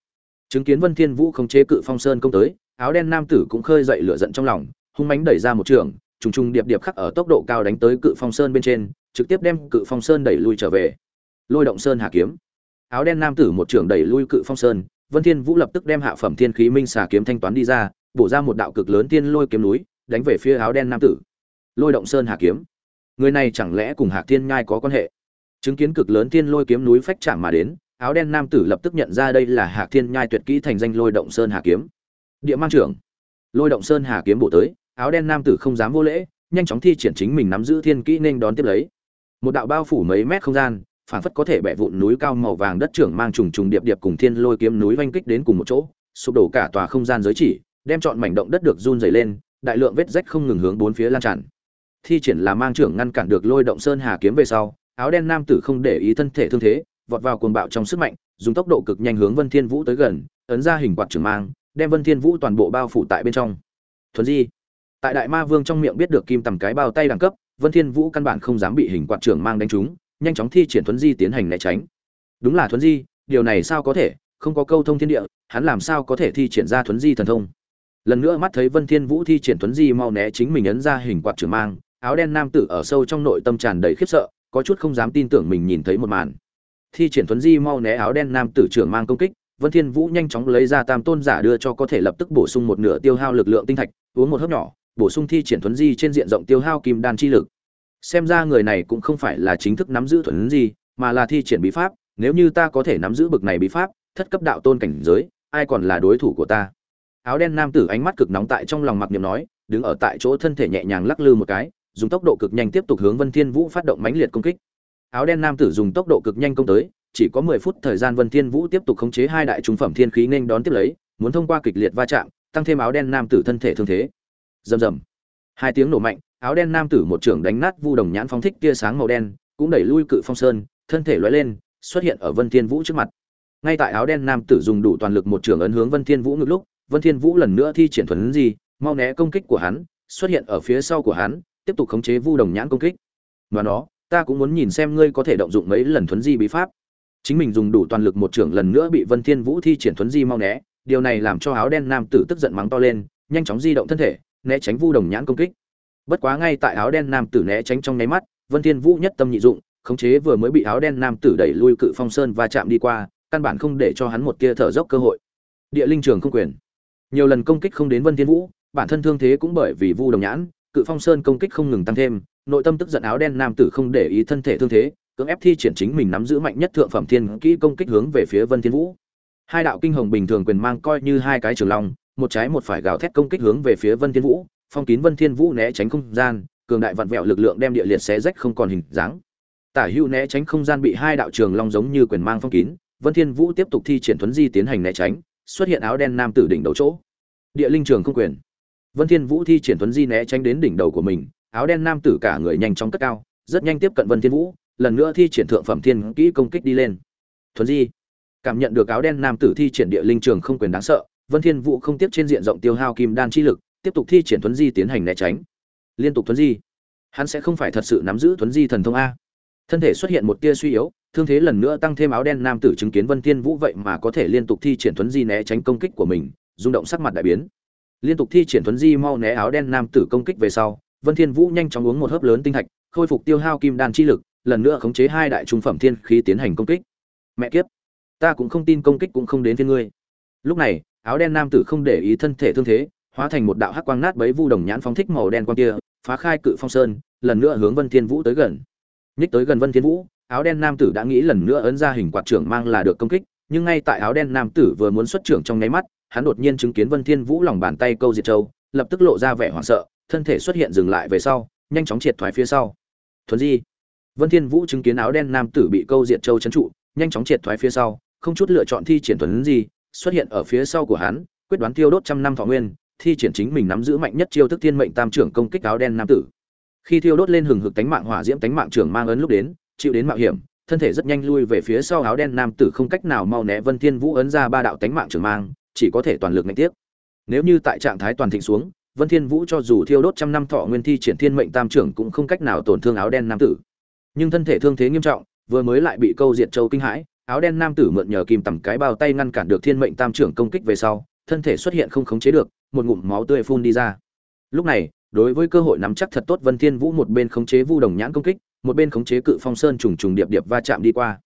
Chứng kiến vân thiên vũ khống chế cự phong sơn công tới, áo đen nam tử cũng khơi dậy lửa giận trong lòng, hung mãnh đẩy ra một trường, trùng trùng điệp điệp khắc ở tốc độ cao đánh tới cự phong sơn bên trên trực tiếp đem cự phong sơn đẩy lui trở về. Lôi động sơn hà kiếm. Áo đen nam tử một trưởng đẩy lui cự phong sơn, vân thiên vũ lập tức đem hạ phẩm thiên khí minh xà kiếm thanh toán đi ra, bổ ra một đạo cực lớn tiên lôi kiếm núi, đánh về phía áo đen nam tử. Lôi động sơn hà kiếm. Người này chẳng lẽ cùng hạc thiên nhai có quan hệ? Chứng kiến cực lớn tiên lôi kiếm núi phách chạm mà đến, áo đen nam tử lập tức nhận ra đây là hạc thiên nhai tuyệt kỹ thành danh lôi động sơn hà kiếm. Địa mang trưởng. Lôi động sơn hà kiếm bổ tới, áo đen nam tử không dám vô lễ, nhanh chóng thi triển chính mình nắm giữ thiên kỹ nên đón tiếp lấy một đạo bao phủ mấy mét không gian, phảng phất có thể bẻ vụn núi cao màu vàng đất trưởng mang trùng trùng điệp điệp cùng thiên lôi kiếm núi vanh kích đến cùng một chỗ, sụp đổ cả tòa không gian giới chỉ, đem chọn mảnh động đất được run dày lên, đại lượng vết rách không ngừng hướng bốn phía lan tràn. Thi triển là mang trưởng ngăn cản được lôi động sơn hà kiếm về sau, áo đen nam tử không để ý thân thể thương thế, vọt vào cuồng bạo trong sức mạnh, dùng tốc độ cực nhanh hướng vân thiên vũ tới gần, ấn ra hình quạt trưởng mang, đem vân thiên vũ toàn bộ bao phủ tại bên trong. Thuần di, tại đại ma vương trong miệng biết được kim tầm cái bao tay đẳng cấp vân thiên vũ căn bản không dám bị hình quạt trưởng mang đánh trúng, nhanh chóng thi triển thuấn di tiến hành né tránh. Đúng là thuấn di, điều này sao có thể? Không có câu thông thiên địa, hắn làm sao có thể thi triển ra thuấn di thần thông? Lần nữa mắt thấy vân thiên vũ thi triển thuấn di mau né chính mình ấn ra hình quạt trưởng mang, áo đen nam tử ở sâu trong nội tâm tràn đầy khiếp sợ, có chút không dám tin tưởng mình nhìn thấy một màn. Thi triển thuấn di mau né áo đen nam tử trưởng mang công kích, vân thiên vũ nhanh chóng lấy ra tam tôn giả đưa cho có thể lập tức bổ sung một nửa tiêu hao lực lượng tinh thạch, uống một hớp nhỏ bổ sung thi triển thuấn di trên diện rộng tiêu hao kim đan chi lực. Xem ra người này cũng không phải là chính thức nắm giữ thuấn di, mà là thi triển bí pháp. Nếu như ta có thể nắm giữ bực này bí pháp, thất cấp đạo tôn cảnh giới, ai còn là đối thủ của ta? Áo đen nam tử ánh mắt cực nóng tại trong lòng mặc niệm nói, đứng ở tại chỗ thân thể nhẹ nhàng lắc lư một cái, dùng tốc độ cực nhanh tiếp tục hướng vân thiên vũ phát động mãnh liệt công kích. Áo đen nam tử dùng tốc độ cực nhanh công tới, chỉ có 10 phút thời gian vân thiên vũ tiếp tục khống chế hai đại trung phẩm thiên khí nên đón tiếp lấy, muốn thông qua kịch liệt va chạm, tăng thêm áo đen nam tử thân thể thương thế rầm rầm. Hai tiếng nổ mạnh, áo đen nam tử một trưởng đánh nát vu đồng nhãn phóng thích tia sáng màu đen, cũng đẩy lui cự phong sơn, thân thể lóe lên, xuất hiện ở vân thiên vũ trước mặt. Ngay tại áo đen nam tử dùng đủ toàn lực một trưởng ấn hướng vân thiên vũ ngược lúc, vân thiên vũ lần nữa thi triển thuần gì mau né công kích của hắn, xuất hiện ở phía sau của hắn, tiếp tục khống chế vu đồng nhãn công kích. Và nó, ta cũng muốn nhìn xem ngươi có thể động dụng mấy lần thuấn di bí pháp. Chính mình dùng đủ toàn lực một trưởng lần nữa bị vân thiên vũ thi triển thuấn di mau né, điều này làm cho áo đen nam tử tức giận mắng to lên, nhanh chóng di động thân thể né tránh vu đồng nhãn công kích. Bất quá ngay tại áo đen nam tử né tránh trong nháy mắt vân thiên vũ nhất tâm nhị dụng khống chế vừa mới bị áo đen nam tử đẩy lui cự phong sơn và chạm đi qua căn bản không để cho hắn một tia thở dốc cơ hội. Địa linh trường không quyền. Nhiều lần công kích không đến vân thiên vũ bản thân thương thế cũng bởi vì vu đồng nhãn cự phong sơn công kích không ngừng tăng thêm nội tâm tức giận áo đen nam tử không để ý thân thể thương thế cưỡng ép thi triển chính mình nắm giữ mạnh nhất thượng phẩm thiên kỹ công kích hướng về phía Vân Thiên Vũ. Hai đạo kinh hồng bình thường quyền mang coi như hai cái trường long, một trái một phải gào thét công kích hướng về phía Vân Thiên Vũ, phong kín Vân Thiên Vũ né tránh không gian, cường đại vặn vẹo lực lượng đem địa liệt xé rách không còn hình dáng. Tả Hưu né tránh không gian bị hai đạo trường long giống như quyền mang phong kín, Vân Thiên Vũ tiếp tục thi triển thuấn di tiến hành né tránh, xuất hiện áo đen nam tử đỉnh đầu chỗ. Địa linh trường không quyền. Vân Thiên Vũ thi triển thuấn di né tránh đến đỉnh đầu của mình, áo đen nam tử cả người nhanh chóng cất cao, rất nhanh tiếp cận Vân Thiên Vũ, lần nữa thi triển thượng phẩm thiên kỹ công kích đi lên. Thuấn di. Cảm nhận được áo đen nam tử thi triển địa linh trường không quyền đáng sợ, Vân Thiên Vũ không tiếp trên diện rộng tiêu hao kim đan chi lực, tiếp tục thi triển thuấn di tiến hành né tránh. Liên tục thuấn di. Hắn sẽ không phải thật sự nắm giữ thuấn di thần thông a. Thân thể xuất hiện một tia suy yếu, thương thế lần nữa tăng thêm áo đen nam tử chứng kiến Vân Thiên Vũ vậy mà có thể liên tục thi triển thuấn di né tránh công kích của mình, rung động sắc mặt đại biến. Liên tục thi triển thuấn di mau né áo đen nam tử công kích về sau, Vân Thiên Vũ nhanh chóng uống một hớp lớn tinh thạch, khôi phục tiêu hao kim đan chi lực, lần nữa khống chế hai đại trung phẩm thiên khí tiến hành công kích. Mẹ kiếp, ta cũng không tin công kích cũng không đến với ngươi. Lúc này, áo đen nam tử không để ý thân thể thương thế, hóa thành một đạo hắc quang nát bấy vu đồng nhãn phóng thích màu đen quang kia, phá khai cự phong sơn, lần nữa hướng Vân Thiên Vũ tới gần. Nhích tới gần Vân Thiên Vũ, áo đen nam tử đã nghĩ lần nữa ấn ra hình quạt trưởng mang là được công kích, nhưng ngay tại áo đen nam tử vừa muốn xuất trưởng trong nháy mắt, hắn đột nhiên chứng kiến Vân Thiên Vũ lòng bàn tay câu diệt châu, lập tức lộ ra vẻ hoảng sợ, thân thể xuất hiện dừng lại về sau, nhanh chóng triệt thoái phía sau. Thuần Di. Vân Thiên Vũ chứng kiến áo đen nam tử bị câu diệt châu chấn trụ, nhanh chóng triệt thoái phía sau, không chút lựa chọn thi triển thuần Di, xuất hiện ở phía sau của hắn, quyết đoán tiêu đốt trăm năm thọ nguyên, thi triển chính mình nắm giữ mạnh nhất chiêu thức thiên mệnh tam trưởng công kích áo đen nam tử. Khi thiêu đốt lên hừng hực tánh mạng hỏa diễm tánh mạng trưởng mang ấn lúc đến, chịu đến mạo hiểm, thân thể rất nhanh lui về phía sau áo đen nam tử không cách nào mau né Vân Thiên Vũ ấn ra ba đạo tánh mạng trưởng mang, chỉ có thể toàn lực nghênh tiếp. Nếu như tại trạng thái toàn thịnh xuống, Vân Thiên Vũ cho dù thiêu đốt trăm năm thọ nguyên thi triển thiên mệnh tam trưởng cũng không cách nào tổn thương áo đen nam tử. Nhưng thân thể thương thế nghiêm trọng, vừa mới lại bị câu diệt châu kinh hãi, áo đen nam tử mượn nhờ kim tầm cái bao tay ngăn cản được thiên mệnh tam trưởng công kích về sau, thân thể xuất hiện không khống chế được, một ngụm máu tươi phun đi ra. Lúc này, đối với cơ hội nắm chắc thật tốt Vân Thiên Vũ một bên khống chế Vu Đồng Nhãn công kích, một bên khống chế Cự Phong Sơn trùng trùng điệp điệp va chạm đi qua.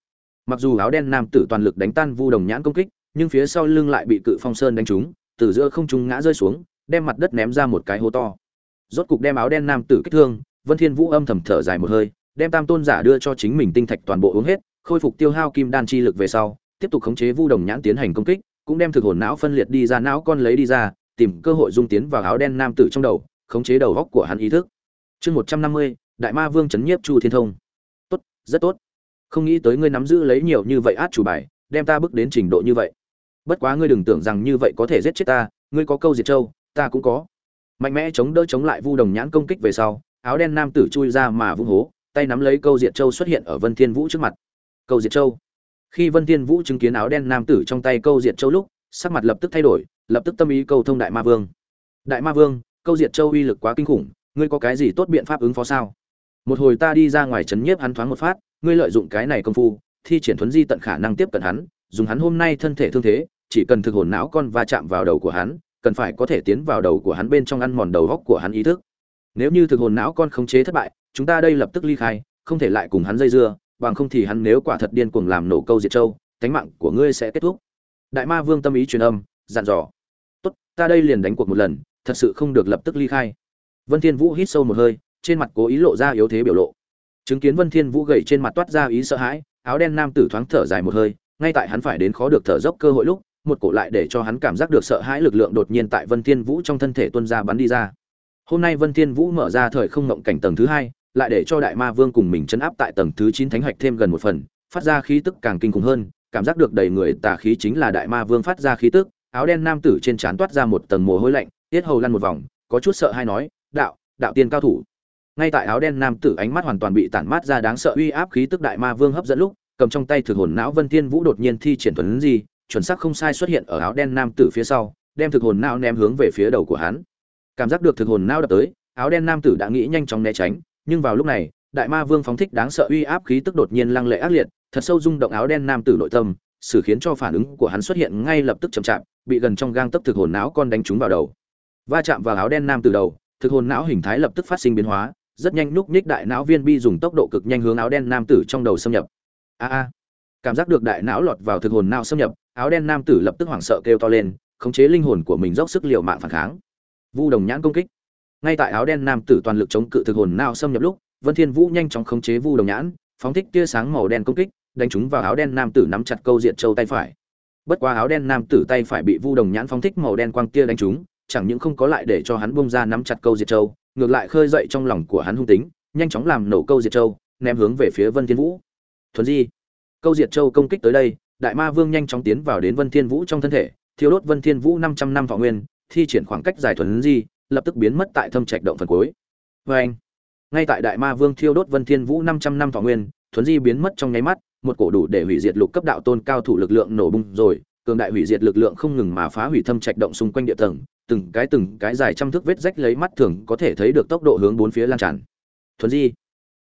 Mặc dù áo đen nam tử toàn lực đánh tan Vu Đồng Nhãn công kích, nhưng phía sau lưng lại bị Cự Phong Sơn đánh trúng, từ giữa không trung ngã rơi xuống, đem mặt đất ném ra một cái hố to. Rốt cục đem áo đen nam tử kích thương, Vân Thiên Vũ âm thầm thở dài một hơi, đem Tam Tôn giả đưa cho chính mình tinh thạch toàn bộ uống hết, khôi phục tiêu hao kim đan chi lực về sau, tiếp tục khống chế Vu Đồng Nhãn tiến hành công kích, cũng đem thực hồn não phân liệt đi ra não con lấy đi ra, tìm cơ hội dung tiến vào áo đen nam tử trong đầu, khống chế đầu óc của hắn ý thức. Chương 150, Đại Ma Vương chấn nhiếp Chu Thiên Thông. Tốt, rất tốt. Không nghĩ tới ngươi nắm giữ lấy nhiều như vậy át chủ bài, đem ta bước đến trình độ như vậy. Bất quá ngươi đừng tưởng rằng như vậy có thể giết chết ta, ngươi có câu diệt châu, ta cũng có. Mạnh mẽ chống đỡ chống lại Vu Đồng Nhãn công kích về sau, áo đen nam tử chui ra mà vung hố, tay nắm lấy câu diệt châu xuất hiện ở Vân Thiên Vũ trước mặt. Câu diệt châu. Khi Vân Thiên Vũ chứng kiến áo đen nam tử trong tay câu diệt châu lúc, sắc mặt lập tức thay đổi, lập tức tâm ý câu thông đại ma vương. Đại ma vương, câu diệt châu uy lực quá kinh khủng, ngươi có cái gì tốt biện pháp ứng phó sao? Một hồi ta đi ra ngoài chấn nhiếp hắn thoáng một phát, ngươi lợi dụng cái này công phu, thi triển thuấn di tận khả năng tiếp cận hắn, dùng hắn hôm nay thân thể thương thế, chỉ cần thực hồn não con va chạm vào đầu của hắn, cần phải có thể tiến vào đầu của hắn bên trong ăn mòn đầu góc của hắn ý thức. Nếu như thực hồn não con khống chế thất bại, chúng ta đây lập tức ly khai, không thể lại cùng hắn dây dưa, bằng không thì hắn nếu quả thật điên cuồng làm nổ câu diệt châu, cánh mạng của ngươi sẽ kết thúc. Đại Ma Vương tâm ý truyền âm, dặn dò. "Tốt, ta đây liền đánh cuộc một lần, thật sự không được lập tức ly khai." Vân Thiên Vũ hít sâu một hơi, trên mặt cố ý lộ ra yếu thế biểu lộ. Chứng kiến Vân Thiên Vũ gầy trên mặt toát ra ý sợ hãi, áo đen nam tử thoáng thở dài một hơi, ngay tại hắn phải đến khó được thở dốc cơ hội lúc, một cổ lại để cho hắn cảm giác được sợ hãi lực lượng đột nhiên tại Vân Thiên Vũ trong thân thể tuôn ra bắn đi ra. Hôm nay Vân Thiên Vũ mở ra thời không ngộng cảnh tầng thứ hai, lại để cho đại ma vương cùng mình chấn áp tại tầng thứ 9 thánh hạch thêm gần một phần, phát ra khí tức càng kinh khủng hơn, cảm giác được đầy người tà khí chính là đại ma vương phát ra khí tức, áo đen nam tử trên trán toát ra một tầng mồ hôi lạnh, tiết hầu lăn một vòng, có chút sợ hay nói, "Đạo, đạo tiên cao thủ." Ngay tại áo đen nam tử ánh mắt hoàn toàn bị tản mát ra đáng sợ uy áp khí tức đại ma vương hấp dẫn lúc, cầm trong tay thực hồn não Vân Thiên Vũ đột nhiên thi triển thuần gì, chuẩn xác không sai xuất hiện ở áo đen nam tử phía sau, đem thực hồn não ném hướng về phía đầu của hắn. Cảm giác được thực hồn não đập tới, áo đen nam tử đã nghĩ nhanh chóng né tránh, nhưng vào lúc này, đại ma vương phóng thích đáng sợ uy áp khí tức đột nhiên lăng lệ ác liệt, thật sâu rung động áo đen nam tử nội tâm, xử khiến cho phản ứng của hắn xuất hiện ngay lập tức chậm chạp, bị gần trong gang tấc thực hồn não con đánh trúng vào đầu. Va chạm vào áo đen nam tử đầu, thực hồn não hình thái lập tức phát sinh biến hóa, rất nhanh núc nhích đại não viên bi dùng tốc độ cực nhanh hướng áo đen nam tử trong đầu xâm nhập. A a. Cảm giác được đại não lọt vào thực hồn não xâm nhập, áo đen nam tử lập tức hoảng sợ kêu to lên, khống chế linh hồn của mình dốc sức liều mạng phản kháng. Vu đồng nhãn công kích. Ngay tại áo đen nam tử toàn lực chống cự thực hồn nao xâm nhập lúc, Vân Thiên Vũ nhanh chóng khống chế Vu đồng nhãn, phóng thích tia sáng màu đen công kích đánh trúng vào áo đen nam tử nắm chặt câu diện châu tay phải. Bất quá áo đen nam tử tay phải bị vu đồng nhãn phóng thích màu đen quang tia đánh trúng chẳng những không có lại để cho hắn bung ra nắm chặt câu diệt châu ngược lại khơi dậy trong lòng của hắn hung tính nhanh chóng làm nổ câu diệt châu ném hướng về phía vân thiên vũ. Thuần di câu diệt châu công kích tới đây đại ma vương nhanh chóng tiến vào đến vân thiên vũ trong thân thể thiêu đốt vân thiên vũ 500 năm võ nguyên thi triển khoảng cách dài thuần di lập tức biến mất tại thâm trạch động phần cuối. Với anh, ngay tại đại ma vương thiêu đốt vân thiên vũ 500 năm thọ nguyên thuần di biến mất trong nháy mắt, một cổ đủ để hủy diệt lục cấp đạo tôn cao thủ lực lượng nổ bung rồi, cường đại hủy diệt lực lượng không ngừng mà phá hủy thâm trạch động xung quanh địa tầng, từng cái từng cái dài trăm thước vết rách lấy mắt thường có thể thấy được tốc độ hướng bốn phía lan tràn. Thuần di,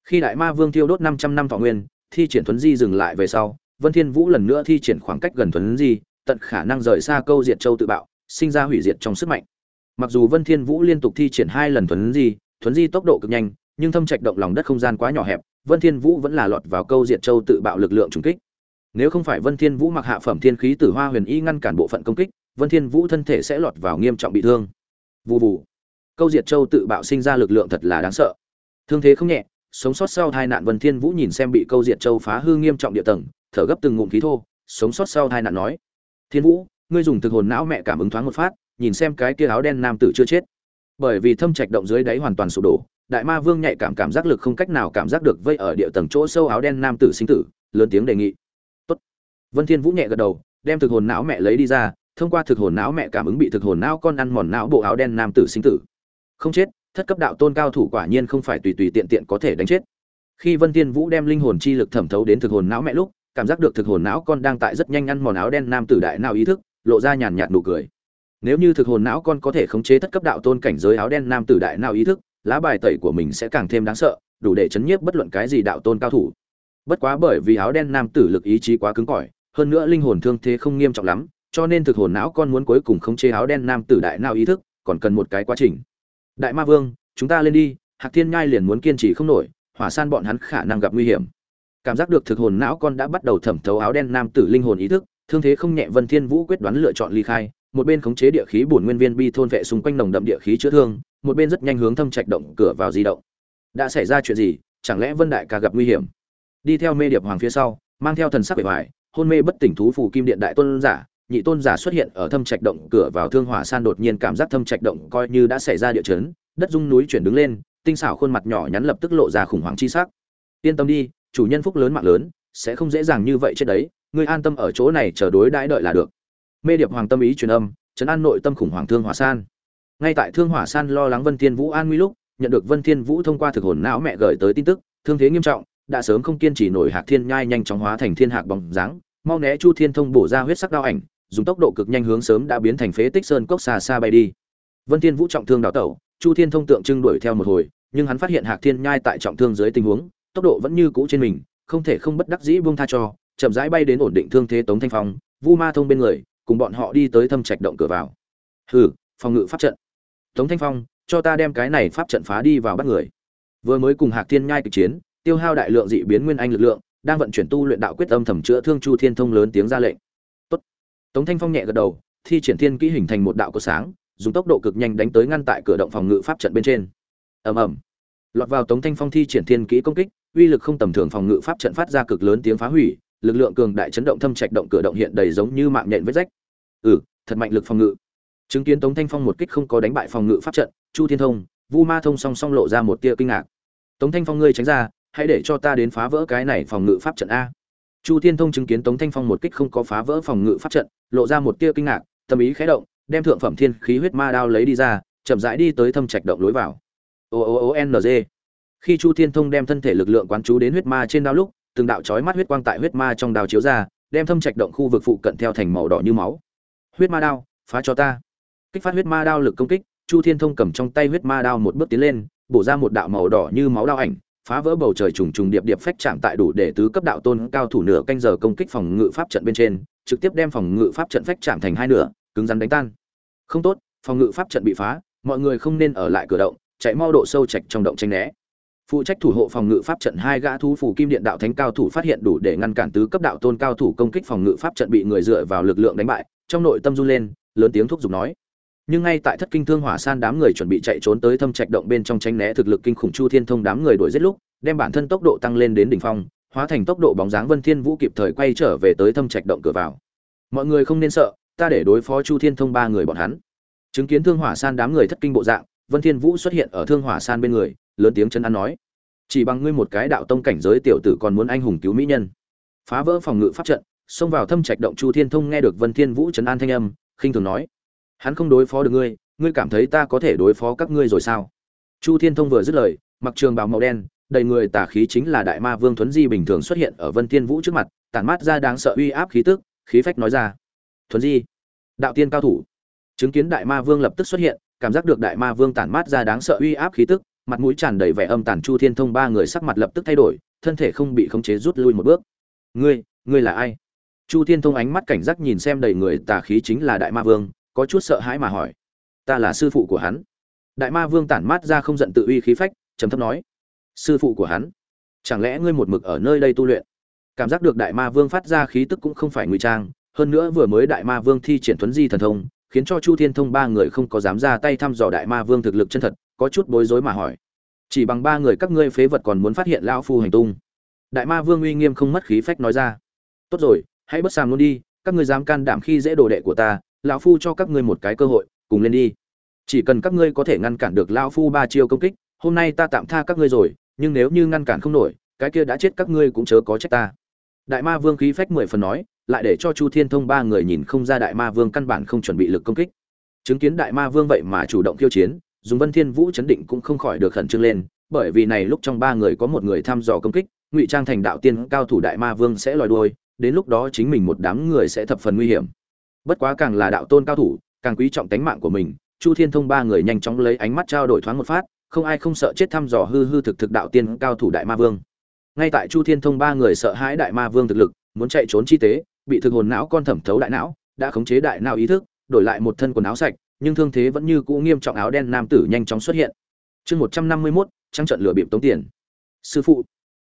khi đại ma vương thiêu đốt 500 năm thọ nguyên, thi triển thuần di dừng lại về sau, vân thiên vũ lần nữa thi triển khoảng cách gần thuần di, tận khả năng rời xa câu diệt châu tự bạo, sinh ra hủy diệt trong sức mạnh mặc dù vân thiên vũ liên tục thi triển hai lần Thuấn di Thuấn di tốc độ cực nhanh, nhưng thâm trạch động lòng đất không gian quá nhỏ hẹp, vân thiên vũ vẫn là lọt vào câu diệt châu tự bạo lực lượng trùng kích. Nếu không phải vân thiên vũ mặc hạ phẩm thiên khí tử hoa huyền y ngăn cản bộ phận công kích, vân thiên vũ thân thể sẽ lọt vào nghiêm trọng bị thương. Vù vù. Câu diệt châu tự bạo sinh ra lực lượng thật là đáng sợ. Thương thế không nhẹ, sống sót sau tai nạn vân thiên vũ nhìn xem bị câu diệt châu phá hư nghiêm trọng địa tầng, thở gấp từng ngụm khí thô, sống sót sau tai nạn nói, thiên vũ, ngươi dùng thực hồn não mẹ cảm ứng thoáng một phát nhìn xem cái kia áo đen nam tử chưa chết. Bởi vì thâm trạch động dưới đáy hoàn toàn sụp đổ, đại ma vương nhạy cảm cảm giác lực không cách nào cảm giác được vây ở địa tầng chỗ sâu áo đen nam tử sinh tử, lớn tiếng đề nghị. Tốt. Vân thiên vũ nhẹ gật đầu, đem thực hồn não mẹ lấy đi ra, thông qua thực hồn não mẹ cảm ứng bị thực hồn não con ăn mòn não bộ áo đen nam tử sinh tử. Không chết, thất cấp đạo tôn cao thủ quả nhiên không phải tùy tùy tiện tiện có thể đánh chết. Khi vân thiên vũ đem linh hồn chi lực thẩm thấu đến thực hồn não mẹ lúc, cảm giác được thực hồn não con đang tại rất nhanh ăn mòn áo đen nam tử đại não ý thức, lộ ra nhàn nhạt nụ cười nếu như thực hồn não con có thể khống chế thất cấp đạo tôn cảnh giới áo đen nam tử đại nào ý thức, lá bài tẩy của mình sẽ càng thêm đáng sợ, đủ để chấn nhiếp bất luận cái gì đạo tôn cao thủ. Bất quá bởi vì áo đen nam tử lực ý chí quá cứng cỏi, hơn nữa linh hồn thương thế không nghiêm trọng lắm, cho nên thực hồn não con muốn cuối cùng khống chế áo đen nam tử đại nào ý thức, còn cần một cái quá trình. Đại ma vương, chúng ta lên đi, hạc thiên nhai liền muốn kiên trì không nổi, hỏa san bọn hắn khả năng gặp nguy hiểm. Cảm giác được thực hồn não con đã bắt đầu thẩm thấu áo đen nam tử linh hồn ý thức, thương thế không nhẹ vân thiên vũ quyết đoán lựa chọn ly khai một bên khống chế địa khí bổn nguyên viên bi thôn vệ xung quanh nồng đậm địa khí chữa thương, một bên rất nhanh hướng thâm trạch động cửa vào di động. Đã xảy ra chuyện gì? Chẳng lẽ vân đại ca gặp nguy hiểm? Đi theo mê điệp hoàng phía sau, mang theo thần sắc bề ngoài, hôn mê bất tỉnh thú phù kim điện đại tôn giả, nhị tôn giả xuất hiện ở thâm trạch động cửa vào thương hỏa san đột nhiên cảm giác thâm trạch động coi như đã xảy ra địa chấn, đất rung núi chuyển đứng lên, tinh xảo khuôn mặt nhỏ nhắn lập tức lộ ra khủng hoảng chi sắc. Yên tâm đi, chủ nhân phúc lớn mạng lớn, sẽ không dễ dàng như vậy chết đấy, ngươi an tâm ở chỗ này chờ đối đãi đợi là được mê điệp hoàng tâm ý truyền âm chấn an nội tâm khủng hoảng thương hỏa san. Ngay tại thương hỏa san lo lắng vân thiên vũ an nguy lúc, nhận được vân thiên vũ thông qua thực hồn não mẹ gửi tới tin tức, thương thế nghiêm trọng, đã sớm không kiên trì nổi hạc thiên nhai nhanh chóng hóa thành thiên hạc bóng dáng, mau né chu thiên thông bổ ra huyết sắc đao ảnh, dùng tốc độ cực nhanh hướng sớm đã biến thành phế tích sơn cốc xa xa bay đi. Vân thiên vũ trọng thương đào tẩu, chu thiên thông tượng trưng đuổi theo một hồi, nhưng hắn phát hiện hạc thiên nhai tại trọng thương dưới tình huống, tốc độ vẫn như cũ trên mình, không thể không bất đắc dĩ buông tha cho, chậm rãi bay đến ổn định thương thế tống thanh phong, vu ma thông bên người cùng bọn họ đi tới thâm trạch động cửa vào. Hừ, phòng ngự pháp trận. Tống thanh phong, cho ta đem cái này pháp trận phá đi vào bắt người. Vừa mới cùng hạc thiên nhai kịch chiến, tiêu hao đại lượng dị biến nguyên anh lực lượng, đang vận chuyển tu luyện đạo quyết âm thẩm chữa thương chu thiên thông lớn tiếng ra lệnh. Tốt. tống thanh phong nhẹ gật đầu, thi triển thiên kỹ hình thành một đạo có sáng, dùng tốc độ cực nhanh đánh tới ngăn tại cửa động phòng ngự pháp trận bên trên. Ầm ầm. Lọt vào tống thanh phong thi triển thiên kỹ công kích, uy lực không tầm thường phòng ngự pháp trận phát ra cực lớn tiếng phá hủy lực lượng cường đại chấn động thâm trạch động cửa động hiện đầy giống như mạng nhện vết rách. Ừ thật mạnh lực phòng ngự. Chứng kiến tống thanh phong một kích không có đánh bại phòng ngự pháp trận, chu thiên thông, vu ma thông song song lộ ra một tia kinh ngạc. Tống thanh phong ngươi tránh ra, hãy để cho ta đến phá vỡ cái này phòng ngự pháp trận a. Chu thiên thông chứng kiến tống thanh phong một kích không có phá vỡ phòng ngự pháp trận, lộ ra một tia kinh ngạc, tâm ý khẽ động, đem thượng phẩm thiên khí huyết ma đao lấy đi ra, chậm rãi đi tới thâm trạch động lối vào. O o o n g. Khi chu thiên thông đem thân thể lực lượng quán chú đến huyết ma trên đao lúc từng đạo chói mắt huyết quang tại huyết ma trong đao chiếu ra, đem thâm trạch động khu vực phụ cận theo thành màu đỏ như máu. Huyết ma đao, phá cho ta. Kích phát huyết ma đao lực công kích, chu thiên thông cầm trong tay huyết ma đao một bước tiến lên, bổ ra một đạo màu đỏ như máu đao ảnh, phá vỡ bầu trời trùng trùng điệp điệp phách chạm tại đủ để tứ cấp đạo tôn cao thủ nửa canh giờ công kích phòng ngự pháp trận bên trên, trực tiếp đem phòng ngự pháp trận phách chạm thành hai nửa, cứng rắn đánh tan. Không tốt, phòng ngự pháp trận bị phá, mọi người không nên ở lại cửa động, chạy mau độ sâu chạch trong động tranh né phụ trách thủ hộ phòng ngự pháp trận hai gã thú phủ kim điện đạo thánh cao thủ phát hiện đủ để ngăn cản tứ cấp đạo tôn cao thủ công kích phòng ngự pháp trận bị người dựa vào lực lượng đánh bại, trong nội tâm run lên, lớn tiếng thúc giục nói. Nhưng ngay tại thất kinh thương hỏa san đám người chuẩn bị chạy trốn tới thâm trạch động bên trong tranh né thực lực kinh khủng chu thiên thông đám người đuổi giết lúc, đem bản thân tốc độ tăng lên đến đỉnh phong, hóa thành tốc độ bóng dáng vân thiên vũ kịp thời quay trở về tới thâm trạch động cửa vào. Mọi người không nên sợ, ta để đối phó chu thiên thông ba người bọn hắn. Chứng kiến thương hỏa san đám người thất kinh bộ dạng, vân thiên vũ xuất hiện ở thương hỏa san bên người lớn tiếng chân ăn nói, chỉ bằng ngươi một cái đạo tông cảnh giới tiểu tử còn muốn anh hùng cứu mỹ nhân. Phá vỡ phòng ngự pháp trận, xông vào thâm trạch động chu thiên thông nghe được vân thiên vũ chấn an thanh âm, khinh thường nói, hắn không đối phó được ngươi ngươi cảm thấy ta có thể đối phó các ngươi rồi sao? Chu thiên thông vừa dứt lời, mặc trường bào màu đen, đầy người tà khí chính là đại ma vương thuấn di bình thường xuất hiện ở vân thiên vũ trước mặt, tản mát ra đáng sợ uy áp khí tức, khí phách nói ra, thuấn di, đạo tiên cao thủ. Chứng kiến đại ma vương lập tức xuất hiện, cảm giác được đại ma vương tản mát ra đáng sợ uy áp khí tức mặt mũi tràn đầy vẻ âm tàn chu thiên thông ba người sắc mặt lập tức thay đổi, thân thể không bị khống chế rút lui một bước. Ngươi ngươi là ai? Chu thiên thông ánh mắt cảnh giác nhìn xem đầy người tà khí chính là đại ma vương, có chút sợ hãi mà hỏi. Ta là sư phụ của hắn. Đại ma vương tản mát ra không giận tự uy khí phách, trầm thấp nói. Sư phụ của hắn? Chẳng lẽ ngươi một mực ở nơi đây tu luyện? Cảm giác được đại ma vương phát ra khí tức cũng không phải ngụy trang, hơn nữa vừa mới đại ma vương thi triển thuấn di thần thông, khiến cho chu thiên thông ba người không có dám ra tay thăm dò đại ma vương thực lực chân thật có chút bối rối mà hỏi. Chỉ bằng ba người các ngươi phế vật còn muốn phát hiện lão phu hành tung. Đại ma vương uy nghiêm không mất khí phách nói ra. Tốt rồi, hãy bất sàm luôn đi, các ngươi dám can đảm khi dễ đồ đệ của ta, lão phu cho các ngươi một cái cơ hội, cùng lên đi. Chỉ cần các ngươi có thể ngăn cản được lão phu ba chiêu công kích, hôm nay ta tạm tha các ngươi rồi, nhưng nếu như ngăn cản không nổi, cái kia đã chết các ngươi cũng chớ có trách ta. Đại ma vương khí phách mười phần nói, lại để cho chu thiên thông ba người nhìn không ra đại ma vương căn bản không chuẩn bị lực công kích. Chứng kiến đại ma vương vậy mà chủ động khiêu chiến dùng vân thiên vũ chấn định cũng không khỏi được khẩn trương lên, bởi vì này lúc trong ba người có một người thăm dò công kích, ngụy trang thành đạo tiên cao thủ đại ma vương sẽ lòi đuôi, đến lúc đó chính mình một đám người sẽ thập phần nguy hiểm. Bất quá càng là đạo tôn cao thủ, càng quý trọng tính mạng của mình, chu thiên thông ba người nhanh chóng lấy ánh mắt trao đổi thoáng một phát, không ai không sợ chết thăm dò hư hư thực thực đạo tiên cao thủ đại ma vương. Ngay tại chu thiên thông ba người sợ hãi đại ma vương thực lực, muốn chạy trốn chi tế, bị thực hồn não con thẩm thấu đại não, đã khống chế đại não ý thức, đổi lại một thân quần áo sạch nhưng thương thế vẫn như cũ nghiêm trọng áo đen nam tử nhanh chóng xuất hiện. Chương một trăm năm mươi mốt, trăng trận lửa bịp tống tiền. Sư phụ,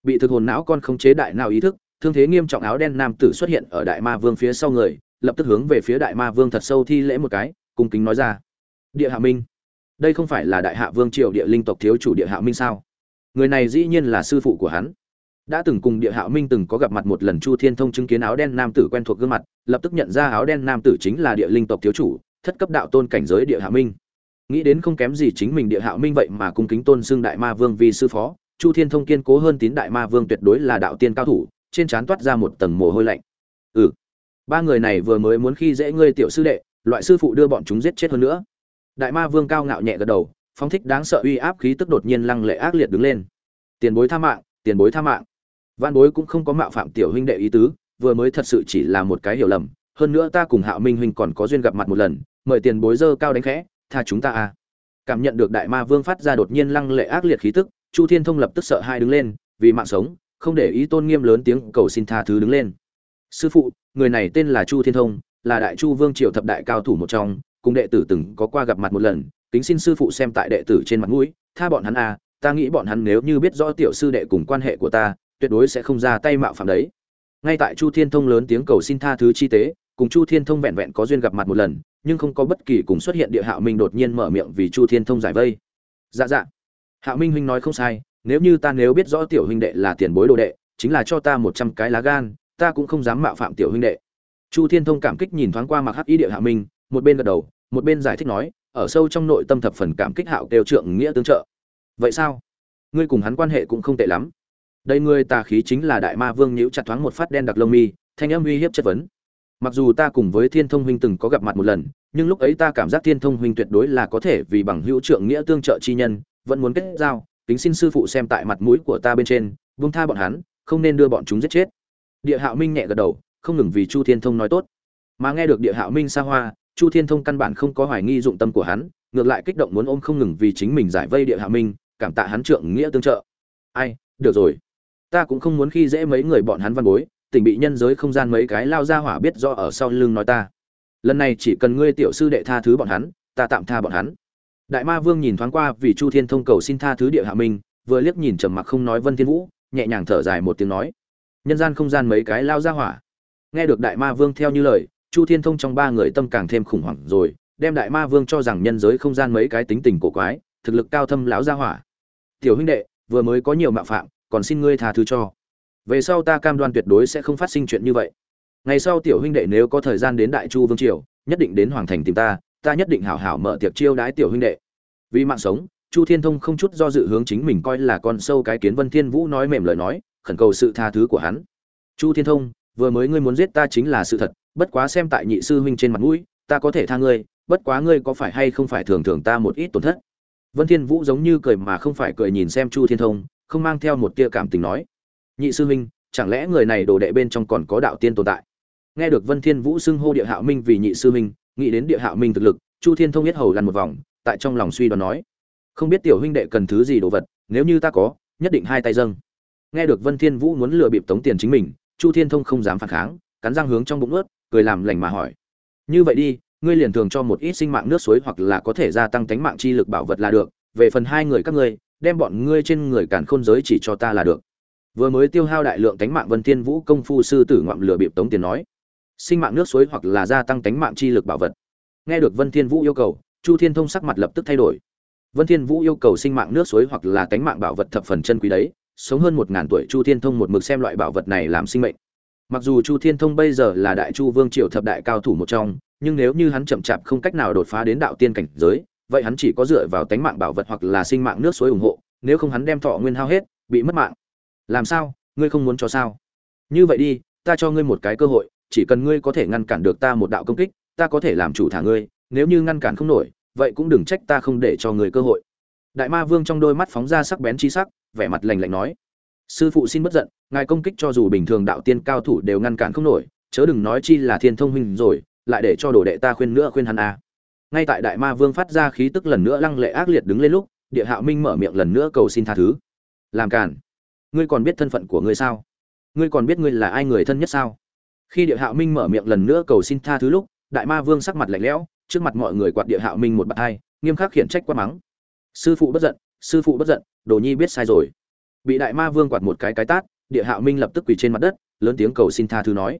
bị thực hồn não con khống chế đại nào ý thức, thương thế nghiêm trọng áo đen nam tử xuất hiện ở đại ma vương phía sau người, lập tức hướng về phía đại ma vương thật sâu thi lễ một cái, cung kính nói ra. Địa hạ minh, đây không phải là đại hạ vương triều địa linh tộc thiếu chủ địa hạ minh sao? Người này dĩ nhiên là sư phụ của hắn. Đã từng cùng địa hạ minh từng có gặp mặt một lần chu thiên thông chứng kiến áo đen nam tử quen thuộc gương mặt, lập tức nhận ra áo đen nam tử chính là địa linh tộc thiếu chủ thất cấp đạo tôn cảnh giới địa hạ minh. Nghĩ đến không kém gì chính mình địa hạ minh vậy mà cung kính tôn xưng đại ma vương vì sư phó, chu thiên thông kiên cố hơn tín đại ma vương tuyệt đối là đạo tiên cao thủ, trên trán toát ra một tầng mồ hôi lạnh. Ừ ba người này vừa mới muốn khi dễ ngươi tiểu sư đệ, loại sư phụ đưa bọn chúng giết chết hơn nữa. Đại ma vương cao ngạo nhẹ gật đầu phong thích đáng sợ uy áp khí tức đột nhiên lăng lệ ác liệt đứng lên. Tiền bối tha mạng, tiền bối tha mạng. Văn bối cũng không có mạo phạm tiểu huynh đệ ý tứ, vừa mới thật sự chỉ là một cái hiểu lầm hơn nữa ta cùng hạo minh huynh còn có duyên gặp mặt một lần, mời tiền bối dơ cao đánh khẽ, tha chúng ta a cảm nhận được đại ma vương phát ra đột nhiên lăng lệ ác liệt khí tức, chu thiên thông lập tức sợ hai đứng lên, vì mạng sống, không để ý tôn nghiêm lớn tiếng cầu xin tha thứ đứng lên. Sư phụ, người này tên là chu thiên thông, là đại chu vương triều thập đại cao thủ một trong, cùng đệ tử từng có qua gặp mặt một lần, kính xin sư phụ xem tại đệ tử trên mặt mũi, tha bọn hắn a ta nghĩ bọn hắn nếu như biết rõ tiểu sư đệ cùng quan hệ của ta, tuyệt đối sẽ không ra tay mạo phạm đấy. Ngay tại chu thiên thông lớn tiếng cầu xin tha thứ chi tế cùng chu thiên thông vẹn vẹn có duyên gặp mặt một lần, nhưng không có bất kỳ cùng xuất hiện địa hạo minh đột nhiên mở miệng vì chu thiên thông giải vây. Dạ dạ. Hạo minh huynh nói không sai, nếu như ta nếu biết rõ tiểu huynh đệ là tiền bối đồ đệ, chính là cho ta một trăm cái lá gan, ta cũng không dám mạo phạm tiểu huynh đệ. Chu thiên thông cảm kích nhìn thoáng qua mặc hắc ý địa hạo minh, một bên gật đầu, một bên giải thích nói, ở sâu trong nội tâm thập phần cảm kích hạo kêu trượng nghĩa tương trợ. Vậy sao? Ngươi cùng hắn quan hệ cũng không tệ lắm. Đây ngươi tà khí chính là đại ma vương nhíu chặt thoáng một phát đen đặc lông mi, thanh âm uy hiếp chất vấn mặc dù ta cùng với thiên thông huynh từng có gặp mặt một lần, nhưng lúc ấy ta cảm giác thiên thông huynh tuyệt đối là có thể vì bằng hữu trượng nghĩa tương trợ chi nhân, vẫn muốn kết giao, kính xin sư phụ xem tại mặt mũi của ta bên trên vung tha bọn hắn, không nên đưa bọn chúng giết chết. Địa hạo minh nhẹ gật đầu, không ngừng vì chu thiên thông nói tốt. Mà nghe được địa hạo minh xa hoa, chu thiên thông căn bản không có hoài nghi dụng tâm của hắn, ngược lại kích động muốn ôm không ngừng vì chính mình giải vây địa hạo minh, cảm tạ hắn trượng nghĩa tương trợ. Ai, được rồi. Ta cũng không muốn khi dễ mấy người bọn hắn văn bối tỉnh bị nhân giới không gian mấy cái lao ra hỏa biết do ở sau lưng nói ta. Lần này chỉ cần ngươi tiểu sư đệ tha thứ bọn hắn, ta tạm tha bọn hắn. Đại ma vương nhìn thoáng qua vì chu thiên thông cầu xin tha thứ địa hạ minh vừa liếc nhìn trầm mặc không nói vân thiên vũ, nhẹ nhàng thở dài một tiếng nói. Nhân gian không gian mấy cái lao ra hỏa. Nghe được đại ma vương theo như lời, chu thiên thông trong ba người tâm càng thêm khủng hoảng rồi, đem đại ma vương cho rằng nhân giới không gian mấy cái tính tình cổ quái, thực lực cao thâm lão ra hỏa. Tiểu huynh đệ, vừa mới có nhiều mạo phạm, còn xin ngươi tha thứ cho về sau ta cam đoan tuyệt đối sẽ không phát sinh chuyện như vậy. Ngày sau tiểu huynh đệ nếu có thời gian đến đại chu vương triều, nhất định đến hoàng thành tìm ta ta nhất định hảo hảo mở tiệc chiêu đái tiểu huynh đệ. Vì mạng sống, chu thiên thông không chút do dự hướng chính mình coi là con sâu cái kiến vân thiên vũ nói mềm lời nói, khẩn cầu sự tha thứ của hắn. Chu thiên thông, vừa mới ngươi muốn giết ta chính là sự thật, bất quá xem tại nhị sư huynh trên mặt mũi, ta có thể tha ngươi, bất quá ngươi có phải hay không phải thường thường ta một ít tổn thất? Vân thiên vũ giống như cười mà không phải cười nhìn xem chu thiên thông, không mang theo một tia cảm tình nói nhị sư huynh, chẳng lẽ người này đồ đệ bên trong còn có đạo tiên tồn tại? Nghe được vân thiên vũ xưng hô địa hạo minh vì nhị sư huynh, nghĩ đến địa hạo minh thực lực, chu thiên thông biết hầu lăn một vòng, tại trong lòng suy đoán nói, không biết tiểu huynh đệ cần thứ gì đồ vật, nếu như ta có, nhất định hai tay dâng. Nghe được vân thiên vũ muốn lừa bịp tống tiền chính mình, chu thiên thông không dám phản kháng, cắn răng hướng trong bụng ướt cười làm lành mà hỏi, như vậy đi, ngươi liền thường cho một ít sinh mạng nước suối hoặc là có thể gia tăng tánh mạng chi lực bảo vật là được, về phần hai người các ngươi, đem bọn ngươi trên người cản khôn giới chỉ cho ta là được vừa mới tiêu hao đại lượng tánh mạng vân thiên vũ công phu sư tử ngoạm lửa bịp tống tiền nói. Sinh mạng nước suối hoặc là gia tăng tánh mạng chi lực bảo vật. Nghe được vân thiên vũ yêu cầu, chu thiên thông sắc mặt lập tức thay đổi. Vân thiên vũ yêu cầu sinh mạng nước suối hoặc là tánh mạng bảo vật thập phần chân quý đấy, sống hơn một ngàn tuổi chu thiên thông một mực xem loại bảo vật này làm sinh mệnh. Mặc dù chu thiên thông bây giờ là đại chu vương triều thập đại cao thủ một trong, nhưng nếu như hắn chậm chạp không cách nào đột phá đến đạo tiên cảnh giới, vậy hắn chỉ có dựa vào tánh mạng bảo vật hoặc là sinh mạng nước suối ủng hộ, nếu không hắn đem thọ nguyên hao hết, bị mất mạng làm sao? Ngươi không muốn cho sao? Như vậy đi, ta cho ngươi một cái cơ hội, chỉ cần ngươi có thể ngăn cản được ta một đạo công kích, ta có thể làm chủ thả ngươi, nếu như ngăn cản không nổi, vậy cũng đừng trách ta không để cho ngươi cơ hội. Đại ma vương trong đôi mắt phóng ra sắc bén chi sắc, vẻ mặt lạnh lạnh nói. Sư phụ xin bất giận, ngài công kích cho dù bình thường đạo tiên cao thủ đều ngăn cản không nổi, chớ đừng nói chi là thiên thông huynh rồi, lại để cho đồ đệ ta khuyên nữa khuyên hắn à. ngay tại đại ma vương phát ra khí tức lần nữa lăng lệ ác liệt đứng lên lúc, địa hạo minh mở miệng lần nữa cầu xin tha thứ. Làm cản ngươi còn biết thân phận của ngươi sao? Ngươi còn biết ngươi là ai người thân nhất sao? Khi địa hạo minh mở miệng lần nữa cầu xin tha thứ lúc, đại ma vương sắc mặt lạnh lẽo, trước mặt mọi người quạt địa hạo minh một bạt hai, nghiêm khắc khiển trách quát mắng. Sư phụ bất giận, sư phụ bất giận, đồ nhi biết sai rồi. Bị đại ma vương quạt một cái cái tát địa hạo minh lập tức quỳ trên mặt đất, lớn tiếng cầu xin tha thứ nói.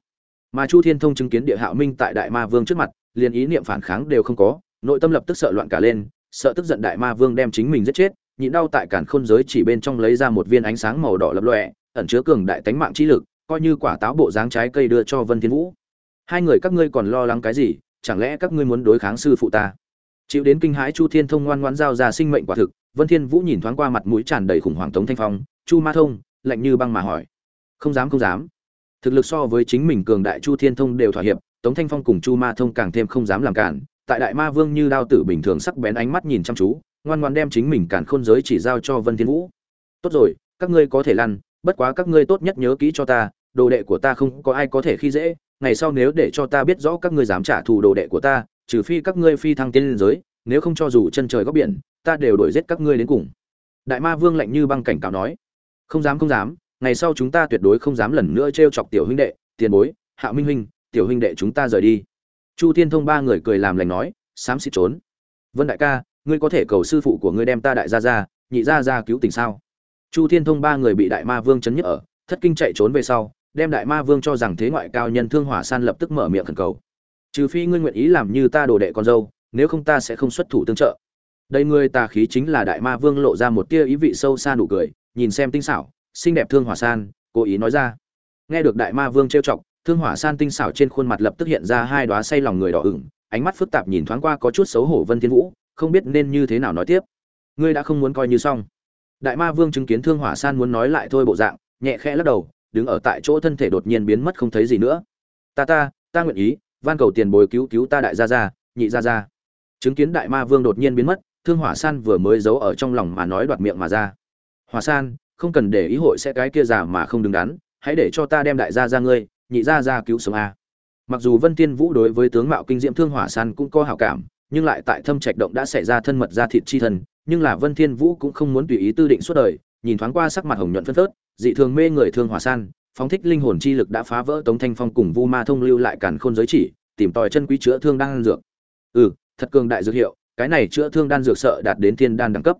Mà chu thiên thông chứng kiến địa hạo minh tại đại ma vương trước mặt, liền ý niệm phản kháng đều không có, nội tâm lập tức sợ loạn cả lên, sợ tức giận đại ma vương đem chính mình giết chết nhịn đau tại cản khôn giới chỉ bên trong lấy ra một viên ánh sáng màu đỏ lập lòe, ẩn chứa cường đại tánh mạng trí lực, coi như quả táo bộ dáng trái cây đưa cho vân thiên vũ. Hai người các ngươi còn lo lắng cái gì? Chẳng lẽ các ngươi muốn đối kháng sư phụ ta? Chịu đến kinh hãi chu thiên thông ngoan ngoãn giao ra sinh mệnh quả thực, vân thiên vũ nhìn thoáng qua mặt mũi tràn đầy khủng hoảng tống thanh phong, chu ma thông, lạnh như băng mà hỏi. Không dám không dám. Thực lực so với chính mình cường đại chu thiên thông đều thỏa hiệp, tống thanh phong cùng chu ma thông càng thêm không dám làm cản. Tại đại ma vương như đao tử bình thường sắc bén ánh mắt nhìn chăm chú ngoan ngoan đem chính mình cản khôn giới chỉ giao cho vân thiên vũ. Tốt rồi, các ngươi có thể lăn, bất quá các ngươi tốt nhất nhớ kỹ cho ta, đồ đệ của ta không có ai có thể khi dễ, ngày sau nếu để cho ta biết rõ các ngươi dám trả thù đồ đệ của ta, trừ phi các ngươi phi thăng tiên giới, nếu không cho dù chân trời góc biển, ta đều đuổi giết các ngươi đến cùng. Đại ma vương lạnh như băng cảnh cáo nói. Không dám không dám, ngày sau chúng ta tuyệt đối không dám lần nữa trêu chọc tiểu huynh đệ, tiền bối, hạ minh huynh, tiểu huynh đệ chúng ta rời đi. Chu thiên thông ba người cười làm lành nói, xám xịt trốn. Vân đại ca ngươi có thể cầu sư phụ của ngươi đem ta đại gia ra, nhị gia ra cứu tình sao? Chu thiên thông ba người bị đại ma vương chấn nhức ở, thất kinh chạy trốn về sau, đem đại ma vương cho rằng thế ngoại cao nhân thương hỏa san lập tức mở miệng khẩn cầu. Trừ phi ngươi nguyện ý làm như ta đồ đệ con dâu, nếu không ta sẽ không xuất thủ tương trợ. Đây ngươi tà khí chính là đại ma vương lộ ra một tia ý vị sâu xa nụ cười, nhìn xem tinh xảo, xinh đẹp thương hỏa san, cố ý nói ra. Nghe được đại ma vương trêu chọc, thương hỏa san tinh xảo trên khuôn mặt lập tức hiện ra hai đóa say lòng người đỏ ửng, ánh mắt phức tạp nhìn thoáng qua có chút xấu hổ vân thiên vũ không biết nên như thế nào nói tiếp. Ngươi đã không muốn coi như xong. Đại ma vương chứng kiến thương hỏa san muốn nói lại thôi bộ dạng, nhẹ khẽ lắc đầu, đứng ở tại chỗ thân thể đột nhiên biến mất không thấy gì nữa. Ta ta ta nguyện ý, van cầu tiền bồi cứu cứu ta đại gia gia, nhị gia gia. Chứng kiến đại ma vương đột nhiên biến mất, thương hỏa san vừa mới giấu ở trong lòng mà nói đoạt miệng mà ra. Hỏa san, không cần để ý hội sẽ cái kia giả mà không đứng đắn, hãy để cho ta đem đại gia ra ngươi, nhị gia ra cứu sống a. Mặc dù vân tiên vũ đối với tướng mạo kinh diễm thương hỏa san cũng có hảo cảm nhưng lại tại thâm trạch động đã xảy ra thân mật ra thịt chi thân, nhưng là vân thiên vũ cũng không muốn tùy ý tư định suốt đời, nhìn thoáng qua sắc mặt hồng nhuận phân phớt, dị thường mê người thương hỏa san, phóng thích linh hồn chi lực đã phá vỡ tống thanh phong cùng vu ma thông lưu lại cản khôn giới chỉ, tìm tòi chân quý chữa thương đang dược. Ừ thật cường đại dược hiệu, cái này chữa thương đan dược sợ đạt đến thiên đan đẳng cấp.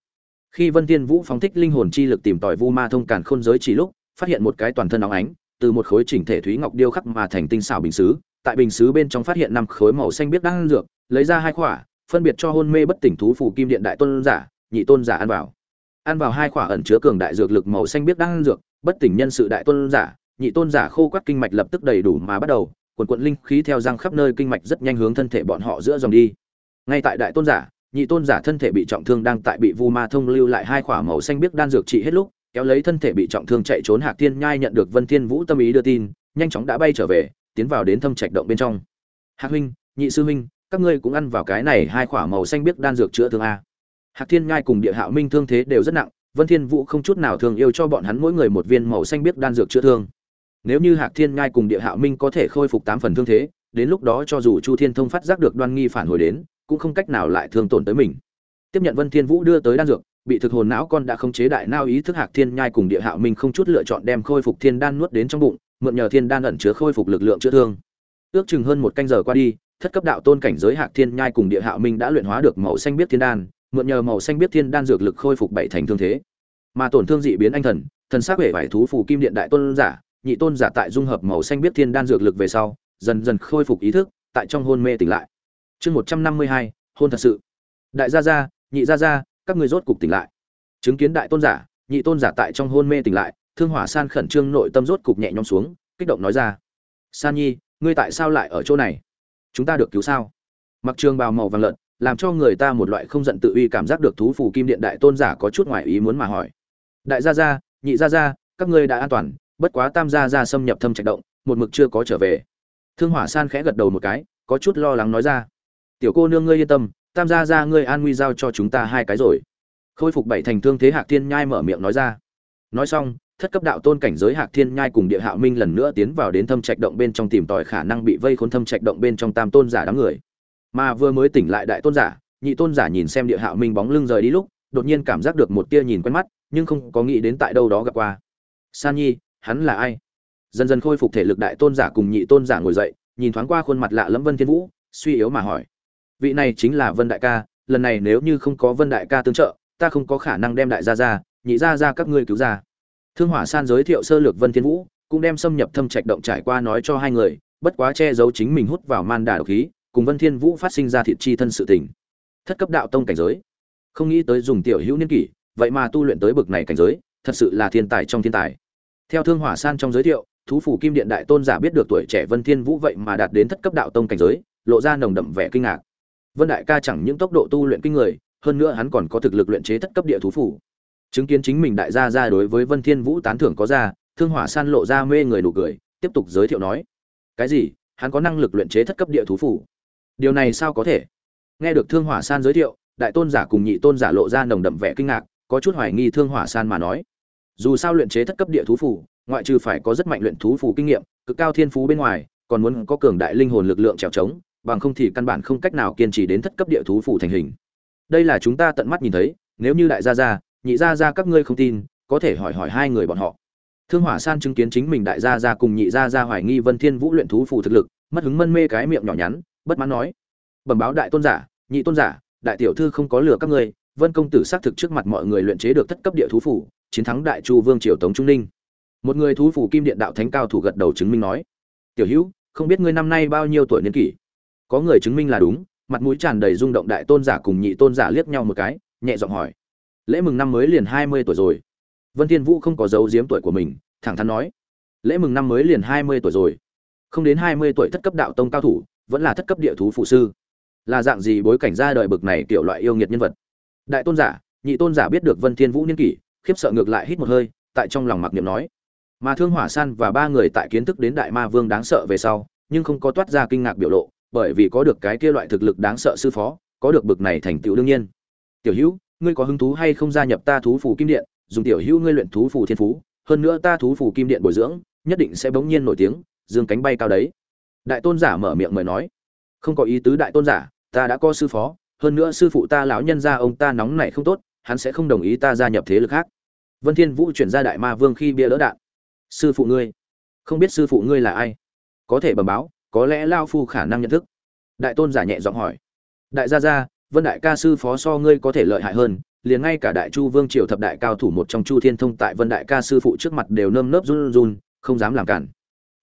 Khi vân thiên vũ phóng thích linh hồn chi lực tìm tòi vu ma thông cản khôn giới chỉ lúc, phát hiện một cái toàn thân óng ánh từ một khối chỉnh thể thúy ngọc điêu khắc mà thành tinh xảo bình sứ tại bình sứ bên trong phát hiện năm khối màu xanh biết ăn dược, lấy ra hai khỏa, phân biệt cho hôn mê bất tỉnh thú phủ kim điện đại tôn giả, nhị tôn giả ăn vào. Ăn vào hai khỏa ẩn chứa cường đại dược lực màu xanh biết đang dược, bất tỉnh nhân sự đại tôn giả, nhị tôn giả khô quắt kinh mạch lập tức đầy đủ mà bắt đầu, quần quận linh khí theo răng khắp nơi kinh mạch rất nhanh hướng thân thể bọn họ giữa dòng đi. Ngay tại đại tôn giả, nhị tôn giả thân thể bị trọng thương đang tại bị vu ma thông lưu lại hai khỏa màu xanh biết đan dược trị hết lúc kéo lấy thân thể bị trọng thương chạy trốn hạc thiên nhai nhận được vân thiên vũ tâm ý đưa tin, nhanh chóng đã bay trở về, tiến vào đến thâm trạch động bên trong. Hạc huynh, nhị sư huynh, các ngươi cũng ăn vào cái này hai quả màu xanh biết đan dược chữa thương a. Hạc thiên nhai cùng địa hạo minh thương thế đều rất nặng, vân thiên vũ không chút nào thương yêu cho bọn hắn mỗi người một viên màu xanh biết đan dược chữa thương. Nếu như hạc thiên nhai cùng địa hạo minh có thể khôi phục tám phần thương thế, đến lúc đó cho dù chu thiên thông phát giác được đoan nghi phản hồi đến, cũng không cách nào lại thương tổn tới mình. Tiếp nhận vân thiên vũ đưa tới đan dược bị thực hồn não con đã khống chế đại nao ý thức hạc thiên nhai cùng địa hạo minh không chút lựa chọn đem khôi phục thiên đan nuốt đến trong bụng, mượn nhờ thiên đan ẩn chứa khôi phục lực lượng chữa thương. Ước chừng hơn một canh giờ qua đi, thất cấp đạo tôn cảnh giới hạc thiên nhai cùng địa hạo minh đã luyện hóa được màu xanh biết thiên đan, mượn nhờ màu xanh biết thiên đan dược lực khôi phục bảy thành thương thế. Mà tổn thương dị biến anh thần thần sắc vẻ vải thú phù kim điện đại tôn giả, nhị tôn giả tại dung hợp màu xanh biết thiên đan dược lực về sau, dần dần khôi phục ý thức, tại trong hôn mê tỉnh lại. Chương một trăm năm mươi hai, hôn thật sự. Đại gia gia, nhị gia gia các người rốt cục tỉnh lại. Chứng kiến đại tôn giả, nhị tôn giả tại trong hôn mê tỉnh lại, thương hỏa san khẩn trương nội tâm rốt cục nhẹ nhõm xuống, kích động nói ra. San nhi, ngươi tại sao lại ở chỗ này? Chúng ta được cứu sao? Mặc trường bào màu vàng lợn, làm cho người ta một loại không giận tự uy cảm giác được thú phù kim điện đại tôn giả có chút ngoài ý muốn mà hỏi. Đại gia gia, nhị gia gia, các ngươi đã an toàn, bất quá tam gia gia xâm nhập thâm trạch động, một mực chưa có trở về. Thương hỏa san khẽ gật đầu một cái, có chút lo lắng nói ra. Tiểu cô nương ngươi yên tâm tam gia gia ngươi an nguy giao cho chúng ta hai cái rồi. Khôi phục bảy thành thương thế hạc thiên nhai mở miệng nói ra. Nói xong, thất cấp đạo tôn cảnh giới hạc thiên nhai cùng địa hạo minh lần nữa tiến vào đến thâm trạch động bên trong tìm tòi khả năng bị vây khốn thâm trạch động bên trong tam tôn giả đám người. Mà vừa mới tỉnh lại đại tôn giả, nhị tôn giả nhìn xem địa hạo minh bóng lưng rời đi lúc, đột nhiên cảm giác được một tia nhìn quen mắt, nhưng không có nghĩ đến tại đâu đó gặp qua. San nhi, hắn là ai? Dần dần khôi phục thể lực đại tôn giả cùng nhị tôn giả ngồi dậy, nhìn thoáng qua khuôn mặt lạ lẫm vân thiên vũ, suy yếu mà hỏi vị này chính là vân đại ca, lần này nếu như không có vân đại ca tương trợ, ta không có khả năng đem đại gia ra nhị gia ra các ngươi cứu ra. Thương hỏa san giới thiệu sơ lược vân thiên vũ, cũng đem xâm nhập thâm trạch động trải qua nói cho hai người, bất quá che giấu chính mình hút vào man đà độc khí, cùng vân thiên vũ phát sinh ra thiệt chi thân sự tình. Thất cấp đạo tông cảnh giới. Không nghĩ tới dùng tiểu hữu niên kỷ, vậy mà tu luyện tới bực này cảnh giới, thật sự là thiên tài trong thiên tài. Theo thương hỏa san trong giới thiệu, thú phủ kim điện đại tôn giả biết được tuổi trẻ vân thiên vũ vậy mà đạt đến thất cấp đạo tông cảnh giới, lộ ra nồng đậm vẻ kinh ngạc vân đại ca chẳng những tốc độ tu luyện kinh người, hơn nữa hắn còn có thực lực luyện chế thất cấp địa thú phủ chứng kiến chính mình đại gia gia đối với vân thiên vũ tán thưởng có ra, thương hỏa san lộ ra mê người nụ cười, tiếp tục giới thiệu nói, cái gì? Hắn có năng lực luyện chế thất cấp địa thú phủ điều này sao có thể? Nghe được thương hỏa san giới thiệu, đại tôn giả cùng nhị tôn giả lộ ra nồng đậm vẻ kinh ngạc, có chút hoài nghi thương hỏa san mà nói, dù sao luyện chế thất cấp địa thú phủ ngoại trừ phải có rất mạnh luyện thú phủ kinh nghiệm, cực cao thiên phú bên ngoài, còn muốn có cường đại linh hồn lực lượng trèo trống bằng không thì căn bản không cách nào kiên trì đến thất cấp địa thú phủ thành hình. Đây là chúng ta tận mắt nhìn thấy, nếu như đại gia gia, nhị gia gia các ngươi không tin, có thể hỏi hỏi hai người bọn họ. Thương hỏa san chứng kiến chính mình đại gia gia cùng nhị gia gia hoài nghi vân thiên vũ luyện thú phủ thực lực, mất hứng mân mê cái miệng nhỏ nhắn, bất mãn nói. Bẩm báo đại tôn giả, nhị tôn giả, đại tiểu thư không có lừa các ngươi, vân công tử xác thực trước mặt mọi người luyện chế được thất cấp địa thú phủ, chiến thắng đại chu vương triều tống trung ninh. Một người thú phủ kim điện đạo thánh cao thủ gật đầu chứng minh nói. Tiểu hữu, không biết ngươi năm nay bao nhiêu tuổi niên kỷ? Có người chứng minh là đúng, mặt mũi tràn đầy rung động đại tôn giả cùng nhị tôn giả liếc nhau một cái, nhẹ giọng hỏi, lễ mừng năm mới liền hai mươi tuổi rồi. Vân thiên vũ không có giấu giếm tuổi của mình, thẳng thắn nói, lễ mừng năm mới liền hai mươi tuổi rồi. Không đến hai mươi tuổi thất cấp đạo tông cao thủ, vẫn là thất cấp địa thú phụ sư. Là dạng gì bối cảnh ra đời bực này kiểu loại yêu nghiệt nhân vật? Đại tôn giả, nhị tôn giả biết được vân thiên vũ niên kỷ, khiếp sợ ngược lại hít một hơi, tại trong lòng mặc niệm nói, mà thương hỏa san và ba người tại kiến thức đến đại ma vương đáng sợ về sau, nhưng không có toát ra kinh ngạc biểu lộ bởi vì có được cái kia loại thực lực đáng sợ sư phó, có được bực này thành tựu đương nhiên. Tiểu hữu, ngươi có hứng thú hay không gia nhập ta thú phù kim điện, dùng tiểu hữu ngươi luyện thú phù thiên phú, hơn nữa ta thú phù kim điện bồi dưỡng, nhất định sẽ bỗng nhiên nổi tiếng, dương cánh bay cao đấy. Đại tôn giả mở miệng mời nói. Không có ý tứ đại tôn giả, ta đã có sư phó, hơn nữa sư phụ ta lão nhân gia ông ta nóng này không tốt, hắn sẽ không đồng ý ta gia nhập thế lực khác. Vân thiên vũ chuyển ra đại ma vương khi bia đỡ đạn. Sư phụ ngươi. Không biết sư phụ ngươi là ai? Có thể bẩm báo có lẽ lao phu khả năng nhận thức. Đại tôn giả nhẹ giọng hỏi. Đại gia gia, vân đại ca sư phó so ngươi có thể lợi hại hơn, liền ngay cả đại chu vương triều thập đại cao thủ một trong chu thiên thông tại vân đại ca sư phụ trước mặt đều nơm nớp run run, không dám làm cản.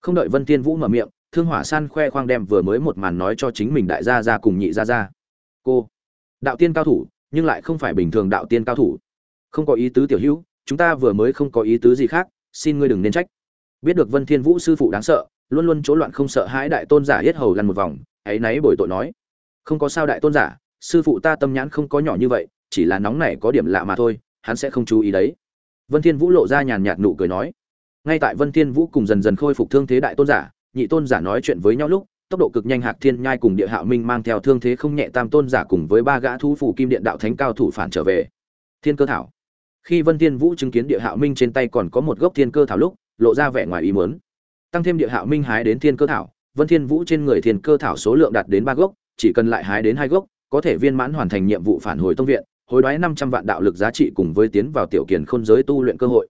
Không đợi vân thiên vũ mở miệng, thương hỏa san khoe khoang đem vừa mới một màn nói cho chính mình đại gia gia cùng nhị gia gia. Cô, đạo tiên cao thủ, nhưng lại không phải bình thường đạo tiên cao thủ. Không có ý tứ tiểu hữu, chúng ta vừa mới không có ý tứ gì khác, xin ngươi đừng nên trách. Biết được vân thiên vũ sư phụ đáng sợ luôn luôn chỗ loạn không sợ hãi đại tôn giả hết hầu lăn một vòng, ấy náy bồi tội nói, không có sao đại tôn giả, sư phụ ta tâm nhãn không có nhỏ như vậy, chỉ là nóng này có điểm lạ mà thôi, hắn sẽ không chú ý đấy. Vân thiên vũ lộ ra nhàn nhạt nụ cười nói, ngay tại vân thiên vũ cùng dần dần khôi phục thương thế đại tôn giả, nhị tôn giả nói chuyện với nhau lúc, tốc độ cực nhanh hạc thiên nhai cùng địa hạo minh mang theo thương thế không nhẹ tam tôn giả cùng với ba gã thú phủ kim điện đạo thánh cao thủ phản trở về. Thiên cơ thảo. Khi vân thiên vũ chứng kiến địa hạo minh trên tay còn có một gốc thiên cơ thảo lúc, lộ ra vẻ ngoài ý muốn tăng thêm địa hạo minh hái đến thiên cơ thảo, vân thiên vũ trên người thiên cơ thảo số lượng đạt đến ba gốc, chỉ cần lại hái đến hai gốc, có thể viên mãn hoàn thành nhiệm vụ phản hồi tông viện, hối đoái năm trăm vạn đạo lực giá trị cùng với tiến vào tiểu kiền khôn giới tu luyện cơ hội.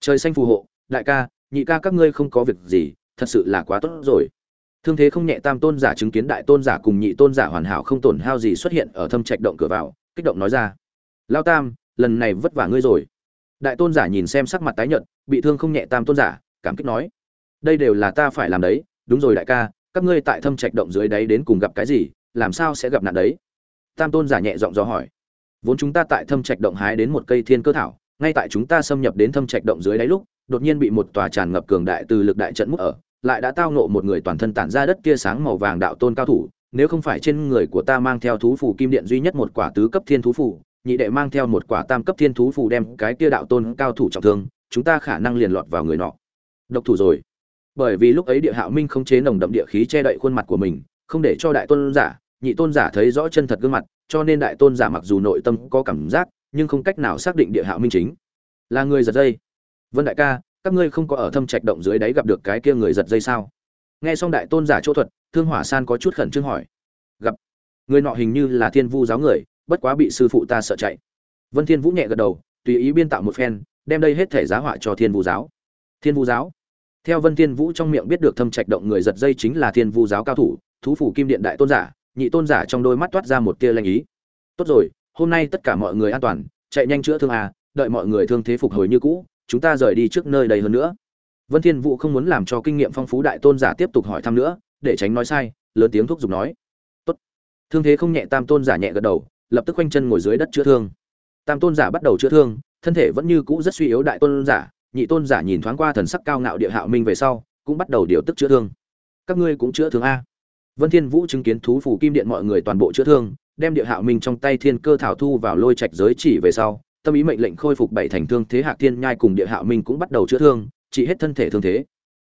Trời xanh phù hộ, đại ca, nhị ca các ngươi không có việc gì, thật sự là quá tốt rồi. Thương thế không nhẹ tam tôn giả chứng kiến đại tôn giả cùng nhị tôn giả hoàn hảo không tổn hao gì xuất hiện ở thâm trạch động cửa vào, kích động nói ra. Lao tam, lần này vất vả ngươi rồi. Đại tôn giả nhìn xem sắc mặt tái nhợt, bị thương không nhẹ tam tôn giả, cảm kích nói đây đều là ta phải làm đấy, đúng rồi đại ca, các ngươi tại thâm trạch động dưới đáy đến cùng gặp cái gì, làm sao sẽ gặp nạn đấy? Tam tôn giả nhẹ giọng do hỏi. Vốn chúng ta tại thâm trạch động hái đến một cây thiên cơ thảo, ngay tại chúng ta xâm nhập đến thâm trạch động dưới đáy lúc, đột nhiên bị một tòa tràn ngập cường đại từ lực đại trận múc ở, lại đã tao nộ một người toàn thân tản ra đất kia sáng màu vàng đạo tôn cao thủ, nếu không phải trên người của ta mang theo thú phù kim điện duy nhất một quả tứ cấp thiên thú phù, nhị đệ mang theo một quả tam cấp thiên thú phù đem cái kia đạo tôn cao thủ trọng thương, chúng ta khả năng liền lọt vào người nọ. Độc thủ rồi bởi vì lúc ấy địa hạo minh không chế nồng đậm địa khí che đậy khuôn mặt của mình, không để cho đại tôn giả, nhị tôn giả thấy rõ chân thật gương mặt, cho nên đại tôn giả mặc dù nội tâm có cảm giác, nhưng không cách nào xác định địa hạo minh chính. Là người giật dây. Vân đại ca, các ngươi không có ở thâm trạch động dưới đáy gặp được cái kia người giật dây sao? Nghe xong đại tôn giả chỗ thuật, thương hỏa san có chút khẩn trương hỏi. Gặp. Người nọ hình như là thiên vu giáo người, bất quá bị sư phụ ta sợ chạy. Vân thiên vũ nhẹ gật đầu, tùy ý biên tạo một phen, đem đây hết thể giá họa cho thiên vu giáo. Thiên vu giáo? Theo vân thiên vũ trong miệng biết được thâm trạch động người giật dây chính là thiên vu giáo cao thủ, thú phủ kim điện đại tôn giả, nhị tôn giả trong đôi mắt toát ra một tia lanh ý. Tốt rồi, hôm nay tất cả mọi người an toàn, chạy nhanh chữa thương à đợi mọi người thương thế phục hồi như cũ, chúng ta rời đi trước nơi đây hơn nữa. Vân thiên vũ không muốn làm cho kinh nghiệm phong phú đại tôn giả tiếp tục hỏi thăm nữa, để tránh nói sai, lớn tiếng thúc giục nói. Tốt. Thương thế không nhẹ, tam tôn giả nhẹ gật đầu, lập tức quanh chân ngồi dưới đất chữa thương. Tam tôn giả bắt đầu chữa thương, thân thể vẫn như cũ rất suy yếu đại tôn giả nhị tôn giả nhìn thoáng qua thần sắc cao ngạo địa hạo minh về sau, cũng bắt đầu điều tức chữa thương. Các ngươi cũng chữa thương a. Vân thiên vũ chứng kiến thú phủ kim điện mọi người toàn bộ chữa thương, đem địa hạo minh trong tay thiên cơ thảo thu vào lôi trạch giới chỉ về sau, tâm ý mệnh lệnh khôi phục bảy thành thương thế hạc thiên nhai cùng địa hạo minh cũng bắt đầu chữa thương, trị hết thân thể thương thế.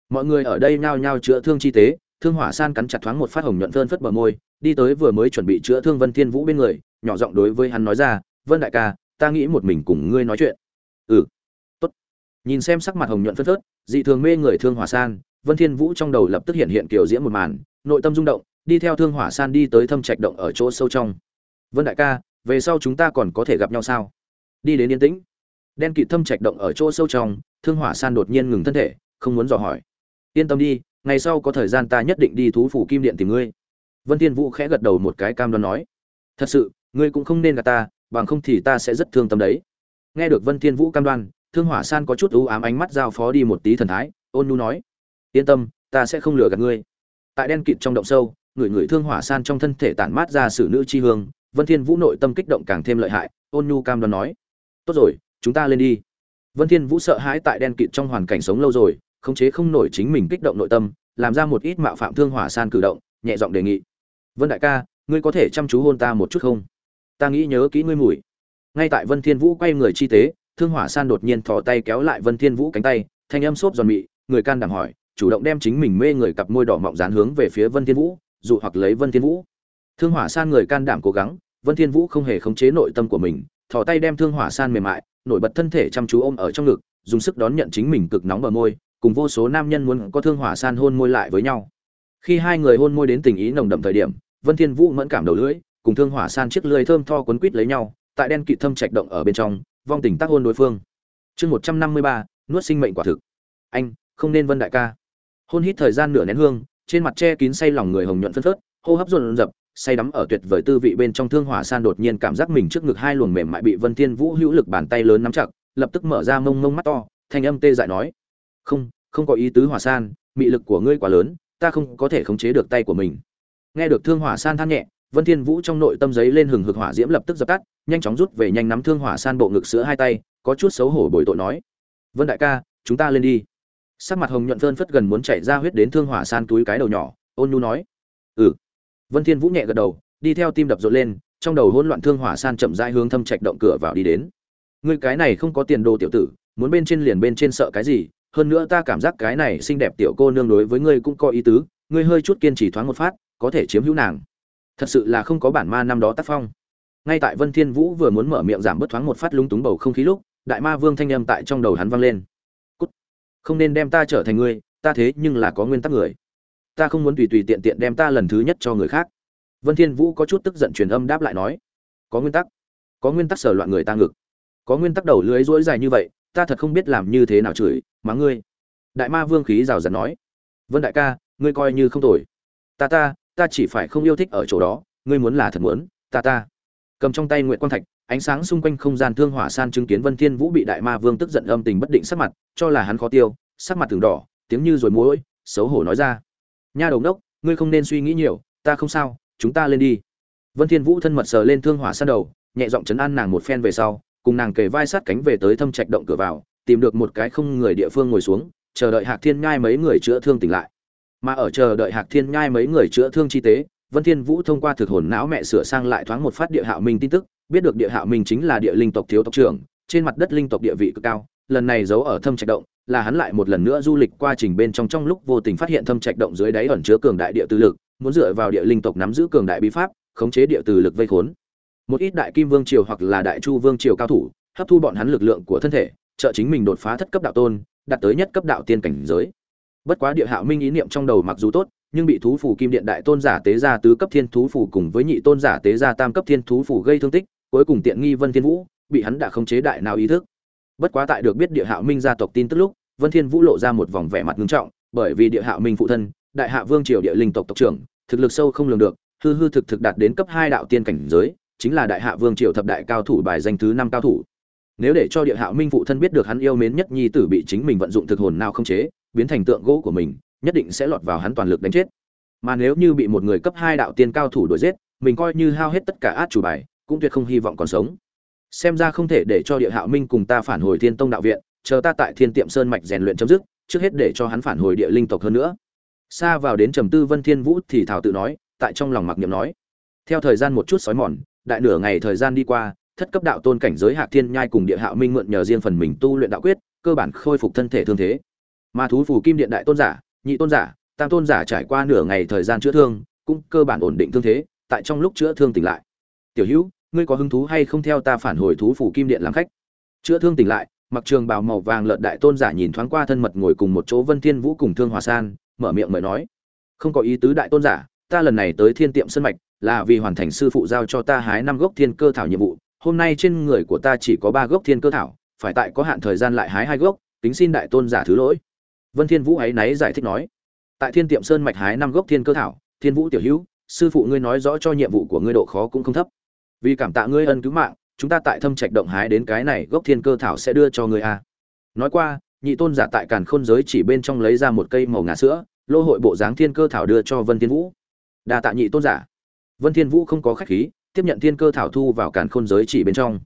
Mọi người ở đây nhao nhao chữa thương chi tế, thương hỏa san cắn chặt thoáng một phát hồng nhuận phơn phất bờ môi, đi tới vừa mới chuẩn bị chữa thương vân thiên vũ bên người, nhỏ giọng đối với hắn nói ra, vân đại ca, ta nghĩ một mình cùng ngươi nói chuyện. Ừ nhìn xem sắc mặt hồng nhuận phân phớt, dị thường mê người thương hỏa san, vân thiên vũ trong đầu lập tức hiện hiện kiểu diễn một màn, nội tâm rung động, đi theo thương hỏa san đi tới thâm trạch động ở chỗ sâu trong. Vân đại ca, về sau chúng ta còn có thể gặp nhau sao? Đi đến yên tĩnh. Đen kịt thâm trạch động ở chỗ sâu trong, thương hỏa san đột nhiên ngừng thân thể, không muốn dò hỏi. Yên tâm đi, ngày sau có thời gian ta nhất định đi thú phủ kim điện tìm ngươi. Vân thiên vũ khẽ gật đầu một cái cam đoan nói. Thật sự, ngươi cũng không nên gạt ta, bằng không thì ta sẽ rất thương tâm đấy. Nghe được vân thiên vũ cam đoan thương hỏa san có chút u ám ánh mắt giao phó đi một tí thần thái, ôn nhu nói, yên tâm, ta sẽ không lừa gạt ngươi. Tại đen kịt trong động sâu, người người thương hỏa san trong thân thể tản mát ra sử nữ chi hương, vân thiên vũ nội tâm kích động càng thêm lợi hại, ôn nhu cam đoan nói, tốt rồi, chúng ta lên đi. Vân thiên vũ sợ hãi tại đen kịt trong hoàn cảnh sống lâu rồi, khống chế không nổi chính mình kích động nội tâm, làm ra một ít mạo phạm thương hỏa san cử động, nhẹ giọng đề nghị, vân đại ca, ngươi có thể chăm chú hôn ta một chút không? Ta nghĩ nhớ kỹ ngươi mùi. Ngay tại vân thiên vũ quay người chi tế thương hỏa san đột nhiên thò tay kéo lại vân thiên vũ cánh tay, thanh âm xốp giòn mị, người can đảm hỏi, chủ động đem chính mình mê người cặp môi đỏ mọng dán hướng về phía vân thiên vũ, dụ hoặc lấy vân thiên vũ. Thương hỏa san người can đảm cố gắng, vân thiên vũ không hề khống chế nội tâm của mình, thò tay đem thương hỏa san mềm mại, nổi bật thân thể chăm chú ôm ở trong ngực, dùng sức đón nhận chính mình cực nóng bờ môi, cùng vô số nam nhân muốn có thương hỏa san hôn môi lại với nhau. Khi hai người hôn môi đến tình ý nồng đậm thời điểm, vân thiên vũ mẫn cảm đầu lưỡi, cùng thương hỏa san chiếc lưỡi thơm tho quấn quít lấy nhau, tại đen kịt thâm trạch động ở bên trong vong tình tác hôn đối phương. Chương một trăm năm mươi ba, nuốt sinh mệnh quả thực. Anh, không nên vân đại ca. Hôn hít thời gian nửa nén hương, trên mặt che kín say lòng người hồng nhuận phân phớt, hô hấp dồn dập say đắm ở tuyệt vời tư vị bên trong thương hỏa san đột nhiên cảm giác mình trước ngực hai luồng mềm mại bị vân thiên vũ hữu lực bàn tay lớn nắm chặt, lập tức mở ra mông mông mắt to, thanh âm tê dại nói, không không có ý tứ hỏa san, mị lực của ngươi quá lớn, ta không có thể khống chế được tay của mình. Nghe được thương hỏa san than nhẹ Vân Thiên Vũ trong nội tâm giấy lên hừng hực hỏa diễm lập tức dập tắt, nhanh chóng rút về nhanh nắm thương hỏa san bộ ngực sữa hai tay, có chút xấu hổ bồi tội nói: "Vân đại ca, chúng ta lên đi." Sắc mặt hồng nhuận vân phất gần muốn chảy ra huyết đến thương hỏa san túi cái đầu nhỏ, ôn nhu nói: "Ừ." Vân Thiên Vũ nhẹ gật đầu, đi theo tim đập rộn lên, trong đầu hỗn loạn thương hỏa san chậm rãi hướng thâm trạch động cửa vào đi đến. Ngươi cái này không có tiền đồ tiểu tử, muốn bên trên liền bên trên sợ cái gì? Hơn nữa ta cảm giác cái này xinh đẹp tiểu cô nương đối với ngươi cũng có ý tứ, ngươi hơi chút kiên trì thoáng một phát, có thể chiếm hữu nàng thật sự là không có bản ma năm đó tác phong. Ngay tại vân thiên vũ vừa muốn mở miệng giảm bớt thoáng một phát lúng túng bầu không khí lúc, đại ma vương thanh âm tại trong đầu hắn vang lên. Cút. không nên đem ta trở thành ngươi, ta thế nhưng là có nguyên tắc người. Ta không muốn tùy tùy tiện tiện đem ta lần thứ nhất cho người khác. Vân thiên vũ có chút tức giận truyền âm đáp lại nói, có nguyên tắc. Có nguyên tắc sở loạn người ta ngực có nguyên tắc đầu lưới rối dài như vậy, ta thật không biết làm như thế nào chửi mắng ngươi. Đại ma vương khí rào rạt nói, vân đại ca, ngươi coi như không tồi. Ta ta ta chỉ phải không yêu thích ở chỗ đó, ngươi muốn là thật muốn, ta ta. Cầm trong tay nguyện quang thạch, ánh sáng xung quanh không gian thương hỏa san chứng kiến vân thiên vũ bị đại ma vương tức giận âm tình bất định sắc mặt, cho là hắn khó tiêu, sắc mặt từng đỏ, tiếng như rồi muối, xấu hổ nói ra. Nha đầu đốc ngươi không nên suy nghĩ nhiều, ta không sao, chúng ta lên đi. Vân thiên vũ thân mật sờ lên thương hỏa san đầu, nhẹ giọng chấn an nàng một phen về sau, cùng nàng kề vai sát cánh về tới thâm trạch động cửa vào, tìm được một cái không người địa phương ngồi xuống, chờ đợi hạc thiên nhai mấy người chữa thương tỉnh lại mà ở chờ đợi hạc thiên nhai mấy người chữa thương chi tế, vân thiên vũ thông qua thực hồn não mẹ sửa sang lại thoáng một phát địa hạo minh tin tức, biết được địa hạo minh chính là địa linh tộc thiếu tộc trưởng, trên mặt đất linh tộc địa vị cực cao, lần này giấu ở thâm trạch động, là hắn lại một lần nữa du lịch qua trình bên trong trong lúc vô tình phát hiện thâm trạch động dưới đáy ẩn chứa cường đại địa tư lực, muốn dựa vào địa linh tộc nắm giữ cường đại bí pháp, khống chế địa từ lực vây khốn. Một ít đại kim vương triều hoặc là đại chu vương triều cao thủ, hấp thu bọn hắn lực lượng của thân thể, trợ chính mình đột phá thất cấp đạo tôn, đạt tới nhất cấp đạo tiên cảnh giới bất quá địa hạo minh ý niệm trong đầu mặc dù tốt, nhưng bị thú phủ kim điện đại tôn giả tế gia tứ cấp thiên thú phủ cùng với nhị tôn giả tế gia tam cấp thiên thú phủ gây thương tích, cuối cùng tiện nghi vân thiên vũ, bị hắn đã không chế đại nào ý thức. Bất quá tại được biết địa hạo minh gia tộc tin tức lúc, vân thiên vũ lộ ra một vòng vẻ mặt nghiêm trọng, bởi vì địa hạo minh phụ thân, đại hạ vương triều địa linh tộc tộc trưởng, thực lực sâu không lường được, hư hư thực thực đạt đến cấp hai đạo tiên cảnh giới, chính là đại hạ vương triều thập đại cao thủ bài danh thứ năm cao thủ. Nếu để cho địa hạo minh phụ thân biết được hắn yêu mến nhất nhi tử bị chính mình vận dụng thực hồn nào không chế biến thành tượng gỗ của mình, nhất định sẽ lọt vào hắn toàn lực đánh chết. Mà nếu như bị một người cấp hai đạo tiên cao thủ đuổi giết, mình coi như hao hết tất cả át chủ bài, cũng tuyệt không hy vọng còn sống. Xem ra không thể để cho địa hạo minh cùng ta phản hồi thiên tông đạo viện, chờ ta tại thiên tiệm sơn mạch rèn luyện chấm dứt, trước hết để cho hắn phản hồi địa linh tộc hơn nữa. Xa vào đến trầm tư vân thiên vũ thì thảo tự nói, tại trong lòng mặc niệm nói. Theo thời gian một chút sói mòn, đại nửa ngày thời gian đi qua, thất cấp đạo tôn cảnh giới hạ thiên nhai cùng địa hạo minh mượn nhờ riêng phần mình tu luyện đạo quyết, cơ bản khôi phục thân thể thương thế. Mà thú phù kim điện đại tôn giả, nhị tôn giả, tam tôn giả trải qua nửa ngày thời gian chữa thương, cũng cơ bản ổn định thương thế, tại trong lúc chữa thương tỉnh lại. Tiểu Hữu, ngươi có hứng thú hay không theo ta phản hồi thú phủ kim điện làm khách? Chữa thương tỉnh lại, mặc trường bào màu vàng lợn đại tôn giả nhìn thoáng qua thân mật ngồi cùng một chỗ Vân Thiên Vũ cùng Thương Hòa San, mở miệng mời nói: "Không có ý tứ đại tôn giả, ta lần này tới Thiên Tiệm sân mạch, là vì hoàn thành sư phụ giao cho ta hái năm gốc thiên cơ thảo nhiệm vụ, hôm nay trên người của ta chỉ có ba gốc thiên cơ thảo, phải tại có hạn thời gian lại hái hai gốc, tính xin đại tôn giả thứ lỗi." Vân Thiên Vũ ấy náy giải thích nói, tại Thiên Tiệm Sơn mạch hái năm gốc thiên cơ thảo, Thiên Vũ tiểu hữu, sư phụ ngươi nói rõ cho nhiệm vụ của ngươi độ khó cũng không thấp. Vì cảm tạ ngươi ân cứu mạng, chúng ta tại Thâm Trạch động hái đến cái này gốc thiên cơ thảo sẽ đưa cho ngươi a. Nói qua, nhị tôn giả tại Càn Khôn giới chỉ bên trong lấy ra một cây màu ngà sữa, lô hội bộ dáng thiên cơ thảo đưa cho Vân Thiên Vũ. Đa tạ nhị tôn giả. Vân Thiên Vũ không có khách khí, tiếp nhận thiên cơ thảo thu vào Càn Khôn giới chỉ bên trong.